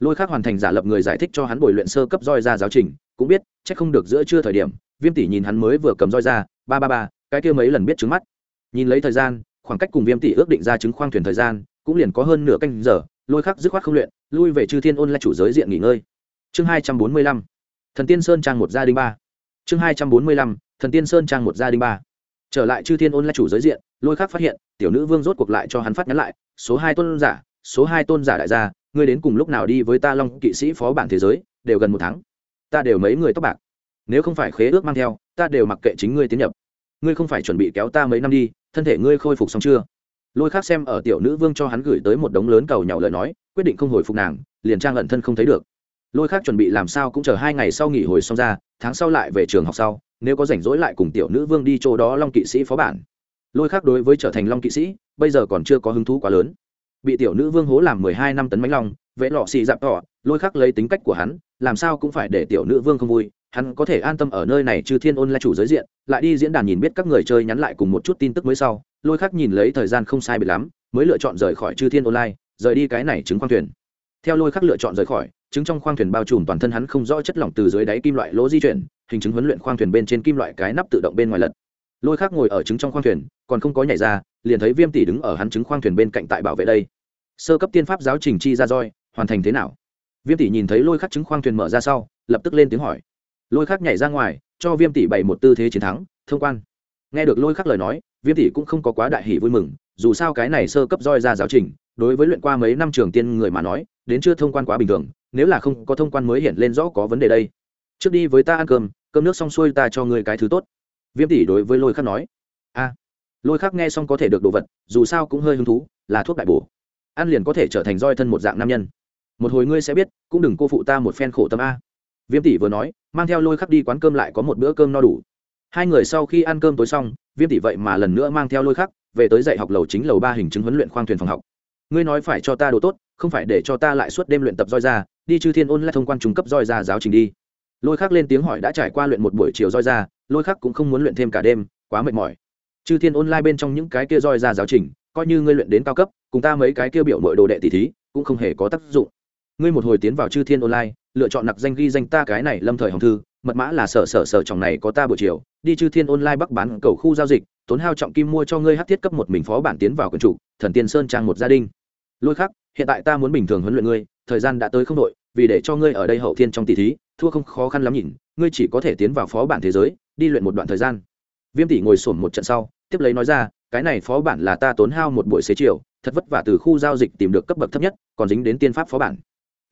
Lôi khác hoàn thành giả lập người giải thích cho hắn bồi luyện sơ cấp roi ra giáo trình, cũng biết c h ắ c không được giữa chưa thời điểm, viêm tỷ nhìn hắn mới vừa cầm roi ra, ba ba ba, cái kia mấy lần biết trứng mắt. Nhìn lấy thời gian khoảng cách cùng viêm tỷ ước định ra chứng khoang thuyền thời gian, cũng liền có hơn nửa canh giờ, lôi khắc dứt khoát không luyện, lui về chư thiên ôn lại chủ giới diện nghỉ ngơi. Chương hai trăm bốn mươi lăm, thần tiên sơn trang một gia đình ba. Chương hai trăm bốn mươi lăm, thần tiên sơn trang một gia đình ba. Trở lại chư thiên ôn lại chủ giới diện, lôi khắc phát hiện, tiểu nữ vương rốt cuộc lại cho hắn phát nhắn lại, số hai tôn giả, số hai tôn giả đại gia, ngươi đến cùng lúc nào đi với ta long kỵ sĩ phó bản thế giới, đều gần một tháng. Ta đều mấy người tóc bạc. Nếu không phải khế ước mang theo, ta đều mặc kệ chính ngươi tiến nhập. Ngươi không phải chuẩn bị kéo ta mấy năm đi thân thể ngươi khôi phục xong chưa? Lôi khác xem ở tiểu nữ vương cho hắn gửi tới một đống lớn cầu nhỏ lời nói, quyết định không hồi phục nàng, liền trang ẩn thân không thấy được. Lôi khác chuẩn bị làm sao cũng chờ hai ngày sau nghỉ hồi xong ra, tháng sau lại về trường học sau, nếu có rảnh rỗi lại cùng tiểu nữ vương đi chỗ đó long kỵ sĩ phó bản. Lôi khác đối với trở thành long kỵ sĩ, bây giờ còn chưa có hứng thú quá lớn. Bị tiểu nữ vương hố làm mười hai năm tấn bánh long, vẽ lọ xì dạp tỏ, lôi khác lấy tính cách của hắn, làm sao cũng phải để tiểu nữ vương không vui hắn có thể an tâm ở nơi này trừ thiên ôn là chủ giới diện, lại đi diễn đàn nhìn biết các người chơi nhắn lại cùng một chút tin tức mới sau, lôi khắc nhìn lấy thời gian không sai biệt lắm, mới lựa chọn rời khỏi chư thiên online rời đi cái này trứng khoang thuyền. Theo lôi khắc lựa chọn rời khỏi, trứng trong khoang thuyền bao trùm toàn thân hắn không rõ chất lỏng từ dưới đáy kim loại lỗ di chuyển, hình chứng huấn luyện khoang thuyền bên trên kim loại cái nắp tự động bên ngoài lật. Lôi khắc ngồi ở trứng trong khoang thuyền, còn không có nhảy ra, liền thấy viêm tỷ đứng ở hắn trứng khoang thuyền bên cạnh tại bảo vệ đây. Sơ cấp tiên pháp giáo trình chi ra roi, hoàn thành thế nào? Viêm tỷ nhìn thấy lôi khắc trứng khoang thuyền mở ra sau, lập tức lên tiếng hỏi lôi khắc nhảy ra ngoài, cho viêm tỷ bày một tư thế chiến thắng, thông quan. Nghe được lôi khắc lời nói, viêm tỷ cũng không có quá đại hỷ vui mừng, dù sao cái này sơ cấp roi ra giáo trình, đối với luyện qua mấy năm trường tiên người mà nói, đến chưa thông quan quá bình thường, nếu là không có thông quan mới hiện lên rõ có vấn đề đây. Trước đi với ta ăn cơm cơm nước xong xuôi ta cho người cái thứ tốt. Viêm tỷ đối với lôi khắc nói. A. Lôi khắc nghe xong có thể được đồ vật, dù sao cũng hơi hứng thú, là thuốc đại bổ. Ăn liền có thể trở thành roi thân một dạng nam nhân. Một hồi ngươi sẽ biết, cũng đừng cô phụ ta một phen khổ tâm a viêm tỷ vừa nói, mang theo lôi khắc đi quán cơm lại có một bữa cơm no đủ. Hai người sau khi ăn cơm tối xong, viêm tỷ vậy mà lần nữa mang theo lôi khắc, về tới dạy học lầu chính lầu ba hình chứng huấn luyện khoang thuyền phòng học. Ngươi nói phải cho ta đồ tốt, không phải để cho ta lại suốt đêm luyện tập roi ra, đi chư thiên ôn lại thông quan trung cấp roi ra giáo trình đi. Lôi khắc lên tiếng hỏi đã trải qua luyện một buổi chiều roi ra, lôi khắc cũng không muốn luyện thêm cả đêm, quá mệt mỏi. Chư thiên ôn lai bên trong những cái kia roi ra giáo trình, coi như ngươi luyện đến cao cấp, cùng ta mấy cái kia biểu mọi đồ đệ tỷ thí, cũng không hề có tác dụng ngươi một hồi tiến vào chư thiên online, lựa chọn nặc danh ghi danh ta cái này lâm thời hồng thư, mật mã là sở sở sở trọng này có ta buổi chiều, đi chư thiên online bắc bán cầu khu giao dịch, tốn hao trọng kim mua cho ngươi hát thiết cấp một mình phó bản tiến vào quần chủ, thần tiên sơn trang một gia đình. Lôi khắc, hiện tại ta muốn bình thường huấn luyện ngươi, thời gian đã tới không đội, vì để cho ngươi ở đây hậu thiên trong tỷ thí, thua không khó khăn lắm nhìn, ngươi chỉ có thể tiến vào phó bản thế giới, đi luyện một đoạn thời gian. Viêm tỷ ngồi sổm một trận sau, tiếp lấy nói ra, cái này phó bản là ta tốn hao một buổi xế chiều, thật vất vả từ khu giao dịch tìm được cấp bậc thấp nhất, còn dính đến tiên pháp phó bản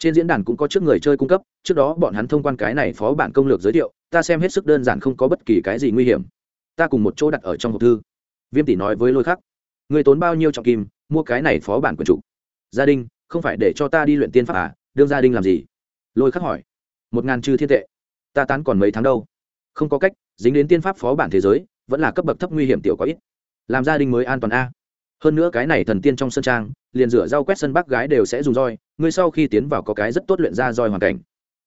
trên diễn đàn cũng có trước người chơi cung cấp, trước đó bọn hắn thông quan cái này phó bản công lược giới thiệu, ta xem hết sức đơn giản không có bất kỳ cái gì nguy hiểm. Ta cùng một chỗ đặt ở trong hộp thư. Viêm tỷ nói với lôi khắc, người tốn bao nhiêu trọng kim, mua cái này phó bản quần chủ? Gia đình không phải để cho ta đi luyện tiên pháp à đương gia đình làm gì? Lôi khắc hỏi. Một ngàn chư thiên tệ. Ta tán còn mấy tháng đâu? Không có cách, dính đến tiên pháp phó bản thế giới, vẫn là cấp bậc thấp nguy hiểm tiểu có ít. Làm gia đình mới an toàn a. Hơn nữa cái này thần tiên trong sân trang liền rửa rau quét sân bác gái đều sẽ dùng roi, ngươi sau khi tiến vào có cái rất tốt luyện ra roi hoàn cảnh.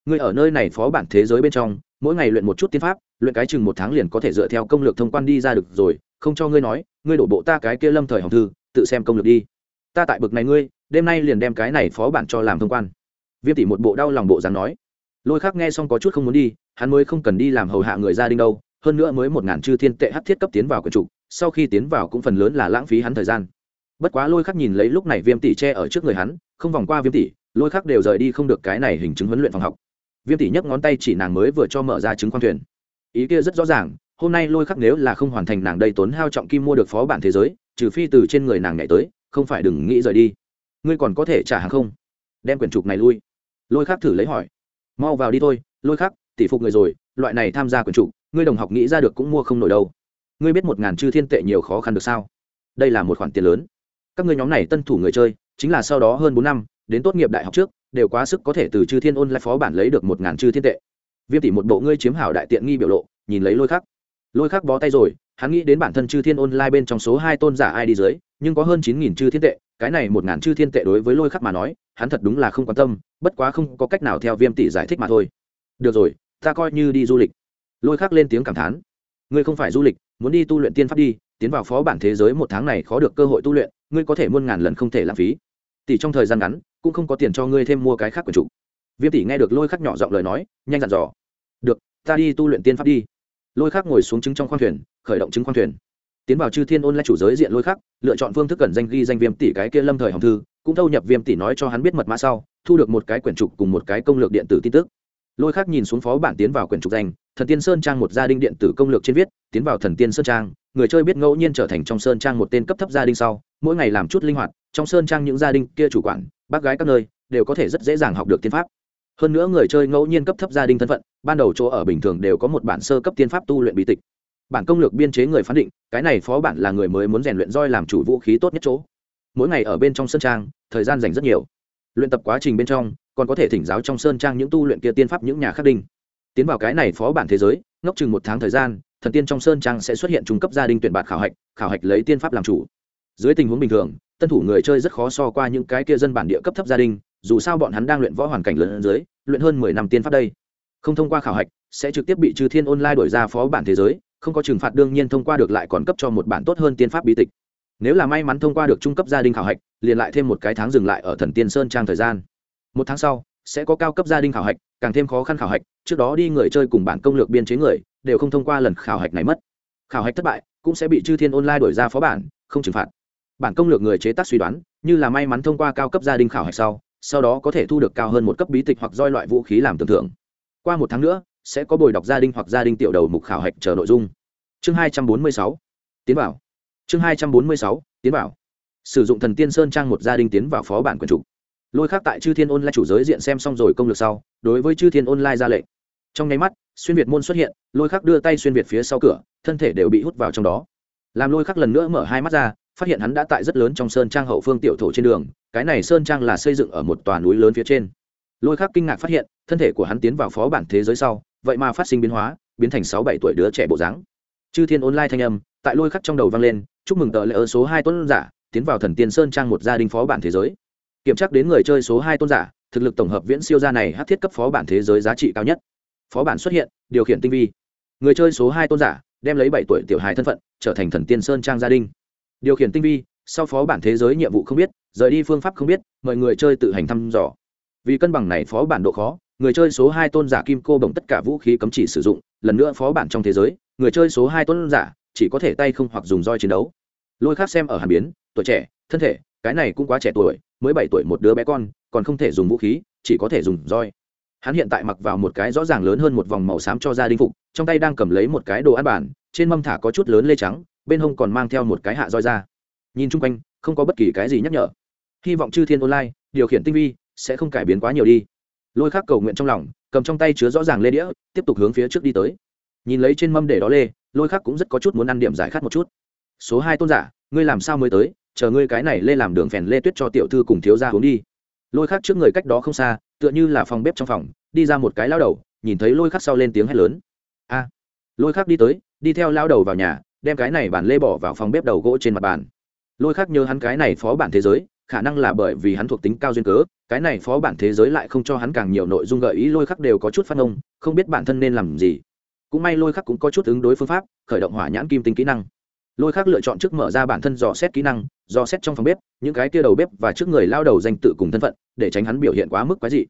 Ngươi ở nơi này phó bản thế giới bên trong, mỗi ngày luyện một chút tiên pháp, luyện cái chừng một tháng liền có thể dựa theo công lược thông quan đi ra được rồi, không cho ngươi nói, ngươi đổ bộ ta cái kia lâm thời hồng thư, tự xem công lược đi. Ta tại bực này ngươi, đêm nay liền đem cái này phó bản cho làm thông quan. Viêm tỷ một bộ đau lòng bộ dáng nói. Lôi khác nghe xong có chút không muốn đi, hắn mới không cần đi làm hầu hạ người gia đình đâu, hơn nữa mới một ngàn chư thiên tệ hắc thiết cấp tiến vào quyển trục sau khi tiến vào cũng phần lớn là lãng phí hắn thời gian bất quá lôi khắc nhìn lấy lúc này viêm tỷ che ở trước người hắn, không vòng qua viêm tỷ, lôi khắc đều rời đi không được cái này hình chứng huấn luyện phòng học. Viêm tỷ nhấc ngón tay chỉ nàng mới vừa cho mở ra chứng khoang thuyền. Ý kia rất rõ ràng, hôm nay lôi khắc nếu là không hoàn thành nàng đây tốn hao trọng kim mua được phó bản thế giới, trừ phi từ trên người nàng nhảy tới, không phải đừng nghĩ rời đi. Ngươi còn có thể trả hàng không? Đem quyển trục này lui. Lôi khắc thử lấy hỏi. Mau vào đi thôi, lôi khắc, tỷ phục người rồi, loại này tham gia quyển trục, ngươi đồng học nghĩ ra được cũng mua không nổi đâu. Ngươi biết một ngàn chư thiên tệ nhiều khó khăn được sao? Đây là một khoản tiền lớn các ngươi nhóm này tân thủ người chơi, chính là sau đó hơn bốn năm, đến tốt nghiệp đại học trước, đều quá sức có thể từ chư thiên ôn lại phó bản lấy được một ngàn chư thiên tệ. Viêm tỷ một bộ ngươi chiếm hảo đại tiện nghi biểu lộ, nhìn lấy lôi khắc. Lôi khắc bó tay rồi, hắn nghĩ đến bản thân chư thiên online bên trong số hai tôn giả ai đi dưới, nhưng có hơn chín nghìn chư thiên tệ, cái này một ngàn chư thiên tệ đối với lôi khắc mà nói, hắn thật đúng là không quan tâm, bất quá không có cách nào theo viêm tỷ giải thích mà thôi. Được rồi, ta coi như đi du lịch. Lôi khắc lên tiếng cảm thán. Ngươi không phải du lịch, muốn đi tu luyện tiên pháp đi, tiến vào phó bản thế giới một tháng này khó được cơ hội tu luyện ngươi có thể muôn ngàn lần không thể lãng phí. Tỷ trong thời gian ngắn, cũng không có tiền cho ngươi thêm mua cái khác của chủ viêm tỷ nghe được lôi khắc nhỏ giọng lời nói, nhanh dặn dò. Được, ta đi tu luyện tiên pháp đi. Lôi khắc ngồi xuống trứng trong khoang thuyền, khởi động trứng khoang thuyền. Tiến vào chư thiên ôn lại chủ giới diện lôi khắc, lựa chọn phương thức cần danh ghi danh viêm tỷ cái kia lâm thời hồng thư, cũng thâu nhập viêm tỷ nói cho hắn biết mật mã sau, thu được một cái quyển trục cùng một cái công lược điện tử tin tức. Lôi khắc nhìn xuống phó bản tiến vào quyển trục danh, thần tiên sơn trang một gia đình điện tử công lược trên viết, tiến vào thần tiên sơn trang người chơi biết ngẫu nhiên trở thành trong sơn trang một tên cấp thấp gia đình sau, mỗi ngày làm chút linh hoạt, trong sơn trang những gia đình kia chủ quản, bác gái các nơi, đều có thể rất dễ dàng học được tiên pháp. Hơn nữa người chơi ngẫu nhiên cấp thấp gia đình thân phận, ban đầu chỗ ở bình thường đều có một bản sơ cấp tiên pháp tu luyện bí tịch. Bản công lược biên chế người phán định, cái này phó bản là người mới muốn rèn luyện roi làm chủ vũ khí tốt nhất chỗ. Mỗi ngày ở bên trong sơn trang, thời gian dành rất nhiều. Luyện tập quá trình bên trong, còn có thể thỉnh giáo trong sơn trang những tu luyện kia tiên pháp những nhà khắc đinh. Tiến vào cái này phó bản thế giới, ngốc chừng một tháng thời gian thần tiên trong sơn trang sẽ xuất hiện trung cấp gia đình tuyển bạt khảo hạch khảo hạch lấy tiên pháp làm chủ. Dưới tình huống bình thường, tân thủ người chơi rất khó so qua những cái kia dân bản địa cấp thấp gia đình, dù sao bọn hắn đang luyện võ hoàn cảnh lớn dưới, luyện hơn mười năm tiên pháp đây. Không thông qua khảo hạch, sẽ trực tiếp bị trừ thiên online đổi ra phó bản thế giới, không có trừng phạt đương nhiên thông qua được lại còn cấp cho một bản tốt hơn tiên pháp bí tịch. Nếu là may mắn thông qua được trung cấp gia đình khảo hạch, liền lại thêm một cái tháng dừng lại ở thần tiên sơn trang thời gian. Một tháng sau, sẽ có cao cấp gia đình khảo hạch, càng thêm khó khăn khảo hạch, trước đó đi người chơi cùng bản công lược biên chế người đều không thông qua lần khảo hạch này mất. Khảo hạch thất bại cũng sẽ bị chư thiên online đổi ra phó bản, không trừng phạt. Bản công lược người chế tác suy đoán, như là may mắn thông qua cao cấp gia đình khảo hạch sau sau đó có thể thu được cao hơn một cấp bí tịch hoặc roi loại vũ khí làm tưởng thưởng qua một tháng nữa, sẽ có bồi đọc gia đình hoặc gia đình tiểu đầu mục khảo hạch chờ nội dung. Chương hai trăm bốn mươi sáu, tiến bảo chương hai trăm bốn mươi sáu, tiến bảo sử dụng thần tiên sơn trang một gia đình tiến vào phó bản quyền chủ. Lôi khác tại chư thiên online chủ giới diện xem xong rồi công lược sau, đối với chư thiên online ra lệnh trong nháy mắt, xuyên việt môn xuất hiện, lôi khắc đưa tay xuyên việt phía sau cửa, thân thể đều bị hút vào trong đó. Làm lôi khắc lần nữa mở hai mắt ra, phát hiện hắn đã tại rất lớn trong sơn trang hậu phương tiểu thổ trên đường, cái này sơn trang là xây dựng ở một tòa núi lớn phía trên. Lôi khắc kinh ngạc phát hiện, thân thể của hắn tiến vào phó bản thế giới sau, vậy mà phát sinh biến hóa, biến thành sáu bảy tuổi đứa trẻ bộ dáng. Chư thiên online thanh âm, tại lôi khắc trong đầu vang lên, chúc mừng tờ lễ ơn số hai tôn giả, tiến vào thần tiên sơn trang một gia đình phó bản thế giới. Kiểm tra đến người chơi số hai tôn giả, thực lực tổng hợp viễn siêu gia này hát thiết cấp phó bản thế giới giá trị cao nhất phó bản xuất hiện, điều khiển tinh vi. Người chơi số hai tôn giả, đem lấy bảy tuổi tiểu hài thân phận, trở thành thần tiên sơn trang gia đình. Điều khiển tinh vi, sau phó bản thế giới nhiệm vụ không biết, rời đi phương pháp không biết, mời người chơi tự hành thăm dò. Vì cân bằng này phó bản độ khó, người chơi số hai tôn giả kim cô bồng tất cả vũ khí cấm chỉ sử dụng, lần nữa phó bản trong thế giới, người chơi số hai tôn giả, chỉ có thể tay không hoặc dùng roi chiến đấu. Lôi khác xem ở hàn biến, tuổi trẻ, thân thể, cái này cũng quá trẻ tuổi, mới bảy tuổi một đứa bé con, còn không thể dùng vũ khí, chỉ có thể dùng roi hắn hiện tại mặc vào một cái rõ ràng lớn hơn một vòng màu xám cho gia đình phục, trong tay đang cầm lấy một cái đồ ăn bản, trên mâm thả có chút lớn lê trắng, bên hông còn mang theo một cái hạ roi ra. Nhìn chung quanh, không có bất kỳ cái gì nhắc nhở. Hy vọng chư thiên online điều khiển tinh vi, sẽ không cải biến quá nhiều đi. Lôi khắc cầu nguyện trong lòng, cầm trong tay chứa rõ ràng lê đĩa, tiếp tục hướng phía trước đi tới. Nhìn lấy trên mâm để đó lê, lôi khắc cũng rất có chút muốn ăn điểm giải khát một chút. Số hai tôn giả, ngươi làm sao mới tới? Chờ ngươi cái này lê làm đường phèn lê tuyết cho tiểu thư cùng thiếu ra uống đi lôi khắc trước người cách đó không xa, tựa như là phòng bếp trong phòng, đi ra một cái lao đầu, nhìn thấy lôi khắc sau lên tiếng hét lớn. A! Lôi khắc đi tới, đi theo lao đầu vào nhà, đem cái này bàn lê bỏ vào phòng bếp đầu gỗ trên mặt bàn. Lôi khắc nhớ hắn cái này phó bản thế giới, khả năng là bởi vì hắn thuộc tính cao duyên cớ, cái này phó bản thế giới lại không cho hắn càng nhiều nội dung gợi ý, lôi khắc đều có chút phát ngông không biết bản thân nên làm gì. Cũng may lôi khắc cũng có chút ứng đối phương pháp, khởi động hỏa nhãn kim tinh kỹ năng. Lôi khắc lựa chọn trước mở ra bản thân dò xét kỹ năng, dò xét trong phòng bếp, những cái kia đầu bếp và trước người lao đầu danh tự cùng thân phận để tránh hắn biểu hiện quá mức quái dị.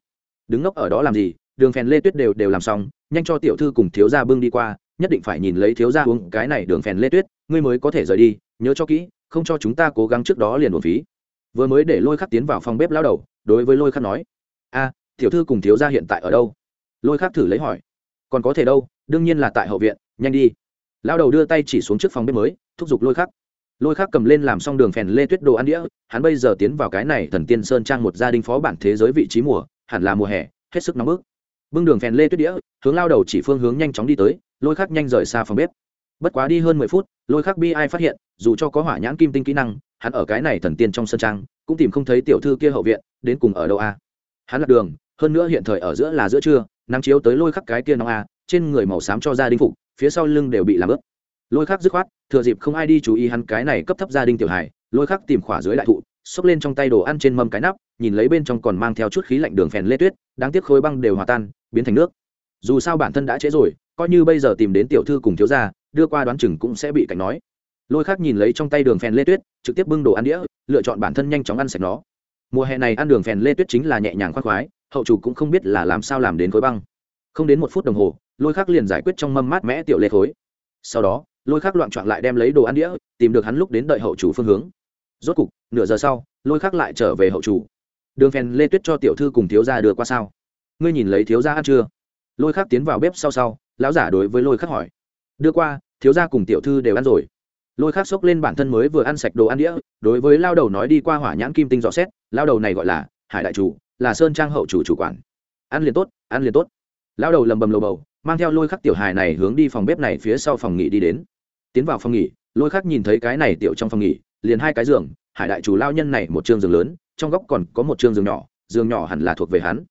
Đứng ngốc ở đó làm gì? Đường phèn lê tuyết đều đều làm xong, nhanh cho tiểu thư cùng thiếu gia bưng đi qua, nhất định phải nhìn lấy thiếu gia uống cái này đường phèn lê tuyết, ngươi mới có thể rời đi, nhớ cho kỹ, không cho chúng ta cố gắng trước đó liền buồn phí. Vừa mới để lôi khắc tiến vào phòng bếp lao đầu, đối với lôi khắc nói, a, tiểu thư cùng thiếu gia hiện tại ở đâu? Lôi khắc thử lấy hỏi, còn có thể đâu, đương nhiên là tại hậu viện, nhanh đi. Lao đầu đưa tay chỉ xuống trước phòng bếp mới, thúc giục lôi khắc lôi khắc cầm lên làm xong đường phèn lê tuyết đồ ăn đĩa, hắn bây giờ tiến vào cái này thần tiên sơn trang một gia đình phó bản thế giới vị trí mùa, hẳn là mùa hè, hết sức nóng bức. Bưng đường phèn lê tuyết đĩa, hướng lao đầu chỉ phương hướng nhanh chóng đi tới, lôi khắc nhanh rời xa phòng bếp. Bất quá đi hơn mười phút, lôi khắc bi ai phát hiện, dù cho có hỏa nhãn kim tinh kỹ năng, hắn ở cái này thần tiên trong sơn trang, cũng tìm không thấy tiểu thư kia hậu viện, đến cùng ở đâu a? Hắn lạc đường, hơn nữa hiện thời ở giữa là giữa trưa, nắng chiếu tới lôi khắc cái kia nóng a, trên người màu xám cho gia đình phục, phía sau lưng đều bị làm ướt lôi khắc dứt khoát, thừa dịp không ai đi chú ý hắn cái này cấp thấp gia đình tiểu hải. lôi khắc tìm khỏa dưới đại thụ, xốc lên trong tay đồ ăn trên mâm cái nắp, nhìn lấy bên trong còn mang theo chút khí lạnh đường phèn lê tuyết, đáng tiếc khối băng đều hòa tan, biến thành nước. Dù sao bản thân đã trễ rồi, coi như bây giờ tìm đến tiểu thư cùng thiếu gia, đưa qua đoán chừng cũng sẽ bị cảnh nói. Lôi khác nhìn lấy trong tay đường phèn lê tuyết, trực tiếp bưng đồ ăn đĩa, lựa chọn bản thân nhanh chóng ăn sạch nó. Mùa hè này ăn đường phèn lê tuyết chính là nhẹ nhàng khoác khoái, hậu chủ cũng không biết là làm sao làm đến khối băng. Không đến một phút đồng hồ, lôi khác liền giải quyết trong mâm mát mẽ tiểu lê khối. Sau đó lôi khắc loạn trọn lại đem lấy đồ ăn đĩa, tìm được hắn lúc đến đợi hậu chủ phương hướng. Rốt cục, nửa giờ sau, lôi khắc lại trở về hậu chủ. Đường phèn lê tuyết cho tiểu thư cùng thiếu gia đưa qua sao? Ngươi nhìn lấy thiếu gia ăn chưa? Lôi khắc tiến vào bếp sau sau, lão giả đối với lôi khắc hỏi. Đưa qua, thiếu gia cùng tiểu thư đều ăn rồi. Lôi khắc xốc lên bản thân mới vừa ăn sạch đồ ăn đĩa, đối với lao đầu nói đi qua hỏa nhãn kim tinh dò xét, lao đầu này gọi là hải đại chủ, là sơn trang hậu chủ chủ quản. Ăn liền tốt, ăn liền tốt. Lao đầu lầm bầm lầu bầu, mang theo lôi khắc tiểu hài này hướng đi phòng bếp này phía sau phòng nghỉ đi đến tiến vào phòng nghỉ, lôi khắc nhìn thấy cái này tiểu trong phòng nghỉ, liền hai cái giường, hải đại chủ lao nhân này một chương giường lớn, trong góc còn có một chương giường nhỏ giường nhỏ hẳn là thuộc về hắn.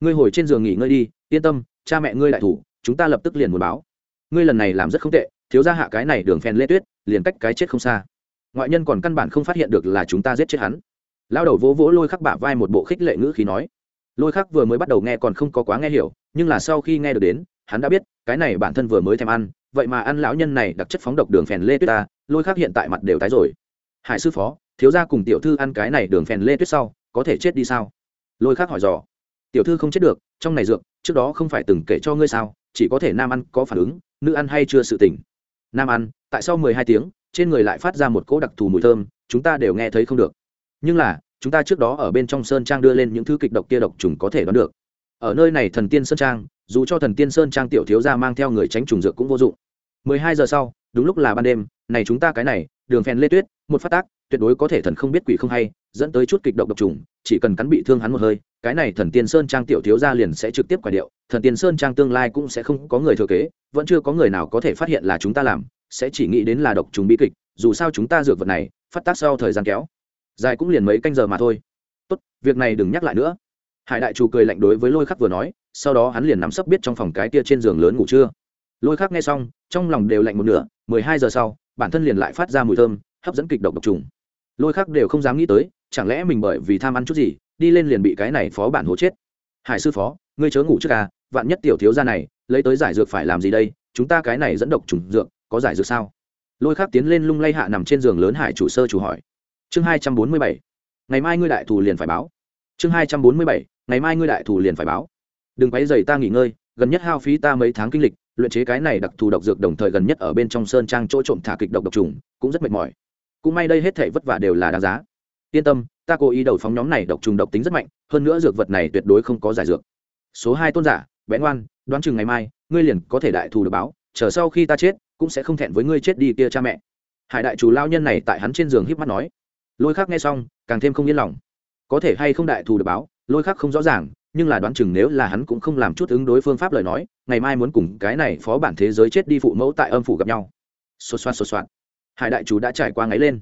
Ngươi hồi trên giường nghỉ ngơi đi, yên tâm, cha mẹ ngươi đại thủ, chúng ta lập tức liền muốn báo. Ngươi lần này làm rất không tệ, thiếu gia hạ cái này đường phèn lê tuyết, liền cách cái chết không xa. Ngoại nhân còn căn bản không phát hiện được là chúng ta giết chết hắn. Lao đầu vỗ vỗ lôi khắc bả vai một bộ khích lệ ngữ khí nói. Lôi khắc vừa mới bắt đầu nghe còn không có quá nghe hiểu, nhưng là sau khi nghe được đến hắn đã biết, cái này bản thân vừa mới thèm ăn, vậy mà ăn lão nhân này đặc chất phóng độc đường phèn lê tuyết ta, lôi khắc hiện tại mặt đều tái rồi. Hải sư phó, thiếu gia cùng tiểu thư ăn cái này đường phèn lê tuyết sau, có thể chết đi sao? Lôi khắc hỏi dò. Tiểu thư không chết được, trong này dược, trước đó không phải từng kể cho ngươi sao, chỉ có thể nam ăn có phản ứng, nữ ăn hay chưa sự tỉnh nam ăn, tại sau mười hai tiếng, trên người lại phát ra một cỗ đặc thù mùi thơm, chúng ta đều nghe thấy không được. Nhưng là, chúng ta trước đó ở bên trong sơn trang đưa lên những thứ kịch độc kia độc trùng có thể đoán được. Ở nơi này thần tiên sơn trang dù cho thần tiên sơn trang tiểu thiếu gia mang theo người tránh trùng dược cũng vô dụng. Mười hai giờ sau, đúng lúc là ban đêm, này chúng ta cái này, đường phèn lê tuyết, một phát tác, tuyệt đối có thể thần không biết quỷ không hay, dẫn tới chút kịch độc độc trùng, chỉ cần cắn bị thương hắn một hơi, cái này thần tiên sơn trang tiểu thiếu gia liền sẽ trực tiếp quả điệu, thần tiên sơn trang tương lai cũng sẽ không có người thừa kế, vẫn chưa có người nào có thể phát hiện là chúng ta làm, sẽ chỉ nghĩ đến là độc trùng bi kịch, dù sao chúng ta dược vật này, phát tác sau thời gian kéo, dài cũng liền mấy canh giờ mà thôi. Tốt, việc này đừng nhắc lại nữa. Hải đại chủ cười lạnh đối với lôi khắc vừa nói sau đó hắn liền nắm sấp biết trong phòng cái kia trên giường lớn ngủ trưa. Lôi khắc nghe xong, trong lòng đều lạnh một nửa, mười hai giờ sau, bản thân liền lại phát ra mùi thơm, hấp dẫn kịch độc độc trùng. Lôi khắc đều không dám nghĩ tới, chẳng lẽ mình bởi vì tham ăn chút gì, đi lên liền bị cái này phó bản hố chết? Hải sư phó, ngươi chớ ngủ trước à vạn nhất tiểu thiếu gia này, lấy tới giải dược phải làm gì đây? Chúng ta cái này dẫn độc trùng dược, có giải dược sao? Lôi khắc tiến lên lung lay hạ nằm trên giường lớn hải chủ sơ chủ hỏi. Chương hai trăm bốn mươi bảy. Ngày mai ngươi đại thù liền phải báo. Chương hai trăm bốn mươi bảy. Ngày mai ngươi đại thù liền phải báo đừng quấy dày ta nghỉ ngơi, gần nhất hao phí ta mấy tháng kinh lịch, luyện chế cái này đặc thù độc dược đồng thời gần nhất ở bên trong sơn trang chỗ trộm thả kịch độc độc trùng, cũng rất mệt mỏi. Cũng may đây hết thể vất vả đều là đáng giá. Yên tâm, ta cố ý đầu phóng nhóm này độc trùng độc tính rất mạnh, hơn nữa dược vật này tuyệt đối không có giải dược. Số hai tôn giả bé ngoan đoán chừng ngày mai, ngươi liền có thể đại thù được báo, chờ sau khi ta chết, cũng sẽ không thẹn với ngươi chết đi kia cha mẹ. Hải đại chủ lao nhân này tại hắn trên giường híp mắt nói. Lôi khắc nghe xong, càng thêm không yên lòng. Có thể hay không đại thù được báo, lôi khắc không rõ ràng nhưng là đoán chừng nếu là hắn cũng không làm chút ứng đối phương pháp lời nói, ngày mai muốn cùng cái này phó bản thế giới chết đi phụ mẫu tại âm phủ gặp nhau. Xô xoan xô xoan hải đại chủ đã trải qua ngáy lên.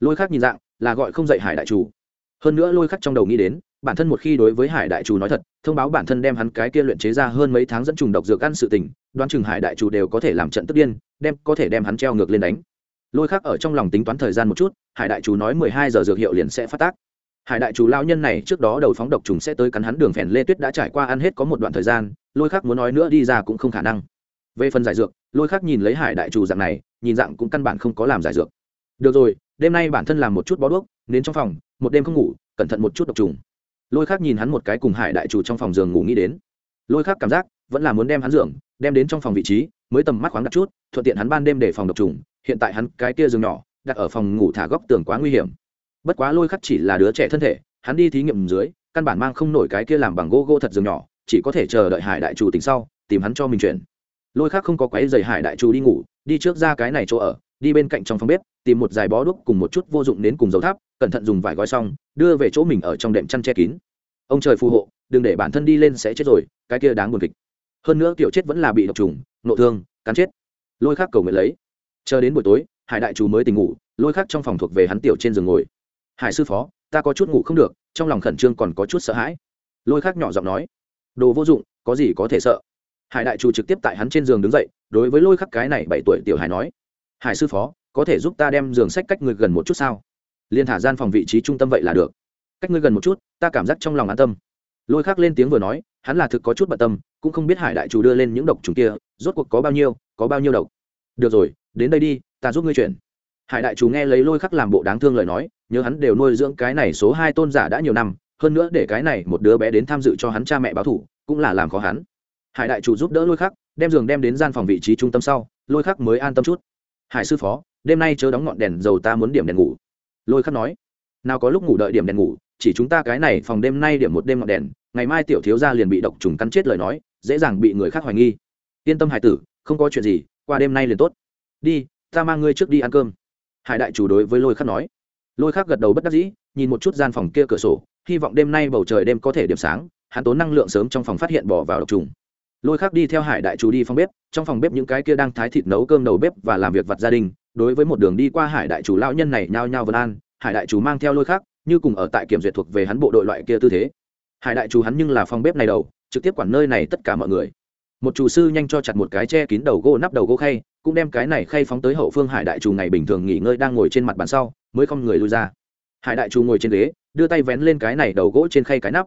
Lôi khắc nhìn dạng, là gọi không dậy hải đại chủ. Hơn nữa lôi khắc trong đầu nghĩ đến, bản thân một khi đối với hải đại chủ nói thật, thông báo bản thân đem hắn cái kia luyện chế ra hơn mấy tháng dẫn trùng độc dược ăn sự tình, đoán chừng hải đại chủ đều có thể làm trận tức điên, đem, có thể đem hắn treo ngược lên đánh. Lôi khắc ở trong lòng tính toán thời gian một chút, hải đại chủ nói mười hai giờ dược hiệu liền sẽ phát tác hải đại chủ lao nhân này trước đó đầu phóng độc trùng sẽ tới cắn hắn đường phèn lê tuyết đã trải qua ăn hết có một đoạn thời gian lôi khắc muốn nói nữa đi ra cũng không khả năng. Về phần giải dược lôi khắc nhìn lấy hải đại chủ dạng này nhìn dạng cũng căn bản không có làm giải dược. Được rồi đêm nay bản thân làm một chút bó đuốc đến trong phòng một đêm không ngủ cẩn thận một chút độc trùng. Lôi khắc nhìn hắn một cái cùng hải đại chủ trong phòng giường ngủ nghĩ đến. Lôi khắc cảm giác vẫn là muốn đem hắn dưỡng, đem đến trong phòng vị trí mới tầm mắt khoáng đặt chút thuận tiện hắn ban đêm để phòng độc trùng hiện tại hắn cái kia giường nhỏ đặt ở phòng ngủ thả góc tường quá nguy hiểm bất quá lôi khắc chỉ là đứa trẻ thân thể, hắn đi thí nghiệm dưới, căn bản mang không nổi cái kia làm bằng gỗ gỗ thật giường nhỏ, chỉ có thể chờ đợi hải đại chủ tỉnh sau, tìm hắn cho mình chuyển. Lôi khắc không có quấy dày hải đại chủ đi ngủ, đi trước ra cái này chỗ ở, đi bên cạnh trong phòng bếp, tìm một dài bó đuốc cùng một chút vô dụng đến cùng dầu tháp, cẩn thận dùng vải gói xong, đưa về chỗ mình ở trong đệm chăn che kín. Ông trời phù hộ, đừng để bản thân đi lên sẽ chết rồi, cái kia đáng buồn kịch. Hơn nữa tiểu chết vẫn là bị độc trùng, nộ thương, cắn chết. Lôi khắc cầu nguyện lấy. Chờ đến buổi tối, hải đại chủ mới tỉnh ngủ, lôi khắc trong phòng thuộc về hắn tiểu trên giường ngồi hải sư phó, ta có chút ngủ không được, trong lòng khẩn trương còn có chút sợ hãi. Lôi khắc nhỏ giọng nói, đồ vô dụng, có gì có thể sợ? Hải đại chủ trực tiếp tại hắn trên giường đứng dậy, đối với lôi khắc cái này bảy tuổi tiểu hải nói, hải sư phó, có thể giúp ta đem giường sách cách người gần một chút sao? Liên thả gian phòng vị trí trung tâm vậy là được. Cách ngươi gần một chút, ta cảm giác trong lòng an tâm. Lôi khắc lên tiếng vừa nói, hắn là thực có chút bận tâm, cũng không biết hải đại chủ đưa lên những độc trùng kia, rốt cuộc có bao nhiêu, có bao nhiêu độc. Được rồi, đến đây đi, ta giúp ngươi chuyển hải đại chủ nghe lấy lôi khắc làm bộ đáng thương lời nói, nhớ hắn đều nuôi dưỡng cái này số hai tôn giả đã nhiều năm, hơn nữa để cái này một đứa bé đến tham dự cho hắn cha mẹ báo thủ, cũng là làm khó hắn. Hải đại chủ giúp đỡ lôi khắc, đem giường đem đến gian phòng vị trí trung tâm sau, lôi khắc mới an tâm chút. Hải sư phó, đêm nay chớ đóng ngọn đèn dầu ta muốn điểm đèn ngủ. Lôi khắc nói. Nào có lúc ngủ đợi điểm đèn ngủ, chỉ chúng ta cái này phòng đêm nay điểm một đêm ngọn đèn, ngày mai tiểu thiếu gia liền bị độc trùng cắn chết lời nói, dễ dàng bị người khác hoài nghi. Yên tâm, hải tử, không có chuyện gì, qua đêm nay liền tốt. Đi, ta mang ngươi trước đi ăn cơm hải đại chủ đối với lôi khắc nói. Lôi khắc gật đầu bất đắc dĩ, nhìn một chút gian phòng kia cửa sổ, hy vọng đêm nay bầu trời đêm có thể điểm sáng, hắn tốn năng lượng sớm trong phòng phát hiện bỏ vào độc trùng. Lôi khắc đi theo hải đại chủ đi phòng bếp, trong phòng bếp những cái kia đang thái thịt nấu cơm đầu bếp và làm việc vặt gia đình, đối với một đường đi qua hải đại chủ lao nhân này nhao nhao vân an, hải đại chủ mang theo lôi khắc, như cùng ở tại kiểm duyệt thuộc về hắn bộ đội loại kia tư thế. Hải đại chủ hắn nhưng là phòng bếp này đầu, trực tiếp quản nơi này tất cả mọi người. Một chủ sư nhanh cho chặt một cái che kín đầu gỗ nắp đầu gỗ khay cũng đem cái này khay phóng tới hậu phương hải đại trù ngày bình thường nghỉ ngơi đang ngồi trên mặt bàn sau, mới không người lui ra. Hải đại trù ngồi trên ghế, đưa tay vén lên cái này đầu gỗ trên khay cái nắp.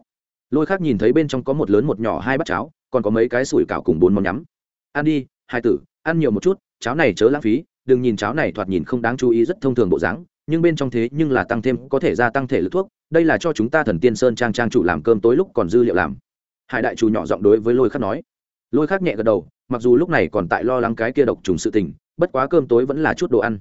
Lôi khác nhìn thấy bên trong có một lớn một nhỏ hai bát cháo, còn có mấy cái sủi cảo cùng bốn món nhắm. Ăn đi hai tử, ăn nhiều một chút, cháo này chớ lãng phí, đừng nhìn cháo này thoạt nhìn không đáng chú ý rất thông thường bộ dáng, nhưng bên trong thế nhưng là tăng thêm, có thể gia tăng thể lực thuốc, đây là cho chúng ta thần tiên sơn trang trang chủ làm cơm tối lúc còn dư liệu làm. Hải đại chủ nhỏ giọng đối với lôi khắc nói. Lôi khắc nhẹ gật đầu mặc dù lúc này còn tại lo lắng cái kia độc trùng sự tình, bất quá cơm tối vẫn là chút đồ ăn.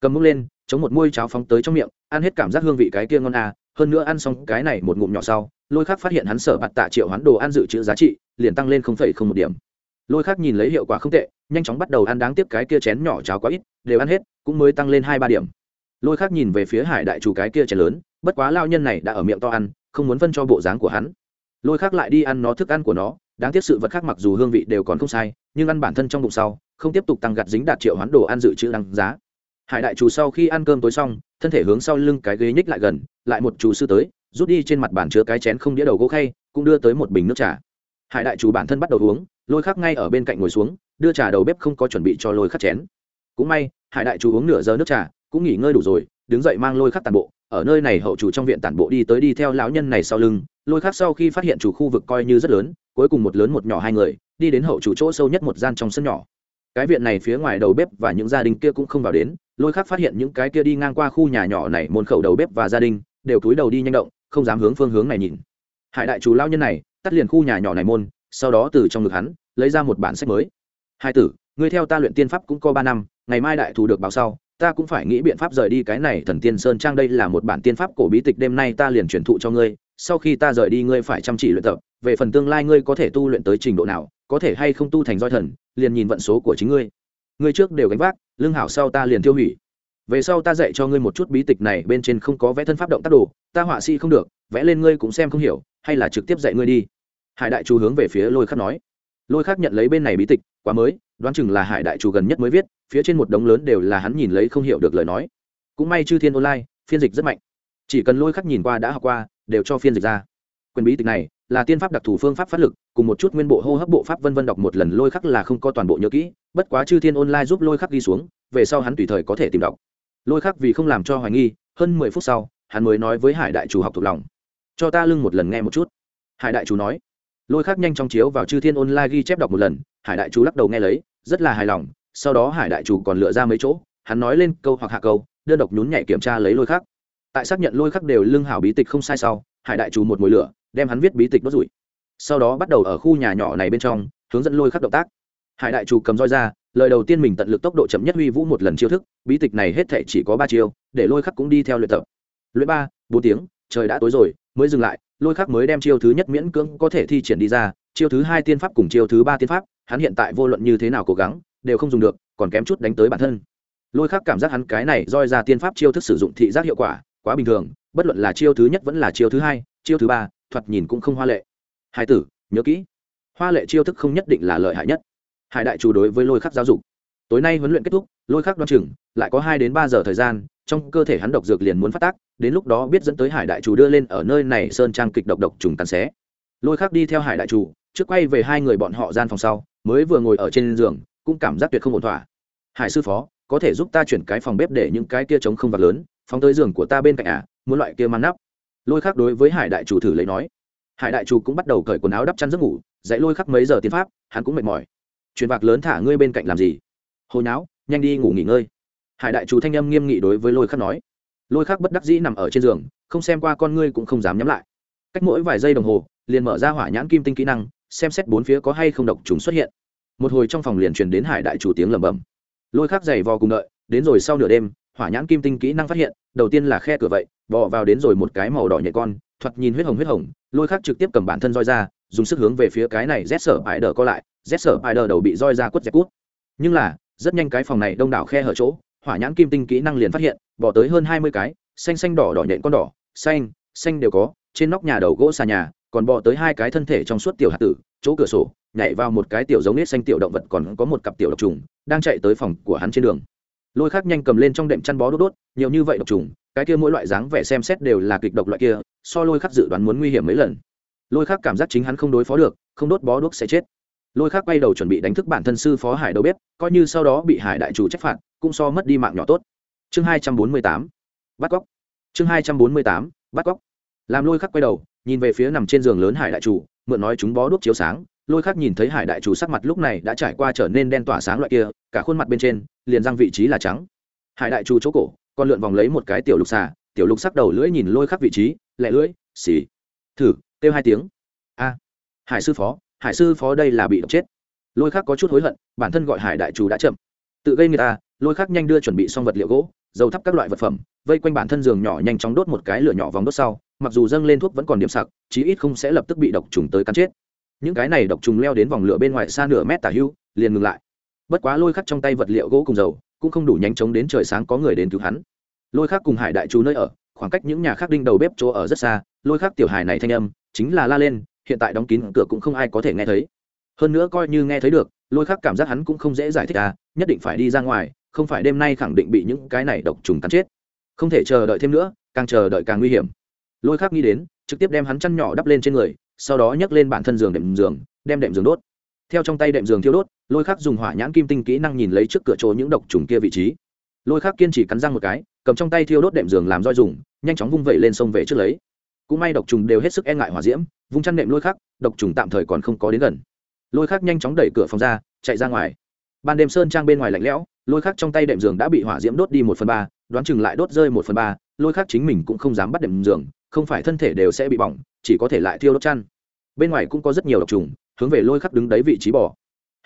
Cầm múc lên, chống một môi cháo phóng tới trong miệng, ăn hết cảm giác hương vị cái kia ngon à hơn nữa ăn xong cái này một ngụm nhỏ sau, lôi khắc phát hiện hắn sở bạt tạ triệu hoán đồ ăn dự trữ giá trị, liền tăng lên không phẩy không một điểm. Lôi khắc nhìn lấy hiệu quả không tệ, nhanh chóng bắt đầu ăn đáng tiếc cái kia chén nhỏ cháo quá ít, đều ăn hết, cũng mới tăng lên hai ba điểm. Lôi khác nhìn về phía hải đại chủ cái kia chén lớn, bất quá lao nhân này đã ở miệng to ăn, không muốn phân cho bộ dáng của hắn. Lôi khác lại đi ăn nó thức ăn của nó đáng tiếc sự vật khác mặc dù hương vị đều còn không sai, nhưng ăn bản thân trong bụng sau, không tiếp tục tăng gặt dính đạt triệu hoán đồ ăn dự trữ đăng giá. Hải đại chủ sau khi ăn cơm tối xong, thân thể hướng sau lưng cái ghế nhích lại gần, lại một chủ sư tới, rút đi trên mặt bàn chứa cái chén không đĩa đầu gỗ khay, cũng đưa tới một bình nước trà. Hải đại chủ bản thân bắt đầu uống, lôi khắc ngay ở bên cạnh ngồi xuống, đưa trà đầu bếp không có chuẩn bị cho lôi khắc chén. Cũng may, hải đại chủ uống nửa giờ nước trà, cũng nghỉ ngơi đủ rồi, đứng dậy mang lôi khắc tàn bộ, ở nơi này hậu chủ trong viện tản bộ đi tới đi theo lão nhân này sau lưng, lôi khắc sau khi phát hiện chủ khu vực coi như rất lớn cuối cùng một lớn một nhỏ hai người, đi đến hậu chủ chỗ sâu nhất một gian trong sân nhỏ. Cái viện này phía ngoài đầu bếp và những gia đình kia cũng không vào đến, lôi khác phát hiện những cái kia đi ngang qua khu nhà nhỏ này môn khẩu đầu bếp và gia đình đều cúi đầu đi nhanh động, không dám hướng phương hướng này nhìn. Hải đại chủ lao nhân này, tắt liền khu nhà nhỏ này môn, sau đó từ trong ngực hắn, lấy ra một bản sách mới. Hai tử, ngươi theo ta luyện tiên pháp cũng có ba năm, ngày mai đại thù được báo sau, ta cũng phải nghĩ biện pháp rời đi cái này thần tiên sơn trang đây là một bản tiên pháp cổ bí tịch, đêm nay ta liền truyền thụ cho ngươi sau khi ta rời đi ngươi phải chăm chỉ luyện tập, về phần tương lai ngươi có thể tu luyện tới trình độ nào, có thể hay không tu thành roi thần, liền nhìn vận số của chính ngươi. Ngươi trước đều gánh vác, lương hảo sau ta liền tiêu hủy. Về sau ta dạy cho ngươi một chút bí tịch này bên trên không có vẽ thân pháp động tác đồ, ta họa sĩ không được, vẽ lên ngươi cũng xem không hiểu, hay là trực tiếp dạy ngươi đi. Hải đại chú hướng về phía lôi khắc nói. Lôi khắc nhận lấy bên này bí tịch, quá mới, đoán chừng là hải đại chủ gần nhất mới viết, phía trên một đống lớn đều là hắn nhìn lấy không hiểu được lời nói. Cũng may chư thiên online, phiên dịch rất mạnh. Chỉ cần lôi khắc nhìn qua đã học qua đều cho phiên dịch ra. Quyền bí tịch này là tiên pháp đặc thù phương pháp phát lực, cùng một chút nguyên bộ hô hấp bộ pháp vân vân đọc một lần lôi khắc là không có toàn bộ nhớ kỹ, bất quá chư thiên online giúp lôi khắc ghi xuống, về sau hắn tùy thời có thể tìm đọc. Lôi khắc vì không làm cho hoài nghi, hơn mười phút sau, hắn mới nói với hải đại chủ học thuộc lòng. Cho ta lưng một lần nghe một chút. Hải đại chủ nói. Lôi khắc nhanh chóng chiếu vào chư thiên online ghi chép đọc một lần, hải đại chủ lắc đầu nghe lấy, rất là hài lòng, sau đó hải đại chủ còn lựa ra mấy chỗ, hắn nói lên câu hoặc hạ câu, đơn độc nhún nhảy kiểm tra lấy lôi khắc tại xác nhận lôi khắc đều lưng hảo bí tịch không sai sau, hải đại Trù một mồi lửa, đem hắn viết bí tịch đốt rủi. Sau đó bắt đầu ở khu nhà nhỏ này bên trong, hướng dẫn lôi khắc động tác. Hải đại Trù cầm roi ra, lời đầu tiên mình tận lực tốc độ chậm nhất huy vũ một lần chiêu thức, bí tịch này hết thể chỉ có ba chiêu, để lôi khắc cũng đi theo luyện tập. Luyện ba, bốn tiếng, trời đã tối rồi, mới dừng lại, lôi khắc mới đem chiêu thứ nhất miễn cưỡng có thể thi triển đi ra, chiêu thứ hai tiên pháp cùng chiêu thứ ba tiên pháp, hắn hiện tại vô luận như thế nào cố gắng, đều không dùng được, còn kém chút đánh tới bản thân. Lôi khắc cảm giác hắn cái này roi ra tiên pháp chiêu thức sử dụng thị giác hiệu quả quá bình thường, bất luận là chiêu thứ nhất vẫn là chiêu thứ hai, chiêu thứ ba, thoạt nhìn cũng không hoa lệ. Hai tử, nhớ kỹ. Hoa lệ chiêu thức không nhất định là lợi hại nhất. Hải đại chủ đối với lôi khắc giáo dục. Tối nay huấn luyện kết thúc, lôi khắc đoan chừng, lại có hai đến ba giờ thời gian, trong cơ thể hắn độc dược liền muốn phát tác, đến lúc đó biết dẫn tới hải đại chủ đưa lên ở nơi này sơn trang kịch độc độc trùng tàn xé. Lôi khắc đi theo hải đại chủ, trước quay về hai người bọn họ gian phòng sau, mới vừa ngồi ở trên giường, cũng cảm giác tuyệt không ổn thỏa. Hải sư phó, có thể giúp ta chuyển cái phòng bếp để những cái kia trống không vật lớn phóng tới giường của ta bên cạnh à muốn loại kia mang nắp. Lôi khắc đối với hải đại chủ thử lấy nói. Hải đại chủ cũng bắt đầu cởi quần áo đắp chăn giấc ngủ, dạy lôi khắc mấy giờ tiến pháp, hắn cũng mệt mỏi. Truyền bạc lớn thả ngươi bên cạnh làm gì? Hồi náo, nhanh đi ngủ nghỉ ngơi. Hải đại chủ thanh âm nghiêm nghị đối với lôi khắc nói. Lôi khắc bất đắc dĩ nằm ở trên giường, không xem qua con ngươi cũng không dám nhắm lại. Cách mỗi vài giây đồng hồ, liền mở ra hỏa nhãn kim tinh kỹ năng, xem xét bốn phía có hay không độc trùng xuất hiện. Một hồi trong phòng liền truyền đến hải đại chủ tiếng lẩm bẩm. Lôi khắc giày vò cùng đợi, đến rồi sau nửa đêm hỏa nhãn kim tinh kỹ năng phát hiện, đầu tiên là khe cửa vậy, bò vào đến rồi một cái màu đỏ nhẹ con, thoạt nhìn huyết hồng huyết hồng, lôi khác trực tiếp cầm bản thân roi ra, dùng sức hướng về phía cái này rét sở ải đờ co lại rét sở ải đờ đầu bị roi ra quất dẹp cút. Nhưng là, rất nhanh cái phòng này đông đảo khe hở chỗ, hỏa nhãn kim tinh kỹ năng liền phát hiện bỏ tới hơn hai mươi cái, xanh xanh đỏ đỏ nhện con đỏ, xanh xanh đều có, trên nóc nhà đầu gỗ xà nhà, còn bò tới hai cái thân thể trong suốt tiểu hạt tử, chỗ cửa sổ, nhảy vào một cái tiểu giống nết xanh tiểu động vật còn có một cặp tiểu độc trùng, đang chạy tới phòng của hắn trên đường lôi khác nhanh cầm lên trong đệm chăn bó đốt đốt, nhiều như vậy độc trùng, cái kia mỗi loại dáng vẻ xem xét đều là kịch độc loại kia, so lôi khắc dự đoán muốn nguy hiểm mấy lần. Lôi khắc cảm giác chính hắn không đối phó được, không đốt bó đuốc sẽ chết. Lôi khắc quay đầu chuẩn bị đánh thức bản thân sư phó hải đầu bếp, coi như sau đó bị hải đại chủ trách phạt, cũng so mất đi mạng nhỏ tốt. Chương hai trăm bốn mươi tám, bắt cóc. Chương hai trăm bốn mươi tám, bắt cóc. Làm lôi khắc quay đầu, nhìn về phía nằm trên giường lớn hải đại chủ, mượn nói chúng bó đuốc chiếu sáng. Lôi khắc nhìn thấy hải đại chủ sắc mặt lúc này đã trải qua trở nên đen tỏa sáng loại kia cả khuôn mặt bên trên, liền răng vị trí là trắng. Hải đại chủ chỗ cổ, còn lượn vòng lấy một cái tiểu lục xà, tiểu lục sắc đầu lưỡi nhìn lôi khắc vị trí lẹ lưỡi, xì. Thử, kêu hai tiếng. A. Hải sư phó, hải sư phó đây là bị đập chết. Lôi khắc có chút hối hận, bản thân gọi hải đại chủ đã chậm. Tự gây người ta, lôi khắc nhanh đưa chuẩn bị xong vật liệu gỗ, dầu thắp các loại vật phẩm, vây quanh bản thân giường nhỏ nhanh chóng đốt một cái lửa nhỏ vòng đốt sau, mặc dù dâng lên thuốc vẫn còn điểm sặc, chí ít không sẽ lập tức bị độc trùng tới cắn chết. Những cái này độc trùng leo đến vòng lửa bên ngoài xa nửa mét tả hưu, liền ngừng lại bất quá lôi khắc trong tay vật liệu gỗ cùng dầu, cũng không đủ nhanh chóng đến trời sáng có người đến cứu hắn. Lôi khắc cùng hải đại chú nơi ở, khoảng cách những nhà khác đinh đầu bếp chỗ ở rất xa, lôi khắc tiểu hải này thanh âm, chính là la lên, hiện tại đóng kín cửa cũng không ai có thể nghe thấy. Hơn nữa coi như nghe thấy được, lôi khắc cảm giác hắn cũng không dễ giải thích à nhất định phải đi ra ngoài, không phải đêm nay khẳng định bị những cái này độc trùng cắn chết. Không thể chờ đợi thêm nữa, càng chờ đợi càng nguy hiểm. Lôi khắc nghĩ đến, trực tiếp đem hắn chăn nhỏ đắp lên trên người, sau đó nhấc lên bản thân giường đệm giường, đem đệm giường đốt. Theo trong tay đệm giường thiêu đốt lôi khắc dùng hỏa nhãn kim tinh kỹ năng nhìn lấy trước cửa chỗ những độc trùng kia vị trí. Lôi khắc kiên trì cắn răng một cái, cầm trong tay thiêu đốt đệm giường làm roi dùng, nhanh chóng vung vẩy lên sông về trước lấy. Cũng may độc trùng đều hết sức e ngại hỏa diễm, vung chăn đệm lôi khắc, độc trùng tạm thời còn không có đến gần. Lôi khắc nhanh chóng đẩy cửa phòng ra, chạy ra ngoài. Ban đêm sơn trang bên ngoài lạnh lẽo, lôi khắc trong tay đệm giường đã bị hỏa diễm đốt đi một phần ba, đoán chừng lại đốt rơi một phần ba, lôi khắc chính mình cũng không dám bắt đệm giường, không phải thân thể đều sẽ bị bỏng, chỉ có thể lại thiêu đốt chăn. Bên ngoài cũng có rất nhiều độc trùng, hướng về lôi khắc đứng đấy vị trí bỏ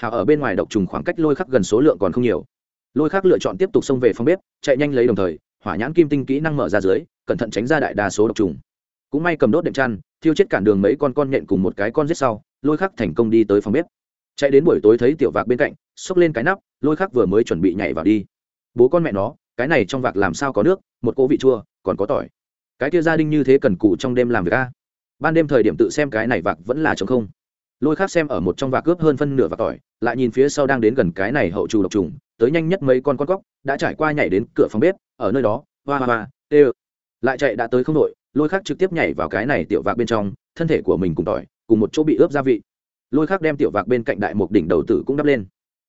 hào ở bên ngoài độc trùng khoảng cách lôi khắc gần số lượng còn không nhiều. Lôi khắc lựa chọn tiếp tục xông về phòng bếp, chạy nhanh lấy đồng thời, hỏa nhãn kim tinh kỹ năng mở ra dưới, cẩn thận tránh ra đại đa số độc trùng. Cũng may cầm đốt đệm chăn, thiêu chết cản đường mấy con con nhện cùng một cái con giết sau, lôi khắc thành công đi tới phòng bếp. Chạy đến buổi tối thấy tiểu vạc bên cạnh, xốc lên cái nắp, lôi khắc vừa mới chuẩn bị nhảy vào đi. Bố con mẹ nó, cái này trong vạc làm sao có nước, một cỗ vị chua, còn có tỏi. Cái kia gia đình như thế cần cù trong đêm làm việc a? Ban đêm thời điểm tự xem cái này vạc vẫn là chống không lôi khác xem ở một trong vạc cướp hơn phân nửa vạc tỏi, lại nhìn phía sau đang đến gần cái này hậu trù độc trùng, tới nhanh nhất mấy con con cóc, đã trải qua nhảy đến cửa phòng bếp, ở nơi đó, hoa hoa hoa, tê lại chạy đã tới không đội, lôi khác trực tiếp nhảy vào cái này tiểu vạc bên trong, thân thể của mình cùng tỏi, cùng một chỗ bị ướp gia vị. Lôi khác đem tiểu vạc bên cạnh đại một đỉnh đầu tử cũng đắp lên.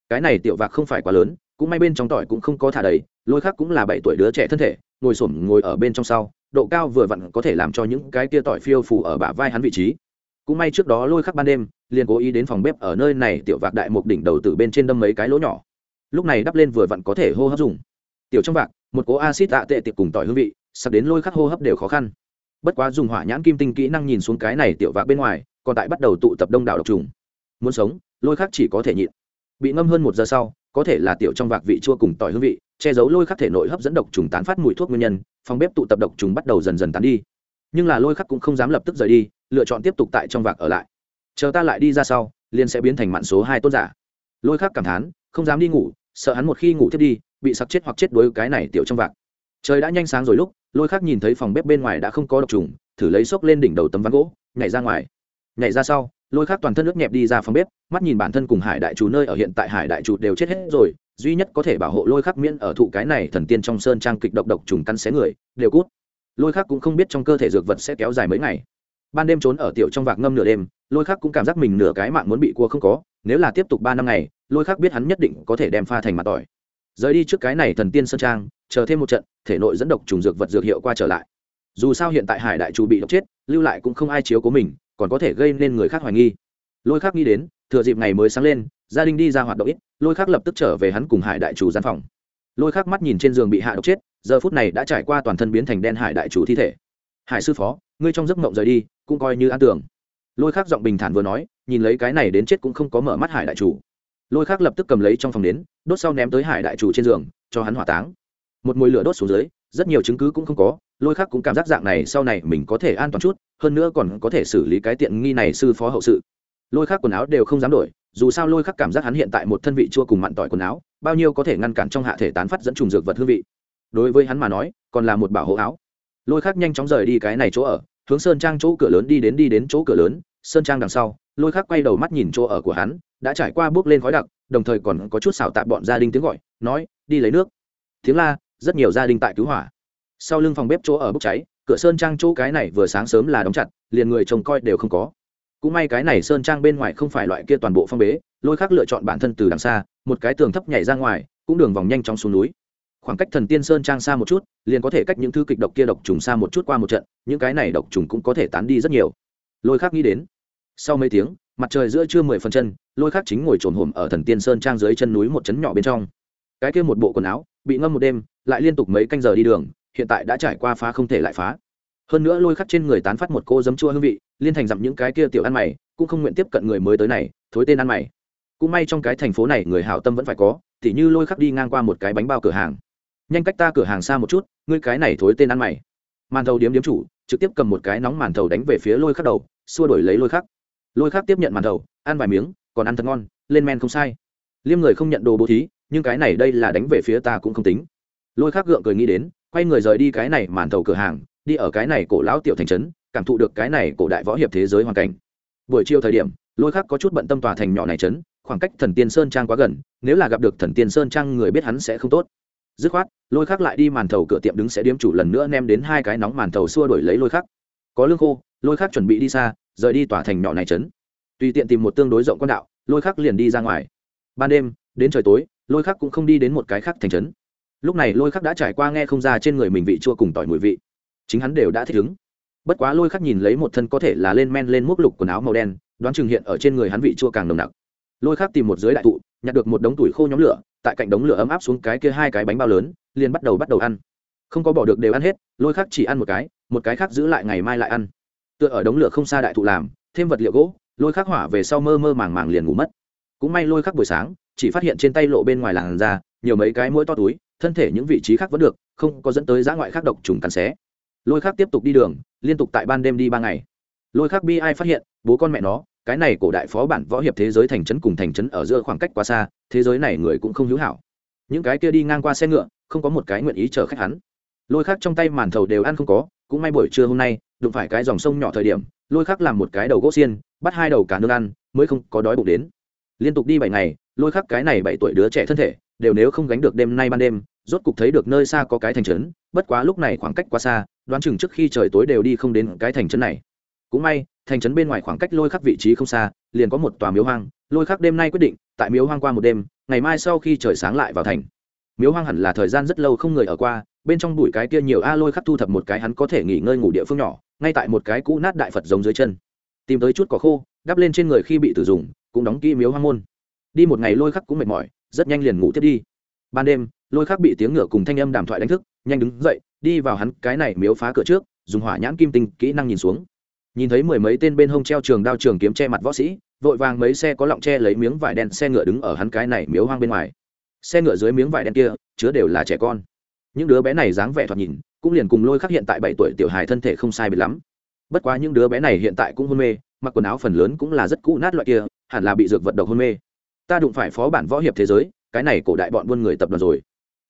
Cái này tiểu vạc không phải quá lớn, cũng may bên trong tỏi cũng không có thả đầy, lôi khác cũng là bảy tuổi đứa trẻ thân thể, ngồi s ngồi ở bên trong sau, độ cao vừa vặn có thể làm cho những cái kia tỏi phiêu phủ ở bả vai hắn vị trí. Cũng may trước đó lôi khắc ban đêm liền cố ý đến phòng bếp ở nơi này tiểu vạc đại một đỉnh đầu từ bên trên đâm mấy cái lỗ nhỏ. Lúc này đắp lên vừa vặn có thể hô hấp dùng. Tiểu trong vạc, một cố acid tạ tệ tiệp cùng tỏi hương vị, sắp đến lôi khắc hô hấp đều khó khăn. Bất quá dùng hỏa nhãn kim tinh kỹ năng nhìn xuống cái này tiểu vạc bên ngoài, còn tại bắt đầu tụ tập đông đảo độc trùng. Muốn sống, lôi khắc chỉ có thể nhịn. Bị ngâm hơn một giờ sau, có thể là tiểu trong vạc vị chua cùng tỏi hương vị, che giấu lôi khắc thể nội hấp dẫn độc trùng tán phát mùi thuốc nguyên nhân, phòng bếp tụ tập độc trùng bắt đầu dần dần tán đi. Nhưng là lôi khắc cũng không dám lập tức rời đi, lựa chọn tiếp tục tại trong vạc ở lại chờ ta lại đi ra sau, liền sẽ biến thành mạn số hai tôn giả. Lôi khắc cảm thán, không dám đi ngủ, sợ hắn một khi ngủ thiết đi, bị sặc chết hoặc chết đuối cái này tiểu trong vạc. Trời đã nhanh sáng rồi lúc, lôi khắc nhìn thấy phòng bếp bên ngoài đã không có độc trùng, thử lấy xốc lên đỉnh đầu tấm ván gỗ, nhảy ra ngoài. Nhảy ra sau, lôi khắc toàn thân nước nhẹp đi ra phòng bếp, mắt nhìn bản thân cùng hải đại chủ nơi ở hiện tại hải đại chủ đều chết hết rồi, duy nhất có thể bảo hộ lôi khắc miễn ở thụ cái này thần tiên trong sơn trang kịch độc độc trùng căn xé người, đều cút. Lôi khắc cũng không biết trong cơ thể dược vật sẽ kéo dài mấy ngày ban đêm trốn ở tiểu trong vạc ngâm nửa đêm, lôi khắc cũng cảm giác mình nửa cái mạng muốn bị cua không có, nếu là tiếp tục ba năm ngày, lôi khắc biết hắn nhất định có thể đem pha thành mặt tỏi. Rời đi trước cái này thần tiên sơn trang, chờ thêm một trận, thể nội dẫn độc trùng dược vật dược hiệu qua trở lại. Dù sao hiện tại hải đại chủ bị độc chết, lưu lại cũng không ai chiếu của mình, còn có thể gây nên người khác hoài nghi. Lôi khắc nghĩ đến, thừa dịp ngày mới sáng lên, gia đình đi ra hoạt động ít, lôi khắc lập tức trở về hắn cùng hải đại chủ gian phòng. Lôi khắc mắt nhìn trên giường bị hạ độc chết, giờ phút này đã trải qua toàn thân biến thành đen hải đại chủ thi thể. Hải sư phó, ngươi trong giấc mộng rời đi cũng coi như an tưởng lôi khắc giọng bình thản vừa nói, nhìn lấy cái này đến chết cũng không có mở mắt hải đại chủ. Lôi khắc lập tức cầm lấy trong phòng đến đốt sau ném tới hải đại chủ trên giường, cho hắn hỏa táng. Một mùi lửa đốt xuống dưới, rất nhiều chứng cứ cũng không có, lôi khắc cũng cảm giác dạng này sau này mình có thể an toàn chút, hơn nữa còn có thể xử lý cái tiện nghi này sư phó hậu sự. Lôi khắc quần áo đều không dám đổi, dù sao lôi khắc cảm giác hắn hiện tại một thân vị chua cùng mặn tỏi quần áo, bao nhiêu có thể ngăn cản trong hạ thể tán phát dẫn trùng dược vật hương vị. Đối với hắn mà nói, còn là một bảo hộ áo. Lôi khắc nhanh chóng rời đi cái này chỗ ở hướng sơn trang chỗ cửa lớn đi đến đi đến chỗ cửa lớn, sơn trang đằng sau, lôi khắc quay đầu mắt nhìn chỗ ở của hắn, đã trải qua bước lên khói đặc, đồng thời còn có chút xào tạp bọn gia đình tiếng gọi, nói, đi lấy nước. Tiếng la, rất nhiều gia đình tại cứu hỏa. Sau lưng phòng bếp chỗ ở bốc cháy, cửa sơn trang chỗ cái này vừa sáng sớm là đóng chặt, liền người trông coi đều không có. Cũng may cái này sơn trang bên ngoài không phải loại kia toàn bộ phong bế, lôi khắc lựa chọn bản thân từ đằng xa, một cái tường thấp nhảy ra ngoài, cũng đường vòng nhanh chóng xuống núi khoảng cách thần tiên sơn trang xa một chút, liền có thể cách những thư kịch độc kia độc trùng xa một chút qua một trận, những cái này độc trùng cũng có thể tán đi rất nhiều. Lôi khác nghĩ đến, sau mấy tiếng, mặt trời giữa trưa mười phần chân, lôi khác chính ngồi trồn hồm ở thần tiên sơn trang dưới chân núi một chấn nhỏ bên trong. Cái kia một bộ quần áo, bị ngâm một đêm, lại liên tục mấy canh giờ đi đường, hiện tại đã trải qua phá không thể lại phá. Hơn nữa lôi khắc trên người tán phát một cô giấm chua hương vị, liên thành dặm những cái kia tiểu ăn mày, cũng không nguyện tiếp cận người mới tới này, thối tên ăn mày. Cũng may trong cái thành phố này người hảo tâm vẫn phải có thì như lôi khắc đi ngang qua một cái bánh bao cửa hàng nhanh cách ta cửa hàng xa một chút, ngươi cái này thối tên ăn mày. Màn thầu điếm điếm chủ, trực tiếp cầm một cái nóng màn thầu đánh về phía lôi khắc đầu, xua đổi lấy lôi khắc. Lôi khắc tiếp nhận màn thầu, ăn vài miếng, còn ăn thật ngon, lên men không sai. Liêm người không nhận đồ bố thí, nhưng cái này đây là đánh về phía ta cũng không tính. Lôi khắc gượng cười nghĩ đến, quay người rời đi cái này màn thầu cửa hàng, đi ở cái này cổ lão tiểu thành trấn, cảm thụ được cái này cổ đại võ hiệp thế giới hoàn cảnh. Buổi chiều thời điểm, lôi khắc có chút bận tâm tòa thành nhỏ này trấn, khoảng cách thần tiên sơn trang quá gần, nếu là gặp được thần tiên sơn trang người biết hắn sẽ không tốt dứt khoát, lôi khắc lại đi màn thầu cửa tiệm đứng sẽ điếm chủ lần nữa nem đến hai cái nóng màn thầu xua đổi lấy lôi khắc. Có lương khô, lôi khắc chuẩn bị đi xa, rời đi tòa thành nhỏ này trấn. Tùy tiện tìm một tương đối rộng con đạo, lôi khắc liền đi ra ngoài. Ban đêm, đến trời tối, lôi khắc cũng không đi đến một cái khác thành trấn. Lúc này lôi khắc đã trải qua nghe không ra trên người mình vị chua cùng tỏi mùi vị. Chính hắn đều đã thích ứng. Bất quá lôi khắc nhìn lấy một thân có thể là lên men lên múc lục quần áo màu đen, đoán chừng hiện ở trên người hắn vị chua càng nồng nặc. Lôi khắc tìm một dưới đại thụ, nhặt được một đống tuổi khô nhóm lửa tại cạnh đống lửa ấm áp xuống cái kia hai cái bánh bao lớn, liền bắt đầu bắt đầu ăn. Không có bỏ được đều ăn hết, lôi khác chỉ ăn một cái một cái khác giữ lại ngày mai lại ăn. Tựa ở đống lửa không xa đại thụ làm, thêm vật liệu gỗ, lôi khắc hỏa về sau mơ mơ màng màng liền ngủ mất. Cũng may lôi khắc buổi sáng, chỉ phát hiện trên tay lộ bên ngoài làn da, nhiều mấy cái mũi to túi, thân thể những vị trí khác vẫn được, không có dẫn tới giã ngoại khác độc trùng cắn xé. Lôi khắc tiếp tục đi đường, liên tục tại ban đêm đi ba ngày. Lôi khắc bi ai phát hiện, bố con mẹ nó cái này cổ đại phó bản võ hiệp thế giới thành trấn cùng thành trấn ở giữa khoảng cách quá xa, thế giới này người cũng không hữu hảo. Những cái kia đi ngang qua xe ngựa, không có một cái nguyện ý chở khách hắn. Lôi khắc trong tay màn thầu đều ăn không có, cũng may buổi trưa hôm nay, đụng phải cái dòng sông nhỏ thời điểm, lôi khắc làm một cái đầu gỗ xiên, bắt hai đầu cả nương ăn, mới không có đói bụng đến. Liên tục đi bảy ngày, lôi khắc cái này bảy tuổi đứa trẻ thân thể, đều nếu không gánh được đêm nay ban đêm, rốt cục thấy được nơi xa có cái thành trấn, bất quá lúc này khoảng cách quá xa, đoán chừng trước khi trời tối đều đi không đến cái thành trấn này. Cũng may thành trấn bên ngoài khoảng cách lôi khắc vị trí không xa, liền có một tòa miếu hoang. Lôi khắc đêm nay quyết định, tại miếu hoang qua một đêm, ngày mai sau khi trời sáng lại vào thành. Miếu hoang hẳn là thời gian rất lâu không người ở qua, bên trong bụi cái kia nhiều a lôi khắc thu thập một cái hắn có thể nghỉ ngơi ngủ địa phương nhỏ, ngay tại một cái cũ nát đại phật giống dưới chân. Tìm tới chút cỏ khô, đắp lên trên người khi bị tử dùng, cũng đóng kỹ miếu hoang môn. Đi một ngày lôi khắc cũng mệt mỏi, rất nhanh liền ngủ tiếp đi. Ban đêm, lôi khắc bị tiếng ngựa cùng thanh âm đàm thoại đánh thức, nhanh đứng dậy, đi vào hắn cái này miếu phá cửa trước, dùng hỏa nhãn kim tinh kỹ năng nhìn xuống nhìn thấy mười mấy tên bên hông treo trường đao trường kiếm che mặt võ sĩ, vội vàng mấy xe có lọng che lấy miếng vải đen xe ngựa đứng ở hắn cái này miếu hoang bên ngoài. Xe ngựa dưới miếng vải đen kia, chứa đều là trẻ con. Những đứa bé này dáng vẻ thoạt nhìn, cũng liền cùng lôi khắc hiện tại bảy tuổi tiểu hài thân thể không sai biệt lắm. Bất quá những đứa bé này hiện tại cũng hôn mê, mặc quần áo phần lớn cũng là rất cũ nát loại kia, hẳn là bị dược vật độc hôn mê. Ta đụng phải phó bản võ hiệp thế giới, cái này cổ đại bọn buôn người tập đoàn rồi.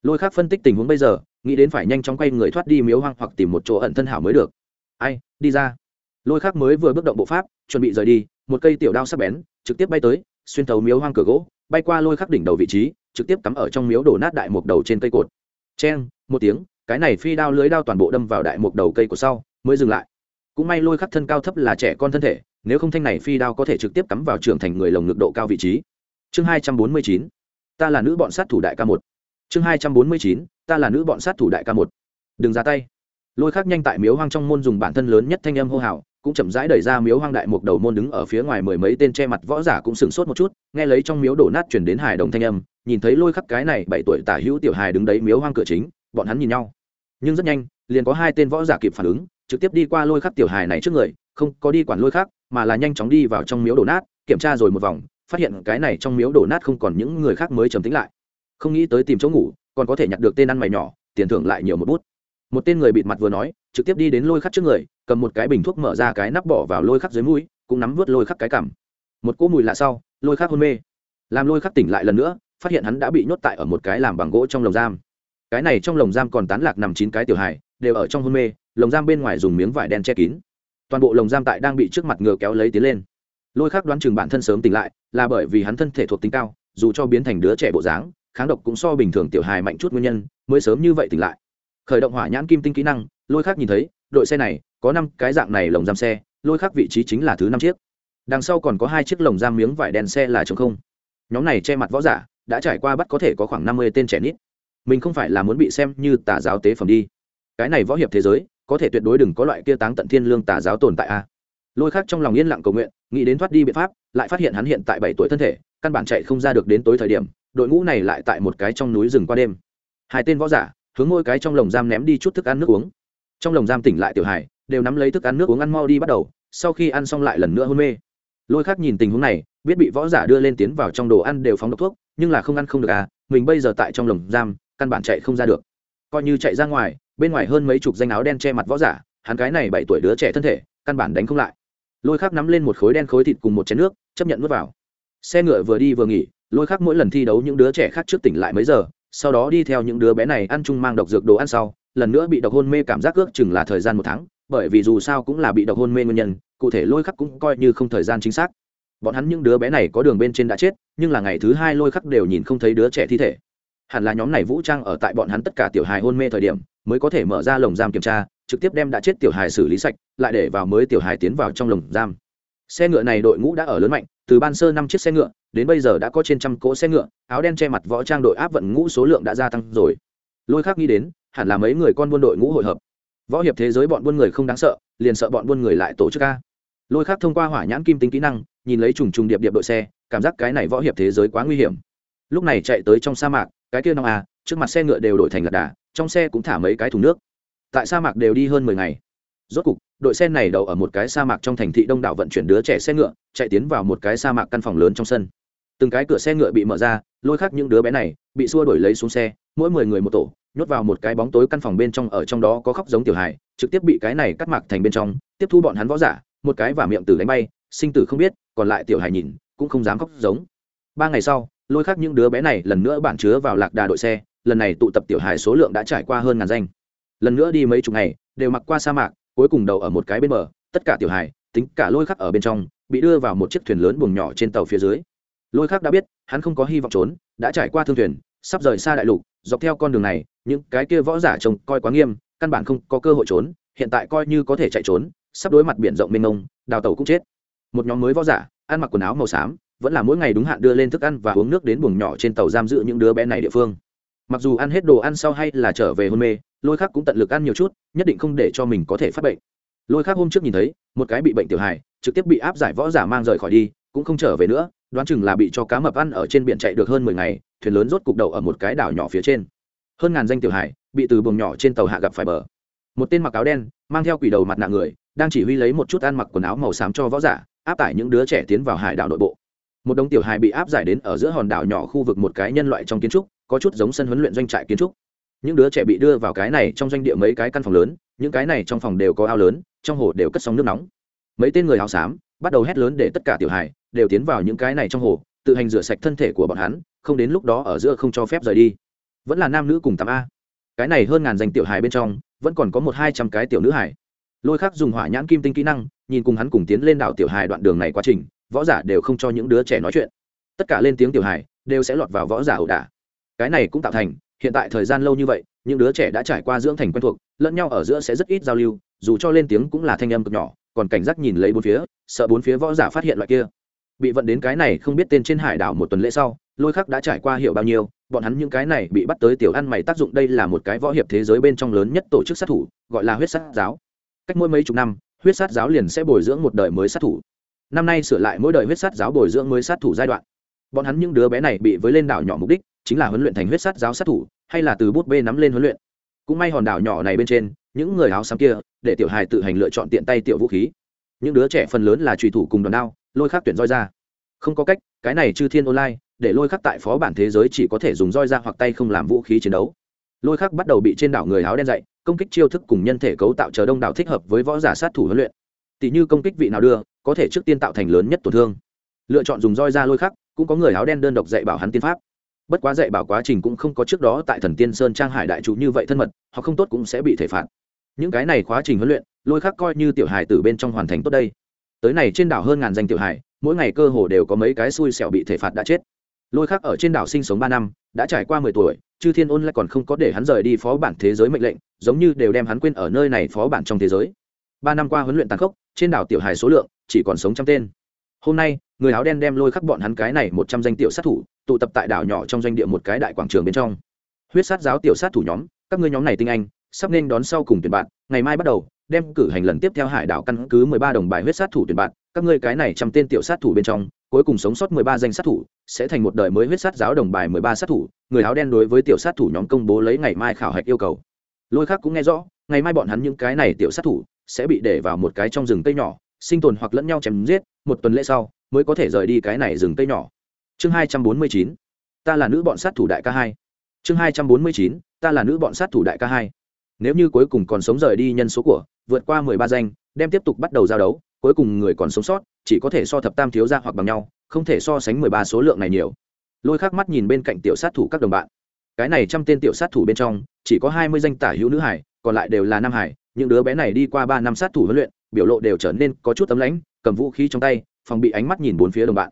Lôi khác phân tích tình huống bây giờ, nghĩ đến phải nhanh chóng quay người thoát đi miếu hoang hoặc tìm một chỗ ẩn thân hảo mới được. Ai, đi ra lôi khác mới vừa bước động bộ pháp, chuẩn bị rời đi, một cây tiểu đao sắc bén, trực tiếp bay tới, xuyên thấu miếu hoang cửa gỗ, bay qua lôi khắc đỉnh đầu vị trí, trực tiếp cắm ở trong miếu đổ nát đại mục đầu trên cây cột. Cheng, một tiếng, cái này phi đao lưới đao toàn bộ đâm vào đại mục đầu cây của sau, mới dừng lại. Cũng may lôi khắc thân cao thấp là trẻ con thân thể, nếu không thanh này phi đao có thể trực tiếp cắm vào trưởng thành người lồng ngực độ cao vị trí. Chương hai trăm bốn mươi chín, ta là nữ bọn sát thủ đại ca một. Chương hai trăm bốn mươi chín, ta là nữ bọn sát thủ đại ca một. Đừng ra tay. Lôi khắc nhanh tại miếu hoang trong môn dùng bản thân lớn nhất thanh âm hô hào cũng chậm rãi đẩy ra miếu hoang đại mục đầu môn đứng ở phía ngoài mười mấy tên che mặt võ giả cũng sửng sốt một chút, nghe lấy trong miếu đổ nát chuyển đến hài đồng thanh âm, nhìn thấy lôi khắc cái này bảy tuổi tả hữu tiểu hài đứng đấy miếu hoang cửa chính, bọn hắn nhìn nhau. Nhưng rất nhanh, liền có hai tên võ giả kịp phản ứng, trực tiếp đi qua lôi khắc tiểu hài này trước người, không có đi quản lôi khắc, mà là nhanh chóng đi vào trong miếu đổ nát, kiểm tra rồi một vòng, phát hiện cái này trong miếu đổ nát không còn những người khác mới trầm tính lại. Không nghĩ tới tìm chỗ ngủ, còn có thể nhặt được tên ăn mày nhỏ, tiền thưởng lại nhiều một bút. Một tên người bịt mặt vừa nói, trực tiếp đi đến lôi khắc trước người cầm một cái bình thuốc mở ra cái nắp bỏ vào lôi khắc dưới mũi, cũng nắm vớt lôi khắc cái cảm. một cỗ mùi lạ sau, lôi khắc hôn mê. Làm lôi khắc tỉnh lại lần nữa, phát hiện hắn đã bị nhốt tại ở một cái làm bằng gỗ trong lồng giam. Cái này trong lồng giam còn tán lạc nằm chín cái tiểu hài, đều ở trong hôn mê, lồng giam bên ngoài dùng miếng vải đen che kín. Toàn bộ lồng giam tại đang bị trước mặt ngựa kéo lấy tiến lên. Lôi khắc đoán chừng bản thân sớm tỉnh lại, là bởi vì hắn thân thể thuộc tính cao, dù cho biến thành đứa trẻ bộ dáng, kháng độc cũng so bình thường tiểu hài mạnh chút nguyên nhân, mới sớm như vậy tỉnh lại. Khởi động hỏa nhãn kim tinh kỹ năng, lôi khắc nhìn thấy, đội xe này có năm cái dạng này lồng giam xe, lôi khắc vị trí chính là thứ năm chiếc. Đằng sau còn có hai chiếc lồng giam miếng vải đen xe là chống không. Nhóm này che mặt võ giả, đã trải qua bắt có thể có khoảng năm mươi tên trẻ nít. Mình không phải là muốn bị xem như tà giáo tế phẩm đi. Cái này võ hiệp thế giới, có thể tuyệt đối đừng có loại kia táng tận thiên lương tà giáo tồn tại a. Lôi khắc trong lòng yên lặng cầu nguyện, nghĩ đến thoát đi biện pháp, lại phát hiện hắn hiện tại bảy tuổi thân thể, căn bản chạy không ra được đến tối thời điểm, đội ngũ này lại tại một cái trong núi rừng qua đêm. Hai tên võ giả, hướng ngôi cái trong lồng giam ném đi chút thức ăn nước uống. Trong lồng giam tỉnh lại tiểu hải đều nắm lấy thức ăn nước uống ăn mau đi bắt đầu, sau khi ăn xong lại lần nữa hôn mê. Lôi khắc nhìn tình huống này, biết bị võ giả đưa lên tiến vào trong đồ ăn đều phóng độc thuốc, nhưng là không ăn không được à mình bây giờ tại trong lồng giam, căn bản chạy không ra được. Coi như chạy ra ngoài, bên ngoài hơn mấy chục danh áo đen che mặt võ giả, hắn cái này bảy tuổi đứa trẻ thân thể, căn bản đánh không lại. Lôi khắc nắm lên một khối đen khối thịt cùng một chén nước, chấp nhận nuốt vào. Xe ngựa vừa đi vừa nghỉ, lôi khắc mỗi lần thi đấu những đứa trẻ khác trước tỉnh lại mấy giờ, sau đó đi theo những đứa bé này ăn chung mang độc dược đồ ăn sau, lần nữa bị độc hôn mê cảm giác ước chừng là thời gian một tháng bởi vì dù sao cũng là bị độc hôn mê nguyên nhân, cụ thể lôi khắc cũng coi như không thời gian chính xác. Bọn hắn những đứa bé này có đường bên trên đã chết, nhưng là ngày thứ hai lôi khắc đều nhìn không thấy đứa trẻ thi thể. Hẳn là nhóm này vũ trang ở tại bọn hắn tất cả tiểu hài hôn mê thời điểm, mới có thể mở ra lồng giam kiểm tra, trực tiếp đem đã chết tiểu hài xử lý sạch, lại để vào mới tiểu hài tiến vào trong lồng giam. Xe ngựa này đội ngũ đã ở lớn mạnh, từ ban sơ năm chiếc xe ngựa, đến bây giờ đã có trên trăm cỗ xe ngựa, áo đen che mặt võ trang đội áp vận ngũ số lượng đã gia tăng rồi. Lôi khác nghĩ đến, hẳn là mấy người con buôn đội ngũ hội hợp võ hiệp thế giới bọn buôn người không đáng sợ, liền sợ bọn buôn người lại tổ chức ca lôi khác thông qua hỏa nhãn kim tính kỹ năng, nhìn lấy trùng trùng điệp điệp đội xe, cảm giác cái này võ hiệp thế giới quá nguy hiểm. Lúc này chạy tới trong sa mạc, cái kia nong à trước mặt xe ngựa đều đổi thành lạc đà, trong xe cũng thả mấy cái thùng nước. Tại sa mạc đều đi hơn mười ngày. Rốt cục, đội xe này đậu ở một cái sa mạc trong thành thị đông đảo vận chuyển đứa trẻ xe ngựa, chạy tiến vào một cái sa mạc căn phòng lớn trong sân. Từng cái cửa xe ngựa bị mở ra, lôi khắc những đứa bé này bị xua đuổi lấy xuống xe, mỗi mười người một tổ nhốt vào một cái bóng tối căn phòng bên trong ở trong đó có khóc giống tiểu hài, trực tiếp bị cái này cắt mạc thành bên trong, tiếp thu bọn hắn võ giả, một cái và miệng tử đánh bay, sinh tử không biết, còn lại tiểu hài nhìn, cũng không dám khóc giống. Ba ngày sau, lôi khắc những đứa bé này lần nữa bản chứa vào lạc đà đội xe, lần này tụ tập tiểu hài số lượng đã trải qua hơn ngàn danh. Lần nữa đi mấy chục ngày, đều mặc qua sa mạc, cuối cùng đầu ở một cái bên bờ, tất cả tiểu hài, tính cả lôi khắc ở bên trong, bị đưa vào một chiếc thuyền lớn buồng nhỏ trên tàu phía dưới. Lôi khắc đã biết, hắn không có hy vọng trốn, đã trải qua thương thuyền, sắp rời xa đại lục, dọc theo con đường này những cái kia võ giả trông coi quá nghiêm, căn bản không có cơ hội trốn, hiện tại coi như có thể chạy trốn, sắp đối mặt biển rộng mênh mông, đào tàu cũng chết. Một nhóm mới võ giả, ăn mặc quần áo màu xám, vẫn là mỗi ngày đúng hạn đưa lên thức ăn và uống nước đến buồng nhỏ trên tàu giam giữ những đứa bé này địa phương. Mặc dù ăn hết đồ ăn sau hay là trở về hôn mê, lôi khác cũng tận lực ăn nhiều chút, nhất định không để cho mình có thể phát bệnh. Lôi khác hôm trước nhìn thấy, một cái bị bệnh tiểu hài, trực tiếp bị áp giải võ giả mang rời khỏi đi, cũng không trở về nữa, đoán chừng là bị cho cá mập ăn ở trên biển chạy được hơn mười ngày, thuyền lớn rốt cục đầu ở một cái đảo nhỏ phía trên hơn ngàn danh tiểu hải bị từ buồng nhỏ trên tàu hạ gặp phải bờ. Một tên mặc áo đen, mang theo quỷ đầu mặt nạ người, đang chỉ huy lấy một chút ăn mặc quần áo màu xám cho võ giả, áp tải những đứa trẻ tiến vào hải đảo nội bộ. Một đống tiểu hài bị áp giải đến ở giữa hòn đảo nhỏ khu vực một cái nhân loại trong kiến trúc, có chút giống sân huấn luyện doanh trại kiến trúc. Những đứa trẻ bị đưa vào cái này trong doanh địa mấy cái căn phòng lớn, những cái này trong phòng đều có ao lớn, trong hồ đều cất sóng nước nóng. Mấy tên người áo xám bắt đầu hét lớn để tất cả tiểu hài đều tiến vào những cái này trong hồ, tự hành rửa sạch thân thể của bọn hắn, không đến lúc đó ở giữa không cho phép rời đi vẫn là nam nữ cùng tám a. Cái này hơn ngàn danh tiểu hài bên trong, vẫn còn có một hai trăm cái tiểu nữ hài. Lôi khắc dùng hỏa nhãn kim tinh kỹ năng, nhìn cùng hắn cùng tiến lên đảo tiểu hài đoạn đường này quá trình, võ giả đều không cho những đứa trẻ nói chuyện. Tất cả lên tiếng tiểu hài, đều sẽ lọt vào võ giả ẩu đả. Cái này cũng tạo thành, hiện tại thời gian lâu như vậy, những đứa trẻ đã trải qua dưỡng thành quen thuộc, lẫn nhau ở giữa sẽ rất ít giao lưu, dù cho lên tiếng cũng là thanh âm cực nhỏ, còn cảnh giác nhìn lấy bốn phía, sợ bốn phía võ giả phát hiện loại kia. Bị vận đến cái này không biết tên trên hải đảo một tuần lễ sau, lôi khắc đã trải qua hiểu bao nhiêu bọn hắn những cái này bị bắt tới tiểu ăn mày tác dụng đây là một cái võ hiệp thế giới bên trong lớn nhất tổ chức sát thủ, gọi là huyết sát giáo. Cách mỗi mấy chục năm, huyết sát giáo liền sẽ bồi dưỡng một đời mới sát thủ. Năm nay sửa lại mỗi đời huyết sát giáo bồi dưỡng mới sát thủ giai đoạn. Bọn hắn những đứa bé này bị với lên đảo nhỏ mục đích chính là huấn luyện thành huyết sát giáo sát thủ, hay là từ bút bê nắm lên huấn luyện. Cũng may hòn đảo nhỏ này bên trên, những người áo xám kia, để tiểu hài tự hành lựa chọn tiện tay tiểu vũ khí. Những đứa trẻ phần lớn là trùy thủ cùng đòn đao, lôi khác tuyển roi ra. Không có cách, cái này chư thiên online để lôi khắc tại phó bản thế giới chỉ có thể dùng roi ra hoặc tay không làm vũ khí chiến đấu. Lôi khắc bắt đầu bị trên đảo người áo đen dạy công kích chiêu thức cùng nhân thể cấu tạo chờ đông đảo thích hợp với võ giả sát thủ huấn luyện. Tỷ như công kích vị nào đưa có thể trước tiên tạo thành lớn nhất tổn thương. Lựa chọn dùng roi ra lôi khắc cũng có người áo đen đơn độc dạy bảo hắn tiên pháp. Bất quá dạy bảo quá trình cũng không có trước đó tại thần tiên sơn trang hải đại chủ như vậy thân mật họ không tốt cũng sẽ bị thể phạt. Những cái này quá trình huấn luyện lôi khắc coi như tiểu hải từ bên trong hoàn thành tốt đây. Tới này trên đảo hơn ngàn danh tiểu hải, mỗi ngày cơ hồ đều có mấy cái xui xẻo bị thể phạt đã chết lôi khắc ở trên đảo sinh sống ba năm, đã trải qua mười tuổi, chư thiên ôn lại còn không có để hắn rời đi phó bản thế giới mệnh lệnh, giống như đều đem hắn quên ở nơi này phó bản trong thế giới. Ba năm qua huấn luyện tàn khốc, trên đảo tiểu hài số lượng chỉ còn sống trăm tên. Hôm nay, người áo đen đem lôi khắc bọn hắn cái này một trăm danh tiểu sát thủ, tụ tập tại đảo nhỏ trong doanh địa một cái đại quảng trường bên trong. Huyết sát giáo tiểu sát thủ nhóm, các ngươi nhóm này tinh anh, sắp nên đón sau cùng tuyển bạn, ngày mai bắt đầu, đem cử hành lần tiếp theo hải đảo căn cứ mười ba đồng bài huyết sát thủ tuyển bạn, các ngươi cái này trăm tên tiểu sát thủ bên trong cuối cùng sống sót mười ba danh sát thủ, sẽ thành một đời mới huyết sát giáo đồng bài mười ba sát thủ, người áo đen đối với tiểu sát thủ nhóm công bố lấy ngày mai khảo hạch yêu cầu. Lôi khác cũng nghe rõ, ngày mai bọn hắn những cái này tiểu sát thủ sẽ bị để vào một cái trong rừng cây nhỏ, sinh tồn hoặc lẫn nhau chém giết, một tuần lễ sau mới có thể rời đi cái này rừng cây nhỏ. Chương hai trăm bốn mươi chín, ta là nữ bọn sát thủ đại ca hai. Chương hai trăm bốn mươi chín, ta là nữ bọn sát thủ đại ca hai. Nếu như cuối cùng còn sống rời đi nhân số của, vượt qua mười ba danh, đem tiếp tục bắt đầu giao đấu, cuối cùng người còn sống sót chỉ có thể so thập tam thiếu ra hoặc bằng nhau, không thể so sánh mười ba số lượng này nhiều. Lôi khắc mắt nhìn bên cạnh tiểu sát thủ các đồng bạn. Cái này trăm tên tiểu sát thủ bên trong, chỉ có hai mươi danh tả hữu nữ hải, còn lại đều là nam hải. Những đứa bé này đi qua ba năm sát thủ huấn luyện, biểu lộ đều trở nên có chút tấm lãnh, cầm vũ khí trong tay, phòng bị ánh mắt nhìn bốn phía đồng bạn.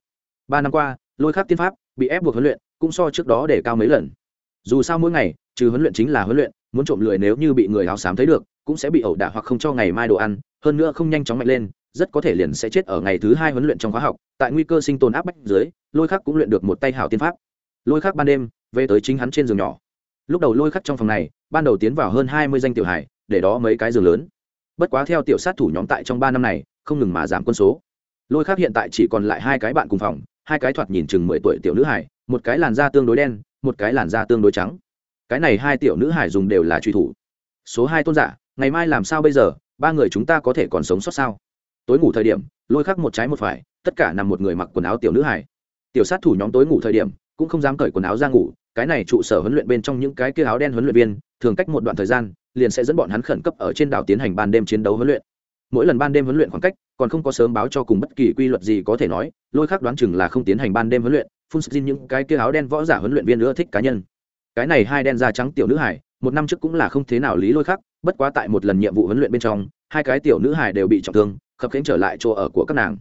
Ba năm qua, lôi khắc tiên pháp bị ép buộc huấn luyện, cũng so trước đó để cao mấy lần. Dù sao mỗi ngày, trừ huấn luyện chính là huấn luyện, muốn trộm lười nếu như bị người áo xám thấy được, cũng sẽ bị ẩu đả hoặc không cho ngày mai đồ ăn, hơn nữa không nhanh chóng mạnh lên rất có thể liền sẽ chết ở ngày thứ hai huấn luyện trong khóa học, tại nguy cơ sinh tồn áp bách dưới, lôi khắc cũng luyện được một tay hảo tiên pháp. Lôi khắc ban đêm, về tới chính hắn trên giường nhỏ. Lúc đầu lôi khắc trong phòng này, ban đầu tiến vào hơn hai mươi danh tiểu hải để đó mấy cái giường lớn. Bất quá theo tiểu sát thủ nhóm tại trong ba năm này, không ngừng mà giảm quân số. Lôi khắc hiện tại chỉ còn lại hai cái bạn cùng phòng, hai cái thoạt nhìn chừng mười tuổi tiểu nữ hải một cái làn da tương đối đen, một cái làn da tương đối trắng. Cái này hai tiểu nữ hải dùng đều là truy thủ. Số hai tôn giả, ngày mai làm sao bây giờ? Ba người chúng ta có thể còn sống sót sao? Tối ngủ thời điểm, lôi khắc một trái một phải, tất cả nằm một người mặc quần áo tiểu nữ hải tiểu sát thủ nhóm tối ngủ thời điểm, cũng không dám cởi quần áo ra ngủ, cái này trụ sở huấn luyện bên trong những cái kia áo đen huấn luyện viên, thường cách một đoạn thời gian, liền sẽ dẫn bọn hắn khẩn cấp ở trên đảo tiến hành ban đêm chiến đấu huấn luyện. Mỗi lần ban đêm huấn luyện khoảng cách, còn không có sớm báo cho cùng bất kỳ quy luật gì có thể nói, lôi khác đoán chừng là không tiến hành ban đêm huấn luyện, phun xin những cái kia áo đen võ giả huấn luyện viên ưa thích cá nhân. Cái này hai đen da trắng tiểu nữ hải một năm trước cũng là không thế nào lý lôi khác bất quá tại một lần nhiệm vụ huấn luyện bên trong, hai cái tiểu nữ hải đều bị trọng thương khập khiễng trở lại chỗ ở của các nàng.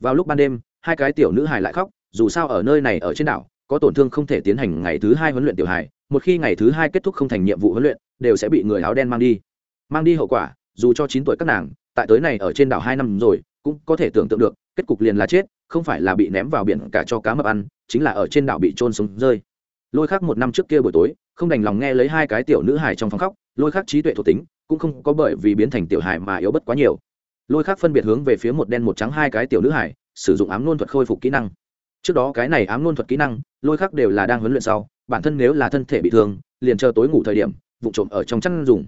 Vào lúc ban đêm, hai cái tiểu nữ hải lại khóc, dù sao ở nơi này ở trên đảo, có tổn thương không thể tiến hành ngày thứ hai huấn luyện tiểu hải một khi ngày thứ hai kết thúc không thành nhiệm vụ huấn luyện, đều sẽ bị người áo đen mang đi. Mang đi hậu quả, dù cho chín tuổi các nàng, tại tới này ở trên đảo hai năm rồi, cũng có thể tưởng tượng được, kết cục liền là chết, không phải là bị ném vào biển cả cho cá mập ăn, chính là ở trên đảo bị trôn sống rơi. Lôi khác một năm trước kia buổi tối, không đành lòng nghe lấy hai cái tiểu nữ hài trong phòng khóc, lôi khác trí tuệ thuộc tính, cũng không có bởi vì biến thành tiểu hài mà yếu bất quá nhiều lôi khác phân biệt hướng về phía một đen một trắng hai cái tiểu nữ hải, sử dụng ám nôn thuật khôi phục kỹ năng. Trước đó cái này ám nôn thuật kỹ năng, lôi khác đều là đang huấn luyện sau, bản thân nếu là thân thể bị thương, liền chờ tối ngủ thời điểm, vụ trộm ở trong chăn dùng.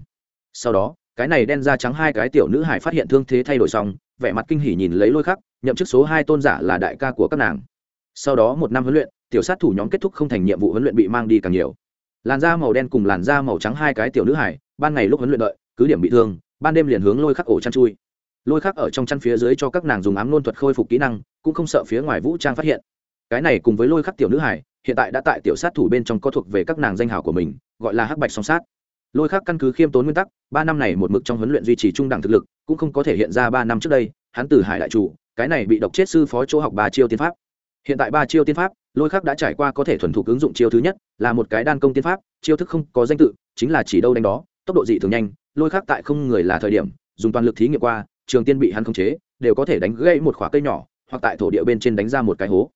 Sau đó, cái này đen da trắng hai cái tiểu nữ hải phát hiện thương thế thay đổi xong, vẻ mặt kinh hỉ nhìn lấy lôi khắc nhậm chức số hai tôn giả là đại ca của các nàng. Sau đó một năm huấn luyện, tiểu sát thủ nhóm kết thúc không thành nhiệm vụ huấn luyện bị mang đi càng nhiều. Làn da màu đen cùng làn da màu trắng hai cái tiểu nữ hải, ban ngày lúc huấn luyện đợi, cứ điểm bị thương, ban đêm liền hướng lôi khắc ổ chăn chui lôi khắc ở trong chăn phía dưới cho các nàng dùng ám nôn thuật khôi phục kỹ năng, cũng không sợ phía ngoài vũ trang phát hiện. Cái này cùng với lôi khắc tiểu nữ hải hiện tại đã tại tiểu sát thủ bên trong có thuộc về các nàng danh hào của mình, gọi là hắc bạch song sát. Lôi khắc căn cứ khiêm tốn nguyên tắc, ba năm này một mực trong huấn luyện duy trì trung đẳng thực lực, cũng không có thể hiện ra ba năm trước đây, hắn từ hải đại chủ, cái này bị độc chết sư phó chỗ học ba chiêu tiên pháp. Hiện tại ba chiêu tiên pháp, lôi khắc đã trải qua có thể thuần thục ứng dụng chiêu thứ nhất, là một cái đan công tiên pháp, chiêu thức không có danh tự, chính là chỉ đâu đánh đó, tốc độ dị thường nhanh, lôi khắc tại không người là thời điểm, dùng toàn lực thí nghiệm qua trường tiên bị hắn khống chế, đều có thể đánh gãy một khóa cây nhỏ, hoặc tại thổ địa bên trên đánh ra một cái hố.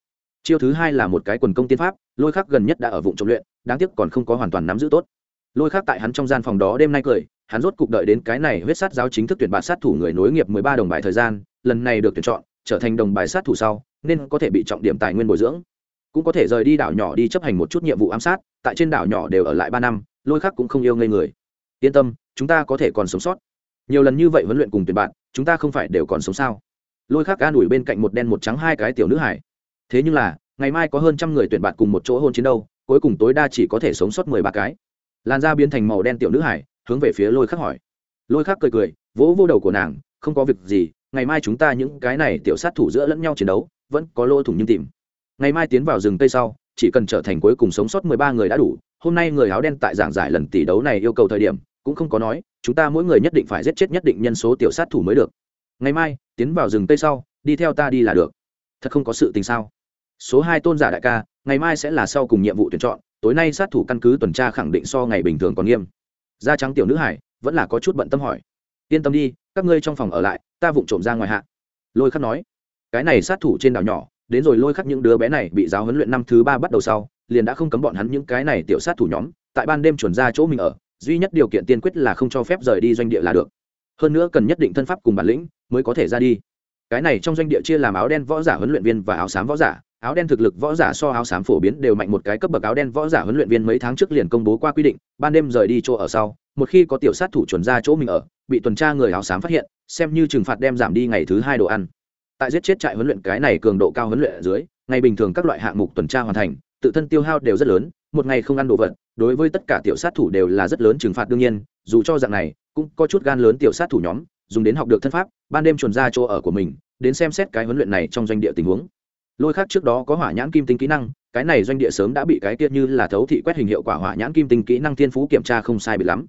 Chiêu thứ hai là một cái quần công tiên pháp, lôi khắc gần nhất đã ở vụ trộm luyện, đáng tiếc còn không có hoàn toàn nắm giữ tốt. Lôi khắc tại hắn trong gian phòng đó đêm nay cười, hắn rốt cục đợi đến cái này huyết sát giáo chính thức tuyển bạn sát thủ người nối nghiệp mười ba đồng bài thời gian, lần này được tuyển chọn, trở thành đồng bài sát thủ sau, nên có thể bị trọng điểm tài nguyên bồi dưỡng. Cũng có thể rời đi đảo nhỏ đi chấp hành một chút nhiệm vụ ám sát, tại trên đảo nhỏ đều ở lại ba năm, lôi khắc cũng không yêu ngây người. Yên tâm, chúng ta có thể còn sống sót. Nhiều lần như vậy huấn luyện cùng tuyển bạn chúng ta không phải đều còn sống sao? Lôi khác an ủi bên cạnh một đen một trắng hai cái tiểu nữ hải. Thế nhưng là, ngày mai có hơn trăm người tuyển bạn cùng một chỗ hôn chiến đâu, cuối cùng tối đa chỉ có thể sống sót mười ba cái. Làn da biến thành màu đen tiểu nữ hải, hướng về phía lôi khắc hỏi. Lôi khắc cười cười, vỗ vô đầu của nàng, không có việc gì, ngày mai chúng ta những cái này tiểu sát thủ giữa lẫn nhau chiến đấu, vẫn có lô thủng nhưng tìm. Ngày mai tiến vào rừng tây sau, chỉ cần trở thành cuối cùng sống sót mười ba người đã đủ, hôm nay người áo đen tại giảng giải lần tỷ đấu này yêu cầu thời điểm cũng không có nói, chúng ta mỗi người nhất định phải giết chết nhất định nhân số tiểu sát thủ mới được. Ngày mai, tiến vào rừng tây sau, đi theo ta đi là được. Thật không có sự tình sao? Số hai tôn giả đại ca, ngày mai sẽ là sau cùng nhiệm vụ tuyển chọn, tối nay sát thủ căn cứ tuần tra khẳng định so ngày bình thường còn nghiêm. Da trắng tiểu nữ hải, vẫn là có chút bận tâm hỏi. Yên tâm đi, các ngươi trong phòng ở lại, ta vụng trộm ra ngoài hạ. Lôi khắc nói. Cái này sát thủ trên đảo nhỏ, đến rồi lôi khắc những đứa bé này bị giáo huấn luyện năm thứ ba bắt đầu sau, liền đã không cấm bọn hắn những cái này tiểu sát thủ nhóm, tại ban đêm chuẩn ra chỗ mình ở duy nhất điều kiện tiên quyết là không cho phép rời đi doanh địa là được. Hơn nữa cần nhất định thân pháp cùng bản lĩnh mới có thể ra đi. Cái này trong doanh địa chia làm áo đen võ giả huấn luyện viên và áo xám võ giả. Áo đen thực lực võ giả so áo xám phổ biến đều mạnh một cái cấp bậc áo đen võ giả huấn luyện viên mấy tháng trước liền công bố qua quy định, ban đêm rời đi chỗ ở sau, một khi có tiểu sát thủ chuẩn ra chỗ mình ở, bị tuần tra người áo xám phát hiện, xem như trừng phạt đem giảm đi ngày thứ hai đồ ăn. Tại giết chết trại huấn luyện cái này cường độ cao huấn luyện ở dưới, ngày bình thường các loại hạng mục tuần tra hoàn thành, tự thân tiêu hao đều rất lớn một ngày không ăn đồ vật, đối với tất cả tiểu sát thủ đều là rất lớn trừng phạt đương nhiên, dù cho dạng này, cũng có chút gan lớn tiểu sát thủ nhóm, dùng đến học được thân pháp, ban đêm chuồn ra chỗ ở của mình, đến xem xét cái huấn luyện này trong doanh địa tình huống. Lôi khác trước đó có hỏa nhãn kim tinh kỹ năng, cái này doanh địa sớm đã bị cái tiết như là thấu thị quét hình hiệu quả hỏa nhãn kim tinh kỹ năng thiên phú kiểm tra không sai bị lắm.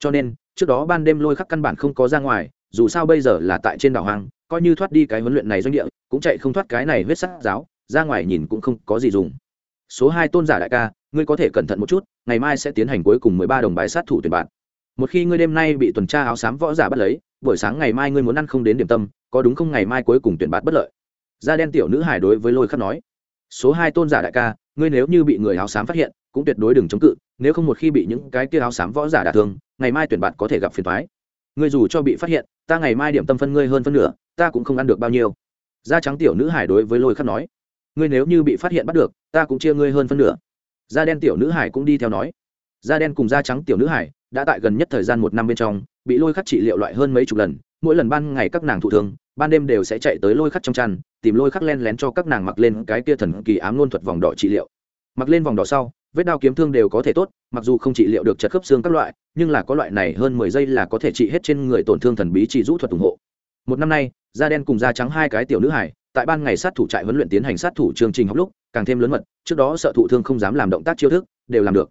Cho nên, trước đó ban đêm lôi khắc căn bản không có ra ngoài, dù sao bây giờ là tại trên đảo hoang, coi như thoát đi cái huấn luyện này doanh địa, cũng chạy không thoát cái này huyết sắc giáo, ra ngoài nhìn cũng không có gì dùng. Số hai tôn giả đại ca ngươi có thể cẩn thận một chút, ngày mai sẽ tiến hành cuối cùng mười ba đồng bài sát thủ tuyển bạn. Một khi ngươi đêm nay bị tuần tra áo xám võ giả bắt lấy, buổi sáng ngày mai ngươi muốn ăn không đến điểm tâm, có đúng không ngày mai cuối cùng tuyển bạt bất lợi? Da đen tiểu nữ hải đối với lôi khắc nói. Số hai tôn giả đại ca, ngươi nếu như bị người áo xám phát hiện, cũng tuyệt đối đừng chống cự, nếu không một khi bị những cái kia áo xám võ giả đả thương, ngày mai tuyển bạt có thể gặp phiền thoái ngươi dù cho bị phát hiện, ta ngày mai điểm tâm phân ngươi hơn phân nửa, ta cũng không ăn được bao nhiêu. Da trắng tiểu nữ hải đối với lôi khắc nói. Ngươi nếu như bị phát hiện bắt được, ta cũng chia ngươi hơn phân nửa da đen tiểu nữ hải cũng đi theo nói. Da đen cùng da trắng tiểu nữ hải đã tại gần nhất thời gian một năm bên trong, bị lôi khắc trị liệu loại hơn mấy chục lần, mỗi lần ban ngày các nàng thụ thương, ban đêm đều sẽ chạy tới lôi khắc trong chăn, tìm lôi khắc len lén cho các nàng mặc lên cái kia thần kỳ ám luôn thuật vòng đỏ trị liệu. Mặc lên vòng đỏ sau, vết đao kiếm thương đều có thể tốt, mặc dù không trị liệu được chật khớp xương các loại, nhưng là có loại này hơn mười giây là có thể trị hết trên người tổn thương thần bí trị rũ thuật ủng hộ. Một năm nay, da đen cùng da trắng hai cái tiểu nữ hải tại ban ngày sát thủ trại huấn luyện tiến hành sát thủ chương trình học lúc, càng thêm lớn mật, trước đó sợ thụ thương không dám làm động tác chiêu thức, đều làm được.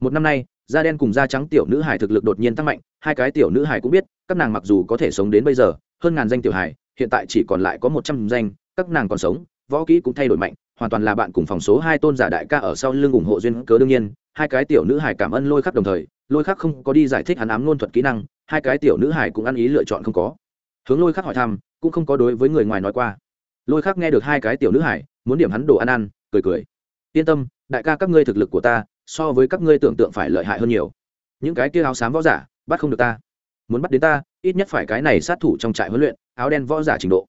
Một năm nay, da đen cùng da trắng tiểu nữ hải thực lực đột nhiên tăng mạnh, hai cái tiểu nữ hải cũng biết, các nàng mặc dù có thể sống đến bây giờ, hơn ngàn danh tiểu hải, hiện tại chỉ còn lại có một trăm danh, các nàng còn sống, võ kỹ cũng thay đổi mạnh, hoàn toàn là bạn cùng phòng số hai tôn giả đại ca ở sau lưng ủng hộ duyên cớ đương nhiên, hai cái tiểu nữ hải cảm ơn lôi khắc đồng thời, lôi khắc không có đi giải thích hắn ám ngôn thuật kỹ năng, hai cái tiểu nữ hải cũng ăn ý lựa chọn không có. Hướng lôi khắc hỏi thăm, cũng không có đối với người ngoài nói qua lôi khác nghe được hai cái tiểu nữ hải, muốn điểm hắn đồ ăn ăn, cười cười. Yên tâm, đại ca các ngươi thực lực của ta, so với các ngươi tưởng tượng phải lợi hại hơn nhiều. Những cái kia áo xám võ giả, bắt không được ta. Muốn bắt đến ta, ít nhất phải cái này sát thủ trong trại huấn luyện, áo đen võ giả trình độ.